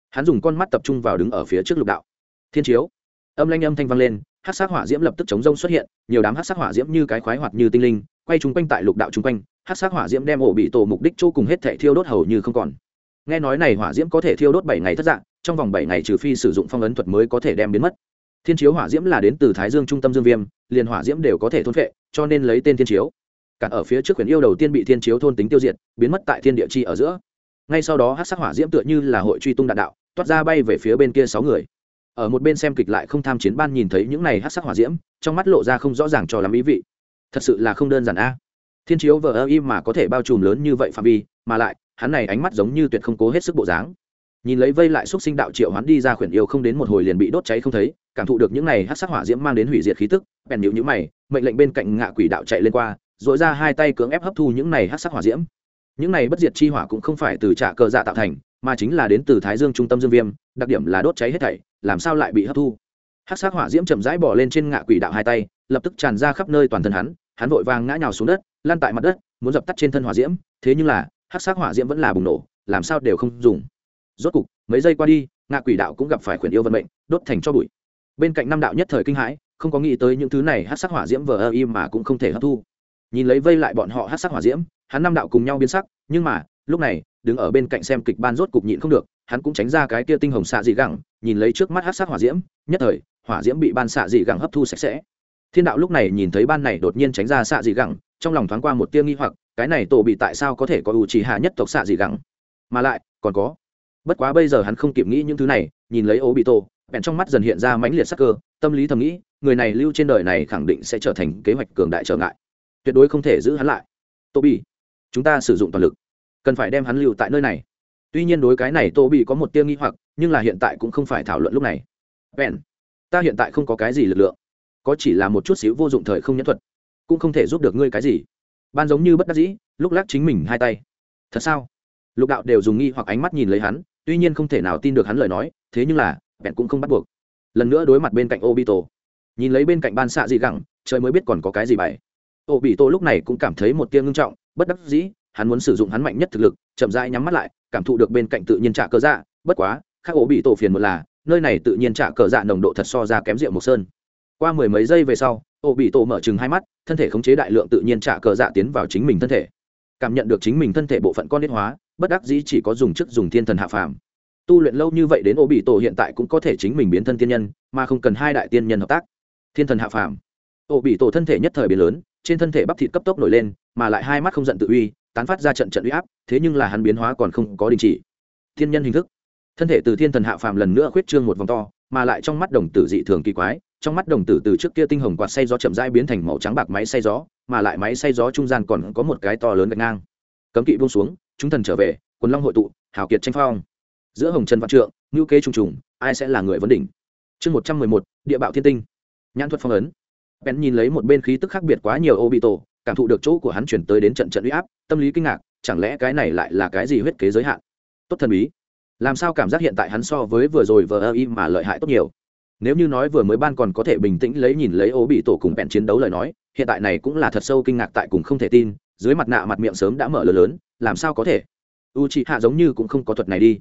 Hắn dùng con mắt tập trung vào đứng ở phía trước lục đạo. Thiên chiếu. Âm lanh âm thanh vang lên hát sát hỏa diễm lập tức chống rông xuất hiện, nhiều đám hát sát hỏa diễm như cái khoái hoạt như tinh linh, quay chung quanh tại lục đạo chung quanh hát sát hỏa diễm đem ổ bị tổ mục đích chỗ cùng hết thể thiêu đốt hầu như không còn. Nghe nói này hỏa diễm có thể thiêu đốt bảy ngày thất dạng, trong vòng bảy ngày trừ phi sử dụng phong ấn thuật mới có thể đem biến mất. Thiên chiếu hỏa diễm là đến từ thái dương trung tâm dương viêm liền hỏa diễm đều có thể thôn phệ, cho nên lấy tên thiên chiếu. Cản ở phía trước quyển yêu đầu tiên bị thiên chiếu thôn tính tiêu diệt, biến mất tại thiên địa chi ở giữa. Ngay sau đó Hắc sắc hỏa diễm tựa như là hội truy tung đạn đạo, toát ra bay về phía bên kia sáu người. Ở một bên xem kịch lại không tham chiến ban nhìn thấy những này Hắc sắc hỏa diễm, trong mắt lộ ra không rõ ràng cho lắm ý vị. Thật sự là không đơn giản a. Thiên chiếu vờ im mà có thể bao trùm lớn như vậy phạm vi, mà lại, hắn này ánh mắt giống như tuyệt không cố hết sức bộ dáng. Nhìn lấy vây lại xúc sinh đạo triệu hắn đi ra khuyển yêu không đến một hồi liền bị đốt cháy không thấy cảm thụ được những này hát sắc hỏa diễm mang đến hủy diệt khí tức, bèn nhịu nhữ mày, mệnh lệnh bên cạnh ngạ quỷ đạo chạy lên qua dội ra hai tay cưỡng ép hấp thu những này hát sắc hỏa diễm. Những này bất diệt chi hỏa cũng không phải từ trạ cờ dạ tạo thành, mà chính là đến từ thái dương trung tâm dương viêm, đặc điểm là đốt cháy hết thảy, làm sao lại bị hấp thu? Hát sắc hỏa diễm chậm rãi bỏ lên trên ngạ quỷ đạo hai tay, lập tức tràn ra khắp nơi toàn thân hắn hắn vội vàng ngã nhào xuống đất lan tại mặt đất, muốn dập tắt trên thân hỏa diễm, thế nhưng là hát sắc hỏa diễm vẫn là bùng nổ, làm sao đều không dùng. Rốt cục, mấy giây qua đi, ngạ quỷ đạo cũng gặp phải khuyển yêu vận mệnh, đốt thành cho bụi bên cạnh năm đạo nhất thời kinh hãi, không có nghĩ tới những thứ này hát sắc hỏa diễm vờ ơ im mà cũng không thể hấp thu. Nhìn lấy vây lại bọn họ hát sắc hỏa diễm, hắn năm đạo cùng nhau biến sắc, nhưng mà, lúc này, đứng ở bên cạnh xem kịch ban rốt cục nhịn không được, hắn cũng tránh ra cái kia tinh hồng xạ dị gẳng, nhìn lấy trước mắt hát sắc hỏa diễm, nhất thời, hỏa diễm bị ban xạ dị gẳng hấp thu sạch sẽ. Thiên đạo lúc này nhìn thấy ban này đột nhiên tránh ra xạ dị gẳng, trong lòng thoáng qua một tia nghi hoặc, cái này tổ bị tại sao có thể có ủ trì hạ nhất tộc xạ dị gẳng? Mà lại, còn có. Bất quá bây giờ hắn không kịp nghĩ những thứ này, nhìn lấy ố bị tổ bèn trong mắt dần hiện ra mãnh liệt sắc cơ, tâm lý thầm nghĩ, người này lưu trên đời này khẳng định sẽ trở thành kế hoạch cường đại trở ngại. Tuyệt đối không thể giữ hắn lại. Tô bị chúng ta sử dụng toàn lực. Cần phải đem hắn lưu tại nơi này. Tuy nhiên đối cái này tô bị có một tiêu nghi hoặc, nhưng là hiện tại cũng không phải thảo luận lúc này. Bèn, ta hiện tại không có cái gì lực lượng. Có chỉ là một chút xíu vô dụng thời không nhẫn thuật. Cũng không thể giúp được ngươi cái gì. Ban giống như bất đắc dĩ, lúc lắc chính mình hai tay. Thật sao? Lục đạo đều dùng nghi hoặc ánh mắt nhìn lấy hắn, tuy nhiên không thể nào tin được hắn lời nói, thế nhưng là bèn cũng không bắt buộc. Lần nữa đối mặt bên cạnh obito. Nhìn lấy bên cạnh ban xạ dị gẳng, trời mới biết còn có cái gì bày. Obito lúc này cũng cảm thấy một tia ngưng trọng, bất đắc dĩ, hắn muốn sử dụng hắn mạnh nhất thực lực, chậm rãi nhắm mắt lại, cảm thụ được bên cạnh tự nhiên trả cờ dạ bất quá, khác Obito phiền một là, nơi này tự nhiên trả cờ dạ nồng độ thật so ra kém rượu mộc sơn. Qua mười mấy giây về sau, Obito mở chừng hai mắt, thân thể khống chế đại lượng tự nhiên trả cờ dạ tiến vào chính mình thân thể. Cảm nhận được chính mình thân thể bộ phận con đết hóa, bất đắc dĩ chỉ có dùng chức dùng thiên thần hạ phàm tu luyện lâu như vậy đến Ô bị tổ hiện tại cũng có thể chính mình biến thân tiên nhân, mà không cần hai đại tiên nhân hợp tác. Thiên thần hạ phàm. Ô bị tổ thân thể nhất thời biến lớn, trên thân thể bắp thịt cấp tốc nổi lên, mà lại hai mắt không giận tự uy, tán phát ra trận trận uy áp, thế nhưng là hắn biến hóa còn không có đình chỉ. Thiên nhân hình thức. Thân thể từ thiên thần hạ phàm lần nữa khuyết trương một vòng to, mà lại trong mắt đồng tử dị thường kỳ quái, trong mắt đồng tử từ trước kia tinh hồng quạt xay gió chậm rãi biến thành màu trắng bạc máy xay gió, mà lại máy xay gió trung gian còn có một cái to lớn gạch ngang. Cấm kỵ buông xuống, chúng thần trở về, quần long hội tụ, hào kiệt tranh phong giữa hồng trần văn trượng ngữ kế trùng trùng, ai sẽ là người vấn đỉnh? Chương một trăm mười một, địa bạo thiên tinh. Nhãn thuật phong ấn. Bèn nhìn lấy một bên khí tức khác biệt quá nhiều ô bị tổ cảm thụ được chỗ của hắn chuyển tới đến trận trận uy áp, tâm lý kinh ngạc, chẳng lẽ cái này lại là cái gì huyết kế giới hạn? Tốt thần bí. Làm sao cảm giác hiện tại hắn so với vừa rồi vờ ơ y mà lợi hại tốt nhiều? Nếu như nói vừa mới ban còn có thể bình tĩnh lấy nhìn lấy ô bị tổ cùng bèn chiến đấu lời nói, hiện tại này cũng là thật sâu kinh ngạc tại cùng không thể tin, dưới mặt nạ mặt miệng sớm đã mở lớn lớn, làm sao có thể? U chị hạ giống như cũng không có thuật này đi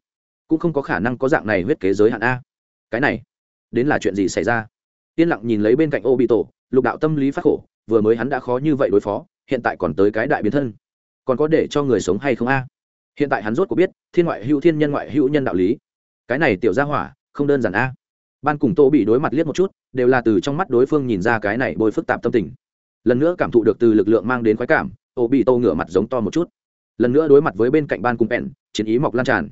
cũng không có khả năng có dạng này huyết kế giới hạn a. Cái này, đến là chuyện gì xảy ra? Yên lặng nhìn lấy bên cạnh ô bị tổ lục đạo tâm lý phát khổ, vừa mới hắn đã khó như vậy đối phó, hiện tại còn tới cái đại biến thân. Còn có để cho người sống hay không a? Hiện tại hắn rốt có biết, thiên ngoại hữu thiên nhân ngoại hữu nhân đạo lý. Cái này tiểu ra hỏa, không đơn giản a. Ban cùng tô bị đối mặt liếc một chút, đều là từ trong mắt đối phương nhìn ra cái này bôi phức tạp tâm tình. Lần nữa cảm thụ được từ lực lượng mang đến khoái cảm ô bị tô ngửa mặt giống to một chút. Lần nữa đối mặt với bên cạnh ban cùng bèn chiến ý mọc lan tràn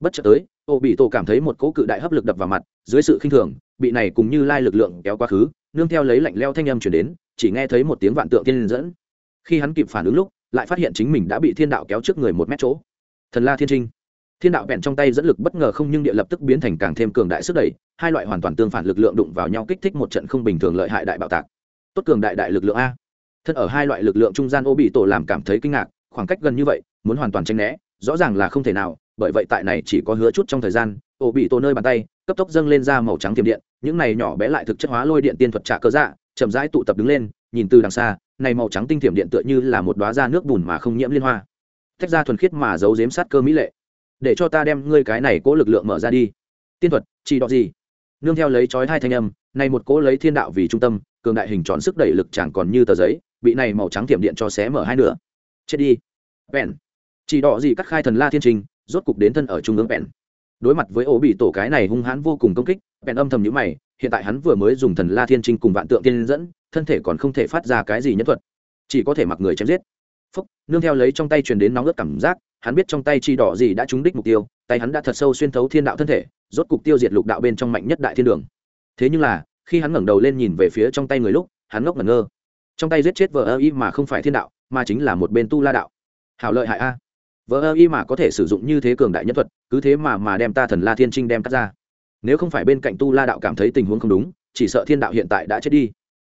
bất chợt tới, ô bị tổ cảm thấy một cỗ cự đại hấp lực đập vào mặt, dưới sự khinh thường, bị này cùng như lai lực lượng kéo quá khứ, nương theo lấy lạnh leo thanh âm chuyển đến, chỉ nghe thấy một tiếng vạn tượng tiên dẫn. Khi hắn kịp phản ứng lúc, lại phát hiện chính mình đã bị thiên đạo kéo trước người một mét chỗ. Thần la thiên trinh. Thiên đạo vẹn trong tay dẫn lực bất ngờ không nhưng địa lập tức biến thành càng thêm cường đại sức đẩy, hai loại hoàn toàn tương phản lực lượng đụng vào nhau kích thích một trận không bình thường lợi hại đại bạo tạc. Tốt cường đại đại lực lượng a. Thân ở hai loại lực lượng trung gian ô bị tổ làm cảm thấy kinh ngạc, khoảng cách gần như vậy, muốn hoàn toàn tranh né, rõ ràng là không thể nào bởi vậy tại này chỉ có hứa chút trong thời gian ô bị tổ nơi bàn tay, cấp tốc dâng lên ra màu trắng tiềm điện, những này nhỏ bé lại thực chất hóa lôi điện tiên thuật trả cơ dạ chậm rãi tụ tập đứng lên, nhìn từ đằng xa, này màu trắng tinh tiềm điện tựa như là một đóa da nước bùn mà không nhiễm liên hoa. Tách ra thuần khiết mà giấu giếm sát cơ mỹ lệ. Để cho ta đem ngươi cái này cố lực lượng mở ra đi. Tiên thuật, chỉ đọ gì? Nương theo lấy chói hai thanh âm, này một cố lấy thiên đạo vì trung tâm, cường đại hình tròn sức đẩy lực chẳng còn như tờ giấy, bị này màu trắng tiềm điện cho xé mở hai nửa. Chết đi. Vẹn chỉ đỏ gì cắt khai thần la thiên trình rốt cục đến thân ở trung ương bèn. Đối mặt với ổ bị tổ cái này hung hãn vô cùng công kích, bèn âm thầm nhíu mày, hiện tại hắn vừa mới dùng thần la thiên trinh cùng vạn tượng tiên dẫn, thân thể còn không thể phát ra cái gì nhất thuật. Chỉ có thể mặc người chém giết. Phúc, nương theo lấy trong tay truyền đến nóng ướt cảm giác, hắn biết trong tay chi đỏ gì đã trúng đích mục tiêu, tay hắn đã thật sâu xuyên thấu thiên đạo thân thể, rốt cục tiêu diệt lục đạo bên trong mạnh nhất đại thiên đường. Thế nhưng là, khi hắn ngẩng đầu lên nhìn về phía trong tay người lúc, hắn ngốc ngẩn ngơ. Trong tay giết chết vợ ơ y mà không phải thiên đạo, mà chính là một bên tu la đạo. Hảo lợi hại a vợ ơ y mà có thể sử dụng như thế cường đại nhất thuật, cứ thế mà mà đem ta thần la thiên trinh đem cắt ra. Nếu không phải bên cạnh tu la đạo cảm thấy tình huống không đúng, chỉ sợ thiên đạo hiện tại đã chết đi.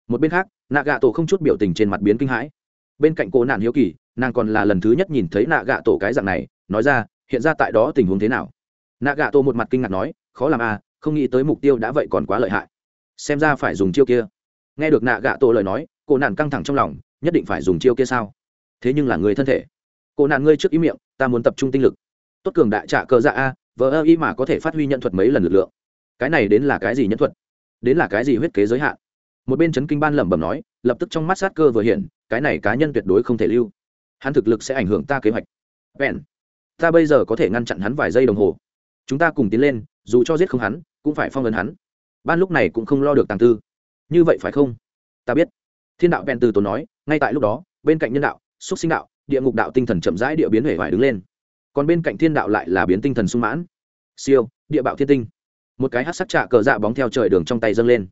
Một bên khác nạ gạ tổ không chút biểu tình trên mặt biến kinh hãi. Bên cạnh cô nạn hiếu kỳ, nàng còn là lần thứ nhất nhìn thấy nạ gạ tổ cái dạng này, nói ra, hiện ra tại đó tình huống thế nào? Nạ gạ tổ một mặt kinh ngạc nói, khó làm à không nghĩ tới mục tiêu đã vậy còn quá lợi hại. Xem ra phải dùng chiêu kia. Nghe được nạ gạ tổ lời nói, cô nạn căng thẳng trong lòng, nhất định phải dùng chiêu kia sao? Thế nhưng là người thân thể cô nạn ngươi trước ý miệng, ta muốn tập trung tinh lực. Tốt cường đại trả cờ dạ a, vờ ơ y mà có thể phát huy nhận thuật mấy lần lực lượng. Cái này đến là cái gì nhân thuật? Đến là cái gì huyết kế giới hạn? Một bên chấn kinh ban lẩm bẩm nói, lập tức trong mắt sát cơ vừa hiện, cái này cá nhân tuyệt đối không thể lưu. Hắn thực lực sẽ ảnh hưởng ta kế hoạch. Vẹn. Ta bây giờ có thể ngăn chặn hắn vài giây đồng hồ. Chúng ta cùng tiến lên, dù cho giết không hắn, cũng phải phong ấn hắn. Ban lúc này cũng không lo được tàng tư. Như vậy phải không? Ta biết. Thiên đạo vẹn từ tốn nói, ngay tại lúc đó, bên cạnh nhân đạo, xúc sinh đạo địa ngục đạo tinh thần chậm rãi địa biến hể vải đứng lên. Còn bên cạnh thiên đạo lại là biến tinh thần sung mãn. Siêu, địa bạo thiên tinh. Một cái hát sắc trạ cờ dạ bóng theo trời đường trong tay dâng lên.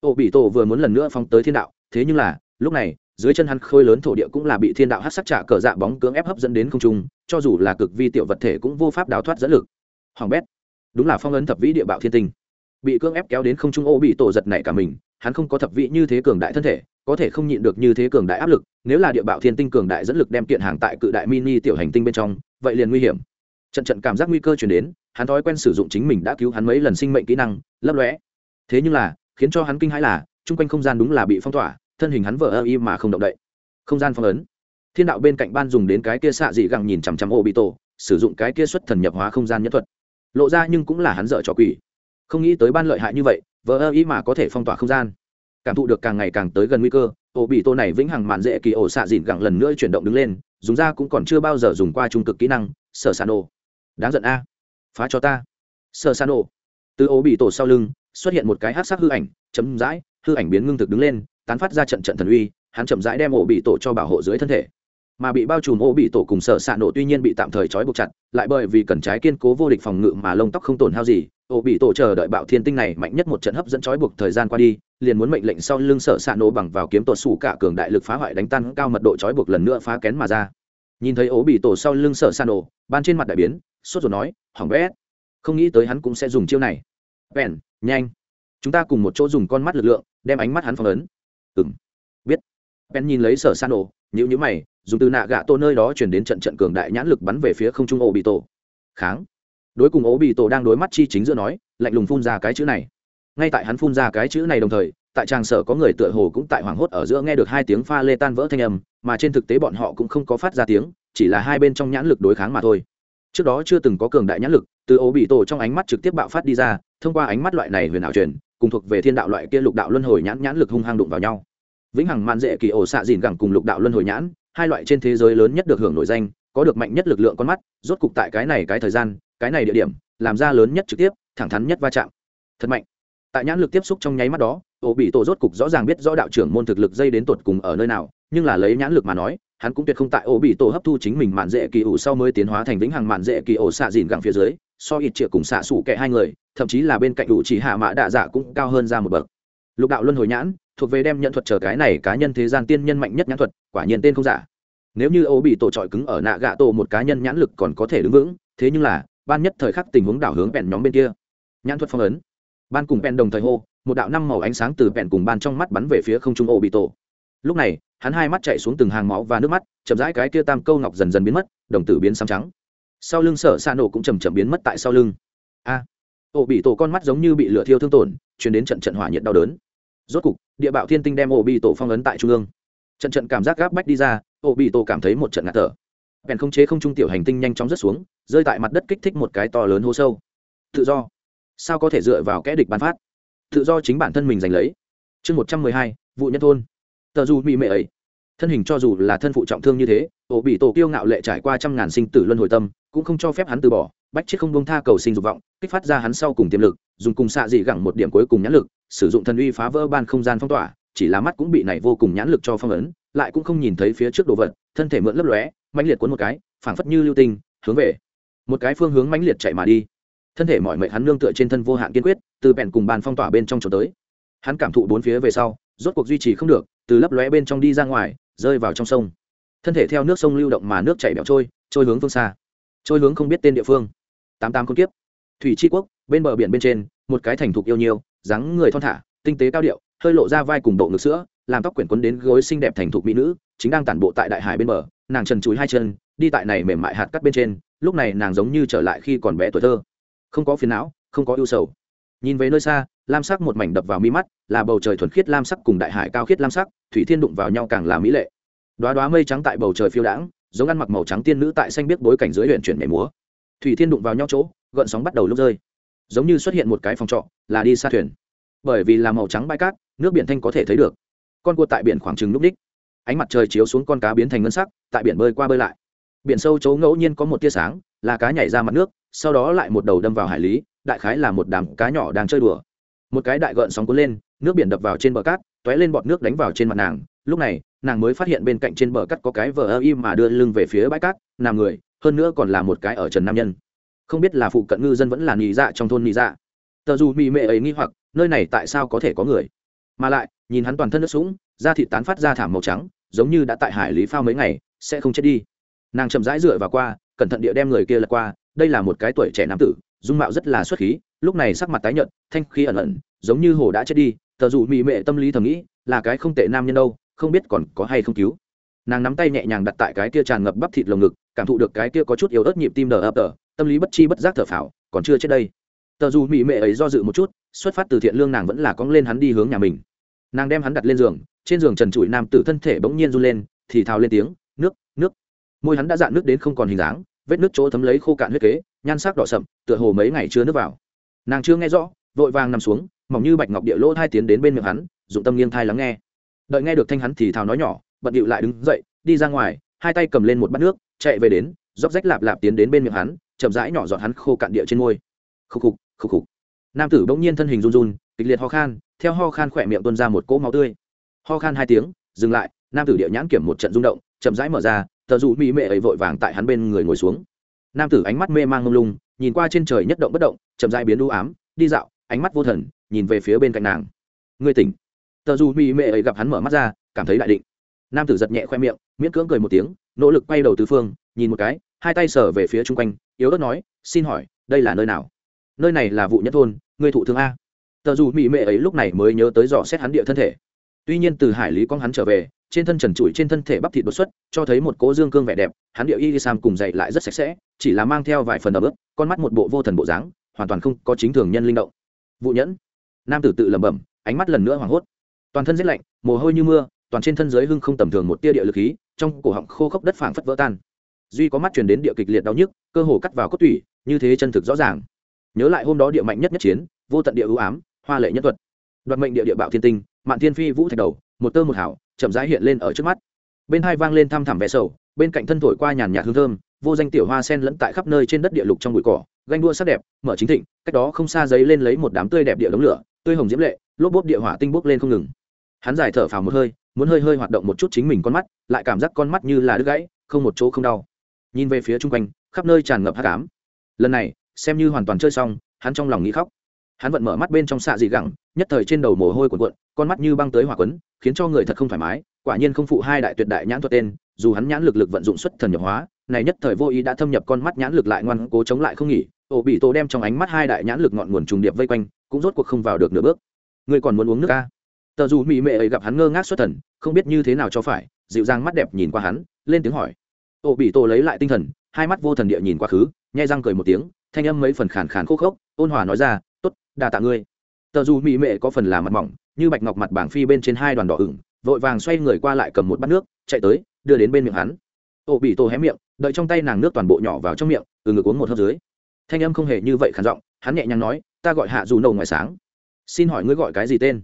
Ô bị tổ vừa muốn lần nữa phóng tới thiên đạo, thế nhưng là, lúc này, dưới chân hắn khôi lớn thổ địa cũng là bị thiên đạo hát sắc trạ cờ dạ bóng cưỡng ép hấp dẫn đến không trung, cho dù là cực vi tiểu vật thể cũng vô pháp đào thoát dẫn lực. Hoàng bét, đúng là phong ấn thập vĩ địa bạo thiên tinh. Bị cưỡng ép kéo đến không trung, ô bị tổ giật này cả mình, hắn không có thập vĩ như thế cường đại thân thể có thể không nhịn được như thế cường đại áp lực, nếu là địa bạo thiên tinh cường đại dẫn lực đem kiện hàng tại cự đại mini tiểu hành tinh bên trong, vậy liền nguy hiểm. Trận trận cảm giác nguy cơ chuyển đến, hắn thói quen sử dụng chính mình đã cứu hắn mấy lần sinh mệnh kỹ năng, lấp lóe. Thế nhưng là, khiến cho hắn kinh hãi là, chung quanh không gian đúng là bị phong tỏa, thân hình hắn vỡ ơ y mà không động đậy. Không gian phong ấn. Thiên đạo bên cạnh ban dùng đến cái kia xạ dị gẳng nhìn chằm chằm ô bị tổ sử dụng cái kia xuất thần nhập hóa không gian nhất thuật. Lộ ra nhưng cũng là hắn dở trò quỷ. Không nghĩ tới ban lợi hại như vậy vỡ ơ y mà có thể phong tỏa không gian cảm thụ được càng ngày càng tới gần nguy cơ ổ bị tổ này vĩnh hằng mạn dễ kỳ ổ xạ dịn gẳng lần nữa chuyển động đứng lên, dùng ra cũng còn chưa bao giờ dùng qua trung cực kỹ năng, sở san ổ. đáng giận a phá cho ta sở san ổ. từ ổ bị tổ sau lưng, xuất hiện một cái hát sắc hư ảnh, chấm dãi, hư ảnh biến ngưng thực đứng lên, tán phát ra trận trận thần uy, hắn chậm rãi đem ổ bị tổ cho bảo hộ dưới thân thể mà bị bao trùm ổ bị tổ cùng sở xạ nổ tuy nhiên bị tạm thời trói buộc chặt, lại bởi vì cần trái kiên cố vô địch phòng ngự mà lông tóc không tổn hao gì ổ bị tổ chờ đợi bạo thiên tinh này mạnh nhất một trận hấp dẫn trói buộc thời gian qua đi, liền muốn mệnh lệnh sau lưng sở xạ nổ bằng vào kiếm tuột sủ cả cường đại lực phá hoại đánh tan cao mật độ trói buộc lần nữa phá kén mà ra. Nhìn thấy ổ bị tổ sau lưng sở xạ nổ, ban trên mặt đại biến, sốt rồi nói, hỏng bét. Không nghĩ tới hắn cũng sẽ dùng chiêu này. Bèn, nhanh. Chúng ta cùng một chỗ dùng con mắt lực lượng, đem ánh mắt hắn phong ấn. Ừ m biết. Bèn nhìn lấy sở san nổ nhữ nhữ mày, dùng từ nạ gạ tô nơi đó chuyển đến trận trận cường đại nhãn lực bắn về phía không trung ổ bị tổ. Kháng đối cùng ố bị tổ đang đối mắt chi chính giữa nói, lạnh lùng phun ra cái chữ này. Ngay tại hắn phun ra cái chữ này đồng thời, tại tràng sở có người tựa hồ cũng tại hoảng hốt ở giữa nghe được hai tiếng pha lê tan vỡ thanh âm, mà trên thực tế bọn họ cũng không có phát ra tiếng, chỉ là hai bên trong nhãn lực đối kháng mà thôi. Trước đó chưa từng có cường đại nhãn lực, từ ố bị tổ trong ánh mắt trực tiếp bạo phát đi ra, thông qua ánh mắt loại này huyền ảo truyền, cùng thuộc về thiên đạo loại kia lục đạo luân hồi nhãn nhãn lực hung hăng đụng vào nhau. Vĩnh hằng man dễ kỳ ổ xạ dìn gẳng cùng lục đạo luân hồi nhãn, hai loại trên thế giới lớn nhất được hưởng nổi danh, có được mạnh nhất lực lượng con mắt, rốt cục tại cái này cái thời gian cái này địa điểm, làm ra lớn nhất trực tiếp, thẳng thắn nhất va chạm. Thật mạnh. Tại nhãn lực tiếp xúc trong nháy mắt đó, ổ bị tổ rốt cục rõ ràng biết rõ đạo trưởng môn thực lực dây đến tột cùng ở nơi nào, nhưng là lấy nhãn lực mà nói, hắn cũng tuyệt không tại ổ bị tổ hấp thu chính mình mạn dễ kỳ ủ sau mới tiến hóa thành vĩnh hằng mạn dễ kỳ ổ xạ dìn gẳng phía dưới, so ít triệu cùng xạ sủ kệ hai người, thậm chí là bên cạnh ủ chỉ hạ mã đạ dạ cũng cao hơn ra một bậc. Lục đạo luân hồi nhãn, thuộc về đem nhận thuật chờ cái này cá nhân thế gian tiên nhân mạnh nhất nhãn thuật, quả nhiên tên không giả. Nếu như ổ bị tổ trọi cứng ở nạ gạ tổ một cá nhân nhãn lực còn có thể đứng vững, thế nhưng là ban nhất thời khắc tình huống đảo hướng bèn nhóm bên kia. Nhãn thuật phong ấn. Ban cùng bèn đồng thời hô, một đạo năm màu ánh sáng từ bèn cùng ban trong mắt bắn về phía không trung ô bị tổ lúc này, hắn hai mắt chạy xuống từng hàng máu và nước mắt, chậm rãi cái kia tam câu ngọc dần dần biến mất, đồng tử biến xám trắng. Sau lưng sở xa nổ cũng chầm chậm biến mất tại sau lưng. A. Ô bị tổ con mắt giống như bị lửa thiêu thương tổn chuyển đến trận trận hỏa nhiệt đau đớn. Rốt cục, địa bạo thiên tinh đem ô bị tổ phong ấn tại trung ương. Trận trận cảm giác gáp bách đi ra ô bị tổ cảm thấy một trận ngạt thở bèn không chế không trung tiểu hành tinh nhanh chóng rớt xuống, rơi tại mặt đất kích thích một cái to lớn hố sâu. Tự do. Sao có thể dựa vào kẽ địch bán phát? Tự do chính bản thân mình giành lấy. Chương một trăm mười hai, vụ nhân thôn. Tờ dù bị mẹ ấy. Thân hình cho dù là thân phụ trọng thương như thế ổ bị tổ kiêu ngạo lệ trải qua trăm ngàn sinh tử luân hồi tâm, cũng không cho phép hắn từ bỏ, bách chết không bông tha cầu sinh dục vọng, kích phát ra hắn sau cùng tiềm lực, dùng cùng xạ dị gẳng một điểm cuối cùng nhãn lực, sử dụng thần uy phá vỡ ban không gian phong tỏa, chỉ là mắt cũng bị này vô cùng nhãn lực cho phong ấn, lại cũng không nhìn thấy phía trước đồ vật, thân thể mượn lấp lóe mãnh liệt cuốn một cái, phảng phất như lưu tinh, hướng về một cái phương hướng mãnh liệt chạy mà đi. Thân thể mọi mệnh hắn nương tựa trên thân vô hạn kiên quyết, từ bèn cùng bàn phong tỏa bên trong trốn tới. Hắn cảm thụ bốn phía về sau, rốt cuộc duy trì không được, từ lấp lóe bên trong đi ra ngoài, rơi vào trong sông. Thân thể theo nước sông lưu động mà nước chảy bẹo trôi trôi hướng phương xa. Trôi hướng không biết tên địa phương. Tám tám con kiếp. Thủy tri quốc, bên bờ biển bên trên, một cái thành thục yêu nhiều dáng người thon thả, tinh tế cao điệu, hơi lộ ra vai cùng bộ ngực sữa, làm tóc quyển quấn đến gối xinh đẹp thành thục mỹ nữ, chính đang tản bộ tại đại hải bên bờ nàng trần chúi hai chân, đi tại này mềm mại hạt cắt bên trên, lúc này nàng giống như trở lại khi còn bé tuổi thơ. Không có phiền não, không có ưu sầu. Nhìn về nơi xa, lam sắc một mảnh đập vào mi mắt, là bầu trời thuần khiết lam sắc cùng đại hải cao khiết lam sắc, thủy thiên đụng vào nhau càng là mỹ lệ. Đoá đoá mây trắng tại bầu trời phiêu đãng, giống ăn mặc màu trắng tiên nữ tại xanh biết bối cảnh dưới huyện chuyển nhảy múa. Thủy thiên đụng vào nhau chỗ, gợn sóng bắt đầu lúc rơi. Giống như xuất hiện một cái phòng trọ, là đi xa thuyền. Bởi vì là màu trắng bãi cát, nước biển thanh có thể thấy được. Con cua tại biển khoảng trừng lúc đích ánh mặt trời chiếu xuống con cá biến thành ngân sắc, tại biển bơi qua bơi lại. Biển sâu chấu ngẫu nhiên có một tia sáng, là cá nhảy ra mặt nước, sau đó lại một đầu đâm vào hải lý, đại khái là một đám cá nhỏ đang chơi đùa. Một cái đại gợn sóng cuốn lên, nước biển đập vào trên bờ cát t ó é lên bọt nước đánh vào trên mặt nàng. Lúc này, nàng mới phát hiện bên cạnh trên bờ cát có cái vờ ơ im mà đưa lưng về phía bãi cát nằm người, hơn nữa còn là một cái ở trần nam nhân. Không biết là phụ cận ngư dân vẫn là nị dạ trong thôn nị dạ. Tờ dù mị mệ ấy nghi hoặc, nơi này tại sao có thể có người? Mà lại, nhìn hắn toàn thân nước sũng, da thịt tán phát ra thảm màu trắng giống như đã tại hải lý phao mấy ngày, sẽ không chết đi. Nàng chậm rãi dựa vào qua, cẩn thận địa đem người kia lật qua, đây là một cái tuổi trẻ nam tử, dung mạo rất là xuất khí, lúc này sắc mặt tái nhợt, thanh khí ẩn ẩn, giống như hồ đã chết đi, tờ dù mị mệ tâm lý thầm nghĩ, là cái không tệ nam nhân đâu, không biết còn có hay không cứu. Nàng nắm tay nhẹ nhàng đặt tại cái kia tràn ngập bắp thịt lồng ngực, cảm thụ được cái kia có chút yếu ớt nhịp tim đờ ập tờ tâm lý bất chi bất giác thở phào, còn chưa chết đây. Tờ dù Mị mệ ấy do dự một chút, xuất phát từ thiện lương nàng vẫn là cong lên hắn đi hướng nhà mình. Nàng đem hắn đặt lên giường trên giường trần trụi nam tử thân thể bỗng nhiên run lên, thì thào lên tiếng, nước nước. Môi hắn đã dạn nước đến không còn hình dáng, vết nước chỗ thấm lấy khô cạn huyết kế, nhan sắc đỏ sậm, tựa hồ mấy ngày chưa nước vào. Nàng chưa nghe rõ, vội vàng nằm xuống, mỏng như bạch ngọc địa lỗ thai tiến đến bên miệng hắn, dụng tâm nghiêng thai lắng nghe. Đợi nghe được thanh hắn thì thào nói nhỏ, bận điệu lại đứng dậy, đi ra ngoài, hai tay cầm lên một bát nước, chạy về đến róc rách lạp lạp tiến đến bên miệng hắn, chậm rãi nhỏ giọt hắn khô cạn địa trên môi. Khúc khục khúc khục. Nam tử bỗng nhiên thân hình run run, kịch liệt ho khan, theo ho khan khỏe miệng tuôn ra một cỗ máu tươi ho khan hai tiếng, dừng lại, nam tử địa nhãn kiểm một trận rung động, chậm rãi mở ra, tờ dù mỹ mệ ấy vội vàng tại hắn bên người ngồi xuống. Nam tử ánh mắt mê mang ngông lung, nhìn qua trên trời nhất động bất động, chậm rãi biến đu ám, đi dạo, ánh mắt vô thần, nhìn về phía bên cạnh nàng. Người tỉnh. Tờ dù mỹ mệ ấy gặp hắn mở mắt ra, cảm thấy đại định. Nam tử giật nhẹ khoe miệng, miễn cưỡng cười một tiếng, nỗ lực quay đầu tứ phương, nhìn một cái, hai tay sờ về phía chung quanh, yếu ớt nói, xin hỏi, đây là nơi nào? Nơi này là vụ nhất thôn người thụ thương a. Tờ dù mỹ mệ ấy lúc này mới nhớ tới dò xét hắn địa thân thể tuy nhiên từ hải lý con hắn trở về, trên thân trần trụi trên thân thể bắp thịt đột xuất, cho thấy một cố dương cương vẻ đẹp, hắn điệu y sam cùng dậy lại rất sạch sẽ, chỉ là mang theo vài phần ấm ức con mắt một bộ vô thần bộ dáng, hoàn toàn không có chính thường nhân linh động. Vụ nhẫn, nam tử tự lẩm bẩm, ánh mắt lần nữa hoảng hốt. Toàn thân rét lạnh, mồ hôi như mưa, toàn trên thân giới hưng không tầm thường một tia địa lực khí, trong cổ họng khô khốc đất phảng phất vỡ tan. Duy có mắt truyền đến địa kịch liệt đau nhức, cơ hồ cắt vào cốt tủy, như thế chân thực rõ ràng. Nhớ lại hôm đó địa mạnh nhất nhất chiến, vô tận địa ưu ám, hoa lệ nhất thuật. Đoạt mệnh địa địa bạo thiên tinh mạn thiên phi vũ thạch đầu, một tơ một hảo chậm rãi hiện lên ở trước mắt. Bên hai vang lên thăm thẳm vẻ sầu, bên cạnh thân thổi qua nhàn nhạt hương thơm, vô danh tiểu hoa sen lẫn tại khắp nơi trên đất địa lục trong bụi cỏ, ganh đua sắc đẹp, mở chính thịnh, cách đó không xa giấy lên lấy một đám tươi đẹp địa đống lửa, tươi hồng diễm lệ, lốp bốp địa hỏa tinh bốc lên không ngừng. Hắn giải thở phào một hơi, muốn hơi hơi hoạt động một chút chính mình con mắt, lại cảm giác con mắt như là đứt gãy, không một chỗ không đau. Nhìn về phía chung quanh, khắp nơi tràn ngập hát cám lần này, xem như hoàn toàn chơi xong, hắn trong lòng nghĩ khóc. Hắn vẫn mở mắt bên trong xạ dị gẳng, nhất thời trên đầu mồ hôi cuộn cuộn con mắt như băng tới hỏa quấn, khiến cho người thật không thoải mái, quả nhiên không phụ hai đại tuyệt đại nhãn thuật tên, dù hắn nhãn lực lực vận dụng xuất thần nhập hóa, này nhất thời vô ý đã thâm nhập con mắt nhãn lực lại ngoan cố chống lại không nghỉ, ổ bị tổ đem trong ánh mắt hai đại nhãn lực ngọn nguồn trùng điệp vây quanh, cũng rốt cuộc không vào được nửa bước. Ngươi còn muốn uống nước ca tờ dù mỹ mệ ấy gặp hắn ngơ ngác xuất thần, không biết như thế nào cho phải, dịu dàng mắt đẹp nhìn qua hắn, lên tiếng hỏi. Ổ bị tổ lấy lại tinh thần, hai mắt vô thần địa nhìn quá khứ, nhai răng cười một tiếng, thanh âm mấy phần khàn khàn khô khốc, ôn hòa nói ra, tốt, đà tạ ngươi. Tờ dù mỹ mệ có phần là mặt mỏng như bạch ngọc mặt bảng phi bên trên hai đoàn đỏ ửng, vội vàng xoay người qua lại cầm một bát nước, chạy tới, đưa đến bên miệng hắn. Ô bị tô hé miệng, đợi trong tay nàng nước toàn bộ nhỏ vào trong miệng, từ ngực uống một hớp dưới. Thanh âm không hề như vậy khản giọng, hắn nhẹ nhàng nói, ta gọi hạ dù nầu ngoài sáng. Xin hỏi ngươi gọi cái gì tên?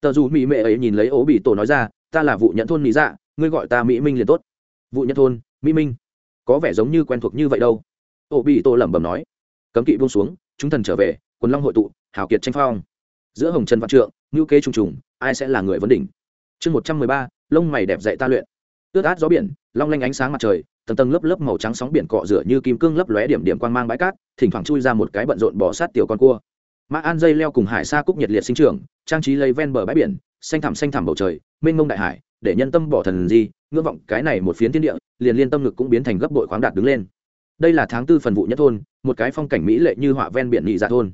Tờ dù mỹ mệ ấy nhìn lấy ố bị tổ nói ra, ta là vụ nhận thôn mỹ dạ ngươi gọi ta mỹ minh liền tốt. Vụ nhận thôn, mỹ minh? Có vẻ giống như quen thuộc như vậy đâu. Ổ bị tổ lẩm bẩm nói. Cấm kỵ buông xuống, chúng thần trở về, quần long hội tụ, hào kiệt tranh phong. Giữa hồng trần văn trượng ngữ kế trùng trùng, ai sẽ là người vấn đỉnh? Chương một trăm mười ba, lông mày đẹp dạy ta luyện. Ướt át gió biển, long lanh ánh sáng mặt trời, tầng tầng lớp lớp màu trắng sóng biển cọ rửa như kim cương lấp lóe điểm điểm quang mang bãi cát, thỉnh thoảng chui ra một cái bận rộn bỏ sát tiểu con cua. Mã an dây leo cùng hải sa cúc nhiệt liệt sinh trưởng, trang trí lấy ven bờ bãi biển, xanh thẳm xanh thẳm bầu trời, mênh mông đại hải, để nhân tâm bỏ thần gì ngưỡng vọng cái này một phiến thiên địa, liền liên tâm lực cũng biến thành gấp bội khoáng đạt đứng lên. Đây là tháng tư phần vụ nhất thôn, một cái phong cảnh mỹ lệ như họa ven biển nhị dạ thôn.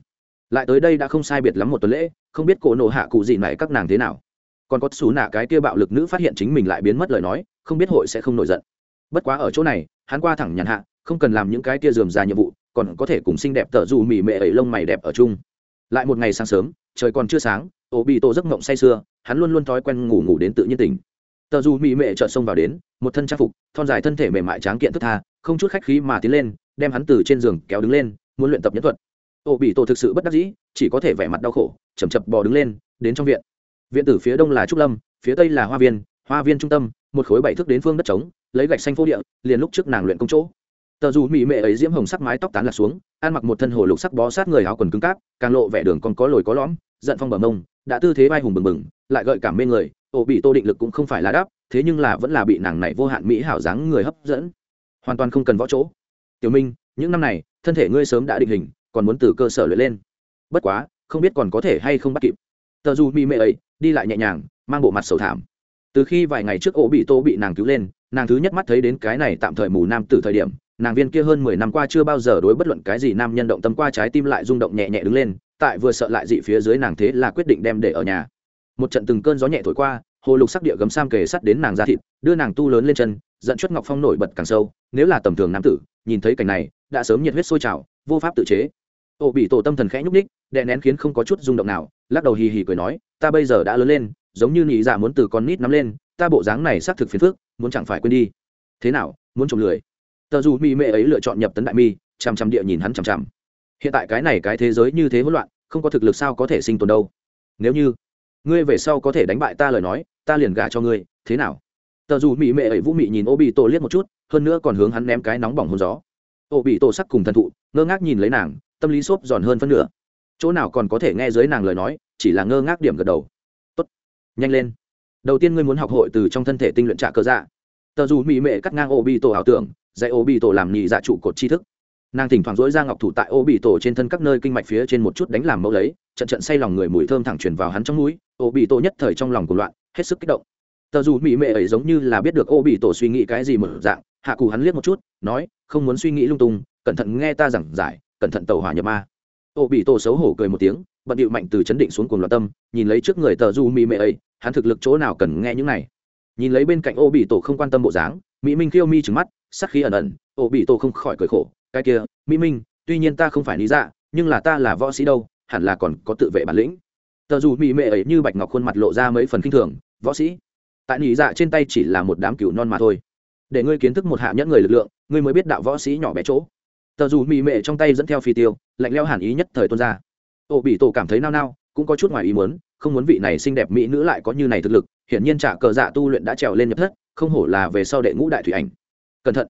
Lại tới đây đã không sai biệt lắm một tuần lễ không biết cổ nộ hạ cụ gì này các nàng thế nào. Còn có xú nạ cái kia bạo lực nữ phát hiện chính mình lại biến mất lời nói, không biết hội sẽ không nổi giận. Bất quá ở chỗ này, hắn qua thẳng nhàn hạ, không cần làm những cái kia dườm ra nhiệm vụ, còn có thể cùng xinh đẹp tở dù mỉ mệ ấy lông mày đẹp ở chung. Lại một ngày sáng sớm, trời còn chưa sáng ổ bị tổ giấc mộng say sưa, hắn luôn luôn thói quen ngủ ngủ đến tự nhiên tỉnh. Tờ dù mỹ mệ chợt xông vào đến, một thân trang phục, thon dài thân thể mềm mại tráng kiện thức tha, không chút khách khí mà tiến lên, đem hắn từ trên giường kéo đứng lên, muốn luyện tập nhẫn thuật. Ổ bị tổ thực sự bất đắc dĩ chỉ có thể vẻ mặt đau khổ chầm chập bò đứng lên, đến trong viện. Viện tử phía đông là trúc lâm, phía tây là hoa viên hoa viên trung tâm, một khối bảy thước đến phương đất trống, lấy gạch xanh phô địa, liền lúc trước nàng luyện công chỗ. Tờ dù mỹ mệ ấy diễm hồng sắc mái tóc tán lạc xuống, ăn mặc một thân hồ lục sắc bó sát người áo quần cứng cáp, càng lộ vẻ đường còn có lồi có lõm, giận phong bờ mông, đã tư thế vai hùng bừng bừng, lại gợi cảm mê người, ổ bị tô định lực cũng không phải là đáp, thế nhưng là vẫn là bị nàng này vô hạn mỹ hảo dáng người hấp dẫn. Hoàn toàn không cần võ chỗ. Tiểu minh, những năm này, thân thể ngươi sớm đã định hình, còn muốn từ cơ sở luyện lên bất quá, không biết còn có thể hay không bắt kịp. Tờ dù mỹ mệ ấy, đi lại nhẹ nhàng, mang bộ mặt sầu thảm. Từ khi vài ngày trước ổ bị tô bị nàng cứu lên, nàng thứ nhất mắt thấy đến cái này tạm thời mù nam từ thời điểm, nàng viên kia hơn mười năm qua chưa bao giờ đối bất luận cái gì nam nhân động tâm qua trái tim lại rung động nhẹ nhẹ đứng lên, tại vừa sợ lại dị phía dưới nàng thế là quyết định đem để ở nhà. Một trận từng cơn gió nhẹ thổi qua, hồ lục sắc địa gấm sam kề sắt đến nàng ra thịt, đưa nàng tu lớn lên chân, dẫn chuất ngọc phong nổi bật càng sâu, nếu là tầm thường nam tử, nhìn thấy cảnh này, đã sớm nhiệt huyết sôi trào, vô pháp tự chế ô bị tổ tâm thần khẽ nhúc ních đè nén khiến không có chút rung động nào, lắc đầu hì hì cười nói, ta bây giờ đã lớn lên, giống như nị dạ muốn từ con nít nắm lên, ta bộ dáng này xác thực phiền phước muốn chẳng phải quên đi. Thế nào, muốn trộm lười? Tờ dù mỹ mệ ấy lựa chọn nhập tấn đại mi, chằm chằm địa nhìn hắn chằm chằm. Hiện tại cái này cái thế giới như thế hỗn loạn, không có thực lực sao có thể sinh tồn đâu? Nếu như ngươi về sau có thể đánh bại ta lời nói, ta liền gả cho ngươi, thế nào? Tờ dù mỹ mệ ấy vũ mị nhìn ô bị tổ liếc một chút, hơn nữa còn hướng hắn ném cái nóng bỏng hôn gió. Ô bị tổ sắc cùng thần thụ, ngơ ngác nhìn lấy nàng tâm lý xốp giòn hơn phân nửa. Chỗ nào còn có thể nghe dưới nàng lời nói, chỉ là ngơ ngác điểm gật đầu. Tốt, nhanh lên. Đầu tiên ngươi muốn học hội từ trong thân thể tinh luyện trạ cơ dạ. Tờ dù mỹ mệ cắt ngang ô bị tổ ảo tưởng, dạy ô bị tổ làm nhị dạ trụ cột tri thức. Nàng thỉnh thoảng dối ra ngọc thủ tại ô bị tổ trên thân các nơi kinh mạch phía trên một chút đánh làm mẫu lấy, trận trận say lòng người mùi thơm thẳng truyền vào hắn trong mũi ô bị tổ nhất thời trong lòng của loạn, hết sức kích động. Tờ dù mỹ mệ ấy giống như là biết được ô bị tổ suy nghĩ cái gì một dạng, hạ cù hắn liếc một chút, nói, không muốn suy nghĩ lung tung, cẩn thận nghe ta giảng giải cẩn thận tàu hỏa nhập ma. Ô bị tổ xấu hổ cười một tiếng, bận điệu mạnh từ chấn định xuống cuồng loạn tâm, nhìn lấy trước người tờ du mỹ mệ ấy, hắn thực lực chỗ nào cần nghe những này? Nhìn lấy bên cạnh ô bị tổ không quan tâm bộ dáng mỹ minh khiêu mi trừng mắt, sắc khí ẩn ẩn, ô bị tổ không khỏi cười khổ, cái kia mỹ minh, tuy nhiên ta không phải lý dạ nhưng là ta là võ sĩ đâu, hẳn là còn có tự vệ bản lĩnh. Tờ dù mỹ mệ ấy như bạch ngọc khuôn mặt lộ ra mấy phần kinh thường, võ sĩ, tại lý dạ trên tay chỉ là một đám cừu non mà thôi. Để ngươi kiến thức một hạ nhẫn người lực lượng, ngươi mới biết đạo võ sĩ nhỏ bé chỗ tờ dù mỹ mệ trong tay dẫn theo phi tiêu, lạnh leo hẳn ý nhất thời tuôn ra. Ô bị tổ cảm thấy nao nao, cũng có chút ngoài ý muốn, không muốn vị này xinh đẹp mỹ nữ lại có như này thực lực, hiển nhiên trả cờ dạ tu luyện đã trèo lên nhập thất, không hổ là về sau đệ ngũ đại thủy ảnh. Cẩn thận.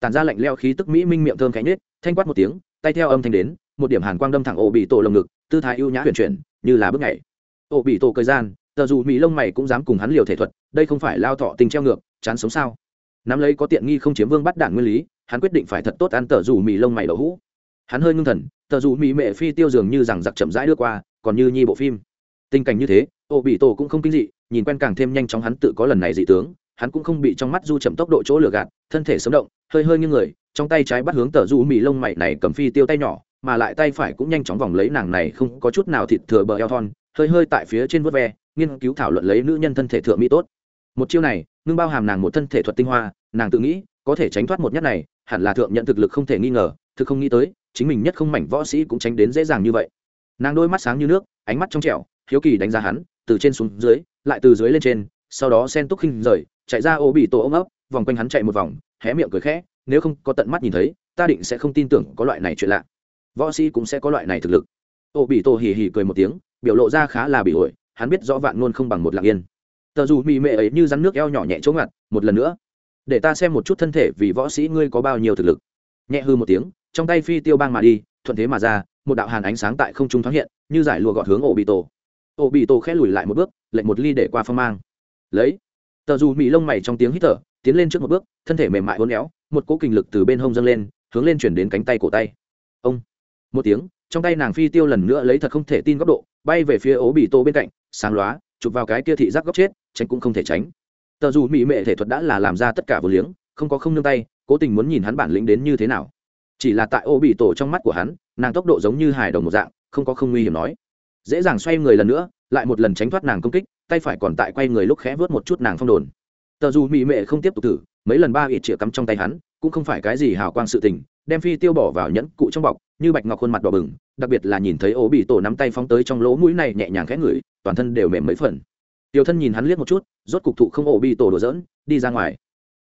Tàn ra lạnh leo khí tức mỹ minh miệng thơm cánh nết thanh quát một tiếng, tay theo âm thanh đến, một điểm hàn quang đâm thẳng ổ bị tổ lồng ngực, tư thái ưu nhã huyền chuyển, như là bước nhảy. Ổ bị tổ cười gian, tờ dù mỹ lông mày cũng dám cùng hắn liều thể thuật, đây không phải lao thọ tình treo ngược, chán sống sao? Nắm lấy có tiện nghi không chiếm vương bắt đản nguyên lý hắn quyết định phải thật tốt ăn tờ rủ mì lông mày đậu hũ. Hắn hơi ngưng thần, tờ rủ mì mệ phi tiêu dường như rằng giặc chậm rãi đưa qua, còn như nhi bộ phim. Tình cảnh như thế, ô bị tổ cũng không kinh dị, nhìn quen càng thêm nhanh chóng hắn tự có lần này dị tướng, hắn cũng không bị trong mắt du chậm tốc độ chỗ lừa gạt, thân thể sống động, hơi hơi như người, trong tay trái bắt hướng tờ rủ mì lông mày này cầm phi tiêu tay nhỏ, mà lại tay phải cũng nhanh chóng vòng lấy nàng này không có chút nào thịt thừa bờ eo thon, hơi hơi tại phía trên vớt ve, nghiên cứu thảo luận lấy nữ nhân thân thể thượng mỹ tốt. Một chiêu này, ngưng bao hàm nàng một thân thể thuật tinh hoa, nàng tự nghĩ, có thể tránh thoát một nhất này hẳn là thượng nhận thực lực không thể nghi ngờ, thực không nghĩ tới, chính mình nhất không mảnh võ sĩ cũng tránh đến dễ dàng như vậy. Nàng đôi mắt sáng như nước, ánh mắt trong trẻo, hiếu kỳ đánh giá hắn, từ trên xuống dưới, lại từ dưới lên trên, sau đó sen túc khinh rời, chạy ra ô bị tổ ôm ấp, vòng quanh hắn chạy một vòng, hé miệng cười khẽ, nếu không có tận mắt nhìn thấy, ta định sẽ không tin tưởng có loại này chuyện lạ. Võ sĩ cũng sẽ có loại này thực lực. Ô bị tổ hì hì cười một tiếng, biểu lộ ra khá là bị ổi, hắn biết rõ vạn luôn không bằng một lạc yên. Tờ dù mị mệ ấy như rắn nước eo nhỏ nhẹ chỗ ngặt, một lần nữa để ta xem một chút thân thể vì võ sĩ ngươi có bao nhiêu thực lực. Nhẹ hư một tiếng, trong tay phi tiêu bang mà đi, thuận thế mà ra, một đạo hàn ánh sáng tại không trung thoáng hiện, như giải lụa gọt hướng ổ bị tổ ổ bị tổ khẽ lùi lại một bước, lệnh một ly để qua phong mang. Lấy. Tờ dù mỹ lông mày trong tiếng hít thở, tiến lên trước một bước, thân thể mềm mại uốn éo, một cỗ kinh lực từ bên hông dâng lên, hướng lên chuyển đến cánh tay cổ tay. Ông. Một tiếng, trong tay nàng phi tiêu lần nữa lấy thật không thể tin góc độ, bay về phía ố bị tô bên cạnh, sáng lóa, chụp vào cái kia thị giác góc chết, tránh cũng không thể tránh tờ dù mỹ mệ thể thuật đã là làm ra tất cả vừa liếng, không có không nương tay, cố tình muốn nhìn hắn bản lĩnh đến như thế nào. Chỉ là tại ô bị tổ trong mắt của hắn, nàng tốc độ giống như hài đồng một dạng, không có không nguy hiểm nói. Dễ dàng xoay người lần nữa, lại một lần tránh thoát nàng công kích, tay phải còn tại quay người lúc khẽ vớt một chút nàng phong đồn. Tờ dù mỹ mệ không tiếp tục thử, mấy lần ba ít chĩa cắm trong tay hắn, cũng không phải cái gì hào quang sự tình, đem phi tiêu bỏ vào nhẫn cụ trong bọc, như bạch ngọc khuôn mặt đỏ bừng, đặc biệt là nhìn thấy ố bị tổ nắm tay phóng tới trong lỗ mũi này nhẹ nhàng khẽ ngửi, toàn thân đều mềm mấy phần tiểu thân nhìn hắn liếc một chút, rốt cục thụ không ổ bị tổ đổ dỡn đi ra ngoài.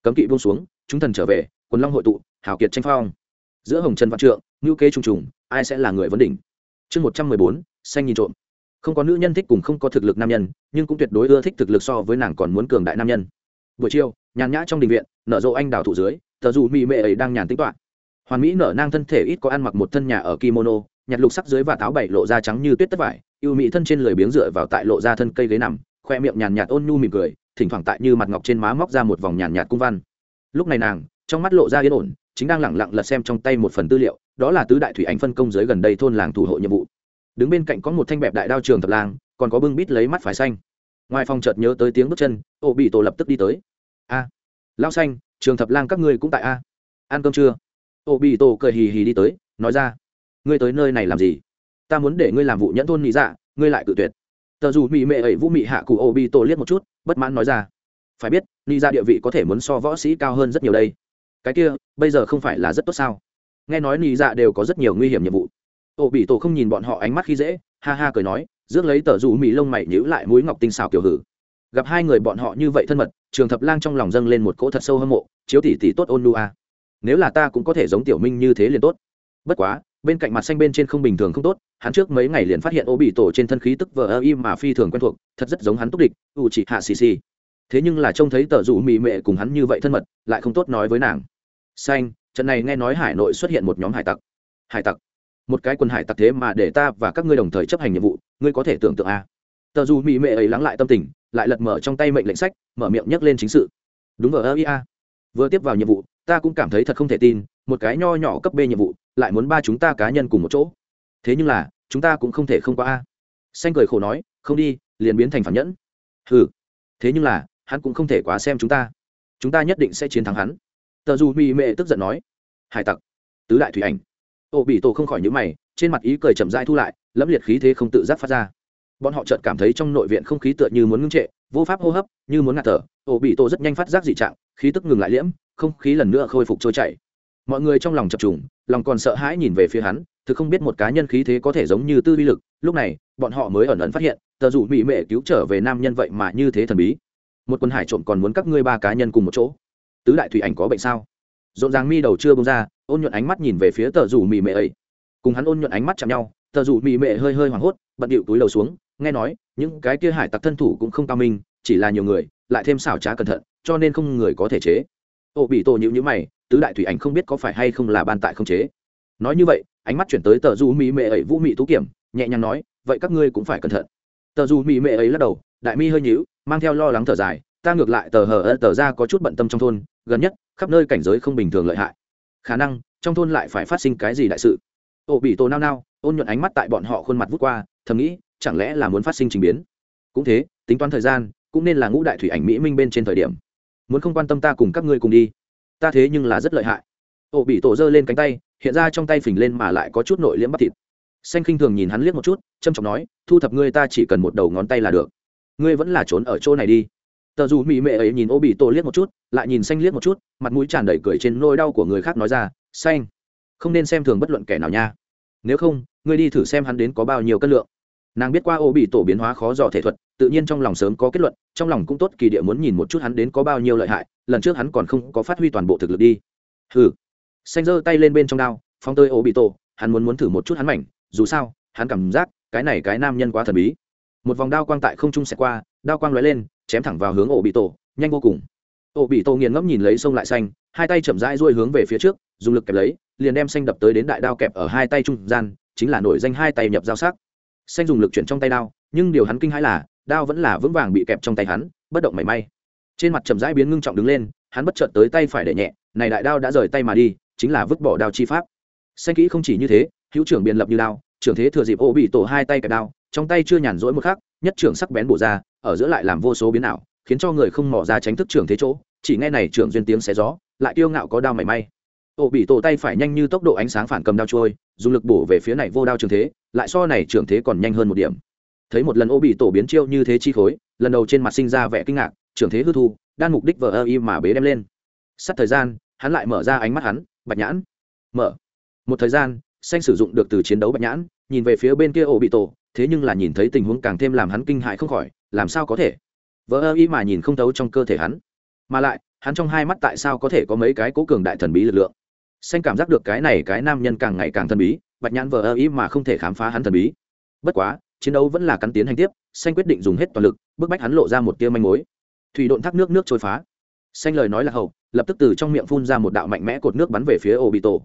Cấm kỵ buông xuống, chúng thần trở về, quần long hội tụ, hào kiệt tranh phong. Giữa hồng trần văn trượng ngữ kế trùng trùng, ai sẽ là người vấn đỉnh? Chương một trăm mười bốn, xanh nhìn trộm. Không có nữ nhân thích cùng không có thực lực nam nhân, nhưng cũng tuyệt đối ưa thích thực lực so với nàng còn muốn cường đại nam nhân. Buổi chiều, nhàn nhã trong đình viện, nở rộ anh đào thụ dưới tờ dù mỹ mệ ấy đang nhàn tính toán hoàn mỹ nở nang thân thể ít có ăn mặc một thân nhà ở kimono, nhặt lục sắc dưới và táo bảy lộ ra trắng như tuyết tất vải, yêu mỹ thân trên lười biếng dựa vào tại lộ ra thân cây ghế nằm khoe miệng nhàn nhạt ôn nhu mỉm cười thỉnh thoảng tại như mặt ngọc trên má móc ra một vòng nhàn nhạt cung văn. Lúc này nàng trong mắt lộ ra yên ổn chính đang lẳng lặng lật xem trong tay một phần tư liệu đó là tứ đại thủy ảnh phân công giới gần đây thôn làng thủ hộ nhiệm vụ. Đứng bên cạnh có một thanh bẹp đại đao trường thập lang còn có bưng bít lấy mắt phải xanh. Ngoài phòng chợt nhớ tới tiếng bước chân ô bị tổ lập tức đi tới. A à, lao xanh trường thập lang các ngươi cũng tại a. Ăn cơm chưa? Ô bị tổ cười hì hì đi tới nói ra. Ngươi tới nơi này làm gì? Ta muốn để ngươi làm vụ nhẫn thôn mỹ dạ ngươi lại cự tuyệt tờ dù mỹ mệ ấy vũ mị hạ cụ ô bi tổ liếc một chút, bất mãn nói ra. Phải biết, ni ra địa vị có thể muốn so võ sĩ cao hơn rất nhiều đây. Cái kia, bây giờ không phải là rất tốt sao? Nghe nói ni ra đều có rất nhiều nguy hiểm nhiệm vụ. Ô bị tổ không nhìn bọn họ ánh mắt khi dễ, ha ha cười nói, rước lấy tờ Dù mỹ lông mày nhữ lại mũi ngọc tinh xào kiểu hử. Gặp hai người bọn họ như vậy thân mật, trường thập lang trong lòng dâng lên một cỗ thật sâu hâm mộ, chiếu tỷ tỷ tốt ôn nu a à. nếu là ta cũng có thể giống tiểu minh như thế liền tốt. Bất quá bên cạnh mặt xanh bên trên không bình thường không tốt, hắn trước mấy ngày liền phát hiện ô bị tổ trên thân khí tức vờ ơ im mà phi thường quen thuộc, thật rất giống hắn túc địch, u chỉ hạ xì xì. Thế nhưng là trông thấy tờ rủ mị mệ cùng hắn như vậy thân mật, lại không tốt nói với nàng. Xanh, trận này nghe nói hải nội xuất hiện một nhóm hải tặc. Hải tặc? Một cái quân hải tặc thế mà để ta và các ngươi đồng thời chấp hành nhiệm vụ, ngươi có thể tưởng tượng a. À. tờ dù mỹ mệ ấy lắng lại tâm tình, lại lật mở trong tay mệnh lệnh sách, mở miệng nhắc lên chính sự. Đúng vờ ơ ia vừa tiếp vào nhiệm vụ, ta cũng cảm thấy thật không thể tin một cái nho nhỏ cấp b nhiệm vụ, lại muốn ba chúng ta cá nhân cùng một chỗ. Thế nhưng là, chúng ta cũng không thể không qua a. Xanh cười khổ nói, không đi, liền biến thành phản nhẫn. Ừ thế nhưng là, hắn cũng không thể quá xem chúng ta. Chúng ta nhất định sẽ chiến thắng hắn. Tờ dù mỹ mệ tức giận nói. Hải tặc. Tứ đại thủy ảnh. Ô bị tổ không khỏi nhữ mày, trên mặt ý cười chậm rãi thu lại, lẫm liệt khí thế không tự giác phát ra. Bọn họ chợt cảm thấy trong nội viện không khí tựa như muốn ngưng trệ, vô pháp hô hấp, như muốn ngạt thở. Ô bị tổ rất nhanh phát giác dị trạng, khí tức ngừng lại liễm, không khí lần nữa khôi phục trôi chảy mọi người trong lòng chập trùng, lòng còn sợ hãi nhìn về phía hắn, thực không biết một cá nhân khí thế có thể giống như tư vi lực. Lúc này, bọn họ mới ẩn ẩn phát hiện, tờ dù mỹ mệ cứu trở về nam nhân vậy mà như thế thần bí. Một quân hải trộm còn muốn các ngươi ba cá nhân cùng một chỗ. Tứ đại thủy ảnh có bệnh sao? Rộn ràng mi đầu chưa bông ra, ôn nhuận ánh mắt nhìn về phía tờ dù mỹ mệ ấy. Cùng hắn ôn nhuận ánh mắt chạm nhau, tờ dù mỹ mệ hơi hơi hoảng hốt, bận điệu túi đầu xuống, nghe nói, những cái kia hải tặc thân thủ cũng không cao minh, chỉ là nhiều người, lại thêm xảo trá cẩn thận, cho nên không người có thể chế. Ô bị tổ nhịu nhữ mày tứ đại thủy ảnh không biết có phải hay không là ban tại không chế. Nói như vậy, ánh mắt chuyển tới tờ du mỹ mệ ấy vũ mị tú kiểm, nhẹ nhàng nói, vậy các ngươi cũng phải cẩn thận. Tờ du mỹ mệ ấy lắc đầu, đại mi hơi nhíu, mang theo lo lắng thở dài, ta ngược lại tờ hờ ơ tờ ra có chút bận tâm trong thôn, gần nhất, khắp nơi cảnh giới không bình thường lợi hại. Khả năng, trong thôn lại phải phát sinh cái gì đại sự? Ô bị tổ nao nao, ôn nhuận ánh mắt tại bọn họ khuôn mặt vút qua, thầm nghĩ, chẳng lẽ là muốn phát sinh trình biến? Cũng thế, tính toán thời gian, cũng nên là ngũ đại thủy ảnh mỹ minh bên trên thời điểm. Muốn không quan tâm ta cùng các ngươi cùng đi ta thế nhưng là rất lợi hại. Ổ bị tổ giơ lên cánh tay, hiện ra trong tay phình lên mà lại có chút nội liễm bắp thịt. Xanh khinh thường nhìn hắn liếc một chút trâm trọng nói, thu thập ngươi ta chỉ cần một đầu ngón tay là được. Ngươi vẫn là trốn ở chỗ này đi. Tờ dù mỹ mệ ấy nhìn ô bị tổ liếc một chút, lại nhìn xanh liếc một chút, mặt mũi tràn đầy cười trên nôi đau của người khác nói ra, xanh, không nên xem thường bất luận kẻ nào nha. Nếu không, ngươi đi thử xem hắn đến có bao nhiêu cân lượng. Nàng biết qua ô bị tổ biến hóa khó dò thể thuật tự nhiên trong lòng sớm có kết luận, trong lòng cũng tốt, kỳ địa muốn nhìn một chút hắn đến có bao nhiêu lợi hại, lần trước hắn còn không có phát huy toàn bộ thực lực đi. Hừ. Xanh giơ tay lên bên trong đao phong tơi ô bị tổ hắn muốn muốn thử một chút hắn mảnh, dù sao, hắn cảm giác, cái này cái nam nhân quá thần bí. Một vòng đao quang tại không trung xẹt qua, đao quang lóe lên, chém thẳng vào hướng ổ bị tổ nhanh vô cùng. Ổ bị tổ nghiền ngẫm nhìn lấy sông lại xanh, hai tay chậm rãi ruôi hướng về phía trước, dùng lực kẹp lấy, liền đem xanh đập tới đến đại đao kẹp ở hai tay trung gian, chính là nổi danh hai tay nhập giao sắc. Xanh dùng lực chuyển trong tay đao, nhưng điều hắn kinh hãi là đao vẫn là vững vàng bị kẹp trong tay hắn, bất động mảy may. Trên mặt chậm rãi biến ngưng trọng đứng lên, hắn bất chợt tới tay phải để nhẹ, này đại đao đã rời tay mà đi, chính là vứt bỏ đao chi pháp. Xanh kỹ không chỉ như thế, hữu trưởng biến lập như đao, trưởng thế thừa dịp ô bị tổ hai tay kẹp đao, trong tay chưa nhàn rỗi một khắc, nhất trưởng sắc bén bổ ra, ở giữa lại làm vô số biến ảo, khiến cho người không mò ra tránh thức trưởng thế chỗ, chỉ nghe này trưởng duyên tiếng xé gió, lại kiêu ngạo có đao mảy may. Ô bị tổ tay phải nhanh như tốc độ ánh sáng phản cầm đao trôi, dùng lực bổ về phía này vô đao trường thế, lại so này trường thế còn nhanh hơn một điểm thấy một lần ô bị tổ biến chiêu như thế chi khối, lần đầu trên mặt sinh ra vẻ kinh ngạc, trưởng thế hư thu, đan mục đích vờ ơ y mà bế đem lên. Sắt thời gian, hắn lại mở ra ánh mắt hắn, bạch nhãn. Mở. Một thời gian, xanh sử dụng được từ chiến đấu bạch nhãn, nhìn về phía bên kia ổ bị tổ, thế nhưng là nhìn thấy tình huống càng thêm làm hắn kinh hại không khỏi, làm sao có thể? Vỡ ơ y mà nhìn không thấu trong cơ thể hắn. Mà lại, hắn trong hai mắt tại sao có thể có mấy cái cố cường đại thần bí lực lượng? Xanh cảm giác được cái này cái nam nhân càng ngày càng thần bí, bạch nhãn vờ ơ y mà không thể khám phá hắn thần bí. Bất quá chiến đấu vẫn là cắn tiến hành tiếp, xanh quyết định dùng hết toàn lực, bức bách hắn lộ ra một tia manh mối. Thủy độn thác nước nước trôi phá. Xanh lời nói là hậu, lập tức từ trong miệng phun ra một đạo mạnh mẽ cột nước bắn về phía ổ bị tổ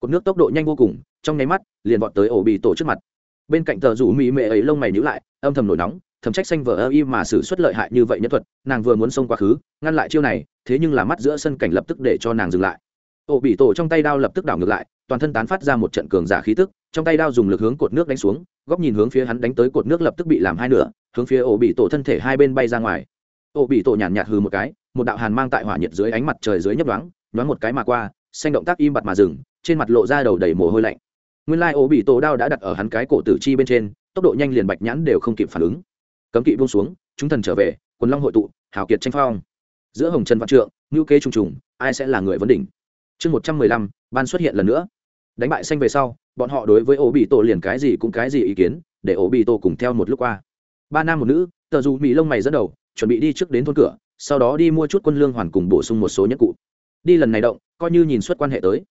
cột nước tốc độ nhanh vô cùng, trong nháy mắt, liền vọt tới ổ bị tổ trước mặt. Bên cạnh tờ rủ mỹ mệ ấy lông mày nhữ lại, âm thầm nổi nóng, thầm trách xanh vờ ơ y mà xử suất lợi hại như vậy nhân thuật, nàng vừa muốn xông quá khứ, ngăn lại chiêu này, thế nhưng là mắt giữa sân cảnh lập tức để cho nàng dừng lại. Ổ bị tổ trong tay đao lập tức đảo ngược lại, toàn thân tán phát ra một trận cường giả khí tức trong tay đao dùng lực hướng cột nước đánh xuống, góc nhìn hướng phía hắn đánh tới cột nước lập tức bị làm hai nửa, hướng phía ổ bị tổ thân thể hai bên bay ra ngoài. Ổ bị tổ nhàn nhạt hừ một cái, một đạo hàn mang tại hỏa nhiệt dưới ánh mặt trời dưới nhấp đoáng nhoáng một cái mà qua, xanh động tác im bặt mà dừng, trên mặt lộ ra đầu đầy mồ hôi lạnh. Nguyên lai ổ bị tổ đao đã đặt ở hắn cái cổ tử chi bên trên, tốc độ nhanh liền bạch nhãn đều không kịp phản ứng. Cấm kỵ buông xuống, chúng thần trở về, quần long hội tụ, hào kiệt tranh phong. Giữa hồng trần văn trượng ngữ kế trùng trùng, ai sẽ là người vấn đỉnh? Chương một trăm mười lăm, ban xuất hiện lần nữa. Đánh bại xanh về sau bọn họ đối với ổ bị tổ liền cái gì cũng cái gì ý kiến, để ổ bị tổ cùng theo một lúc qua. Ba nam một nữ, tờ dù mỹ lông mày dẫn đầu, chuẩn bị đi trước đến thôn cửa, sau đó đi mua chút quân lương hoàn cùng bổ sung một số nhất cụ. Đi lần này động, coi như nhìn xuất quan hệ tới.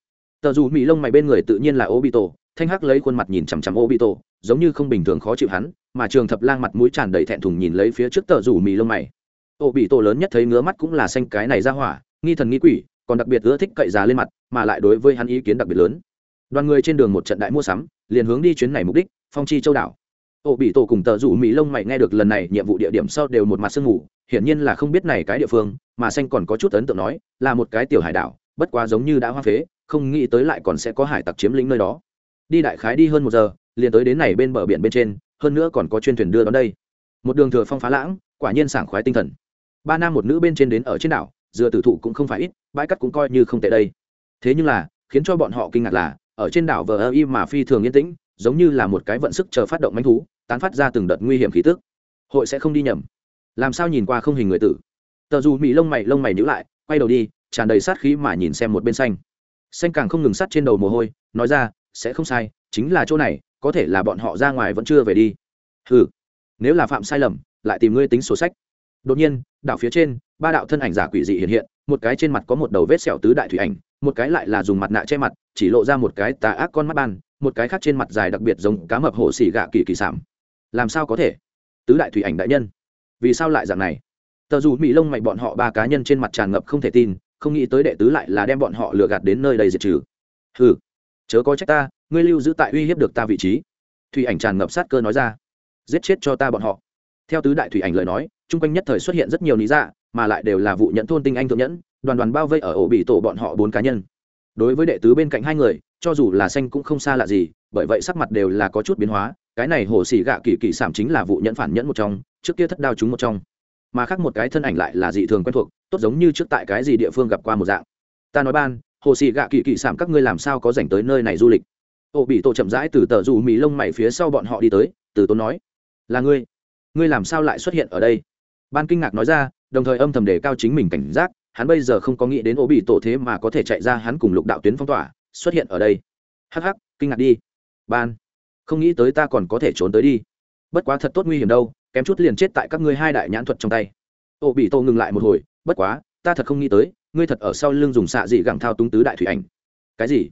Tờ dù mỹ lông mày bên người tự nhiên là ổ bị tổ thanh hắc lấy khuôn mặt nhìn chằm chằm ổ bị tổ giống như không bình thường khó chịu hắn, mà trường thập lang mặt mũi tràn đầy thẹn thùng nhìn lấy phía trước tờ dù mỹ lông mày. Ổ bị tổ lớn nhất thấy ngứa mắt cũng là xanh cái này ra hỏa, nghi thần nghi quỷ, còn đặc biệt ưa thích cậy già lên mặt, mà lại đối với hắn ý kiến đặc biệt lớn đoàn người trên đường một trận đại mua sắm, liền hướng đi chuyến này mục đích, phong chi châu đảo. Ô bị tổ cùng tờ rủ mỹ lông mày nghe được lần này nhiệm vụ địa điểm sau đều một mặt sương mù, hiển nhiên là không biết này cái địa phương, mà xanh còn có chút ấn tượng nói, là một cái tiểu hải đảo, bất quá giống như đã hoa phế, không nghĩ tới lại còn sẽ có hải tặc chiếm lĩnh nơi đó. Đi đại khái đi hơn một giờ, liền tới đến này bên bờ biển bên trên, hơn nữa còn có chuyên thuyền đưa đón đây. Một đường thừa phong phá lãng, quả nhiên sảng khoái tinh thần. Ba nam một nữ bên trên đến ở trên đảo dựa tử thụ cũng không phải ít, bãi cắt cũng coi như không tệ đây. Thế nhưng là, khiến cho bọn họ kinh ngạc là ở trên đảo vờ ơ y mà phi thường yên tĩnh, giống như là một cái vận sức chờ phát động manh thú, tán phát ra từng đợt nguy hiểm khí tức. Hội sẽ không đi nhầm. Làm sao nhìn qua không hình người tử? Tờ dù mỹ lông mày lông mày nhữ lại, quay đầu đi, tràn đầy sát khí mà nhìn xem một bên xanh. Xanh càng không ngừng sát trên đầu mồ hôi, nói ra, sẽ không sai, chính là chỗ này, có thể là bọn họ ra ngoài vẫn chưa về đi. Ừ nếu là phạm sai lầm, lại tìm ngươi tính sổ sách. Đột nhiên, đảo phía trên, ba đạo thân ảnh giả quỷ dị hiện hiện, một cái trên mặt có một đầu vết sẹo tứ đại thủy ảnh một cái lại là dùng mặt nạ che mặt, chỉ lộ ra một cái tà ác con mắt ban, một cái khác trên mặt dài đặc biệt giống cá mập hổ xỉ gạ kỳ kỳ sảm làm sao có thể? Tứ đại thủy ảnh đại nhân. Vì sao lại dạng này? Tờ dù mỹ lông mày bọn họ ba cá nhân trên mặt tràn ngập không thể tin, không nghĩ tới đệ tứ lại là đem bọn họ lừa gạt đến nơi đây diệt trừ. Ừ chớ có trách ta, ngươi lưu giữ tại uy hiếp được ta vị trí. Thủy ảnh tràn ngập sát cơ nói ra. Giết chết cho ta bọn họ. Theo tứ đại thủy ảnh lời nói, chung quanh nhất thời xuất hiện rất nhiều lý dạ mà lại đều là vụ nhẫn thôn tinh anh thượng nhẫn đoàn đoàn bao vây ở ổ bị tổ bọn họ bốn cá nhân. Đối với đệ tứ bên cạnh hai người, cho dù là xanh cũng không xa lạ gì, bởi vậy sắc mặt đều là có chút biến hóa, cái này hồ xì gạ kỳ kỳ sảm chính là vụ nhẫn phản nhẫn một trong, trước kia thất đao chúng một trong. Mà khác một cái thân ảnh lại là dị thường quen thuộc, tốt giống như trước tại cái gì địa phương gặp qua một dạng. Ta nói ban, hồ xì gạ kỳ kỳ sảm các ngươi làm sao có dành tới nơi này du lịch? Ổ bị tổ chậm rãi từ tờ dù mì lông mày phía sau bọn họ đi tới, từ tốn nói, là ngươi ngươi làm sao lại xuất hiện ở đây? Ban kinh ngạc nói ra, đồng thời âm thầm đề cao chính mình cảnh giác hắn bây giờ không có nghĩ đến ô bị tổ thế mà có thể chạy ra hắn cùng lục đạo tuyến phong tỏa, xuất hiện ở đây. Hắc hắc, kinh ngạc đi. Ban, không nghĩ tới ta còn có thể trốn tới đi. Bất quá thật tốt nguy hiểm đâu, kém chút liền chết tại các ngươi hai đại nhãn thuật trong tay. Ô bị tổ ngừng lại một hồi, bất quá, ta thật không nghĩ tới, ngươi thật ở sau lưng dùng xạ dị gẳng thao túng tứ đại thủy ảnh. Cái gì?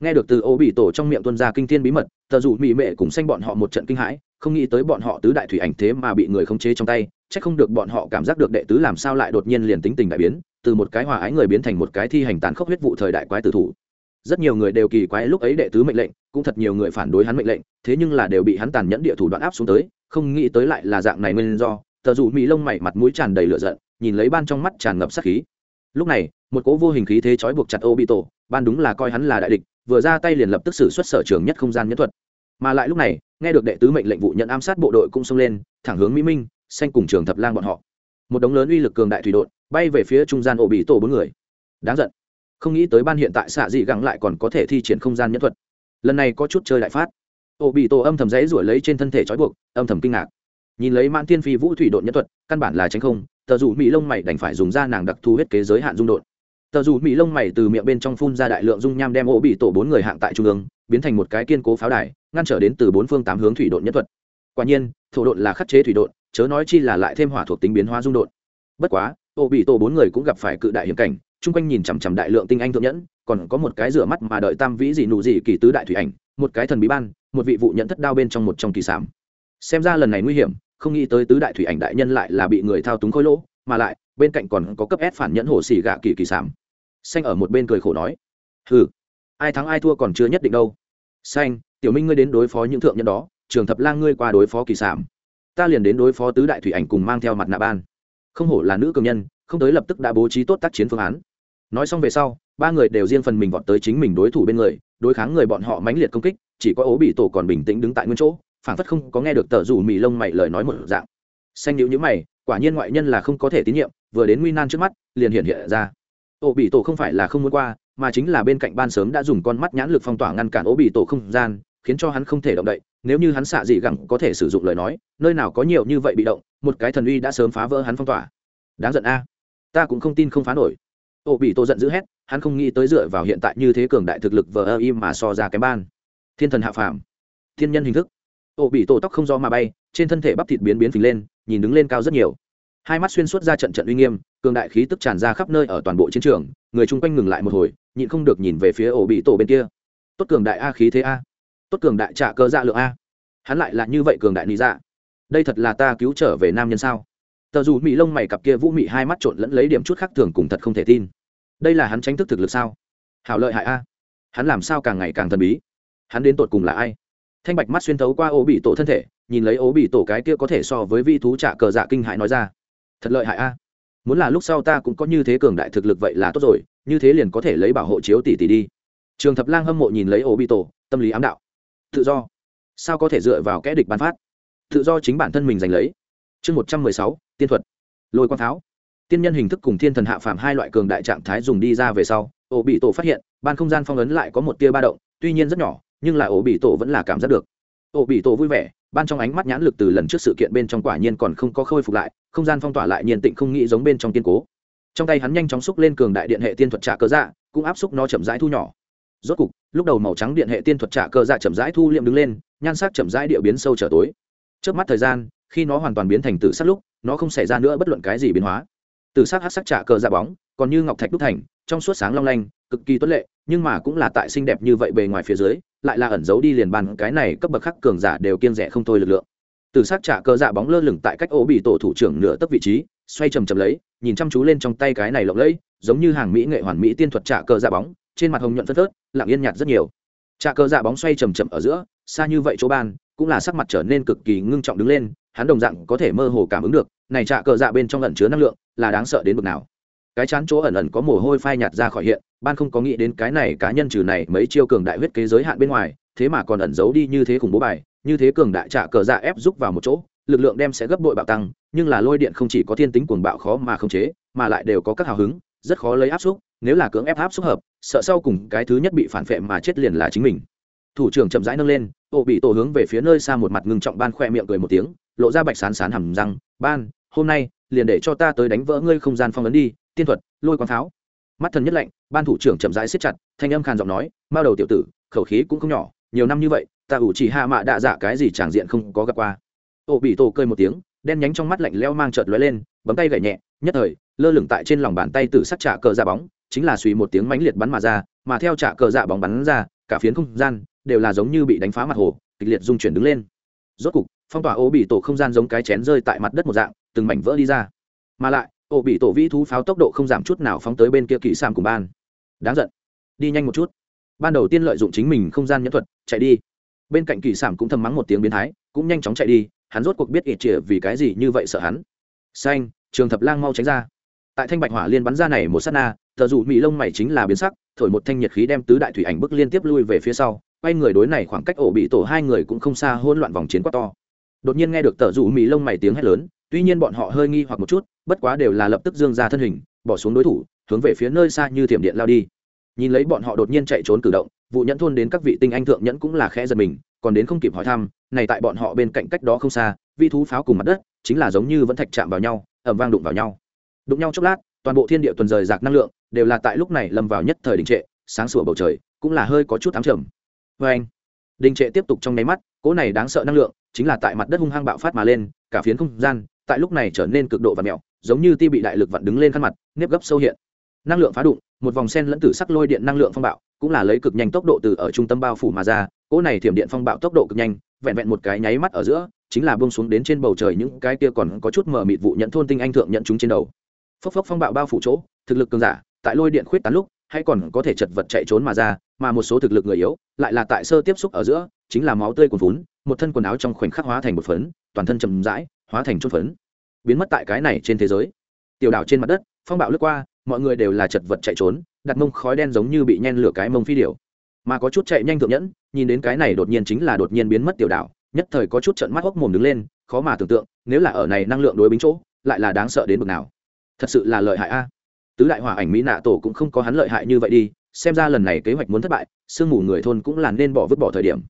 Nghe được từ ô bị tổ trong miệng tuân ra kinh thiên bí mật, tờ dù mỹ mệ cùng xanh bọn họ một trận kinh hãi không nghĩ tới bọn họ tứ đại thủy ảnh thế mà bị người khống chế trong tay, chắc không được bọn họ cảm giác được đệ tứ làm sao lại đột nhiên liền tính tình đại biến, từ một cái hòa ái người biến thành một cái thi hành tàn khốc huyết vụ thời đại quái tử thủ. Rất nhiều người đều kỳ quái lúc ấy đệ tứ mệnh lệnh, cũng thật nhiều người phản đối hắn mệnh lệnh, thế nhưng là đều bị hắn tàn nhẫn địa thủ đoạn áp xuống tới, không nghĩ tới lại là dạng này nguyên do, tờ dù mỹ lông mày mặt mũi tràn đầy lửa giận, nhìn lấy ban trong mắt tràn ngập sát khí. Lúc này, một cỗ vô hình khí thế trói buộc chặt ô bị tổ ban đúng là coi hắn là đại địch, vừa ra tay liền lập tức xử xuất sở trường nhất không gian nhất thuật. Mà lại lúc này nghe được đệ tứ mệnh lệnh vụ nhận ám sát bộ đội cũng xông lên, thẳng hướng mỹ minh, xanh cùng trường thập lang bọn họ. Một đống lớn uy lực cường đại thủy đội bay về phía trung gian ổ bị tổ bốn người. Đáng giận. Không nghĩ tới ban hiện tại xạ dị gắng lại còn có thể thi triển không gian nhẫn thuật. Lần này có chút chơi đại phát. Ổ bị tổ âm thầm dãy ruổi lấy trên thân thể trói buộc, âm thầm kinh ngạc. Nhìn lấy mãn tiên phi vũ thủy đội nhẫn thuật, căn bản là tránh không, tờ dù mỹ lông mày đành phải dùng ra nàng đặc thù huyết kế giới hạn dung đột. Tờ dù mỹ lông mày từ miệng bên trong phun ra đại lượng dung nham đem ổ bị tổ bốn người hạng tại trung ương, biến thành một cái kiên cố pháo đài ngăn trở đến từ bốn phương tám hướng thủy độn nhất thuật. Quả nhiên, thổ độn là khắc chế thủy độn, chớ nói chi là lại thêm hỏa thuộc tính biến hóa dung độn. Bất quá, ô bị tổ bốn người cũng gặp phải cự đại hiểm cảnh, chung quanh nhìn chằm chằm đại lượng tinh anh thượng nhẫn, còn có một cái rửa mắt mà đợi tam vĩ dị nụ dị kỳ tứ đại thủy ảnh, một cái thần bí ban, một vị vụ nhận thất đao bên trong một trong kỳ sám xem ra lần này nguy hiểm, không nghĩ tới tứ đại thủy ảnh đại nhân lại là bị người thao túng khối lỗ, mà lại, bên cạnh còn có cấp ép phản nhẫn hồ xì gạ kỳ kỳ sám xanh ở một bên cười khổ nói ừ ai thắng ai thua còn chưa nhất định đâu xanh, tiểu minh ngươi đến đối phó những thượng nhân đó, trường thập lang ngươi qua đối phó kỳ sảm. Ta liền đến đối phó tứ đại thủy ảnh cùng mang theo mặt nạ ban. Không hổ là nữ cường nhân, không tới lập tức đã bố trí tốt tác chiến phương án. Nói xong về sau, ba người đều riêng phần mình vọt tới chính mình đối thủ bên người, đối kháng người bọn họ mãnh liệt công kích, chỉ có ố bị tổ còn bình tĩnh đứng tại nguyên chỗ phản phất không có nghe được tờ rủ mì lông mày lời nói một dạng. Xanh nhữ nhữ mày, quả nhiên ngoại nhân là không có thể tín nhiệm, vừa đến nguy nan trước mắt, liền hiện hiện ra. Ổ bị tổ không phải là không muốn qua mà chính là bên cạnh ban sớm đã dùng con mắt nhãn lực phong tỏa ngăn cản ố bị tổ không gian, khiến cho hắn không thể động đậy, nếu như hắn xạ dị gẳng có thể sử dụng lời nói, nơi nào có nhiều như vậy bị động, một cái thần uy đã sớm phá vỡ hắn phong tỏa. Đáng giận a. Ta cũng không tin không phá nổi. Ô bị tổ giận dữ hét, hắn không nghĩ tới dựa vào hiện tại như thế cường đại thực lực vờ ơ im mà so ra cái ban. Thiên thần hạ phàm. Thiên nhân hình thức. Ô bị tổ tóc không do mà bay, trên thân thể bắp thịt biến biến phình lên, nhìn đứng lên cao rất nhiều hai mắt xuyên suốt ra trận trận uy nghiêm, cường đại khí tức tràn ra khắp nơi ở toàn bộ chiến trường, người chung quanh ngừng lại một hồi, nhịn không được nhìn về phía ổ bị tổ bên kia. Tốt cường đại a khí thế a. Tốt cường đại trả cơ dạ lượng a. Hắn lại là như vậy cường đại lý dạ. Đây thật là ta cứu trở về nam nhân sao? Tờ dù mỹ lông mày cặp kia vũ mị hai mắt trộn lẫn lấy điểm chút khác thường cùng thật không thể tin. Đây là hắn tránh thức thực lực sao? Hảo lợi hại a. Hắn làm sao càng ngày càng thần bí? Hắn đến tột cùng là ai? Thanh bạch mắt xuyên thấu qua ố bị tổ thân thể, nhìn lấy ố bị tổ cái kia có thể so với vi thú trả cờ dạ kinh hại nói ra thật lợi hại a. Muốn là lúc sau ta cũng có như thế cường đại thực lực vậy là tốt rồi, như thế liền có thể lấy bảo hộ chiếu tỷ tỷ đi. Trường thập lang hâm mộ nhìn lấy ố bị tổ tâm lý ám đạo. Tự do. Sao có thể dựa vào kẽ địch bán phát? Tự do chính bản thân mình giành lấy. Chương một trăm mười sáu, tiên thuật. Lôi quang tháo tiên nhân hình thức cùng thiên thần hạ phạm hai loại cường đại trạng thái dùng đi ra về sau ổ bị tổ phát hiện, ban không gian phong ấn lại có một tia ba động, tuy nhiên rất nhỏ, nhưng là ổ bị tổ vẫn là cảm giác được. Ổ bị tổ vui vẻ ban trong ánh mắt nhãn lực từ lần trước sự kiện bên trong quả nhiên còn không có khôi phục lại, không gian phong tỏa lại nhiên tịnh không nghĩ giống bên trong kiên cố. Trong tay hắn nhanh chóng xúc lên cường đại điện hệ tiên thuật trả cơ dạ cũng áp xúc nó chậm rãi thu nhỏ. Rốt cục, lúc đầu màu trắng điện hệ tiên thuật trả cơ dạ chậm rãi thu liệm đứng lên, nhan sắc chậm rãi địa biến sâu trở tối. Trước mắt thời gian, khi nó hoàn toàn biến thành tử sắc lúc, nó không xảy ra nữa bất luận cái gì biến hóa. Tử sắc hát sắc trả cơ dạ bóng, còn như ngọc thạch đúc thành, trong suốt sáng long lanh, cực kỳ tuấn lệ, nhưng mà cũng là tại xinh đẹp như vậy bề ngoài phía dưới lại là ẩn giấu đi liền bàn, cái này cấp bậc khắc cường giả đều kiên rẻ không thôi lực lượng. Từ s á c trả cơ dạ bóng lơ lửng tại cách ố bị tổ thủ trưởng nửa tấc vị trí, xoay chầm chầm lấy, nhìn chăm chú lên trong tay cái này lộng lẫy, giống như hàng mỹ nghệ hoàn mỹ tiên thuật trả cơ dạ bóng, trên mặt hồng nhuận phân phớt, lặng yên nhạt rất nhiều. Trả cơ dạ bóng xoay chầm chậm ở giữa, xa như vậy chỗ ban, cũng là sắc mặt trở nên cực kỳ ngưng trọng đứng lên, hắn đồng dạng có thể mơ hồ cảm ứng được, này trả cơ dạ bên trong ẩn chứa năng lượng, là đáng sợ đến bực nào. Cái chán chỗ ẩn ẩn có mồ hôi phai nhạt ra khỏi hiện ban không có nghĩ đến cái này cá nhân trừ này mấy chiêu cường đại huyết kế giới hạn bên ngoài, thế mà còn ẩn giấu đi như thế khủng bố bài, như thế cường đại trả cờ dạ ép giúp vào một chỗ, lực lượng đem sẽ gấp bội bạo tăng, nhưng là lôi điện không chỉ có thiên tính cuồng bạo khó mà không chế, mà lại đều có các hào hứng, rất khó lấy áp xúc, nếu là cưỡng ép áp xúc hợp, sợ sau cùng cái thứ nhất bị phản phệ mà chết liền là chính mình. Thủ trưởng chậm rãi nâng lên ô bị tổ hướng về phía nơi xa một mặt ngưng trọng ban khoe miệng cười một tiếng, lộ ra bạch sán sán hầm răng, ban, hôm nay liền để cho ta tới đánh vỡ ngươi không gian phong ấn đi, tiên thuật, lôi quang pháo. Mắt thần nhất lạnh ban thủ trưởng chậm rãi siết chặt, thanh âm khàn giọng nói, mao đầu tiểu tử, khẩu khí cũng không nhỏ, nhiều năm như vậy, ta ủ chỉ hạ mạ đạ dạ cái gì tràng diện không có gặp qua. Ô bị tổ cơi một tiếng, đen nhánh trong mắt lạnh leo mang chợt lóe lên, bấm tay gậy nhẹ, nhất thời, lơ lửng tại trên lòng bàn tay từ sắc trả cờ dạ bóng, chính là suy một tiếng mãnh liệt bắn mà ra, mà theo trả cờ dạ bóng bắn ra, cả phiến không gian đều là giống như bị đánh phá mặt hồ, kịch liệt dung chuyển đứng lên. Rốt cục, phong tỏa ô bị tổ không gian giống cái chén rơi tại mặt đất một dạng, từng mảnh vỡ đi ra. Mà lại, ô bị tổ vĩ thú pháo tốc độ không giảm chút nào phóng tới bên kia kỳ sam cùng ban đáng giận. Đi nhanh một chút. Ban đầu tiên lợi dụng chính mình không gian nhẫn thuật, chạy đi. Bên cạnh kỳ sản cũng thầm mắng một tiếng biến thái, cũng nhanh chóng chạy đi, hắn rốt cuộc biết ít chĩa vì cái gì như vậy sợ hắn. Xanh, trường thập lang mau tránh ra. Tại thanh bạch hỏa liên bắn ra này một s á t na, thợ dù mỹ lông mày chính là biến sắc, thổi một thanh nhiệt khí đem tứ đại thủy ảnh bức liên tiếp lui về phía sau, quay người đối này khoảng cách ổ bị tổ hai người cũng không xa hôn loạn vòng chiến quá to. Đột nhiên nghe được thợ dù mỹ lông mày tiếng hét lớn, tuy nhiên bọn họ hơi nghi hoặc một chút, bất quá đều là lập tức dương ra thân hình, bỏ xuống đối thủ hướng về phía nơi xa như thiểm điện lao đi. Nhìn lấy bọn họ đột nhiên chạy trốn cử động, vụ nhẫn thôn đến các vị tinh anh thượng nhẫn cũng là khẽ giật mình, còn đến không kịp hỏi thăm, này tại bọn họ bên cạnh cách đó không xa vi thú pháo cùng mặt đất, chính là giống như vẫn thạch chạm vào nhau ẩm vang đụng vào nhau. Đụng nhau chốc lát, toàn bộ thiên địa tuần rời rạc năng lượng, đều là tại lúc này lâm vào nhất thời đình trệ, sáng sủa bầu trời, cũng là hơi có chút ám trầm. Vê anh đình trệ tiếp tục trong nháy mắt, cỗ này đáng sợ năng lượng, chính là tại mặt đất hung hăng bạo phát mà lên, cả phiến không gian, tại lúc này trở nên cực độ và mẹo giống như ti bị đại lực vặn đứng lên khăn mặt, nếp gấp sâu hiện năng lượng phá đụng, một vòng sen lẫn tử sắc lôi điện năng lượng phong bạo, cũng là lấy cực nhanh tốc độ từ ở trung tâm bao phủ mà ra, cỗ này thiểm điện phong bạo tốc độ cực nhanh, vẹn vẹn một cái nháy mắt ở giữa, chính là bông xuống đến trên bầu trời những cái kia còn có chút mờ mịt vụ nhận thôn tinh anh thượng nhận chúng trên đầu. Phốc phốc phong bạo bao phủ chỗ, thực lực cường giả, tại lôi điện khuyết tán lúc, hay còn có thể chật vật chạy trốn mà ra, mà một số thực lực người yếu, lại là tại sơ tiếp xúc ở giữa, chính là máu tươi cuồn vốn một thân quần áo trong khoảnh khắc hóa thành một phấn, toàn thân chầm rãi, hóa thành chốt phấn. Biến mất tại cái này trên thế giới. Tiểu đảo trên mặt đất, phong bạo lướt qua mọi người đều là chật vật chạy trốn, đặt mông khói đen giống như bị nhen lửa cái mông phi điểu. Mà có chút chạy nhanh thượng nhẫn, nhìn đến cái này đột nhiên chính là đột nhiên biến mất tiểu đảo, nhất thời có chút trận mắt hốc mồm đứng lên, khó mà tưởng tượng, nếu là ở này năng lượng đối bính chỗ, lại là đáng sợ đến bực nào. Thật sự là lợi hại a. Tứ đại hỏa ảnh mỹ nạ tổ cũng không có hắn lợi hại như vậy đi, xem ra lần này kế hoạch muốn thất bại, sương mù người thôn cũng là nên bỏ vứt bỏ thời điểm.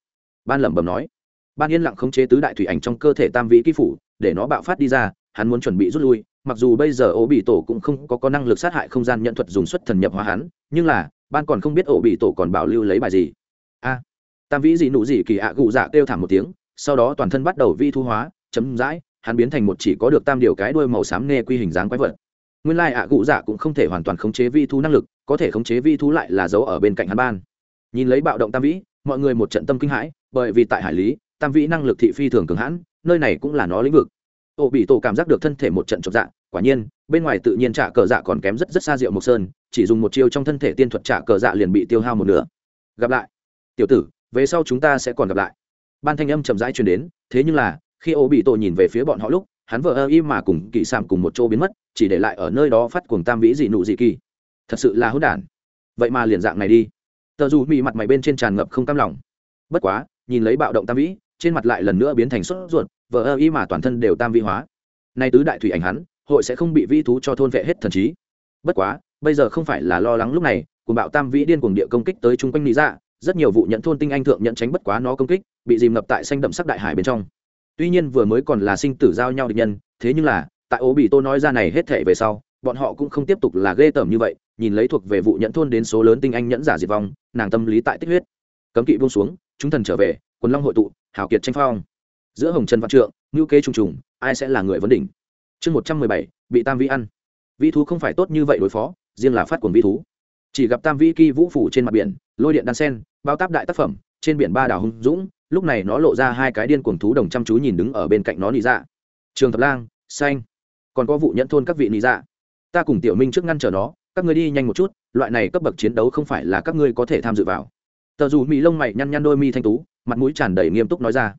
Ban lẩm bẩm nói. Ban yên lặng khống chế tứ đại thủy ảnh trong cơ thể tam vĩ ký phủ, để nó bạo phát đi ra, hắn muốn chuẩn bị rút lui mặc dù bây giờ ổ bị tổ cũng không có có năng lực sát hại không gian nhận thuật dùng xuất thần nhập hóa hắn, nhưng là, ban còn không biết ổ bị tổ còn bảo lưu lấy bài gì. A, tam vĩ dị nụ dị kỳ ạ gụ dạ kêu thảm một tiếng, sau đó toàn thân bắt đầu vi thu hóa, chấm dãi, hắn biến thành một chỉ có được tam điều cái đuôi màu xám nghe quy hình dáng quái vật. Nguyên lai ạ gụ dạ cũng không thể hoàn toàn khống chế vi thu năng lực, có thể khống chế vi thu lại là dấu ở bên cạnh hắn ban. Nhìn lấy bạo động tam vĩ, mọi người một trận tâm kinh hãi, bởi vì tại hải lý, tam vĩ năng lực thị phi thường cường hãn, nơi này cũng là nó lĩnh vực ô bị tổ cảm giác được thân thể một trận chọc dạ quả nhiên, bên ngoài tự nhiên trả cờ dạ còn kém rất rất xa rượu mộc sơn, chỉ dùng một chiêu trong thân thể tiên thuật trả cờ dạ liền bị tiêu hao một nửa. Gặp lại. Tiểu tử, về sau chúng ta sẽ còn gặp lại. Ban thanh âm chậm rãi truyền đến, thế nhưng là, khi ô bị tổ nhìn về phía bọn họ lúc, hắn vợ ơ im mà cùng kỳ sàm cùng một chỗ biến mất, chỉ để lại ở nơi đó phát cuồng tam vĩ dị nụ dị kỳ. Thật sự là hỗn đản. Vậy mà liền dạng này đi. Tờ dù bị mặt mày bên trên tràn ngập không cam lòng. Bất quá, nhìn lấy bạo động tam vĩ, trên mặt lại lần nữa biến thành sốt ruột vờ ơ y mà toàn thân đều tam vi hóa. Nay tứ đại thủy ảnh hắn, hội sẽ không bị vi thú cho thôn vệ hết thần trí. Bất quá, bây giờ không phải là lo lắng lúc này cùng bạo tam vĩ điên cuồng địa công kích tới chung quanh lý dạ rất nhiều vụ nhận thôn tinh anh thượng nhận tránh bất quá nó công kích, bị dìm ngập tại xanh đậm sắc đại hải bên trong. Tuy nhiên vừa mới còn là sinh tử giao nhau địch nhân, thế nhưng là, tại ố bị tô nói ra này hết thể về sau, bọn họ cũng không tiếp tục là ghê tởm như vậy, nhìn lấy thuộc về vụ nhẫn thôn đến số lớn tinh anh nhẫn giả diệt vong, nàng tâm lý tại tích huyết. Cấm kỵ buông xuống, chúng thần trở về, quần long hội tụ hảo kiệt tranh phong giữa hồng trần văn trượng ngữ kế trùng trùng, ai sẽ là người vấn đỉnh? Chương một trăm mười bảy, bị tam Vi ăn. Vi thú không phải tốt như vậy đối phó, riêng là phát cuồng vi thú. Chỉ gặp tam Vi kỳ vũ phủ trên mặt biển, lôi điện đan sen, bao táp đại tác phẩm, trên biển ba đảo hung dũng, lúc này nó lộ ra hai cái điên cuồng thú đồng chăm chú nhìn đứng ở bên cạnh nó nị dạ. Trường thập lang, xanh, còn có vụ nhẫn thôn các vị nị dạ. Ta cùng tiểu minh trước ngăn trở nó, các ngươi đi nhanh một chút, loại này cấp bậc chiến đấu không phải là các ngươi có thể tham dự vào. Tờ dù mỹ lông mày nhăn nhăn đôi mi thanh tú, mặt mũi tràn đầy nghiêm túc nói ra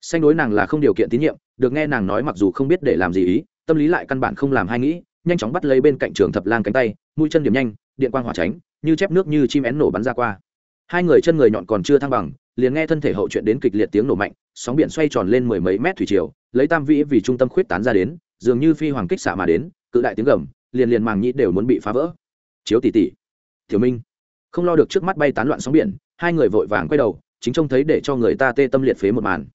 xanh đối nàng là không điều kiện tín nhiệm, được nghe nàng nói mặc dù không biết để làm gì ý, tâm lý lại căn bản không làm hay nghĩ, nhanh chóng bắt lấy bên cạnh trường thập lang cánh tay, mũi chân điểm nhanh, điện quang hỏa tránh, như chép nước như chim én nổ bắn ra qua. Hai người chân người nhọn còn chưa thăng bằng, liền nghe thân thể hậu chuyện đến kịch liệt tiếng nổ mạnh, sóng biển xoay tròn lên mười mấy mét thủy triều, lấy tam vĩ vì trung tâm khuyết tán ra đến, dường như phi hoàng kích xạ mà đến, cự đại tiếng gầm, liền liền màng nhĩ đều muốn bị phá vỡ. Chiếu tỷ tỷ thiếu minh. Không lo được trước mắt bay tán loạn sóng biển, hai người vội vàng quay đầu, chính trông thấy để cho người ta tê tâm liệt phế một màn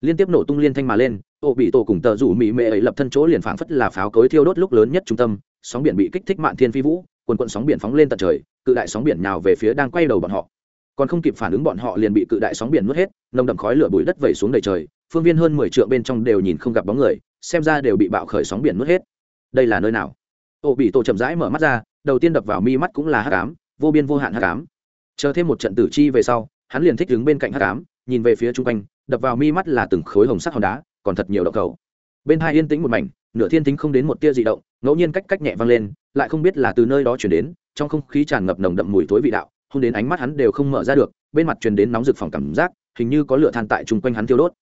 liên tiếp nổ tung liên thanh mà lên, ô bị tổ cùng tờ rủ mỹ mệ ấy lập thân chỗ liền phảng phất là pháo cối thiêu đốt lúc lớn nhất trung tâm, sóng biển bị kích thích mạn thiên phi vũ, quần quận sóng biển phóng lên tận trời, cự đại sóng biển nào về phía đang quay đầu bọn họ. Còn không kịp phản ứng bọn họ liền bị cự đại sóng biển nuốt hết, nồng đậm khói lửa bụi đất vẩy xuống đầy trời, phương viên hơn mười triệu bên trong đều nhìn không gặp bóng người, xem ra đều bị bạo khởi sóng biển nuốt hết. Đây là nơi nào? Ô bị tổ chậm rãi mở mắt ra, đầu tiên đập vào mi mắt cũng là hắc ám, vô biên vô hạn hắc ám. Chờ thêm một trận tử chi về sau, hắn liền thích đứng bên cạnh hắc ám, nhìn về phía chung quanh đập vào mi mắt là từng khối hồng sắc hòn đá, còn thật nhiều động cầu. Bên hai yên tĩnh một mảnh, nửa thiên tính không đến một tia dị động, ngẫu nhiên cách cách nhẹ vang lên, lại không biết là từ nơi đó chuyển đến, trong không khí tràn ngập nồng đậm mùi thối vị đạo, hôn đến ánh mắt hắn đều không mở ra được, bên mặt truyền đến nóng rực phòng cảm giác, hình như có lửa than tại chung quanh hắn tiêu đốt.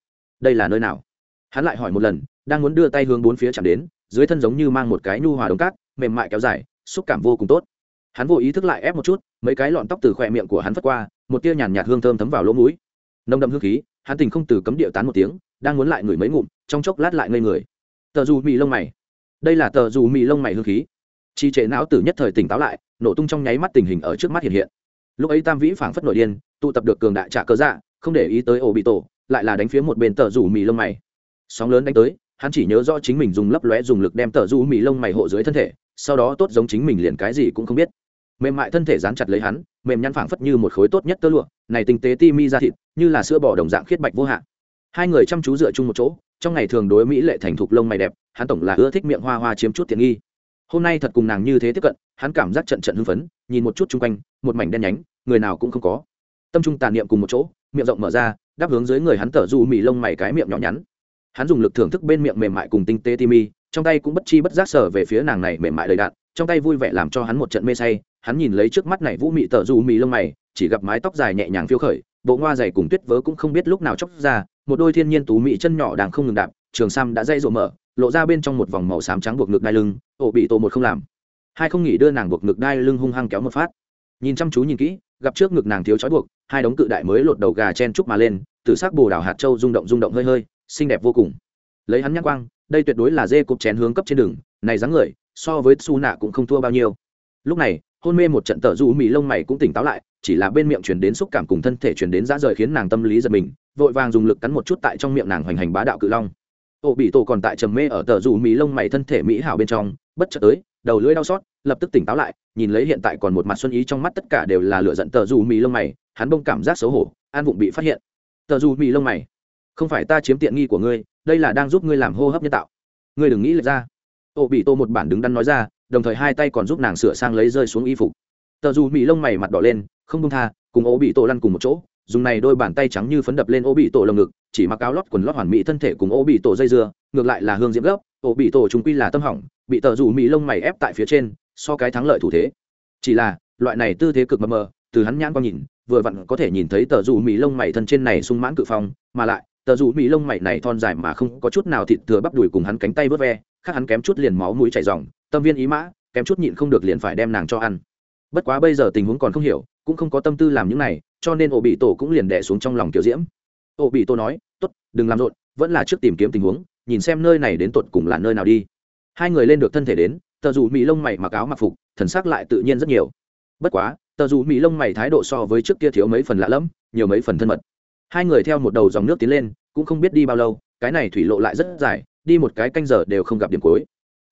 Đây là nơi nào? Hắn lại hỏi một lần, đang muốn đưa tay hướng bốn phía chạm đến, dưới thân giống như mang một cái nhu hòa đống cát, mềm mại kéo dài, xúc cảm vô cùng tốt. Hắn vô ý thức lại ép một chút, mấy cái lọn tóc từ khỏe miệng của hắn phất qua, một tia nhàn nhạt hương thơm thấm vào lỗ mũi. Nồng đậm hương khí hắn tình không từ cấm điệu tán một tiếng, đang muốn lại ngửi mấy ngụm, trong chốc lát lại ngây người. Tờ dù mì lông mày. Đây là tờ dù mì lông mày hương khí. Chi trệ não tử nhất thời tỉnh táo lại, nổ tung trong nháy mắt tình hình ở trước mắt hiện hiện. Lúc ấy tam vĩ phảng phất nội điên, tụ tập được cường đại trả cơ dạ không để ý tới ổ bị tổ, lại là đánh phía một bên tờ rủ mì lông mày. Sóng lớn đánh tới, hắn chỉ nhớ rõ chính mình dùng lấp lóe dùng lực đem tờ rủ mì lông mày hộ dưới thân thể, sau đó tốt giống chính mình liền cái gì cũng không biết. Mềm mại thân thể dán chặt lấy hắn mềm nhăn phảng phất như một khối tốt nhất tơ lụa, này tinh tế ti mi ra thịt, như là sữa bò đồng dạng khiết bạch vô hạn. Hai người chăm chú dựa chung một chỗ, trong ngày thường đối mỹ lệ thành thục lông mày đẹp, hắn tổng là ưa thích miệng hoa hoa chiếm chút tiện nghi. Hôm nay thật cùng nàng như thế tiếp cận, hắn cảm giác trận trận hưng phấn, nhìn một chút chung quanh, một mảnh đen nhánh, người nào cũng không có. Tâm trung tàn niệm cùng một chỗ, miệng rộng mở ra, đáp hướng dưới người hắn tở du mì lông mày cái miệng nhỏ nhắn. Hắn dùng lực thưởng thức bên miệng mềm mại cùng tinh tế ti mi, trong tay cũng bất chi bất giác sở về phía nàng này mềm mại đầy đạn, trong tay vui vẻ làm cho hắn một trận mê say hắn nhìn lấy trước mắt này vũ mị tợ dù mì lông mày, chỉ gặp mái tóc dài nhẹ nhàng phiêu khởi, bộ ngoa dày cùng tuyết vớ cũng không biết lúc nào chóc ra, một đôi thiên nhiên tú mị chân nhỏ đang không ngừng đạp, trường sam đã dây rộ mở, lộ ra bên trong một vòng màu xám trắng buộc ngực đai lưng, ổ bị tổ một không làm. Hai không nghỉ đưa nàng buộc ngực đai lưng hung hăng kéo một phát. Nhìn chăm chú nhìn kỹ, gặp trước ngực nàng thiếu trói buộc, hai đống cự đại mới lột đầu gà chen trúc mà lên từ sắc bồ đào hạt châu rung động rung động hơi hơi, xinh đẹp vô cùng. Lấy hắn nhắc quang, đây tuyệt đối là dê cục chén hướng cấp trên đường, này dáng người, so với su nạ cũng không thua bao nhiêu. Lúc này hôn mê một trận tở du mì lông mày cũng tỉnh táo lại, chỉ là bên miệng chuyển đến xúc cảm cùng thân thể chuyển đến ra rời khiến nàng tâm lý giật mình, vội vàng dùng lực cắn một chút tại trong miệng nàng hoành hành bá đạo cự long. Ổ bị tổ còn tại trầm mê ở tờ dù mì lông mày thân thể mỹ hảo bên trong, bất chợt tới, đầu lưỡi đau xót, lập tức tỉnh táo lại, nhìn lấy hiện tại còn một mặt xuân ý trong mắt tất cả đều là lựa giận tờ dù mì lông mày, hắn bông cảm giác xấu hổ, an vụng bị phát hiện. Tờ dù mì lông mày, không phải ta chiếm tiện nghi của ngươi, đây là đang giúp ngươi làm hô hấp nhân tạo. Ngươi đừng nghĩ lệch ra. Ổ bị tô một bản đứng đắn nói ra đồng thời hai tay còn giúp nàng sửa sang lấy rơi xuống y phục. Tờ dù mỹ lông mày mặt đỏ lên, không công tha, cùng ố bị tổ lăn cùng một chỗ, dùng này đôi bàn tay trắng như phấn đập lên ố bị tổ lồng ngực, chỉ mặc áo lót quần lót hoàn mỹ thân thể cùng ố bị tổ dây dưa, ngược lại là hương diễm gấp, ố bị tổ chúng quy là tâm hỏng, bị tờ Dù mỹ lông mày ép tại phía trên, so cái thắng lợi thủ thế. Chỉ là, loại này tư thế cực mờ mờ, từ hắn nhãn qua nhìn, vừa vặn có thể nhìn thấy tờ Dù mỹ lông mày thân trên này sung mãn cự phong, mà lại, tờ Dù mỹ lông mày này thon dài mà không có chút nào thịt thừa bắp đùi cùng hắn cánh tay vớt ve, khác hắn kém chút liền máu mũi chảy ròng tâm viên ý mã, kém chút nhịn không được liền phải đem nàng cho ăn. Bất quá bây giờ tình huống còn không hiểu, cũng không có tâm tư làm những này, cho nên ổ bị tổ cũng liền đẻ xuống trong lòng kiểu diễm. Ổ bị tổ nói t ố t đừng làm rộn, vẫn là trước tìm kiếm tình huống, nhìn xem nơi này đến tột cùng là nơi nào đi. Hai người lên được thân thể đến, tờ dù mỹ lông mày mặc áo mặc phục, thần sắc lại tự nhiên rất nhiều. Bất quá, tờ dù mỹ lông mày thái độ so với trước kia thiếu mấy phần lạ lẫm, nhiều mấy phần thân mật. Hai người theo một đầu dòng nước tiến lên, cũng không biết đi bao lâu, cái này thủy lộ lại rất dài, đi một cái canh giờ đều không gặp điểm cuối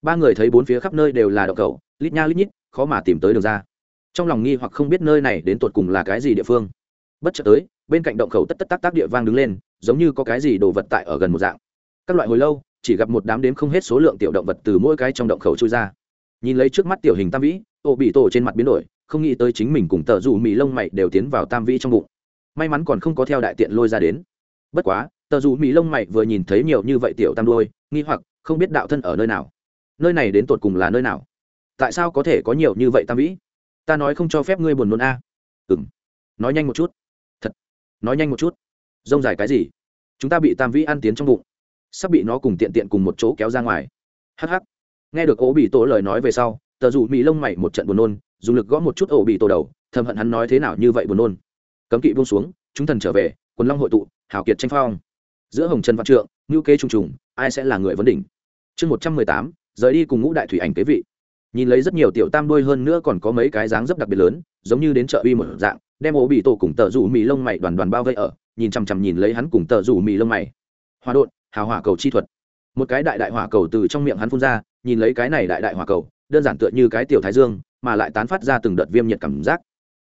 ba người thấy bốn phía khắp nơi đều là đậu cầu, lít nha lít nhít, khó mà tìm tới đường ra. Trong lòng nghi hoặc không biết nơi này đến tột cùng là cái gì địa phương. Bất chợt tới, bên cạnh động khẩu tất tất tác tác địa vang đứng lên, giống như có cái gì đồ vật tại ở gần một dạng. Các loại hồi lâu, chỉ gặp một đám đếm không hết số lượng tiểu động vật từ mỗi cái trong động khẩu trôi ra. Nhìn lấy trước mắt tiểu hình tam vĩ, ô bị tổ trên mặt biến đổi, không nghĩ tới chính mình cùng tờ dù mì lông mày đều tiến vào tam vĩ trong bụng. May mắn còn không có theo đại tiện lôi ra đến. Bất quá, tờ dù mì lông mày vừa nhìn thấy nhiều như vậy tiểu tam đôi nghi hoặc, không biết đạo thân ở nơi nào nơi này đến tột cùng là nơi nào? Tại sao có thể có nhiều như vậy tam vĩ? Ta nói không cho phép ngươi buồn nôn a. À. ừng nói nhanh một chút. Thật. Nói nhanh một chút. Rông dài cái gì? Chúng ta bị tam vĩ ăn tiến trong bụng. Sắp bị nó cùng tiện tiện cùng một chỗ kéo ra ngoài. Hh nghe được ổ bị tổ lời nói về sau, tờ dù mỹ lông mày một trận buồn nôn, dùng lực gõ một chút ổ bị tổ đầu, thầm hận hắn nói thế nào như vậy buồn nôn. Cấm kỵ buông xuống, chúng thần trở về, quần long hội tụ hảo kiệt tranh phong. Giữa hồng trần văn trượng ngữ kế trùng trùng, ai sẽ là người vấn đỉnh? Chương một trăm mười tám rời đi cùng ngũ đại thủy ảnh kế vị. Nhìn lấy rất nhiều tiểu tam đôi hơn nữa còn có mấy cái dáng dấp đặc biệt lớn, giống như đến chợ uy một dạng, đem ổ bị tổ cùng tờ rủ mì lông mày đoàn đoàn bao vây ở, nhìn chằm chằm nhìn lấy hắn cùng tờ rủ mì lông mày. Hòa đột, hào hỏa cầu chi thuật. Một cái đại đại hỏa cầu từ trong miệng hắn phun ra, nhìn lấy cái này đại đại hỏa cầu, đơn giản tựa như cái tiểu thái dương, mà lại tán phát ra từng đợt viêm nhiệt cảm giác.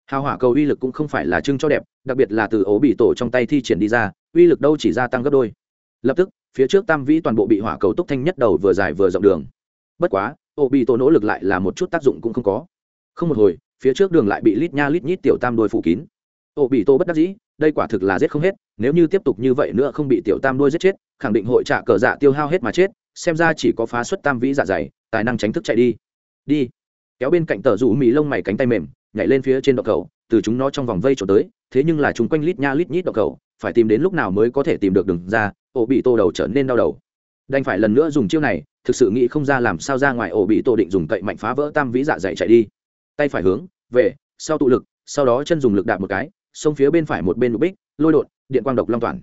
Hào hỏa cầu uy lực cũng không phải là trưng cho đẹp, đặc biệt là từ ố bị tổ trong tay thi triển đi ra, uy lực đâu chỉ gia tăng gấp đôi. Lập tức, phía trước tam vĩ toàn bộ bị hỏa cầu túc thanh nhất đầu vừa dài vừa rộng đường bất quá ô bị tổ nỗ lực lại là một chút tác dụng cũng không có. Không một hồi, phía trước đường lại bị lít nha lít nhít tiểu tam đôi phủ kín. Ô bị tổ bất đắc dĩ, đây quả thực là giết không hết, nếu như tiếp tục như vậy nữa không bị tiểu tam đôi giết chết, khẳng định hội trả cờ dạ tiêu hao hết mà chết, xem ra chỉ có phá xuất tam vĩ dạ dày, tài năng tránh thức chạy đi. Đi. Kéo bên cạnh tờ rủ mì lông mày cánh tay mềm, nhảy lên phía trên đậu cầu, từ chúng nó trong vòng vây trổ tới, thế nhưng là chúng quanh lít nha lít nhít đậu cầu, phải tìm đến lúc nào mới có thể tìm được đường ra ổ bị tô đầu trở nên đau đầu. Đành phải lần nữa dùng chiêu này thực sự nghĩ không ra làm sao ra ngoài ổ bị tô định dùng cậy mạnh phá vỡ tam vĩ dạ dày chạy đi. Tay phải hướng, về, sau tụ lực, sau đó chân dùng lực đạp một cái, xông phía bên phải một bên lục bích lôi đột, điện quang độc long toàn.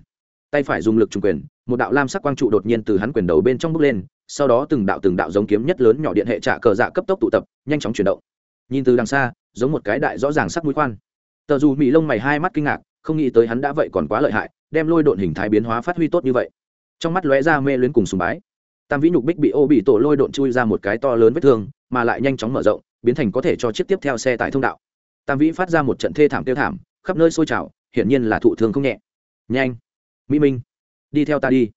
Tay phải dùng lực trùng quyền, một đạo lam sắc quang trụ đột nhiên từ hắn quyền đầu bên trong bước lên, sau đó từng đạo từng đạo giống kiếm nhất lớn nhỏ điện hệ trả cờ dạ cấp tốc tụ tập, nhanh chóng chuyển động. Nhìn từ đằng xa, giống một cái đại rõ ràng sắc mũi khoan. Tờ dù mỹ lông mày hai mắt kinh ngạc, không nghĩ tới hắn đã vậy còn quá lợi hại, đem lôi độn hình thái biến hóa phát huy tốt như vậy. Trong mắt lóe ra mê luyến cùng sùng bái tam vĩ nhục bích bị ô bị tổ lôi độn chui ra một cái to lớn vết thương, mà lại nhanh chóng mở rộng, biến thành có thể cho chiếc tiếp theo xe tải thông đạo. Tam vĩ phát ra một trận thê thảm tiêu thảm, khắp nơi sôi trào, hiển nhiên là thụ thương không nhẹ. Nhanh! Mỹ minh! Đi theo ta đi!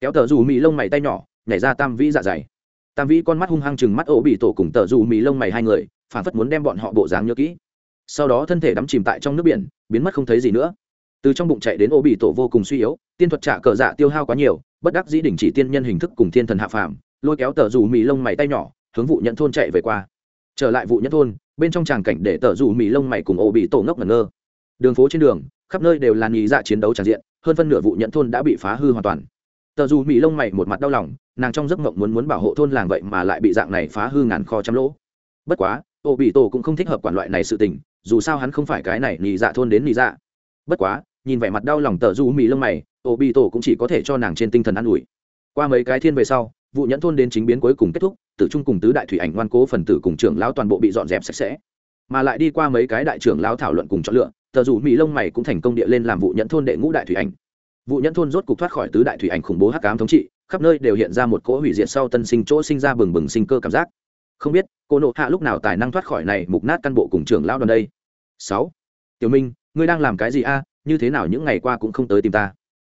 Kéo tờ dù mỹ lông mày tay nhỏ, nhảy ra tam vĩ dạ dày. Tam vĩ con mắt hung hăng chừng mắt ô bị tổ cùng tờ dù mỹ lông mày hai người, phản phất muốn đem bọn họ bộ dáng nhớ kỹ. Sau đó thân thể đắm chìm tại trong nước biển, biến mất không thấy gì nữa từ trong bụng chạy đến ô bị tổ vô cùng suy yếu, tiên thuật trả cờ dạ tiêu hao quá nhiều, bất đắc dĩ đình chỉ tiên nhân hình thức cùng thiên thần hạ phàm, lôi kéo tờ dù mì lông mày tay nhỏ, hướng vụ nhận thôn chạy về qua. Trở lại vụ nhận thôn, bên trong tràng cảnh để tờ dù mì lông mày cùng ô bị tổ ngốc ngẩn ngơ. Đường phố trên đường, khắp nơi đều là nghỉ dạ chiến đấu tràn diện, hơn phân nửa vụ nhận thôn đã bị phá hư hoàn toàn. Tờ dù mì lông mày một mặt đau lòng, nàng trong giấc mộng muốn muốn bảo hộ thôn làng vậy mà lại bị dạng này phá hư ngàn kho trăm lỗ. Bất quá, ô bị tổ cũng không thích hợp quản loại này sự tình, dù sao hắn không phải cái này nghỉ dạ thôn đến nghỉ dạ. Bất quá nhìn vẻ mặt đau lòng tờ dù mỹ lông mày ô bị tổ cũng chỉ có thể cho nàng trên tinh thần an ủi. Qua mấy cái thiên về sau, vụ nhẫn thôn đến chính biến cuối cùng kết thúc, tử trung cùng tứ đại thủy ảnh ngoan cố phần tử cùng trưởng lão toàn bộ bị dọn dẹp sạch sẽ. Mà lại đi qua mấy cái đại trưởng lão thảo luận cùng chọn lựa, tờ dù mỹ lông mày cũng thành công địa lên làm vụ nhẫn thôn đệ ngũ đại thủy ảnh. Vụ nhẫn thôn rốt cục thoát khỏi tứ đại thủy ảnh khủng bố hắc cám thống trị, khắp nơi đều hiện ra một cỗ hủy diệt sau tân sinh chỗ sinh ra bừng bừng sinh cơ cảm giác. Không biết, cô nộ hạ lúc nào tài năng thoát khỏi này mục nát căn bộ cùng trưởng lão đoàn đây? Sáu. Tiểu minh, ngươi đang làm cái gì a? Như thế nào những ngày qua cũng không tới tìm ta.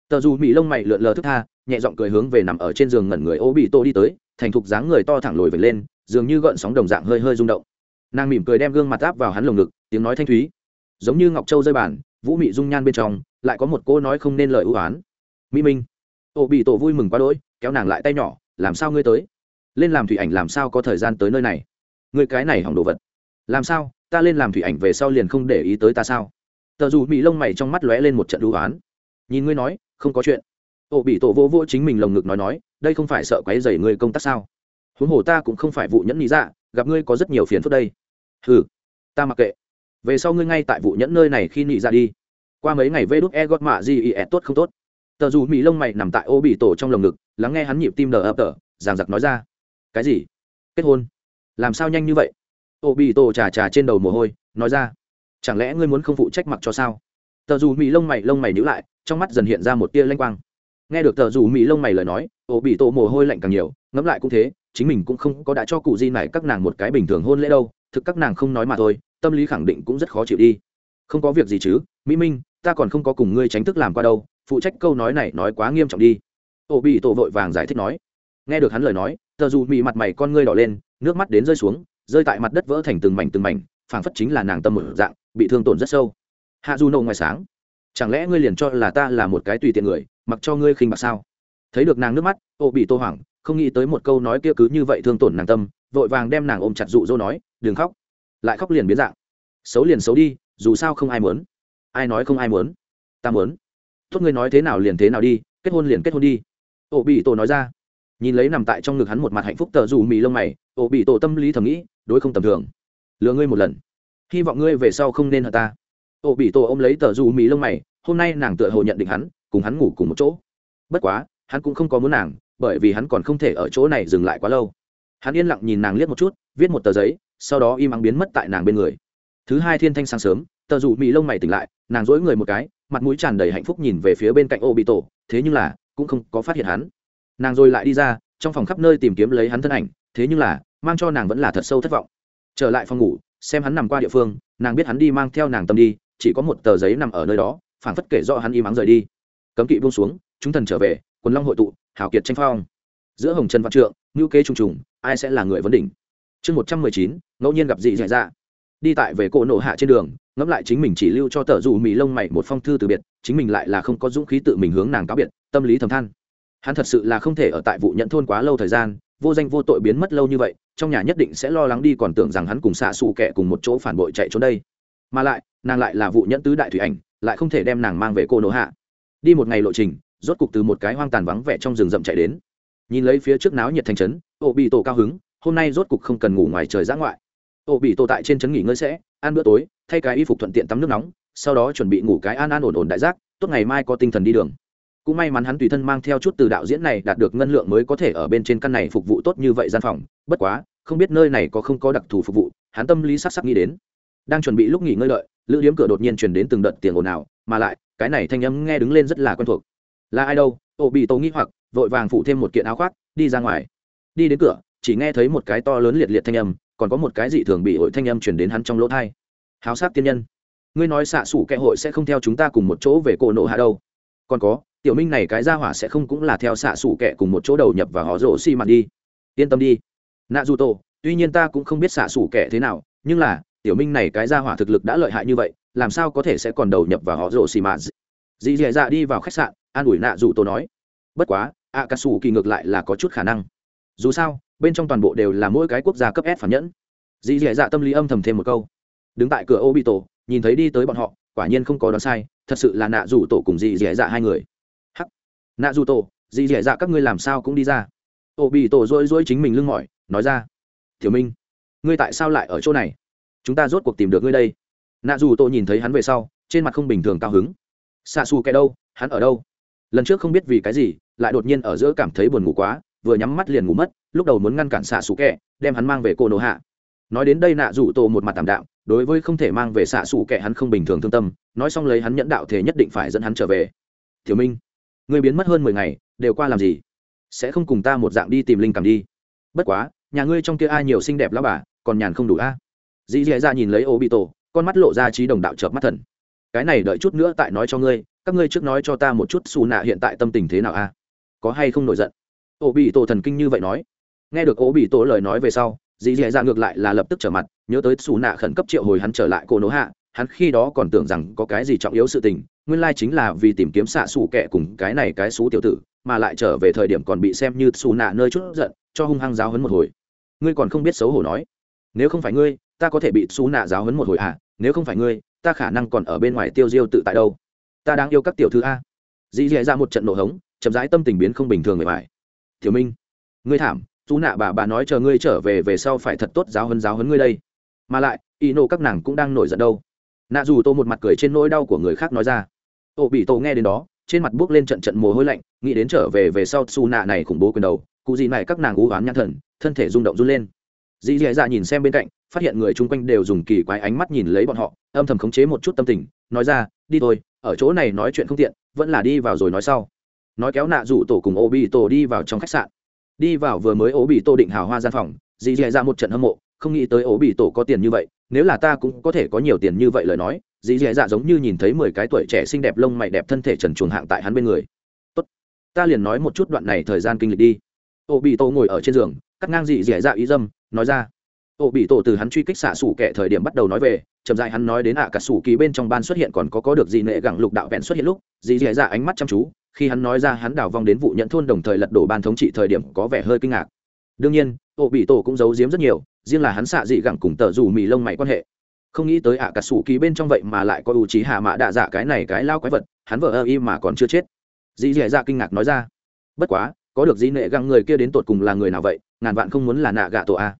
Tờ dù mỹ lông mày lượn lờ thức tha, nhẹ giọng cười hướng về nằm ở trên giường ngẩn người ô bị tô đi tới, thành thục dáng người to thẳng lồi vệt lên, dường như gợn sóng đồng dạng hơi hơi rung động. Nàng mỉm cười đem gương mặt áp vào hắn lồng ngực, tiếng nói thanh thúy. Giống như ngọc châu rơi bàn, vũ mị dung nhan bên trong, lại có một cô nói không nên lời ưu oán mỹ minh. Ô bị tổ vui mừng quá đỗi, kéo nàng lại tay nhỏ, làm sao ngươi tới? Lên làm thủy ảnh làm sao có thời gian tới nơi này? Ngươi cái này hỏng đồ vật. Làm sao? Ta lên làm thủy ảnh về sau liền không để ý tới ta sao? Tờ dù mỹ lông mày trong mắt lóe lên một trận đũ oán. Nhìn ngươi nói, không có chuyện. Ô bị tổ vô vô chính mình lồng ngực nói nói, đây không phải sợ quấy dày ngươi công tác sao? Huống hồ ta cũng không phải vụ nhẫn lý dạ gặp ngươi có rất nhiều phiền phức đây. Ừ ta mặc kệ. Về sau ngươi ngay tại vụ nhẫn nơi này khi nị ra dạ đi. Qua mấy ngày vê đúc e gót mạ gì ý e tốt không tốt. Tờ dù mỹ lông mày nằm tại ô bị tổ trong lồng ngực, lắng nghe hắn nhịp tim đờ ập tờ, giảng giặc nói ra. Cái gì? Kết hôn? Làm sao nhanh như vậy? Ô bị tổ trà trà trên đầu mồ hôi, nói ra chẳng lẽ ngươi muốn không phụ trách mặc cho sao? Tờ dù mỹ lông mày lông mày nhữ lại, trong mắt dần hiện ra một tia lanh quang. Nghe được tờ dù mỹ lông mày lời nói ô bị tổ mồ hôi lạnh càng nhiều, ngẫm lại cũng thế, chính mình cũng không có đã cho cụ di này các nàng một cái bình thường hôn lễ đâu, thực các nàng không nói mà thôi, tâm lý khẳng định cũng rất khó chịu đi. Không có việc gì chứ, mỹ minh, ta còn không có cùng ngươi tránh thức làm qua đâu, phụ trách câu nói này nói quá nghiêm trọng đi. Ô bị tổ vội vàng giải thích nói. Nghe được hắn lời nói, tờ dù mỹ mặt mày con ngươi đỏ lên, nước mắt đến rơi xuống, rơi tại mặt đất vỡ thành từng mảnh từng mảnh phảng phất chính là nàng tâm một dạng, bị thương tổn rất sâu. Hạ du nộ ngoài sáng. Chẳng lẽ ngươi liền cho là ta là một cái tùy tiện người, mặc cho ngươi khinh bạc sao? Thấy được nàng nước mắt, ô bị tô hoảng, không nghĩ tới một câu nói kia cứ như vậy thương tổn nàng tâm, vội vàng đem nàng ôm chặt dụ dỗ nói, đừng khóc. Lại khóc liền biến dạng. Xấu liền xấu đi, dù sao không ai muốn. Ai nói không ai muốn? Ta muốn. Tốt, ngươi nói thế nào liền thế nào đi, kết hôn liền kết hôn đi. Ô bị tổ nói ra. Nhìn lấy nằm tại trong ngực hắn một mặt hạnh phúc tờ dù mì lông mày, ô bị tổ tâm lý thầm nghĩ, đối không tầm thường lừa ngươi một lần. Hy vọng ngươi về sau không nên hận ta. Ô, bị tổ ôm lấy tờ dù mì lông mày, hôm nay nàng tựa hồ nhận định hắn, cùng hắn ngủ cùng một chỗ. Bất quá, hắn cũng không có muốn nàng, bởi vì hắn còn không thể ở chỗ này dừng lại quá lâu. Hắn yên lặng nhìn nàng liếc một chút, viết một tờ giấy, sau đó im ắng biến mất tại nàng bên người. Thứ hai thiên thanh sáng sớm, tờ dù mì lông mày tỉnh lại, nàng dỗi người một cái, mặt mũi tràn đầy hạnh phúc nhìn về phía bên cạnh ô, bị tổ, thế nhưng là, cũng không có phát hiện hắn. Nàng rồi lại đi ra, trong phòng khắp nơi tìm kiếm lấy hắn thân ảnh, thế nhưng là, mang cho nàng vẫn là thật sâu thất vọng trở lại phòng ngủ, xem hắn nằm qua địa phương, nàng biết hắn đi mang theo nàng tâm đi, chỉ có một tờ giấy nằm ở nơi đó, phảng phất kể do hắn im ắng rời đi. Cấm kỵ buông xuống, chúng thần trở về, quần long hội tụ, hào kiệt tranh phong. Giữa hồng trần văn trượng ngữ kế trùng trùng, ai sẽ là người vấn đỉnh? Chương một trăm mười chín, ngẫu nhiên gặp dị dạy ra đi tại về cỗ nổ hạ trên đường, ngẫm lại chính mình chỉ lưu cho tờ dù mì lông mày một phong thư từ biệt, chính mình lại là không có dũng khí tự mình hướng nàng cáo biệt, tâm lý thầm than. Hắn thật sự là không thể ở tại vụ nhận thôn quá lâu thời gian vô danh vô tội biến mất lâu như vậy, trong nhà nhất định sẽ lo lắng đi còn tưởng rằng hắn cùng xạ xù kẻ cùng một chỗ phản bội chạy trốn đây. Mà lại, nàng lại là vụ nhẫn tứ đại thủy ảnh, lại không thể đem nàng mang về cô nổ hạ. Đi một ngày lộ trình, rốt cục từ một cái hoang tàn vắng vẻ trong rừng rậm chạy đến. Nhìn lấy phía trước náo nhiệt thành trấn, ô bị tổ cao hứng, hôm nay rốt cục không cần ngủ ngoài trời giã ngoại. Ô bị tổ tại trên trấn nghỉ ngơi sẽ, ăn bữa tối, thay cái y phục thuận tiện tắm nước nóng, sau đó chuẩn bị ngủ cái an an ổn ổn đại giác, tốt ngày mai có tinh thần đi đường cũng may mắn hắn tùy thân mang theo chút từ đạo diễn này đạt được ngân lượng mới có thể ở bên trên căn này phục vụ tốt như vậy gian phòng. Bất quá không biết nơi này có không có đặc thù phục vụ hắn tâm lý sắc sắc nghĩ đến. Đang chuẩn bị lúc nghỉ ngơi lợi, lữ điếm cửa đột nhiên chuyển đến từng đợt tiền ồn ào mà lại cái này thanh âm nghe đứng lên rất là quen thuộc. Là ai đâu? Ô bị tô nghĩ hoặc vội vàng phụ thêm một kiện áo khoác đi ra ngoài. Đi đến cửa chỉ nghe thấy một cái to lớn liệt liệt thanh âm còn có một cái dị thường bị hội thanh âm chuyển đến hắn trong lỗ thai háo sát tiên nhân. Ngươi nói xạ xủ kệ hội sẽ không theo chúng ta cùng một chỗ về cổ nộ hạ đâu. Còn có tiểu minh này cái ra hỏa sẽ không cũng là theo xạ xủ kẹ cùng một chỗ đầu nhập và họ rổ xi mặn đi. Yên tâm đi. Nạ dù tổ tuy nhiên ta cũng không biết xạ xủ kẻ thế nào, nhưng là, tiểu minh này cái ra hỏa thực lực đã lợi hại như vậy, làm sao có thể sẽ còn đầu nhập vào họ rổ xi mặn dì dì dạ đi vào khách sạn, an ủi nạ dù tổ nói. Bất quá ạ cà sủ kỳ ngược lại là có chút khả năng. Dù sao, bên trong toàn bộ đều là mỗi cái quốc gia cấp s phản nhẫn. Dì dì dạ tâm lý âm thầm thêm một câu. Đứng tại cửa ô bị tổ nhìn thấy đi tới bọn họ, quả nhiên không có đoán sai, thật sự là nạ dù tổ cùng dì dì dạ hai người nạ dù tổ, dì dẻ dạ các ngươi làm sao cũng đi ra. Ô bị tổ rối rối chính mình lưng mỏi, nói ra thiếu minh, ngươi tại sao lại ở chỗ này? Chúng ta rốt cuộc tìm được ngươi đây. Nạ dù tổ nhìn thấy hắn về sau, trên mặt không bình thường cao hứng. Xa xù kẻ đâu? Hắn ở đâu? Lần trước không biết vì cái gì, lại đột nhiên ở giữa cảm thấy buồn ngủ quá, vừa nhắm mắt liền ngủ mất, lúc đầu muốn ngăn cản xạ xù kẻ, đem hắn mang về cô nổ hạ. Nói đến đây nạ rủ tổ một mặt tảm đạo đối với không thể mang về xạ xù kẻ hắn không bình thường thương tâm, nói xong lấy hắn nhẫn đạo thế nhất định phải dẫn hắn trở về. Thiếu minh người biến mất hơn mười ngày, đều qua làm gì? Sẽ không cùng ta một dạng đi tìm linh cảm đi. Bất quá, nhà ngươi trong kia ai nhiều xinh đẹp lắm bà, còn nhàn không đủ a? Dì dì ra nhìn lấy ô bị tổ con mắt lộ ra trí đồng đạo chợp mắt thần. Cái này đợi chút nữa tại nói cho ngươi, các ngươi trước nói cho ta một chút xù nạ hiện tại tâm tình thế nào a? Có hay không nổi giận? Ô bị tổ thần kinh như vậy nói. Nghe được ô bị tổ lời nói về sau dì dì ra ngược lại là lập tức trở mặt, nhớ tới xù nạ khẩn cấp triệu hồi hắn trở lại cô nỗ hạ, hắn khi đó còn tưởng rằng có cái gì trọng yếu sự tình nguyên lai chính là vì tìm kiếm xạ xù kẻ cùng cái này cái xú tiểu tử, mà lại trở về thời điểm còn bị xem như xù nạ nơi chút giận, cho hung hăng giáo hấn một hồi. Ngươi còn không biết xấu hổ nói. Nếu không phải ngươi, ta có thể bị xú nạ giáo hấn một hồi à? Nếu không phải ngươi, ta khả năng còn ở bên ngoài tiêu diêu tự tại đâu. Ta đang yêu các tiểu thư a. Dĩ dạy ra một trận nổ hống, chậm rãi tâm tình biến không bình thường người phải thiếu minh, ngươi thảm chú nạ bà bà nói chờ ngươi trở về về sau phải thật tốt giáo hấn giáo hấn ngươi đây. Mà lại y nộ các nàng cũng đang nổi giận đâu. Nạ dù tô một mặt cười trên nỗi đau của người khác nói ra ô bị tổ nghe đến đó, trên mặt bước lên trận trận mồ hôi lạnh, nghĩ đến trở về về sau su nạ này khủng bố quyền đầu, cụ gì này các nàng ú oán nhãn thần, thân thể rung động run lên. Dì dì dạ nhìn xem bên cạnh, phát hiện người chung quanh đều dùng kỳ quái ánh mắt nhìn lấy bọn họ, âm thầm khống chế một chút tâm tình, nói ra, đi thôi, ở chỗ này nói chuyện không tiện, vẫn là đi vào rồi nói sau. Nói kéo nạ rủ tổ cùng ô bị tổ đi vào trong khách sạn. Đi vào vừa mới ô bị tổ định hào hoa gian phòng, dì dì ra một trận hâm mộ, không nghĩ tới ố bị tổ có tiền như vậy, nếu là ta cũng có thể có nhiều tiền như vậy lời nói dì dì dạ giống như nhìn thấy mười cái tuổi trẻ xinh đẹp lông mày đẹp thân thể trần chuồng hạng tại hắn bên người. Tốt, ta liền nói một chút đoạn này thời gian kinh lịch đi. Ô bị tổ ngồi ở trên giường, cắt ngang dì dì dạ ý dâm, nói ra. Ô bị tổ từ hắn truy kích xạ xủ kẻ thời điểm bắt đầu nói về, chậm dại hắn nói đến ạ à cả sủ kỳ bên trong ban xuất hiện còn có có được gì nệ gẳng lục đạo vẹn xuất hiện lúc, dì dì dạ ánh mắt chăm chú, khi hắn nói ra hắn đào vong đến vụ nhận thôn đồng thời lật đổ ban thống trị thời điểm có vẻ hơi kinh ngạc. Đương nhiên ô bị tổ cũng giấu giếm rất nhiều, riêng là hắn xạ dị gẳng cùng tờ rủ mì lông mày quan hệ không nghĩ tới ạ cả sủ kỳ bên trong vậy mà lại có ủ trí hạ mạ đạ dạ cái này cái lao quái vật, hắn vợ ơ y mà còn chưa chết. Dì dì dạ kinh ngạc nói ra. Bất quá, có được dĩ nệ găng người kia đến tột cùng là người nào vậy, ngàn vạn không muốn là nạ gạ tổ a.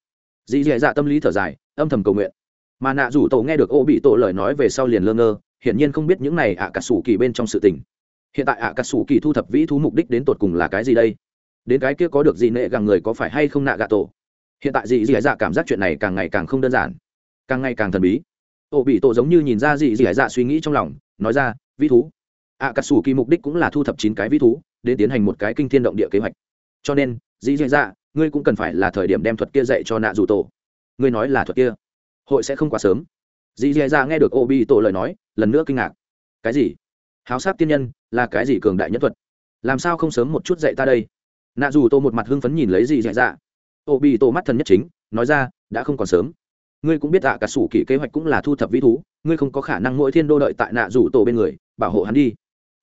Dì dì dạ tâm lý thở dài, âm thầm cầu nguyện. Mà nạ rủ tổ nghe được ô bị tổ lời nói về sau liền lơ ngơ, hiển nhiên không biết những này ạ cả sủ kỳ bên trong sự tình. Hiện tại ạ cả sủ kỳ thu thập vĩ thú mục đích đến tột cùng là cái gì đây? Đến cái kia có được gì nệ gàng người có phải hay không nạ gạ tổ? Hiện tại dị dì dạ cảm giác chuyện này càng ngày càng không đơn giản càng ngày càng thần bí. Ô bị tổ giống như nhìn ra dị dị dạ suy nghĩ trong lòng, nói ra, vĩ thú. Ạ cà sủ kỳ mục đích cũng là thu thập chín cái vĩ thú, để tiến hành một cái kinh thiên động địa kế hoạch. Cho nên, dị dị dạ ngươi cũng cần phải là thời điểm đem thuật kia dạy cho nạ dù tổ. Ngươi nói là thuật kia, hội sẽ không quá sớm. Dị dị dạ nghe được ô bị tổ lời nói, lần nữa kinh ngạc. Cái gì? Háo sát tiên nhân là cái gì cường đại nhất thuật? Làm sao không sớm một chút dạy ta đây? Nạ dù tô một mặt hưng phấn nhìn lấy gì dạ dạ. Ô bị tổ mắt thần nhất chính, nói ra, đã không còn sớm ngươi cũng biết ạ, cả sủ kỳ kế hoạch cũng là thu thập vĩ thú, ngươi không có khả năng mỗi thiên đô đợi tại nạ rủ tổ bên người, bảo hộ hắn đi.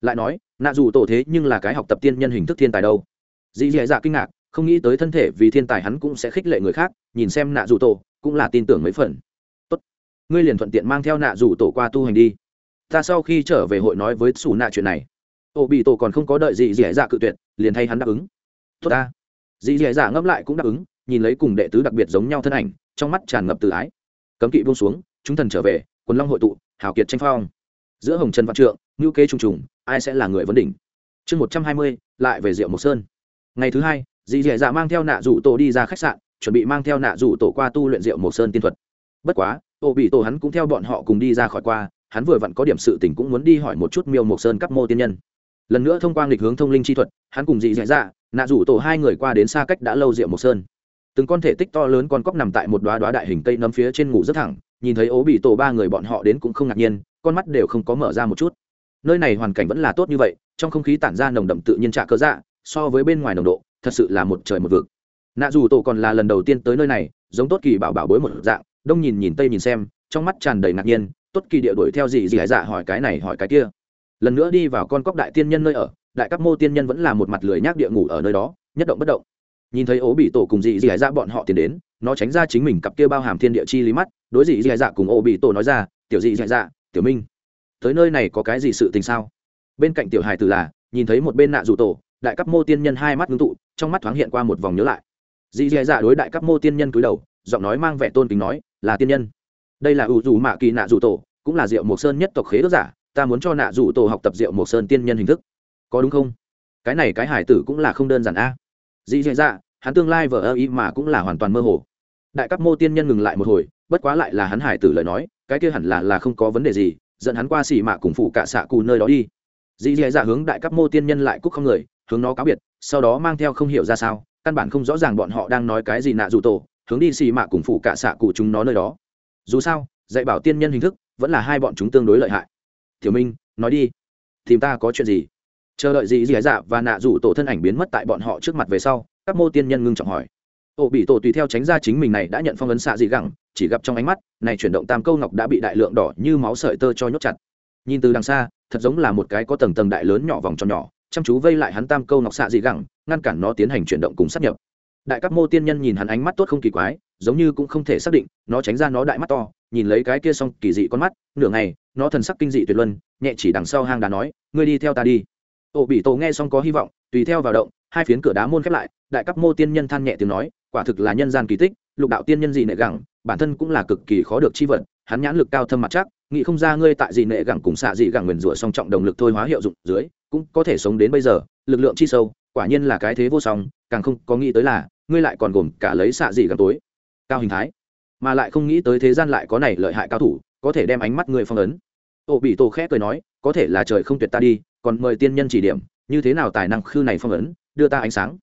Lại nói, nạ rủ tổ thế nhưng là cái học tập tiên nhân hình thức thiên tài đâu. Dì dì dạ kinh ngạc, không nghĩ tới thân thể vì thiên tài hắn cũng sẽ khích lệ người khác, nhìn xem nạ rủ tổ, cũng là tin tưởng mấy phần. Tốt, ngươi liền thuận tiện mang theo nạ rủ tổ qua tu hành đi. Ta sau khi trở về hội nói với sủ nạ chuyện này. Ô bị tổ còn không có đợi gì dì dạ cự tuyệt, liền thay hắn đáp ứng. Tốt ta. Dì dì dạ ngẫm lại cũng đáp ứng, nhìn lấy cùng đệ tứ đặc biệt giống nhau thân ảnh trong mắt tràn ngập từ ái. Cấm kỵ buông xuống, chúng thần trở về, quần long hội tụ, hào kiệt tranh phong. Giữa hồng trần văn trượng ngữ kế trùng trùng, ai sẽ là người vấn đỉnh? Chương một trăm hai mươi, lại về rượu mộc sơn. Ngày thứ hai, dì dì dạ mang theo nạ rủ tổ đi ra khách sạn, chuẩn bị mang theo nạ rủ tổ qua tu luyện rượu mộc sơn tiên thuật. Bất quá ô bị tổ hắn cũng theo bọn họ cùng đi ra khỏi qua, hắn vừa vặn có điểm sự tình cũng muốn đi hỏi một chút miêu mộc sơn cấp mô tiên nhân. Lần nữa thông qua nghịch hướng thông linh chi thuật, hắn cùng dị dạ dạ nạ rủ tổ hai người qua đến xa cách đã lâu rượu mộc sơn từng con thể tích to lớn con cóc nằm tại một đoá đoá đại hình cây nấm phía trên ngủ rất thẳng, nhìn thấy ố bị tổ ba người bọn họ đến cũng không ngạc nhiên, con mắt đều không có mở ra một chút. Nơi này hoàn cảnh vẫn là tốt như vậy, trong không khí tản ra nồng đậm tự nhiên trạ cơ dạ so với bên ngoài nồng độ, thật sự là một trời một vực. Nạ dù tổ còn là lần đầu tiên tới nơi này, giống tốt kỳ bảo bảo bối một dạng, đông nhìn nhìn tây nhìn xem, trong mắt tràn đầy ngạc nhiên, tốt kỳ địa đuổi theo gì gì hải dạ hỏi cái này hỏi cái kia. Lần nữa đi vào con cóc đại tiên nhân nơi ở, đại các mô tiên nhân vẫn là một mặt lười nhác địa ngủ ở nơi đó, nhất động bất động nhìn thấy ố bị tổ cùng dị dị dạ bọn họ tiến đến, nó tránh ra chính mình cặp kia bao hàm thiên địa chi lý mắt, đối dị dị dạ cùng ố bị tổ nói ra, tiểu dị dạ dạ tiểu minh, tới nơi này có cái gì sự tình sao? Bên cạnh tiểu hài tử là, nhìn thấy một bên nạ dù tổ, đại cấp mô tiên nhân hai mắt ngưng tụ, trong mắt thoáng hiện qua một vòng nhớ lại. Dị dị dạ đối đại cấp mô tiên nhân cúi đầu, giọng nói mang vẻ tôn kính nói, là tiên nhân. Đây là ủ dù mạ kỳ nạ dù tổ, cũng là diệu mộc sơn nhất tộc khế ước giả, ta muốn cho nạ dù tổ học tập diệu mộc sơn tiên nhân hình thức. Có đúng không? Cái này cái hải tử cũng là không đơn giản a dĩ dạ dạ hắn tương lai vờ ơ ý mà cũng là hoàn toàn mơ hồ. Đại cấp mô tiên nhân ngừng lại một hồi, bất quá lại là hắn hải tử lời nói, cái kia hẳn là là không có vấn đề gì, dẫn hắn qua xỉ mạ cùng phụ cả xạ cù nơi đó đi. Dĩ dạ dạ hướng đại cấp mô tiên nhân lại cúc không người, hướng nó cáo biệt, sau đó mang theo không hiểu ra sao, căn bản không rõ ràng bọn họ đang nói cái gì nạ dù tổ, hướng đi xì mạ cùng phụ cả xạ cụ chúng nó nơi đó. Dù sao, dạy bảo tiên nhân hình thức vẫn là hai bọn chúng tương đối lợi hại. Tiểu minh, nói đi, tìm ta có chuyện gì? Chờ đợi gì dì dạ và nạ rủ tổ thân ảnh biến mất tại bọn họ trước mặt về sau, các mô tiên nhân ngưng trọng hỏi. Ổ bị tổ tùy theo tránh ra chính mình này đã nhận phong ấn xạ dị gẳng, chỉ gặp trong ánh mắt, này chuyển động tam câu ngọc đã bị đại lượng đỏ như máu sợi tơ cho nhốt chặt. Nhìn từ đằng xa, thật giống là một cái có tầng tầng đại lớn nhỏ vòng tròn nhỏ, chăm chú vây lại hắn tam câu ngọc xạ dị gẳng, ngăn cản nó tiến hành chuyển động cùng sát nhập. Đại các mô tiên nhân nhìn hắn ánh mắt tốt không kỳ quái, giống như cũng không thể xác định, nó tránh ra nó đại mắt to, nhìn lấy cái kia xong kỳ dị con mắt, nửa ngày, nó thần sắc kinh dị tuyệt luân, nhẹ chỉ đằng sau hang đá nói, ngươi đi theo ta đi ổ bị tổ nghe xong có hy vọng, tùy theo vào động, hai phiến cửa đá môn khép lại, đại cấp mô tiên nhân than nhẹ tiếng nói, quả thực là nhân gian kỳ tích, lục đạo tiên nhân dị nệ gẳng, bản thân cũng là cực kỳ khó được chi vật, hắn nhãn lực cao thâm mặt chắc, nghĩ không ra ngươi tại dị nệ gẳng cùng xạ dị gẳng nguyền rủa song trọng đồng lực thôi hóa hiệu dụng dưới, cũng có thể sống đến bây giờ, lực lượng chi sâu, quả nhiên là cái thế vô song, càng không có nghĩ tới là, ngươi lại còn gồm cả lấy xạ dị gẳng tối, cao hình thái, mà lại không nghĩ tới thế gian lại có này lợi hại cao thủ, có thể đem ánh mắt ngươi phong ấn. Ổ bị tổ khẽ cười nói, có thể là trời không tuyệt ta đi còn mời tiên nhân chỉ điểm, như thế nào tài năng khư này phong ấn, đưa ta ánh sáng.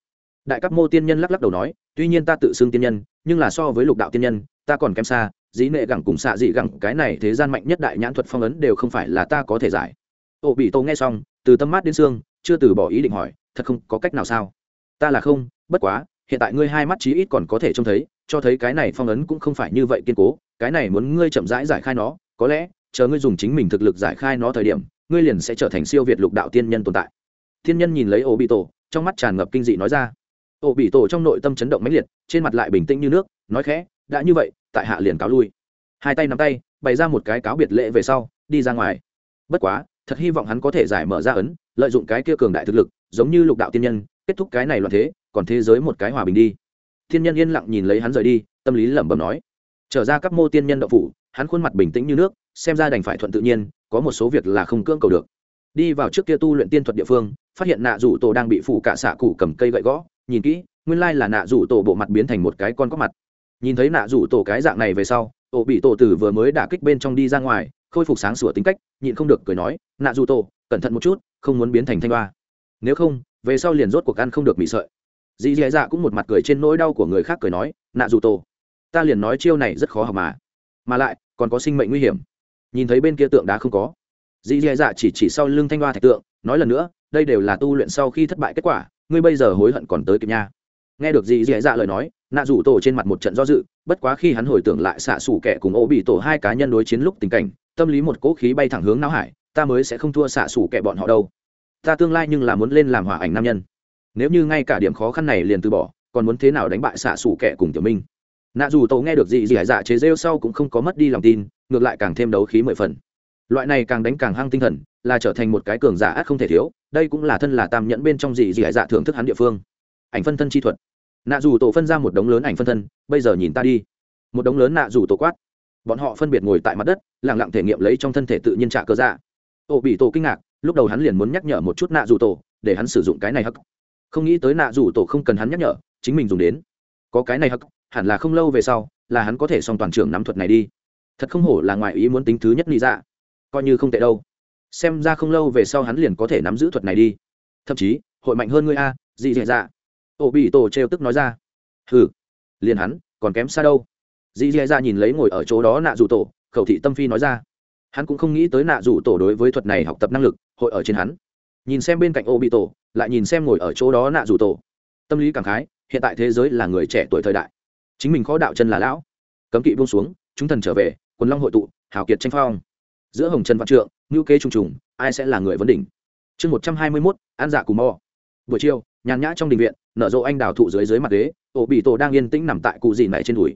Đại cấp mô tiên nhân lắc lắc đầu nói, tuy nhiên ta tự xưng tiên nhân, nhưng là so với lục đạo tiên nhân, ta còn kém xa, dĩ nệ gẳng cùng xạ dị gẳng, cái này thế gian mạnh nhất đại nhãn thuật phong ấn đều không phải là ta có thể giải. Ô bị tô nghe xong, từ tâm mát đến xương, chưa từ bỏ ý định hỏi, thật không, có cách nào sao? Ta là không, bất quá, hiện tại ngươi hai mắt chí ít còn có thể trông thấy, cho thấy cái này phong ấn cũng không phải như vậy kiên cố, cái này muốn ngươi chậm rãi giải khai nó, có lẽ, chờ ngươi dùng chính mình thực lực giải khai nó thời điểm ngươi liền sẽ trở thành siêu việt lục đạo tiên nhân tồn tại. Thiên nhân nhìn lấy ô bị tổ trong mắt tràn ngập kinh dị nói ra. Ô bị tổ trong nội tâm chấn động mãnh liệt, trên mặt lại bình tĩnh như nước, nói khẽ, đã như vậy, tại hạ liền cáo lui. Hai tay nắm tay, bày ra một cái cáo biệt lễ về sau, đi ra ngoài. Bất quá, thật hy vọng hắn có thể giải mở ra ấn, lợi dụng cái kia cường đại thực lực, giống như lục đạo tiên nhân, kết thúc cái này loạn thế, còn thế giới một cái hòa bình đi. Thiên nhân yên lặng nhìn lấy hắn rời đi, tâm lý lẩm bẩm nói. Trở ra các mô tiên nhân đậu phủ, hắn khuôn mặt bình tĩnh như nước, xem ra đành phải thuận tự nhiên có một số việc là không cưỡng cầu được. Đi vào trước kia tu luyện tiên thuật địa phương, phát hiện nạ rủ tổ đang bị phủ cả xạ cụ cầm cây gậy gõ. Nhìn kỹ, nguyên lai là nạ rủ tổ bộ mặt biến thành một cái con có mặt. Nhìn thấy nạ rủ tổ cái dạng này về sau, tổ bị tổ tử vừa mới đả kích bên trong đi ra ngoài, khôi phục sáng sủa tính cách, nhịn không được cười nói, nạ rủ tổ, cẩn thận một chút, không muốn biến thành thanh hoa. Nếu không, về sau liền rốt cuộc ăn không được bị sợi. Dì dì dạ cũng một mặt cười trên nỗi đau của người khác cười nói, nạ rủ tổ, ta liền nói chiêu này rất khó học mà. Mà lại, còn có sinh mệnh nguy hiểm nhìn thấy bên kia tượng đá không có. Dì dì dạ chỉ chỉ sau lưng thanh hoa thạch tượng, nói lần nữa, đây đều là tu luyện sau khi thất bại kết quả, ngươi bây giờ hối hận còn tới kịp nha. Nghe được dì dì dạ lời nói, nạ rủ tổ trên mặt một trận do dự, bất quá khi hắn hồi tưởng lại xạ xủ kẻ cùng ô bị tổ hai cá nhân đối chiến lúc tình cảnh, tâm lý một cỗ khí bay thẳng hướng não hải, ta mới sẽ không thua xạ xủ kẻ bọn họ đâu. Ta tương lai nhưng là muốn lên làm hòa ảnh nam nhân. Nếu như ngay cả điểm khó khăn này liền từ bỏ, còn muốn thế nào đánh bại xạ xủ kẻ cùng tiểu minh? Nạ dù tổ nghe được gì gì dạ chế rêu sau cũng không có mất đi lòng tin ngược lại càng thêm đấu khí mười phần. Loại này càng đánh càng hăng tinh thần, là trở thành một cái cường giả ác không thể thiếu, đây cũng là thân là tam nhẫn bên trong gì gì hải dạ thưởng thức hắn địa phương. Ảnh phân thân chi thuật. Nạ dù tổ phân ra một đống lớn ảnh phân thân, bây giờ nhìn ta đi. Một đống lớn nạ dù tổ quát. Bọn họ phân biệt ngồi tại mặt đất lẳng lặng thể nghiệm lấy trong thân thể tự nhiên trả cơ dạ. Tổ bị tổ kinh ngạc, lúc đầu hắn liền muốn nhắc nhở một chút nạ dù tổ, để hắn sử dụng cái này hắc. Không nghĩ tới nạ dù tổ không cần hắn nhắc nhở, chính mình dùng đến. Có cái này hắc, hẳn là không lâu về sau, là hắn có thể xong toàn trưởng nắm thuật này đi thật không hổ là ngoài ý muốn tính thứ nhất lý dạ. Coi như không tệ đâu. Xem ra không lâu về sau hắn liền có thể nắm giữ thuật này đi. Thậm chí, hội mạnh hơn ngươi a, dị dạ dạ. Ô bị tổ trêu tức nói ra. Hừ. Liền hắn, còn kém xa đâu. Dị dạ dạ nhìn lấy ngồi ở chỗ đó nạ dù tổ, khẩu thị tâm phi nói ra. Hắn cũng không nghĩ tới nạ dù tổ đối với thuật này học tập năng lực, hội ở trên hắn. Nhìn xem bên cạnh ô bị tổ, lại nhìn xem ngồi ở chỗ đó nạ dù tổ. Tâm lý cảm khái, hiện tại thế giới là người trẻ tuổi thời đại. Chính mình khó đạo chân là lão. Cấm kỵ buông xuống, chúng thần trở về quần long hội tụ, hào kiệt tranh phong. Giữa hồng trần văn trượng ngữ kế trùng trùng, ai sẽ là người vấn đỉnh? Chương một trăm hai mươi mốt, an dạ cù mò buổi chiều, nhàn nhã trong đình viện, nở rộ anh đào thụ dưới dưới mặt ghế, ổ bị tổ đang yên tĩnh nằm tại cụ dì này trên đùi.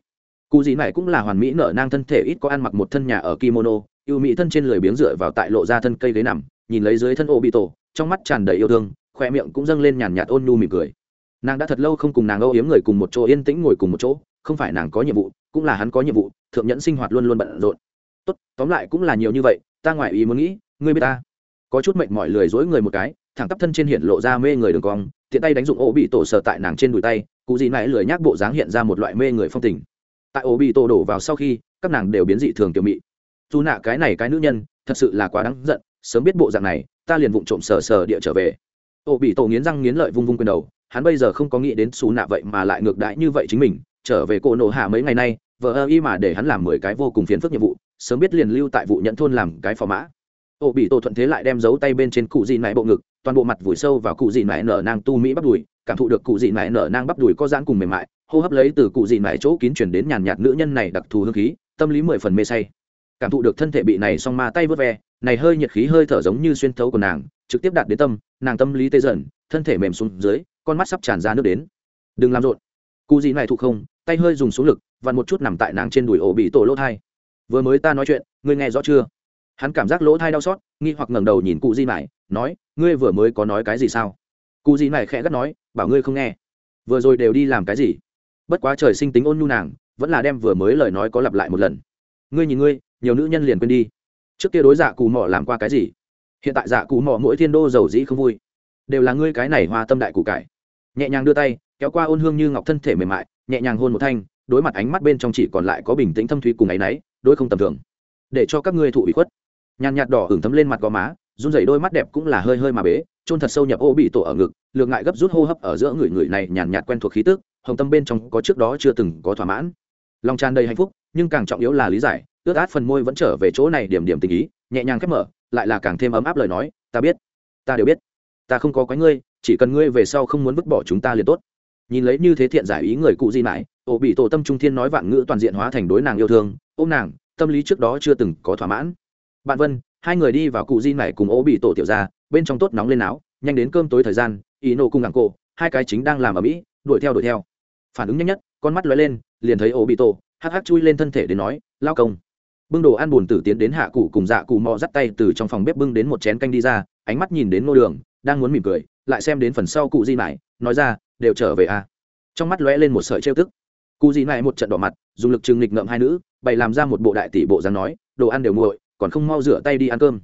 Cụ dì này cũng là hoàn mỹ nở nang thân thể ít có ăn mặc một thân nhà ở kimono yêu mỹ thân trên lười biếng dựa vào tại lộ ra thân cây ghế nằm, nhìn lấy dưới thân ổ bị tổ, trong mắt tràn đầy yêu thương khoe miệng cũng dâng lên nhàn nhạt ôn nhu mỉm cười. Nàng đã thật lâu không cùng nàng âu yếm người cùng một chỗ, yên tĩnh ngồi cùng một chỗ, không phải nàng có nhiệm vụ, cũng là hắn có nhiệm vụ thượng nhẫn sinh hoạt luôn luôn bận rộn. Tốt, tóm lại cũng là nhiều như vậy, ta ngoại ý muốn nghĩ, ngươi biết ta. Có chút mệnh mỏi lười dối người một cái, thẳng tắp thân trên hiện lộ ra mê người đường cong, tiện tay đánh dụng ô bị tổ sờ tại nàng trên đùi tay, cụ gì mãi lười nhác bộ dáng hiện ra một loại mê người phong tình. Tại ô bị tổ đổ vào sau khi, các nàng đều biến dị thường tiểu mị. Dù nạ cái này cái nữ nhân, thật sự là quá đáng giận, sớm biết bộ dạng này, ta liền vụng trộm sờ sờ địa trở về. Ô bị tổ nghiến răng nghiến lợi vung vung quyền đầu, hắn bây giờ không có nghĩ đến xù nạ vậy mà lại ngược đãi như vậy chính mình, trở về cổ nổ hạ mấy ngày nay vờ ơ y mà để hắn làm mười cái vô cùng phiền phức nhiệm vụ, sớm biết liền lưu tại vụ nhận thôn làm cái phò mã. Ô bị tổ thuận thế lại đem giấu tay bên trên cụ dị nại bộ ngực, toàn bộ mặt vùi sâu vào cụ dị nại nở nang tu mỹ bắp đùi, cảm thụ được cụ dị nại nở nang bắp đùi có giãn cùng mềm mại, hô hấp lấy từ cụ dị nại chỗ kín chuyển đến nhàn nhạt nữ nhân này đặc thù hương khí, tâm lý mười phần mê say. Cảm thụ được thân thể bị này song ma tay vớt ve, này hơi nhiệt khí hơi thở giống như xuyên thấu của nàng, trực tiếp đạt đến tâm, nàng tâm lý tê dần, thân thể mềm xuống dưới, con mắt sắp tràn ra nước đến. Đừng làm rộn. Cụ dị này thụ không, tay hơi dùng xuống lực và một chút nằm tại nàng trên đùi ổ bị tổ lỗ thai. Vừa mới ta nói chuyện, ngươi nghe rõ chưa? Hắn cảm giác lỗ thai đau xót, nghi hoặc ngẩng đầu nhìn cụ di mải nói, ngươi vừa mới có nói cái gì sao? Cụ di mải khẽ gắt nói, bảo ngươi không nghe. Vừa rồi đều đi làm cái gì? Bất quá trời sinh tính ôn nhu nàng, vẫn là đem vừa mới lời nói có lặp lại một lần. Ngươi nhìn ngươi, nhiều nữ nhân liền quên đi. Trước kia đối dạ cụ mỏ làm qua cái gì? Hiện tại dạ cụ mỏ mỗi thiên đô giàu dĩ không vui. Đều là ngươi cái này hoa tâm đại cụ cải. Nhẹ nhàng đưa tay, kéo qua ôn hương như ngọc thân thể mềm mại, nhẹ nhàng hôn một thanh đối mặt ánh mắt bên trong chỉ còn lại có bình tĩnh thâm thúy cùng áy náy đôi không tầm thường. Để cho các ngươi thụ ủy khuất. Nhàn nhạt đỏ ửng thấm lên mặt gò má, run rẩy đôi mắt đẹp cũng là hơi hơi mà bế trôn thật sâu nhập ô bị tổ ở ngực, lược ngại gấp rút hô hấp ở giữa người người này nhàn nhạt quen thuộc khí tức, hồng tâm bên trong có trước đó chưa từng có thỏa mãn. Lòng tràn đầy hạnh phúc, nhưng càng trọng yếu là lý giải, ướt át phần môi vẫn trở về chỗ này điểm điểm tình ý, nhẹ nhàng khép mở, lại là càng thêm ấm áp lời nói, ta biết, ta đều biết, ta không có quái ngươi, chỉ cần ngươi về sau không muốn vứt bỏ chúng ta liền tốt. Nhìn lấy như thế thiện giải ý người cụ di mãi ổ bị tổ tâm trung thiên nói vạn ngữ toàn diện hóa thành đối nàng yêu thương ôm nàng tâm lý trước đó chưa từng có thỏa mãn. Bạn vân hai người đi vào cụ di này cùng ổ bị tổ tiểu ra bên trong tốt nóng lên áo nhanh đến cơm tối thời gian ý nổ cùng ngàng cổ hai cái chính đang làm ở mỹ đuổi theo đuổi theo. Phản ứng nhanh nhất con mắt lóe lên liền thấy ổ bị tổ hắc hắc chui lên thân thể để nói lao công. Bưng đồ ăn buồn tử tiến đến hạ cụ cùng dạ cụ mò dắt tay từ trong phòng bếp bưng đến một chén canh đi ra ánh mắt nhìn đến ngôi đường đang muốn mỉm cười lại xem đến phần sau cụ di này, nói ra đều trở về à. trong mắt lóe lên một sợi trêu tức cụ dị mãi một trận đỏ mặt, dùng lực trừng nghịch ngợm hai nữ, bày làm ra một bộ đại tỷ bộ dáng nói, đồ ăn đều nguội, còn không mau rửa tay đi ăn cơm.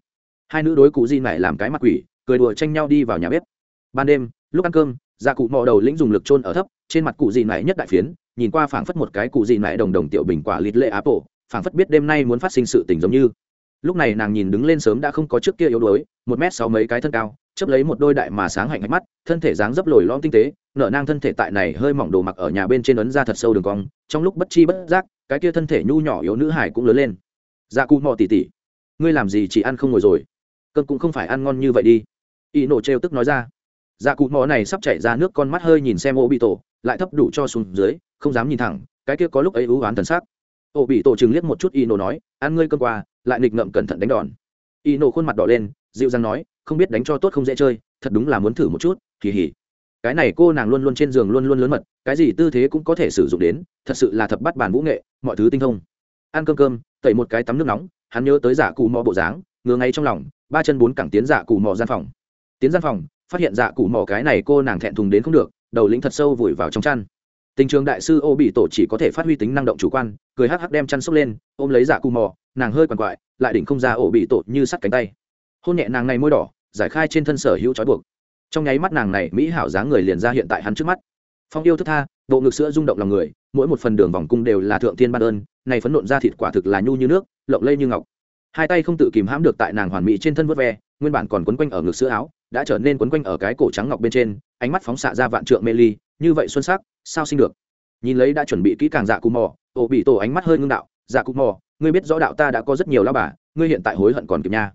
Hai nữ đối cụ dị mãi làm cái mặt quỷ, cười đùa tranh nhau đi vào nhà bếp. Ban đêm, lúc ăn cơm gia cụ mò đầu lĩnh dùng lực trôn ở thấp, trên mặt cụ dị mãi nhất đại phiến, nhìn qua phảng phất một cái cụ dị mãi đồng đồng tiểu bình quả lịt lệ áp bộ phảng phất biết đêm nay muốn phát sinh sự tình giống như lúc này nàng nhìn đứng lên sớm đã không có trước kia yếu đuối, một mét sáu mấy cái thân cao chấp lấy một đôi đại mà sáng hạnh ánh mắt, thân thể dáng dấp lồi lom tinh tế, nở nang thân thể tại này hơi mỏng đồ mặc ở nhà bên trên ấn ra thật sâu đường cong, trong lúc bất chi bất giác, cái kia thân thể nhu nhỏ yếu nữ hải cũng lớn lên. Dạ cụ mò tỉ tỉ ngươi làm gì chỉ ăn không ngồi rồi? Cơn cũng không phải ăn ngon như vậy đi. Y nổ trêu tức nói ra. Dạ cụ mò này sắp chảy ra nước con mắt hơi nhìn xem ô bị tổ lại thấp đủ cho xuống dưới, không dám nhìn thẳng, cái kia có lúc ấy ưu oán thần sắc. Ô bị tổ chừng liếc một chút y nổ nói, ăn ngươi cơn qua lại nghịch ngậm cẩn thận đánh đòn. Y nổ khuôn mặt đỏ lên, dịu dàng nói, không biết đánh cho tốt không dễ chơi, thật đúng là muốn thử một chút, kỳ hỉ. Cái này cô nàng luôn luôn trên giường luôn luôn lớn mật, cái gì tư thế cũng có thể sử dụng đến, thật sự là thập bắt bàn vũ nghệ, mọi thứ tinh thông. Ăn cơm cơm, tẩy một cái tắm nước nóng, hắn nhớ tới giả cù mò bộ dáng, ngứa ngay trong lòng, ba chân bốn cẳng tiến giả cù mò gian phòng. Tiến gian phòng, phát hiện dạ cụ mò cái này cô nàng thẹn thùng đến không được, đầu lĩnh thật sâu vùi vào trong chăn. Tình trường đại sư ô bị tổ chỉ có thể phát huy tính năng động chủ quan, cười hắc hắc đem chăn xốc lên, ôm lấy dạ cụ mò nàng hơi quằn quại, lại đỉnh không ra ổ bị tổ như sắt cánh tay. Hôn nhẹ nàng này môi đỏ, giải khai trên thân sở hữu trói buộc. Trong nháy mắt nàng này mỹ hảo dáng người liền ra hiện tại hắn trước mắt. Phong yêu thức tha, bộ ngực sữa rung động lòng người, mỗi một phần đường vòng cung đều là thượng thiên ban ơn, này phấn nộn ra thịt quả thực là nhu như nước, lộng lây như ngọc. Hai tay không tự kìm hãm được tại nàng hoàn mỹ trên thân vớt ve, nguyên bản còn quấn quanh ở ngực sữa áo, đã trở nên quấn quanh ở cái cổ trắng ngọc bên trên, ánh mắt phóng xạ ra vạn trượng mê ly, như vậy xuân sắc, sao sinh được? Nhìn lấy đã chuẩn bị kỹ càng dạ cù mò, ổ bị tổ ánh mắt hơi ngưng đạo dạ cù mò ngươi biết rõ đạo ta đã có rất nhiều lao bà, ngươi hiện tại hối hận còn kịp nha.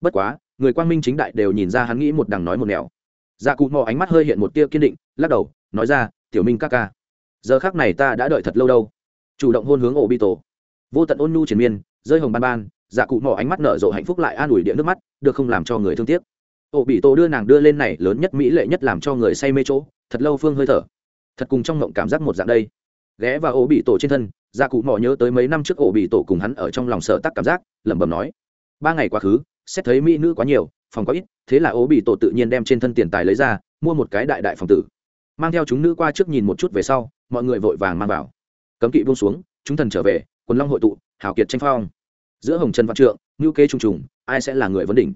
Bất quá, người quang minh chính đại đều nhìn ra hắn nghĩ một đằng nói một nẻo. Dạ cụ mò ánh mắt hơi hiện một tia kiên định, lắc đầu, nói ra, tiểu minh ca ca, giờ khác này ta đã đợi thật lâu đâu. Chủ động hôn hướng ổ bi tổ vô tận ôn nhu triền miên, rơi hồng ban ban dạ cụ mò ánh mắt nở rộ hạnh phúc lại an ủi điện nước mắt, được không làm cho người thương tiếc. Ổ bị tổ đưa nàng đưa lên này lớn nhất mỹ lệ nhất làm cho người say mê chỗ, thật lâu phương hơi thở. Thật cùng trong ngộng cảm giác một dạng đây. Ghé và ổ bị tổ trên thân gia cụ mò nhớ tới mấy năm trước ổ bị tổ cùng hắn ở trong lòng sợ tắc cảm giác, lẩm bẩm nói, ba ngày quá khứ, xét thấy mỹ nữ quá nhiều, phòng có ít, thế là ổ bị tổ tự nhiên đem trên thân tiền tài lấy ra, mua một cái đại đại phòng tử. Mang theo chúng nữ qua trước nhìn một chút về sau, mọi người vội vàng mang vào. Cấm kỵ buông xuống, chúng thần trở về, quần long hội tụ, hào kiệt tranh phong. Giữa hồng trần văn trượng ngữ kế trùng trùng, ai sẽ là người vấn đỉnh?